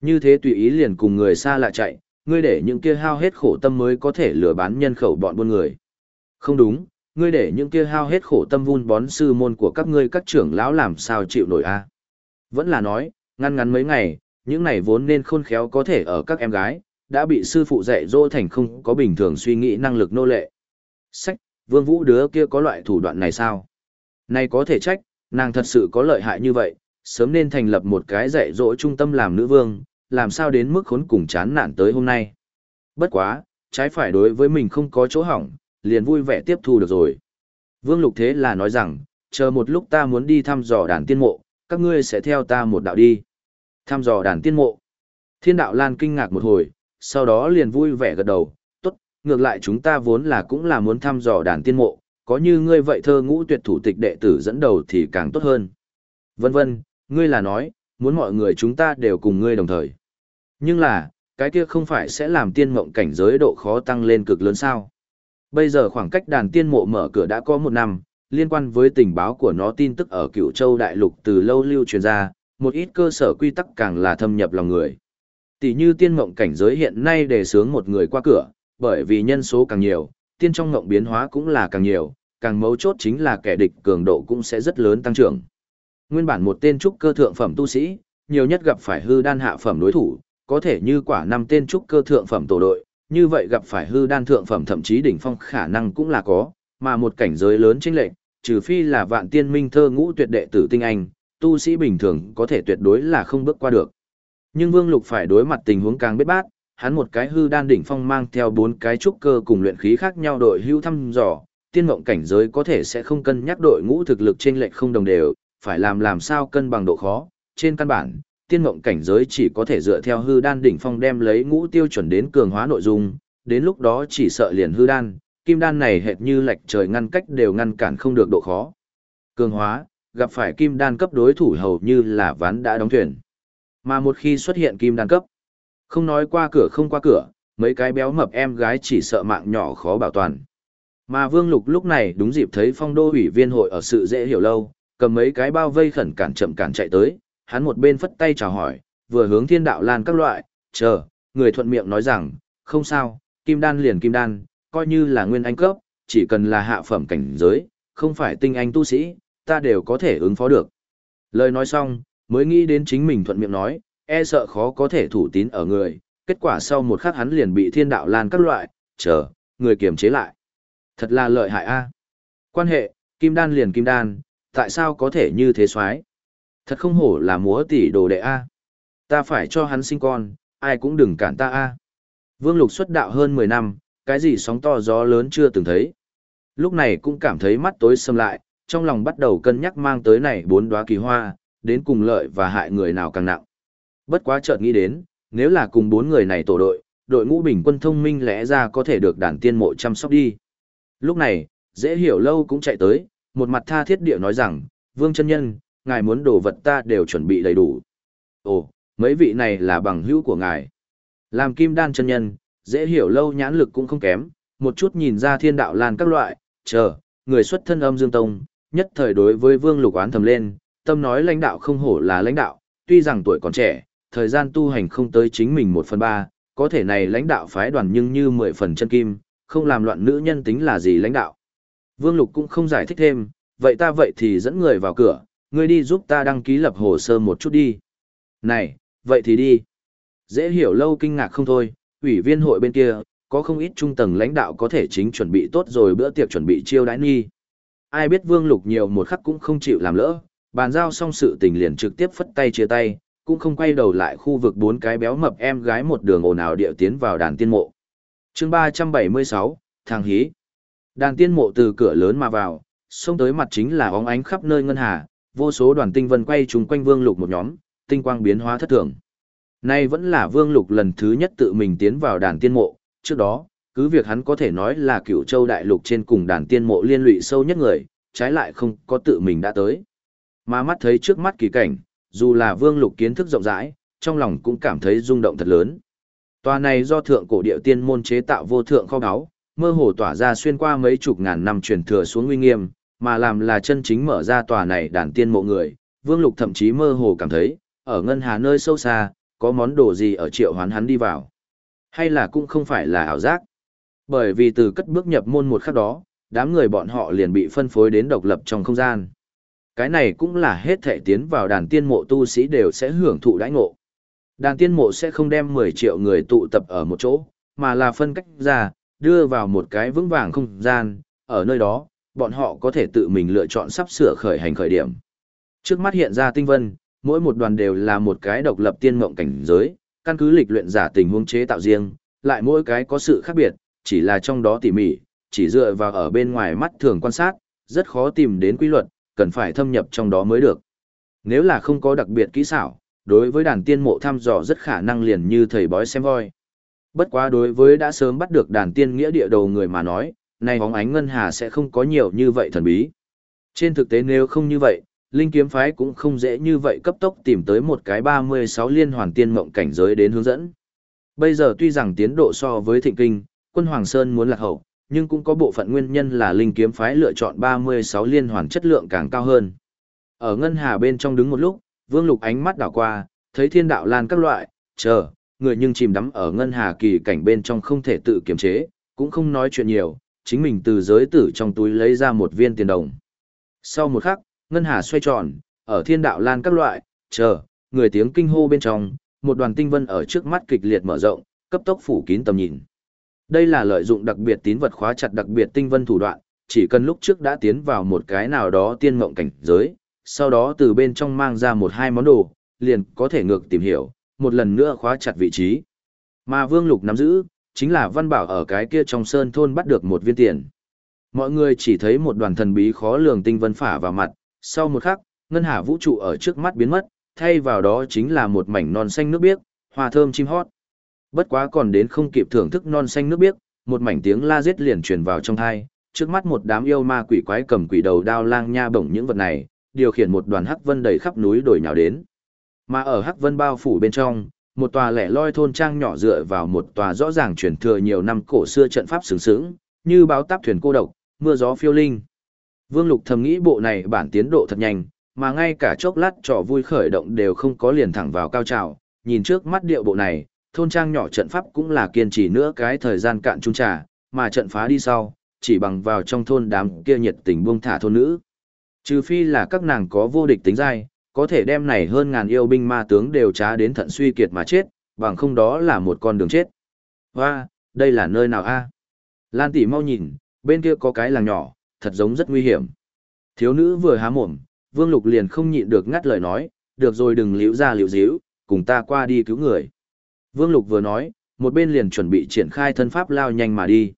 Như thế tùy ý liền cùng người xa lạ chạy, ngươi để những kia hao hết khổ tâm mới có thể lừa bán nhân khẩu bọn buôn người. Không đúng, ngươi để những kia hao hết khổ tâm vun bón sư môn của các ngươi các trưởng lão làm sao chịu nổi a? Vẫn là nói, ngăn ngắn mấy ngày, những này vốn nên khôn khéo có thể ở các em gái, đã bị sư phụ dạy dỗ thành không có bình thường suy nghĩ năng lực nô lệ. Sách, vương vũ đứa kia có loại thủ đoạn này sao? Này có thể trách, nàng thật sự có lợi hại như vậy, sớm nên thành lập một cái dạy dỗ trung tâm làm nữ vương, làm sao đến mức khốn cùng chán nản tới hôm nay. Bất quá, trái phải đối với mình không có chỗ hỏng, liền vui vẻ tiếp thu được rồi. Vương Lục thế là nói rằng, chờ một lúc ta muốn đi thăm dò đàn tiên mộ, các ngươi sẽ theo ta một đạo đi tham dò đàn tiên mộ. Thiên đạo Lan kinh ngạc một hồi, sau đó liền vui vẻ gật đầu, tốt, ngược lại chúng ta vốn là cũng là muốn thăm dò đàn tiên mộ, có như ngươi vậy thơ ngũ tuyệt thủ tịch đệ tử dẫn đầu thì càng tốt hơn. Vân vân, ngươi là nói, muốn mọi người chúng ta đều cùng ngươi đồng thời. Nhưng là, cái kia không phải sẽ làm tiên mộng cảnh giới độ khó tăng lên cực lớn sao. Bây giờ khoảng cách đàn tiên mộ mở cửa đã có một năm, liên quan với tình báo của nó tin tức ở cựu châu đại lục từ lâu lưu truyền ra, một ít cơ sở quy tắc càng là thâm nhập lòng người. Tỷ như tiên mộng cảnh giới hiện nay đề sướng một người qua cửa, bởi vì nhân số càng nhiều, tiên trong mộng biến hóa cũng là càng nhiều, càng mấu chốt chính là kẻ địch cường độ cũng sẽ rất lớn tăng trưởng. Nguyên bản một tên trúc cơ thượng phẩm tu sĩ, nhiều nhất gặp phải hư đan hạ phẩm đối thủ, có thể như quả năm tên trúc cơ thượng phẩm tổ đội, như vậy gặp phải hư đan thượng phẩm thậm chí đỉnh phong khả năng cũng là có, mà một cảnh giới lớn chênh lệch, trừ phi là vạn tiên minh thơ ngũ tuyệt đệ tử tinh anh, tu sĩ bình thường có thể tuyệt đối là không bước qua được. Nhưng Vương Lục phải đối mặt tình huống càng biết bát, hắn một cái hư đan đỉnh phong mang theo bốn cái trúc cơ cùng luyện khí khác nhau đội hưu thăm dò, tiên mộng cảnh giới có thể sẽ không cân nhắc đội ngũ thực lực trên lệch không đồng đều, phải làm làm sao cân bằng độ khó. Trên căn bản, tiên mộng cảnh giới chỉ có thể dựa theo hư đan đỉnh phong đem lấy ngũ tiêu chuẩn đến cường hóa nội dung, đến lúc đó chỉ sợ liền hư đan, kim đan này hệt như lệch trời ngăn cách đều ngăn cản không được độ khó. Cường hóa, gặp phải kim đan cấp đối thủ hầu như là ván đã đóng thuyền. Mà một khi xuất hiện kim đan cấp, không nói qua cửa không qua cửa, mấy cái béo mập em gái chỉ sợ mạng nhỏ khó bảo toàn. Mà Vương Lục lúc này đúng dịp thấy phong đô ủy viên hội ở sự dễ hiểu lâu, cầm mấy cái bao vây khẩn cản chậm cản chạy tới, hắn một bên phất tay chào hỏi, vừa hướng thiên đạo lan các loại, chờ, người thuận miệng nói rằng, không sao, kim đan liền kim đan, coi như là nguyên anh cấp, chỉ cần là hạ phẩm cảnh giới, không phải tinh anh tu sĩ, ta đều có thể ứng phó được. Lời nói xong, mới nghĩ đến chính mình thuận miệng nói, e sợ khó có thể thủ tín ở người, kết quả sau một khắc hắn liền bị thiên đạo lan các loại, chờ, người kiềm chế lại. Thật là lợi hại a. À. Quan hệ, kim đan liền kim đan, tại sao có thể như thế xoái? Thật không hổ là múa tỷ đồ đệ a. À. Ta phải cho hắn sinh con, ai cũng đừng cản ta a. À. Vương Lục xuất đạo hơn 10 năm, cái gì sóng to gió lớn chưa từng thấy. Lúc này cũng cảm thấy mắt tối sầm lại, trong lòng bắt đầu cân nhắc mang tới này bốn đóa kỳ hoa, đến cùng lợi và hại người nào càng nặng. Bất quá chợt nghĩ đến, nếu là cùng bốn người này tổ đội, đội ngũ bình quân thông minh lẽ ra có thể được đàn tiên mộ chăm sóc đi. Lúc này, dễ hiểu lâu cũng chạy tới, một mặt tha thiết địa nói rằng, Vương chân Nhân, ngài muốn đồ vật ta đều chuẩn bị đầy đủ. Ồ, mấy vị này là bằng hữu của ngài. Làm kim đan chân nhân, dễ hiểu lâu nhãn lực cũng không kém, một chút nhìn ra thiên đạo lan các loại, chờ, người xuất thân âm dương tông, nhất thời đối với vương lục oán thầm lên, tâm nói lãnh đạo không hổ là lãnh đạo, tuy rằng tuổi còn trẻ, thời gian tu hành không tới chính mình một phần ba, có thể này lãnh đạo phái đoàn nhưng như mười phần chân kim, không làm loạn nữ nhân tính là gì lãnh đạo. Vương Lục cũng không giải thích thêm, vậy ta vậy thì dẫn người vào cửa, ngươi đi giúp ta đăng ký lập hồ sơ một chút đi. Này, vậy thì đi. Dễ hiểu lâu kinh ngạc không thôi, ủy viên hội bên kia, có không ít trung tầng lãnh đạo có thể chính chuẩn bị tốt rồi bữa tiệc chuẩn bị chiêu đãi nghi. Ai biết Vương Lục nhiều một khắc cũng không chịu làm lỡ, bàn giao xong sự tình liền trực tiếp phất tay chia tay, cũng không quay đầu lại khu vực bốn cái béo mập em gái một đường ồn ào điệu tiến vào đàn tiên mộ. chương 376, thằng hí. Đàn tiên mộ từ cửa lớn mà vào, xông tới mặt chính là óng ánh khắp nơi ngân hà, vô số đoàn tinh vân quay trùng quanh Vương Lục một nhóm, tinh quang biến hóa thất thường. Nay vẫn là Vương Lục lần thứ nhất tự mình tiến vào đàn tiên mộ, trước đó, cứ việc hắn có thể nói là cựu châu đại lục trên cùng đàn tiên mộ liên lụy sâu nhất người, trái lại không có tự mình đã tới. Mà mắt thấy trước mắt kỳ cảnh, dù là Vương Lục kiến thức rộng rãi, trong lòng cũng cảm thấy rung động thật lớn. Tòa này do thượng cổ địa tiên môn chế tạo vô thượng kho báu, mơ hồ tỏa ra xuyên qua mấy chục ngàn năm truyền thừa xuống uy nghiêm, mà làm là chân chính mở ra tòa này đàn tiên mộ người, Vương Lục thậm chí mơ hồ cảm thấy, ở ngân hà nơi sâu xa, có món đồ gì ở triệu hoán hắn đi vào. Hay là cũng không phải là ảo giác. Bởi vì từ cất bước nhập môn một khắc đó, đám người bọn họ liền bị phân phối đến độc lập trong không gian. Cái này cũng là hết thể tiến vào đàn tiên mộ tu sĩ đều sẽ hưởng thụ đãi ngộ. Đàn tiên mộ sẽ không đem 10 triệu người tụ tập ở một chỗ, mà là phân cách ra, đưa vào một cái vững vàng không gian, ở nơi đó, bọn họ có thể tự mình lựa chọn sắp sửa khởi hành khởi điểm. Trước mắt hiện ra tinh vân, mỗi một đoàn đều là một cái độc lập tiên mộng cảnh giới, căn cứ lịch luyện giả tình huống chế tạo riêng, lại mỗi cái có sự khác biệt, chỉ là trong đó tỉ mỉ, chỉ dựa vào ở bên ngoài mắt thường quan sát, rất khó tìm đến quy luật, cần phải thâm nhập trong đó mới được. Nếu là không có đặc biệt kỹ xảo, đối với đàn tiên mộ thăm dò rất khả năng liền như thầy bói xem voi. Bất quá đối với đã sớm bắt được đàn tiên nghĩa địa đầu người mà nói, này bóng ánh ngân hà sẽ không có nhiều như vậy thần bí. Trên thực tế nếu không như vậy, Linh kiếm phái cũng không dễ như vậy cấp tốc tìm tới một cái 36 liên hoàn tiên mộng cảnh giới đến hướng dẫn. Bây giờ tuy rằng tiến độ so với thịnh kinh, quân Hoàng Sơn muốn lạc hậu, nhưng cũng có bộ phận nguyên nhân là linh kiếm phái lựa chọn 36 liên hoàn chất lượng càng cao hơn. Ở ngân hà bên trong đứng một lúc, Vương Lục ánh mắt đảo qua, thấy thiên đạo lan các loại, chờ, người nhưng chìm đắm ở ngân hà kỳ cảnh bên trong không thể tự kiềm chế, cũng không nói chuyện nhiều, chính mình từ giới tử trong túi lấy ra một viên tiền đồng. Sau một khắc, ngân hà xoay tròn, ở thiên đạo lan các loại, chờ, người tiếng kinh hô bên trong, một đoàn tinh vân ở trước mắt kịch liệt mở rộng, cấp tốc phủ kín tầm nhìn. Đây là lợi dụng đặc biệt tín vật khóa chặt đặc biệt tinh vân thủ đoạn, chỉ cần lúc trước đã tiến vào một cái nào đó tiên mộng cảnh giới, sau đó từ bên trong mang ra một hai món đồ, liền có thể ngược tìm hiểu, một lần nữa khóa chặt vị trí. Mà Vương Lục nắm giữ, chính là văn bảo ở cái kia trong sơn thôn bắt được một viên tiền. Mọi người chỉ thấy một đoàn thần bí khó lường tinh vân phả vào mặt, sau một khắc, ngân hà vũ trụ ở trước mắt biến mất, thay vào đó chính là một mảnh non xanh nước biếc, hoa thơm chim hót. Bất quá còn đến không kịp thưởng thức non xanh nước biếc, một mảnh tiếng la giết liền truyền vào trong thai, trước mắt một đám yêu ma quỷ quái cầm quỷ đầu đao lang nha bổng những vật này, điều khiển một đoàn hắc vân đầy khắp núi đồi nhào đến. Mà ở hắc vân bao phủ bên trong, một tòa lẻ loi thôn trang nhỏ dựa vào một tòa rõ ràng truyền thừa nhiều năm cổ xưa trận pháp sướng sướng, như báo táp thuyền cô độc, mưa gió phiêu linh. Vương Lục thầm nghĩ bộ này bản tiến độ thật nhanh, mà ngay cả chốc lát trò vui khởi động đều không có liền thẳng vào cao trào, nhìn trước mắt điệu bộ này, thôn trang nhỏ trận pháp cũng là kiên trì nữa cái thời gian cạn trung trà, mà trận phá đi sau, chỉ bằng vào trong thôn đám kia nhiệt tình buông thả thôn nữ. Trừ phi là các nàng có vô địch tính dai, có thể đem này hơn ngàn yêu binh ma tướng đều trá đến thận suy kiệt mà chết, bằng không đó là một con đường chết. Hoa, đây là nơi nào a? Lan tỷ mau nhìn, bên kia có cái làng nhỏ, thật giống rất nguy hiểm. Thiếu nữ vừa há mồm, Vương Lục liền không nhịn được ngắt lời nói, được rồi đừng liễu ra liễu díu, cùng ta qua đi cứu người. Vương Lục vừa nói, một bên liền chuẩn bị triển khai thân pháp lao nhanh mà đi.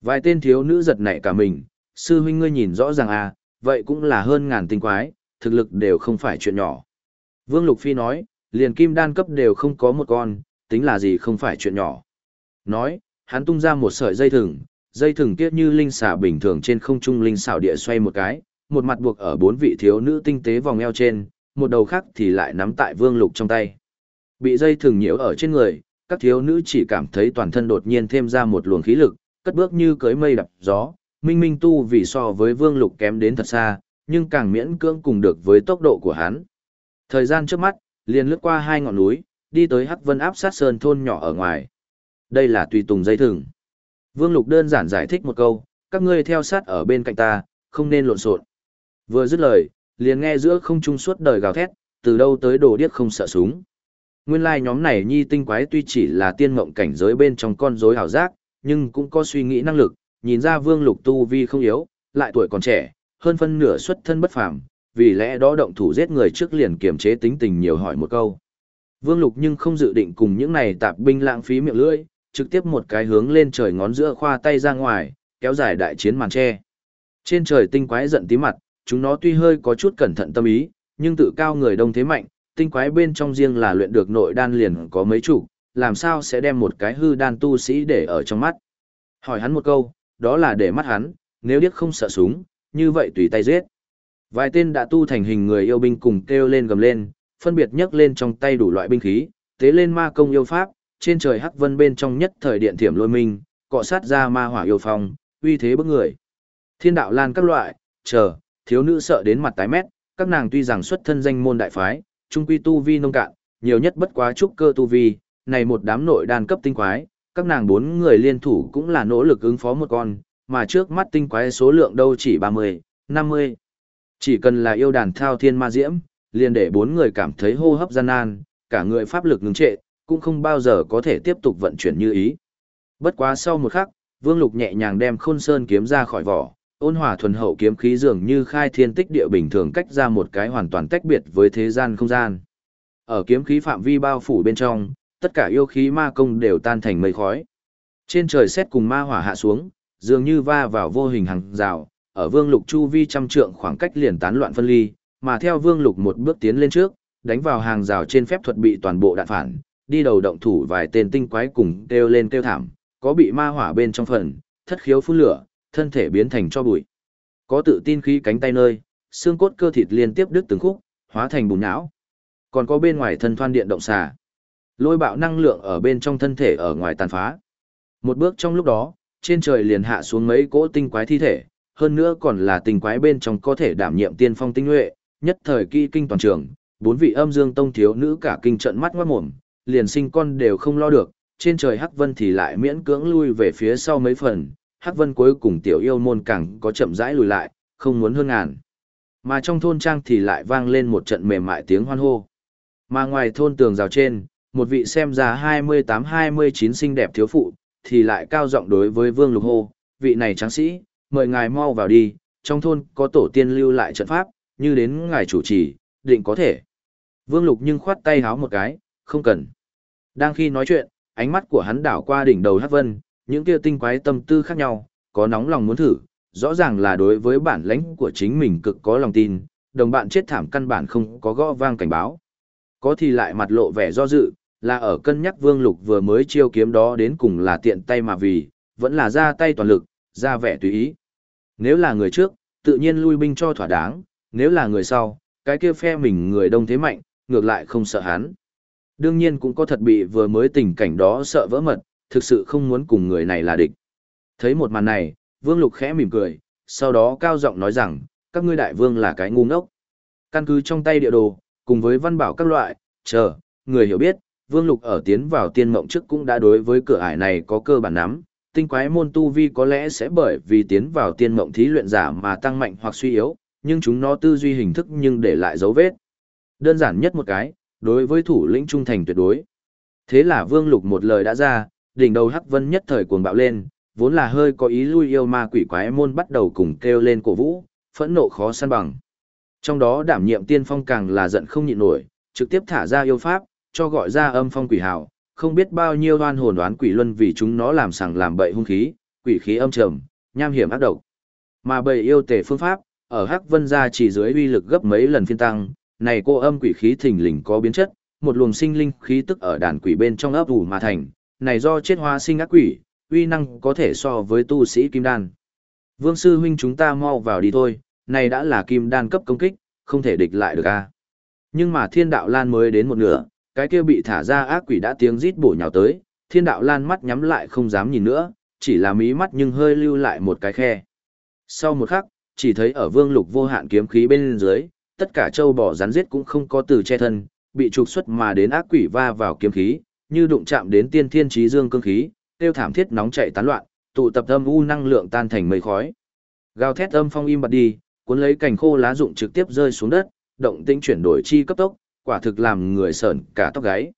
Vài tên thiếu nữ giật nảy cả mình, sư huynh ngươi nhìn rõ ràng à, vậy cũng là hơn ngàn tinh quái, thực lực đều không phải chuyện nhỏ. Vương Lục Phi nói, liền kim đan cấp đều không có một con, tính là gì không phải chuyện nhỏ. Nói, hắn tung ra một sợi dây thừng, dây thừng kia như linh xà bình thường trên không trung linh xảo địa xoay một cái, một mặt buộc ở bốn vị thiếu nữ tinh tế vòng eo trên, một đầu khác thì lại nắm tại Vương Lục trong tay. Bị dây thừng nhiễu ở trên người, các thiếu nữ chỉ cảm thấy toàn thân đột nhiên thêm ra một luồng khí lực, cất bước như cưới mây đập gió, minh minh tu vì so với Vương Lục kém đến thật xa, nhưng càng miễn cưỡng cùng được với tốc độ của hắn. Thời gian trước mắt, liền lướt qua hai ngọn núi, đi tới Hắc Vân áp sát sơn thôn nhỏ ở ngoài. Đây là tùy tùng dây thừng. Vương Lục đơn giản giải thích một câu, các ngươi theo sát ở bên cạnh ta, không nên lộn xộn. Vừa dứt lời, liền nghe giữa không trung suốt đời gào thét, từ đâu tới đồ điếc không sợ súng. Nguyên lai like nhóm này nhi tinh quái tuy chỉ là tiên mộng cảnh giới bên trong con rối hảo giác, nhưng cũng có suy nghĩ năng lực, nhìn ra Vương Lục tu vi không yếu, lại tuổi còn trẻ, hơn phân nửa xuất thân bất phàm, vì lẽ đó động thủ giết người trước liền kiềm chế tính tình nhiều hỏi một câu. Vương Lục nhưng không dự định cùng những này tạp binh lãng phí miệng lưỡi, trực tiếp một cái hướng lên trời ngón giữa khoa tay ra ngoài, kéo dài đại chiến màn che. Trên trời tinh quái giận tí mặt, chúng nó tuy hơi có chút cẩn thận tâm ý, nhưng tự cao người đông thế mạnh, tinh quái bên trong riêng là luyện được nội đan liền có mấy chủ, làm sao sẽ đem một cái hư đan tu sĩ để ở trong mắt. Hỏi hắn một câu, đó là để mắt hắn, nếu điếc không sợ súng, như vậy tùy tay giết. Vài tên đã tu thành hình người yêu binh cùng kêu lên gầm lên, phân biệt nhấc lên trong tay đủ loại binh khí, tế lên ma công yêu pháp, trên trời hắc vân bên trong nhất thời điện thiểm lôi minh, cọ sát ra ma hỏa yêu phong, uy thế bức người. Thiên đạo lan các loại, chờ, thiếu nữ sợ đến mặt tái mét, các nàng tuy rằng xuất thân danh môn đại phái, trung quy tu vi nông cạn, nhiều nhất bất quá trúc cơ tu vi, này một đám nội đàn cấp tinh quái, các nàng bốn người liên thủ cũng là nỗ lực ứng phó một con, mà trước mắt tinh quái số lượng đâu chỉ 30, 50. Chỉ cần là yêu đàn thao thiên ma diễm, liền để bốn người cảm thấy hô hấp gian nan, cả người pháp lực ngừng trệ, cũng không bao giờ có thể tiếp tục vận chuyển như ý. Bất quá sau một khắc, Vương Lục nhẹ nhàng đem Khôn Sơn kiếm ra khỏi vỏ, ôn hòa thuần hậu kiếm khí dường như khai thiên tích địa bình thường cách ra một cái hoàn toàn tách biệt với thế gian không gian. Ở kiếm khí phạm vi bao phủ bên trong, tất cả yêu khí ma công đều tan thành mây khói. Trên trời xét cùng ma hỏa hạ xuống, dường như va vào vô hình hàng rào, ở Vương Lục chu vi trăm trượng khoảng cách liền tán loạn phân ly, mà theo Vương Lục một bước tiến lên trước, đánh vào hàng rào trên phép thuật bị toàn bộ đạn phản, đi đầu động thủ vài tên tinh quái cùng kêu lên kêu thảm, có bị ma hỏa bên trong phần, thất khiếu phun lửa, thân thể biến thành cho bụi. Có tự tin khí cánh tay nơi, xương cốt cơ thịt liên tiếp đứt từng khúc, hóa thành bùn não. Còn có bên ngoài thân thoan điện động xà. Lôi bạo năng lượng ở bên trong thân thể ở ngoài tàn phá. Một bước trong lúc đó, trên trời liền hạ xuống mấy cỗ tinh quái thi thể, hơn nữa còn là tinh quái bên trong có thể đảm nhiệm tiên phong tinh nhuệ, nhất thời kỳ kinh toàn trường, bốn vị âm dương tông thiếu nữ cả kinh trận mắt ngoát mồm, liền sinh con đều không lo được, trên trời Hắc Vân thì lại miễn cưỡng lui về phía sau mấy phần, Hắc Vân cuối cùng tiểu yêu môn càng có chậm rãi lùi lại, không muốn hơn ngàn. Mà trong thôn trang thì lại vang lên một trận mềm mại tiếng hoan hô. Mà ngoài thôn tường rào trên, một vị xem ra 28-29 xinh đẹp thiếu phụ, thì lại cao giọng đối với Vương Lục hô, vị này tráng sĩ, mời ngài mau vào đi, trong thôn có tổ tiên lưu lại trận pháp, như đến ngài chủ trì, định có thể. Vương Lục nhưng khoát tay háo một cái, không cần. Đang khi nói chuyện, ánh mắt của hắn đảo qua đỉnh đầu Hắc Vân, những kia tinh quái tâm tư khác nhau, có nóng lòng muốn thử, rõ ràng là đối với bản lãnh của chính mình cực có lòng tin, đồng bạn chết thảm căn bản không có gõ vang cảnh báo. Có thì lại mặt lộ vẻ do dự, là ở cân nhắc Vương Lục vừa mới chiêu kiếm đó đến cùng là tiện tay mà vì, vẫn là ra tay toàn lực, ra vẻ tùy ý. Nếu là người trước, tự nhiên lui binh cho thỏa đáng, nếu là người sau, cái kia phe mình người đông thế mạnh, ngược lại không sợ hắn. Đương nhiên cũng có thật bị vừa mới tình cảnh đó sợ vỡ mật, thực sự không muốn cùng người này là địch. Thấy một màn này, Vương Lục khẽ mỉm cười, sau đó cao giọng nói rằng, các ngươi đại vương là cái ngu ngốc. Căn cứ trong tay địa đồ, cùng với văn bảo các loại, chờ, người hiểu biết, Vương Lục ở tiến vào tiên mộng trước cũng đã đối với cửa ải này có cơ bản nắm, tinh quái môn tu vi có lẽ sẽ bởi vì tiến vào tiên mộng thí luyện giả mà tăng mạnh hoặc suy yếu, nhưng chúng nó tư duy hình thức nhưng để lại dấu vết. Đơn giản nhất một cái, đối với thủ lĩnh trung thành tuyệt đối. Thế là Vương Lục một lời đã ra, đỉnh đầu Hắc Vân nhất thời cuồng bạo lên, vốn là hơi có ý lui yêu ma quỷ quái môn bắt đầu cùng kêu lên cổ vũ, phẫn nộ khó săn bằng. Trong đó đảm nhiệm tiên phong càng là giận không nhịn nổi, trực tiếp thả ra yêu pháp, cho gọi ra âm phong quỷ hào, không biết bao nhiêu đoan hồn đoán quỷ luân vì chúng nó làm sằng làm bậy hung khí, quỷ khí âm trầm, nham hiểm ác độc. Mà bầy yêu tề phương pháp, ở Hắc Vân gia chỉ dưới uy lực gấp mấy lần phiên tăng, này cô âm quỷ khí thình lình có biến chất, một luồng sinh linh khí tức ở đàn quỷ bên trong ấp ủ mà thành, này do chết hóa sinh ác quỷ, uy năng có thể so với tu sĩ kim đan. Vương sư huynh chúng ta mau vào đi thôi, này đã là kim đan cấp công kích, không thể địch lại được a. Nhưng mà thiên đạo lan mới đến một nửa, cái kia bị thả ra ác quỷ đã tiếng rít bổ nhào tới, thiên đạo lan mắt nhắm lại không dám nhìn nữa, chỉ là mí mắt nhưng hơi lưu lại một cái khe. Sau một khắc, chỉ thấy ở vương lục vô hạn kiếm khí bên dưới, tất cả châu bò rắn giết cũng không có từ che thân, bị trục xuất mà đến ác quỷ va vào kiếm khí, như đụng chạm đến tiên thiên trí dương cương khí, tiêu thảm thiết nóng chạy tán loạn, tụ tập âm u năng lượng tan thành mây khói. Gào thét âm phong im bặt đi, cuốn lấy cành khô lá rụng trực tiếp rơi xuống đất, động tĩnh chuyển đổi chi cấp tốc, quả thực làm người sởn cả tóc gáy.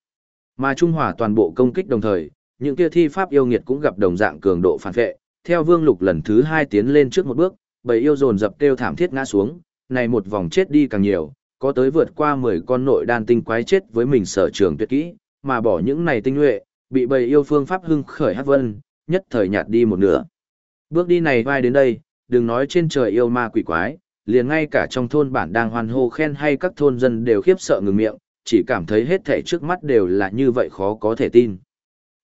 Mà trung hòa toàn bộ công kích đồng thời, những kia thi pháp yêu nghiệt cũng gặp đồng dạng cường độ phản vệ, theo Vương Lục lần thứ hai tiến lên trước một bước, bầy yêu dồn dập kêu thảm thiết ngã xuống, này một vòng chết đi càng nhiều, có tới vượt qua 10 con nội đan tinh quái chết với mình sở trường tuyệt kỹ, mà bỏ những này tinh nhuệ, bị bầy yêu phương pháp hưng khởi hát vân, nhất thời nhạt đi một nửa. Bước đi này vai đến đây, đừng nói trên trời yêu ma quỷ quái, liền ngay cả trong thôn bản đang hoan hô khen hay các thôn dân đều khiếp sợ ngừng miệng, chỉ cảm thấy hết thảy trước mắt đều là như vậy khó có thể tin.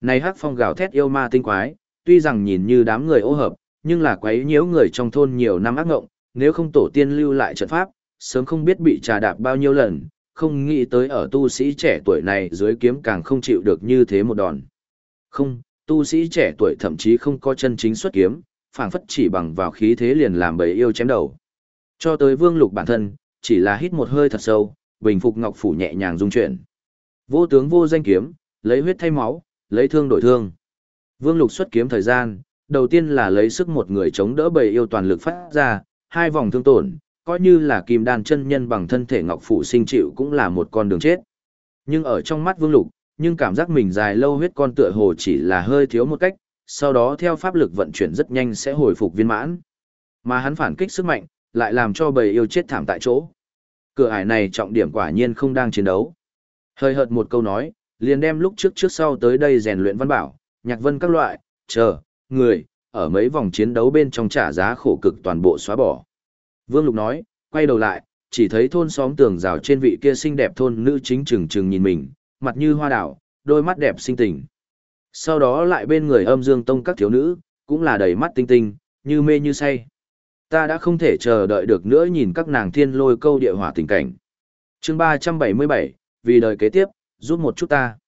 Này hắc phong gào thét yêu ma tinh quái, tuy rằng nhìn như đám người ô hợp, nhưng là quấy nhiễu người trong thôn nhiều năm ác ngộng, nếu không tổ tiên lưu lại trận pháp, sớm không biết bị trà đạp bao nhiêu lần, không nghĩ tới ở tu sĩ trẻ tuổi này dưới kiếm càng không chịu được như thế một đòn. Không, tu sĩ trẻ tuổi thậm chí không có chân chính xuất kiếm, phảng phất chỉ bằng vào khí thế liền làm bầy yêu chém đầu. Cho tới vương lục bản thân, chỉ là hít một hơi thật sâu, bình phục ngọc phủ nhẹ nhàng dung chuyển. Vô tướng vô danh kiếm, lấy huyết thay máu, lấy thương đổi thương. Vương Lục xuất kiếm thời gian, đầu tiên là lấy sức một người chống đỡ bầy yêu toàn lực phát ra, hai vòng thương tổn, coi như là kim đan chân nhân bằng thân thể ngọc phủ sinh chịu cũng là một con đường chết. Nhưng ở trong mắt Vương Lục, nhưng cảm giác mình dài lâu huyết con tựa hồ chỉ là hơi thiếu một cách, sau đó theo pháp lực vận chuyển rất nhanh sẽ hồi phục viên mãn. Mà hắn phản kích sức mạnh, lại làm cho bầy yêu chết thảm tại chỗ. Cửa ải này trọng điểm quả nhiên không đang chiến đấu. Hơi hợt một câu nói, liền đem lúc trước trước sau tới đây rèn luyện văn bảo, nhạc vân các loại, chờ, người, ở mấy vòng chiến đấu bên trong trả giá khổ cực toàn bộ xóa bỏ. Vương Lục nói, quay đầu lại, chỉ thấy thôn xóm tường rào trên vị kia xinh đẹp thôn nữ chính trừng trừng nhìn mình, mặt như hoa đảo, đôi mắt đẹp xinh tình. Sau đó lại bên người âm dương tông các thiếu nữ, cũng là đầy mắt tinh tinh, như mê như say. Ta đã không thể chờ đợi được nữa nhìn các nàng thiên lôi câu địa hỏa tình cảnh. chương 377, vì đời kế tiếp, giúp một chút ta.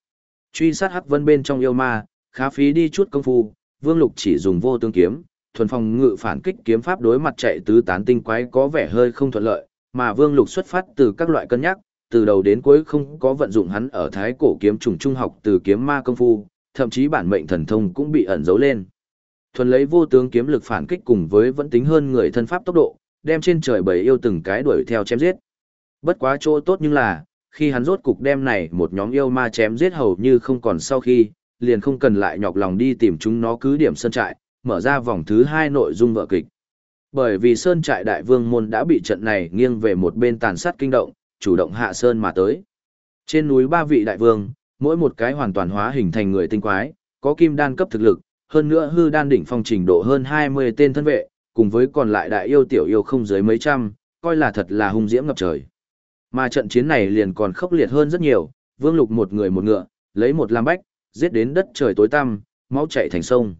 Truy sát hắc vân bên trong yêu ma, khá phí đi chút công phu, Vương Lục chỉ dùng vô tương kiếm, thuần phòng ngự phản kích kiếm pháp đối mặt chạy tứ tán tinh quái có vẻ hơi không thuận lợi, mà Vương Lục xuất phát từ các loại cân nhắc, từ đầu đến cuối không có vận dụng hắn ở thái cổ kiếm trùng trung học từ kiếm ma công phu, thậm chí bản mệnh thần thông cũng bị ẩn giấu lên. Thuần lấy vô tướng kiếm lực phản kích cùng với vẫn tính hơn người thân pháp tốc độ, đem trên trời bầy yêu từng cái đuổi theo chém giết. Bất quá chỗ tốt nhưng là, khi hắn rốt cục đem này một nhóm yêu ma chém giết hầu như không còn sau khi, liền không cần lại nhọc lòng đi tìm chúng nó cứ điểm sân trại, mở ra vòng thứ hai nội dung vợ kịch. Bởi vì sơn trại đại vương môn đã bị trận này nghiêng về một bên tàn sát kinh động, chủ động hạ sơn mà tới. Trên núi ba vị đại vương, mỗi một cái hoàn toàn hóa hình thành người tinh quái, có kim đan cấp thực lực, hơn nữa hư đan đỉnh phong trình độ hơn 20 tên thân vệ, cùng với còn lại đại yêu tiểu yêu không dưới mấy trăm, coi là thật là hung diễm ngập trời. Mà trận chiến này liền còn khốc liệt hơn rất nhiều, Vương Lục một người một ngựa, lấy một lam bách, giết đến đất trời tối tăm, máu chảy thành sông.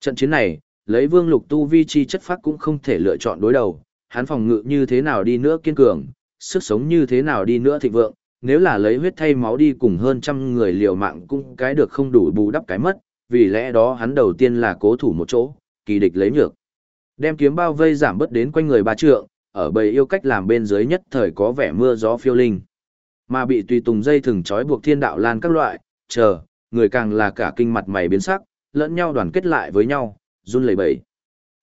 Trận chiến này, lấy Vương Lục tu vi chi chất phát cũng không thể lựa chọn đối đầu, hắn phòng ngự như thế nào đi nữa kiên cường, sức sống như thế nào đi nữa thịnh vượng, nếu là lấy huyết thay máu đi cùng hơn trăm người liều mạng cũng cái được không đủ bù đắp cái mất, vì lẽ đó hắn đầu tiên là cố thủ một chỗ, kỳ địch lấy nhược. Đem kiếm bao vây giảm bớt đến quanh người ba trượng, ở bầy yêu cách làm bên dưới nhất thời có vẻ mưa gió phiêu linh. Mà bị tùy tùng dây thừng trói buộc thiên đạo lan các loại, chờ, người càng là cả kinh mặt mày biến sắc, lẫn nhau đoàn kết lại với nhau, run lẩy bẩy.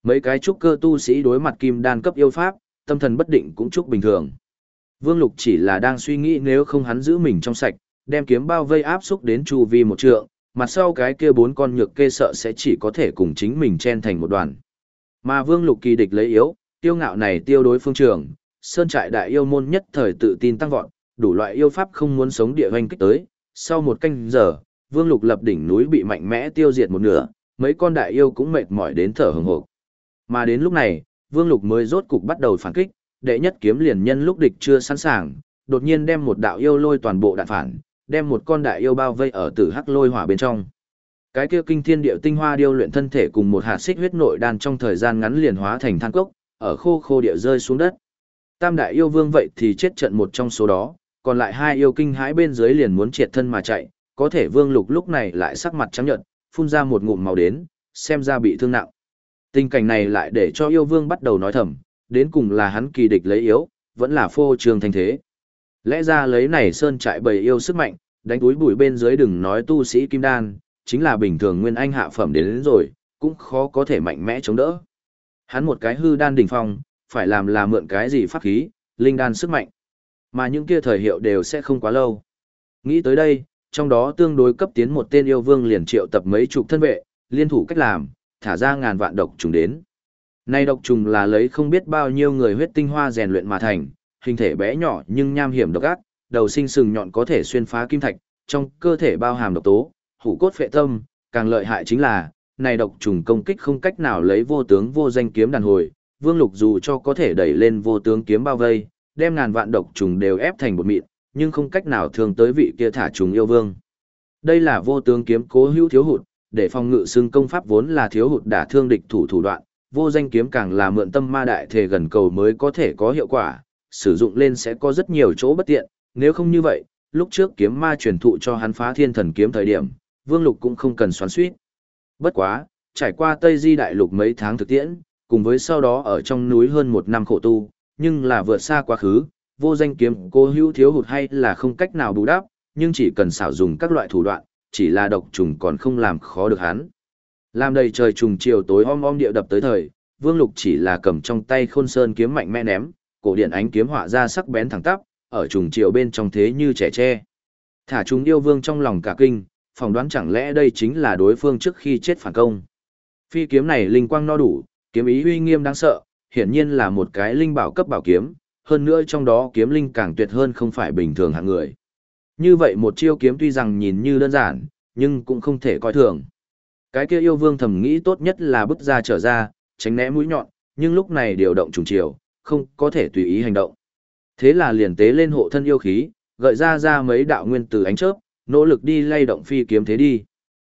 Mấy cái trúc cơ tu sĩ đối mặt kim đan cấp yêu pháp, tâm thần bất định cũng chúc bình thường. Vương Lục chỉ là đang suy nghĩ nếu không hắn giữ mình trong sạch, đem kiếm bao vây áp xúc đến chu vi một trượng, mặt sau cái kia bốn con nhược kê sợ sẽ chỉ có thể cùng chính mình chen thành một đoàn. Mà Vương Lục kỳ địch lấy yếu, tiêu ngạo này tiêu đối phương trường, sơn trại đại yêu môn nhất thời tự tin tăng vọt, đủ loại yêu pháp không muốn sống địa hoành kích tới. Sau một canh giờ, Vương Lục lập đỉnh núi bị mạnh mẽ tiêu diệt một nửa, mấy con đại yêu cũng mệt mỏi đến thở hừng hộp. Mà đến lúc này, Vương Lục mới rốt cục bắt đầu phản kích, đệ nhất kiếm liền nhân lúc địch chưa sẵn sàng, đột nhiên đem một đạo yêu lôi toàn bộ đạn phản, đem một con đại yêu bao vây ở tử hắc lôi hỏa bên trong. Cái kia kinh thiên điệu tinh hoa điêu luyện thân thể cùng một hạt xích huyết nội đan trong thời gian ngắn liền hóa thành than cốc, ở khô khô địa rơi xuống đất. Tam đại yêu vương vậy thì chết trận một trong số đó, còn lại hai yêu kinh hãi bên dưới liền muốn triệt thân mà chạy, có thể vương lục lúc này lại sắc mặt trắng nhợt, phun ra một ngụm màu đến, xem ra bị thương nặng. Tình cảnh này lại để cho yêu vương bắt đầu nói thầm, đến cùng là hắn kỳ địch lấy yếu, vẫn là phô trương thành thế. Lẽ ra lấy này sơn trại bầy yêu sức mạnh, đánh túi bụi bên dưới đừng nói tu sĩ kim đan, chính là bình thường nguyên anh hạ phẩm đến, đến rồi, cũng khó có thể mạnh mẽ chống đỡ. Hắn một cái hư đan đỉnh phong, phải làm là mượn cái gì pháp khí, linh đan sức mạnh. Mà những kia thời hiệu đều sẽ không quá lâu. Nghĩ tới đây, trong đó tương đối cấp tiến một tên yêu vương liền triệu tập mấy chục thân vệ, liên thủ cách làm, thả ra ngàn vạn độc trùng đến. Nay độc trùng là lấy không biết bao nhiêu người huyết tinh hoa rèn luyện mà thành, hình thể bé nhỏ nhưng nham hiểm độc ác, đầu sinh sừng nhọn có thể xuyên phá kim thạch, trong cơ thể bao hàm độc tố, hủ cốt phệ tâm, càng lợi hại chính là, này độc trùng công kích không cách nào lấy vô tướng vô danh kiếm đàn hồi, Vương Lục dù cho có thể đẩy lên vô tướng kiếm bao vây, đem ngàn vạn độc trùng đều ép thành một mịn, nhưng không cách nào thương tới vị kia thả trùng yêu vương. Đây là vô tướng kiếm cố hữu thiếu hụt, để phòng ngự xương công pháp vốn là thiếu hụt đả thương địch thủ thủ đoạn, vô danh kiếm càng là mượn tâm ma đại thể gần cầu mới có thể có hiệu quả, sử dụng lên sẽ có rất nhiều chỗ bất tiện, nếu không như vậy, lúc trước kiếm ma truyền thụ cho hắn phá thiên thần kiếm thời điểm, Vương Lục cũng không cần xoắn suýt. Bất quá, trải qua Tây Di Đại Lục mấy tháng thực tiễn, cùng với sau đó ở trong núi hơn một năm khổ tu, nhưng là vượt xa quá khứ, vô danh kiếm cô hữu thiếu hụt hay là không cách nào bù đắp, nhưng chỉ cần xảo dùng các loại thủ đoạn, chỉ là độc trùng còn không làm khó được hắn. Làm đầy trời trùng chiều tối om om địa đập tới thời, Vương Lục chỉ là cầm trong tay khôn sơn kiếm mạnh mẽ ném, cổ điện ánh kiếm họa ra sắc bén thẳng tắp, ở trùng chiều bên trong thế như trẻ tre. Thả chúng yêu vương trong lòng cả kinh, phỏng đoán chẳng lẽ đây chính là đối phương trước khi chết phản công. Phi kiếm này linh quang no đủ, kiếm ý uy nghiêm đáng sợ, hiển nhiên là một cái linh bảo cấp bảo kiếm, hơn nữa trong đó kiếm linh càng tuyệt hơn không phải bình thường hạng người. Như vậy một chiêu kiếm tuy rằng nhìn như đơn giản, nhưng cũng không thể coi thường. Cái kia yêu vương thầm nghĩ tốt nhất là bứt ra trở ra, tránh né mũi nhọn, nhưng lúc này điều động trùng chiều, không có thể tùy ý hành động. Thế là liền tế lên hộ thân yêu khí, gợi ra ra mấy đạo nguyên từ ánh chớp, nỗ lực đi lay động phi kiếm thế đi.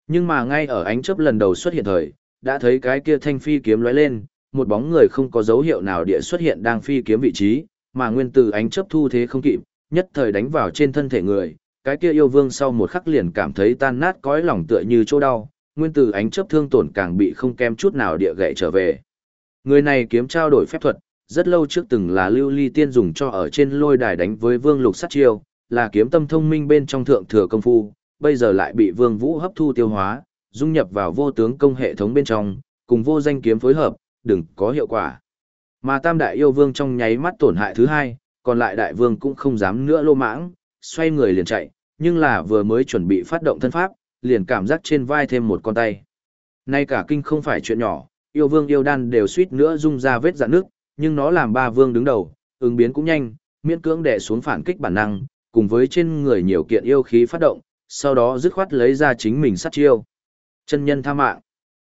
Nhưng mà ngay ở ánh chớp lần đầu xuất hiện thời, đã thấy cái kia thanh phi kiếm lóe lên, một bóng người không có dấu hiệu nào địa xuất hiện đang phi kiếm vị trí, mà nguyên tử ánh chớp thu thế không kịp, nhất thời đánh vào trên thân thể người, cái kia yêu vương sau một khắc liền cảm thấy tan nát cõi lòng tựa như chỗ đau, nguyên tử ánh chớp thương tổn càng bị không kém chút nào địa gậy trở về. Người này kiếm trao đổi phép thuật, rất lâu trước từng là lưu ly tiên dùng cho ở trên lôi đài đánh với vương lục sát chiêu, là kiếm tâm thông minh bên trong thượng thừa công phu, bây giờ lại bị vương vũ hấp thu tiêu hóa, dung nhập vào vô tướng công hệ thống bên trong, cùng vô danh kiếm phối hợp, đừng có hiệu quả. Mà tam đại yêu vương trong nháy mắt tổn hại thứ hai, còn lại đại vương cũng không dám nữa lô mãng, xoay người liền chạy, nhưng là vừa mới chuẩn bị phát động thân pháp, liền cảm giác trên vai thêm một con tay. Nay cả kinh không phải chuyện nhỏ, yêu vương yêu đan đều suýt nữa rung ra vết dạn nước, nhưng nó làm ba vương đứng đầu, ứng biến cũng nhanh, miễn cưỡng đè xuống phản kích bản năng, cùng với trên người nhiều kiện yêu khí phát động, sau đó dứt khoát lấy ra chính mình sát chiêu. Chân nhân tha mạng.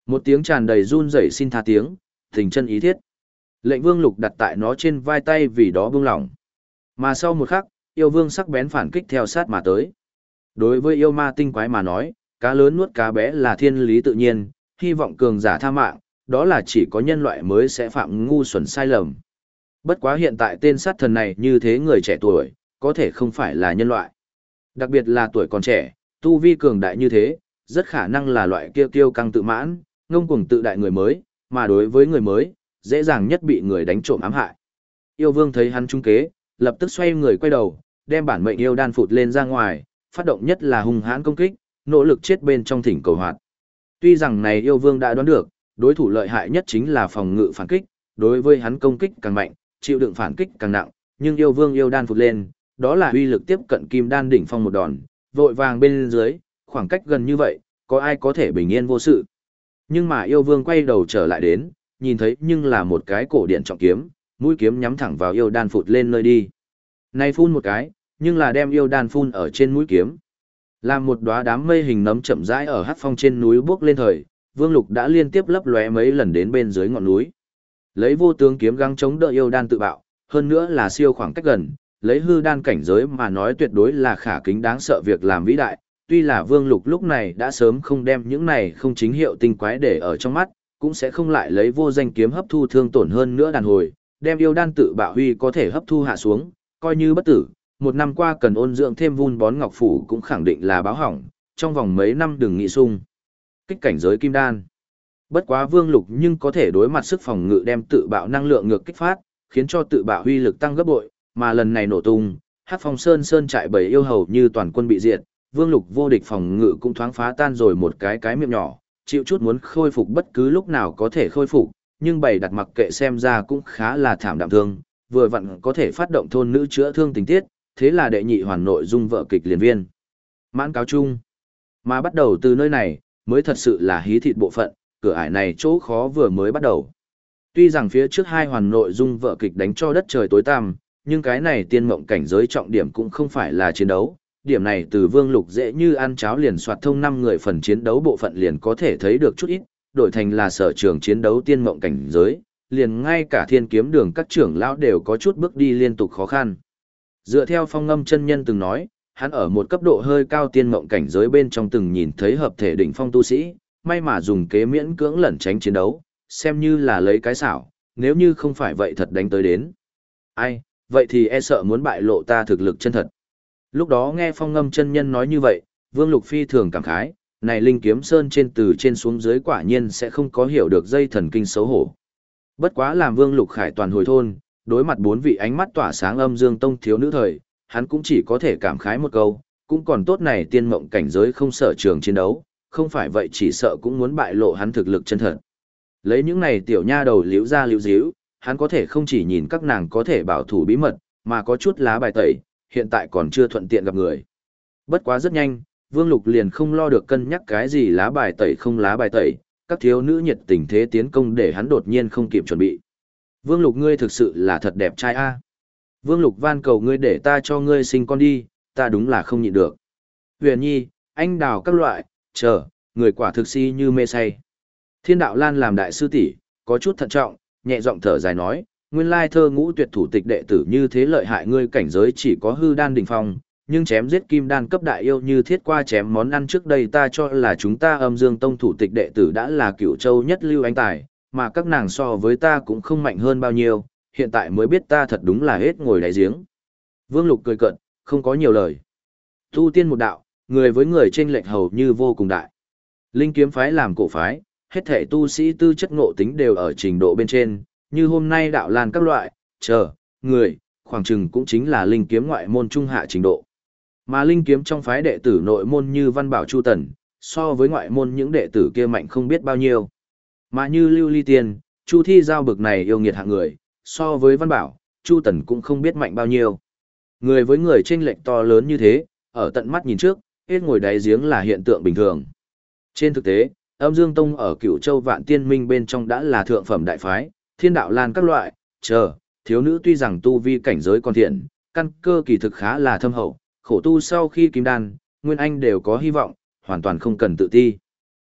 Một tiếng tràn đầy run rẩy xin tha tiếng, tình chân ý thiết. Lệnh vương lục đặt tại nó trên vai tay vì đó buông lỏng. Mà sau một khắc, yêu vương sắc bén phản kích theo sát mà tới. Đối với yêu ma tinh quái mà nói, cá lớn nuốt cá bé là thiên lý tự nhiên, hy vọng cường giả tha mạng, đó là chỉ có nhân loại mới sẽ phạm ngu xuẩn sai lầm. Bất quá hiện tại tên sát thần này như thế người trẻ tuổi, có thể không phải là nhân loại. Đặc biệt là tuổi còn trẻ, tu vi cường đại như thế, rất khả năng là loại kiêu kiêu căng tự mãn, ngông cuồng tự đại người mới, mà đối với người mới, dễ dàng nhất bị người đánh trộm ám hại. Yêu vương thấy hắn trung kế, lập tức xoay người quay đầu, đem bản mệnh yêu đan phụt lên ra ngoài, phát động nhất là hung hãn công kích, nỗ lực chết bên trong thỉnh cầu hoạt. Tuy rằng này yêu vương đã đoán được, đối thủ lợi hại nhất chính là phòng ngự phản kích, đối với hắn công kích càng mạnh, chịu đựng phản kích càng nặng, nhưng yêu vương yêu đan phụt lên, đó là uy lực tiếp cận kim đan đỉnh phong một đòn, vội vàng bên dưới, khoảng cách gần như vậy, có ai có thể bình yên vô sự. Nhưng mà yêu vương quay đầu trở lại đến, nhìn thấy nhưng là một cái cổ điện trọng kiếm, mũi kiếm nhắm thẳng vào yêu đan phụt lên nơi đi. Nay phun một cái, nhưng là đem yêu đan phun ở trên mũi kiếm. Làm một đóa đám mây hình nấm chậm rãi ở hát phong trên núi bước lên thời, Vương Lục đã liên tiếp lấp lóe mấy lần đến bên dưới ngọn núi. Lấy vô tướng kiếm găng chống đỡ yêu đan tự bạo, hơn nữa là siêu khoảng cách gần, lấy hư đan cảnh giới mà nói tuyệt đối là khả kính đáng sợ việc làm vĩ đại. Tuy là Vương Lục lúc này đã sớm không đem những này không chính hiệu tinh quái để ở trong mắt, cũng sẽ không lại lấy vô danh kiếm hấp thu thương tổn hơn nữa đàn hồi, đem yêu đan tự bạo huy có thể hấp thu hạ xuống, coi như bất tử, một năm qua cần ôn dưỡng thêm vun bón ngọc phủ cũng khẳng định là báo hỏng, trong vòng mấy năm đừng nghĩ sung. Kích cảnh giới kim đan. Bất quá vương lục nhưng có thể đối mặt sức phòng ngự đem tự bạo năng lượng ngược kích phát, khiến cho tự bạo huy lực tăng gấp bội, mà lần này nổ tung, hát phong sơn sơn trại bầy yêu hầu như toàn quân bị diệt, vương lục vô địch phòng ngự cũng thoáng phá tan rồi một cái cái miệng nhỏ, chịu chút muốn khôi phục bất cứ lúc nào có thể khôi phục, nhưng bày đặt mặc kệ xem ra cũng khá là thảm đạm thương, vừa vặn có thể phát động thôn nữ chữa thương tình tiết, thế là đệ nhị hoàn nội dung vợ kịch liền viên. Mãn cáo chung. Mà bắt đầu từ nơi này, mới thật sự là hí thịt bộ phận, cửa ải này chỗ khó vừa mới bắt đầu. Tuy rằng phía trước hai hoàn nội dung vợ kịch đánh cho đất trời tối tăm, nhưng cái này tiên mộng cảnh giới trọng điểm cũng không phải là chiến đấu. Điểm này từ vương lục dễ như ăn cháo liền soạt thông năm người phần chiến đấu bộ phận liền có thể thấy được chút ít, đổi thành là sở trường chiến đấu tiên mộng cảnh giới, liền ngay cả thiên kiếm đường các trưởng lão đều có chút bước đi liên tục khó khăn. Dựa theo phong ngâm chân nhân từng nói, hắn ở một cấp độ hơi cao tiên mộng cảnh giới bên trong từng nhìn thấy hợp thể đỉnh phong tu sĩ, may mà dùng kế miễn cưỡng lẩn tránh chiến đấu, xem như là lấy cái xảo, nếu như không phải vậy thật đánh tới đến. Ai, vậy thì e sợ muốn bại lộ ta thực lực chân thật. Lúc đó nghe phong ngâm chân nhân nói như vậy, Vương Lục Phi thường cảm khái, này Linh Kiếm Sơn trên từ trên xuống dưới quả nhiên sẽ không có hiểu được dây thần kinh xấu hổ. Bất quá làm Vương Lục Khải toàn hồi thôn, đối mặt bốn vị ánh mắt tỏa sáng âm dương tông thiếu nữ thời, hắn cũng chỉ có thể cảm khái một câu, cũng còn tốt này tiên mộng cảnh giới không sợ trường chiến đấu, không phải vậy chỉ sợ cũng muốn bại lộ hắn thực lực chân thật. Lấy những này tiểu nha đầu liễu ra liễu díu, hắn có thể không chỉ nhìn các nàng có thể bảo thủ bí mật, mà có chút lá bài tẩy, hiện tại còn chưa thuận tiện gặp người. Bất quá rất nhanh, Vương Lục liền không lo được cân nhắc cái gì lá bài tẩy không lá bài tẩy, các thiếu nữ nhiệt tình thế tiến công để hắn đột nhiên không kịp chuẩn bị. Vương Lục ngươi thực sự là thật đẹp trai a. Vương Lục van cầu ngươi để ta cho ngươi sinh con đi, ta đúng là không nhịn được. Huyền Nhi, anh đào các loại, chờ, người quả thực si như mê say. Thiên đạo Lan làm đại sư tỷ, có chút thận trọng, nhẹ giọng thở dài nói, nguyên lai thơ ngũ tuyệt thủ tịch đệ tử như thế lợi hại ngươi cảnh giới chỉ có hư đan đỉnh phong, nhưng chém giết kim đan cấp đại yêu như thiết qua chém món ăn trước đây ta cho là chúng ta âm dương tông thủ tịch đệ tử đã là cựu châu nhất lưu anh tài, mà các nàng so với ta cũng không mạnh hơn bao nhiêu, hiện tại mới biết ta thật đúng là hết ngồi đáy giếng. Vương Lục cười cận, không có nhiều lời. Tu tiên một đạo, người với người trên lệch hầu như vô cùng đại. Linh kiếm phái làm cổ phái, hết thể tu sĩ tư chất ngộ tính đều ở trình độ bên trên, như hôm nay đạo lan các loại, chờ, người, khoảng chừng cũng chính là linh kiếm ngoại môn trung hạ trình độ. Mà linh kiếm trong phái đệ tử nội môn như Văn Bảo Chu Tần, so với ngoại môn những đệ tử kia mạnh không biết bao nhiêu. Mà như Lưu Ly Tiên, Chu Thi giao bực này yêu nghiệt hạng người, so với Văn Bảo, Chu Tần cũng không biết mạnh bao nhiêu. Người với người chênh lệch to lớn như thế, ở tận mắt nhìn trước, hết ngồi đáy giếng là hiện tượng bình thường. Trên thực tế, âm dương tông ở Cửu châu vạn tiên minh bên trong đã là thượng phẩm đại phái, thiên đạo lan các loại, chờ, thiếu nữ tuy rằng tu vi cảnh giới còn thiện, căn cơ kỳ thực khá là thâm hậu, khổ tu sau khi kim đan, nguyên anh đều có hy vọng, hoàn toàn không cần tự ti.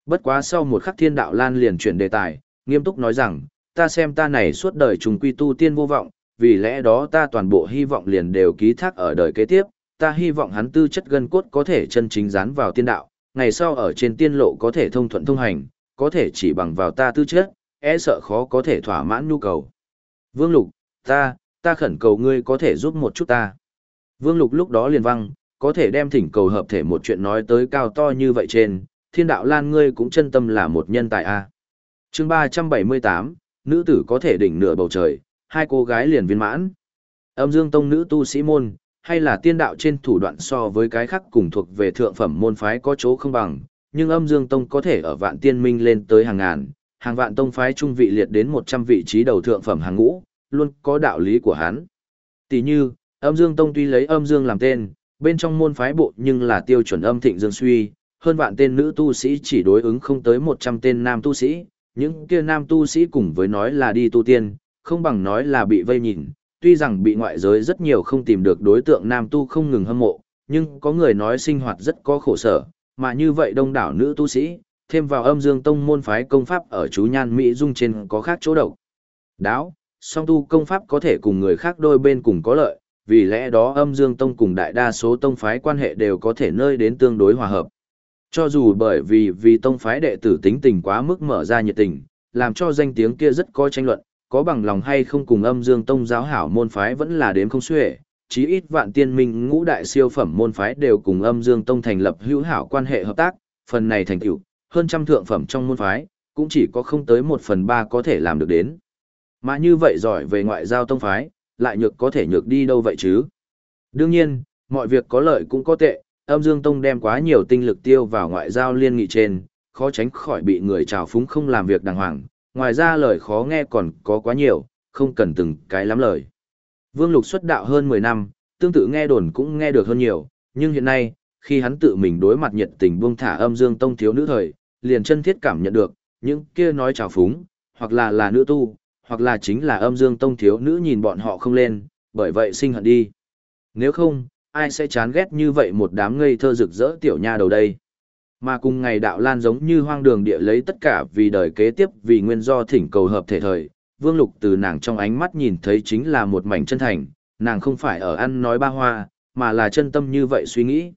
Bất quá sau một khắc thiên đạo lan liền chuyển đề tài, nghiêm túc nói rằng, ta xem ta này suốt đời trùng quy tu tiên vô vọng, vì lẽ đó ta toàn bộ hy vọng liền đều ký thác ở đời kế tiếp, ta hy vọng hắn tư chất gân cốt có thể chân chính dán vào tiên đạo, ngày sau ở trên tiên lộ có thể thông thuận thông hành, có thể chỉ bằng vào ta tư chất, e sợ khó có thể thỏa mãn nhu cầu. Vương Lục, ta, ta khẩn cầu ngươi có thể giúp một chút ta. Vương Lục lúc đó liền văng, có thể đem thỉnh cầu hợp thể một chuyện nói tới cao to như vậy trên, thiên đạo lan ngươi cũng chân tâm là một nhân tài a. Chương 378, nữ tử có thể đỉnh nửa bầu trời, hai cô gái liền viên mãn. Âm Dương Tông nữ tu sĩ môn, hay là tiên đạo trên thủ đoạn so với cái khác cùng thuộc về thượng phẩm môn phái có chỗ không bằng, nhưng Âm Dương Tông có thể ở vạn tiên minh lên tới hàng ngàn, hàng vạn tông phái trung vị liệt đến 100 vị trí đầu thượng phẩm hàng ngũ, luôn có đạo lý của hắn. Tỷ như, Âm Dương Tông tuy lấy âm dương làm tên, bên trong môn phái bộ nhưng là tiêu chuẩn âm thịnh dương suy, hơn vạn tên nữ tu sĩ chỉ đối ứng không tới 100 tên nam tu sĩ, những kia nam tu sĩ cùng với nói là đi tu tiên, không bằng nói là bị vây nhìn, tuy rằng bị ngoại giới rất nhiều không tìm được đối tượng nam tu không ngừng hâm mộ, nhưng có người nói sinh hoạt rất có khổ sở, mà như vậy đông đảo nữ tu sĩ, thêm vào âm dương tông môn phái công pháp ở chú nhan Mỹ dung trên có khác chỗ độc. Đáo, song tu công pháp có thể cùng người khác đôi bên cùng có lợi, vì lẽ đó âm dương tông cùng đại đa số tông phái quan hệ đều có thể nơi đến tương đối hòa hợp. Cho dù bởi vì vì tông phái đệ tử tính tình quá mức mở ra nhiệt tình, làm cho danh tiếng kia rất có tranh luận, có bằng lòng hay không cùng âm dương tông giáo hảo môn phái vẫn là đếm không xuể, chí ít vạn tiên minh ngũ đại siêu phẩm môn phái đều cùng âm dương tông thành lập hữu hảo quan hệ hợp tác, phần này thành tựu hơn trăm thượng phẩm trong môn phái, cũng chỉ có không tới một phần ba có thể làm được đến. Mà như vậy giỏi về ngoại giao tông phái, lại nhược có thể nhược đi đâu vậy chứ? Đương nhiên, mọi việc có lợi cũng có tệ, âm dương tông đem quá nhiều tinh lực tiêu vào ngoại giao liên nghị trên, khó tránh khỏi bị người trào phúng không làm việc đàng hoàng, ngoài ra lời khó nghe còn có quá nhiều, không cần từng cái lắm lời. Vương Lục xuất đạo hơn 10 năm, tương tự nghe đồn cũng nghe được hơn nhiều, nhưng hiện nay, khi hắn tự mình đối mặt nhiệt tình buông thả âm dương tông thiếu nữ thời, liền chân thiết cảm nhận được, những kia nói trào phúng, hoặc là là nữ tu, hoặc là chính là âm dương tông thiếu nữ nhìn bọn họ không lên, bởi vậy sinh hận đi. Nếu không, ai sẽ chán ghét như vậy một đám ngây thơ rực rỡ tiểu nha đầu đây. Mà cùng ngày đạo lan giống như hoang đường địa lấy tất cả vì đời kế tiếp vì nguyên do thỉnh cầu hợp thể thời, vương lục từ nàng trong ánh mắt nhìn thấy chính là một mảnh chân thành, nàng không phải ở ăn nói ba hoa, mà là chân tâm như vậy suy nghĩ.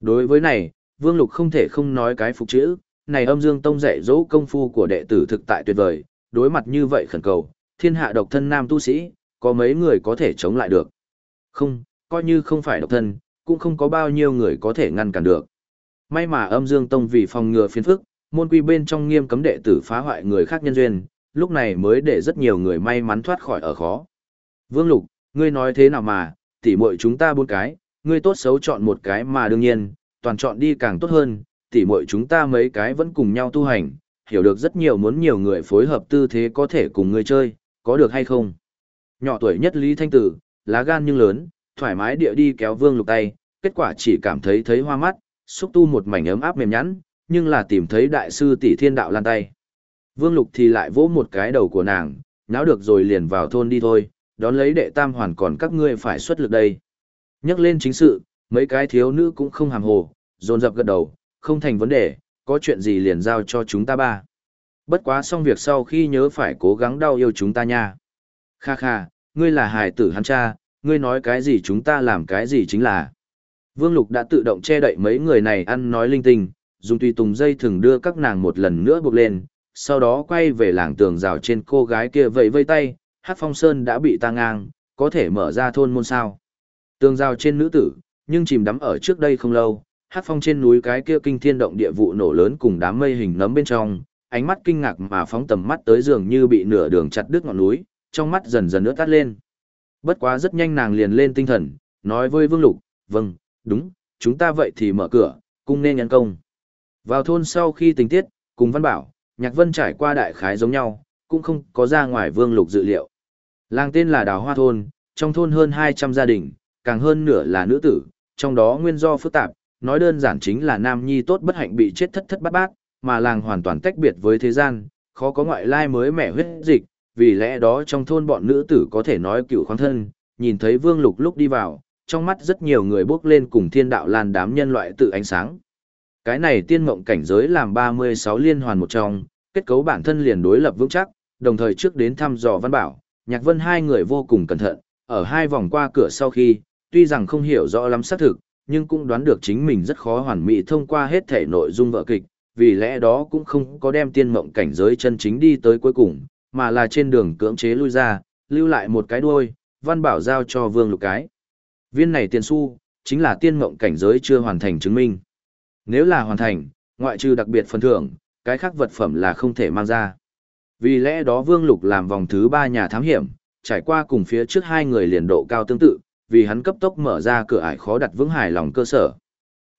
Đối với này, vương lục không thể không nói cái phục chữ, này âm dương tông dạy dỗ công phu của đệ tử thực tại tuyệt vời, đối mặt như vậy khẩn cầu, thiên hạ độc thân nam tu sĩ, có mấy người có thể chống lại được. Không, coi như không phải độc thân, cũng không có bao nhiêu người có thể ngăn cản được. May mà âm dương tông vì phòng ngừa phiền phức, môn quy bên trong nghiêm cấm đệ tử phá hoại người khác nhân duyên, lúc này mới để rất nhiều người may mắn thoát khỏi ở khó. Vương Lục, ngươi nói thế nào mà, tỉ muội chúng ta bốn cái, ngươi tốt xấu chọn một cái mà đương nhiên, toàn chọn đi càng tốt hơn, tỉ muội chúng ta mấy cái vẫn cùng nhau tu hành, hiểu được rất nhiều muốn nhiều người phối hợp tư thế có thể cùng người chơi, có được hay không? Nhỏ tuổi nhất Lý Thanh Tử, lá gan nhưng lớn, thoải mái địa đi kéo Vương Lục tay, kết quả chỉ cảm thấy thấy hoa mắt, xúc tu một mảnh ấm áp mềm nhẵn, nhưng là tìm thấy đại sư tỷ thiên đạo lan tay. Vương Lục thì lại vỗ một cái đầu của nàng, náo được rồi liền vào thôn đi thôi, đón lấy đệ tam hoàn còn các ngươi phải xuất lực đây. Nhắc lên chính sự, mấy cái thiếu nữ cũng không hàm hồ, dồn dập gật đầu, không thành vấn đề, có chuyện gì liền giao cho chúng ta ba. Bất quá xong việc sau khi nhớ phải cố gắng đau yêu chúng ta nha. Kha kha, ngươi là hài tử hắn cha, ngươi nói cái gì chúng ta làm cái gì chính là. Vương Lục đã tự động che đậy mấy người này ăn nói linh tinh, dùng tùy tùng dây thường đưa các nàng một lần nữa buộc lên, sau đó quay về làng tường rào trên cô gái kia vẫy vây tay, hát phong sơn đã bị ta ngang, có thể mở ra thôn môn sao. Tường rào trên nữ tử, nhưng chìm đắm ở trước đây không lâu, hát phong trên núi cái kia kinh thiên động địa vụ nổ lớn cùng đám mây hình nấm bên trong, ánh mắt kinh ngạc mà phóng tầm mắt tới giường như bị nửa đường chặt đứt ngọn núi, trong mắt dần dần ướt tắt lên. Bất quá rất nhanh nàng liền lên tinh thần, nói với Vương Lục, vâng, đúng, chúng ta vậy thì mở cửa, cung nên nhân công. Vào thôn sau khi tình tiết, cùng Văn Bảo, Nhạc Vân trải qua đại khái giống nhau, cũng không có ra ngoài Vương Lục dự liệu. Làng tên là Đào Hoa Thôn, trong thôn hơn 200 gia đình, càng hơn nửa là nữ tử, trong đó nguyên do phức tạp, nói đơn giản chính là nam nhi tốt bất hạnh bị chết thất thất bát bát, mà làng hoàn toàn tách biệt với thế gian, khó có ngoại lai mới mẻ huyết dịch, vì lẽ đó trong thôn bọn nữ tử có thể nói cựu khoáng thân, nhìn thấy Vương Lục lúc đi vào, trong mắt rất nhiều người bước lên cùng thiên đạo lan đám nhân loại tự ánh sáng. Cái này tiên mộng cảnh giới làm 36 liên hoàn một trong, kết cấu bản thân liền đối lập vững chắc, đồng thời trước đến thăm dò văn bảo, nhạc vân hai người vô cùng cẩn thận, ở hai vòng qua cửa sau khi, tuy rằng không hiểu rõ lắm xác thực, nhưng cũng đoán được chính mình rất khó hoàn mỹ thông qua hết thể nội dung vợ kịch, vì lẽ đó cũng không có đem tiên mộng cảnh giới chân chính đi tới cuối cùng, mà là trên đường cưỡng chế lui ra, lưu lại một cái đuôi, văn bảo giao cho vương lục cái. Viên này tiền su, chính là tiên mộng cảnh giới chưa hoàn thành chứng minh. Nếu là hoàn thành, ngoại trừ đặc biệt phần thưởng, cái khác vật phẩm là không thể mang ra. Vì lẽ đó Vương Lục làm vòng thứ ba nhà thám hiểm, trải qua cùng phía trước hai người liền độ cao tương tự, vì hắn cấp tốc mở ra cửa ải khó đặt vững hài lòng cơ sở.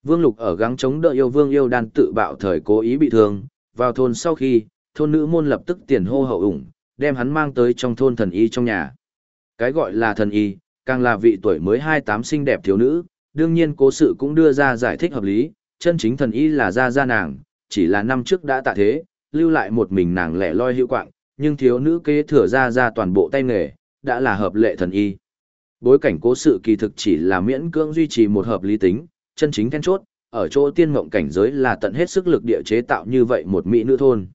Vương Lục ở gắng chống đỡ yêu Vương yêu đan tự bạo thời cố ý bị thương, vào thôn sau khi, thôn nữ môn lập tức tiền hô hậu ủng, đem hắn mang tới trong thôn thần y trong nhà. Cái gọi là thần y, càng là vị tuổi mới 28 xinh đẹp thiếu nữ, đương nhiên cố sự cũng đưa ra giải thích hợp lý, chân chính thần y là ra ra nàng, chỉ là năm trước đã tạ thế, lưu lại một mình nàng lẻ loi hữu quạng, nhưng thiếu nữ kế thừa ra ra toàn bộ tay nghề, đã là hợp lệ thần y. Bối cảnh cố sự kỳ thực chỉ là miễn cưỡng duy trì một hợp lý tính, chân chính then chốt, ở chỗ tiên mộng cảnh giới là tận hết sức lực địa chế tạo như vậy một mỹ nữ thôn.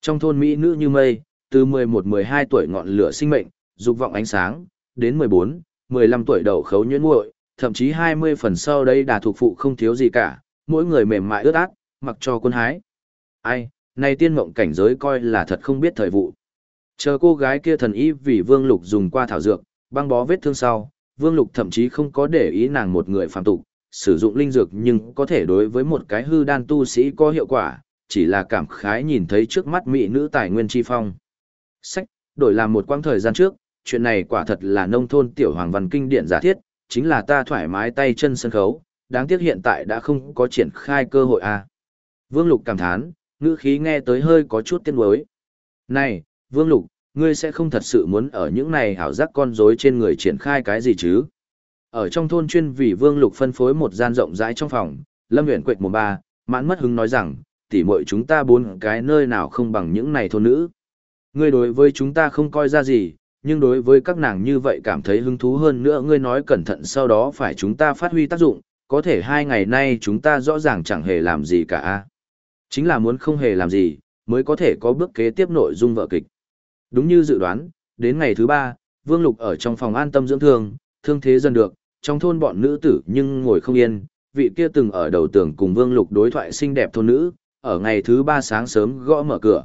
Trong thôn mỹ nữ như mây, từ 11-12 tuổi ngọn lửa sinh mệnh, dục vọng ánh sáng, đến 14, 15 tuổi đầu khấu nhuyễn muội, thậm chí 20 phần sau đây đà thuộc phụ không thiếu gì cả, mỗi người mềm mại ướt át, mặc cho quân hái. Ai, này tiên mộng cảnh giới coi là thật không biết thời vụ. Chờ cô gái kia thần ý vì Vương Lục dùng qua thảo dược, băng bó vết thương sau, Vương Lục thậm chí không có để ý nàng một người phàm tục, sử dụng linh dược nhưng có thể đối với một cái hư đan tu sĩ có hiệu quả, chỉ là cảm khái nhìn thấy trước mắt mỹ nữ tài nguyên chi phong. Sách, đổi làm một quãng thời gian trước, chuyện này quả thật là nông thôn tiểu hoàng văn kinh điển giả thiết, chính là ta thoải mái tay chân sân khấu, đáng tiếc hiện tại đã không có triển khai cơ hội à. Vương Lục cảm thán, ngữ khí nghe tới hơi có chút tiếc nuối. Này, Vương Lục, ngươi sẽ không thật sự muốn ở những này hảo giác con rối trên người triển khai cái gì chứ? Ở trong thôn chuyên vì Vương Lục phân phối một gian rộng rãi trong phòng, Lâm Uyển Quệt một ba, mãn mất hứng nói rằng, tỉ muội chúng ta bốn cái nơi nào không bằng những này thôn nữ. Ngươi đối với chúng ta không coi ra gì, nhưng đối với các nàng như vậy cảm thấy hứng thú hơn nữa ngươi nói cẩn thận sau đó phải chúng ta phát huy tác dụng, có thể hai ngày nay chúng ta rõ ràng chẳng hề làm gì cả. Chính là muốn không hề làm gì, mới có thể có bước kế tiếp nội dung vợ kịch. Đúng như dự đoán, đến ngày thứ ba, Vương Lục ở trong phòng an tâm dưỡng thương, thương thế dần được, trong thôn bọn nữ tử nhưng ngồi không yên, vị kia từng ở đầu tường cùng Vương Lục đối thoại xinh đẹp thôn nữ, ở ngày thứ ba sáng sớm gõ mở cửa.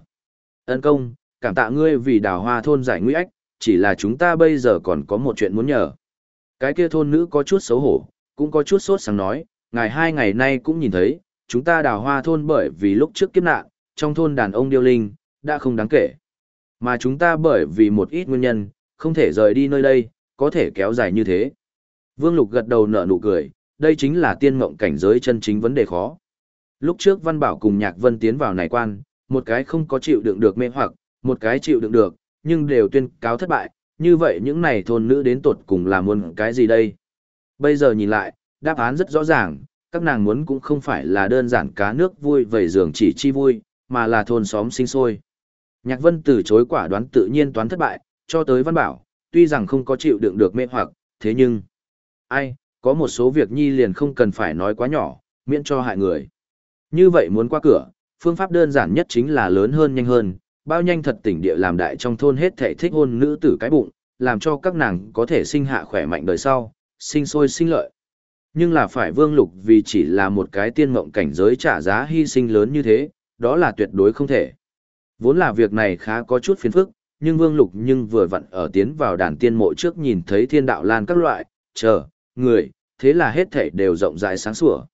Ân công, cảm tạ ngươi vì đào hoa thôn giải nguy ách, chỉ là chúng ta bây giờ còn có một chuyện muốn nhờ. Cái kia thôn nữ có chút xấu hổ, cũng có chút sốt sáng nói, ngài hai ngày nay cũng nhìn thấy, chúng ta đào hoa thôn bởi vì lúc trước kiếp nạn, trong thôn đàn ông điêu linh, đã không đáng kể. Mà chúng ta bởi vì một ít nguyên nhân, không thể rời đi nơi đây, có thể kéo dài như thế. Vương Lục gật đầu nở nụ cười, đây chính là tiên mộng cảnh giới chân chính vấn đề khó. Lúc trước Văn Bảo cùng Nhạc Vân tiến vào này quan, một cái không có chịu đựng được mê hoặc, một cái chịu đựng được, nhưng đều tuyên cáo thất bại, như vậy những này thôn nữ đến tột cùng là muốn cái gì đây? Bây giờ nhìn lại, đáp án rất rõ ràng, các nàng muốn cũng không phải là đơn giản cá nước vui vầy giường chỉ chi vui, mà là thôn xóm sinh sôi. Nhạc Vân từ chối quả đoán tự nhiên toán thất bại, cho tới Văn Bảo, tuy rằng không có chịu đựng được mê hoặc, thế nhưng... Ai, có một số việc nhi liền không cần phải nói quá nhỏ, miễn cho hại người. Như vậy muốn qua cửa, phương pháp đơn giản nhất chính là lớn hơn nhanh hơn, bao nhanh thật tỉnh địa làm đại trong thôn hết thể thích hôn nữ tử cái bụng, làm cho các nàng có thể sinh hạ khỏe mạnh đời sau, sinh sôi sinh lợi. Nhưng là phải vương lục vì chỉ là một cái tiên mộng cảnh giới trả giá hy sinh lớn như thế, đó là tuyệt đối không thể. Vốn là việc này khá có chút phiền phức, nhưng vương lục nhưng vừa vặn ở tiến vào đàn tiên mộ trước nhìn thấy thiên đạo lan các loại, chờ, người, thế là hết thảy đều rộng rãi sáng sủa.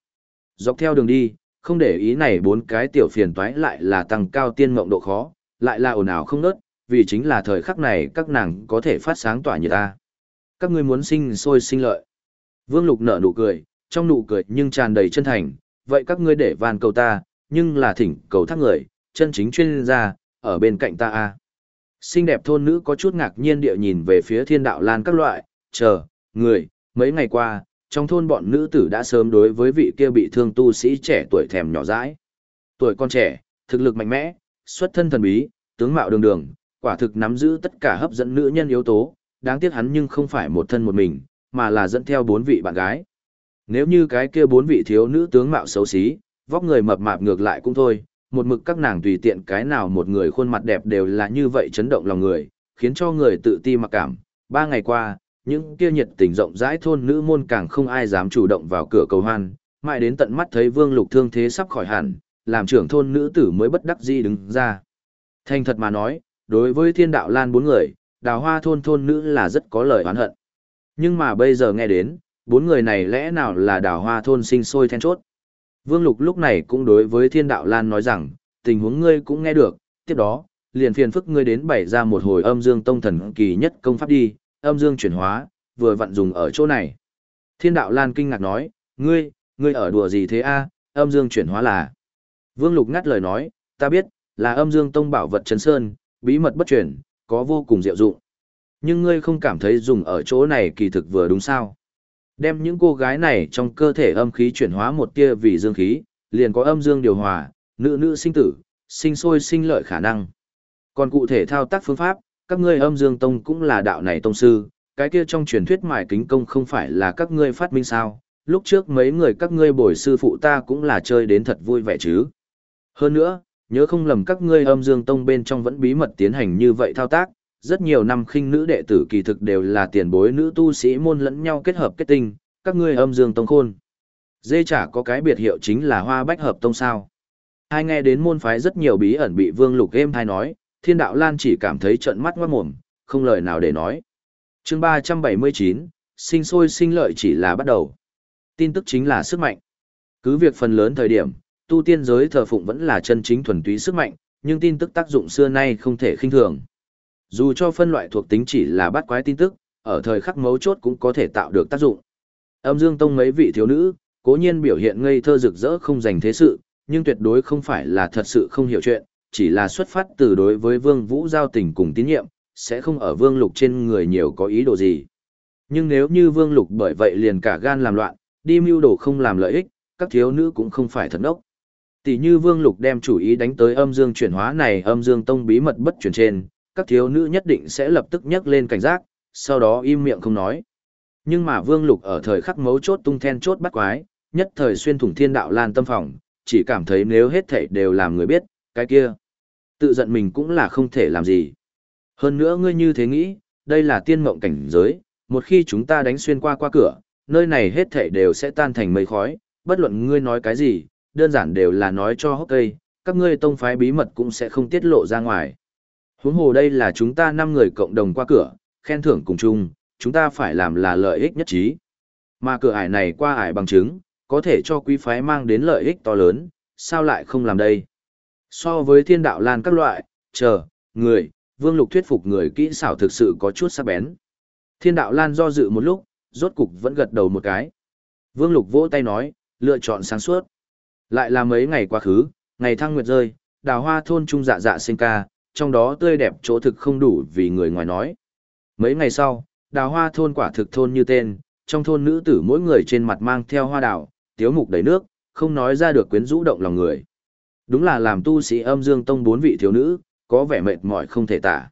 Dọc theo đường đi, không để ý này bốn cái tiểu phiền toái lại là tăng cao tiên mộng độ khó, lại là ồn ào không nớt, vì chính là thời khắc này các nàng có thể phát sáng tỏa như ta. Các ngươi muốn sinh sôi sinh lợi. Vương Lục nở nụ cười, trong nụ cười nhưng tràn đầy chân thành, vậy các ngươi để van cầu ta, nhưng là thỉnh cầu thác người, chân chính chuyên gia, ở bên cạnh ta a. Xinh đẹp thôn nữ có chút ngạc nhiên địa nhìn về phía thiên đạo lan các loại, chờ, người, mấy ngày qua, trong thôn bọn nữ tử đã sớm đối với vị kia bị thương tu sĩ trẻ tuổi thèm nhỏ dãi. Tuổi con trẻ, thực lực mạnh mẽ, xuất thân thần bí, tướng mạo đường đường, quả thực nắm giữ tất cả hấp dẫn nữ nhân yếu tố, đáng tiếc hắn nhưng không phải một thân một mình, mà là dẫn theo bốn vị bạn gái. Nếu như cái kia bốn vị thiếu nữ tướng mạo xấu xí, vóc người mập mạp ngược lại cũng thôi, một mực các nàng tùy tiện cái nào một người khuôn mặt đẹp đều là như vậy chấn động lòng người, khiến cho người tự ti mặc cảm. Ba ngày qua, những kia nhiệt tình rộng rãi thôn nữ môn càng không ai dám chủ động vào cửa cầu hoan, mãi đến tận mắt thấy Vương Lục thương thế sắp khỏi hẳn, làm trưởng thôn nữ tử mới bất đắc dĩ đứng ra. Thành thật mà nói, đối với thiên đạo lan bốn người, đào hoa thôn thôn nữ là rất có lời oán hận. Nhưng mà bây giờ nghe đến, bốn người này lẽ nào là đào hoa thôn sinh sôi then chốt. Vương Lục lúc này cũng đối với thiên đạo lan nói rằng, tình huống ngươi cũng nghe được, tiếp đó, liền phiền phức ngươi đến bày ra một hồi âm dương tông thần kỳ nhất công pháp đi, âm dương chuyển hóa, vừa vặn dùng ở chỗ này. Thiên đạo lan kinh ngạc nói, ngươi, ngươi ở đùa gì thế a? âm dương chuyển hóa là. Vương Lục ngắt lời nói, ta biết, là âm dương tông bảo vật Trấn Sơn, bí mật bất truyền, có vô cùng diệu dụng. Nhưng ngươi không cảm thấy dùng ở chỗ này kỳ thực vừa đúng sao? Đem những cô gái này trong cơ thể âm khí chuyển hóa một tia vì dương khí, liền có âm dương điều hòa, nữ nữ sinh tử, sinh sôi sinh lợi khả năng. Còn cụ thể thao tác phương pháp, các ngươi âm dương tông cũng là đạo này tông sư, cái kia trong truyền thuyết mài kính công không phải là các ngươi phát minh sao, lúc trước mấy người các ngươi bồi sư phụ ta cũng là chơi đến thật vui vẻ chứ. Hơn nữa, nhớ không lầm các ngươi âm dương tông bên trong vẫn bí mật tiến hành như vậy thao tác, rất nhiều năm khinh nữ đệ tử kỳ thực đều là tiền bối nữ tu sĩ môn lẫn nhau kết hợp kết tinh, các ngươi âm dương tông khôn. Dê chả có cái biệt hiệu chính là hoa bách hợp tông sao. Hai nghe đến môn phái rất nhiều bí ẩn bị vương lục êm hay nói, thiên đạo lan chỉ cảm thấy trận mắt ngoát mồm, không lời nào để nói. chương ba trăm bảy mươi chín sinh sôi sinh lợi chỉ là bắt đầu. Tin tức chính là sức mạnh. Cứ việc phần lớn thời điểm, tu tiên giới thờ phụng vẫn là chân chính thuần túy sức mạnh, nhưng tin tức tác dụng xưa nay không thể khinh thường. Dù cho phân loại thuộc tính chỉ là bắt quái tin tức, ở thời khắc mấu chốt cũng có thể tạo được tác dụng. Âm Dương Tông mấy vị thiếu nữ, cố nhiên biểu hiện ngây thơ rực rỡ không dành thế sự, nhưng tuyệt đối không phải là thật sự không hiểu chuyện, chỉ là xuất phát từ đối với Vương Vũ giao tình cùng tín nhiệm, sẽ không ở Vương Lục trên người nhiều có ý đồ gì. Nhưng nếu như Vương Lục bởi vậy liền cả gan làm loạn, đi mưu đồ không làm lợi ích, các thiếu nữ cũng không phải thật ốc. Tỷ như Vương Lục đem chủ ý đánh tới âm dương chuyển hóa này âm dương tông bí mật bất chuyển trên, các thiếu nữ nhất định sẽ lập tức nhấc lên cảnh giác, sau đó im miệng không nói. Nhưng mà Vương Lục ở thời khắc mấu chốt tung then chốt bắt quái, nhất thời xuyên thủng thiên đạo lan tâm phòng, chỉ cảm thấy nếu hết thảy đều làm người biết, cái kia. Tự giận mình cũng là không thể làm gì. Hơn nữa ngươi như thế nghĩ, đây là tiên mộng cảnh giới, một khi chúng ta đánh xuyên qua qua cửa, nơi này hết thảy đều sẽ tan thành mây khói, bất luận ngươi nói cái gì, đơn giản đều là nói cho hốc cây, các ngươi tông phái bí mật cũng sẽ không tiết lộ ra ngoài. Huống hồ đây là chúng ta năm người cộng đồng qua cửa, khen thưởng cùng chung, chúng ta phải làm là lợi ích nhất trí. Mà cửa ải này qua ải bằng chứng, có thể cho quý phái mang đến lợi ích to lớn, sao lại không làm đây? So với thiên đạo lan các loại, chờ, người, vương lục thuyết phục người kỹ xảo thực sự có chút sắc bén. Thiên đạo lan do dự một lúc, rốt cục vẫn gật đầu một cái. Vương Lục vỗ tay nói, lựa chọn sáng suốt. Lại là mấy ngày quá khứ, ngày thăng nguyệt rơi, đào hoa thôn trung dạ dạ sinh ca, trong đó tươi đẹp chỗ thực không đủ vì người ngoài nói. Mấy ngày sau, đào hoa thôn quả thực thôn như tên, trong thôn nữ tử mỗi người trên mặt mang theo hoa đào, tiếu mục đầy nước, không nói ra được quyến rũ động lòng người. Đúng là làm tu sĩ âm dương tông bốn vị thiếu nữ, có vẻ mệt mỏi không thể tả.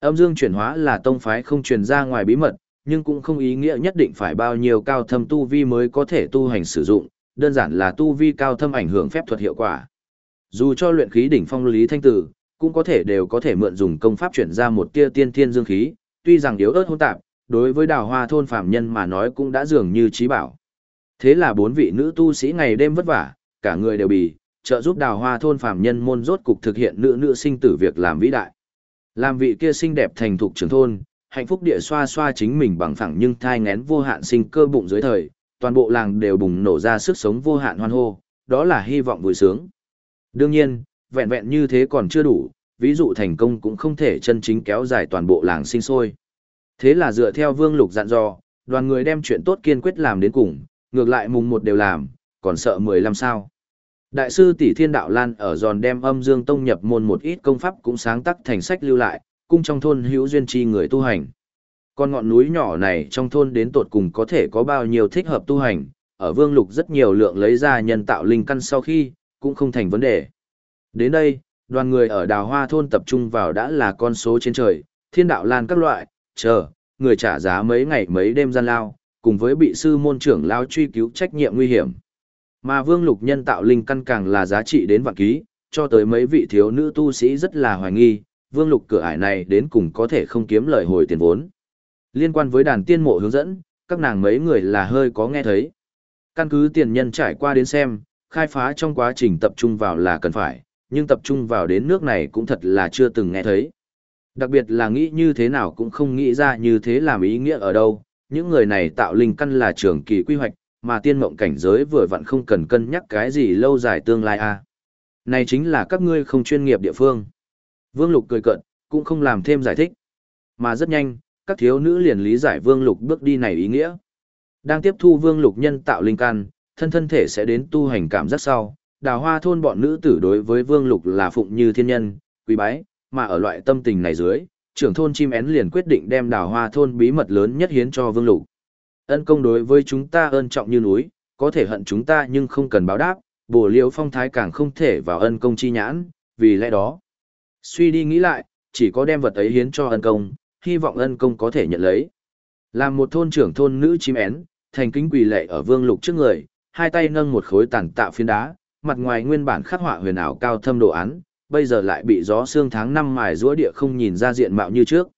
Âm dương chuyển hóa là tông phái không truyền ra ngoài bí mật, nhưng cũng không ý nghĩa nhất định phải bao nhiêu cao thâm tu vi mới có thể tu hành sử dụng, đơn giản là tu vi cao thâm ảnh hưởng phép thuật hiệu quả. Dù cho luyện khí đỉnh phong lý thanh tử, cũng có thể đều có thể mượn dùng công pháp chuyển ra một tia tiên thiên dương khí, tuy rằng yếu ớt hỗn tạp, đối với đào hoa thôn phàm nhân mà nói cũng đã dường như trí bảo. Thế là bốn vị nữ tu sĩ ngày đêm vất vả, cả người đều bị trợ giúp đào hoa thôn phàm nhân môn rốt cục thực hiện nữ nữ sinh tử việc làm vĩ đại. Làm vị kia xinh đẹp thành thục trưởng thôn, hạnh phúc địa xoa xoa chính mình bằng phẳng nhưng thai ngén vô hạn sinh cơ bụng dưới thời, toàn bộ làng đều bùng nổ ra sức sống vô hạn hoan hô, đó là hy vọng vui sướng. Đương nhiên, vẹn vẹn như thế còn chưa đủ, ví dụ thành công cũng không thể chân chính kéo dài toàn bộ làng sinh sôi. Thế là dựa theo Vương Lục dặn dò, đoàn người đem chuyện tốt kiên quyết làm đến cùng, ngược lại mùng một đều làm, còn sợ mười lăm sao. Đại sư tỷ Thiên Đạo Lan ở giòn đem âm dương tông nhập môn một ít công pháp cũng sáng tác thành sách lưu lại, cung trong thôn hữu duyên chi người tu hành. con ngọn núi nhỏ này trong thôn đến tột cùng có thể có bao nhiêu thích hợp tu hành, ở vương lục rất nhiều lượng lấy ra nhân tạo linh căn sau khi, cũng không thành vấn đề. Đến đây, đoàn người ở đào hoa thôn tập trung vào đã là con số trên trời, thiên đạo lan các loại, chờ, người trả giá mấy ngày mấy đêm gian lao, cùng với bị sư môn trưởng lao truy cứu trách nhiệm nguy hiểm. Mà vương lục nhân tạo linh căn càng là giá trị đến vạn ký, cho tới mấy vị thiếu nữ tu sĩ rất là hoài nghi, vương lục cửa ải này đến cùng có thể không kiếm lời hồi tiền vốn. Liên quan với đàn tiên mộ hướng dẫn, các nàng mấy người là hơi có nghe thấy. Căn cứ tiền nhân trải qua đến xem, khai phá trong quá trình tập trung vào là cần phải, nhưng tập trung vào đến nước này cũng thật là chưa từng nghe thấy. Đặc biệt là nghĩ như thế nào cũng không nghĩ ra như thế làm ý nghĩa ở đâu, những người này tạo linh căn là trường kỳ quy hoạch, mà tiên mộng cảnh giới vừa vặn không cần cân nhắc cái gì lâu dài tương lai a. À. Này chính là các ngươi không chuyên nghiệp địa phương. Vương Lục cười cợt, cũng không làm thêm giải thích. Mà rất nhanh, các thiếu nữ liền lý giải Vương Lục bước đi này ý nghĩa. Đang tiếp thu Vương Lục nhân tạo linh căn, thân thân thể sẽ đến tu hành cảm giác sau. Đào hoa thôn bọn nữ tử đối với Vương Lục là phụng như thiên nhân, quý bái, mà ở loại tâm tình này dưới, trưởng thôn chim én liền quyết định đem đào hoa thôn bí mật lớn nhất hiến cho Vương Lục. Ân công đối với chúng ta ơn trọng như núi, có thể hận chúng ta nhưng không cần báo đáp, bổ liêu phong thái càng không thể vào ân công chi nhãn, vì lẽ đó. Suy đi nghĩ lại, chỉ có đem vật ấy hiến cho ân công, hy vọng ân công có thể nhận lấy. Làm một thôn trưởng thôn nữ chim én, thành kính quỳ lệ ở vương lục trước người, hai tay nâng một khối tàn tạo phiến đá, mặt ngoài nguyên bản khắc họa huyền ảo cao thâm đồ án, bây giờ lại bị gió sương tháng năm mài rũa địa không nhìn ra diện mạo như trước.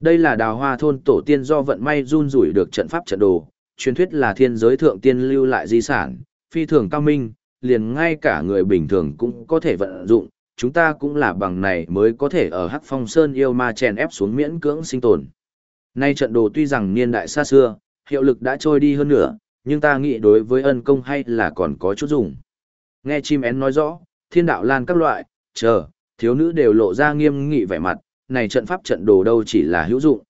Đây là đào hoa thôn tổ tiên do vận may run rủi được trận pháp trận đồ, truyền thuyết là thiên giới thượng tiên lưu lại di sản, phi thường cao minh, liền ngay cả người bình thường cũng có thể vận dụng, chúng ta cũng là bằng này mới có thể ở Hắc Phong Sơn yêu ma chèn ép xuống miễn cưỡng sinh tồn. Nay trận đồ tuy rằng niên đại xa xưa, hiệu lực đã trôi đi hơn nữa, nhưng ta nghĩ đối với ân công hay là còn có chút dùng. Nghe chim én nói rõ, thiên đạo lan các loại, chờ, thiếu nữ đều lộ ra nghiêm nghị vẻ mặt, này trận pháp trận đồ đâu chỉ là hữu dụng.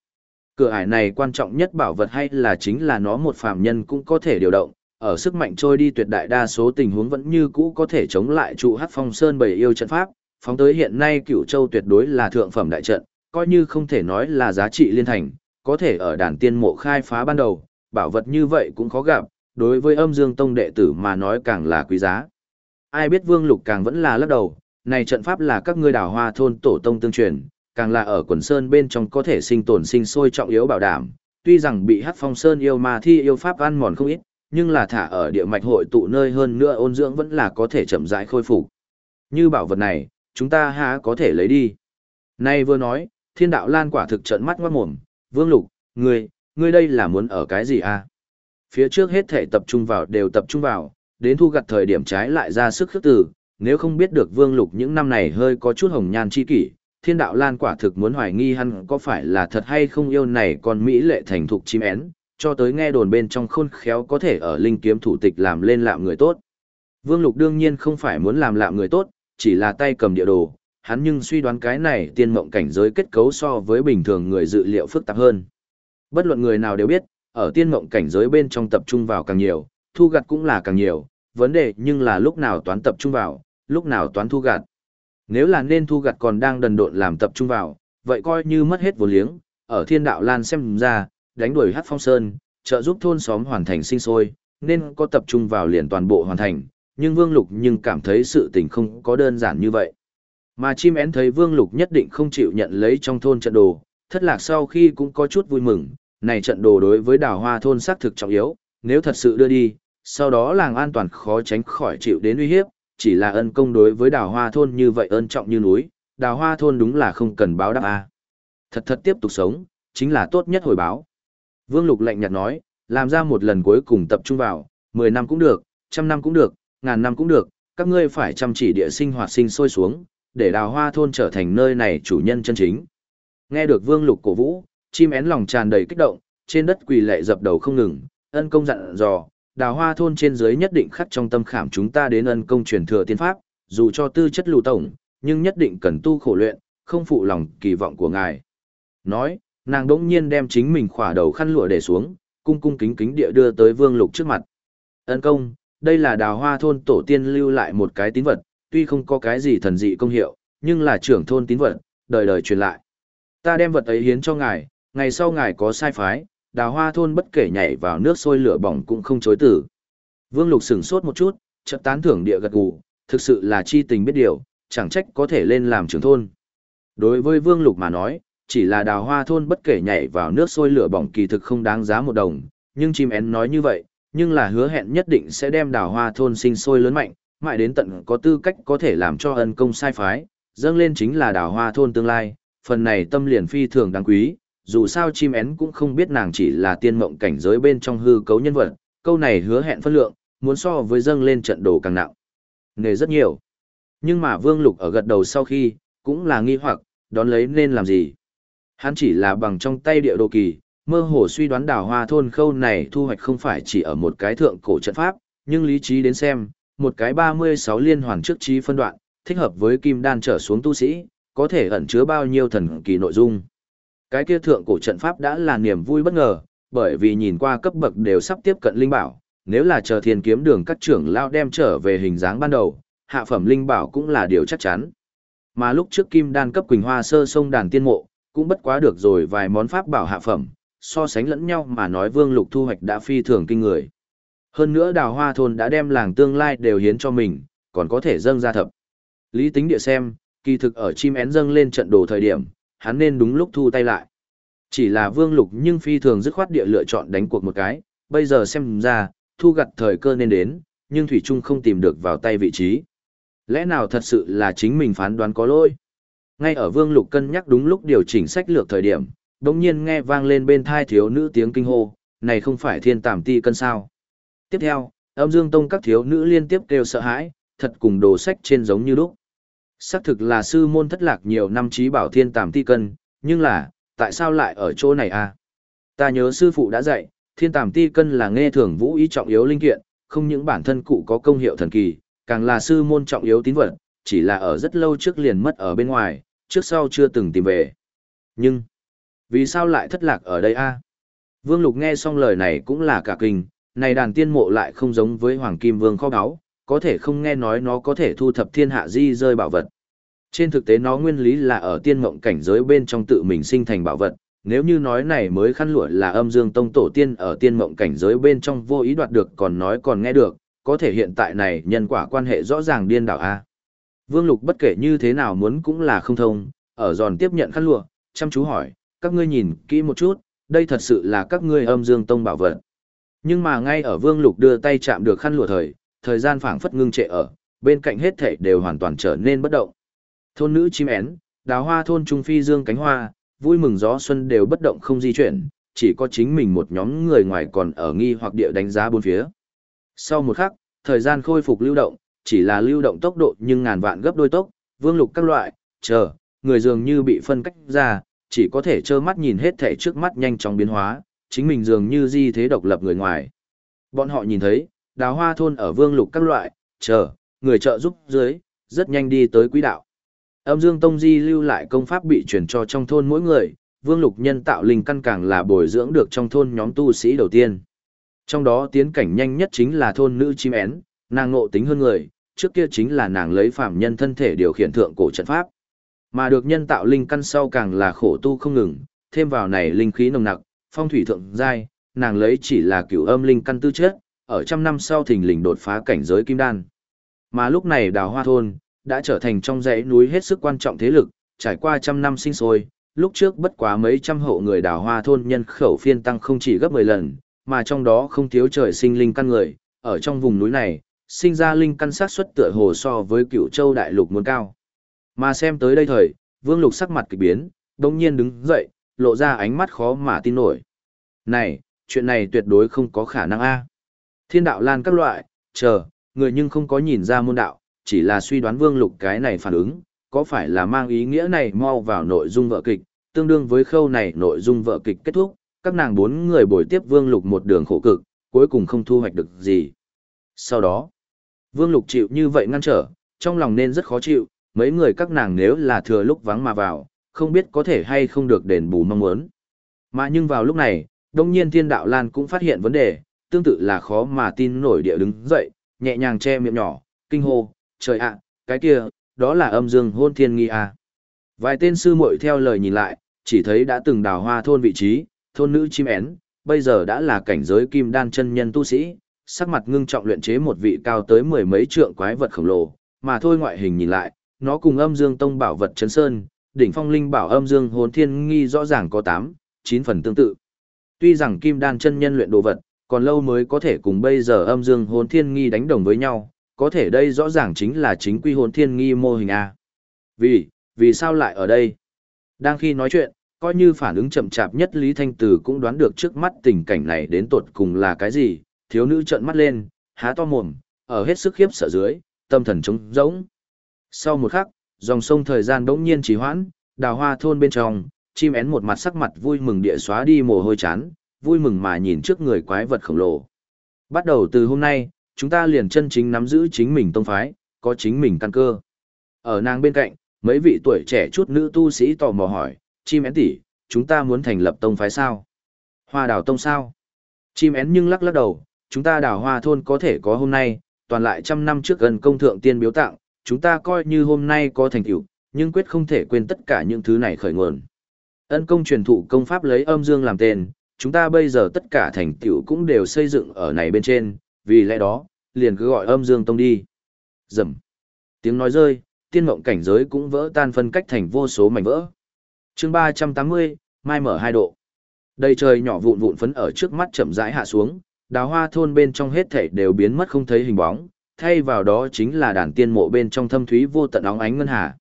Cửa ải này quan trọng nhất bảo vật hay là chính là nó một phàm nhân cũng có thể điều động, ở sức mạnh trôi đi tuyệt đại đa số tình huống vẫn như cũ có thể chống lại trụ hát phong sơn bầy yêu trận pháp, phóng tới hiện nay cửu châu tuyệt đối là thượng phẩm đại trận, coi như không thể nói là giá trị liên thành, có thể ở đàn tiên mộ khai phá ban đầu, bảo vật như vậy cũng khó gặp, đối với âm dương tông đệ tử mà nói càng là quý giá. Ai biết vương lục càng vẫn là lắc đầu, này trận pháp là các ngươi đào hoa thôn tổ tông tương truyền, càng là ở quần sơn bên trong có thể sinh tồn sinh sôi trọng yếu bảo đảm, tuy rằng bị hắc phong sơn yêu ma thi yêu pháp ăn mòn không ít, nhưng là thả ở địa mạch hội tụ nơi hơn nữa ôn dưỡng vẫn là có thể chậm rãi khôi phục. Như bảo vật này, chúng ta há có thể lấy đi. Nay vừa nói, thiên đạo lan quả thực trận mắt ngoát mồm, vương lục, ngươi, ngươi đây là muốn ở cái gì à? Phía trước hết thể tập trung vào đều tập trung vào, đến thu gặt thời điểm trái lại ra sức khước từ, nếu không biết được vương lục những năm này hơi có chút hồng nhan chi kỷ, thiên đạo lan quả thực muốn hoài nghi hắn có phải là thật hay không yêu này còn Mỹ lệ thành thục chim én, cho tới nghe đồn bên trong khôn khéo có thể ở linh kiếm thủ tịch làm lên lạm người tốt. Vương lục đương nhiên không phải muốn làm lạm người tốt, chỉ là tay cầm địa đồ, hắn nhưng suy đoán cái này tiên mộng cảnh giới kết cấu so với bình thường người dự liệu phức tạp hơn. Bất luận người nào đều biết, ở tiên mộng cảnh giới bên trong tập trung vào càng nhiều, thu gặt cũng là càng nhiều, vấn đề nhưng là lúc nào toán tập trung vào, lúc nào toán thu gặt. Nếu là nên thu gặt còn đang đần độn làm tập trung vào, vậy coi như mất hết vốn liếng, ở thiên đạo lan xem ra, đánh đuổi hát phong sơn, trợ giúp thôn xóm hoàn thành sinh sôi, nên có tập trung vào liền toàn bộ hoàn thành, nhưng Vương Lục nhưng cảm thấy sự tình không có đơn giản như vậy. Mà chim én thấy Vương Lục nhất định không chịu nhận lấy trong thôn trận đồ, thất lạc sau khi cũng có chút vui mừng, này trận đồ đối với đào hoa thôn xác thực trọng yếu, nếu thật sự đưa đi, sau đó làng an toàn khó tránh khỏi chịu đến uy hiếp, chỉ là ân công đối với đào hoa thôn như vậy ân trọng như núi, đào hoa thôn đúng là không cần báo đáp a. Thật thật tiếp tục sống, chính là tốt nhất hồi báo. Vương Lục lạnh nhạt nói, làm ra một lần cuối cùng tập trung vào, 10 năm cũng được, trăm năm cũng được, ngàn năm cũng được, các ngươi phải chăm chỉ địa sinh hoạt sinh sôi xuống, để đào hoa thôn trở thành nơi này chủ nhân chân chính. Nghe được Vương Lục cổ vũ, chim én lòng tràn đầy kích động, trên đất quỳ lệ dập đầu không ngừng, ân công dặn dò, đào hoa thôn trên dưới nhất định khắc trong tâm khảm chúng ta đến ân công truyền thừa tiên pháp, dù cho tư chất lù tổng, nhưng nhất định cần tu khổ luyện, không phụ lòng kỳ vọng của ngài. Nói, nàng đỗng nhiên đem chính mình khỏa đầu khăn lụa để xuống, cung cung kính kính địa đưa tới vương lục trước mặt. Ân công, đây là đào hoa thôn tổ tiên lưu lại một cái tín vật, tuy không có cái gì thần dị công hiệu, nhưng là trưởng thôn tín vật, đời đời truyền lại. Ta đem vật ấy hiến cho ngài, ngày sau ngài có sai phái, đào hoa thôn bất kể nhảy vào nước sôi lửa bỏng cũng không chối tử. Vương Lục sửng sốt một chút, chợt tán thưởng địa gật gù, thực sự là chi tình biết điều, chẳng trách có thể lên làm trưởng thôn. Đối với Vương Lục mà nói, chỉ là đào hoa thôn bất kể nhảy vào nước sôi lửa bỏng kỳ thực không đáng giá một đồng, nhưng chim én nói như vậy, nhưng là hứa hẹn nhất định sẽ đem đào hoa thôn sinh sôi lớn mạnh, mãi đến tận có tư cách có thể làm cho ân công sai phái, dâng lên chính là đào hoa thôn tương lai, phần này tâm liền phi thường đáng quý, dù sao chim én cũng không biết nàng chỉ là tiên mộng cảnh giới bên trong hư cấu nhân vật, câu này hứa hẹn phân lượng, muốn so với dâng lên trận đồ càng nặng. Nề rất nhiều. Nhưng mà Vương Lục ở gật đầu sau khi, cũng là nghi hoặc, đón lấy nên làm gì. Hắn chỉ là bằng trong tay địa đồ kỳ, mơ hồ suy đoán đào hoa thôn khâu này thu hoạch không phải chỉ ở một cái thượng cổ trận pháp, nhưng lý trí đến xem, một cái 36 liên hoàn trước trí phân đoạn, thích hợp với kim đan trở xuống tu sĩ, có thể ẩn chứa bao nhiêu thần kỳ nội dung. Cái kia thượng cổ trận pháp đã là niềm vui bất ngờ, bởi vì nhìn qua cấp bậc đều sắp tiếp cận linh bảo, nếu là chờ thiên kiếm đường các trưởng lao đem trở về hình dáng ban đầu, hạ phẩm linh bảo cũng là điều chắc chắn. Mà lúc trước kim đan cấp Quỳnh Hoa sơ sông đàn tiên mộ, cũng bất quá được rồi vài món pháp bảo hạ phẩm, so sánh lẫn nhau mà nói vương lục thu hoạch đã phi thường kinh người. Hơn nữa đào hoa thôn đã đem làng tương lai đều hiến cho mình, còn có thể dâng ra thập. Lý tính địa xem, kỳ thực ở chim én dâng lên trận đồ thời điểm, hắn nên đúng lúc thu tay lại. Chỉ là vương lục nhưng phi thường dứt khoát địa lựa chọn đánh cuộc một cái, bây giờ xem ra, thu gặt thời cơ nên đến, nhưng Thủy Trung không tìm được vào tay vị trí. Lẽ nào thật sự là chính mình phán đoán có lỗi? Ngay ở vương lục cân nhắc đúng lúc điều chỉnh sách lược thời điểm, đồng nhiên nghe vang lên bên thai thiếu nữ tiếng kinh hô, này không phải thiên tàm ti cân sao. Tiếp theo, âm dương tông các thiếu nữ liên tiếp kêu sợ hãi, thật cùng đồ sách trên giống như lúc. Xác thực là sư môn thất lạc nhiều năm trí bảo thiên tàm ti cân, nhưng là, tại sao lại ở chỗ này à? Ta nhớ sư phụ đã dạy, thiên tàm ti cân là nghe thường vũ ý trọng yếu linh kiện, không những bản thân cụ có công hiệu thần kỳ, càng là sư môn trọng yếu tín vật, chỉ là ở rất lâu trước liền mất ở bên ngoài, trước sau chưa từng tìm về. Nhưng, vì sao lại thất lạc ở đây a? Vương Lục nghe xong lời này cũng là cả kinh, này đàn tiên mộ lại không giống với Hoàng Kim Vương kho báu, có thể không nghe nói nó có thể thu thập thiên hạ di rơi bảo vật. Trên thực tế nó nguyên lý là ở tiên mộng cảnh giới bên trong tự mình sinh thành bảo vật, nếu như nói này mới khăn lụa là âm dương tông tổ tiên ở tiên mộng cảnh giới bên trong vô ý đoạt được còn nói còn nghe được, có thể hiện tại này nhân quả quan hệ rõ ràng điên đảo A. Vương Lục bất kể như thế nào muốn cũng là không thông, ở giòn tiếp nhận khăn lụa, chăm chú hỏi, các ngươi nhìn kỹ một chút, đây thật sự là các ngươi âm dương tông bảo vật. Nhưng mà ngay ở Vương Lục đưa tay chạm được khăn lụa thời, thời gian phảng phất ngưng trệ ở, bên cạnh hết thảy đều hoàn toàn trở nên bất động. Thôn nữ chim én, đào hoa thôn trung phi dương cánh hoa, vui mừng gió xuân đều bất động không di chuyển, chỉ có chính mình một nhóm người ngoài còn ở nghi hoặc địa đánh giá bốn phía. Sau một khắc, thời gian khôi phục lưu động, chỉ là lưu động tốc độ nhưng ngàn vạn gấp đôi tốc, vương lục các loại, chờ, người dường như bị phân cách ra, chỉ có thể trơ mắt nhìn hết thảy trước mắt nhanh chóng biến hóa, chính mình dường như di thế độc lập người ngoài. Bọn họ nhìn thấy, đào hoa thôn ở vương lục các loại, chờ, người trợ giúp dưới, rất nhanh đi tới quỹ đạo. Âm Dương Tông Di lưu lại công pháp bị truyền cho trong thôn mỗi người, Vương Lục nhân tạo linh căn càng là bồi dưỡng được trong thôn nhóm tu sĩ đầu tiên. Trong đó tiến cảnh nhanh nhất chính là thôn nữ chim én, nàng ngộ tính hơn người, trước kia chính là nàng lấy phạm nhân thân thể điều khiển thượng cổ trận pháp. Mà được nhân tạo linh căn sau càng là khổ tu không ngừng, thêm vào này linh khí nồng nặc, phong thủy thượng giai, nàng lấy chỉ là cửu âm linh căn tư chất, ở trăm năm sau thình lình đột phá cảnh giới kim đan. Mà lúc này đào hoa thôn, đã trở thành trong dãy núi hết sức quan trọng thế lực, trải qua trăm năm sinh sôi, lúc trước bất quá mấy trăm hộ người đào hoa thôn nhân khẩu phiên tăng không chỉ gấp 10 lần, mà trong đó không thiếu trời sinh linh căn người, ở trong vùng núi này, sinh ra linh căn sát suất tựa hồ so với cựu châu đại lục muốn cao. Mà xem tới đây thời, vương lục sắc mặt kỳ biến, đồng nhiên đứng dậy, lộ ra ánh mắt khó mà tin nổi. Này, chuyện này tuyệt đối không có khả năng a. Thiên đạo lan các loại, chờ, người nhưng không có nhìn ra môn đạo, chỉ là suy đoán vương lục cái này phản ứng, có phải là mang ý nghĩa này mau vào nội dung vợ kịch, tương đương với khâu này nội dung vợ kịch kết thúc, các nàng bốn người bồi tiếp vương lục một đường khổ cực, cuối cùng không thu hoạch được gì. Sau đó, vương lục chịu như vậy ngăn trở, trong lòng nên rất khó chịu, mấy người các nàng nếu là thừa lúc vắng mà vào, không biết có thể hay không được đền bù mong muốn. Mà nhưng vào lúc này, đông nhiên thiên đạo lan cũng phát hiện vấn đề, tương tự là khó mà tin nổi địa đứng dậy, nhẹ nhàng che miệng nhỏ, kinh hô, trời ạ, cái kia, đó là âm dương hôn thiên nghi à. Vài tên sư muội theo lời nhìn lại, chỉ thấy đã từng đào hoa thôn vị trí, thôn nữ chim én, bây giờ đã là cảnh giới kim đan chân nhân tu sĩ, sắc mặt ngưng trọng luyện chế một vị cao tới mười mấy trượng quái vật khổng lồ, mà thôi ngoại hình nhìn lại, nó cùng âm dương tông bảo vật chấn sơn, đỉnh phong linh bảo âm dương hồn thiên nghi rõ ràng có 8, 9 phần tương tự. Tuy rằng kim đan chân nhân luyện đồ vật, còn lâu mới có thể cùng bây giờ âm dương hồn thiên nghi đánh đồng với nhau, có thể đây rõ ràng chính là chính quy hồn thiên nghi mô hình A. Vì, vì sao lại ở đây? Đang khi nói chuyện, coi như phản ứng chậm chạp nhất Lý Thanh Tử cũng đoán được trước mắt tình cảnh này đến tột cùng là cái gì, thiếu nữ trợn mắt lên, há to mồm, ở hết sức khiếp sợ dưới, tâm thần trống rỗng. Sau một khắc, dòng sông thời gian bỗng nhiên trì hoãn, đào hoa thôn bên trong, chim én một mặt sắc mặt vui mừng địa xóa đi mồ hôi chán, vui mừng mà nhìn trước người quái vật khổng lồ. Bắt đầu từ hôm nay, chúng ta liền chân chính nắm giữ chính mình tông phái, có chính mình căn cơ. Ở nàng bên cạnh, mấy vị tuổi trẻ chút nữ tu sĩ tò mò hỏi, chim én tỷ, chúng ta muốn thành lập tông phái sao? Hoa đào tông sao? Chim én nhưng lắc lắc đầu, chúng ta đào hoa thôn có thể có hôm nay, toàn lại trăm năm trước gần công thượng tiên biếu tặng, chúng ta coi như hôm nay có thành tựu, nhưng quyết không thể quên tất cả những thứ này khởi nguồn. Ân công truyền thụ công pháp lấy âm dương làm tên, chúng ta bây giờ tất cả thành tựu cũng đều xây dựng ở này bên trên, vì lẽ đó, liền cứ gọi âm dương tông đi. Dầm. Tiếng nói rơi, tiên mộng cảnh giới cũng vỡ tan phân cách thành vô số mảnh vỡ. chương 380, mai mở hai độ. Đầy trời nhỏ vụn vụn phấn ở trước mắt chậm rãi hạ xuống, đào hoa thôn bên trong hết thảy đều biến mất không thấy hình bóng, thay vào đó chính là đàn tiên mộ bên trong thâm thúy vô tận óng ánh ngân hà.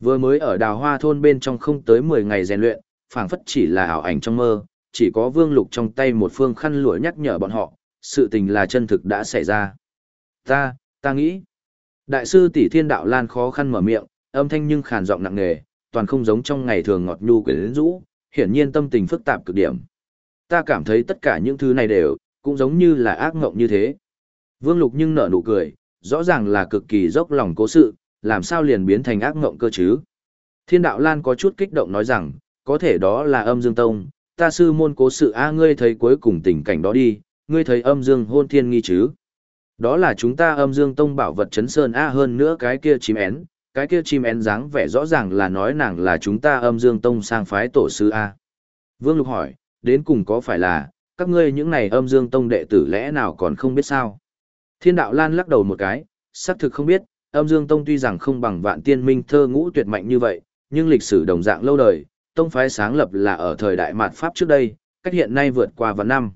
Vừa mới ở đào hoa thôn bên trong không tới 10 ngày rèn luyện, phảng phất chỉ là ảo ảnh trong mơ, chỉ có vương lục trong tay một phương khăn lụa nhắc nhở bọn họ, sự tình là chân thực đã xảy ra. Ta, ta nghĩ. Đại sư tỷ thiên đạo lan khó khăn mở miệng, âm thanh nhưng khàn giọng nặng nề, toàn không giống trong ngày thường ngọt nhu quyến rũ, hiển nhiên tâm tình phức tạp cực điểm. Ta cảm thấy tất cả những thứ này đều, cũng giống như là ác ngộng như thế. Vương Lục nhưng nở nụ cười, rõ ràng là cực kỳ dốc lòng cố sự, làm sao liền biến thành ác ngộng cơ chứ. Thiên đạo Lan có chút kích động nói rằng, có thể đó là âm dương tông, ta sư môn cố sự a ngươi thấy cuối cùng tình cảnh đó đi, ngươi thấy âm dương hôn thiên nghi chứ. Đó là chúng ta âm dương tông bảo vật chấn sơn a hơn nữa cái kia chim én, cái kia chim én dáng vẻ rõ ràng là nói nàng là chúng ta âm dương tông sang phái tổ sư a. Vương Lục hỏi, đến cùng có phải là, các ngươi những này âm dương tông đệ tử lẽ nào còn không biết sao? Thiên đạo lan lắc đầu một cái, xác thực không biết, âm dương tông tuy rằng không bằng vạn tiên minh thơ ngũ tuyệt mạnh như vậy, nhưng lịch sử đồng dạng lâu đời, tông phái sáng lập là ở thời đại mạt Pháp trước đây, cách hiện nay vượt qua vạn năm.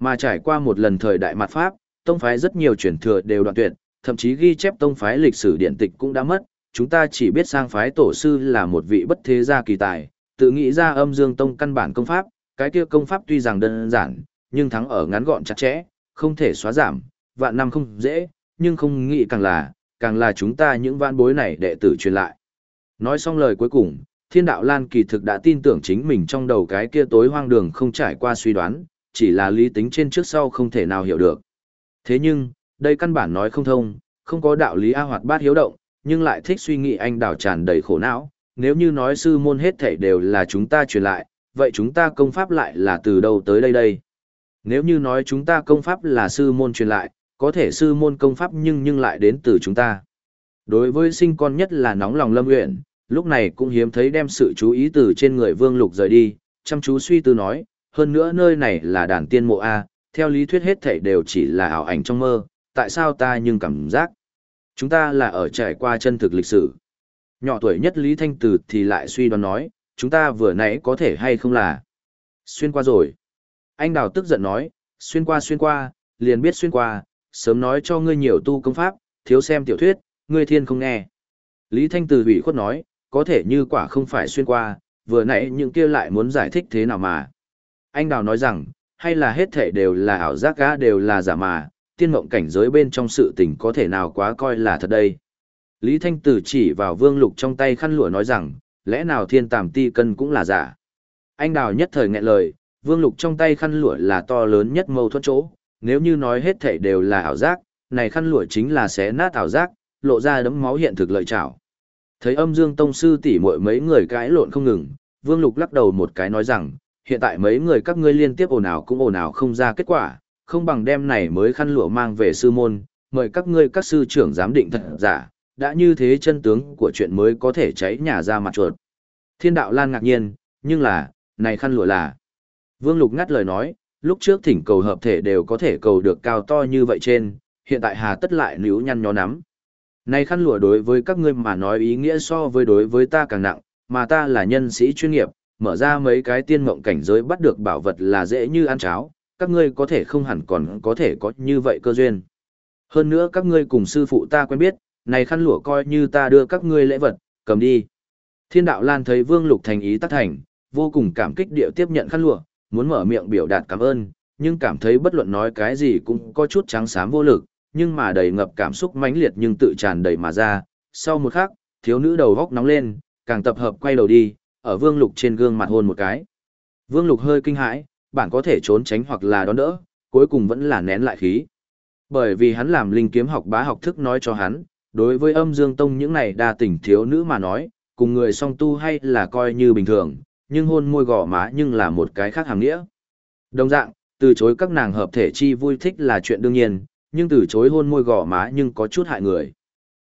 Mà trải qua một lần thời đại mạt Pháp, tông phái rất nhiều truyền thừa đều đoạn tuyệt, thậm chí ghi chép tông phái lịch sử điện tịch cũng đã mất, chúng ta chỉ biết sang phái tổ sư là một vị bất thế gia kỳ tài, tự nghĩ ra âm dương tông căn bản công pháp, cái kia công pháp tuy rằng đơn giản, nhưng thắng ở ngắn gọn chặt chẽ, không thể xóa giảm, vạn năm không dễ, nhưng không nghĩ càng là, càng là chúng ta những vạn bối này đệ tử truyền lại. Nói xong lời cuối cùng, thiên đạo Lan kỳ thực đã tin tưởng chính mình trong đầu cái kia tối hoang đường không trải qua suy đoán, chỉ là lý tính trên trước sau không thể nào hiểu được. Thế nhưng, đây căn bản nói không thông, không có đạo lý A hoạt bát hiếu động, nhưng lại thích suy nghĩ anh đảo tràn đầy khổ não, nếu như nói sư môn hết thảy đều là chúng ta truyền lại, vậy chúng ta công pháp lại là từ đâu tới đây đây? Nếu như nói chúng ta công pháp là sư môn truyền lại, có thể sư môn công pháp nhưng nhưng lại đến từ chúng ta. Đối với sinh con nhất là nóng lòng lâm nguyện, lúc này cũng hiếm thấy đem sự chú ý từ trên người vương lục rời đi, chăm chú suy tư nói, hơn nữa nơi này là đàn tiên mộ A, theo lý thuyết hết thảy đều chỉ là ảo ảnh trong mơ, tại sao ta nhưng cảm giác chúng ta là ở trải qua chân thực lịch sử. Nhỏ tuổi nhất Lý Thanh Từ thì lại suy đoán nói, chúng ta vừa nãy có thể hay không là xuyên qua rồi. Anh Đào tức giận nói, xuyên qua xuyên qua, liền biết xuyên qua, sớm nói cho ngươi nhiều tu công pháp, thiếu xem tiểu thuyết, ngươi thiên không nghe. Lý Thanh Từ hủy khuất nói, có thể như quả không phải xuyên qua, vừa nãy những kia lại muốn giải thích thế nào mà. Anh Đào nói rằng, hay là hết thể đều là ảo giác gã đều là giả mà, tiên mộng cảnh giới bên trong sự tình có thể nào quá coi là thật đây. Lý Thanh Tử chỉ vào vương lục trong tay khăn lụa nói rằng, lẽ nào thiên tàm ti cân cũng là giả. Anh Đào nhất thời nghẹn lời, vương lục trong tay khăn lụa là to lớn nhất mâu thuẫn chỗ, nếu như nói hết thể đều là ảo giác, này khăn lụa chính là xé nát ảo giác, lộ ra đấm máu hiện thực lợi trảo. Thấy âm dương tông sư tỷ muội mấy người cãi lộn không ngừng, vương lục lắc đầu một cái nói rằng, hiện tại mấy người các ngươi liên tiếp ồn ào cũng ồn ào không ra kết quả, không bằng đem này mới khăn lụa mang về sư môn, mời các ngươi các sư trưởng giám định thật giả, đã như thế chân tướng của chuyện mới có thể cháy nhà ra mặt chuột. Thiên đạo lan ngạc nhiên, nhưng là, này khăn lụa là. Vương Lục ngắt lời nói, lúc trước thỉnh cầu hợp thể đều có thể cầu được cao to như vậy trên, hiện tại hà tất lại níu nhăn nhó nắm. Này khăn lụa đối với các ngươi mà nói ý nghĩa so với đối với ta càng nặng, mà ta là nhân sĩ chuyên nghiệp, mở ra mấy cái tiên mộng cảnh giới bắt được bảo vật là dễ như ăn cháo, các ngươi có thể không hẳn còn có thể có như vậy cơ duyên. Hơn nữa các ngươi cùng sư phụ ta quen biết, này khăn lụa coi như ta đưa các ngươi lễ vật, cầm đi. Thiên đạo Lan thấy Vương Lục thành ý tác thành, vô cùng cảm kích điệu tiếp nhận khăn lụa, muốn mở miệng biểu đạt cảm ơn, nhưng cảm thấy bất luận nói cái gì cũng có chút trắng xám vô lực, nhưng mà đầy ngập cảm xúc mãnh liệt nhưng tự tràn đầy mà ra. Sau một khắc, thiếu nữ đầu góc nóng lên, càng tập hợp quay đầu đi, ở Vương Lục trên gương mặt hôn một cái. Vương Lục hơi kinh hãi, bạn có thể trốn tránh hoặc là đón đỡ, cuối cùng vẫn là nén lại khí. Bởi vì hắn làm linh kiếm học bá học thức nói cho hắn, đối với âm dương tông những này đa tình thiếu nữ mà nói, cùng người song tu hay là coi như bình thường, nhưng hôn môi gò má nhưng là một cái khác hàng nghĩa. Đồng dạng, từ chối các nàng hợp thể chi vui thích là chuyện đương nhiên, nhưng từ chối hôn môi gò má nhưng có chút hại người.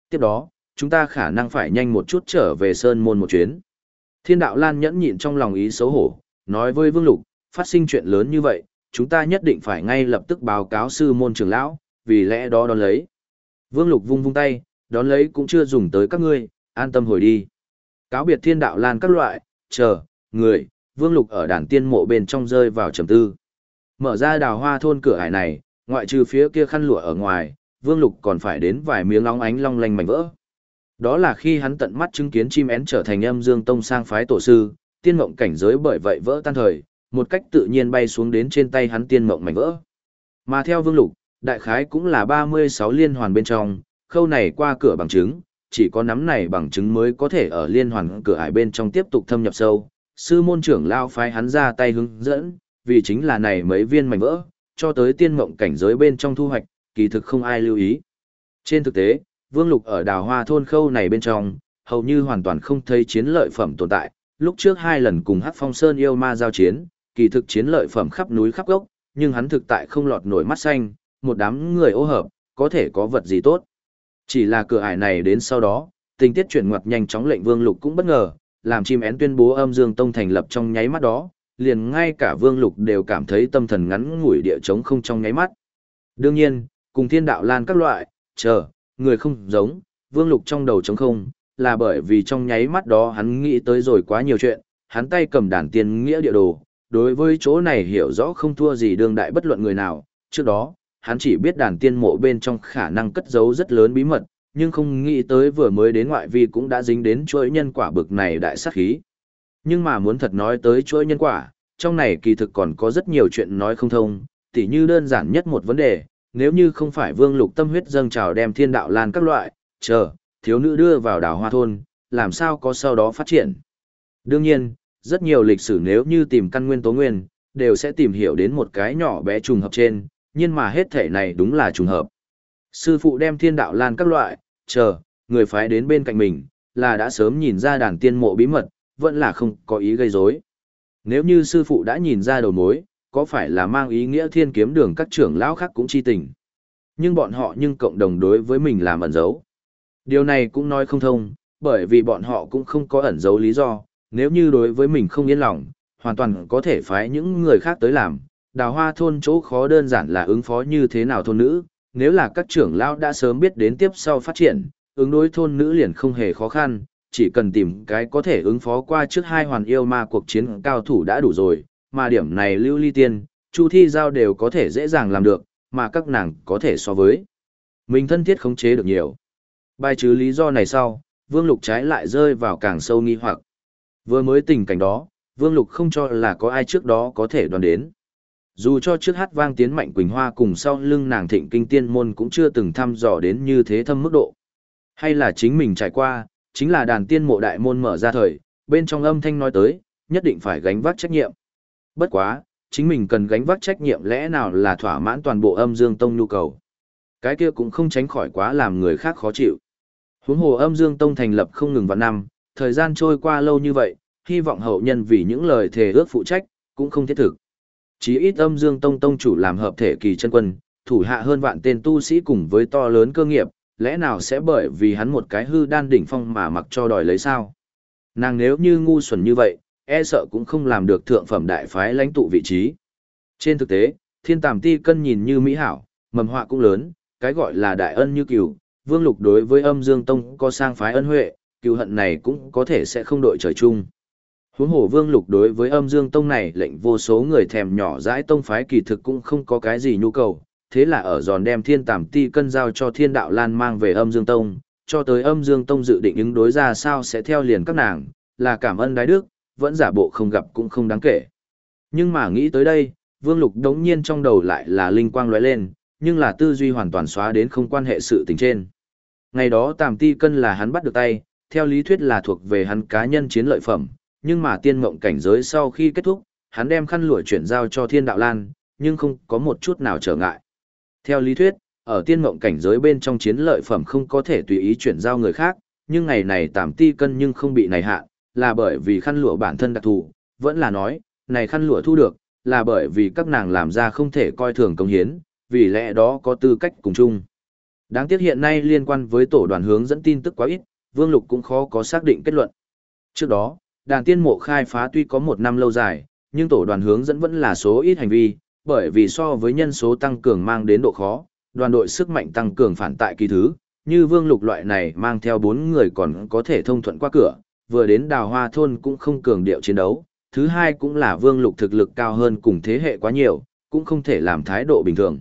Tiếp đó, chúng ta khả năng phải nhanh một chút trở về sơn môn một chuyến. Thiên đạo Lan nhẫn nhịn trong lòng ý xấu hổ, nói với Vương Lục, phát sinh chuyện lớn như vậy, chúng ta nhất định phải ngay lập tức báo cáo sư môn trưởng lão, vì lẽ đó đón lấy. Vương Lục vung vung tay, đón lấy cũng chưa dùng tới các ngươi, an tâm hồi đi. Cáo biệt thiên đạo lan các loại, chờ, người, Vương Lục ở đàn tiên mộ bên trong rơi vào trầm tư. Mở ra đào hoa thôn cửa hải này, ngoại trừ phía kia khăn lụa ở ngoài, Vương Lục còn phải đến vài miếng óng ánh long lanh mảnh vỡ. Đó là khi hắn tận mắt chứng kiến chim én trở thành âm dương tông sang phái tổ sư, tiên mộng cảnh giới bởi vậy vỡ tan thời, một cách tự nhiên bay xuống đến trên tay hắn tiên mộng mảnh vỡ. Mà theo Vương Lục, đại khái cũng là 36 liên hoàn bên trong, khâu này qua cửa bằng chứng, chỉ có nắm này bằng chứng mới có thể ở liên hoàn cửa ải bên trong tiếp tục thâm nhập sâu. Sư môn trưởng lao phái hắn ra tay hướng dẫn, vì chính là này mấy viên mảnh vỡ, cho tới tiên mộng cảnh giới bên trong thu hoạch, kỳ thực không ai lưu ý. Trên thực tế, Vương Lục ở đào hoa thôn khâu này bên trong, hầu như hoàn toàn không thấy chiến lợi phẩm tồn tại. Lúc trước hai lần cùng Hắc Phong Sơn yêu ma giao chiến, kỳ thực chiến lợi phẩm khắp núi khắp gốc, nhưng hắn thực tại không lọt nổi mắt xanh, một đám người ô hợp, có thể có vật gì tốt. Chỉ là cửa ải này đến sau đó, tình tiết chuyển ngoặt nhanh chóng lệnh Vương Lục cũng bất ngờ, làm chim én tuyên bố âm dương tông thành lập trong nháy mắt đó, liền ngay cả Vương Lục đều cảm thấy tâm thần ngắn ngủi địa chống không trong nháy mắt. Đương nhiên, cùng thiên đạo lan các loại, chờ, người không giống, Vương Lục trong đầu chống không, là bởi vì trong nháy mắt đó hắn nghĩ tới rồi quá nhiều chuyện, hắn tay cầm đàn tiên nghĩa địa đồ, đối với chỗ này hiểu rõ không thua gì đương đại bất luận người nào, trước đó, hắn chỉ biết đàn tiên mộ bên trong khả năng cất giấu rất lớn bí mật, nhưng không nghĩ tới vừa mới đến ngoại vi cũng đã dính đến chuỗi nhân quả bực này đại sát khí. Nhưng mà muốn thật nói tới chuỗi nhân quả, trong này kỳ thực còn có rất nhiều chuyện nói không thông, tỉ như đơn giản nhất một vấn đề, nếu như không phải vương lục tâm huyết dâng trào đem thiên đạo lan các loại, chờ, thiếu nữ đưa vào đảo hoa thôn, làm sao có sau đó phát triển. Đương nhiên, rất nhiều lịch sử nếu như tìm căn nguyên tố nguyên, đều sẽ tìm hiểu đến một cái nhỏ bé trùng hợp trên, nhưng mà hết thể này đúng là trùng hợp. Sư phụ đem thiên đạo lan các loại, chờ, người phái đến bên cạnh mình, là đã sớm nhìn ra đàn tiên mộ bí mật, vẫn là không có ý gây rối. Nếu như sư phụ đã nhìn ra đầu mối, có phải là mang ý nghĩa thiên kiếm đường các trưởng lão khác cũng chi tình. Nhưng bọn họ nhưng cộng đồng đối với mình làm ẩn giấu. Điều này cũng nói không thông, bởi vì bọn họ cũng không có ẩn giấu lý do, nếu như đối với mình không yên lòng, hoàn toàn có thể phái những người khác tới làm. Đào hoa thôn chỗ khó đơn giản là ứng phó như thế nào thôn nữ, nếu là các trưởng lão đã sớm biết đến tiếp sau phát triển, ứng đối thôn nữ liền không hề khó khăn, chỉ cần tìm cái có thể ứng phó qua trước hai hoàn yêu ma cuộc chiến cao thủ đã đủ rồi, mà điểm này lưu ly tiên, chu thi giao đều có thể dễ dàng làm được, mà các nàng có thể so với. Mình thân thiết khống chế được nhiều. Bài trừ lý do này sau, Vương Lục trái lại rơi vào càng sâu nghi hoặc. Vừa mới tình cảnh đó, Vương Lục không cho là có ai trước đó có thể đoán đến. Dù cho trước hát vang tiến mạnh Quỳnh Hoa cùng sau lưng nàng thịnh kinh tiên môn cũng chưa từng thăm dò đến như thế thâm mức độ. Hay là chính mình trải qua, chính là đàn tiên mộ đại môn mở ra thời, bên trong âm thanh nói tới, nhất định phải gánh vác trách nhiệm. Bất quá, chính mình cần gánh vác trách nhiệm lẽ nào là thỏa mãn toàn bộ âm dương tông nhu cầu. Cái kia cũng không tránh khỏi quá làm người khác khó chịu. Huống hồ âm dương tông thành lập không ngừng vào năm, thời gian trôi qua lâu như vậy, hy vọng hậu nhân vì những lời thề ước phụ trách, cũng không thiết thực. Chí ít âm dương tông tông chủ làm hợp thể kỳ chân quân, thủ hạ hơn vạn tên tu sĩ cùng với to lớn cơ nghiệp, lẽ nào sẽ bởi vì hắn một cái hư đan đỉnh phong mà mặc cho đòi lấy sao? Nàng nếu như ngu xuẩn như vậy, e sợ cũng không làm được thượng phẩm đại phái lãnh tụ vị trí. Trên thực tế, thiên tàm ti cân nhìn như mỹ hảo, mầm họa cũng lớn, cái gọi là đại ân như cửu, vương lục đối với âm dương tông có sang phái ân huệ, cửu hận này cũng có thể sẽ không đội trời chung. Huống hồ vương lục đối với âm dương tông này lệnh vô số người thèm nhỏ dãi tông phái kỳ thực cũng không có cái gì nhu cầu, thế là ở giòn đem thiên tàm ti cân giao cho thiên đạo lan mang về âm dương tông, cho tới âm dương tông dự định ứng đối ra sao sẽ theo liền các nàng, là cảm ơn đái đức, vẫn giả bộ không gặp cũng không đáng kể. Nhưng mà nghĩ tới đây, vương lục đống nhiên trong đầu lại là linh quang lóe lên, nhưng là tư duy hoàn toàn xóa đến không quan hệ sự tình trên. Ngày đó tàm ti cân là hắn bắt được tay, theo lý thuyết là thuộc về hắn cá nhân chiến lợi phẩm, nhưng mà tiên mộng cảnh giới sau khi kết thúc, hắn đem khăn lụa chuyển giao cho thiên đạo lan, nhưng không có một chút nào trở ngại. Theo lý thuyết, ở tiên mộng cảnh giới bên trong chiến lợi phẩm không có thể tùy ý chuyển giao người khác, nhưng ngày này tạm ti cân nhưng không bị này hạ, là bởi vì khăn lụa bản thân đặc thù, vẫn là nói, này khăn lụa thu được, là bởi vì các nàng làm ra không thể coi thường công hiến, vì lẽ đó có tư cách cùng chung. Đáng tiếc hiện nay liên quan với tổ đoàn hướng dẫn tin tức quá ít, Vương Lục cũng khó có xác định kết luận. Trước đó, đàn tiên mộ khai phá tuy có một năm lâu dài, nhưng tổ đoàn hướng dẫn vẫn là số ít hành vi, bởi vì so với nhân số tăng cường mang đến độ khó, đoàn đội sức mạnh tăng cường phản tại kỳ thứ, như vương lục loại này mang theo bốn người còn có thể thông thuận qua cửa, vừa đến đào hoa thôn cũng không cường điệu chiến đấu, thứ hai cũng là vương lục thực lực cao hơn cùng thế hệ quá nhiều, cũng không thể làm thái độ bình thường.